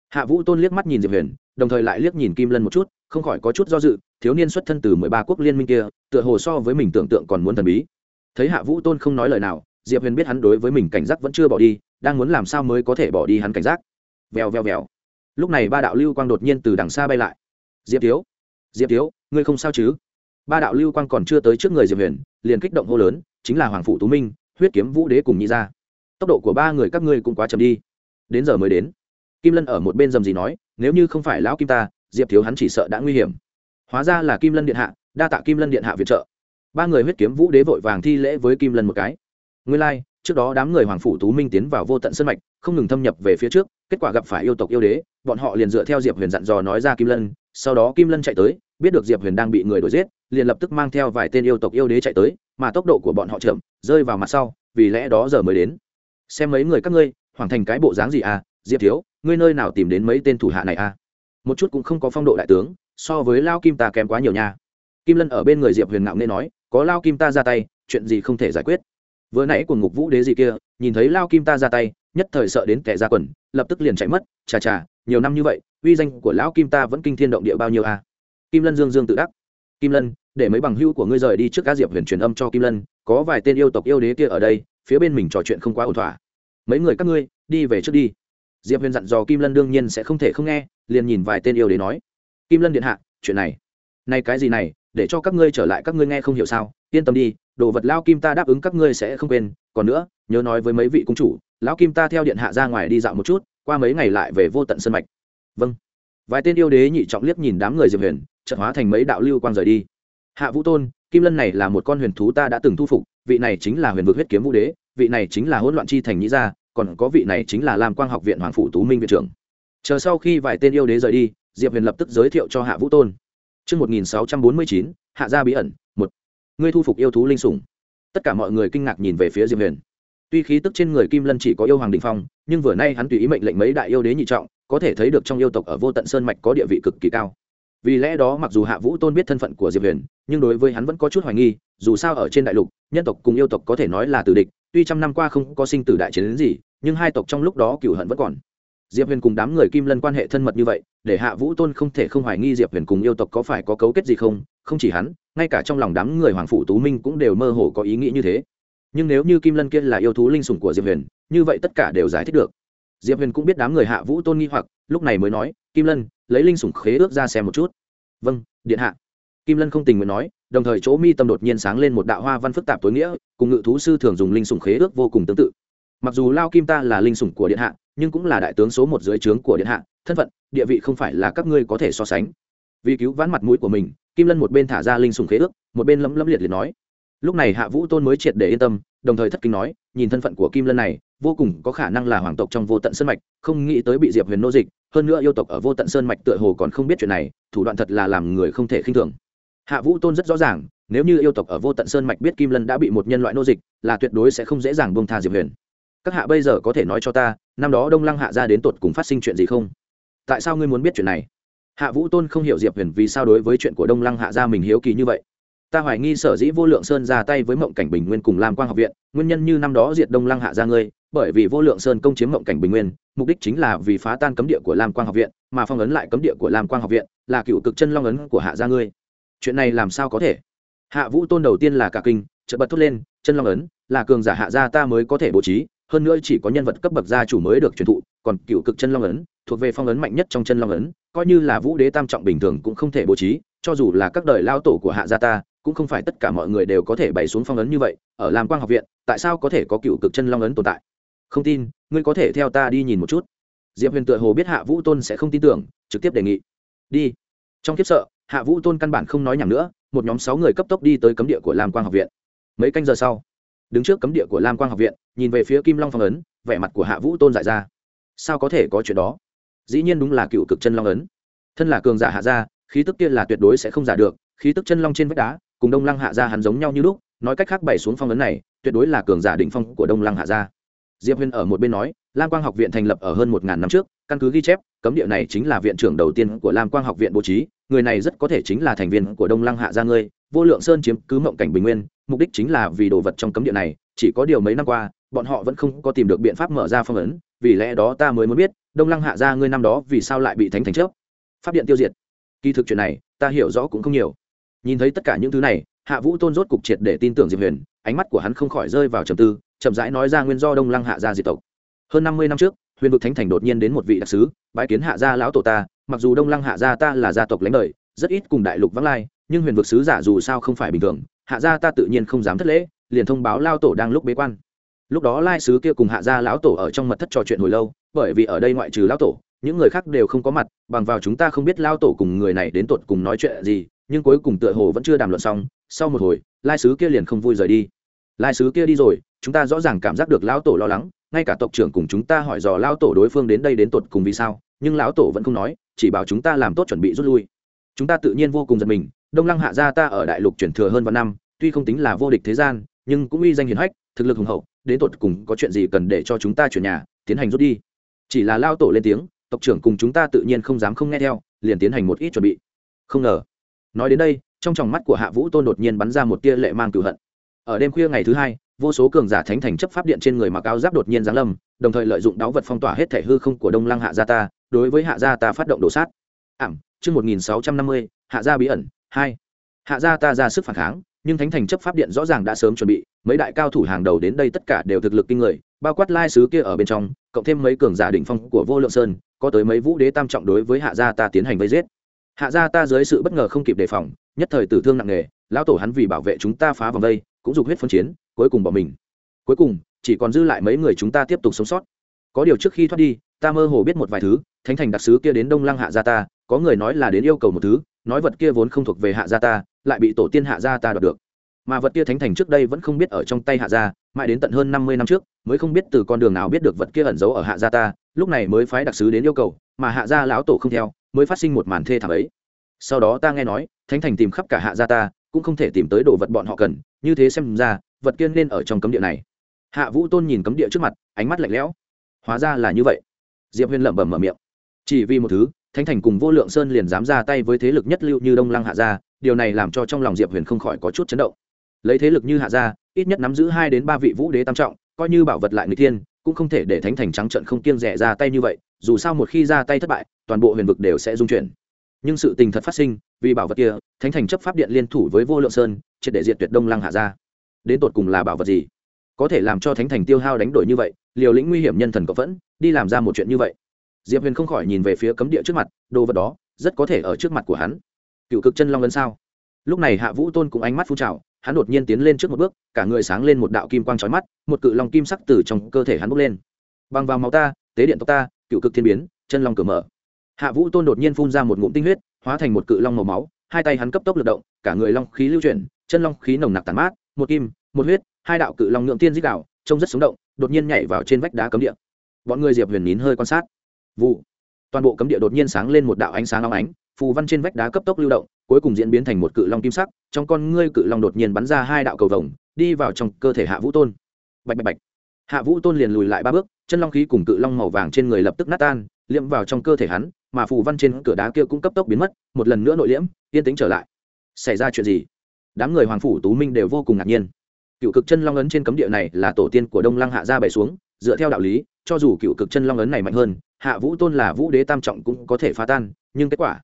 Hạ vũ tôn liếc mắt nhìn diệp huyền, đồng thời lại liếc nhìn kim lân một chút, không khỏi có chút do dự, thiếu niên xuất thân từ mười ba quốc liên minh kia, tựa hồ so với mình tưởng tượng còn muốn thần bí. Thấy hạ vũ tôn không nói lời nào, diệp huyền biết hắn đối với mình cảnh giác vẫn chưa bỏ đi, đang muốn làm sao mới có thể bỏ đi hắn cảnh giác. Vèo vèo vèo. Lúc này ba đạo lưu quang đột nhiên từ đằng xa bay lại. Diệp thiếu diệp thiếu, ngươi không sao chứ? Ba đạo lưu quang còn chưa tới trước người diệp huyền, liền kích động hô lớn, chính là hoàng phụ tú minh huyết kiếm vũ đế cùng nhị ra tốc độ của ba người các ngươi cũng quá chậm đi. Đến giờ mới đến. Kim lân ở một bên dầm gì nói nếu như không phải lão kim ta diệp thiếu hắn chỉ sợ đã nguy hiểm. Hóa ra là kim lân điện hạ đa tạ kim lân điện hạ viện trợ. Ba người huyết kiếm vũ đế vội vàng thi lễ với kim lân một cái. Nguyên lai、like, trước đó đám người hoàng phủ tú minh tiến vào vô tận sân mạch không ngừng thâm nhập về phía trước kết quả gặp phải yêu tộc yêu đế bọn họ liền dựa theo diệp huyền dặn dò nói ra kim lân sau đó kim lân chạy tới biết được diệp huyền đang bị người đuổi giết liền lập tức mang theo vài tên yêu tộc yêu đế chạy tới, mà tốc độ của bọn họ chậm, rơi vào mặt sau, vì lẽ đó giờ mới đến. Xem mấy người các ngươi, hoàng thành cái bộ dáng gì à? Diệp thiếu, ngươi nơi nào tìm đến mấy tên thủ hạ này à? Một chút cũng không có phong độ đại tướng, so với lao kim ta kém quá nhiều nha. Kim lân ở bên người diệp huyền ngạo nên nói, có lao kim ta ra tay, chuyện gì không thể giải quyết. Vừa nãy của ngục vũ đế gì kia, nhìn thấy lao kim ta ra tay, nhất thời sợ đến kẻ ra quần, lập tức liền chạy mất. Chà chà, nhiều năm như vậy, uy danh của lão kim ta vẫn kinh thiên động địa bao nhiêu à? Kim lân dương dương tự đắc. Kim lân để mấy bằng hữu của ngươi rời đi trước cá diệp huyền truyền âm cho kim lân, có vài tên yêu tộc yêu đế kia ở đây, phía bên mình trò chuyện không quá ổn thỏa. Mấy người các ngươi, đi về trước đi. Diệp huyền dặn dò kim lân đương nhiên sẽ không thể không nghe, liền nhìn vài tên yêu đế nói. Kim lân điện hạ, chuyện này. Này cái gì này, để cho các ngươi trở lại các ngươi nghe không hiểu sao, yên tâm đi, đồ vật lao kim ta đáp ứng các ngươi sẽ không quên. Còn nữa, nhớ nói với mấy vị cung chủ, lão kim ta theo điện hạ ra ngoài đi dạo một chút, qua mấy ngày lại về vô tận sân mạch. Vâng. Vài tên yêu đế nhị trọng liếc nhìn đám người diệp huyền, chợt hóa thành mấy đạo lưu quang rời đi hạ vũ tôn kim lân này là một con huyền thú ta đã từng thu phục vị này chính là huyền vực huyết kiếm vũ đế vị này chính là hỗn loạn chi thành nhĩ gia còn có vị này chính là lam quang học viện hoàng phủ tú minh viện trưởng chờ sau khi vài tên yêu đế rời đi diệp huyền lập tức giới thiệu cho hạ vũ tôn Trước 1649, hạ gia bí ẩn, một. Ngươi thu phục yêu thú linh sủng. Tất cả mọi người kinh ngạc nhìn về phía Diệp Huyền. Tuy khí tức trên người Kim Lân chỉ có yêu hoàng đỉnh phong, nhưng vừa nay hắn tùy ý mệnh lệnh mấy đại yêu đế nhị trọng, có thể thấy được trong yêu tộc ở Vô Tận Sơn mạch có địa vị cực kỳ cao vì lẽ đó mặc dù hạ vũ tôn biết thân phận của diệp huyền, nhưng đối với hắn vẫn có chút hoài nghi, dù sao ở trên đại lục, nhân tộc cùng yêu tộc có thể nói là tử địch, tuy trăm năm qua không có sinh tử đại chiến đến gì, nhưng hai tộc trong lúc đó cựu hận vẫn còn. Diệp huyền cùng đám người kim lân quan hệ thân mật như vậy, để hạ vũ tôn không thể không hoài nghi diệp huyền cùng yêu tộc có phải có cấu kết gì không không chỉ hắn, ngay cả trong lòng đám người hoàng phủ tú minh cũng đều mơ hồ có ý nghĩ như thế. Nhưng nếu như kim lân kia là yêu thú linh sủng của diệp huyền, như vậy tất cả đều giải thích được. Diệp huyền cũng biết đám người hạ vũ tôn nghi hoặc, lúc này mới nói kim lân, lấy linh sủng khế ước ra xem một chút. Vâng điện hạ. Kim lân không tình nguyện nói, đồng thời chỗ mi tâm đột nhiên sáng lên một đạo hoa văn phức tạp tối nghĩa, cùng ngự thú sư thường dùng linh sủng khế ước vô cùng tương tự. Mặc dù lao kim ta là linh sủng của điện hạ, nhưng cũng là đại tướng số một dưới trướng của điện hạ, thân phận, địa vị không phải là các ngươi có thể so sánh. Vì cứu vãn mặt mũi của mình, kim lân một bên thả ra linh sủng khế ước, một bên lấm lấm liệt liệt nói. Lúc này hạ vũ tôn mới triệt để yên tâm, đồng thời thất kinh nói, nhìn thân phận của kim lân này vô cùng có khả năng là hoàng tộc trong vô tận sơn mạch, không nghĩ tới bị diệp huyền nô dịch, hơn nữa yêu tộc ở vô tận sơn mạch tựa hồ còn không biết chuyện này, thủ đoạn thật là làm người không thể khinh thường. Hạ vũ tôn rất rõ ràng, nếu như yêu tộc ở vô tận sơn mạch biết kim lân đã bị một nhân loại nô dịch, là tuyệt đối sẽ không dễ dàng buông tha diệp huyền. Các hạ bây giờ có thể nói cho ta, năm đó đông lăng hạ ra đến tột cùng phát sinh chuyện gì không? Tại sao ngươi muốn biết chuyện này? Hạ vũ tôn không hiểu diệp huyền vì sao đối với chuyện của đông lăng hạ ra mình hiếu kỳ như vậy. Ta hoài nghi sở dĩ vô lượng sơn ra tay với mộng cảnh bình nguyên cùng lam quang học viện, nguyên nhân như năm đó diệt đông lăng hạ ra ngươi bởi vì vô lượng sơn công chiếm mộng cảnh bình nguyên, mục đích chính là vì phá tan cấm địa của lam quang học viện, mà phong ấn lại cấm địa của lam quang học viện là cựu cực chân long ấn của hạ gia ngươi. Chuyện này làm sao có thể? Hạ vũ tôn đầu tiên là cả kinh, chợt bật thốt lên, chân long ấn là cường giả hạ gia ta mới có thể bố trí, hơn nữa chỉ có nhân vật cấp bậc gia chủ mới được truyền thụ, còn cựu cực chân long ấn thuộc về phong ấn mạnh nhất trong chân long ấn, coi như là vũ đế tam trọng bình thường cũng không thể bố trí, cho dù là các đời lao tổ của hạ gia ta, cũng không phải tất cả mọi người đều có thể bày xuống phong ấn như vậy, ở lam quang học viện, tại sao có thể có cựu cực chân long ấn tồn tại? Không tin, ngươi có thể theo ta đi nhìn một chút. Diệp huyền tựa hồ biết hạ vũ tôn sẽ không tin tưởng, trực tiếp đề nghị. Đi. Trong kiếp sợ, hạ vũ tôn căn bản không nói nhầm nữa, một nhóm sáu người cấp tốc đi tới cấm địa của lam quang học viện. Mấy canh giờ sau, đứng trước cấm địa của lam quang học viện, nhìn về phía kim long phong ấn, vẻ mặt của hạ vũ tôn dại ra. Sao có thể có chuyện đó? Dĩ nhiên đúng là cựu cực chân long ấn. Thân là cường giả hạ gia, khí tức kia là tuyệt đối sẽ không giả được, khí tức chân long trên vách đá, cùng đông lăng hạ gia hắn giống nhau như lúc, nói cách khác bày xuống phong ấn này, tuyệt đối là cường giả định phong của đông lăng hạ gia diệp huyền ở một bên nói, lam quang học viện thành lập ở hơn một ngàn năm trước, căn cứ ghi chép, cấm địa này chính là viện trưởng đầu tiên của lam quang học viện bố trí, người này rất có thể chính là thành viên của đông lăng hạ gia ngươi, vô lượng sơn chiếm cứ mộng cảnh bình nguyên, mục đích chính là vì đồ vật trong cấm địa này, chỉ có điều mấy năm qua, bọn họ vẫn không có tìm được biện pháp mở ra phong ấn, vì lẽ đó ta mới muốn biết, đông lăng hạ gia ngươi năm đó vì sao lại bị thánh thành trước? Pháp điện tiêu diệt. Kỳ thực chuyện này, ta hiểu rõ cũng không nhiều. Nhìn thấy tất cả những thứ này, hạ vũ tôn rốt cục triệt để tin tưởng diệp huyền, ánh mắt của hắn không khỏi rơi vào trầm tư chậm rãi nói ra nguyên do đông lăng hạ gia diệt tộc. Hơn năm mươi năm trước, huyền vực thánh thành đột nhiên đến một vị đặc sứ bãi kiến hạ gia lão tổ ta, mặc dù đông lăng hạ gia ta là gia tộc lãnh đời, rất ít cùng đại lục vắng lai, nhưng huyền vực sứ giả dù sao không phải bình thường, hạ gia ta tự nhiên không dám thất lễ, liền thông báo lao tổ đang lúc bế quan. Lúc đó lai sứ kia cùng hạ gia lão tổ ở trong mật thất trò chuyện hồi lâu, bởi vì ở đây ngoại trừ lão tổ, những người khác đều không có mặt, bằng vào chúng ta không biết lao tổ cùng người này đến tột cùng nói chuyện gì, nhưng cuối cùng tựa hồ vẫn chưa đàm luận xong, sau một hồi, lai sứ kia liền không vui rời đi. Lai sứ kia đi rồi chúng ta rõ ràng cảm giác được lão tổ lo lắng, ngay cả tộc trưởng cùng chúng ta hỏi dò lão tổ đối phương đến đây đến tột cùng vì sao, nhưng lão tổ vẫn không nói, chỉ bảo chúng ta làm tốt chuẩn bị rút lui. Chúng ta tự nhiên vô cùng giật mình, đông lăng hạ gia ta ở đại lục chuyển thừa hơn vạn năm, tuy không tính là vô địch thế gian, nhưng cũng uy danh hiển hách, thực lực hùng hậu, đến tột cùng có chuyện gì cần để cho chúng ta chuyển nhà, tiến hành rút đi. Chỉ là lao tổ lên tiếng, tộc trưởng cùng chúng ta tự nhiên không dám không nghe theo, liền tiến hành một ít chuẩn bị. Không ngờ, nói đến đây, trong tròng mắt của hạ vũ tôn đột nhiên bắn ra một tia lệ mang cửu hận. Ở đêm khuya ngày thứ hai vô số cường giả thánh thành chấp pháp điện trên người mặc áo giáp đột nhiên giáng lâm, đồng thời lợi dụng đáo vật phong tỏa hết thể hư không của đông lăng hạ gia ta, đối với hạ gia ta phát động đổ sát. Ảm, chương một nghìn sáu trăm năm mươi, hạ gia bí ẩn hai. Hạ gia ta ra sức phản kháng, nhưng thánh thành chấp pháp điện rõ ràng đã sớm chuẩn bị, mấy đại cao thủ hàng đầu đến đây tất cả đều thực lực kinh người, bao quát lai sứ kia ở bên trong, cộng thêm mấy cường giả đỉnh phong của vô lượng sơn, có tới mấy vũ đế tam trọng đối với hạ gia ta tiến hành vây giết. Hạ gia ta dưới sự bất ngờ không kịp đề phòng, nhất thời tử thương nặng nề, lão tổ hắn vì bảo vệ chúng ta phá vòng vây cũng dục huyết phân chiến cuối cùng bỏ mình. Cuối cùng, chỉ còn dư lại mấy người chúng ta tiếp tục sống sót. Có điều trước khi thoát đi, ta mơ hồ biết một vài thứ, thánh thành đặc sứ kia đến đông lăng hạ gia ta, có người nói là đến yêu cầu một thứ, nói vật kia vốn không thuộc về hạ gia ta, lại bị tổ tiên hạ gia ta đoạt được. Mà vật kia thánh thành trước đây vẫn không biết ở trong tay hạ gia, mãi đến tận hơn năm mươi năm trước, mới không biết từ con đường nào biết được vật kia ẩn giấu ở hạ gia ta, lúc này mới phái đặc sứ đến yêu cầu, mà hạ gia lão tổ không theo, mới phát sinh một màn thê thảm ấy. Sau đó ta nghe nói, thánh thành tìm khắp cả hạ gia ta cũng không thể tìm tới đồ vật bọn họ cần, như thế xem ra, vật kia nên ở trong cấm địa này. Hạ vũ tôn nhìn cấm địa trước mặt, ánh mắt lạnh lẽo. Hóa ra là như vậy. Diệp huyền lẩm bẩm mở miệng. Chỉ vì một thứ, thánh thành cùng vô lượng sơn liền dám ra tay với thế lực nhất lưu như đông lăng hạ gia, điều này làm cho trong lòng diệp huyền không khỏi có chút chấn động. Lấy thế lực như hạ gia, ít nhất nắm giữ hai đến ba vị vũ đế tam trọng, coi như bảo vật lại người thiên, cũng không thể để thánh thành trắng trận không kiêng rẻ ra tay như vậy, dù sao một khi ra tay thất bại, toàn bộ huyền vực đều sẽ dung chuyển nhưng sự tình thật phát sinh, vì bảo vật kia, thánh thành chấp pháp điện liên thủ với vô lượng sơn, triệt để diệt tuyệt đông lăng hạ gia. Đến tột cùng là bảo vật gì? Có thể làm cho thánh thành tiêu hao đánh đổi như vậy, liều lĩnh nguy hiểm nhân thần cộng vẫn, đi làm ra một chuyện như vậy. Diệp huyền không khỏi nhìn về phía cấm địa trước mặt, đồ vật đó, rất có thể ở trước mặt của hắn. Cựu cực chân long lân sao? Lúc này hạ vũ tôn cũng ánh mắt phun trào, hắn đột nhiên tiến lên trước một bước, cả người sáng lên một đạo kim quang trói mắt, một cự long kim sắc từ trong cơ thể hắn bốc lên. Bằng vào máu ta, tế điện tộc ta, cựu cực thiên biến, chân long cửa mở hạ vũ tôn đột nhiên phun ra một ngụm tinh huyết, hóa thành một cự long màu máu, hai tay hắn cấp tốc lực động, cả người long khí lưu chuyển, chân long khí nồng nặc tàn mát, một kim, một huyết, hai đạo cự long ngượng tiên dích đạo trông rất sống động, đột nhiên nhảy vào trên vách đá cấm địa. Bọn người diệp huyền nín hơi quan sát. Vụ. Toàn bộ cấm địa đột nhiên sáng lên một đạo ánh sáng long ánh, phù văn trên vách đá cấp tốc lưu động, cuối cùng diễn biến thành một cự long kim sắc, trong con ngươi cự long đột nhiên bắn ra hai đạo cầu vồng, đi vào trong cơ thể hạ vũ tôn. Bạch bạch bạch. Hạ vũ tôn liền lùi lại ba bước, chân long khí cùng cự long màu vàng trên người lập tức nát tan liệm vào trong cơ thể hắn, mà phù văn trên cửa đá kia cũng cấp tốc biến mất, một lần nữa nội liễm, yên tĩnh trở lại. Xảy ra chuyện gì? Đám người hoàng phủ tú minh đều vô cùng ngạc nhiên. Cựu cực chân long ấn trên cấm địa này là tổ tiên của đông lăng hạ gia bày xuống, dựa theo đạo lý, cho dù cựu cực chân long ấn này mạnh hơn, hạ vũ tôn là vũ đế tam trọng cũng có thể phá tan, nhưng kết quả?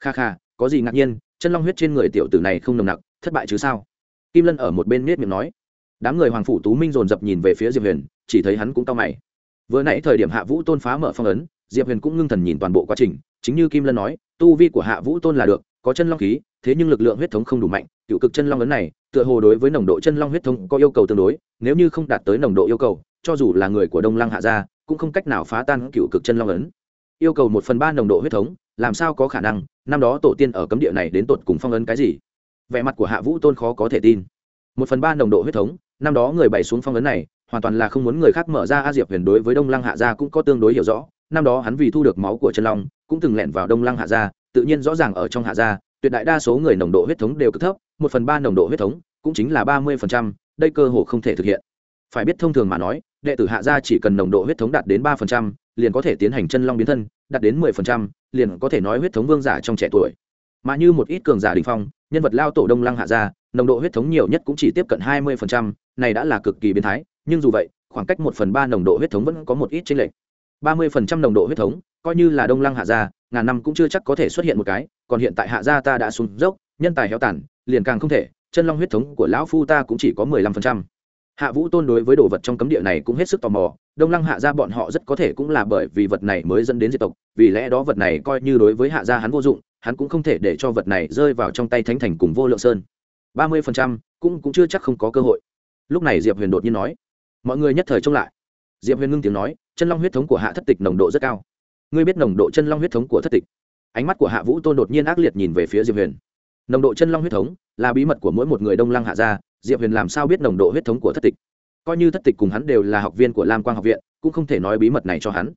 Kha kha, có gì ngạc nhiên? Chân long huyết trên người tiểu tử này không nồng nặc, thất bại chứ sao? Kim lân ở một bên nết miệng nói. Đám người hoàng phủ tú minh dồn dập nhìn về phía diệp huyền, chỉ thấy hắn cũng cao mày. Vừa nãy thời điểm hạ vũ tôn phá mở phong ấn diệp huyền cũng ngưng thần nhìn toàn bộ quá trình, chính như kim lân nói, tu vi của hạ vũ tôn là được, có chân long khí, thế nhưng lực lượng huyết thống không đủ mạnh, cựu cực chân long ấn này, tựa hồ đối với nồng độ chân long huyết thống có yêu cầu tương đối, nếu như không đạt tới nồng độ yêu cầu, cho dù là người của đông lăng hạ gia, cũng không cách nào phá tan cựu cực chân long ấn. Yêu cầu một phần ba nồng độ huyết thống, làm sao có khả năng, năm đó tổ tiên ở cấm địa này đến tột cùng phong ấn cái gì? Vẻ mặt của hạ vũ tôn khó có thể tin. Một phần ba nồng độ huyết thống, năm đó người bày xuống phong ấn này, hoàn toàn là không muốn người khác mở ra, a diệp huyền đối với đông lăng hạ gia cũng có tương đối hiểu rõ năm đó hắn vì thu được máu của chân long, cũng từng lẻn vào đông lăng hạ gia, tự nhiên rõ ràng ở trong hạ gia, tuyệt đại đa số người nồng độ huyết thống đều cực thấp, một phần ba nồng độ huyết thống, cũng chính là ba mươi phần trăm, đây cơ hồ không thể thực hiện. Phải biết thông thường mà nói, đệ tử hạ gia chỉ cần nồng độ huyết thống đạt đến ba phần trăm, liền có thể tiến hành chân long biến thân, đạt đến mười phần trăm, liền có thể nói huyết thống vương giả trong trẻ tuổi. Mà như một ít cường giả đình phong, nhân vật lao tổ đông lăng hạ gia, nồng độ huyết thống nhiều nhất cũng chỉ tiếp cận hai mươi phần trăm, này đã là cực kỳ biến thái, nhưng dù vậy, khoảng cách một phần ba nồng độ huyết thống vẫn có một ít chênh lệch ba mươi phần trăm nồng độ huyết thống, coi như là đông lăng hạ gia, ngàn năm cũng chưa chắc có thể xuất hiện một cái, còn hiện tại hạ gia ta đã xuống dốc, nhân tài héo tàn, liền càng không thể, chân long huyết thống của lão phu ta cũng chỉ có mười lăm phần trăm. Hạ vũ tôn đối với đồ vật trong cấm địa này cũng hết sức tò mò, đông lăng hạ gia bọn họ rất có thể cũng là bởi vì vật này mới dẫn đến diệt tộc, vì lẽ đó vật này coi như đối với hạ gia hắn vô dụng, hắn cũng không thể để cho vật này rơi vào trong tay thánh thành cùng vô lượng sơn. ba mươi phần trăm, cũng cũng chưa chắc không có cơ hội. Lúc này diệp huyền đột nhiên nói, mọi người nhất thời trông lại. Diệp huyền ngưng tiếng nói chân long huyết thống của hạ thất tịch nồng độ rất cao ngươi biết nồng độ chân long huyết thống của thất tịch ánh mắt của hạ vũ tôn đột nhiên ác liệt nhìn về phía diệp huyền nồng độ chân long huyết thống là bí mật của mỗi một người đông lăng hạ gia diệp huyền làm sao biết nồng độ huyết thống của thất tịch coi như thất tịch cùng hắn đều là học viên của lam quang học viện cũng không thể nói bí mật này cho hắn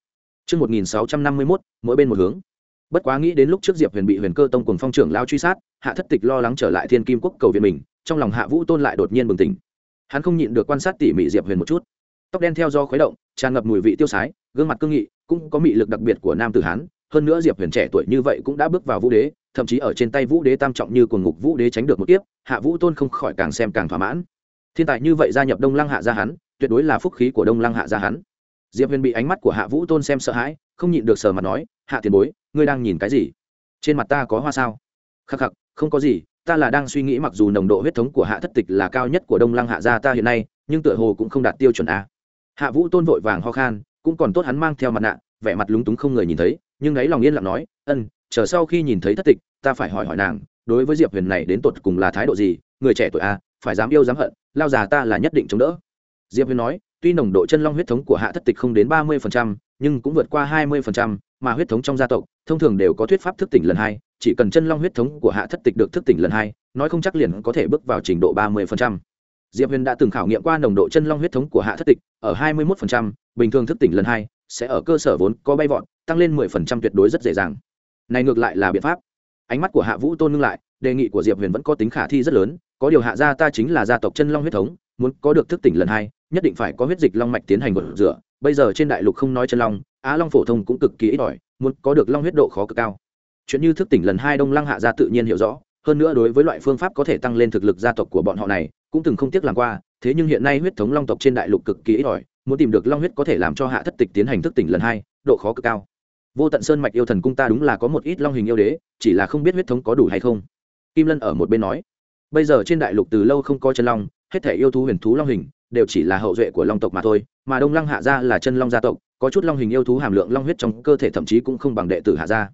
Trước 1651, mỗi bên một hướng. Bất quá nghĩ đến lúc trước Diệp Huyền bị Huyền Cơ Tông cùng phong trưởng lao truy sát, Hạ Thất Tịch lo lắng trở lại Thiên Kim Quốc cầu viện mình, trong lòng Hạ Vũ Tôn lại đột nhiên bừng tỉnh. Hắn không nhịn được quan sát tỉ mỉ Diệp Huyền một chút. Tóc đen theo do khuấy động, tràn ngập mùi vị tiêu sái, gương mặt cương nghị cũng có mị lực đặc biệt của nam tử hán hơn nữa diệp huyền trẻ tuổi như vậy cũng đã bước vào vũ đế thậm chí ở trên tay vũ đế tam trọng như quần ngục vũ đế tránh được một kiếp hạ vũ tôn không khỏi càng xem càng thỏa mãn. Thiên tài như vậy gia nhập đông lăng hạ gia hắn tuyệt đối là phúc khí của đông lăng hạ gia hắn. Diệp huyền bị ánh mắt của hạ vũ tôn xem sợ hãi không nhịn được sờ mặt nói hạ tiền bối ngươi đang nhìn cái gì? Trên mặt ta có hoa sao? Khắc khắc không có gì ta là đang suy nghĩ mặc dù nồng độ huyết thống của hạ thất tịch là cao nhất của đông lăng hạ gia ta hiện nay nhưng tựa hồ cũng không đạt tiêu chuẩn a hạ vũ tôn vội vàng ho khan, cũng còn tốt hắn mang theo mặt nạ, vẻ mặt lúng túng không người nhìn thấy, nhưng đáy lòng yên lặng nói, ân, chờ sau khi nhìn thấy thất tịch, ta phải hỏi hỏi nàng, đối với diệp huyền này đến tột cùng là thái độ gì, người trẻ tuổi a, phải dám yêu dám hận, lao già ta là nhất định chống đỡ. Diệp huyền nói, tuy nồng độ chân long huyết thống của hạ thất tịch không đến ba mươi nhưng cũng vượt qua hai mươi mà huyết thống trong gia tộc, thông thường đều có thuyết pháp thức tỉnh lần hai, chỉ cần chân long huyết thống của hạ thất tịch được thức tỉnh lần hai, nói không chắc liền có thể bước vào trình độ ba mươi diệp huyền đã từng khảo nghiệm qua nồng độ chân long huyết thống của hạ thất tịch, ở hai mươi một bình thường thức tỉnh lần hai, sẽ ở cơ sở vốn có bay vọt, tăng lên mười phần trăm tuyệt đối rất dễ dàng. Này ngược lại là biện pháp. Ánh mắt của hạ vũ tôn ngưng lại, đề nghị của diệp huyền vẫn có tính khả thi rất lớn, có điều hạ gia ta chính là gia tộc chân long huyết thống, muốn có được thức tỉnh lần hai, nhất định phải có huyết dịch long mạch tiến hành gột rửa, bây giờ trên đại lục không nói chân long, á long phổ thông cũng cực kỳ ít ỏi, muốn có được long huyết độ khó cực cao. Chuyện như thức tỉnh lần hai đông lăng hạ gia tự nhiên hiểu rõ, hơn nữa đối với loại phương pháp có thể tăng lên thực lực gia tộc của bọn họ này cũng từng không tiếc làm qua, thế nhưng hiện nay huyết thống long tộc trên đại lục cực kỳ ít ỏi, muốn tìm được long huyết có thể làm cho hạ thất tịch tiến hành thức tỉnh lần hai, độ khó cực cao. Vô tận sơn mạch yêu thần cung ta đúng là có một ít long hình yêu đế, chỉ là không biết huyết thống có đủ hay không. Kim lân ở một bên nói, bây giờ trên đại lục từ lâu không có chân long, hết thể yêu thú huyền thú long hình, đều chỉ là hậu duệ của long tộc mà thôi, mà đông lăng hạ gia là chân long gia tộc, có chút long hình yêu thú hàm lượng long huyết trong cơ thể thậm chí cũng không bằng đệ tử hạ gia.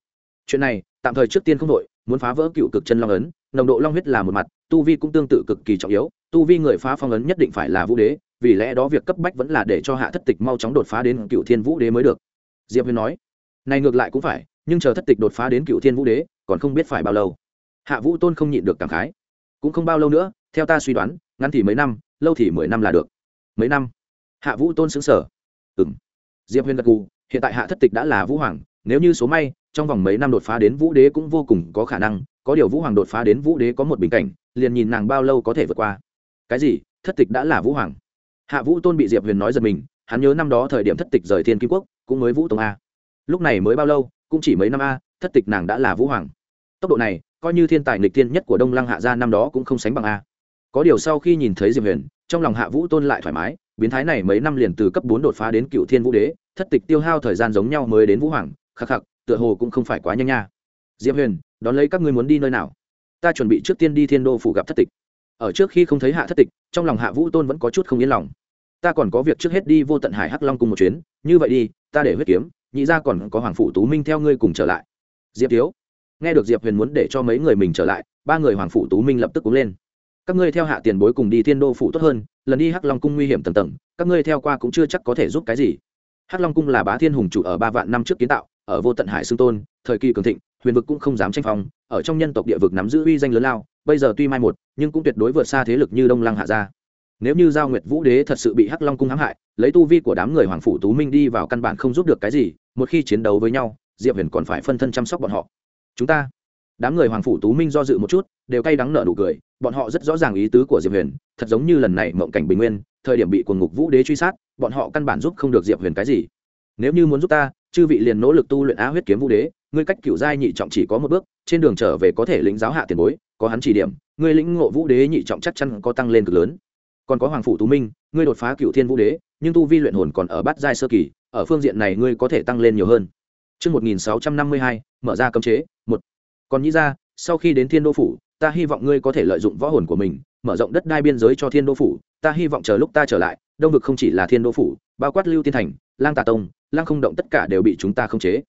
Chuyện này, tạm thời trước tiên không đội muốn phá vỡ cựu cực chân long ấn, nồng độ long huyết là một mặt, tu vi cũng tương tự cực kỳ trọng yếu tu vi người phá phong ấn nhất định phải là vũ đế, vì lẽ đó việc cấp bách vẫn là để cho hạ thất tịch mau chóng đột phá đến cựu thiên vũ đế mới được. Diệp huyền nói. Này ngược lại cũng phải, nhưng chờ thất tịch đột phá đến cựu thiên vũ đế, còn không biết phải bao lâu. Hạ vũ tôn không nhịn được cảm khái. Cũng không bao lâu nữa, theo ta suy đoán, ngắn thì mấy năm, lâu thì mười năm là được. Mấy năm? Hạ vũ tôn xứng sở ừ m diệp huyền gật cù hiện tại hạ thất tịch đã là vũ hoàng, nếu như số may, trong vòng mấy năm đột phá đến vũ đế cũng vô cùng có khả năng, có điều vũ hoàng đột phá đến vũ đế có một bình cảnh, liền nhìn nàng bao lâu có thể vượt qua cái gì, thất tịch đã là vũ hoàng. Hạ vũ tôn bị diệp huyền nói giật mình, hắn nhớ năm đó thời điểm thất tịch rời thiên kim quốc, cũng mới vũ tông a. Lúc này mới bao lâu, cũng chỉ mấy năm a, thất tịch nàng đã là vũ hoàng. Tốc độ này, coi như thiên tài nghịch thiên nhất của đông lăng hạ gia năm đó cũng không sánh bằng a. Có điều sau khi nhìn thấy diệp huyền, trong lòng hạ vũ tôn lại thoải mái, biến thái này mấy năm liền từ cấp bốn đột phá đến cựu thiên vũ đế, thất tịch tiêu hao thời gian giống nhau mới đến vũ hoàng, khắc khắc, tựa hồ cũng không phải quá nhanh nha. Diệp huyền, đón lấy các ngươi muốn đi nơi nào? Ta chuẩn bị trước tiên đi thiên đô phủ gặp thất tịch ở trước khi không thấy hạ thất tịch, trong lòng hạ vũ tôn vẫn có chút không yên lòng. Ta còn có việc trước hết đi vô tận hải hắc long cùng một chuyến, như vậy đi, ta để huyết kiếm, nhị ra còn có hoàng phụ tú minh theo ngươi cùng trở lại. Diệp thiếu, nghe được diệp huyền muốn để cho mấy người mình trở lại, ba người hoàng phụ tú minh lập tức cúng lên. Các ngươi theo hạ tiền bối cùng đi thiên đô phủ tốt hơn, lần đi hắc long cung nguy hiểm tầng tầng, các ngươi theo qua cũng chưa chắc có thể giúp cái gì. Hắc long cung là bá thiên hùng chủ ở ba vạn năm trước kiến tạo, ở vô tận hải xương tôn, thời kỳ cường thịnh, huyền vực cũng không dám tranh phong, ở trong nhân tộc địa vực nắm giữ uy danh lớn lao bây giờ tuy mai một, nhưng cũng tuyệt đối vượt xa thế lực như đông lăng hạ gia. Nếu như giao nguyệt vũ đế thật sự bị hắc long cung hãm hại, lấy tu vi của đám người hoàng phủ tú minh đi vào căn bản không giúp được cái gì, một khi chiến đấu với nhau, diệp huyền còn phải phân thân chăm sóc bọn họ. Chúng ta, đám người hoàng phủ tú minh do dự một chút, đều cay đắng nợ nụ cười, bọn họ rất rõ ràng ý tứ của diệp huyền, thật giống như lần này mộng cảnh bình nguyên, thời điểm bị quần ngục vũ đế truy sát, bọn họ căn bản giúp không được diệp huyền cái gì. Nếu như muốn giúp ta, chư vị liền nỗ lực tu luyện á huyết kiếm vũ đế ngươi cách cựu giai nhị trọng chỉ có một bước trên đường trở về có thể lĩnh giáo hạ tiền bối có hắn chỉ điểm ngươi lĩnh ngộ vũ đế nhị trọng chắc chắn có tăng lên cực lớn còn có hoàng phủ tú minh ngươi đột phá cựu thiên vũ đế nhưng tu vi luyện hồn còn ở bát giai sơ kỳ ở phương diện này ngươi có thể tăng lên nhiều hơn Trước 1652, mở ra cấm chế, một. Còn nhĩ ra, sau khi đến thiên đô phủ, ta hy vọng ngươi có thể lợi dụng võ hồn của mình, mở rộng đất đai biên giới cho thiên đô phủ, ta hy vọng chờ lúc ta trở lại, đông vực không chỉ là thiên đô phủ, bao quát lưu tiên thành, lang tà tông, lang không động tất cả đều bị chúng ta khống chế.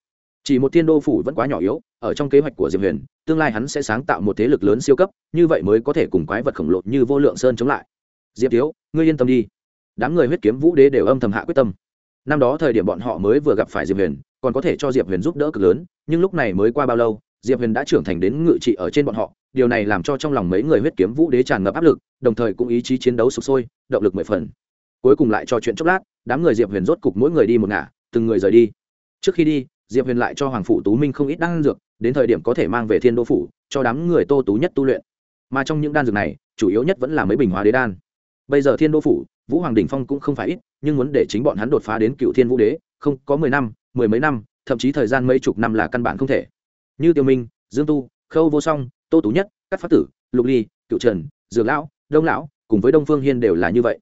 Chỉ một thiên đô phủ vẫn quá nhỏ yếu, ở trong kế hoạch của Diệp Huyền, tương lai hắn sẽ sáng tạo một thế lực lớn siêu cấp, như vậy mới có thể cùng quái vật khổng lồ như vô lượng sơn chống lại. Diệp thiếu ngươi yên tâm đi. Đám người huyết kiếm vũ đế đều âm thầm hạ quyết tâm. Năm đó thời điểm bọn họ mới vừa gặp phải diệp huyền còn có thể cho diệp huyền giúp đỡ cực lớn nhưng lúc này mới qua bao lâu diệp huyền đã trưởng thành đến ngự trị ở trên bọn họ điều này làm cho trong lòng mấy người huyết kiếm vũ đế tràn ngập áp lực đồng thời cũng ý chí chiến đấu sụp sôi động lực mười phần. Cuối cùng lại cho chuyện chốc lát đám người diệp huyền rốt cục mỗi người đi một ngả từng người rời đi. Trước khi đi diệp huyền lại cho hoàng phủ tú minh không ít đan dược, đến thời điểm có thể mang về thiên đô phủ, cho đám người tô tú nhất tu luyện. Mà trong những đan dược này, chủ yếu nhất vẫn là mấy bình hóa đế đan. Bây giờ thiên đô phủ, vũ hoàng đình phong cũng không phải ít, nhưng muốn để chính bọn hắn đột phá đến cựu thiên vũ đế, không, có mười năm, mười mấy năm, thậm chí thời gian mấy chục năm là căn bản không thể. Như tiêu minh, dương tu, khâu vô song, tô tú nhất các phát tử, lục ly, cựu trần, dược lão, đông lão, cùng với đông phương hiên đều là như vậy.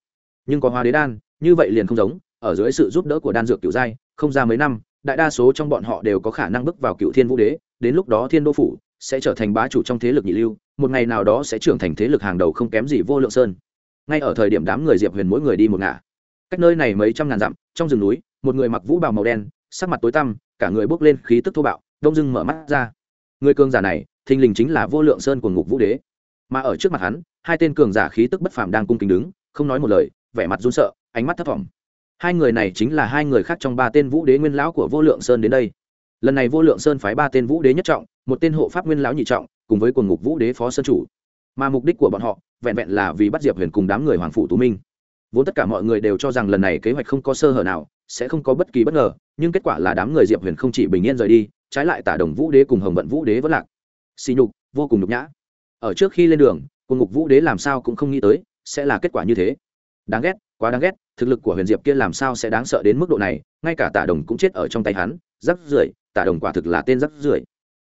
Nhưng có hoa đế đan, như vậy liền không giống, ở dưới sự giúp đỡ của đan dược cựu giai, không ra mấy năm đại đa số trong bọn họ đều có khả năng bước vào cựu thiên vũ đế, đến lúc đó thiên đô phủ sẽ trở thành bá chủ trong thế lực nhị lưu, một ngày nào đó sẽ trưởng thành thế lực hàng đầu không kém gì vô lượng sơn. Ngay ở thời điểm đám người diệp huyền mỗi người đi một ngả. Cách nơi này mấy trăm ngàn dặm, trong rừng núi, một người mặc vũ bào màu đen, sắc mặt tối tăm, cả người bốc lên khí tức thô bạo, đông dưng mở mắt ra. Người cường giả này, thình lình chính là vô lượng sơn của ngục vũ đế. Mà ở trước mặt hắn, hai tên cường giả khí tức bất phàm đang cung kính đứng, không nói một lời, vẻ mặt run sợ, ánh mắt thấp thỏm hai người này chính là hai người khác trong ba tên vũ đế nguyên lão của vô lượng sơn đến đây. Lần này vô lượng sơn phái ba tên vũ đế nhất trọng, một tên hộ pháp nguyên lão nhị trọng, cùng với quần ngục vũ đế phó sơn chủ. Mà mục đích của bọn họ, vẹn vẹn là vì bắt diệp huyền cùng đám người hoàng phủ tú minh. Vốn tất cả mọi người đều cho rằng lần này kế hoạch không có sơ hở nào, sẽ không có bất kỳ bất ngờ, nhưng kết quả là đám người diệp huyền không chỉ bình yên rời đi, trái lại tả đồng vũ đế cùng hồng vận vũ đế vẫn lạc. Xì nhục, vô cùng nhục nhã. Ở trước khi lên đường quân ngục vũ đế làm sao cũng không nghĩ tới, sẽ là kết quả như thế. Đáng ghét, quá đáng ghét thực lực của huyền diệp kia làm sao sẽ đáng sợ đến mức độ này, ngay cả tả đồng cũng chết ở trong tay hắn, rắc rưởi, tả đồng quả thực là tên rắc rưởi.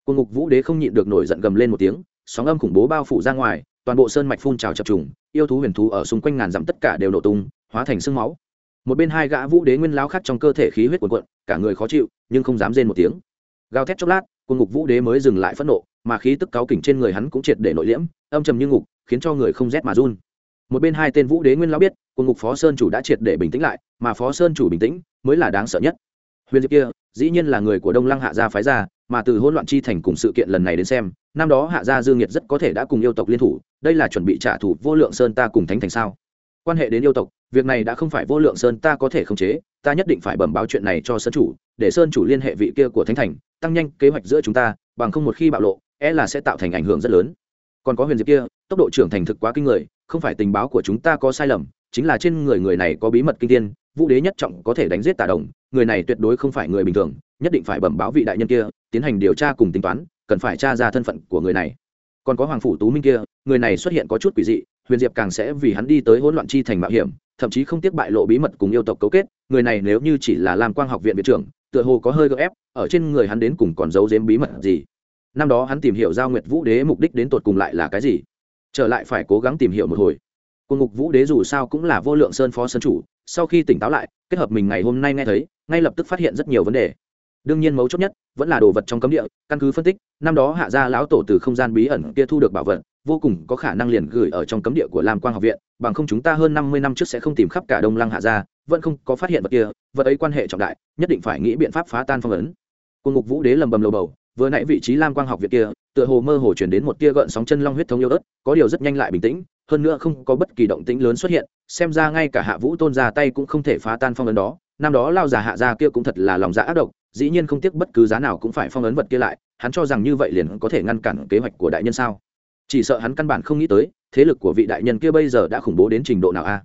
Quân ngục vũ đế không nhịn được nổi giận gầm lên một tiếng, sóng âm khủng bố bao phủ ra ngoài, toàn bộ sơn mạch phun trào chập trùng, yêu thú huyền thú ở xung quanh ngàn dặm tất cả đều nổ tung, hóa thành sương máu. Một bên hai gã vũ đế nguyên lao khắc trong cơ thể khí huyết cuồn cuộn, cả người khó chịu, nhưng không dám rên một tiếng. Gào thét chốc lát quân ngục vũ đế mới dừng lại phẫn nộ, mà khí tức cáo kỉnh trên người hắn cũng triệt để nội liễm, âm trầm như ngục, khiến cho người không rét mà run. Một bên hai tên vũ đế nguyên lao biết cùng ngục phó sơn chủ đã triệt để bình tĩnh lại, mà phó sơn chủ bình tĩnh mới là đáng sợ nhất. Huyền diệp kia, dĩ nhiên là người của đông lăng hạ gia phái gia mà từ hỗn loạn chi thành cùng sự kiện lần này đến xem, năm đó hạ gia dương nhiệt rất có thể đã cùng yêu tộc liên thủ, đây là chuẩn bị trả thù vô lượng sơn ta cùng thánh thành sao? Quan hệ đến yêu tộc, việc này đã không phải vô lượng sơn ta có thể khống chế, ta nhất định phải bẩm báo chuyện này cho sơn chủ, để sơn chủ liên hệ vị kia của thánh thành, tăng nhanh kế hoạch giữa chúng ta, bằng không một khi bạo lộ e là sẽ tạo thành ảnh hưởng rất lớn. Còn có huyền diệp kia, tốc độ trưởng thành thực quá kinh người, không phải tình báo của chúng ta có sai lầm chính là trên người người này có bí mật kinh tiên vũ đế nhất trọng có thể đánh giết tà đồng, người này tuyệt đối không phải người bình thường, nhất định phải bẩm báo vị đại nhân kia, tiến hành điều tra cùng tính toán, cần phải tra ra thân phận của người này. Còn có hoàng phủ tú minh kia, người này xuất hiện có chút quỷ dị, huyền diệp càng sẽ vì hắn đi tới hỗn loạn chi thành mạo hiểm, thậm chí không tiếc bại lộ bí mật cùng yêu tộc cấu kết, người này nếu như chỉ là làm quang học viện viện trưởng, tựa hồ có hơi gợ ép, ở trên người hắn đến cùng còn giấu giếm bí mật gì. Năm đó hắn tìm hiểu giao nguyệt vũ đế mục đích đến tột cùng lại là cái gì? Trở lại phải cố gắng tìm hiểu một hồi quân ngục vũ đế dù sao cũng là vô lượng sơn phó sơn chủ, sau khi tỉnh táo lại, kết hợp mình ngày hôm nay nghe thấy, ngay lập tức phát hiện rất nhiều vấn đề. Đương nhiên mấu chốt nhất, vẫn là đồ vật trong cấm địa, căn cứ phân tích, năm đó hạ gia lão tổ từ không gian bí ẩn kia thu được bảo vật, vô cùng có khả năng liền gửi ở trong cấm địa của lam quang học viện, bằng không chúng ta hơn năm mươi năm trước sẽ không tìm khắp cả đông lăng hạ gia, vẫn không có phát hiện vật kia, vật ấy quan hệ trọng đại, nhất định phải nghĩ biện pháp phá tan phong ấn. Cùng ngục vũ đế lầm bầm lầu bầu, vừa nãy vị trí lam quang học viện kia, tựa hồ mơ hồ chuyển đến một tia gợn sóng chân long huyết thống yêu ớt, có điều rất nhanh lại bình tĩnh hơn nữa không có bất kỳ động tĩnh lớn xuất hiện xem ra ngay cả hạ vũ tôn ra tay cũng không thể phá tan phong ấn đó năm đó lao già hạ gia kia cũng thật là lòng dạ ác độc dĩ nhiên không tiếc bất cứ giá nào cũng phải phong ấn vật kia lại hắn cho rằng như vậy liền có thể ngăn cản kế hoạch của đại nhân sao chỉ sợ hắn căn bản không nghĩ tới thế lực của vị đại nhân kia bây giờ đã khủng bố đến trình độ nào a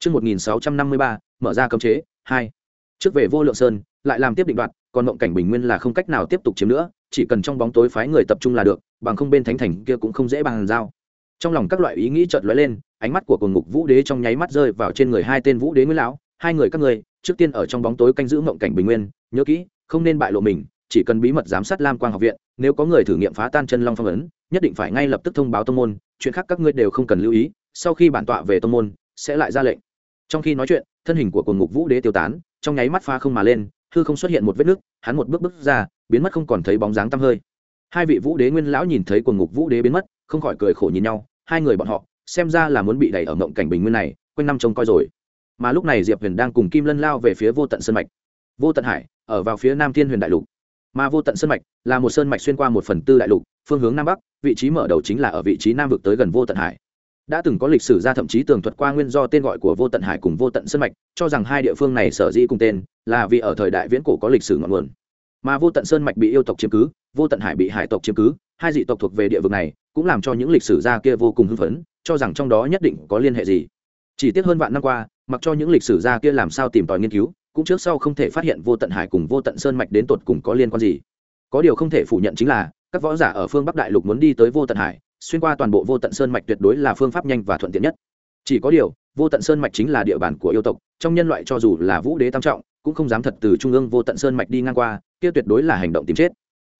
Trước 1653, mở ra cấm chế, 2. Trước về vô lượng sơn, lại làm tiếp định đoạt, còn mộng cảnh bình nguyên là không cách nào tiếp tục chiếm nữa, chỉ cần trong bóng tối phái người tập trung là được, bằng không bên thánh thành kia cũng không dễ bằng giao. Trong lòng các loại ý nghĩ chợt lóe lên, ánh mắt của cồn ngục vũ đế trong nháy mắt rơi vào trên người hai tên vũ đế nguyên lão, hai người các người, trước tiên ở trong bóng tối canh giữ mộng cảnh bình nguyên, nhớ kỹ, không nên bại lộ mình chỉ cần bí mật giám sát lam quang học viện nếu có người thử nghiệm phá tan chân long phong ấn nhất định phải ngay lập tức thông báo tông môn chuyện khác các ngươi đều không cần lưu ý sau khi bản tọa về tông môn sẽ lại ra lệnh. Trong khi nói chuyện thân hình của cồn ngục vũ đế tiêu tán trong nháy mắt pha không mà lên hư không xuất hiện một vết nứt hắn một bước bước ra biến mất không còn thấy bóng dáng tăm hơi. Hai vị vũ đế nguyên lão nhìn thấy quần ngục vũ đế biến mất không khỏi cười khổ nhìn nhau, hai người bọn họ, xem ra là muốn bị đẩy ở mộng cảnh bình nguyên này, quanh năm trông coi rồi. Mà lúc này diệp huyền đang cùng kim lân lao về phía vô tận sân mạch. Vô tận hải, ở vào phía nam thiên huyền đại lục. Mà vô tận sơn mạch là một sơn mạch xuyên qua một phần tư đại lục, phương hướng nam bắc, vị trí mở đầu chính là ở vị trí nam vực tới gần vô tận hải. Đã từng có lịch sử ra thậm chí tường thuật qua nguyên do tên gọi của vô tận hải cùng vô tận sơn mạch, cho rằng hai địa phương này sở dĩ cùng tên, là vì ở thời đại viễn cổ có lịch sử ngọn nguồn. Mà vô tận sơn mạch bị yêu tộc chiếm cứ, vô tận hải bị hải tộc chiếm cứ, hai dị tộc thuộc về địa vực này cũng làm cho những lịch sử gia kia vô cùng hưng phấn, cho rằng trong đó nhất định có liên hệ gì. Chỉ tiếc hơn vạn năm qua, mặc cho những lịch sử gia kia làm sao tìm tòi nghiên cứu, cũng trước sau không thể phát hiện vô tận hải cùng vô tận sơn mạch đến tột cùng có liên quan gì. Có điều không thể phủ nhận chính là, các võ giả ở phương bắc đại lục muốn đi tới vô tận hải, xuyên qua toàn bộ vô tận sơn mạch tuyệt đối là phương pháp nhanh và thuận tiện nhất. Chỉ có điều, vô tận sơn mạch chính là địa bàn của yêu tộc, trong nhân loại cho dù là vũ đế tam trọng, cũng không dám thật từ trung ương vô tận sơn mạch đi ngang qua, kia tuyệt đối là hành động tìm chết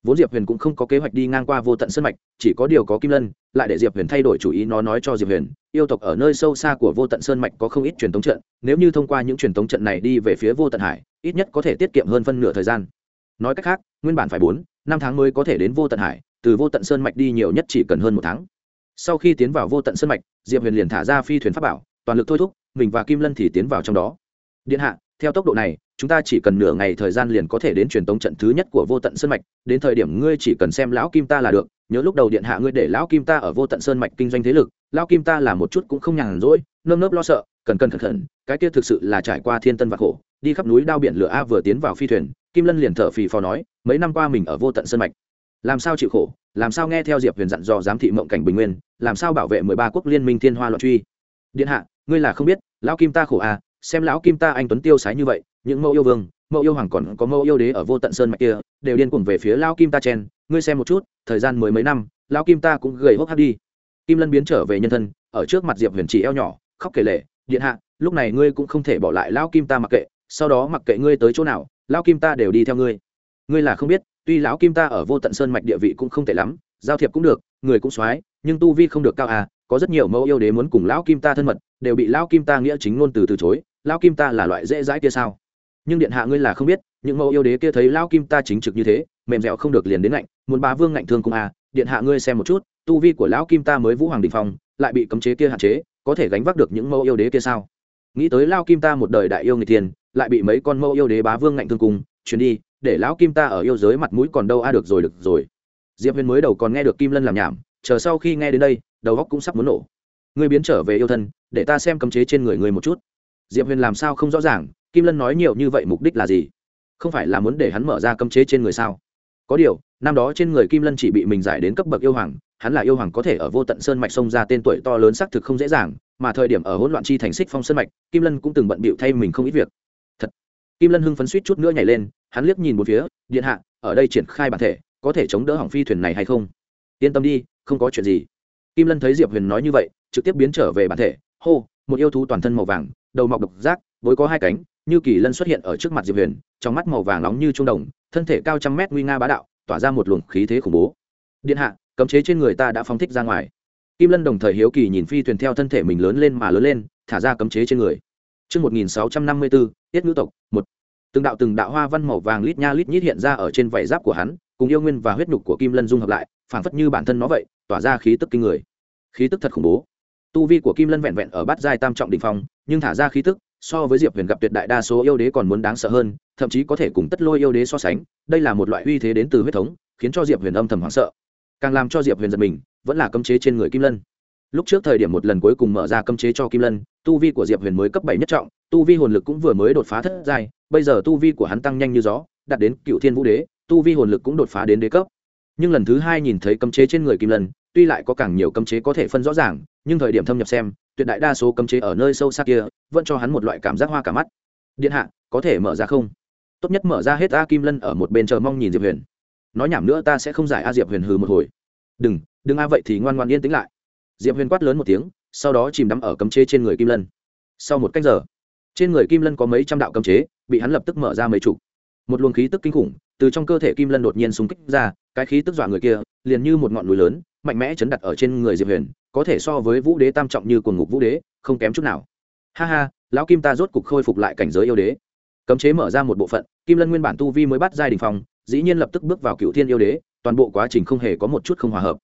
vốn diệp huyền cũng không có kế hoạch đi ngang qua vô tận sơn mạch, chỉ có điều có kim lân, lại để diệp huyền thay đổi chủ ý nó nói cho diệp huyền, yêu tộc ở nơi sâu xa của vô tận sơn mạch có không ít truyền thống trận, nếu như thông qua những truyền thống trận này đi về phía vô tận hải, ít nhất có thể tiết kiệm hơn phân nửa thời gian. Nói cách khác, nguyên bản phải bốn, năm tháng mới có thể đến vô tận hải, từ vô tận sơn mạch đi nhiều nhất chỉ cần hơn một tháng. Sau khi tiến vào vô tận sơn mạch, diệp huyền liền thả ra phi thuyền pháp bảo, toàn lực thôi thúc, mình và kim lân thì tiến vào trong đó. Điện hạ, theo tốc độ này chúng ta chỉ cần nửa ngày thời gian liền có thể đến truyền tống trận thứ nhất của vô tận sơn mạch, đến thời điểm ngươi chỉ cần xem lão kim ta là được, nhớ lúc đầu điện hạ ngươi để lão kim ta ở vô tận sơn mạch kinh doanh thế lực, lão kim ta là một chút cũng không nhàn rỗi, nơm nớp lo sợ, cần cần khẩn khẩn cái kia thực sự là trải qua thiên tân và khổ, đi khắp núi đao biển lửa a vừa tiến vào phi thuyền, kim lân liền thở phì phò nói, mấy năm qua mình ở vô tận sơn mạch, làm sao chịu khổ, làm sao nghe theo diệp huyền dặn dò giám thị mộng cảnh bình nguyên, làm sao bảo vệ mười ba quốc liên minh thiên hoa loạn truy. Điện hạ, ngươi là không biết, lão kim ta khổ à xem lão kim ta anh tuấn tiêu sái như vậy những mẫu yêu vương, mẫu yêu hoàng còn có mẫu yêu đế ở vô tận sơn mạch kia, đều điên cuồng về phía lão kim ta chen. Ngươi xem một chút, thời gian mười mấy năm, lão kim ta cũng gầy hốc hát đi. Kim lân biến trở về nhân thân, ở trước mặt diệp huyền chỉ eo nhỏ, khóc kể lệ điện hạ, lúc này ngươi cũng không thể bỏ lại lão kim ta mặc kệ, sau đó mặc kệ ngươi tới chỗ nào, lão kim ta đều đi theo ngươi. Ngươi là không biết, tuy lão kim ta ở vô tận sơn mạch địa vị cũng không tệ lắm, giao thiệp cũng được, người cũng soái, nhưng tu vi không được cao à có rất nhiều mẫu yêu đế muốn cùng lão kim ta thân mật, đều bị lão kim ta nghĩa chính ngôn từ từ chối. Lão kim ta là loại dễ dãi kia sao? Nhưng điện hạ ngươi là không biết, những mẫu yêu đế kia thấy lão kim ta chính trực như thế, mềm dẻo không được liền đến ngạnh, muốn bá vương ngạnh thương cung à điện hạ ngươi xem một chút, tu vi của lão kim ta mới vũ hoàng đình phong, lại bị cấm chế kia hạn chế, có thể gánh vác được những mẫu yêu đế kia sao? Nghĩ tới lão kim ta một đời đại yêu người tiền, lại bị mấy con mẫu yêu đế bá vương ngạnh thương cung chuyển đi, để lão kim ta ở yêu giới mặt mũi còn đâu a, được rồi được rồi. Diệp huyền mới đầu còn nghe được kim lân làm nhảm, chờ sau khi nghe đến đây, đầu góc cũng sắp muốn nổ. Ngươi biến trở về yêu thân, để ta xem cấm chế trên người ngươi một chút. Diệp huyền làm sao không rõ ràng kim lân nói nhiều như vậy mục đích là gì? Không phải là muốn để hắn mở ra cấm chế trên người sao? Có điều, năm đó trên người kim lân chỉ bị mình giải đến cấp bậc yêu hoàng, hắn là yêu hoàng có thể ở vô tận sơn mạch sông ra tên tuổi to lớn xác thực không dễ dàng, mà thời điểm ở hỗn loạn chi thành xích phong sơn mạch, kim lân cũng từng bận bịu thay mình không ít việc. Thật. Kim lân hưng phấn suýt chút nữa nhảy lên, hắn liếc nhìn một phía, điện hạ, ở đây triển khai bản thể, có thể chống đỡ hỏng phi thuyền này hay không? Yên tâm đi, không có chuyện gì. Kim lân thấy diệp huyền nói như vậy, trực tiếp biến trở về bản thể. Hô, một yêu thú toàn thân màu vàng, đầu mọc độc giác bối có hai cánh như kỳ lân xuất hiện ở trước mặt diệp huyền trong mắt màu vàng nóng như trung đồng thân thể cao trăm mét nguy nga bá đạo tỏa ra một luồng khí thế khủng bố. Điện hạ cấm chế trên người ta đã phóng thích ra ngoài. Kim lân đồng thời hiếu kỳ nhìn phi thuyền theo thân thể mình lớn lên mà lớn lên thả ra cấm chế trên người. Trước 1654, tiết ngữ tộc, một. Từng đạo từng đạo hoa văn màu vàng lít nha lít nhít hiện ra ở trên vảy giáp của hắn cùng yêu nguyên và huyết nhục của kim lân dung hợp lại phảng phất như bản thân nó vậy tỏa ra khí tức kinh người. Khí tức thật khủng bố. Tu vi của kim lân vẹn vẹn ở bát giai tam trọng đỉnh phong nhưng thả ra khí tức so với diệp huyền gặp tuyệt đại đa số yêu đế còn muốn đáng sợ hơn, thậm chí có thể cùng tất lôi yêu đế so sánh, đây là một loại uy thế đến từ huyết thống, khiến cho diệp huyền âm thầm hoảng sợ. Càng làm cho diệp huyền giật mình, vẫn là cấm chế trên người kim lân. Lúc trước thời điểm một lần cuối cùng mở ra cấm chế cho kim lân, tu vi của diệp huyền mới cấp bảy nhất trọng, tu vi hồn lực cũng vừa mới đột phá thất giai, bây giờ tu vi của hắn tăng nhanh như gió, đạt đến cựu thiên vũ đế, tu vi hồn lực cũng đột phá đến đế cấp. Nhưng lần thứ hai nhìn thấy cấm chế trên người kim lân, tuy lại có càng nhiều cấm chế có thể phân rõ ràng, nhưng thời điểm thâm nhập xem tuyệt đại đa số cấm chế ở nơi sâu xa kia vẫn cho hắn một loại cảm giác hoa cả mắt. Điện hạ, có thể mở ra không? Tốt nhất mở ra hết a kim lân ở một bên chờ mong nhìn diệp huyền. Nói nhảm nữa ta sẽ không giải a diệp huyền hừ một hồi. Đừng đừng a vậy thì ngoan ngoan yên tĩnh lại. Diệp huyền quát lớn một tiếng, sau đó chìm đắm ở cấm chế trên người kim lân. Sau một cách giờ, trên người kim lân có mấy trăm đạo cấm chế, bị hắn lập tức mở ra mấy chục. Một luồng khí tức kinh khủng từ trong cơ thể kim lân đột nhiên súng kích ra cái khí tức dọa người kia, liền như một ngọn núi lớn, mạnh mẽ chấn đặt ở trên người diệp huyền, có thể so với vũ đế tam trọng như quần ngục vũ đế, không kém chút nào. Ha ha, lão kim ta rốt cục khôi phục lại cảnh giới yêu đế. Cấm chế mở ra một bộ phận, kim lân nguyên bản tu vi mới bắt giai đình phòng dĩ nhiên lập tức bước vào cựu thiên yêu đế, toàn bộ quá trình không hề có một chút không hòa hợp.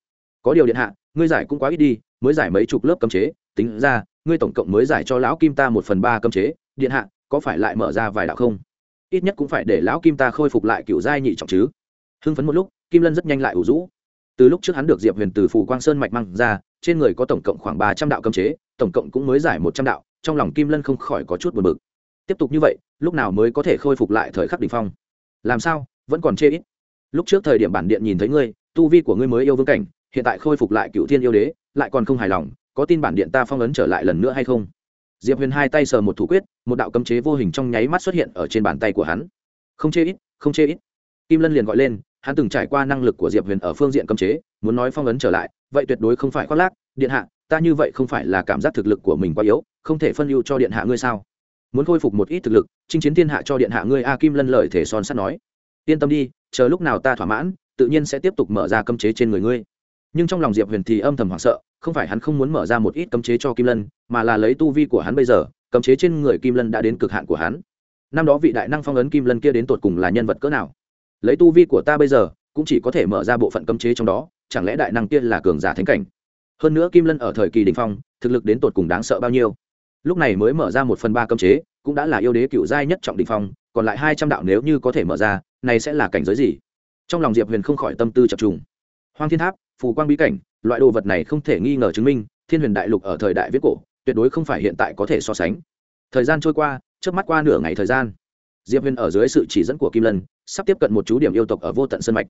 Có điều điện hạ, ngươi giải cũng quá ít đi, mới giải mấy chục lớp cấm chế, tính ra, ngươi tổng cộng mới giải cho lão kim ta một phần ba cấm chế, điện hạ, có phải lại mở ra vài đạo không? Ít nhất cũng phải để lão kim ta khôi phục lại cựu giai nhị trọng chứ. Hưng phấn một lúc kim lân rất nhanh lại ủ rũ. Từ lúc trước hắn được diệp huyền từ phù quang sơn mạch măng ra, trên người có tổng cộng khoảng ba trăm đạo cấm chế, tổng cộng cũng mới giải một trăm đạo, trong lòng kim lân không khỏi có chút buồn bực. Tiếp tục như vậy, lúc nào mới có thể khôi phục lại thời khắc đ ỉ n h phong? Làm sao, vẫn còn chê ít? Lúc trước thời điểm bản điện nhìn thấy ngươi, tu vi của ngươi mới yêu vương cảnh, hiện tại khôi phục lại cựu thiên yêu đế, lại còn không hài lòng, có tin bản điện ta phong ấn trở lại lần nữa hay không? Diệp huyền hai tay sờ một thủ quyết, một đạo cấm chế vô hình trong nháy mắt xuất hiện ở trên bàn tay của hắn. Không chê ít, không chê ít. Kim lân liền gọi lên hắn từng trải qua năng lực của diệp huyền ở phương diện cấm chế, muốn nói phong ấn trở lại, vậy tuyệt đối không phải khoác lác, điện hạ, ta như vậy không phải là cảm giác thực lực của mình quá yếu, không thể phân ưu cho điện hạ ngươi sao? Muốn khôi phục một ít thực lực, chinh chiến thiên hạ cho điện hạ ngươi a kim lân lời thể son sắt nói. Yên tâm đi, chờ lúc nào ta thỏa mãn, tự nhiên sẽ tiếp tục mở ra cấm chế trên người ngươi. Nhưng trong lòng diệp huyền thì âm thầm hoảng sợ, không phải hắn không muốn mở ra một ít cấm chế cho kim lân, mà là lấy tu vi của hắn bây giờ, cấm chế trên người kim lân đã đến cực hạn của hắn. Năm đó vị đại năng phong ấn kim lân kia đến tột cùng là nhân vật cỡ nào? Lấy tu vi của ta bây giờ, cũng chỉ có thể mở ra bộ phận cấm chế trong đó, chẳng lẽ đại năng kia là cường giả thánh cảnh? Hơn nữa kim lân ở thời kỳ đình phong, thực lực đến tột cùng đáng sợ bao nhiêu? Lúc này mới mở ra một phần ba cấm chế, cũng đã là yêu đế cựu giai nhất trọng đình phong, còn lại hai trăm đạo nếu như có thể mở ra, này sẽ là cảnh giới gì? Trong lòng diệp huyền không khỏi tâm tư chập trùng. Hoang thiên tháp, phù quang bí cảnh, loại đồ vật này không thể nghi ngờ chứng minh, thiên huyền đại lục ở thời đại viết cổ, tuyệt đối không phải hiện tại có thể so sánh. Thời gian trôi qua trước mắt qua nửa ngày thời gian diệp huyền ở dưới sự chỉ dẫn của kim lân, sắp tiếp cận một chú điểm yêu tộc ở vô tận sân mạch.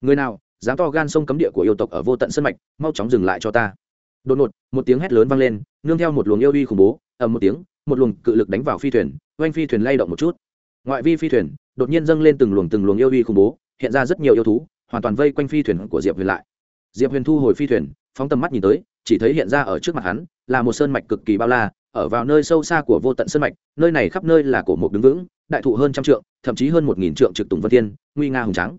Người nào, dám to gan sông cấm địa của yêu tộc ở vô tận sân mạch, mau chóng dừng lại cho ta. Đột ngột, một tiếng hét lớn vang lên, nương theo một luồng yêu uy khủng bố, ầm một tiếng, một luồng cự lực đánh vào phi thuyền, oanh phi thuyền lay động một chút. Ngoại vi phi thuyền, đột nhiên dâng lên từng luồng từng luồng yêu uy khủng bố, hiện ra rất nhiều yêu thú, hoàn toàn vây quanh phi thuyền của diệp huyền lại. Diệp huyền thu hồi phi thuyền, phóng tầm mắt nhìn tới, chỉ thấy hiện ra ở trước mặt hắn, là một sơn mạch cực kỳ bao la ở vào nơi sâu xa của vô tận sơn mạch, nơi này khắp nơi là cổ mục đứng vững, đại thụ hơn trăm trượng, thậm chí hơn một nghìn trượng trực tùng vân thiên, nguy nga hùng trắng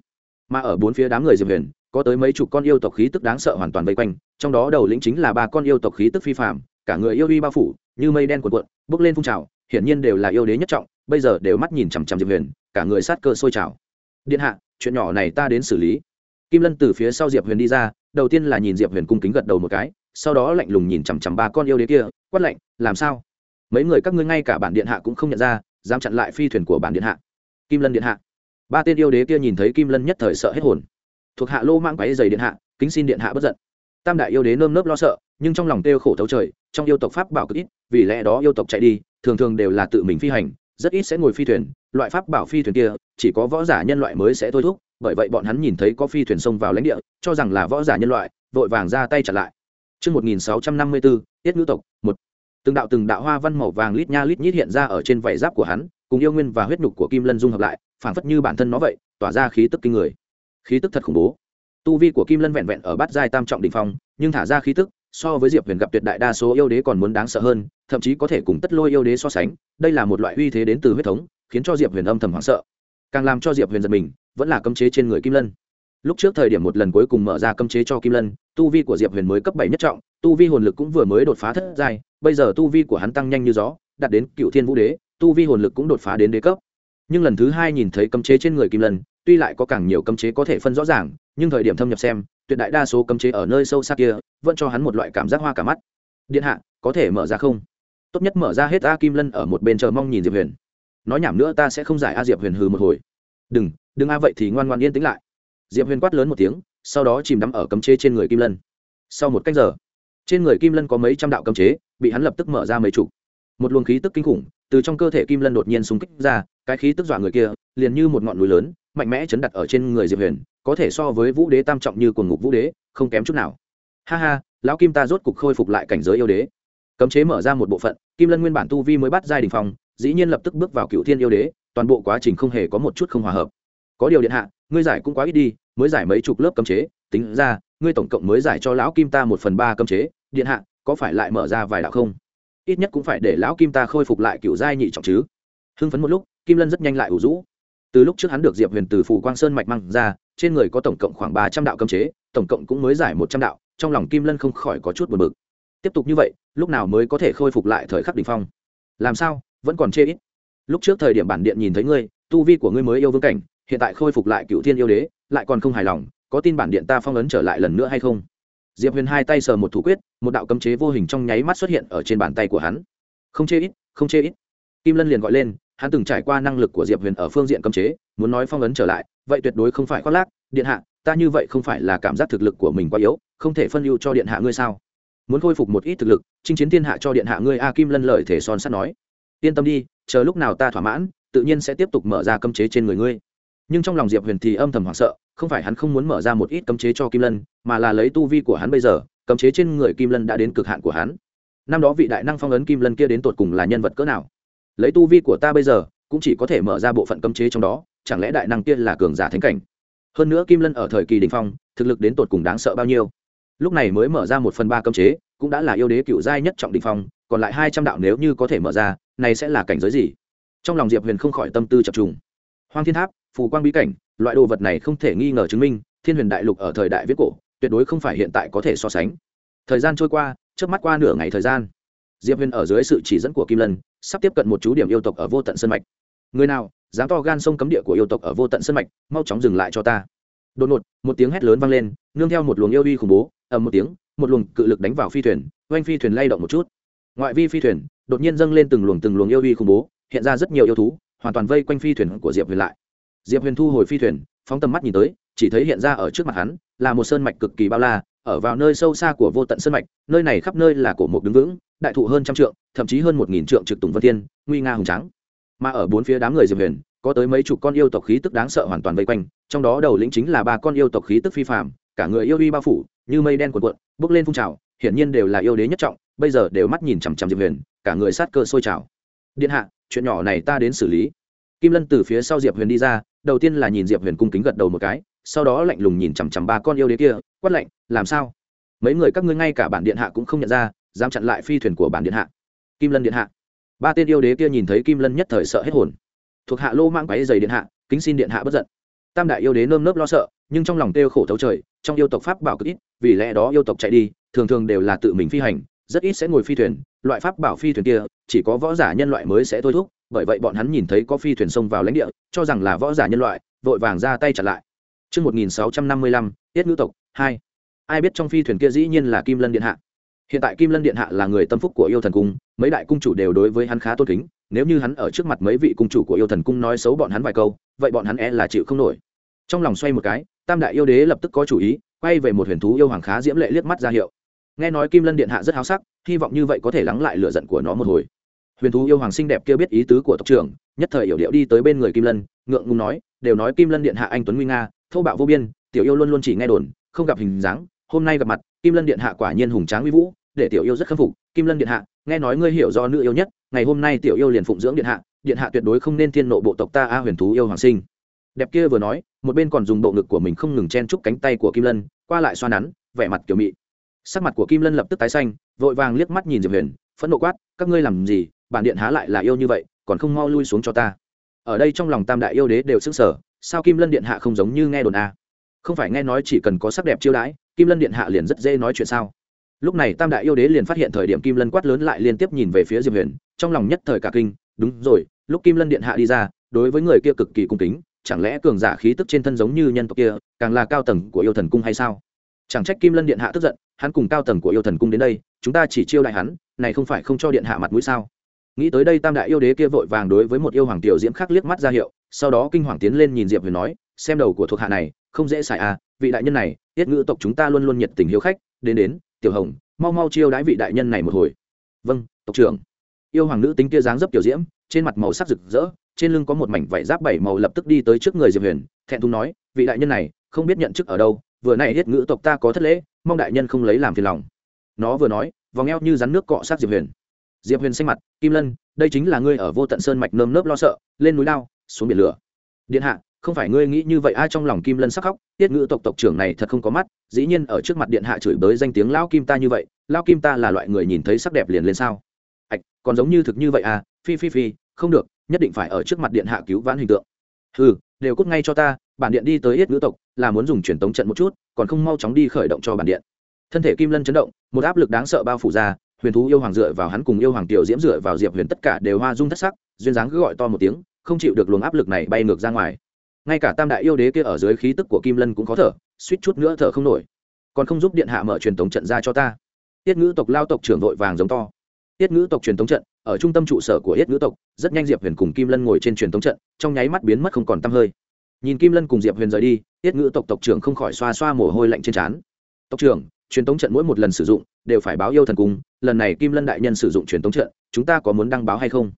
mà ở bốn phía đám người diệp huyền, có tới mấy chục con yêu tộc khí tức đáng sợ hoàn toàn vây quanh, trong đó đầu lĩnh chính là ba con yêu tộc khí tức phi phạm cả người yêu uy bao phủ, như mây đen cuộn cuộn, bước lên phun trào, hiển nhiên đều là yêu đế nhất trọng, bây giờ đều mắt nhìn chằm chằm diệp huyền, cả người sát cơ sôi trào. Điện hạ, chuyện nhỏ này ta đến xử lý. Kim lân từ phía sau diệp huyền đi ra, đầu tiên là nhìn diệp huyền cung kính gật đầu một cái sau đó lạnh lùng nhìn chằm chằm ba con yêu đế kia, quát lạnh, làm sao? Mấy người các ngươi ngay cả bản điện hạ cũng không nhận ra, dám chặn lại phi thuyền của bản điện hạ. Kim lân điện hạ. Ba tên yêu đế kia nhìn thấy kim lân nhất thời sợ hết hồn. Thuộc hạ lô mang váy dày điện hạ, kính xin điện hạ bất giận. Tam đại yêu đế nơm nớp lo sợ, nhưng trong lòng kêu khổ thấu trời, trong yêu tộc pháp bảo cực ít, vì lẽ đó yêu tộc chạy đi, thường thường đều là tự mình phi hành, rất ít sẽ ngồi phi thuyền, loại pháp bảo phi thuyền kia, chỉ có võ giả nhân loại mới sẽ thôi thúc, bởi vậy bọn hắn nhìn thấy có phi thuyền xông vào lãnh địa, cho rằng là võ giả nhân loại, vội vàng ra tay chặn lại. Trước 1654, tiết ngữ tộc, một. Từng đạo từng đạo hoa văn màu vàng lít nha lít nhít hiện ra ở trên vảy giáp của hắn cùng yêu nguyên và huyết nhục của kim lân dung hợp lại phảng phất như bản thân nó vậy tỏa ra khí tức kinh người. Khí tức thật khủng bố. Tu vi của kim lân vẹn vẹn ở bát giai tam trọng đỉnh phong nhưng thả ra khí tức so với diệp huyền gặp tuyệt đại đa số yêu đế còn muốn đáng sợ hơn thậm chí có thể cùng tất lôi yêu đế so sánh đây là một loại uy thế đến từ huyết thống khiến cho diệp huyền âm thầm hoảng sợ. Càng làm cho diệp huyền giật mình vẫn là cấm chế trên người kim lân lúc trước thời điểm một lần cuối cùng mở ra cấm chế cho kim lân, tu vi của diệp huyền mới cấp bảy nhất trọng, tu vi hồn lực cũng vừa mới đột phá thất giai, bây giờ tu vi của hắn tăng nhanh như gió, đạt đến cựu thiên vũ đế, tu vi hồn lực cũng đột phá đến đế cấp. Nhưng lần thứ hai nhìn thấy cấm chế trên người kim lân, tuy lại có càng nhiều cấm chế có thể phân rõ ràng, nhưng thời điểm thâm nhập xem, tuyệt đại đa số cấm chế ở nơi sâu xa kia, vẫn cho hắn một loại cảm giác hoa cả mắt. Điện hạ, có thể mở ra không? Tốt nhất mở ra hết a kim lân ở một bên chờ mong nhìn diệp huyền. Nói nhảm nữa ta sẽ không giải a diệp huyền hừ một hồi. Đừng đừng a vậy thì ngoan ngoan yên tĩnh lại diệp huyền quát lớn một tiếng, sau đó chìm đắm ở cấm chế trên người kim lân. Sau một cách giờ, trên người kim lân có mấy trăm đạo cấm chế, bị hắn lập tức mở ra mấy chục. Một luồng khí tức kinh khủng, từ trong cơ thể kim lân đột nhiên xung kích ra, cái khí tức dọa người kia, liền như một ngọn núi lớn, mạnh mẽ chấn đặt ở trên người diệp huyền, có thể so với vũ đế tam trọng như quần ngục vũ đế, không kém chút nào. Ha ha, lão kim ta rốt cục khôi phục lại cảnh giới yêu đế. Cấm chế mở ra một bộ phận, kim lân nguyên bản tu vi mới bắt giai đình phong, dĩ nhiên lập tức bước vào cựu thiên yêu đế, toàn bộ quá trình không hề có một chút không hòa hợp. Có điều điện hạ ngươi giải cũng quá ít đi, mới giải mấy chục lớp cấm chế, tính ra, ngươi tổng cộng mới giải cho lão kim ta một phần ba cấm chế, điện hạ, có phải lại mở ra vài đạo không? Ít nhất cũng phải để lão kim ta khôi phục lại kiểu giai nhị trọng chứ. Hưng phấn một lúc, kim lân rất nhanh lại ủ rũ. Từ lúc trước hắn được diệp huyền từ phủ quang sơn mạch măng ra, trên người có tổng cộng khoảng ba trăm đạo cấm chế, tổng cộng cũng mới giải một trăm đạo, trong lòng kim lân không khỏi có chút buồn bực. Tiếp tục như vậy, lúc nào mới có thể khôi phục lại thời khắc đ ỉ n h phong? Làm sao, vẫn còn chê ít? Lúc trước thời điểm bản điện nhìn thấy ngươi, tu vi của ngươi mới yêu vương cảnh hiện tại khôi phục lại cựu thiên yêu đế, lại còn không hài lòng, có tin bản điện ta phong ấn trở lại lần nữa hay không? Diệp huyền hai tay sờ một thủ quyết, một đạo cấm chế vô hình trong nháy mắt xuất hiện ở trên bàn tay của hắn. Không chê ít, không chê ít. Kim lân liền gọi lên, hắn từng trải qua năng lực của diệp huyền ở phương diện cấm chế, muốn nói phong ấn trở lại, vậy tuyệt đối không phải khoác lác, điện hạ, ta như vậy không phải là cảm giác thực lực của mình quá yếu, không thể phân ưu cho điện hạ ngươi sao? Muốn khôi phục một ít thực lực, chinh chiến thiên hạ cho điện hạ ngươi a, kim lân lời thể son sắt nói. Yên tâm đi, chờ lúc nào ta thỏa mãn, tự nhiên sẽ tiếp tục mở ra cấm chế trên người ngươi nhưng trong lòng diệp huyền thì âm thầm hoảng sợ, không phải hắn không muốn mở ra một ít cấm chế cho kim lân, mà là lấy tu vi của hắn bây giờ, cấm chế trên người kim lân đã đến cực hạn của hắn. Năm đó vị đại năng phong ấn kim lân kia đến tột cùng là nhân vật cỡ nào? Lấy tu vi của ta bây giờ, cũng chỉ có thể mở ra bộ phận cấm chế trong đó, chẳng lẽ đại năng kia là cường giả thánh cảnh? Hơn nữa kim lân ở thời kỳ đình phong, thực lực đến tột cùng đáng sợ bao nhiêu? Lúc này mới mở ra một phần ba cấm chế, cũng đã là yêu đế cựu giai nhất trọng đình phong, còn lại hai trăm đạo nếu như có thể mở ra, này sẽ là cảnh giới gì? Trong lòng diệp huyền không khỏi tâm tư chập trùng. Hoang thiên tháp phù quang bí cảnh, loại đồ vật này không thể nghi ngờ chứng minh, thiên huyền đại lục ở thời đại viết cổ, tuyệt đối không phải hiện tại có thể so sánh. Thời gian trôi qua trước mắt qua nửa ngày thời gian, diệp huyền ở dưới sự chỉ dẫn của kim lân, sắp tiếp cận một chú điểm yêu tộc ở vô tận sân mạch. Người nào, dám to gan sông cấm địa của yêu tộc ở vô tận sân mạch, mau chóng dừng lại cho ta. Đột ngột, một tiếng hét lớn vang lên, nương theo một luồng yêu uy khủng bố, ầm một tiếng, một luồng cự lực đánh vào phi thuyền, oanh phi thuyền lay động một chút. Ngoại vi phi thuyền, đột nhiên dâng lên từng luồng từng luồng yêu uy khủng bố, hiện ra rất nhiều yêu thú, hoàn toàn vây quanh phi thuyền của diệp huyền lại diệp huyền thu hồi phi thuyền, phóng tầm mắt nhìn tới, chỉ thấy hiện ra ở trước mặt hắn là một sơn mạch cực kỳ bao la, ở vào nơi sâu xa của vô tận sơn mạch, nơi này khắp nơi là cổ mục đứng vững, đại thụ hơn trăm trượng, thậm chí hơn một nghìn trượng trực tùng vân thiên, nguy nga hùng trắng mà ở bốn phía đám người diệp huyền, có tới mấy chục con yêu tộc khí tức đáng sợ hoàn toàn vây quanh, trong đó đầu lĩnh chính là ba con yêu tộc khí tức phi phạm cả người yêu uy bao phủ, như mây đen cuộn cuộn, bước lên phun trào, hiển nhiên đều là yêu đế nhất trọng, bây giờ đều mắt nhìn chằm chằm diệp huyền, cả người sát cơ sôi trào. Điện hạ, chuyện nhỏ này ta đến xử lý. Kim lân từ phía sau diệp huyền đi ra đầu tiên là nhìn diệp huyền cung kính gật đầu một cái, sau đó lạnh lùng nhìn chằm chằm ba con yêu đế kia, quát lạnh, làm sao? Mấy người các ngươi ngay cả bản điện hạ cũng không nhận ra, dám chặn lại phi thuyền của bản điện hạ. Kim lân điện hạ. Ba tên yêu đế kia nhìn thấy kim lân nhất thời sợ hết hồn. Thuộc hạ lô mang váy dày điện hạ, kính xin điện hạ bất giận. Tam đại yêu đế nơm nớp lo sợ, nhưng trong lòng kêu khổ thấu trời, trong yêu tộc pháp bảo cực ít, vì lẽ đó yêu tộc chạy đi, thường thường đều là tự mình phi hành, rất ít sẽ ngồi phi thuyền, loại pháp bảo phi thuyền kia, chỉ có võ giả nhân loại mới sẽ thôi thúc bởi vậy bọn hắn nhìn thấy có phi thuyền xông vào lãnh địa cho rằng là võ giả nhân loại vội vàng ra tay chặn lại Trước 1655, Tiết ngữ tộc, 2. Ai biết trong phi thuyền kia dĩ nhiên là Kim Lân Điện Hạ. Hiện tại Kim Lân Điện Hạ là người tâm phúc của yêu thần cung, mấy đại cung chủ đều đối với hắn khá tôn kính, nếu như hắn ở trước mặt mấy vị cung chủ của yêu thần cung nói xấu bọn hắn vài câu, vậy bọn hắn e là chịu không nổi. Trong lòng xoay một cái, Tam đại yêu đế lập tức có chủ ý, quay về một huyền thú yêu hoàng khá diễm lệ liếc mắt ra hiệu. Nghe nói Kim Lân Điện Hạ rất háo sắc, hy vọng như vậy có thể lắng lại lửa giận của nó một hồi huyền thú yêu hoàng xinh đẹp kia biết ý tứ của tộc trưởng, nhất thời hiểu điệu đi tới bên người kim lân, ngượng ngùng nói, đều nói kim lân điện hạ anh tuấn nguy nga thâu bạo vô biên, tiểu yêu luôn luôn chỉ nghe đồn, không gặp hình dáng, hôm nay gặp mặt, kim lân điện hạ quả nhiên hùng tráng uy vũ, để tiểu yêu rất khâm phục, kim lân điện hạ, nghe nói ngươi hiểu do nữ yêu nhất, ngày hôm nay tiểu yêu liền phụng dưỡng điện hạ điện hạ tuyệt đối không nên thiên nộ bộ tộc ta a huyền thú yêu hoàng sinh đẹp kia vừa nói, một bên còn dùng bộ ngực của mình không ngừng chen chúc cánh tay của kim lân, qua lại xoa nắn, vẻ mặt kiểu mị. Sắc mặt của kim lân lập tức tái xanh, vội vàng liếc mắt nhìn diệp huyền, phẫn nộ quát, các ngươi làm gì bản điện há lại là yêu như vậy, còn không mau lui xuống cho ta. Ở đây trong lòng tam đại yêu đế đều sức sở sao kim lân điện hạ không giống như nghe đồn a à? không phải nghe nói chỉ cần có sắc đẹp chiêu đãi, kim lân điện hạ liền rất dễ nói chuyện sao? Lúc này tam đại yêu đế liền phát hiện thời điểm kim lân quát lớn lại liên tiếp nhìn về phía diệp huyền, trong lòng nhất thời cả kinh, đúng rồi, lúc kim lân điện hạ đi ra, đối với người kia cực kỳ cung kính, chẳng lẽ cường giả khí tức trên thân giống như nhân tộc kia, càng là cao tầng của yêu thần cung hay sao? Chẳng trách kim lân điện hạ tức giận, hắn cùng cao tầng của yêu thần cung đến đây, chúng ta chỉ chiêu đại hắn, này không phải không cho điện hạ mặt mũi sao? Nghĩ tới đây tam đại yêu đế kia vội vàng đối với một yêu hoàng tiểu diễm khác liếc mắt ra hiệu, sau đó kinh hoàng tiến lên nhìn diệp huyền nói, xem đầu của thuộc hạ này, không dễ xài à vị đại nhân này, tiết ngữ tộc chúng ta luôn luôn nhiệt tình hiếu khách, đến đến, tiểu hồng, mau mau chiêu đãi vị đại nhân này một hồi. Vâng tộc trưởng. Yêu hoàng nữ tính kia dáng dấp tiểu diễm, trên mặt màu sắc rực rỡ, trên lưng có một mảnh vải giáp bảy màu lập tức đi tới trước người diệp huyền, thẹn thùng nói, vị đại nhân này, không biết nhận chức ở đâu, vừa nay hết ngữ tộc ta có thất lễ, mong đại nhân không lấy làm phiền lòng. Nó vừa nói, vòng eo như rắn nước cọ sát diệp huyền diệp huyền xanh mặt, kim lân, đây chính là ngươi ở vô tận sơn mạch nơm nớp lo sợ, lên núi lao, xuống biển lửa. Điện hạ, không phải ngươi nghĩ như vậy, ai trong lòng kim lân sắc khóc, tiết ngữ tộc tộc trưởng này thật không có mắt, dĩ nhiên ở trước mặt điện hạ chửi bới danh tiếng Lão kim ta như vậy, Lão kim ta là loại người nhìn thấy sắc đẹp liền lên sao? Ạch còn giống như thực như vậy à phi phi phi, không được, nhất định phải ở trước mặt điện hạ cứu vãn hình tượng. Ừ đều cút ngay cho ta, bản điện đi tới yết ngữ tộc, là muốn dùng truyền tống trận một chút, còn không mau chóng đi khởi động cho bản điện. Thân thể kim lân chấn động, một áp lực đáng sợ bao phủ ra huyền thú yêu hoàng dựa vào hắn cùng yêu hoàng tiểu diễm dựa vào diệp huyền tất cả đều hoa dung thất sắc, duyên dáng cứ gọi to một tiếng, không chịu được luồng áp lực này bay ngược ra ngoài. Ngay cả tam đại yêu đế kia ở dưới khí tức của kim lân cũng khó thở, suýt chút nữa thở không nổi. Còn không giúp điện hạ mở truyền thống trận ra cho ta. Tiết ngữ tộc lao tộc trưởng vội vàng giống to. Tiết ngữ tộc truyền thống trận, ở trung tâm trụ sở của yết ngữ tộc, rất nhanh diệp huyền cùng kim lân ngồi trên truyền thống trận, trong nháy mắt biến mất không còn t hơi. Nhìn kim lân cùng diệp huyền rời đi, tiết ngữ tộc tộc trưởng không khỏi xoa xoa mồ hôi lạnh trên trán. Tộc trưởng, truyền thống trận mỗi một lần sử dụng đều phải báo yêu thần cung, lần này kim lân đại nhân sử dụng truyền tống trận, chúng ta có muốn đăng báo hay không?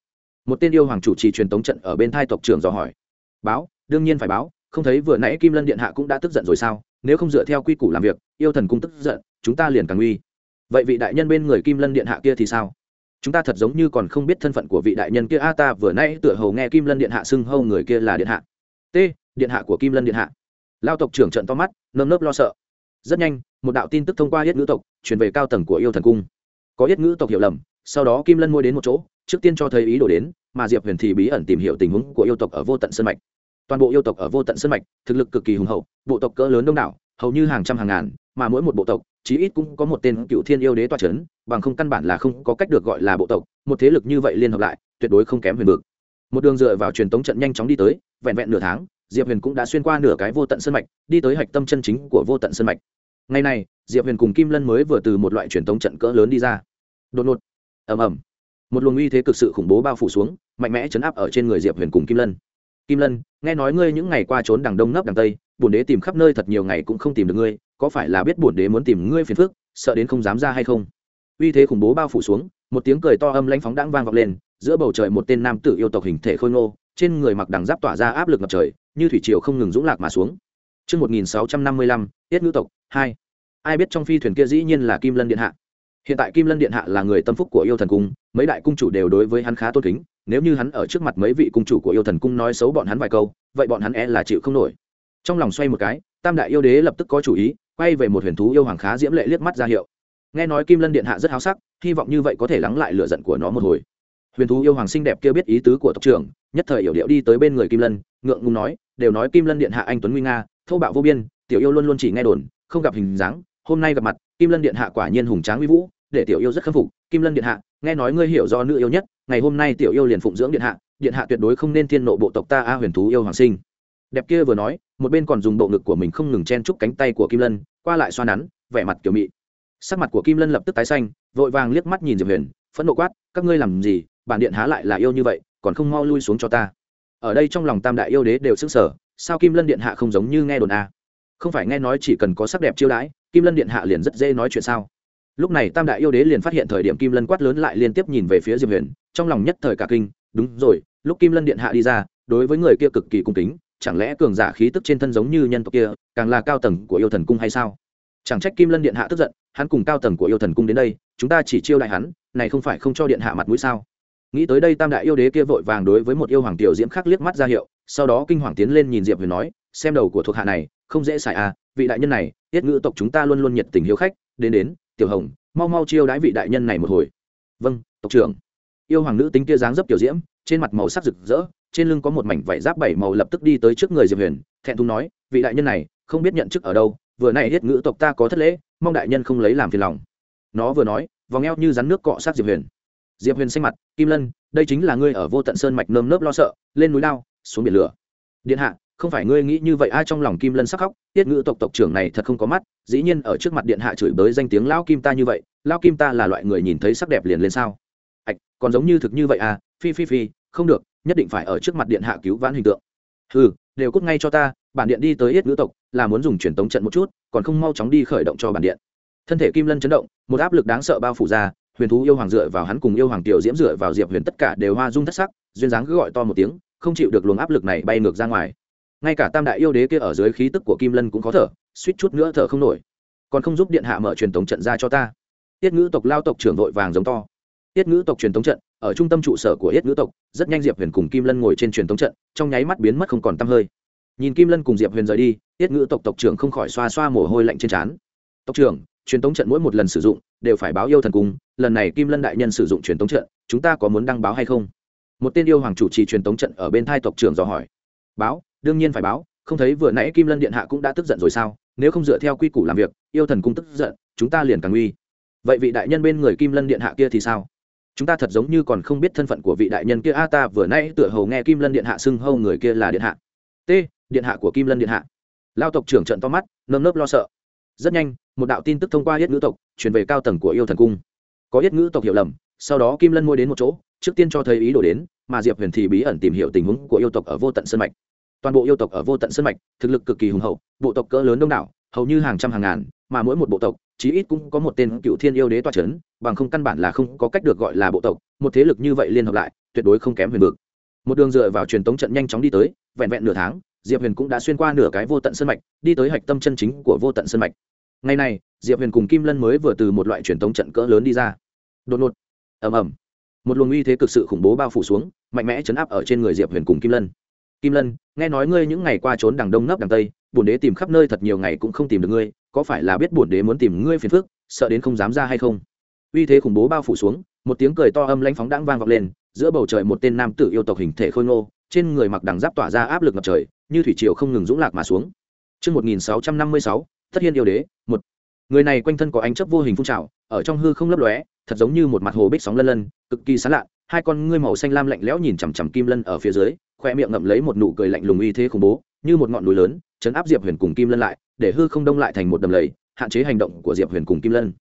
Một tên yêu hoàng chủ trì truyền tống trận ở bên thai tộc trưởng dò hỏi. Báo, đương nhiên phải báo, không thấy vừa nãy kim lân điện hạ cũng đã tức giận rồi sao? Nếu không dựa theo quy củ làm việc, yêu thần cung tức giận, chúng ta liền càng uy vậy vị đại nhân bên người kim lân điện hạ kia thì sao? Chúng ta thật giống như còn không biết thân phận của vị đại nhân kia. A, ta vừa nãy tựa hầu nghe kim lân điện hạ xưng hâu người kia là điện hạ. T, điện hạ của kim lân điện hạ. Lao tộc trưởng trận to mắt, nơm nớp lo sợ rất nhanh, một đạo tin tức thông qua yết ngữ tộc truyền về cao tầng của yêu thần cung. Có yết ngữ tộc hiểu lầm, sau đó kim lân môi đến một chỗ, trước tiên cho thấy ý đồ đến, mà diệp huyền thì bí ẩn tìm hiểu tình huống của yêu tộc ở vô tận sân mạch. Toàn bộ yêu tộc ở vô tận sân mạch, thực lực cực kỳ hùng hậu, bộ tộc cỡ lớn đông đảo, hầu như hàng trăm hàng ngàn, mà mỗi một bộ tộc, chí ít cũng có một tên cựu thiên yêu đế toa c h ấ n bằng không căn bản là không có cách được gọi là bộ tộc, một thế lực như vậy liên hợp lại, tuyệt đối không kém huyền vực. Một đường dựa vào truyền tống trận nhanh chóng đi tới, vẹn vẹn nửa tháng diệp huyền cũng đã xuyên qua nửa cái vô tận sân mạch, đi tới hạch tâm chân chính của vô tận sân mạch. Ngày này, diệp huyền cùng kim lân mới vừa từ một loại truyền thống trận cỡ lớn đi ra. Đột ngột, ầm ầm, một luồng uy thế cực sự khủng bố bao phủ xuống, mạnh mẽ chấn áp ở trên người diệp huyền cùng kim lân. Kim lân, nghe nói ngươi những ngày qua trốn đằng đông nấp đằng tây, bổn đế tìm khắp nơi thật nhiều ngày cũng không tìm được ngươi, có phải là biết bổn đế muốn tìm ngươi phiền phức, sợ đến không dám ra hay không? Uy thế khủng bố bao phủ xuống, một tiếng cười to âm lãnh phóng đãng vang vọng lên, giữa bầu trời một tên nam tử yêu tộc hình thể khôi ngô trên người mặc đằng giáp tỏa ra áp lực ngập trời như thủy triều không ngừng dũng lạc mà xuống. Trước 1655, Tiết ngữ tộc, 2. Ai biết trong phi thuyền kia dĩ nhiên là Kim Lân Điện Hạ. Hiện tại kim lân điện hạ là người tâm phúc của yêu thần cung mấy đại cung chủ đều đối với hắn khá tôn kính nếu như hắn ở trước mặt mấy vị cung chủ của yêu thần cung nói xấu bọn hắn vài câu vậy bọn hắn e là chịu không nổi. Trong lòng xoay một cái tam đại yêu đế lập tức có chủ ý quay về một huyền thú yêu hoàng khá diễm lệ liếc mắt ra hiệu. Nghe nói kim lân điện hạ rất háo sắc hy vọng như vậy có thể lắng lại lửa giận của nó một hồi. Huyền thú yêu hoàng xinh đẹp kia biết ý tứ của tộc trưởng nhất thời hiểu điệu đi tới bên người kim lân, ngượng ngùng nói, đều nói kim lân điện hạ anh tuấn nguy nga, thô bạo vô biên, tiểu yêu luôn luôn chỉ nghe đồn, không gặp hình dáng, hôm nay gặp mặt, kim lân điện hạ quả nhiên hùng tráng uy vũ, để tiểu yêu rất khâm phục. Kim lân điện hạ, nghe nói ngươi hiểu do nữ yêu nhất, ngày hôm nay tiểu yêu liền phụng dưỡng điện hạ điện hạ tuyệt đối không nên thiên nộ bộ tộc ta a huyền thú yêu hoàng sinh. Đẹp kia vừa nói, một bên còn dùng bộ ngực của mình không ngừng chen chúc cánh tay của kim lân, qua lại xoa nắn, vẻ mặt kiểu mị. Sắc mặt của kim lân lập tức tái xanh, vội vàng liếc mắt nhìn diệp huyền, phẫn nộ quát, các ngươi làm gì, bản điện há lại là yêu như vậy còn không mau lui xuống cho ta. Ở đây trong lòng tam đại yêu đế đều xứng sở sao kim lân điện hạ không giống như nghe đồn a? Không phải nghe nói chỉ cần có sắc đẹp chiêu đãi, kim lân điện hạ liền rất dễ nói chuyện sao? Lúc này tam đại yêu đế liền phát hiện thời điểm kim lân quát lớn lại liên tiếp nhìn về phía diệp huyền, trong lòng nhất thời cả kinh, đúng rồi, lúc kim lân điện hạ đi ra, đối với người kia cực kỳ cung kính, chẳng lẽ cường giả khí tức trên thân giống như nhân tộc kia, càng là cao tầng của yêu thần cung hay sao? Chẳng trách kim lân điện hạ tức giận, hắn cùng cao tầng của yêu thần cung đến đây, chúng ta chỉ chiêu đại hắn, này không phải không cho điện hạ mặt mũi sao? Nghĩ tới đây tam đại yêu đế kia vội vàng đối với một yêu hoàng tiểu diễm khắc liếc mắt ra hiệu, sau đó kinh hoàng tiến lên nhìn diệp huyền nói, xem đầu của thuộc hạ này, không dễ xài à vị đại nhân này, tiết ngữ tộc chúng ta luôn luôn nhiệt tình hiếu khách, đến đến, tiểu hồng, mau mau chiêu đãi vị đại nhân này một hồi. Vâng tộc trưởng. Yêu hoàng nữ tính kia dáng dấp tiểu diễm, trên mặt màu sắc rực rỡ, trên lưng có một mảnh vải giáp bảy màu lập tức đi tới trước người diệp huyền, thẹn thùng nói, vị đại nhân này, không biết nhận chức ở đâu, vừa nay hết ngữ tộc ta có thất lễ, mong đại nhân không lấy làm phiền lòng. Nó vừa nói, vòng eo như rắn nước cọ sát diệp huyền diệp huyền xanh mặt, kim lân, đây chính là ngươi ở vô tận sơn mạch nơm nớp lo sợ, lên núi lao, xuống biển lửa. Điện hạ, không phải ngươi nghĩ như vậy ai à, trong lòng kim lân sắc khóc, tiết ngữ tộc tộc trưởng này thật không có mắt, dĩ nhiên ở trước mặt điện hạ chửi bới danh tiếng lão kim ta như vậy, lão kim ta là loại người nhìn thấy sắc đẹp liền lên sao? Ạch, còn giống như thực như vậy à phi phi phi, không được, nhất định phải ở trước mặt điện hạ cứu vãn hình tượng. Ừ đều cút ngay cho ta, bản điện đi tới yết ngữ tộc, là muốn dùng truyền tống trận một chút, còn không mau chóng đi khởi động cho bản điện. Thân thể kim lân chấn động, một áp lực đáng sợ bao phủ ra huyền thú yêu hoàng dựa vào hắn cùng yêu hoàng tiểu diễm dựa vào diệp huyền tất cả đều hoa dung thất sắc, duyên dáng cứ gọi to một tiếng, không chịu được luồng áp lực này bay ngược ra ngoài. Ngay cả tam đại yêu đế kia ở dưới khí tức của kim lân cũng khó thở, suýt chút nữa thở không nổi. Còn không giúp điện hạ mở truyền thống trận ra cho ta. Tiết ngữ tộc lao tộc trưởng vội vàng giống to. Tiết ngữ tộc truyền thống trận, ở trung tâm trụ sở của yết ngữ tộc, rất nhanh diệp huyền cùng kim lân ngồi trên truyền thống trận, trong nháy mắt biến mất không còn t hơi. Nhìn kim lân cùng diệp huyền rời đi, tiết ngữ tộc tộc trưởng không khỏi xoa xoa mồ hôi lạnh trên trán. Tộc trưởng truyền tống trận mỗi một lần sử dụng đều phải báo yêu thần cung, lần này kim lân đại nhân sử dụng truyền tống trận, chúng ta có muốn đăng báo hay không? Một tên yêu hoàng chủ trì truyền tống trận ở bên thai tộc trưởng dò hỏi. Báo, đương nhiên phải báo, không thấy vừa nãy kim lân điện hạ cũng đã tức giận rồi sao? Nếu không dựa theo quy củ làm việc, yêu thần cung tức giận, chúng ta liền càng uy vậy vị đại nhân bên người kim lân điện hạ kia thì sao? Chúng ta thật giống như còn không biết thân phận của vị đại nhân kia. A, ta vừa nãy tựa hầu nghe kim lân điện hạ xưng hâu người kia là điện hạ. T, điện hạ của kim lân điện hạ. Lao tộc trưởng trận to mắt, nơm nớp lo sợ rất nhanh, một đạo tin tức thông qua yết ngữ tộc, truyền về cao tầng của yêu thần cung. Có yết ngữ tộc hiểu lầm, sau đó kim lân môi đến một chỗ, trước tiên cho thấy ý đồ đến, mà diệp huyền thì bí ẩn tìm hiểu tình huống của yêu tộc ở vô tận sân mạch. Toàn bộ yêu tộc ở vô tận sân mạch, thực lực cực kỳ hùng hậu, bộ tộc cỡ lớn đông đảo, hầu như hàng trăm hàng ngàn, mà mỗi một bộ tộc, chí ít cũng có một tên cựu thiên yêu đế toa c h ấ n bằng không căn bản là không có cách được gọi là bộ tộc, một thế lực như vậy liên hợp lại, tuyệt đối không kém huyền vực. Một đường dựa vào truyền tống trận nhanh chóng đi tới, vẹn vẹn nửa tháng, diệp huyền cũng đã xuyên qua nửa cái vô tận sân mạch, đi tới hạch tâm chân chính của vô tận sân mạch ngày này diệp huyền cùng kim lân mới vừa từ một loại truyền thống trận cỡ lớn đi ra. Đột ngột. Ầm ầm. Một luồng uy thế cực sự khủng bố bao phủ xuống mạnh mẽ chấn áp ở trên người diệp huyền cùng kim lân. Kim lân nghe nói ngươi những ngày qua trốn đằng đông nấp đằng tây bổn đế tìm khắp nơi thật nhiều ngày cũng không tìm được ngươi có phải là biết bổn đế muốn tìm ngươi phiền phức sợ đến không dám ra hay không? Uy thế khủng bố bao phủ xuống một tiếng cười to âm lãnh phóng đãng vang vọng lên giữa bầu trời một tên nam tử yêu tộc hình thể khôi ngô trên người mặc đằng giáp tỏa ra áp lực ngập trời như thủy triều không ngừng dũng lạc mà xuống. Trước 1656, thất Hiên yêu đế, một. Người này quanh thân có ánh chấp vô hình phun trào, ở trong hư không lấp lóe, thật giống như một mặt hồ bích sóng lân lân, cực kỳ sáng lạ, hai con ngươi màu xanh lam lạnh lẽo nhìn chằm chằm Kim Lân ở phía dưới, khoe miệng ngậm lấy một nụ cười lạnh lùng uy thế khủng bố, như một ngọn núi lớn, chấn áp Diệp Huyền cùng Kim Lân lại, để hư không đông lại thành một đầm lầy, hạn chế hành động của Diệp Huyền cùng Kim Lân.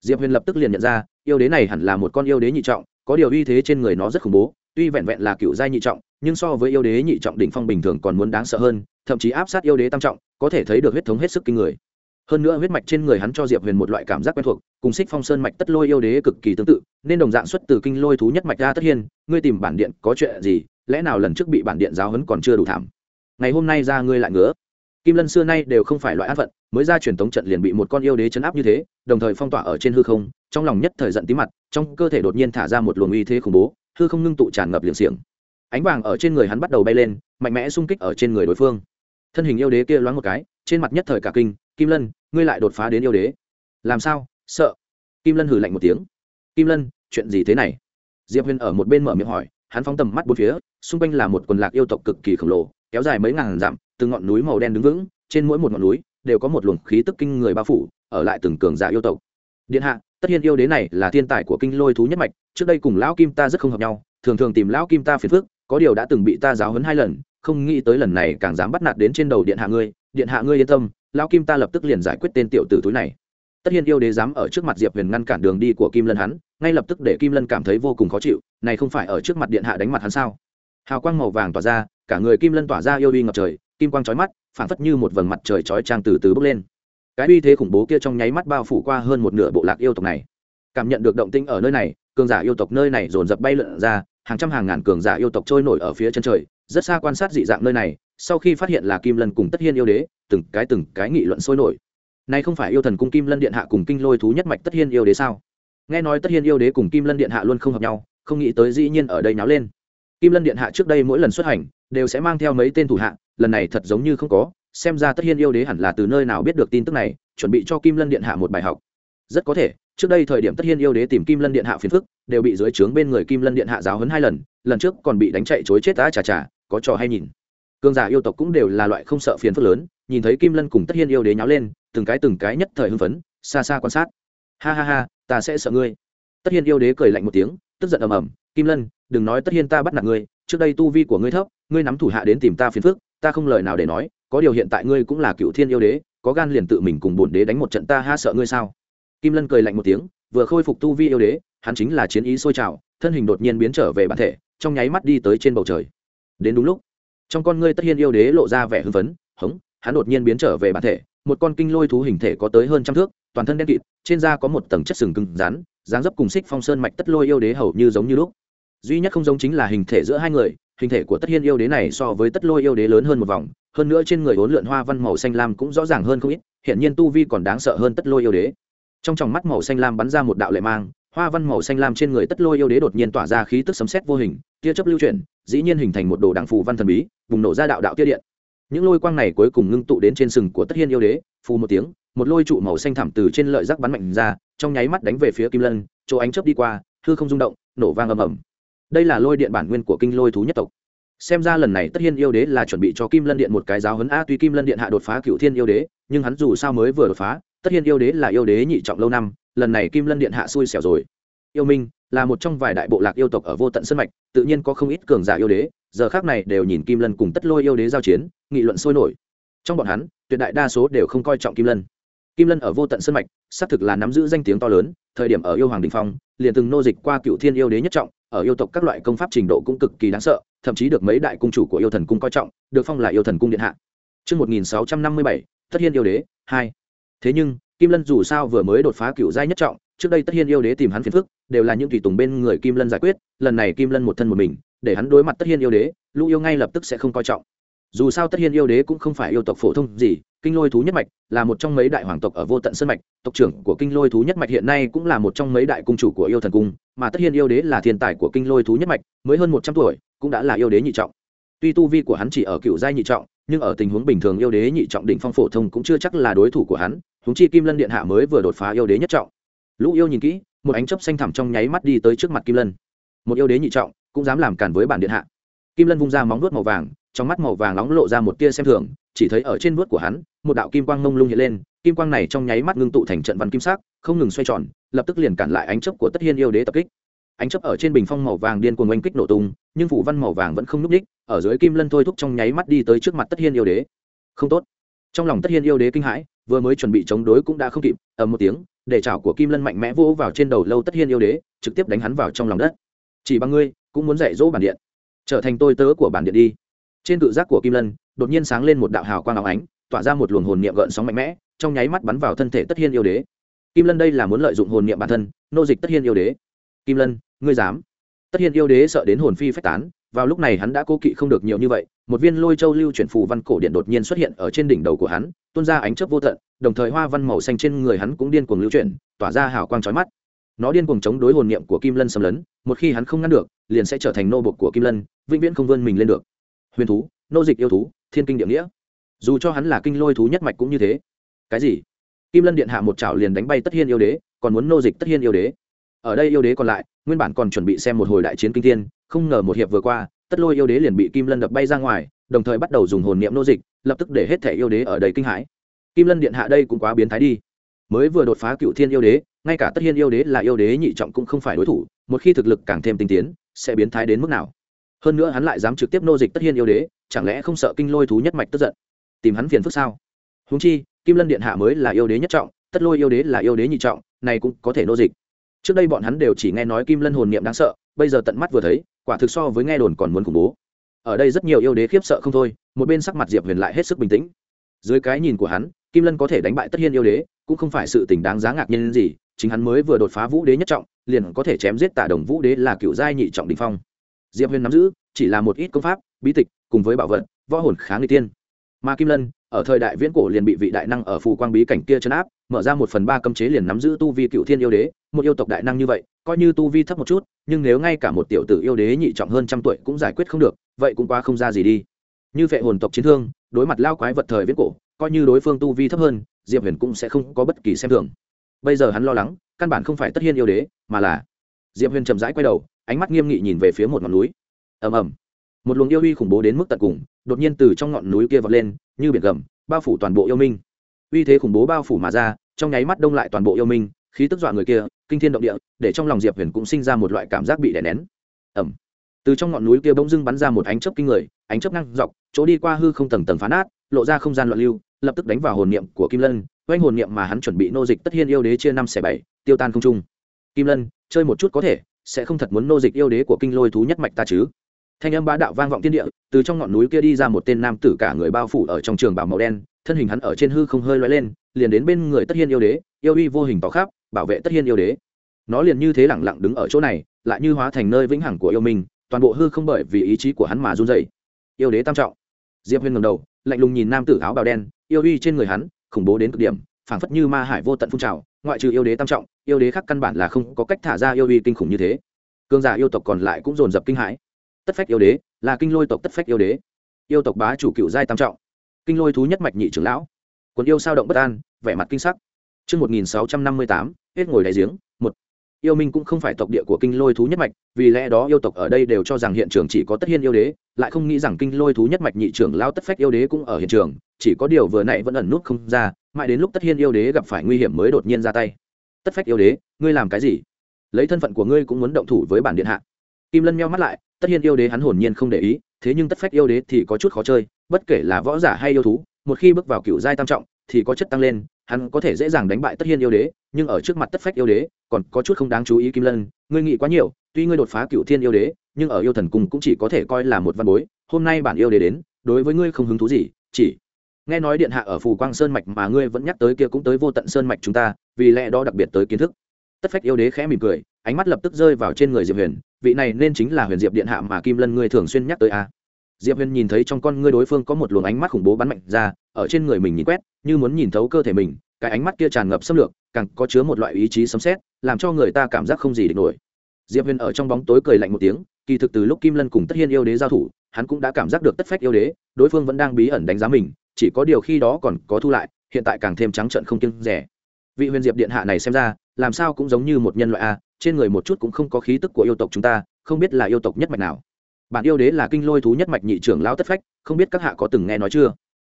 Diệp Huyền lập tức liền nhận ra, yêu đế này hẳn là một con yêu đế nhị trọng, có điều uy thế trên người nó rất khủng bố, tuy vẹn vẹn là cựu giai nhị trọng, nhưng so với yêu đế nhị trọng đỉnh phong bình thường còn muốn đáng sợ hơn, thậm chí áp sát yêu đế tam trọng, có thể thấy được huyết thống hết sức kinh người hơn nữa huyết mạch trên người hắn cho diệp huyền một loại cảm giác quen thuộc, cùng xích phong sơn mạch tất lôi yêu đế cực kỳ tương tự, nên đồng dạng xuất từ kinh lôi thú nhất mạch ra tất hiên, ngươi tìm bản điện có chuyện gì, lẽ nào lần trước bị bản điện giáo hấn còn chưa đủ thảm? Ngày hôm nay ra ngươi lại ngứa. Kim lân xưa nay đều không phải loại an phận, mới ra truyền thống trận liền bị một con yêu đế chấn áp như thế, đồng thời phong tỏa ở trên hư không, trong lòng nhất thời giận tí mặt, trong cơ thể đột nhiên thả ra một luồng uy thế khủng bố, hư không ngưng tụ tràn ngập liệng xiềng. Ánh vàng ở trên người hắn bắt đầu bay lên, mạnh mẽ xung kích ở trên người đối phương. Thân hình yêu đế kia loáng một cái, trên mặt nhất thời cả kinh, kim lân ngươi lại đột phá đến yêu đế. Làm sao? Sợ. Kim lân hử lạnh một tiếng. Kim lân, chuyện gì thế này? Diệp huyền ở một bên mở miệng hỏi, hắn phóng tầm mắt bốn phía, xung quanh là một quần lạc yêu tộc cực kỳ khổng lồ, kéo dài mấy ngàn dặm, từng ngọn núi màu đen đứng vững, trên mỗi một ngọn núi đều có một luồng khí tức kinh người bao phủ, ở lại từng cường giả yêu tộc. Điện hạ, tất nhiên yêu đế này là thiên tài của kinh lôi thú nhất mạch, trước đây cùng lão kim ta rất không hợp nhau, thường thường tìm lão kim ta phiền phức, có điều đã từng bị ta giáo hấn hai lần, không nghĩ tới lần này càng dám bắt nạt đến trên đầu điện hạ ngươi, điện hạ ngươi yên tâm lão kim ta lập tức liền giải quyết tên tiểu tử túi này. Tất nhiên yêu đế dám ở trước mặt diệp huyền ngăn cản đường đi của kim lân hắn, ngay lập tức để kim lân cảm thấy vô cùng khó chịu, này không phải ở trước mặt điện hạ đánh mặt hắn sao? Hào quang màu vàng tỏa ra, cả người kim lân tỏa ra yêu uy ngập trời, kim quang trói mắt phản phất như một vầng mặt trời trói trang từ từ bốc lên. Cái uy thế khủng bố kia trong nháy mắt bao phủ qua hơn một nửa bộ lạc yêu tộc này. Cảm nhận được động tĩnh ở nơi này, cường giả yêu tộc nơi này dồn dập bay lượn ra, hàng trăm hàng ngàn cường giả yêu tộc trôi nổi ở phía chân trời, rất xa quan sát dị dạng nơi này sau khi phát hiện là kim lân cùng tất hiên yêu đế, từng cái từng cái nghị luận sôi nổi. Này không phải yêu thần cung kim lân điện hạ cùng kinh lôi thú nhất mạch tất hiên yêu đế sao? Nghe nói tất hiên yêu đế cùng kim lân điện hạ luôn không hợp nhau, không nghĩ tới dĩ nhiên ở đây náo lên. Kim lân điện hạ trước đây mỗi lần xuất hành, đều sẽ mang theo mấy tên thủ hạ, lần này thật giống như không có, xem ra tất hiên yêu đế hẳn là từ nơi nào biết được tin tức này, chuẩn bị cho kim lân điện hạ một bài học. Rất có thể, trước đây thời điểm tất hiên yêu đế tìm kim lân điện hạ phiền phức, đều bị dưới trướng bên người kim lân điện hạ giáo hấn hai lần lần trước còn bị đánh chạy chối chết đã chà chà, có trò hay nhìn cường giả yêu tộc cũng đều là loại không sợ phiền phức lớn, nhìn thấy kim lân cùng tất hiên yêu đế nháo lên, từng cái từng cái nhất thời hưng phấn, xa xa quan sát. Ha ha ha, ta sẽ sợ ngươi. Tất hiên yêu đế cười lạnh một tiếng, tức giận ầm ầm, kim lân, đừng nói tất hiên ta bắt nạt ngươi, trước đây tu vi của ngươi thấp, ngươi nắm thủ hạ đến tìm ta phiền phức, ta không lời nào để nói, có điều hiện tại ngươi cũng là cựu thiên yêu đế, có gan liền tự mình cùng bổn đế đánh một trận ta ha sợ ngươi sao? Kim lân cười lạnh một tiếng, vừa khôi phục tu vi yêu đế, hắn chính là chiến ý sôi trào, thân hình đột nhiên biến trở về bản thể, trong nháy mắt đi tới trên bầu trời. Đến đúng lúc trong con ngươi tất Hiên yêu đế lộ ra vẻ hưng phấn, hống, hắn đột nhiên biến trở về bản thể, một con kinh lôi thú hình thể có tới hơn trăm thước, toàn thân đen kịt, trên da có một tầng chất sừng cứng rắn, dáng dấp cùng xích phong sơn mạch tất lôi yêu đế hầu như giống như lúc. Duy nhất không giống chính là hình thể giữa hai người, hình thể của tất hiên yêu đế này so với tất lôi yêu đế lớn hơn một vòng, hơn nữa trên người bốn lượn hoa văn màu xanh lam cũng rõ ràng hơn không ít, hiện nhiên tu vi còn đáng sợ hơn tất lôi yêu đế. Trong tròng mắt màu xanh lam bắn ra một đạo lệ mang, hoa văn màu xanh lam trên người tất lôi yêu đế đột nhiên tỏa ra khí tức sấm sét vô hình, tia chấp lưu chuyển dĩ nhiên hình thành một đồ đảng phù văn thần bí, bùng nổ ra đạo đạo tiết điện. Những lôi quang này cuối cùng ngưng tụ đến trên sừng của tất hiên yêu đế, phù một tiếng, một lôi trụ màu xanh thảm từ trên lợi rắc bắn mạnh ra, trong nháy mắt đánh về phía kim lân, chỗ ánh chớp đi qua, hư không rung động, nổ vang ầm ầm. Đây là lôi điện bản nguyên của kinh lôi thú nhất tộc. Xem ra lần này tất hiên yêu đế là chuẩn bị cho kim lân điện một cái giáo hấn a tuy kim lân điện hạ đột phá cựu thiên yêu đế, nhưng hắn dù sao mới vừa đột phá, tất hiên yêu đế là yêu đế nhị trọng lâu năm, lần này kim lân điện hạ xui xẻo rồi. Yêu minh là một trong vài đại bộ lạc yêu tộc ở vô tận sân mạch tự nhiên có không ít cường giả yêu đế giờ khác này đều nhìn kim lân cùng tất lôi yêu đế giao chiến nghị luận sôi nổi. Trong bọn hắn tuyệt đại đa số đều không coi trọng kim lân. Kim lân ở vô tận sân mạch xác thực là nắm giữ danh tiếng to lớn thời điểm ở yêu hoàng đình phong liền từng nô dịch qua cựu thiên yêu đế nhất trọng ở yêu tộc các loại công pháp trình độ cũng cực kỳ đáng sợ thậm chí được mấy đại cung chủ của yêu thần cung coi trọng được phong là yêu thần cung điện hạ. Trước 1657, Thất Hiên yêu đế, 2. Thế nhưng, Kim Lân dù sao vừa mới đột phá cựu giai nhất trọng, trước đây Tất Hiên yêu đế tìm hắn phiền phức, đều là những tùy tùng bên người Kim Lân giải quyết, lần này Kim Lân một thân một mình, để hắn đối mặt Tất Hiên yêu đế, Lũ yêu ngay lập tức sẽ không coi trọng. Dù sao Tất Hiên yêu đế cũng không phải yêu tộc phổ thông gì, Kinh Lôi thú nhất mạch là một trong mấy đại hoàng tộc ở Vô Tận Sơn mạch, tộc trưởng của Kinh Lôi thú nhất mạch hiện nay cũng là một trong mấy đại cung chủ của yêu thần cung, mà Tất Hiên yêu đế là thiên tài của Kinh Lôi thú nhất mạch, mới hơn một trăm tuổi, cũng đã là yêu đế nhị trọng. Tuy tu vi của hắn chỉ ở cựu giai nhị trọng, nhưng ở tình huống bình thường yêu đế nhị trọng đỉnh phong phổ thông cũng chưa chắc là đối thủ của hắn, huống chi Kim Lân điện hạ mới vừa đột phá yêu đế nhất trọng. Lũ yêu nhìn kỹ, một ánh chớp xanh thẳm trong nháy mắt đi tới trước mặt Kim Lân. Một yêu đế nhị trọng, cũng dám làm cản với bản điện hạ. Kim lân vung ra móng vuốt màu vàng trong mắt màu vàng nóng lộ ra một tia xem thường chỉ thấy ở trên vuốt của hắn một đạo kim quang mông lung hiện lên kim quang này trong nháy mắt ngưng tụ thành trận văn kim sắc không ngừng xoay tròn lập tức liền cản lại ánh chớp của tất hiên yêu đế tập kích. Ánh chớp ở trên bình phong màu vàng điên cuồng oanh kích nổ tung nhưng phủ văn màu vàng vẫn không nhúc ních ở dưới kim lân thôi thúc trong nháy mắt đi tới trước mặt tất hiên yêu đế. Không tốt. Trong lòng tất hiên yêu đế kinh hãi vừa mới chuẩn bị chống đối cũng đã không kịp ầm một tiếng để chảo của kim lân mạnh mẽ vỗ vào trên đầu lâu tất hiên yêu đế, trực tiếp đánh hắn vào trong lòng đất. Chỉ bằng ngươi, cũng muốn dạy dỗ bản điện. Trở thành tôi tớ của bản điện đi. Trên cự giác của kim lân, đột nhiên sáng lên một đạo hào quang áo ánh, tỏa ra một luồng hồn niệm gợn sóng mạnh mẽ, trong nháy mắt bắn vào thân thể tất hiên yêu đế. Kim lân đây là muốn lợi dụng hồn niệm bản thân, nô dịch tất hiên yêu đế. Kim lân, ngươi dám? Tất hiên yêu đế sợ đến hồn phi phách tán, vào lúc này hắn đã cố kỵ không được nhiều như vậy, một viên lôi châu lưu chuyển phù văn cổ điện đột nhiên xuất hiện ở trên đỉnh đầu của hắn tuôn ra ánh chớp vô tận, đồng thời hoa văn màu xanh trên người hắn cũng điên cuồng lưu chuyển, tỏa ra hào quang chói mắt. Nó điên cuồng chống đối hồn niệm của kim lân xâm lấn, một khi hắn không ngăn được, liền sẽ trở thành nô bộc của kim lân, vĩnh viễn không vươn mình lên được. Huyền thú, nô dịch yêu thú, thiên kinh địa nghĩa. Dù cho hắn là kinh lôi thú nhất mạch cũng như thế. Cái gì? Kim lân điện hạ một chảo liền đánh bay tất hiên yêu đế, còn muốn nô dịch tất hiên yêu đế. Ở đây yêu đế còn lại, nguyên bản còn chuẩn bị xem một hồi đại chiến kinh thiên, không ngờ một hiệp vừa qua, tất lôi yêu đế liền bị kim lân đập bay ra ngoài, đồng thời bắt đầu dùng hồn niệm nô dịch lập tức để hết thẻ yêu đế ở đây kinh hãi. Kim lân điện hạ đây cũng quá biến thái đi. Mới vừa đột phá cựu thiên yêu đế, ngay cả tất hiên yêu đế là yêu đế nhị trọng cũng không phải đối thủ, một khi thực lực càng thêm tinh tiến, sẽ biến thái đến mức nào? Hơn nữa hắn lại dám trực tiếp nô dịch tất hiên yêu đế, chẳng lẽ không sợ kinh lôi thú nhất mạch tức giận? Tìm hắn phiền phức sao? Húng chi, kim lân điện hạ mới là yêu đế nhất trọng, tất lôi yêu đế là yêu đế nhị trọng, này cũng có thể nô dịch. Trước đây bọn hắn đều chỉ nghe nói kim lân hồn niệm đáng sợ, bây giờ tận mắt vừa thấy, quả thực so với nghe đồn còn muốn khủng bố ở đây rất nhiều yêu đế khiếp sợ không thôi, một bên sắc mặt diệp huyền lại hết sức bình tĩnh. Dưới cái nhìn của hắn, kim lân có thể đánh bại tất hiên yêu đế, cũng không phải sự tình đáng giá ngạc nhiên gì, chính hắn mới vừa đột phá vũ đế nhất trọng, liền có thể chém giết tả đồng vũ đế là cựu giai nhị trọng đình phong. Diệp huyền nắm giữ, chỉ là một ít công pháp, bí tịch, cùng với bảo vật, võ hồn kháng người tiên. Mà kim lân, ở thời đại viễn cổ liền bị vị đại năng ở phù quang bí cảnh kia chấn áp, mở ra một phần ba cấm chế liền nắm giữ tu vi cựu thiên yêu đế, một yêu tộc đại năng như vậy, coi như tu vi thấp một chút, nhưng nếu ngay cả một tiểu tử yêu đế nhị trọng hơn trăm tuổi cũng giải quyết không được vậy cũng quá không ra gì đi. Như vệ hồn tộc chiến thương, đối mặt lao quái vật thời viễn cổ, coi như đối phương tu vi thấp hơn, diệp huyền cũng sẽ không có bất kỳ xem thường. Bây giờ hắn lo lắng, căn bản không phải tất nhiên yêu đế, mà là diệp huyền chậm rãi quay đầu, ánh mắt nghiêm nghị nhìn về phía một ngọn núi. Ầm ầm. Một luồng yêu uy khủng bố đến mức tận cùng, đột nhiên từ trong ngọn núi kia vọt lên, như biển gầm, bao phủ toàn bộ yêu minh. Uy thế khủng bố bao phủ mà ra, trong nháy mắt đông lại toàn bộ yêu minh, khí tức dọa người kia, kinh thiên động địa, để trong lòng diệp huyền cũng sinh ra một loại cảm giác bị đè nén. Ẩm từ trong ngọn núi kia bỗng dưng bắn ra một ánh chớp kinh người, ánh chớp năng dọc, chỗ đi qua hư không tầng tầng phá nát, lộ ra không gian loạn lưu, lập tức đánh vào hồn niệm của kim lân, oanh hồn niệm mà hắn chuẩn bị nô dịch tất hiên yêu đế chia năm xẻ bảy, tiêu tan không trung. Kim lân, chơi một chút có thể, sẽ không thật muốn nô dịch yêu đế của kinh lôi thú nhất mạch ta chứ? Thanh âm bá đạo vang vọng thiên địa, từ trong ngọn núi kia đi ra một tên nam tử cả người bao phủ ở trong trường bảo màu đen, thân hình hắn ở trên hư không hơi loay lên, liền đến bên người tất hiên yêu đế, yêu uy vô hình tỏ khắp, bảo vệ tất hiên yêu đế. Nó liền như thế lẳng lặng đứng ở chỗ này, lại như hóa thành nơi vĩnh hằng của yêu mình toàn bộ hư không bởi vì ý chí của hắn mà run dày yêu đế tam trọng. Diệp huyền ngầm đầu lạnh lùng nhìn nam tử áo bào đen yêu uy trên người hắn khủng bố đến cực điểm phảng phất như ma hải vô tận phun trào ngoại trừ yêu đế tam trọng yêu đế khác căn bản là không có cách thả ra yêu uy kinh khủng như thế. Cương giả yêu tộc còn lại cũng dồn dập kinh hãi. Tất phách yêu đế là kinh lôi tộc tất phách yêu đế. Yêu tộc bá chủ cựu giai tam trọng. Kinh lôi thú nhất mạch nhị trưởng lão. Quần yêu sao động bất an vẻ mặt kinh sắc. Trước 1658, hết ngồi đáy giếng, một. Yêu Minh cũng không phải tộc địa của kinh lôi thú nhất mạch, vì lẽ đó yêu tộc ở đây đều cho rằng hiện trường chỉ có tất hiên yêu đế, lại không nghĩ rằng kinh lôi thú nhất mạch nhị trưởng lao tất phách yêu đế cũng ở hiện trường, chỉ có điều vừa nãy vẫn ẩn nút không ra, mãi đến lúc tất hiên yêu đế gặp phải nguy hiểm mới đột nhiên ra tay. Tất phách yêu đế, ngươi làm cái gì? Lấy thân phận của ngươi cũng muốn động thủ với bản điện hạ. Kim Lân meo mắt lại, tất hiên yêu đế hắn hồn nhiên không để ý, thế nhưng tất phách yêu đế thì có chút khó chơi, bất kể là võ giả hay yêu thú, một khi bước vào cựu giai tam trọng, thì có chất tăng lên, hắn có thể dễ dàng đánh bại tất hiên yêu đế nhưng ở trước mặt tất phách yêu đế còn có chút không đáng chú ý kim lân, ngươi nghĩ quá nhiều, tuy ngươi đột phá cựu thiên yêu đế, nhưng ở yêu thần cung cũng chỉ có thể coi là một văn bối, hôm nay bản yêu đế đến, đối với ngươi không hứng thú gì, chỉ nghe nói điện hạ ở phù quang sơn mạch mà ngươi vẫn nhắc tới kia cũng tới vô tận sơn mạch chúng ta, vì lẽ đó đặc biệt tới kiến thức tất phách yêu đế khẽ mỉm cười, ánh mắt lập tức rơi vào trên người diệp huyền, vị này nên chính là huyền diệp điện hạ mà kim lân ngươi thường xuyên nhắc tới a à. diệp huyền nhìn thấy trong con ngươi đối phương có một luồng ánh mắt khủng bố bắn mạnh ra, ở trên người mình nhìn quét, như muốn nhìn thấu cơ thể mình, cái ánh mắt kia tràn ngập xâm lược càng có chứa một loại ý chí sấm xét làm cho người ta cảm giác không gì địch nổi. Diệp huyền ở trong bóng tối cười lạnh một tiếng, kỳ thực từ lúc kim lân cùng tất hiên yêu đế giao thủ, hắn cũng đã cảm giác được tất phách yêu đế, đối phương vẫn đang bí ẩn đánh giá mình, chỉ có điều khi đó còn có thu lại, hiện tại càng thêm trắng trận không kiêng rẻ. Vị huyền diệp điện hạ này xem ra, làm sao cũng giống như một nhân loại a, trên người một chút cũng không có khí tức của yêu tộc chúng ta, không biết là yêu tộc nhất mạch nào. Bản yêu đế là kinh lôi thú nhất mạch nhị trưởng lão tất phách, không biết các hạ có từng nghe nói chưa?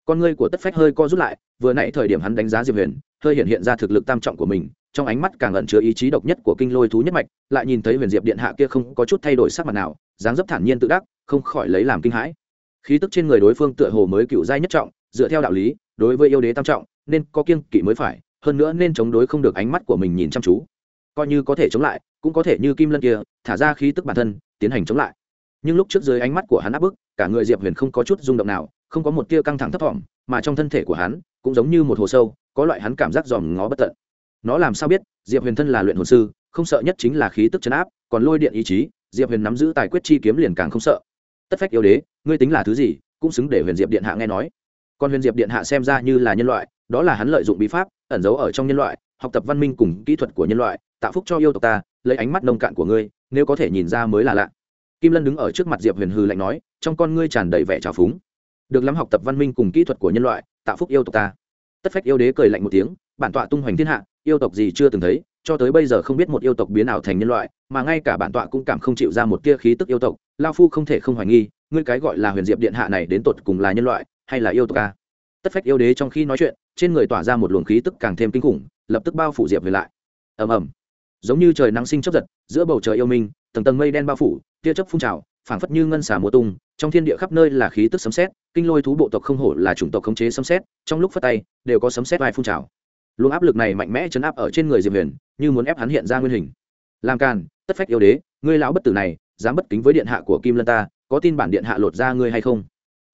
Con ngươi của tất phách hơi co rút lại, vừa nãy thời điểm hắn đánh giá diệp huyền hơi hiện hiện ra thực lực tam trọng của mình, trong ánh mắt càng ẩn chứa ý chí độc nhất của kinh lôi thú nhất mạch, lại nhìn thấy huyền diệp điện hạ kia không có chút thay đổi sắc mặt nào, dáng dấp thản nhiên tự đắc, không khỏi lấy làm kinh hãi. Khí tức trên người đối phương tựa hồ mới cựu giai nhất trọng, dựa theo đạo lý, đối với yêu đế tam trọng, nên có kiêng kỵ mới phải, hơn nữa nên chống đối không được ánh mắt của mình nhìn chăm chú. Coi như có thể chống lại, cũng có thể như kim lân kia, thả ra khí tức bản thân, tiến hành chống lại. Nhưng lúc trước dưới ánh mắt của hắn áp bức, cả người diệp huyền không có chút rung động nào, không có một tia căng thẳng thấp thỏm, mà trong thân thể của hắn, cũng giống như một hồ sâu có loại hắn cảm giác dòm ngó bất tận. Nó làm sao biết, diệp huyền thân là luyện hồn sư, không sợ nhất chính là khí tức chấn áp, còn lôi điện ý chí, diệp huyền nắm giữ tài quyết chi kiếm liền càng không sợ. Tất phách yêu đế, ngươi tính là thứ gì, cũng xứng để huyền diệp điện hạ nghe nói. Còn huyền diệp điện hạ xem ra như là nhân loại, đó là hắn lợi dụng bí pháp, ẩn giấu ở trong nhân loại, học tập văn minh cùng kỹ thuật của nhân loại, tạo phúc cho yêu tộc ta, lấy ánh mắt nông cạn của ngươi, nếu có thể nhìn ra mới là lạ. Kim lân đứng ở trước mặt diệp huyền hư lạnh nói, trong con ngươi tràn đầy vẻ trào phúng. Được lắm học tập văn minh cùng kỹ thuật của nhân loại, tạo phúc yêu tộc ta tất phách yêu đế cười lạnh một tiếng, bản tọa tung hoành thiên hạ, yêu tộc gì chưa từng thấy, cho tới bây giờ không biết một yêu tộc biến ảo thành nhân loại, mà ngay cả bản tọa cũng cảm không chịu ra một tia khí tức yêu tộc. Lao phu không thể không hoài nghi, ngươi cái gọi là huyền diệp điện hạ này đến tột cùng là nhân loại, hay là yêu tộc ca tất phách yêu đế trong khi nói chuyện, trên người tỏa ra một luồng khí tức càng thêm kinh khủng, lập tức bao phủ diệp về lại. Ầm ầm. Giống như trời nắng sinh chấp giật, giữa bầu trời yêu minh, tầng tầng mây đen bao phủ, tia chớp phun trào phảng phất như ngân xà mùa tung, trong thiên địa khắp nơi là khí tức sấm sét, kinh lôi thú bộ tộc không hổ là chủng tộc khống chế sấm sét, trong lúc phát tay, đều có sấm sét vai phun trào. Luồng áp lực này mạnh mẽ chấn áp ở trên người diệp huyền, như muốn ép hắn hiện ra nguyên hình. Làm càn, tất phách yêu đế, ngươi lão bất tử này, dám bất kính với điện hạ của kim lân ta, có tin bản điện hạ lột ra ngươi hay không?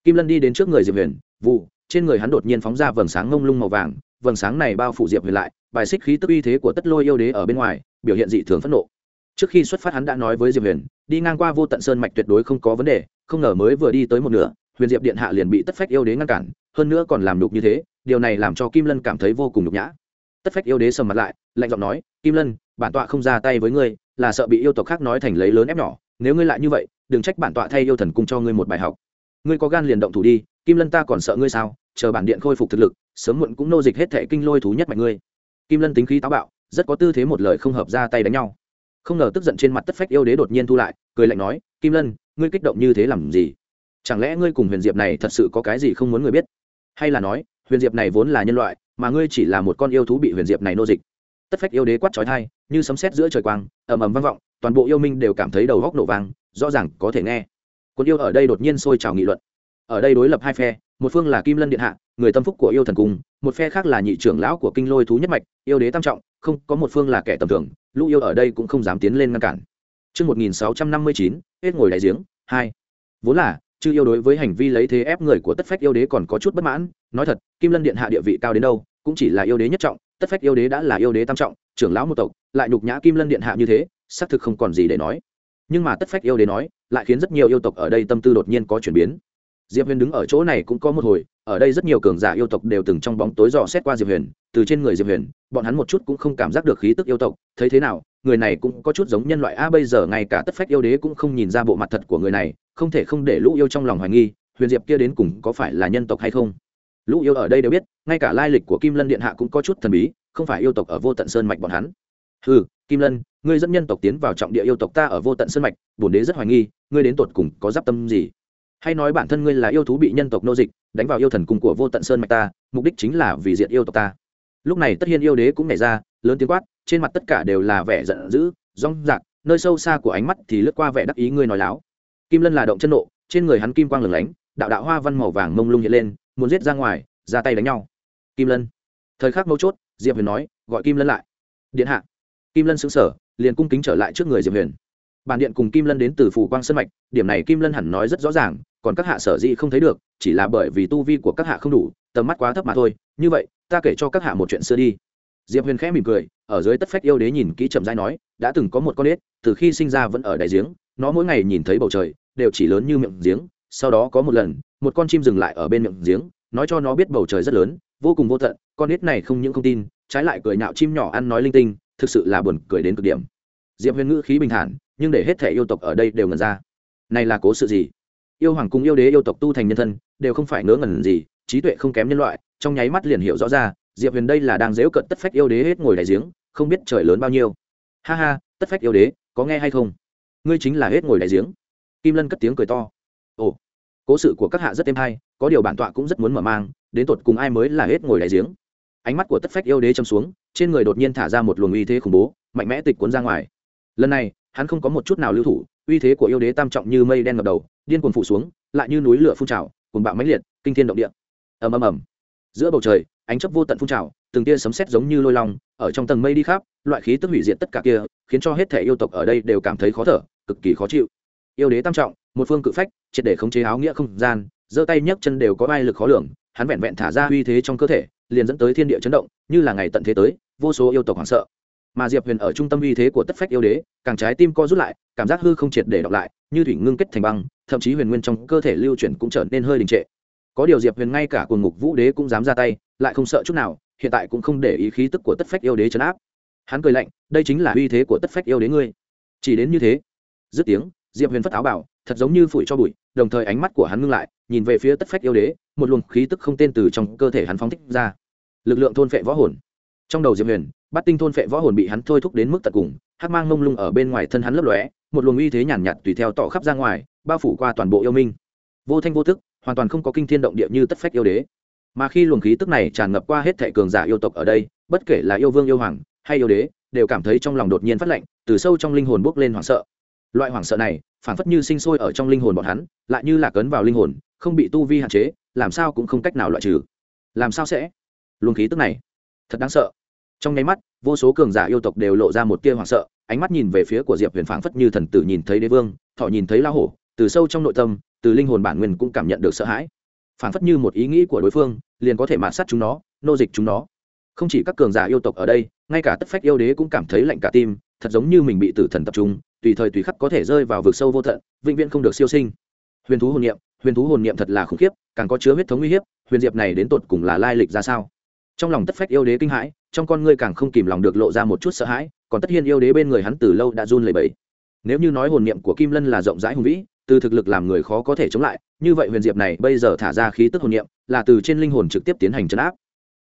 Kim lân đi đến trước người diệp huyền, vụ, trên người hắn đột nhiên phóng ra vầng sáng ngông lung màu vàng, vầng sáng này bao phủ diệp huyền lại, bài xích khí tức uy thế của tất lôi yêu đế ở bên ngoài, biểu hiện dị thường phẫn nộ trước khi xuất phát hắn đã nói với diệp huyền, đi ngang qua vô tận sơn mạch tuyệt đối không có vấn đề, không ngờ mới vừa đi tới một nửa, huyền diệp điện hạ liền bị tất phách yêu đế ngăn cản, hơn nữa còn làm đục như thế, điều này làm cho kim lân cảm thấy vô cùng nhục nhã. Tất phách yêu đế sầm mặt lại, lạnh giọng nói, kim lân, bản tọa không ra tay với ngươi, là sợ bị yêu tộc khác nói thành lấy lớn ép nhỏ. Nếu ngươi lại như vậy, đừng trách bản tọa thay yêu thần cung cho ngươi một bài học. Ngươi có gan liền động thủ đi, kim lân ta còn sợ ngươi sao? Chờ bản điện khôi phục thực lực, sớm muộn cũng nô dịch hết thệ kinh lôi thú nhất mạnh ngươi. Kim lân tính khí táo bạo, rất có tư thế một lời không hợp ra tay đánh nhau không ngờ tức giận trên mặt tất phách yêu đế đột nhiên thu lại, cười lạnh nói, kim lân, ngươi kích động như thế làm gì? Chẳng lẽ ngươi cùng huyền diệp này thật sự có cái gì không muốn người biết? Hay là nói, huyền diệp này vốn là nhân loại, mà ngươi chỉ là một con yêu thú bị huyền diệp này nô dịch? Tất phách yêu đế quát trói thai như sấm sét giữa trời quang, ầm ầm vang vọng, toàn bộ yêu minh đều cảm thấy đầu góc nổ vang, rõ ràng có thể nghe. Quân yêu ở đây đột nhiên sôi trào nghị luận. Ở đây đối lập hai phe, một phương là kim lân điện hạ, người tâm phúc của yêu thần cung một phe khác là nhị trưởng lão của kinh lôi thú nhất mạch, yêu đế tam trọng không có một phương là kẻ tầm thường lũ yêu ở đây cũng không dám tiến lên ngăn cản. Trước 1659, hết ngồi đại giếng, hai. Vốn là, chư yêu đối với hành vi lấy thế ép người của tất phách yêu đế còn có chút bất mãn nói thật kim lân điện hạ địa vị cao đến đâu cũng chỉ là yêu đế nhất trọng tất phách yêu đế đã là yêu đế tam trọng trưởng lão một tộc lại nhục nhã kim lân điện hạ như thế xác thực không còn gì để nói. Nhưng mà tất phách yêu đế nói lại khiến rất nhiều yêu tộc ở đây tâm tư đột nhiên có chuyển biến diệp huyền đứng ở chỗ này cũng có một hồi, ở đây rất nhiều cường giả yêu tộc đều từng trong bóng tối dò xét qua diệp huyền, từ trên người diệp huyền, bọn hắn một chút cũng không cảm giác được khí tức yêu tộc, thấy thế nào, người này cũng có chút giống nhân loại, a, bây giờ ngay cả tất phách yêu đế cũng không nhìn ra bộ mặt thật của người này, không thể không để lũ yêu trong lòng hoài nghi, huyền diệp kia đến cùng có phải là nhân tộc hay không? Lũ yêu ở đây đều biết, ngay cả lai lịch của kim lân điện hạ cũng có chút thần bí, không phải yêu tộc ở vô tận sơn mạch bọn hắn. Ừ kim lân, ngươi dẫn nhân tộc tiến vào trọng địa yêu tộc ta ở vô tận sơn mạch, bổn đế rất hoài nghi, ngươi đến tột cùng có giáp tâm gì? Hay nói bản thân ngươi là yêu thú bị nhân tộc nô dịch, đánh vào yêu thần cung của vô tận sơn mạch ta, mục đích chính là vì diện yêu tộc ta. Lúc này tất nhiên yêu đế cũng nảy ra, lớn tiếng quát, trên mặt tất cả đều là vẻ giận dữ, rong rạc, nơi sâu xa của ánh mắt thì lướt qua vẻ đắc ý ngươi nói láo. Kim lân là động chân nộ, trên người hắn kim quang lửng lánh, đạo đạo hoa văn màu vàng mông lung hiện lên, muốn giết ra ngoài, ra tay đánh nhau. Kim lân. Thời khắc mấu chốt, diệp huyền nói, gọi kim lân lại. Điện hạ. Kim lân xứng sở liền cung kính trở lại trước người diệp huyền bản điện cùng kim lân đến từ phủ quang sân mạch, điểm này kim lân hẳn nói rất rõ ràng, còn các hạ sở dĩ không thấy được, chỉ là bởi vì tu vi của các hạ không đủ, tầm mắt quá thấp mà thôi. Như vậy, ta kể cho các hạ một chuyện xưa đi. Diệp huyền khẽ mỉm cười, ở dưới tất phách yêu đế nhìn kỹ chậm dai nói, đã từng có một con ếch, từ khi sinh ra vẫn ở đại giếng, nó mỗi ngày nhìn thấy bầu trời, đều chỉ lớn như miệng giếng, sau đó có một lần, một con chim dừng lại ở bên miệng giếng, nói cho nó biết bầu trời rất lớn, vô cùng vô tận, con ếch này không những không tin, trái lại cười nhạo chim nhỏ ăn nói linh tinh, thực sự là buồn cười đến cực điểm diệp huyền ngữ khí bình thản, nhưng để hết thể yêu tộc ở đây đều ngần ra. Này là cố sự gì? Yêu hoàng cùng yêu đế yêu tộc tu thành nhân thân, đều không phải ngớ ngẩn gì, trí tuệ không kém nhân loại, trong nháy mắt liền hiểu rõ ra, diệp huyền đây là đang dễu cận tất phách yêu đế hết ngồi đại giếng, không biết trời lớn bao nhiêu. Ha ha, tất phách yêu đế, có nghe hay không? Ngươi chính là hết ngồi đại giếng. Kim lân cất tiếng cười to. Ồ, cố sự của các hạ rất êm hay, có điều bản tọa cũng rất muốn mở mang, đến tột cùng ai mới là hết ngồi đại giếng? Ánh mắt của tất phách yêu đế châm xuống, trên người đột nhiên thả ra một luồng uy thế khủng bố, mạnh mẽ tịch cuốn ra ngoài lần này, hắn không có một chút nào lưu thủ, uy thế của yêu đế tam trọng như mây đen ngập đầu, điên cuồng phủ xuống, lại như núi lửa phun trào cùng bạo mãnh liệt, kinh thiên động địa. Ầm ầm ầm. Giữa bầu trời, ánh chấp vô tận phun trào, từng tia sấm sét giống như lôi long, ở trong tầng mây đi khắp, loại khí tức hủy diệt tất cả kia, khiến cho hết thể yêu tộc ở đây đều cảm thấy khó thở, cực kỳ khó chịu. Yêu đế tam trọng, một phương cự phách, triệt để khống chế áo nghĩa không gian, giơ tay nhấc chân đều có vai lực khó lường, hắn vẹn vẹn thả ra uy thế trong cơ thể, liền dẫn tới thiên địa chấn động, như là ngày tận thế tới, vô số yêu tộc hoảng sợ mà diệp huyền ở trung tâm uy thế của tất phách yêu đế, càng trái tim co rút lại, cảm giác hư không triệt để đọc lại, như thủy ngưng kết thành băng, thậm chí huyền nguyên trong cơ thể lưu chuyển cũng trở nên hơi đình trệ. Có điều diệp huyền ngay cả cùng ngục vũ đế cũng dám ra tay, lại không sợ chút nào, hiện tại cũng không để ý khí tức của tất phách yêu đế chấn áp. Hắn cười lạnh, đây chính là uy thế của tất phách yêu đế ngươi. Chỉ đến như thế, dứt tiếng, diệp huyền phất áo bảo, thật giống như phủi cho bụi, đồng thời ánh mắt của hắn ngưng lại, nhìn về phía tất phách yêu đế, một luồng khí tức không tên từ trong cơ thể hắn phóng thích ra. Lực lượng thôn phệ võ hồn. Trong đầu diệp huyền bắt tinh thôn phệ võ hồn bị hắn thôi thúc đến mức tận cùng, hắc mang mông lung ở bên ngoài thân hắn lấp lóe, một luồng uy thế nhàn nhạt tùy theo tỏ khắp ra ngoài, bao phủ qua toàn bộ yêu minh. Vô thanh vô tức, hoàn toàn không có kinh thiên động địa như tất phách yêu đế. Mà khi luồng khí tức này tràn ngập qua hết thệ cường giả yêu tộc ở đây, bất kể là yêu vương yêu hoàng hay yêu đế, đều cảm thấy trong lòng đột nhiên phát lạnh, từ sâu trong linh hồn bốc lên hoảng sợ. Loại hoảng sợ này phản phất như sinh sôi ở trong linh hồn bọn hắn, lại như là cấn vào linh hồn, không bị tu vi hạn chế, làm sao cũng không cách nào loại trừ. Làm sao sẽ? Luồng khí tức này, thật đáng sợ trong nháy mắt, vô số cường giả yêu tộc đều lộ ra một tia hoảng sợ, ánh mắt nhìn về phía của diệp huyền phảng phất như thần tử nhìn thấy đế vương, thọ nhìn thấy la hổ, từ sâu trong nội tâm, từ linh hồn bản nguyên cũng cảm nhận được sợ hãi. Phảng phất như một ý nghĩ của đối phương, liền có thể mạt sát chúng nó, nô dịch chúng nó. Không chỉ các cường giả yêu tộc ở đây, ngay cả tất phách yêu đế cũng cảm thấy lạnh cả tim, thật giống như mình bị tử thần tập trung, tùy thời tùy khắc có thể rơi vào vực sâu vô tận, vĩnh viễn không được siêu sinh. Huyền thú hồn niệm, huyền thú hồn niệm thật là khủng khiếp, càng có chứa huyết thống uy hiếp, huyền diệp này đến tột cùng là lai lịch ra sao? Trong lòng tất phách yêu đế kinh hãi trong con ngươi càng không kìm lòng được lộ ra một chút sợ hãi, còn tất nhiên yêu đế bên người hắn từ lâu đã run lẩy bẩy. Nếu như nói hồn niệm của kim lân là rộng rãi hùng vĩ, từ thực lực làm người khó có thể chống lại, như vậy huyền diệp này bây giờ thả ra khí tức hồn niệm, là từ trên linh hồn trực tiếp tiến hành chấn áp.